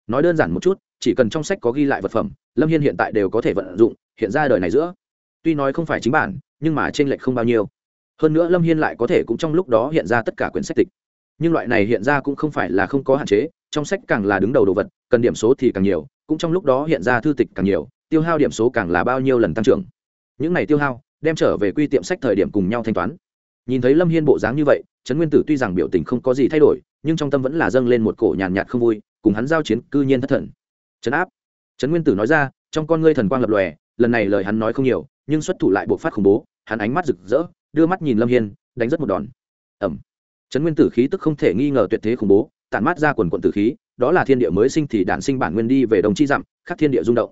nói đơn giản một chút chỉ cần trong sách có ghi lại vật phẩm lâm hiên hiện tại đều có thể vận dụng hiện ra đời này giữa. Tuy nói không phải chính bản nhưng mà t r ê n lệch không bao nhiêu. Hơn nữa lâm hiên lại có thể cũng trong lúc đó hiện ra tất cả quyển sách tịch. Nhưng loại này hiện ra cũng không phải là không có hạn chế trong sách càng là đứng đầu đồ vật cần điểm số thì càng nhiều cũng trong lúc đó hiện ra thư tịch càng nhiều tiêu hao điểm số càng là bao nhiêu lần tăng trưởng. Những này tiêu hao đem trở về quy tiệm sách thời điểm cùng nhau thanh toán. Nhìn thấy lâm hiên bộ dáng như vậy trấn nguyên tử tuy rằng biểu tình không có gì thay đổi nhưng trong tâm vẫn là dâng lên một cổ nhàn nhạt, nhạt không vui cùng hắn giao chiến cư nhiên thất thần. Trấn áp. Trấn nguyên tử nói ra, trong con ngươi thần quang lập lòe, lần này lời hắn nói không nhiều, nhưng xuất thủ lại buộc phát khủng bố, hắn ánh mắt rực rỡ, đưa mắt nhìn lâm hiên, đánh rất một đòn. Ẩm trấn nguyên tử khí tức không thể nghi ngờ tuyệt thế khủng bố, tản mát ra quần quận tử khí, đó là thiên địa mới sinh thì đản sinh bản nguyên đi về đồng chi dặm khắc thiên địa rung động.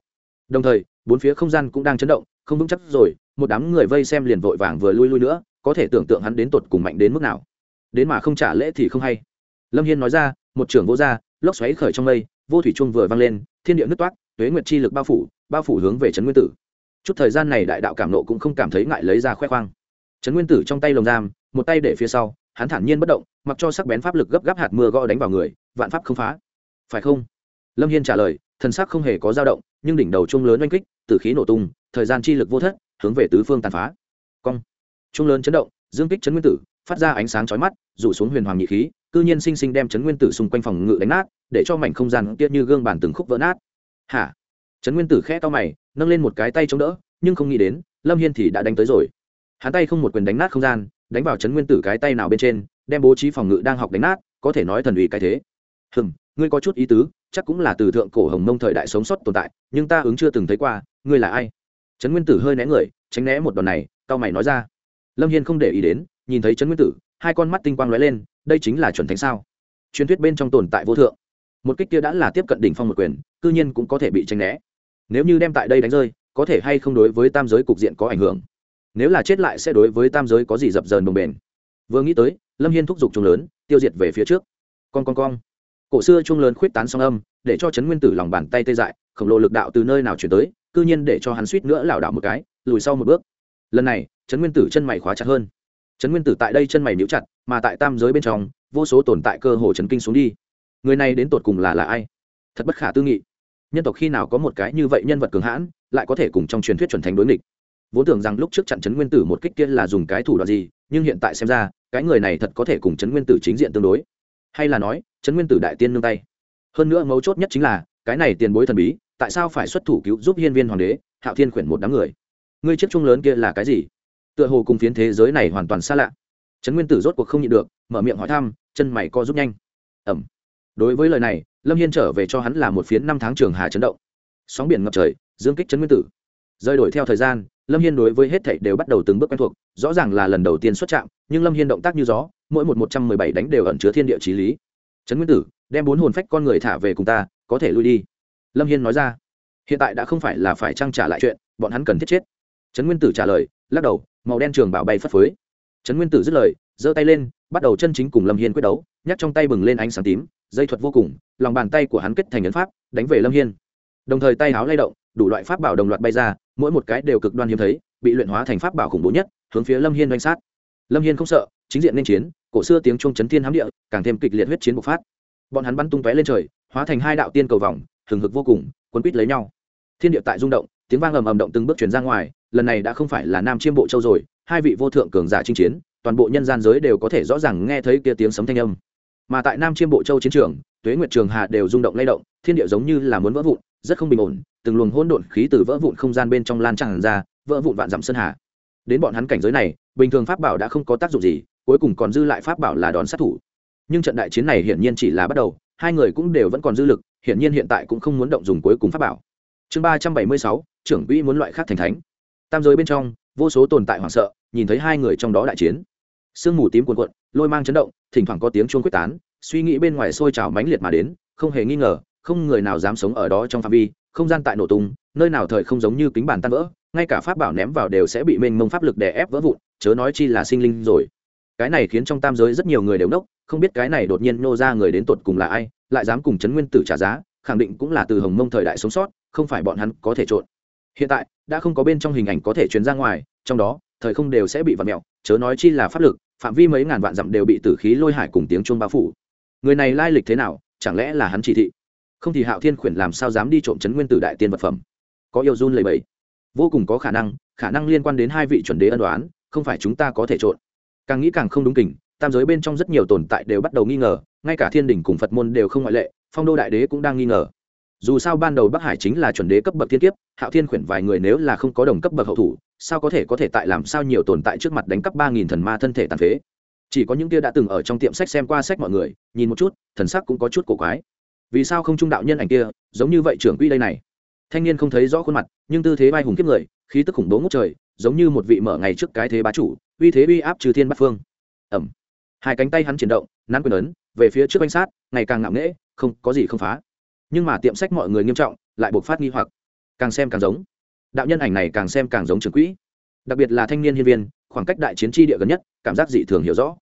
Đồng thời, bốn phía không gian cũng đang chấn động, không vững chắc rồi, một đám người vây xem liền vội vàng vừa lui lui nữa, có thể tưởng tượng hắn đến tột cùng mạnh đến mức nào. Đến mà không trả lễ thì không hay. Lâm hiên nói ra, một trưởng vô gia lốc xoáy khởi trong mây, vô thủy trung vừa vang lên, thiên địa nứt toát tuế nguyệt chi lực bao phủ bao phủ hướng về trấn nguyên tử. Chút thời gian này đại đạo cảm nộ cũng không cảm thấy ngại lấy ra khoe khoang. Trấn nguyên tử trong tay lồng giam, một tay để phía sau, hắn thản nhiên bất động, mặc cho sắc bén pháp lực gấp gáp hạt mưa gõ đánh vào người, vạn pháp không phá. Phải không? Lâm hiên trả lời, thần sắc không hề có dao động, nhưng đỉnh đầu trung lớn oanh kích, tử khí nổ tung, thời gian chi lực vô thất, hướng về tứ phương tàn phá. Cong. Trung lớn chấn động, dương kích chấn nguyên tử, phát ra ánh sáng chói mắt, rủ xuống huyền hoàng nhị khí cư nhiên sinh sinh đem chấn nguyên tử xung quanh phòng ngự đánh nát, để cho mảnh không gian kia như gương bản từng khúc vỡ nát. Hả? Chấn nguyên tử khẽ to mày, nâng lên một cái tay chống đỡ, nhưng không nghĩ đến, lâm hiên thì đã đánh tới rồi. Hắn tay không một quyền đánh nát không gian, đánh vào chấn nguyên tử cái tay nào bên trên, đem bố trí phòng ngự đang học đánh nát, có thể nói thần ủy cái thế. Hừm, ngươi có chút ý tứ, chắc cũng là từ thượng cổ hồng mông thời đại sống sót tồn tại, nhưng ta ứng chưa từng thấy qua, ngươi là ai? Trấn nguyên tử hơi né người, tránh né một đòn này, cao mày nói ra. Lâm hiên không để ý đến, nhìn thấy trấn nguyên tử, hai con mắt tinh quang lóe lên đây chính là chuẩn thánh sao? Truyền thuyết bên trong tồn tại vô thượng. Một kích kia đã là tiếp cận đỉnh phong một quyền, cư nhiên cũng có thể bị tránh né. Nếu như đem tại đây đánh rơi, có thể hay không đối với tam giới cục diện có ảnh hưởng? Nếu là chết lại sẽ đối với tam giới có gì dập dờn đồng bền vừa nghĩ tới, lâm hiên thúc giục chung lớn, tiêu diệt về phía trước. Con con con cổ xưa chung lớn khuyết tán song âm, để cho trấn nguyên tử lòng bàn tay tê dại, khổng lồ lực đạo từ nơi nào chuyển tới, cư nhiên để cho hắn suýt nữa lảo đảo một cái, lùi sau một bước. Lần này trấn nguyên tử chân mày khóa chặt hơn trấn nguyên tử tại đây chân mày níu chặt, mà tại tam giới bên trong, vô số tồn tại cơ hồ chấn kinh xuống đi. Người này đến tột cùng là là ai? Thật bất khả tư nghị. Nhân tộc khi nào có một cái như vậy nhân vật cường hãn, lại có thể cùng trong truyền thuyết chuẩn thánh đối nghịch? Vốn tưởng rằng lúc trước chặn trấn nguyên tử một kích kia là dùng cái thủ đoạn gì, nhưng hiện tại xem ra, cái người này thật có thể cùng trấn nguyên tử chính diện tương đối. Hay là nói, trấn nguyên tử đại tiên nương tay. Hơn nữa mấu chốt nhất chính là, cái này tiền bối thần bí, tại sao phải xuất thủ cứu giúp hiên viên hoàng đế, hạo thiên khuyển một đám người? Ngươi chiếc chung lớn kia là cái gì? Tựa hồ cùng phiến thế giới này hoàn toàn xa lạ. Trấn nguyên tử rốt cuộc không nhịn được, mở miệng hỏi thăm, chân mày co giúp nhanh. Ẩm. Đối với lời này, lâm hiên trở về cho hắn là một phiến năm tháng trường hà chấn động. Sóng biển ngập trời, dương kích trấn nguyên tử. Rơi đổi theo thời gian, lâm hiên đối với hết thảy đều bắt đầu từng bước quen thuộc, rõ ràng là lần đầu tiên xuất trạm, nhưng lâm hiên động tác như gió, mỗi một một trăm mười bảy đánh đều ẩn chứa thiên địa trí lý. Trấn nguyên tử, đem bốn hồn phách con người thả về cùng ta, có thể lui đi. Lâm hiên nói ra, hiện tại đã không phải là phải trang trả lại chuyện, bọn hắn cần thiết chết. Trấn nguyên tử trả lời, lắc đầu màu đen trường bảo bay phất phới. Trấn nguyên tử dứt lời, giơ tay lên, bắt đầu chân chính cùng lâm hiên quyết đấu nhắc trong tay bừng lên ánh sáng tím, dây thuật vô cùng, lòng bàn tay của hắn kết thành ấn pháp, đánh về lâm hiên. Đồng thời tay háo lay động, đủ loại pháp bảo đồng loạt bay ra, mỗi một cái đều cực đoan hiếm thấy, bị luyện hóa thành pháp bảo khủng bố nhất, hướng phía lâm hiên doanh sát. Lâm hiên không sợ, chính diện nên chiến, cổ xưa tiếng chuông chấn thiên hám địa, càng thêm kịch liệt huyết chiến bộc phát. Bọn hắn bắn tung tóe lên trời, hóa thành hai đạo tiên cầu vòng, hừng hực vô cùng quấn quýt lấy nhau. Thiên địa tại rung động, tiếng vang ầm ầm động từng bước chuyển ra ngoài lần này đã không phải là nam chiêm bộ châu rồi, hai vị vô thượng cường giả chinh chiến, toàn bộ nhân gian giới đều có thể rõ ràng nghe thấy kia tiếng sấm thanh âm. Mà tại nam chiêm bộ châu chiến trường, tuế nguyệt trường hà đều rung động lay động, thiên địa giống như là muốn vỡ vụn, rất không bình ổn, từng luồng hỗn độn khí từ vỡ vụn không gian bên trong lan tràn ra, vỡ vụn vạn dặm sơn hà. Đến bọn hắn cảnh giới này, bình thường pháp bảo đã không có tác dụng gì, cuối cùng còn dư lại pháp bảo là đòn sát thủ. Nhưng trận đại chiến này hiển nhiên chỉ là bắt đầu, hai người cũng đều vẫn còn dư lực, hiển nhiên hiện tại cũng không muốn động dùng cuối cùng pháp bảo. Chương ba trăm bảy mươi sáu, trưởng quỹ muốn loại khác thành thánh tam giới bên trong, vô số tồn tại hoảng sợ, nhìn thấy hai người trong đó đại chiến. Sương mù tím cuồn cuộn, lôi mang chấn động, thỉnh thoảng có tiếng chuông quyết tán, suy nghĩ bên ngoài sôi trào mãnh liệt mà đến, không hề nghi ngờ, không người nào dám sống ở đó trong phạm vi, không gian tại nổ tung, nơi nào thời không giống như kính bản tan vỡ, ngay cả pháp bảo ném vào đều sẽ bị mênh mông pháp lực đè ép vỡ vụn, chớ nói chi là sinh linh rồi. Cái này khiến trong tam giới rất nhiều người đều nốc không biết cái này đột nhiên nô ra người đến tột cùng là ai, lại dám cùng chấn nguyên tử trả giá, khẳng định cũng là từ hồng mông thời đại sống sót, không phải bọn hắn có thể trộn. Hiện tại đã không có bên trong hình ảnh có thể truyền ra ngoài, trong đó, thời không đều sẽ bị vặn mẹo chớ nói chi là pháp lực, phạm vi mấy ngàn vạn dặm đều bị tử khí lôi hải cùng tiếng chuông bao phủ. Người này lai lịch thế nào, chẳng lẽ là hắn chỉ thị? Không thì hạo thiên khuyển làm sao dám đi trộm chấn nguyên tử đại tiên vật phẩm? Có yêu run lầy bẫy vô cùng có khả năng khả năng liên quan đến hai vị chuẩn đế ân đoán, không phải chúng ta có thể trộn. Càng nghĩ càng không đúng kình, tam giới bên trong rất nhiều tồn tại đều bắt đầu nghi ngờ, ngay cả thiên đình cùng phật môn đều không ngoại lệ, phong đô đại đế cũng đang nghi ngờ dù sao ban đầu bắc hải chính là chuẩn đế cấp bậc thiên kiếp, hạo thiên khuyển vài người nếu là không có đồng cấp bậc hậu thủ, sao có thể có thể tại làm sao nhiều tồn tại trước mặt đánh cắp ba nghìn thần ma thân thể tàn phế? Chỉ có những kia đã từng ở trong tiệm sách xem qua sách mọi người, nhìn một chút, thần sắc cũng có chút cổ quái. Vì sao không trung đạo nhân ảnh kia, giống như vậy trưởng quy đây này? Thanh niên không thấy rõ khuôn mặt, nhưng tư thế vai hùng kiếp người, khí tức khủng bố ngút trời, giống như một vị mở ngày trước cái thế bá chủ, uy thế uy áp trừ thiên bát phương. Ẩm hai cánh tay hắn chuyển động, nắn quyền ấn, về phía trước quanh sát, ngày càng ngạo nghễ, không có gì không phá nhưng mà tiệm sách mọi người nghiêm trọng, lại buộc phát nghi hoặc. Càng xem càng giống. Đạo nhân ảnh này càng xem càng giống trường quỹ. Đặc biệt là thanh niên hiên viên, khoảng cách đại chiến tri địa gần nhất, cảm giác dị thường hiểu rõ.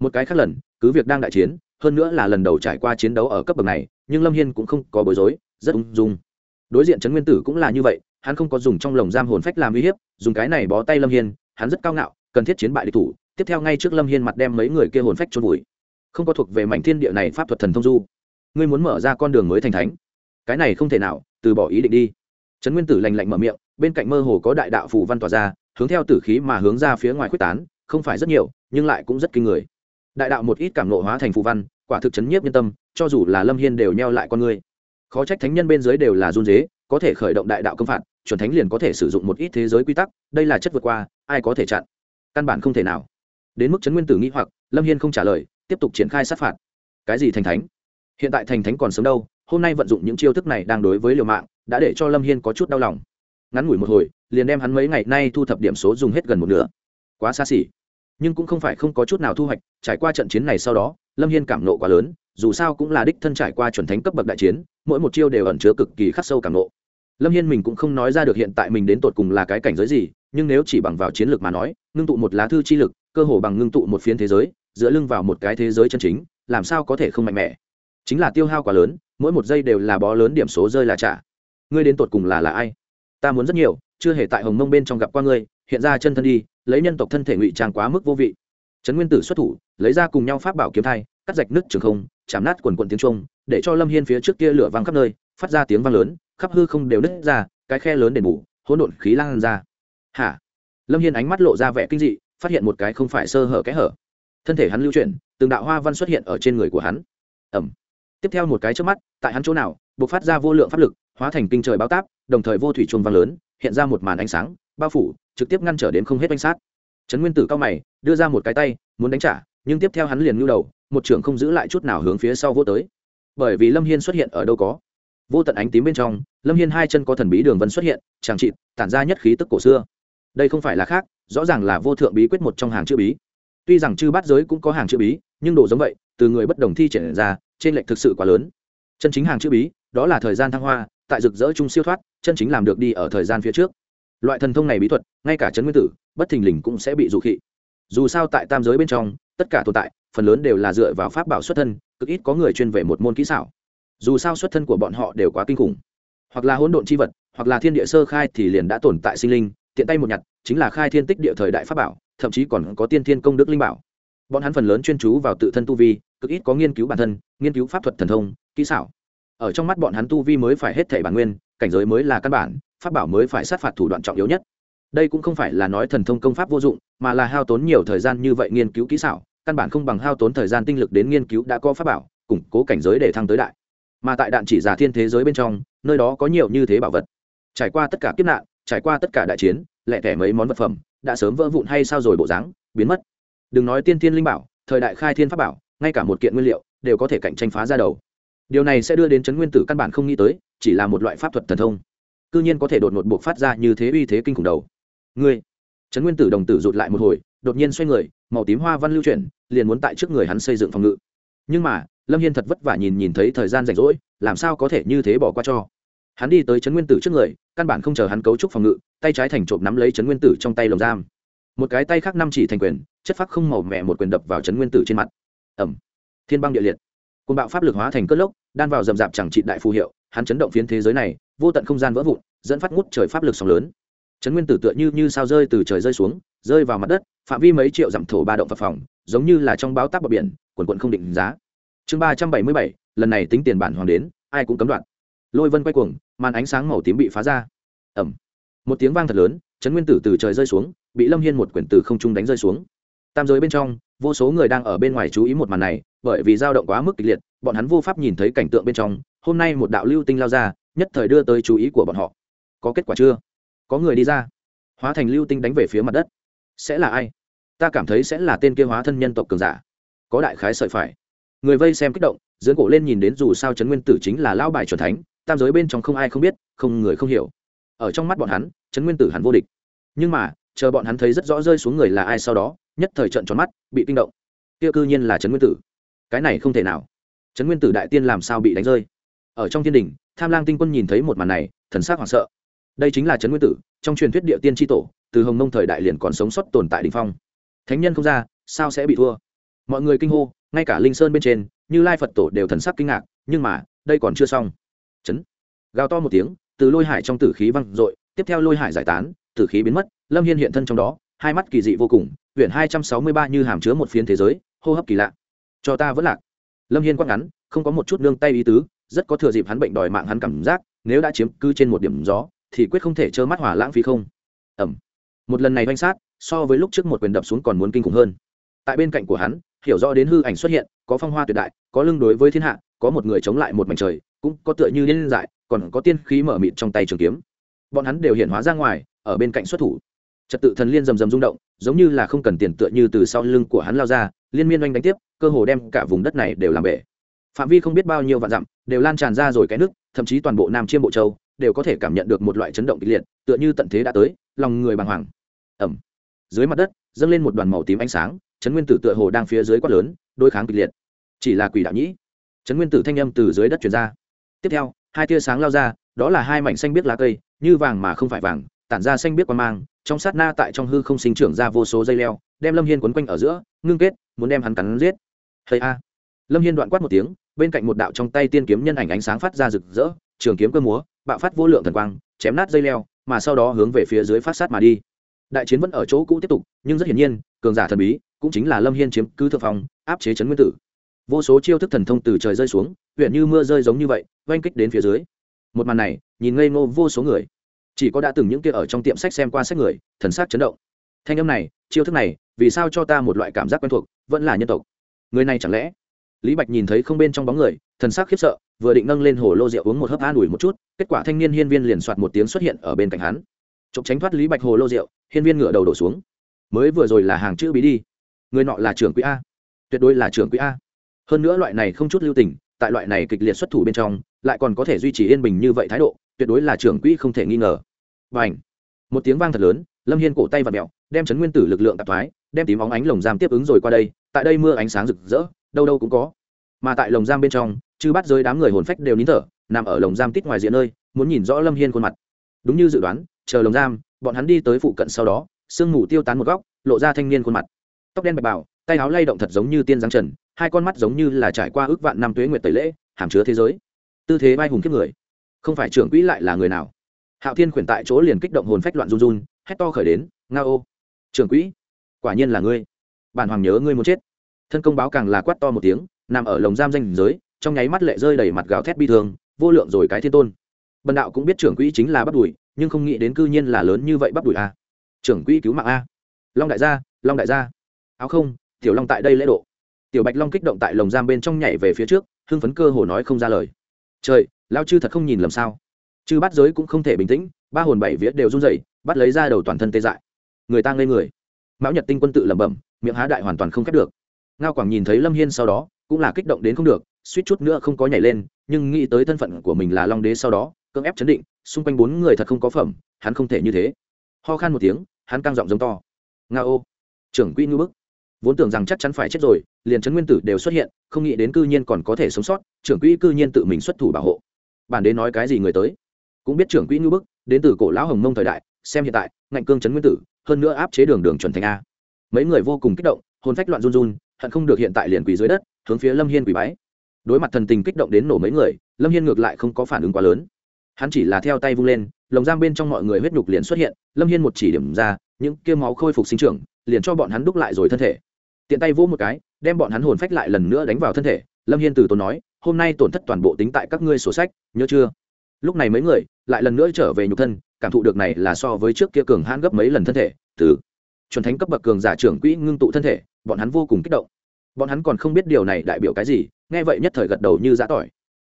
Một cái khác lần, cứ việc đang đại chiến, hơn nữa là lần đầu trải qua chiến đấu ở cấp bậc này, nhưng lâm hiên cũng không có bối rối, rất ung dung. Đối diện trấn nguyên tử cũng là như vậy, hắn không có dùng trong lồng giam hồn phách làm uy hiếp, dùng cái này bó tay lâm hiên, hắn rất cao ngạo, cần thiết chiến bại địch thủ, tiếp theo ngay trước lâm hiên mặt đem mấy người kia hồn phách trôn vùi. Không có thuộc về mảnh thiên địa này pháp thuật thần thông du ngươi muốn mở ra con đường mới thành thánh. Cái này không thể nào, từ bỏ ý định đi. Trấn nguyên tử lành lạnh mở miệng, bên cạnh mơ hồ có đại đạo phù văn tỏa ra, hướng theo tử khí mà hướng ra phía ngoài quyết tán, không phải rất nhiều, nhưng lại cũng rất kinh người. Đại đạo một ít cảm nộ hóa thành phù văn, quả thực chấn nhiếp nhân tâm, cho dù là lâm hiên đều neo lại con người khó trách thánh nhân bên dưới đều là run dế có thể khởi động đại đạo công phạt, chuẩn thánh liền có thể sử dụng một ít thế giới quy tắc, đây là chất vượt qua, ai có thể chặn? Căn bản không thể nào. Đến mức chấn nguyên tử nghĩ hoặc, lâm hiên không trả lời, tiếp tục triển khai sát phạt. Cái gì thành thánh? Hiện tại thành thánh còn sớm đâu, hôm nay vận dụng những chiêu thức này đang đối với liều mạng, đã để cho lâm hiên có chút đau lòng. Ngắn ngủi một hồi, liền đem hắn mấy ngày nay thu thập điểm số dùng hết gần một nửa. Quá xa xỉ. Nhưng cũng không phải không có chút nào thu hoạch, trải qua trận chiến này sau đó, lâm hiên cảm nộ quá lớn, dù sao cũng là đích thân trải qua chuẩn thánh cấp bậc đại chiến, mỗi một chiêu đều ẩn chứa cực kỳ khắc sâu cảm nộ. Lâm hiên mình cũng không nói ra được hiện tại mình đến tột cùng là cái cảnh giới gì, nhưng nếu chỉ bằng vào chiến lược mà nói, ngưng tụ một lá thư chi lực, cơ hồ bằng ngưng tụ một phiến thế giới dựa lưng vào một cái thế giới chân chính, làm sao có thể không mạnh mẽ? Chính là tiêu hao quá lớn, mỗi một giây đều là bó lớn điểm số rơi là trả. Ngươi đến tột cùng là là ai? Ta muốn rất nhiều, chưa hề tại hồng mông bên trong gặp qua ngươi, hiện ra chân thân đi, lấy nhân tộc thân thể ngụy trang quá mức vô vị. Trấn nguyên tử xuất thủ, lấy ra cùng nhau pháp bảo kiếm thai, cắt rạch nứt trường không, chạm nát quần quần tiếng trung, để cho lâm hiên phía trước kia lửa văng khắp nơi, phát ra tiếng vang lớn, khắp hư không đều nứt ra, cái khe lớn đền bù, hỗn độn khí lan ra. Hả? Lâm hiên ánh mắt lộ ra vẻ kinh dị, phát hiện một cái không phải sơ hở kẽ hở. Thân thể hắn lưu chuyển, từng đạo hoa văn xuất hiện ở trên người của hắn. Ẩm tiếp theo một cái trước mắt, tại hắn chỗ nào buộc phát ra vô lượng pháp lực, hóa thành kinh trời báo táp, đồng thời vô thủy chuông vang lớn, hiện ra một màn ánh sáng, bao phủ, trực tiếp ngăn trở đến không hết bánh sát. Trấn nguyên tử cao mày, đưa ra một cái tay, muốn đánh trả, nhưng tiếp theo hắn liền ngưu đầu, một trưởng không giữ lại chút nào hướng phía sau vô tới. Bởi vì lâm hiên xuất hiện ở đâu có. Vô tận ánh tím bên trong, lâm hiên hai chân có thần bí đường vân xuất hiện chàng trị tản ra nhất khí tức cổ xưa. Đây không phải là khác, rõ ràng là vô thượng bí quyết một trong hàng chữ bí. Tuy rằng chư bát giới cũng có hàng chữ bí, nhưng đồ giống vậy, từ người bất đồng thi triển ra trên lệch thực sự quá lớn. Chân chính hàng chữ bí, đó là thời gian thăng hoa, tại rực rỡ chung siêu thoát, chân chính làm được đi ở thời gian phía trước. Loại thần thông này bí thuật, ngay cả chấn nguyên tử, bất thình lình cũng sẽ bị dụ khị. Dù sao tại tam giới bên trong, tất cả tồn tại, phần lớn đều là dựa vào pháp bảo xuất thân, cực ít có người chuyên về một môn kỹ xảo. Dù sao xuất thân của bọn họ đều quá kinh khủng. Hoặc là hỗn độn c h i vật, hoặc là thiên địa sơ khai thì liền đã tồn tại sinh linh, tiện tay một nhặt, chính là khai thiên tích địa thời đại pháp bảo, thậm chí còn có tiên thiên công đức linh bảo. Bọn hắn phần lớn chuyên chú vào tự thân tu vi cực ít có nghiên cứu bản thân, nghiên cứu pháp thuật thần thông, kỹ xảo. Ở trong mắt bọn hắn tu vi mới phải hết thể bản nguyên, cảnh giới mới là căn bản, pháp bảo mới phải sát phạt thủ đoạn trọng yếu nhất. Đây cũng không phải là nói thần thông công pháp vô dụng, mà là hao tốn nhiều thời gian như vậy nghiên cứu kỹ xảo, căn bản không bằng hao tốn thời gian tinh lực đến nghiên cứu đã có pháp bảo, củng cố cảnh giới để thăng tới đại. Mà tại đạn chỉ giả thiên thế giới bên trong, nơi đó có nhiều như thế bảo vật. Trải qua tất cả kiếp nạn, trải qua tất cả đại chiến lẹ tẻ mấy món vật phẩm, đã sớm vỡ vụn hay sao rồi bộ dáng, biến mất. Đừng nói tiên thiên linh bảo, thời đại khai thiên pháp bảo ngay cả một kiện nguyên liệu đều có thể cạnh tranh phá ra đầu. Điều này sẽ đưa đến chấn nguyên tử căn bản không nghĩ tới, chỉ là một loại pháp thuật thần thông. Cư nhiên có thể đột ngột buộc phát ra như thế uy thế kinh khủng đầu. Ngươi, chấn nguyên tử đồng tử rụt lại một hồi, đột nhiên xoay người, màu tím hoa văn lưu chuyển, liền muốn tại trước người hắn xây dựng phòng ngự. Nhưng mà, lâm hiên thật vất vả nhìn nhìn thấy thời gian rảnh rỗi, làm sao có thể như thế bỏ qua cho? Hắn đi tới chấn nguyên tử trước người, căn bản không chờ hắn cấu trúc phòng ngự, tay trái thành trộm nắm lấy chấn nguyên tử trong tay lồng giam. Một cái tay khác năm chỉ thành quyền, chất phác không màu mẹ một quyền đập vào chấn nguyên tử trên mặt ẩm. Thiên băng địa liệt. Côn bạo pháp lực hóa thành cất lốc, đan vào rầm rạp chẳng trị đại phù hiệu, hắn chấn động phiến thế giới này, vô tận không gian vỡ vụn, dẫn phát ngút trời pháp lực sóng lớn. Chấn nguyên tử tựa như như sao rơi từ trời rơi xuống, rơi vào mặt đất, phạm vi mấy triệu dặm thổ ba động phật phòng giống như là trong báo táp bờ biển, quần quận không định giá. Chương ba trăm bảy mươi bảy, lần này tính tiền bản hoàng đến, ai cũng cấm đoạn lôi vân quay cuồng, màn ánh sáng màu tím bị phá ra. Ẩm. Một tiếng vang thật lớn, chấn nguyên tử từ trời rơi xuống, bị lâm hiên một quyển từ không trung đánh rơi xuống tam giới bên trong, vô số người đang ở bên ngoài chú ý một màn này, bởi vì dao động quá mức kịch liệt, bọn hắn vô pháp nhìn thấy cảnh tượng bên trong, hôm nay một đạo lưu tinh lao ra, nhất thời đưa tới chú ý của bọn họ. Có kết quả chưa? Có người đi ra. Hóa thành lưu tinh đánh về phía mặt đất. Sẽ là ai? Ta cảm thấy sẽ là tên kia hóa thân nhân tộc cường giả. Có đại khái sợi phải. Người vây xem kích động dưỡng cổ lên nhìn đến dù sao trấn nguyên tử chính là lão bài chuẩn thánh, tam giới bên trong không ai không biết, không người không hiểu. Ở trong mắt bọn hắn, trấn nguyên tử hẳn vô địch. Nhưng mà chờ bọn hắn thấy rất rõ rơi xuống người là ai sau đó, nhất thời trận tròn mắt, bị kinh động. Kia cư nhiên là trấn nguyên tử. Cái này không thể nào. Trấn nguyên tử đại tiên làm sao bị đánh rơi? Ở trong thiên đình, tham lang tinh quân nhìn thấy một màn này, thần s á c hoảng sợ. Đây chính là trấn nguyên tử, trong truyền thuyết địa tiên tri tổ, từ hồng nông thời đại liền còn sống sót tồn tại đình phong. Thánh nhân không ra, sao sẽ bị thua? Mọi người kinh hô, ngay cả linh sơn bên trên, như lai phật tổ đều thần sắc kinh ngạc, nhưng mà, đây còn chưa xong. Chấn. Gào to một tiếng, từ lôi hải trong tử khí văng r ộ i tiếp theo lôi hải giải tán tử khí biến mất, lâm hiên hiện thân trong đó, hai mắt kỳ dị vô cùng huyện hai trăm sáu mươi ba như hàm chứa một phiến thế giới, hô hấp kỳ lạ. Cho ta vẫn lạc. Lâm hiên quát ngắn, không có một chút nương tay ý tứ, rất có thừa dịp hắn bệnh đòi mạng hắn cảm giác, nếu đã chiếm cư trên một điểm gió, thì quyết không thể trơ mắt hỏa lãng phí không. Ẩm. Một lần này oanh sát, so với lúc trước một quyền đập xuống còn muốn kinh khủng hơn. Tại bên cạnh của hắn, hiểu rõ đến hư ảnh xuất hiện, có phong hoa tuyệt đại, có lưng đối với thiên hạ, có một người chống lại một mảnh trời, cũng có tựa như liên dại, còn có tiên khí mở mịt trong tay trường kiếm. Bọn hắn đều hiện hóa ra ngoài ở bên cạnh xuất thủ. Trật tự thần liên rầm rầm rung động, giống như là không cần tiền tựa như từ sau lưng của hắn lao ra, liên miên oanh đánh tiếp, cơ hồ đem cả vùng đất này đều làm bể. Phạm vi không biết bao nhiêu vạn dặm, đều lan tràn ra rồi cái nước, thậm chí toàn bộ nam chiêm bộ châu đều có thể cảm nhận được một loại chấn động kịch liệt, tựa như tận thế đã tới, lòng người bàng hoàng. Ẩm. Dưới mặt đất, dâng lên một đoàn màu tím ánh sáng chấn nguyên tử tựa hồ đang phía dưới quát lớn, đối kháng kịch liệt. Chỉ là quỷ đạo nhĩ. Chấn nguyên tử thanh âm từ dưới đất chuyển ra. Tiếp theo, hai tia sáng lao ra, đó là hai mảnh xanh biết lá cây, như vàng mà không phải vàng tản ra xanh biết quan mang trong sát na tại trong hư không sinh trưởng ra vô số dây leo đem lâm hiên quấn quanh ở giữa ngưng kết muốn đem hắn cắn giết. Hay a. Lâm hiên đoạn quát một tiếng bên cạnh một đạo trong tay tiên kiếm nhân ảnh ánh sáng phát ra rực rỡ trường kiếm cơ múa bạo phát vô lượng thần quang chém nát dây leo mà sau đó hướng về phía dưới phát sát mà đi. Đại chiến vẫn ở chỗ cũ tiếp tục nhưng rất hiển nhiên cường giả thần bí cũng chính là lâm hiên chiếm cứ thượng phòng, áp chế chấn nguyên tử. Vô số chiêu thức thần thông từ trời rơi xuống huyện như mưa rơi giống như vậy oanh kích đến phía dưới. Một màn này nhìn ngây ngô vô số người chỉ có đã từng những kia ở trong tiệm sách xem qua sách người, thần sắc chấn động. Thanh âm này, chiêu thức này, vì sao cho ta một loại cảm giác quen thuộc, vẫn là nhân tộc? Người này chẳng lẽ? Lý bạch nhìn thấy không bên trong bóng người, thần sắc khiếp sợ, vừa định nâng lên hồ lô rượu uống một hớp an ủi một chút, kết quả thanh niên hiên viên liền soạt một tiếng xuất hiện ở bên cạnh hắn. Chụp tránh thoát lý bạch hồ lô rượu, hiên viên ngửa đầu đổ xuống. Mới vừa rồi là hàng chữ bí đi. Người nọ là trưởng quỹ a. Tuyệt đối là trưởng quỹ a. Hơn nữa loại này không chút lưu tình, tại loại này kịch liệt xuất thủ bên trong, lại còn có thể duy trì yên bình như vậy thái độ, tuyệt đối là trưởng quỹ không thể nghi ngờ và ảnh. Một tiếng vang thật lớn, lâm hiên cổ tay và mẹo đem chấn nguyên tử lực lượng tạp thoái, đem tím óng ánh lồng giam tiếp ứng rồi qua đây, tại đây mưa ánh sáng rực rỡ, đâu đâu cũng có. Mà tại lồng giam bên trong, chư bắt giới đám người hồn phách đều nín thở, nằm ở lồng giam tít ngoài diện nơi, muốn nhìn rõ lâm hiên khuôn mặt. Đúng như dự đoán, chờ lồng giam, bọn hắn đi tới phụ cận sau đó, sương mù tiêu tán một góc, lộ ra thanh niên khuôn mặt. Tóc đen bạch bảo tay áo lay động thật giống như tiên giáng trần, hai con mắt giống như là trải qua ước vạn năm tuế nguyệt tẩy lễ, hàm chứa thế giới. Tư thế vai hùng kiếp người. Không phải trưởng quỹ lại là người nào? Hạo thiên khuyển tại chỗ liền kích động hồn phách loạn run run, hét to khởi đến, nga ô, trưởng quỹ, quả nhiên là ngươi. Bản hoàng nhớ ngươi muốn chết. Thân công báo càng là quát to một tiếng, nằm ở lồng giam danh giới, trong nháy mắt lệ rơi đầy mặt gào thét bi thương, vô lượng rồi cái thiên tôn. Bần đạo cũng biết trưởng quỹ chính là bắt đùi nhưng không nghĩ đến cư nhiên là lớn như vậy bắt đùi a à. trưởng quỹ cứu mạng a. Long đại gia, long đại gia. Áo không, tiểu long tại đây lễ độ. Tiểu bạch long kích động tại lồng giam bên trong nhảy về phía trước, hưng phấn cơ hồ nói không ra lời. Trời lao chư thật không nhìn lầm sao? Chư bắt giới cũng không thể bình tĩnh, ba hồn bảy vía đều run rẩy, bắt lấy ra đầu toàn thân tê dại. Người ta ngây người. Mão nhật tinh quân tự lẩm bẩm, miệng há đại hoàn toàn không khép được. Ngao quảng nhìn thấy lâm hiên sau đó, cũng là kích động đến không được, suýt chút nữa không có nhảy lên, nhưng nghĩ tới thân phận của mình là long đế sau đó, cưỡng ép chấn định, xung quanh bốn người thật không có phẩm, hắn không thể như thế. Ho khan một tiếng, hắn căng giọng giống to. Nga ô trưởng quỹ ngư bức. Vốn tưởng rằng chắc chắn phải chết rồi, liền trấn nguyên tử đều xuất hiện, không nghĩ đến cư nhiên còn có thể sống sót, trưởng quỹ cư nhiên tự mình xuất thủ bảo hộ. Bản đế nói cái gì người tới? Cũng biết trưởng quỹ ngư bức, đến từ cổ lão hồng mông thời đại, xem hiện tại, ngạnh cương trấn nguyên tử, hơn nữa áp chế đường đường chuẩn thành a. Mấy người vô cùng kích động, hồn phách loạn run run, hận không được hiện tại liền quỳ dưới đất, hướng phía lâm hiên quỳ bái. Đối mặt thần tình kích động đến nổ mấy người, lâm hiên ngược lại không có phản ứng quá lớn. Hắn chỉ là theo tay vung lên, lồng giam bên trong mọi người huyết nhục liền xuất hiện, lâm hiên một chỉ điểm ra, những kia máu khôi phục sinh trưởng, liền cho bọn hắn đúc lại rồi thân thể. Tiện tay vỗ một cái, đem bọn hắn hồn phách lại lần nữa đánh vào thân thể, lâm hiên từ tốn nói, hôm nay tổn thất toàn bộ tính tại các ngươi sổ sách, nhớ chưa? Lúc này mấy người lại lần nữa trở về nhục thân, cảm thụ được này là so với trước kia cường hãn gấp mấy lần thân thể, từ chuẩn thánh cấp bậc cường giả trưởng quỹ ngưng tụ thân thể, bọn hắn vô cùng kích động. Bọn hắn còn không biết điều này đại biểu cái gì, nghe vậy nhất thời gật đầu như giã tỏi.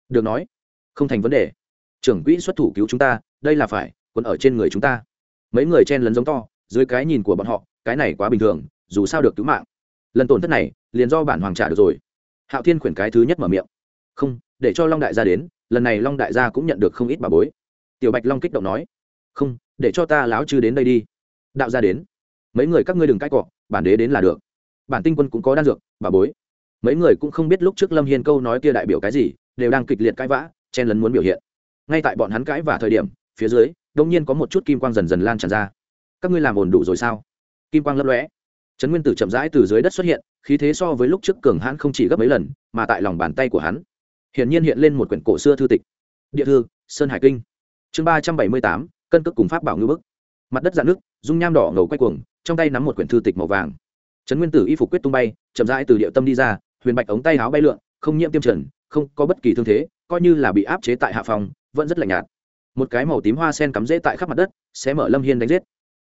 Được nói, không thành vấn đề. Trưởng quỹ xuất thủ cứu chúng ta, đây là phải còn ở trên người chúng ta. Mấy người chen lấn giống to, dưới cái nhìn của bọn họ, cái này quá bình thường, dù sao được cứu mạng. Lần tổn thất này, liền do bản hoàng trả được rồi. Hạo thiên khuyển cái thứ nhất mở miệng. Không, để cho long đại gia đến, lần này long đại gia cũng nhận được không ít bà bối tiểu bạch long kích động nói, không, để cho ta láo chư đến đây đi. Đạo gia đến. Mấy người các ngươi đừng cãi cọ, bản đế đến là được. Bản tinh quân cũng có đan dược, bà bối. Mấy người cũng không biết lúc trước lâm hiên câu nói kia đại biểu cái gì, đều đang kịch liệt cãi vã, chen lấn muốn biểu hiện. Ngay tại bọn hắn cãi vả thời điểm, phía dưới đông nhiên có một chút kim quang dần dần lan tràn ra. Các ngươi làm ổn đủ rồi sao? Kim quang lấp lóe. Trấn nguyên tử chậm rãi từ dưới đất xuất hiện, khí thế so với lúc trước cường hãn không chỉ gấp mấy lần, mà tại lòng bàn tay của hắn, hiển nhiên hiện lên một quyển cổ xưa thư tịch. Địa thư, sơn hải kinh chương ba trăm bảy mươi tám, cân cước cùng pháp bảo ngư bức. Mặt đất dạn nước, dung nham đỏ ngầu quay cuồng, trong tay nắm một quyển thư tịch màu vàng. Trấn nguyên tử y phục quyết tung bay, chậm rãi từ địa tâm đi ra, huyền bạch ống tay áo bay lượn, không nhiễm tiêm trần, không có bất kỳ thương thế, coi như là bị áp chế tại hạ phòng, vẫn rất lạnh nhạt. Một cái màu tím hoa sen cắm rễ tại khắp mặt đất sẽ mở lâm hiên đánh giết.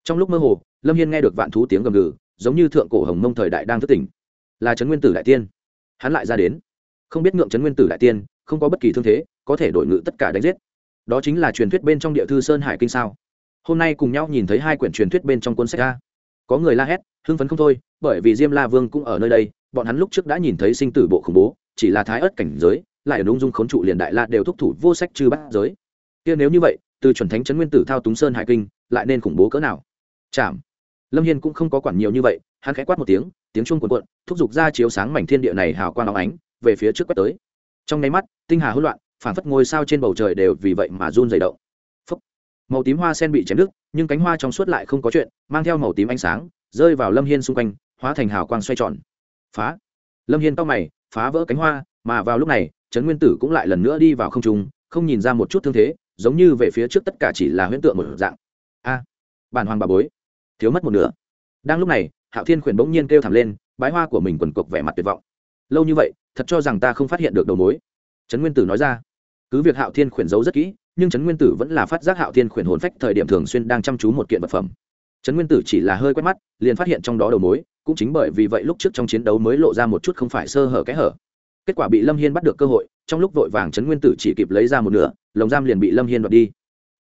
Trong lúc mơ hồ, lâm hiên nghe được vạn thú tiếng gầm gừ, giống như thượng cổ hồng mông thời đại đang thức tỉnh. Là trấn nguyên tử đại tiên. Hắn lại ra đến. Không biết ngượng trấn nguyên tử đại tiên, không có bất kỳ thương thế, có thể đổi ngự tất cả đánh giết đó chính là truyền thuyết bên trong địa thư sơn hải kinh sao? Hôm nay cùng nhau nhìn thấy hai quyển truyền thuyết bên trong cuốn sách a. Có người la hét, hưng phấn không thôi, bởi vì diêm la vương cũng ở nơi đây, bọn hắn lúc trước đã nhìn thấy sinh tử bộ khủng bố, chỉ là thái ớt cảnh giới, lại ở ung dung khốn trụ liền đại la đều thúc thủ vô sách chư bát giới. Kia nếu như vậy, từ chuẩn thánh trấn nguyên tử thao túng sơn hải kinh, lại nên khủng bố cỡ nào? Chạm lâm hiên cũng không có quản nhiều như vậy, hắn khẽ quát một tiếng tiếng chuông cuộn cuộn, thúc giục ra chiếu sáng mảnh thiên địa này hào quang óng ánh, về phía trước quét tới. Trong nháy mắt, tinh hà hỗn loạn phản phất ngôi sao trên bầu trời đều vì vậy mà run dày động. Phúc. màu tím hoa sen bị chém đứt, nhưng cánh hoa trong suốt lại không có chuyện, mang theo màu tím ánh sáng, rơi vào lâm hiên xung quanh, hóa thành hào quang xoay tròn. Phá. Lâm hiên tóc mày, phá vỡ cánh hoa, mà vào lúc này, trấn nguyên tử cũng lại lần nữa đi vào không trung, không nhìn ra một chút thương thế, giống như về phía trước tất cả chỉ là huyễn tượng một dạng. A. Bản hoàng bà bối. Thiếu mất một nửa. Đang lúc này, hạo thiên khuyển bỗng nhiên kêu thảm lên, bái hoa của mình quần cộc vẻ mặt tuyệt vọng. Lâu như vậy, thật cho rằng ta không phát hiện được đầu mối. Trấn nguyên tử nói ra cứ việc hạo thiên khuyển giấu rất kỹ, nhưng trấn nguyên tử vẫn là phát giác hạo thiên khuyển hồn phách thời điểm thường xuyên đang chăm chú một kiện vật phẩm. Trấn nguyên tử chỉ là hơi quét mắt, liền phát hiện trong đó đầu mối, cũng chính bởi vì vậy lúc trước trong chiến đấu mới lộ ra một chút không phải sơ hở kẽ hở. Kết quả bị lâm hiên bắt được cơ hội, trong lúc vội vàng trấn nguyên tử chỉ kịp lấy ra một nửa, lồng giam liền bị lâm hiên đoạt đi.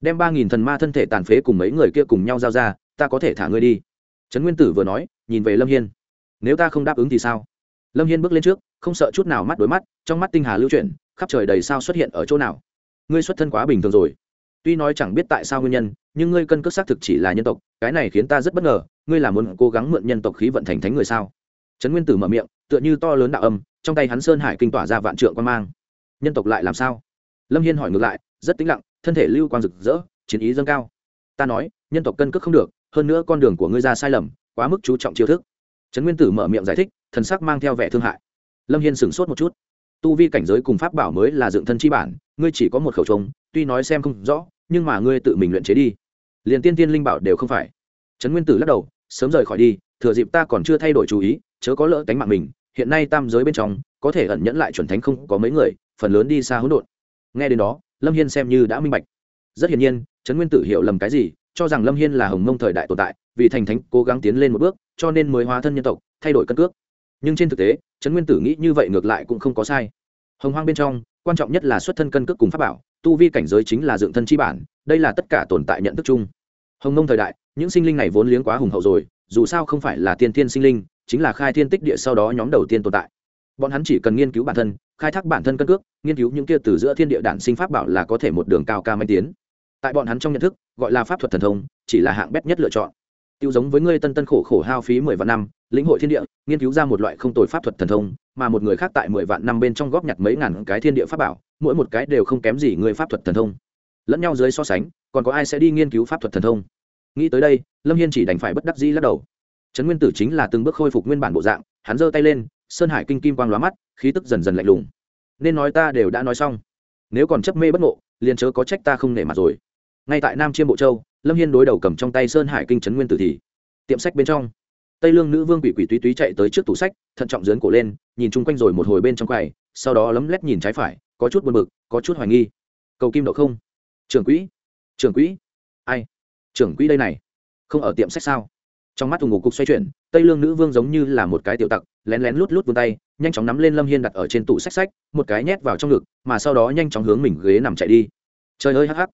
Đem ba nghìn thần ma thân thể tàn phế cùng mấy người kia cùng nhau giao ra, ta có thể thả ngươi đi. Trấn nguyên tử vừa nói, nhìn về lâm hiên. Nếu ta không đáp ứng thì sao? Lâm hiên bước lên trước, không sợ chút nào mắt đối mắt, trong mắt tinh hà lưu chuyển khắp trời đầy sao xuất hiện ở chỗ nào? Ngươi xuất thân quá bình thường rồi. Tuy nói chẳng biết tại sao nguyên nhân, nhưng ngươi cân cước xác thực chỉ là nhân tộc, cái này khiến ta rất bất ngờ, ngươi là muốn cố gắng mượn nhân tộc khí vận thành thánh người sao? Trấn nguyên tử mở miệng, tựa như to lớn đạo âm, trong tay hắn sơn hải kinh tỏa ra vạn trượng quan mang. Nhân tộc lại làm sao? Lâm hiên hỏi ngược lại, rất tĩnh lặng, thân thể lưu quang rực rỡ, chiến ý dâng cao. Ta nói, nhân tộc cân cước không được, hơn nữa con đường của ngươi ra sai lầm, quá mức chú trọng chiêu thức. Trấn nguyên tử mở miệng giải thích, thần sắc mang theo vẻ thương hại. Lâm hiên sửng sốt một chút tu vi cảnh giới cùng pháp bảo mới là dựng thân chi bản, ngươi chỉ có một khẩu trống tuy nói xem không rõ, nhưng mà ngươi tự mình luyện chế đi. Liền tiên tiên linh bảo đều không phải. Trấn nguyên tử lắc đầu, sớm rời khỏi đi, thừa dịp ta còn chưa thay đổi chú ý, chớ có lỡ cánh mạng mình, hiện nay tam giới bên trong, có thể ẩn nhẫn lại chuẩn thánh không có mấy người, phần lớn đi xa hỗn độn. Nghe đến đó, lâm hiên xem như đã minh bạch. Rất hiển nhiên, trấn nguyên tử hiểu lầm cái gì, cho rằng lâm hiên là hồng mông thời đại tồn tại, vì thành thánh cố gắng tiến lên một bước, cho nên mới hóa thân nhân tộc, thay đổi cân cước nhưng trên thực tế, trấn nguyên tử nghĩ như vậy ngược lại cũng không có sai. Hồng hoang bên trong, quan trọng nhất là xuất thân cân cước cùng pháp bảo, tu vi cảnh giới chính là dựng thân chi bản, đây là tất cả tồn tại nhận thức chung. Hồng nông thời đại, những sinh linh này vốn liếng quá hùng hậu rồi, dù sao không phải là tiên tiên sinh linh, chính là khai thiên tích địa sau đó nhóm đầu tiên tồn tại. Bọn hắn chỉ cần nghiên cứu bản thân, khai thác bản thân cân cước, nghiên cứu những kia từ giữa thiên địa đản sinh pháp bảo là có thể một đường cao ca manh tiến. Tại bọn hắn trong nhận thức, gọi là pháp thuật thần thông, chỉ là hạng bét nhất lựa chọn tiêu giống với ngươi tân tân khổ khổ hao phí mười vạn năm, lĩnh hội thiên địa, nghiên cứu ra một loại không tồi pháp thuật thần thông, mà một người khác tại mười vạn năm bên trong góp nhặt mấy ngàn cái thiên địa pháp bảo, mỗi một cái đều không kém gì người pháp thuật thần thông. Lẫn nhau dưới so sánh, còn có ai sẽ đi nghiên cứu pháp thuật thần thông? Nghĩ tới đây, lâm hiên chỉ đành phải bất đắc dĩ lắc đầu. Trấn nguyên tử chính là từng bước khôi phục nguyên bản bộ dạng, hắn giơ tay lên, sơn hải kinh kim quang lóa mắt, khí tức dần dần lạnh lùng. Nên nói ta đều đã nói xong. Nếu còn chấp mê bất ngộ, liền chớ có trách ta không nể mặt rồi. Ngay tại nam chiêm bộ châu lâm hiên đối đầu cầm trong tay sơn hải kinh trấn nguyên tử thì, tiệm sách bên trong. Tây lương nữ vương quỷ quỷ túy túy chạy tới trước tủ sách, thận trọng dướn cổ lên, nhìn chung quanh rồi một hồi bên trong quầy, sau đó lấm lét nhìn trái phải, có chút buồn bực, có chút hoài nghi. Cầu kim đậu không? Trưởng quỹ? Trưởng quỹ? Ai? Trưởng quỹ đây này, không ở tiệm sách sao? Trong mắt thùng ngục cục xoay chuyển, tây lương nữ vương giống như là một cái tiểu tặc, lén lén lút lút vươn tay, nhanh chóng nắm lên lâm hiên đặt ở trên tủ sách sách, một cái nhét vào trong ngực, mà sau đó nhanh chóng hướng mình ghế nằm chạy đi. Trời ơi, hắc hắc.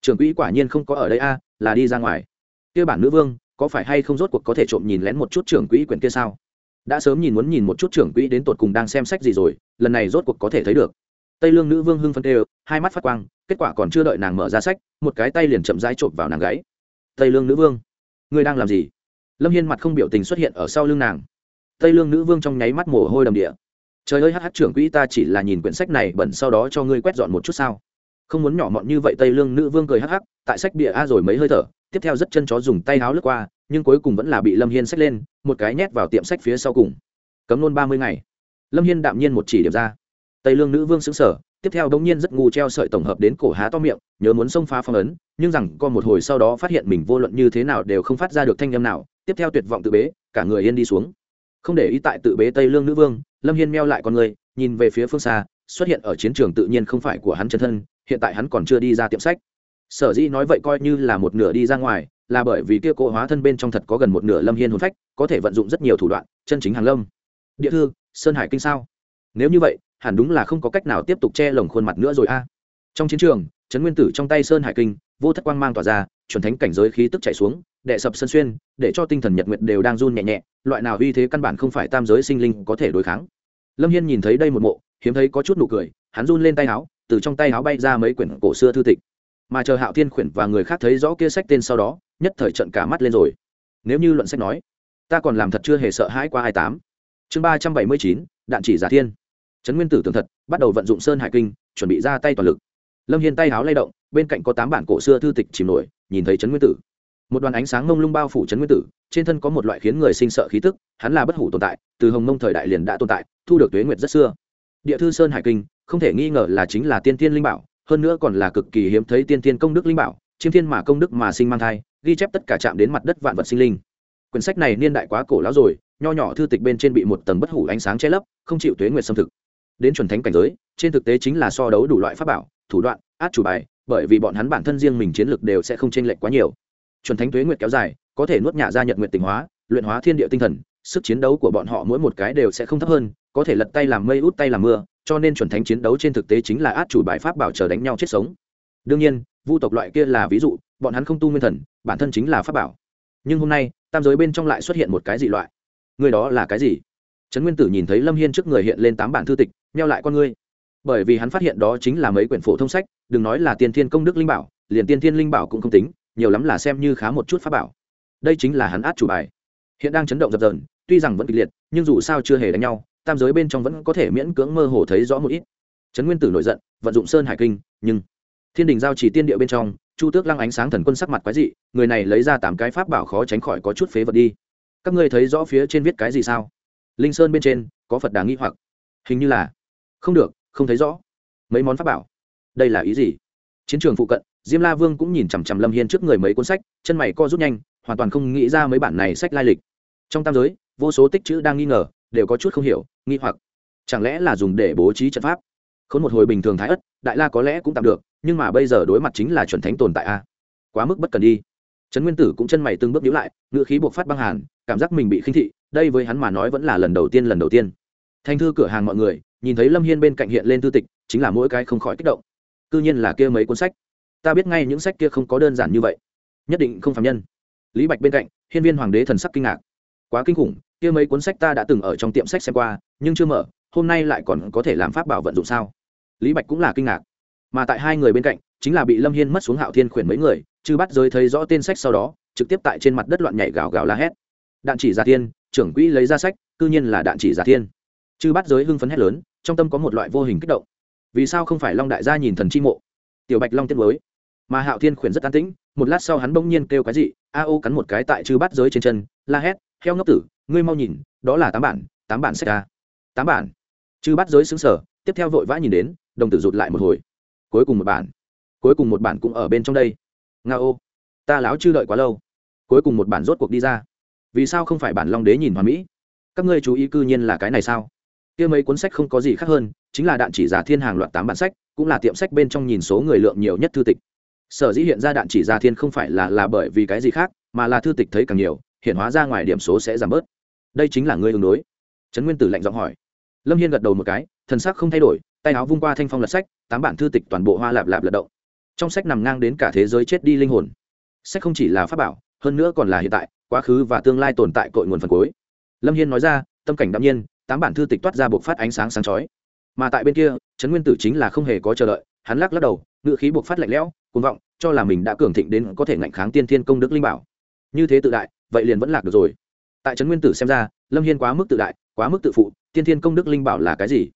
Trưởng quỹ quả nhiên không có ở đây a là đi ra ngoài. Kia bản nữ vương, có phải hay không rốt cuộc có thể trộm nhìn lén một chút trưởng quỹ quyển kia sao? Đã sớm nhìn muốn nhìn một chút trưởng quỹ đến tột cùng đang xem sách gì rồi, lần này rốt cuộc có thể thấy được. Tây lương nữ vương hưng phân tê hai mắt phát quang, kết quả còn chưa đợi nàng mở ra sách, một cái tay liền chậm rãi trộm vào nàng gáy. Tây lương nữ vương, ngươi đang làm gì? Lâm hiên mặt không biểu tình xuất hiện ở sau lưng nàng. Tây lương nữ vương trong nháy mắt mồ hôi đầm địa. Trời ơi hh trưởng quỹ ta chỉ là nhìn quyển sách này bẩn sau đó cho ngươi quét dọn một chút sao? Không muốn nhỏ mọn như vậy tây lương nữ vương cười hắc hắc, tại sách bìa a rồi mấy hơi thở, tiếp theo rất chân chó dùng tay háo lướt qua, nhưng cuối cùng vẫn là bị lâm hiên xách lên, một cái nhét vào tiệm sách phía sau cùng. Cấm nôn ba mươi ngày. Lâm hiên đạm nhiên một chỉ điểm ra. Tây lương nữ vương xứng sở tiếp theo đống nhiên rất ngu treo sợi tổng hợp đến cổ há to miệng, nhớ muốn xông phá phong ấn, nhưng rằng có một hồi sau đó phát hiện mình vô luận như thế nào đều không phát ra được thanh âm nào, tiếp theo tuyệt vọng tự bế, cả người yên đi xuống. Không để ý tại tự bế tây lương nữ vương, lâm hiên meo lại con người, nhìn về phía phương xa, xuất hiện ở chiến trường tự nhiên không phải của hắn chân thân hiện tại hắn còn chưa đi ra tiệm sách. Sở dĩ nói vậy coi như là một nửa đi ra ngoài, là bởi vì kia cỗ hóa thân bên trong thật có gần một nửa lâm hiên hồn phách, có thể vận dụng rất nhiều thủ đoạn, chân chính hàng lâm. Địa thư, sơn hải kinh sao? Nếu như vậy, hẳn đúng là không có cách nào tiếp tục che lồng khuôn mặt nữa rồi a. Trong chiến trường, trấn nguyên tử trong tay sơn hải kinh, vô thất quang mang tỏa ra, chuẩn thánh cảnh giới khí tức chạy xuống, đệ sập sân xuyên, để cho tinh thần nhật nguyệt đều đang run nhẹ nhẹ, loại nào uy thế căn bản không phải tam giới sinh linh có thể đối kháng. Lâm hiên nhìn thấy đây một mộ, hiếm thấy có chút nụ cười, hắn run lên tay áo từ trong tay áo bay ra mấy quyển cổ xưa thư tịch. Mà chờ hạo thiên khuyển và người khác thấy rõ kia sách tên sau đó, nhất thời trận cả mắt lên rồi. Nếu như luận sách nói, ta còn làm thật chưa hề sợ hãi qua hai tám. Chương ba trăm bảy mươi chín, đạn chỉ giả thiên. Trấn nguyên tử tường thật, bắt đầu vận dụng sơn hải kinh, chuẩn bị ra tay toàn lực. Lâm hiên tay háo lay động, bên cạnh có tám bản cổ xưa thư tịch chìm nổi, nhìn thấy trấn nguyên tử. Một đoàn ánh sáng mông lung bao phủ trấn nguyên tử, trên thân có một loại khiến người sinh sợ khí tức, hắn là bất hủ tồn tại, từ hồng mông thời đại liền đã tồn tại, thu được tuế nguyệt rất xưa. Địa thư sơn hải kinh không thể nghi ngờ là chính là tiên tiên linh bảo, hơn nữa còn là cực kỳ hiếm thấy tiên tiên công đức linh bảo, chiêm thiên mà công đức mà sinh mang thai, ghi chép tất cả chạm đến mặt đất vạn vật sinh linh. Quyển sách này niên đại quá cổ lão rồi, nho nhỏ thư tịch bên trên bị một tầng bất hủ ánh sáng che lấp, không chịu tuế nguyệt xâm thực. Đến chuẩn thánh cảnh giới, trên thực tế chính là so đấu đủ loại pháp bảo, thủ đoạn, át chủ bài, bởi vì bọn hắn bản thân riêng mình chiến lược đều sẽ không chênh lệch quá nhiều. Chuẩn thánh tuế nguyệt kéo dài, có thể nuốt nhả ra nhật nguyệt tinh hóa, luyện hóa thiên địa tinh thần, sức chiến đấu của bọn họ mỗi một cái đều sẽ không thấp hơn, có thể lật tay làm mây út tay làm mưa cho nên chuẩn thánh chiến đấu trên thực tế chính là át chủ bài pháp bảo chờ đánh nhau chết sống. Đương nhiên, vu tộc loại kia là ví dụ, bọn hắn không tu nguyên thần, bản thân chính là pháp bảo. Nhưng hôm nay, tam giới bên trong lại xuất hiện một cái gì loại. Người đó là cái gì? Trấn nguyên tử nhìn thấy lâm hiên trước người hiện lên tám bản thư tịch neo lại con ngươi. Bởi vì hắn phát hiện đó chính là mấy quyển phổ thông sách, đừng nói là tiên thiên công đức linh bảo, liền tiên thiên linh bảo cũng không tính, nhiều lắm là xem như khá một chút pháp bảo. Đây chính là hắn át chủ bài. Hiện đang chấn động dập dờn, tuy rằng vẫn kịch liệt, nhưng dù sao chưa hề đánh nhau tam giới bên trong vẫn có thể miễn cưỡng mơ hồ thấy rõ một ít. Trấn nguyên tử nổi giận, vận dụng sơn hải kinh, nhưng thiên đình giao chỉ tiên địa bên trong, chu tước lăng ánh sáng thần quân sắc mặt quái dị, người này lấy ra tám cái pháp bảo khó tránh khỏi có chút phế vật đi. Các ngươi thấy rõ phía trên viết cái gì sao? Linh sơn bên trên, có phật đà nghi hoặc. Hình như là, không được, không thấy rõ. Mấy món pháp bảo? Đây là ý gì? Chiến trường phụ cận, diêm la vương cũng nhìn chằm chằm lâm hiên trước người mấy cuốn sách, chân mày co rút nhanh, hoàn toàn không nghĩ ra mấy bản này sách lai lịch. Trong tam giới, vô số tích chữ đang nghi ngờ đều có chút không hiểu, nghi hoặc. Chẳng lẽ là dùng để bố trí trận pháp? Khốn một hồi bình thường thái ất đại la có lẽ cũng tạm được, nhưng mà bây giờ đối mặt chính là chuẩn thánh tồn tại a. Quá mức bất cần đi. Trấn nguyên tử cũng chân mày từng bước nhíu lại, ngữ khí buộc phát băng hàn, cảm giác mình bị khinh thị, đây với hắn mà nói vẫn là lần đầu tiên, lần đầu tiên. Thanh thư cửa hàng mọi người, nhìn thấy lâm hiên bên cạnh hiện lên thư tịch, chính là mỗi cái không khỏi kích động. C nhiên là kia mấy cuốn sách. Ta biết ngay những sách kia không có đơn giản như vậy. Nhất định không phạm nhân. Lý bạch bên cạnh, hiên viên hoàng đế thần sắc kinh ngạc. Quá kinh khủng kia mấy cuốn sách ta đã từng ở trong tiệm sách xem qua, nhưng chưa mở, hôm nay lại còn có thể làm pháp bảo vận dụng sao? Lý bạch cũng là kinh ngạc. Mà tại hai người bên cạnh, chính là bị lâm hiên mất xuống hạo thiên khuyển mấy người, chứ bắt giới thấy rõ tên sách sau đó, trực tiếp tại trên mặt đất loạn nhảy gào gào la hét. Đạn chỉ giả thiên, trưởng quỹ lấy ra sách, cư nhiên là đạn chỉ giả thiên. Chứ bắt giới hưng phấn hét lớn, trong tâm có một loại vô hình kích động. Vì sao không phải long đại gia nhìn thần chi mộ? Tiểu bạch long tiết mới. Mà hạo thiên khuyển rất an tĩnh, một lát sau hắn bỗng nhiên kêu cái gì, a ô cắn một cái tại chư bắt giới trên chân, la hét, heo ngốc tử ngươi mau nhìn, đó là tám bản tám bản sách ca tám bản. Chư bắt giới xứng sở tiếp theo vội vã nhìn đến, đồng tử rụt lại một hồi. Cuối cùng một bản. Cuối cùng một bản cũng ở bên trong đây. Nga ô, ta láo chưa đợi quá lâu. Cuối cùng một bản rốt cuộc đi ra. Vì sao không phải bản long đế nhìn hoàn mỹ? Các ngươi chú ý cư nhiên là cái này sao? Kia mấy cuốn sách không có gì khác hơn, chính là đạn chỉ giả thiên hàng loạt tám bản sách, cũng là tiệm sách bên trong nhìn số người lượng nhiều nhất thư tịch. Sở dĩ hiện ra đạn chỉ giả thiên không phải là là bởi vì cái gì khác, mà là thư tịch thấy càng nhiều hiện hóa ra ngoài điểm số sẽ giảm bớt. Đây chính là ngươi ứng đối. Trấn nguyên tử lạnh giọng hỏi. Lâm hiên gật đầu một cái, thần sắc không thay đổi, tay áo vung qua thanh phong lật sách, tám bản thư tịch toàn bộ hoa lạp lạp lật động. Trong sách nằm ngang đến cả thế giới chết đi linh hồn. Sách không chỉ là pháp bảo, hơn nữa còn là hiện tại, quá khứ và tương lai tồn tại cội nguồn phần cuối. Lâm hiên nói ra, tâm cảnh đạm nhiên, tám bản thư tịch toát ra buộc phát ánh sáng sáng chói. Mà tại bên kia, trấn nguyên tử chính là không hề có chờ đợi, hắn lắc lắc đầu ngự khí buộc phát lạnh lẽo, cuồng vọng, cho là mình đã cường thịnh đến có thể ngạnh kháng tiên thiên công đức linh bảo. Như thế tự đại vậy liền vẫn lạc được rồi. Tại trấn nguyên tử xem ra, lâm hiên quá mức tự đại, quá mức tự phụ, tiên thiên công đức linh bảo là cái gì?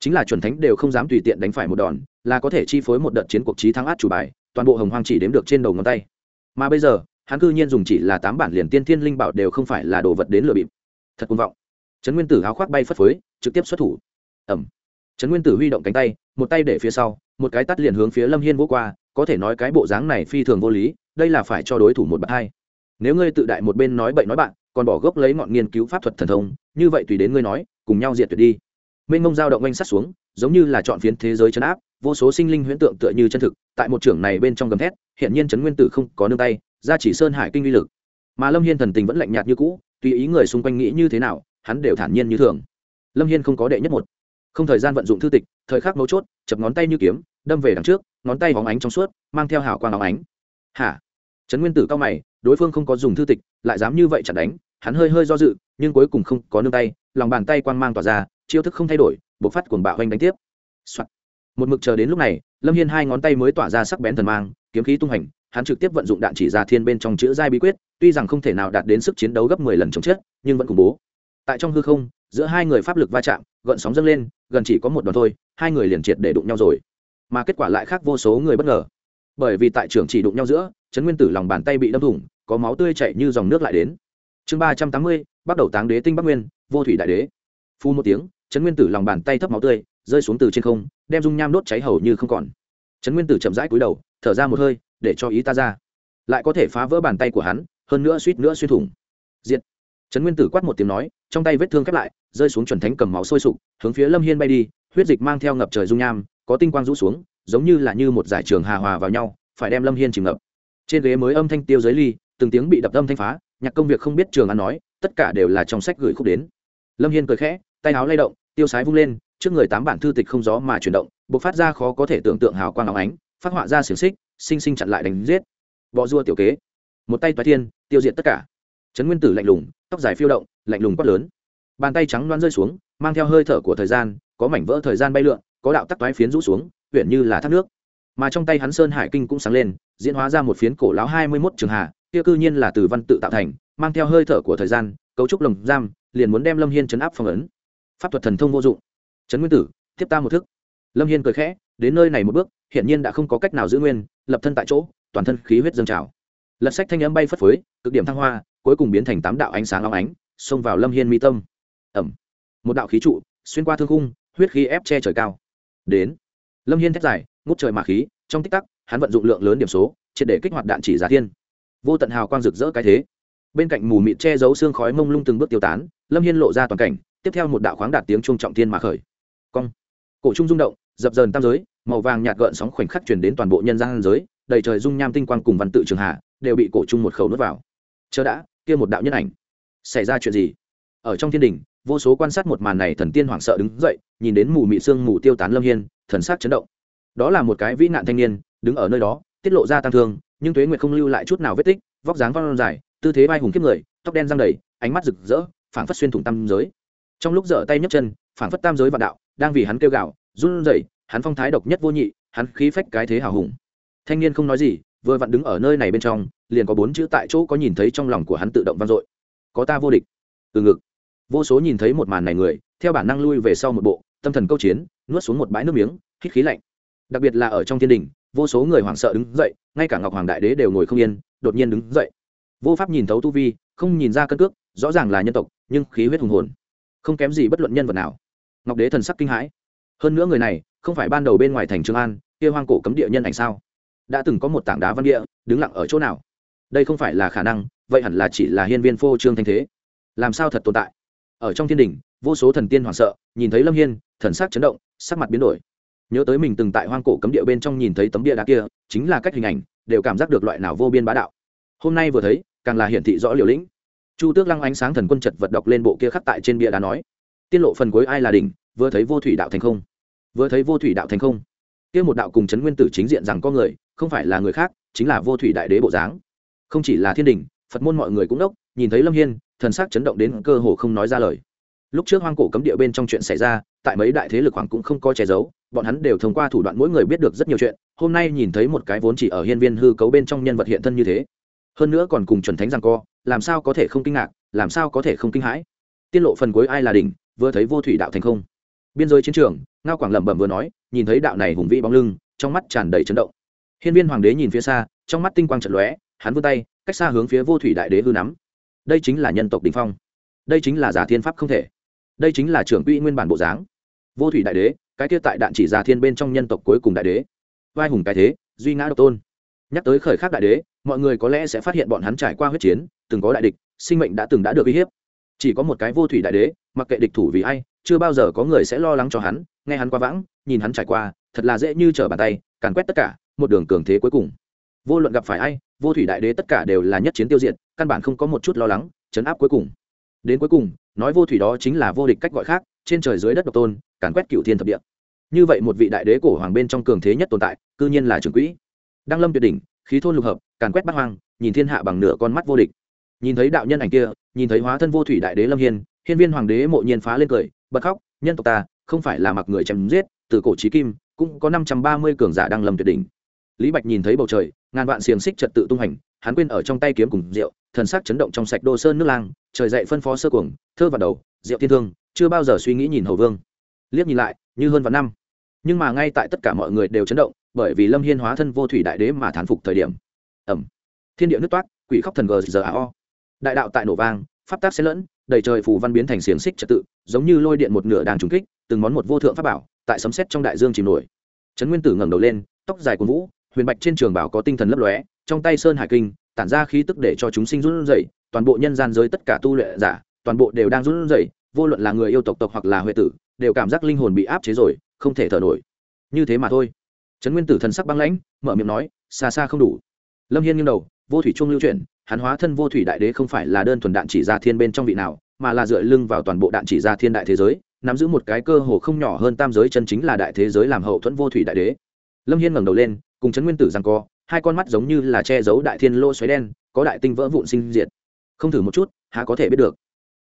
Chính là chuẩn thánh đều không dám tùy tiện đánh phải một đòn, là có thể chi phối một đợt chiến cuộc trí thắng át chủ bài, toàn bộ hồng hoang chỉ đếm được trên đầu ngón tay. Mà bây giờ, hắn cư nhiên dùng chỉ là tám bản liền tiên thiên linh bảo đều không phải là đồ vật đến lừa bịp. Thật cuồng vọng. Trấn nguyên tử áo khoác bay phất phới, trực tiếp xuất thủ. Ẩm trấn nguyên tử huy động cánh tay, một tay để phía sau, một cái tắt liền hướng phía lâm hiên vỗ qua, có thể nói cái bộ dáng này phi thường vô lý, đây là phải cho đối thủ một bậc hai nếu ngươi tự đại một bên nói bậy nói bạn, còn bỏ gốc lấy ngọn nghiên cứu pháp thuật thần thông, như vậy tùy đến ngươi nói, cùng nhau diệt tuyệt đi. Mênh mông dao động oanh sát xuống, giống như là chọn phiến thế giới chấn áp, vô số sinh linh huyễn tượng tựa như chân thực, tại một trưởng này bên trong gầm thét hiện nhiên trấn nguyên tử không có nương tay, ra chỉ sơn hải kinh uy lực. Mà lâm hiên thần tình vẫn lạnh nhạt như cũ, tùy ý người xung quanh nghĩ như thế nào, hắn đều thản nhiên như thường. Lâm hiên không có đệ nhất một. Không thời gian vận dụng thư tịch, thời khắc mấu chốt, chập ngón tay như kiếm, đâm về đằng trước, ngón tay hóng ánh trong suốt, mang theo hào quang óng ánh. Hả? Trấn nguyên tử cao mày đối phương không có dùng thư tịch, lại dám như vậy chặn đánh, hắn hơi hơi do dự, nhưng cuối cùng không có nương tay, lòng bàn tay quang mang tỏa ra, chiêu thức không thay đổi, bộc phát cuồng bạo hoành đánh tiếp、Soạn. một mực chờ đến lúc này, lâm hiên hai ngón tay mới tỏa ra sắc bén thần mang, kiếm khí tung hành, hắn trực tiếp vận dụng đạn chỉ ra thiên bên trong chữ giai bí quyết, tuy rằng không thể nào đạt đến sức chiến đấu gấp mười lần chống chết, nhưng vẫn khủng bố. Tại trong hư không, giữa hai người pháp lực va chạm, gợn sóng dâng lên, gần chỉ có một đòn thôi, hai người liền triệt để đụng nhau rồi. Mà kết quả lại khác vô số người bất ngờ. Bởi vì tại trường chỉ đụng nhau giữa, trấn nguyên tử lòng bàn tay bị đâm thủng có máu tươi chảy như dòng nước lại đến. Chương ba trăm tám mươi, bắt đầu táng đế tinh bắc nguyên, vô thủy đại đế. Phu một tiếng, trấn nguyên tử lòng bàn tay thấp máu tươi, rơi xuống từ trên không, đem dung nham đốt cháy hầu như không còn. Trấn nguyên tử chậm rãi cúi đầu, thở ra một hơi, để cho ý ta ra. Lại có thể phá vỡ bàn tay của hắn, hơn nữa suýt nữa xuyên thủng. Diện trấn nguyên tử quát một tiếng nói, trong tay vết thương khép lại, rơi xuống chuẩn thánh cầm máu sôi sục, hướng phía lâm hiên bay đi, huyết dịch mang theo ngập trời dung nham, có tinh quang rũ xuống, giống như là như một giải trường hà hòa vào nhau, phải đem lâm hiên chìm ngập. Trên ghế mới âm thanh tiêu giới ly từng tiếng bị đập âm thanh phá, nhạc công việc không biết trường ăn nói, tất cả đều là trong sách gửi khúc đến. Lâm hiên cười khẽ, tay áo lay động, tiêu sái vung lên, trước người tám bản thư tịch không gió mà chuyển động b ộ c phát ra khó có thể tưởng tượng hào quang áo ánh, phát họa ra xiềng xích sinh sinh chặn lại đánh giết. Bọ dua tiểu kế, một tay toái thiên, tiêu diệt tất cả. Trấn nguyên tử lạnh lùng, tóc dài phiêu động, lạnh lùng quát lớn. Bàn tay trắng loan rơi xuống, mang theo hơi thở của thời gian, có mảnh vỡ thời gian bay lượn, có đạo tắc toái phiến rũ xuống, huyện như là thác nước. Mà trong tay hắn sơn hải kinh cũng sáng lên, diễn hóa ra một phiến cổ láo hai mươi mốt trường hà kia cư nhiên là từ văn tự tạo thành, mang theo hơi thở của thời gian, cấu trúc lồng giam, liền muốn đem lâm hiên chấn áp phong ấn. Pháp thuật thần thông vô dụng. Trấn nguyên tử, tiếp ta một thức. Lâm hiên cười khẽ, đến nơi này một bước hiện nhiên đã không có cách nào giữ nguyên, lập thân tại chỗ, toàn thân khí huyết dâng trào. Lật sách thanh âm bay phất phới, cực điểm thăng hoa, cuối cùng biến thành tám đạo ánh sáng long ánh, xông vào lâm hiên mi tâm. Ẩm. Một đạo khí trụ, xuyên qua thương khung, huyết khí ép che trời cao. Đến. Lâm hiên thét dài, ngút trời mà khí, trong tích tắc, hắn vận dụng lượng lớn điểm số, triệt để kích hoạt đạn chỉ giá thiên vô tận hào quang rực rỡ cái thế. Bên cạnh mù mịt che giấu xương khói mông lung từng bước tiêu tán, lâm hiên lộ ra toàn cảnh, tiếp theo một đạo khoáng đạt tiếng trung trọng thiên mà khởi. Cong. Cổ trung rung động, dập dờn tam giới, màu vàng nhạt gợn sóng khoảnh khắc chuyển đến toàn bộ nhân gian giới, đầy trời dung nham tinh quang cùng văn tự trường hạ, đều bị cổ trung một khẩu nuốt vào. Chờ đã, kia một đạo nhân ảnh. Xảy ra chuyện gì? Ở trong thiên đình, vô số quan sát một màn này thần tiên hoảng sợ đứng dậy, nhìn đến mù mị sương mù tiêu tán lâm hiên, thần sắc chấn động. Đó là một cái vĩ nạn thanh niên, đứng ở nơi đó, tiết lộ ra tăng thương nhưng tuế nguyệt không lưu lại chút nào vết tích, vóc dáng văn dài, tư thế vai hùng kiếp người, tóc đen răng đầy, ánh mắt rực rỡ, phảng phất xuyên thủng tam giới. Trong lúc dở tay nhấc chân, phảng phất tam giới vạn đạo, đang vì hắn kêu gạo run rẩy, hắn phong thái độc nhất vô nhị, hắn khí phách cái thế hào hùng. Thanh niên không nói gì, vừa vặn đứng ở nơi này bên trong, liền có bốn chữ tại chỗ có nhìn thấy trong lòng của hắn tự động vang dội. Có ta vô địch. Từ ngực. Vô số nhìn thấy một màn này người, theo bản năng lui về sau một bộ, tâm thần câu chiến, nuốt xuống một bãi nước miếng, hít khí lạnh. Đặc biệt là ở trong thiên đình vô số người hoảng sợ đứng dậy, ngay cả ngọc hoàng đại đế đều ngồi không yên, đột nhiên đứng dậy. Vô pháp nhìn thấu tu vi, không nhìn ra cân cước, rõ ràng là nhân tộc, nhưng khí huyết hùng hồn. Không kém gì bất luận nhân vật nào. Ngọc đế thần sắc kinh hãi. Hơn nữa người này, không phải ban đầu bên ngoài thành trường an, kia hoang cổ cấm địa nhân ảnh sao? Đã từng có một tảng đá văn địa, đứng lặng ở chỗ nào? Đây không phải là khả năng, vậy hẳn là chỉ là hiên viên phô trương thanh thế. Làm sao thật tồn tại? Ở trong thiên đình vô số thần tiên hoảng sợ, nhìn thấy lâm hiên, thần sắc chấn động, sắc mặt biến đổi nhớ tới mình từng tại hoang cổ cấm địa bên trong nhìn thấy tấm bia đá kia, chính là cách hình ảnh, đều cảm giác được loại nào vô biên bá đạo. Hôm nay vừa thấy, càng là hiển thị rõ liều lĩnh. Chu tước lăng ánh sáng thần quân chật vật đọc lên bộ kia khắc tại trên bia đá nói, tiết lộ phần cuối ai là đỉnh, vừa thấy vô thủy đạo thành không? Vừa thấy vô thủy đạo thành không? Kia một đạo cùng chấn nguyên tử chính diện rằng có người, không phải là người khác, chính là vô thủy đại đế bộ dáng. Không chỉ là thiên đình phật môn mọi người cũng đốc, nhìn thấy lâm hiên, thần sắc chấn động đến cơ hồ không nói ra lời. Lúc trước hoang cổ cấm địa bên trong chuyện xảy ra tại mấy đại thế lực hoàng cũng không có che giấu, bọn hắn đều thông qua thủ đoạn mỗi người biết được rất nhiều chuyện, hôm nay nhìn thấy một cái vốn chỉ ở hiên viên hư cấu bên trong nhân vật hiện thân như thế. Hơn nữa còn cùng chuẩn thánh rằng co, làm sao có thể không kinh ngạc, làm sao có thể không kinh hãi? Tiết lộ phần cuối ai là đỉnh, vừa thấy vô thủy đạo thành không. Biên giới chiến trường, ngao quảng lẩm bẩm vừa nói, nhìn thấy đạo này hùng vĩ bóng lưng, trong mắt tràn đầy chấn động. Hiên viên hoàng đế nhìn phía xa, trong mắt tinh quang trận lóe, hắn vươn tay, cách xa hướng phía vô thủy đại đế hư nắm. Đây chính là nhân tộc đình phong. Đây chính là giả thiên pháp không thể. Đây chính là trưởng quỹ nguyên bản bộ dáng vô thủy đại đế, cái kia tại đạn chỉ ra thiên bên trong nhân tộc cuối cùng đại đế. Vai hùng cái thế, duy ngã độc tôn. Nhắc tới khởi khắc đại đế, mọi người có lẽ sẽ phát hiện bọn hắn trải qua huyết chiến, từng có đại địch, sinh mệnh đã từng đã được uy hiếp. Chỉ có một cái vô thủy đại đế, mặc kệ địch thủ vì ai, chưa bao giờ có người sẽ lo lắng cho hắn, nghe hắn qua vãng, nhìn hắn trải qua, thật là dễ như trở bàn tay, càn quét tất cả, một đường cường thế cuối cùng. Vô luận gặp phải ai, vô thủy đại đế tất cả đều là nhất chiến tiêu diệt, căn bản không có một chút lo lắng, chấn áp cuối cùng. Đến cuối cùng, nói vô thủy đó chính là vô địch cách gọi khác, trên trời dưới đất độc tôn càn quét cựu thiên thập địa. Như vậy một vị đại đế cổ hoàng bên trong cường thế nhất tồn tại, cư nhiên là trưởng quỹ. Đăng lâm tuyệt đỉnh, khí thôn lục hợp, càn quét bắt hoang, nhìn thiên hạ bằng nửa con mắt vô địch. Nhìn thấy đạo nhân ảnh kia, nhìn thấy hóa thân vô thủy đại đế lâm hiên hiên viên hoàng đế mộ nhiên phá lên cười, bật khóc, nhân tộc ta, không phải là mặc người chém giết, từ cổ trí kim, cũng có năm trăm ba mươi cường giả đang lâm tuyệt đỉnh. Lý bạch nhìn thấy bầu trời, ngàn vạn xiềng xích trật tự tung hành, hắn quên ở trong tay kiếm cùng rượu, thần sắc chấn động trong sạch đô sơn nước lang, trời dậy phân phó sơ cuồng, thơ vào đầu rượu thiên thương, chưa bao giờ suy nghĩ nhìn hầu vương liếc nhìn lại, như hơn vạn năm. Nhưng mà ngay tại tất cả mọi người đều chấn động, bởi vì lâm hiên hóa thân vô thủy đại đế mà thán phục thời điểm. Ẩm thiên địa nước toát, quỷ khóc thần gờ giờ a o. Đại đạo tại nổ vang, pháp tác xen lẫn, đầy trời phù văn biến thành xiềng xích trật tự, giống như lôi điện một nửa đang trúng kích, từng món một vô thượng pháp bảo, tại sấm xét trong đại dương chìm nổi. Trấn nguyên tử ngẩng đầu lên, tóc dài của vũ, huyền bạch trên trường bảo có tinh thần lấp lóe, trong tay sơn hải kinh, tản ra khí tức để cho chúng sinh run rẩy, toàn bộ nhân gian giới tất cả tu luyện giả, toàn bộ đều đang run rẩy vô luận là người yêu tộc tộc hoặc là huệ tử, đều cảm giác linh hồn bị áp chế rồi, không thể thở nổi. Như thế mà thôi. Trấn nguyên tử thần sắc băng lãnh, mở miệng nói, xa xa không đủ. Lâm hiên nghiêng đầu, vô thủy trung lưu chuyển, hắn hóa thân vô thủy đại đế không phải là đơn thuần đạn chỉ ra thiên bên trong vị nào, mà là dựa lưng vào toàn bộ đạn chỉ ra thiên đại thế giới, nắm giữ một cái cơ hồ không nhỏ hơn tam giới chân chính là đại thế giới làm hậu thuẫn vô thủy đại đế. Lâm hiên ngẩng đầu lên, cùng trấn nguyên tử rằng co, hai con mắt giống như là che giấu đại thiên lô xoáy đen, có đại tinh vỡ vụn sinh diệt. Không thử một chút, há có thể biết được.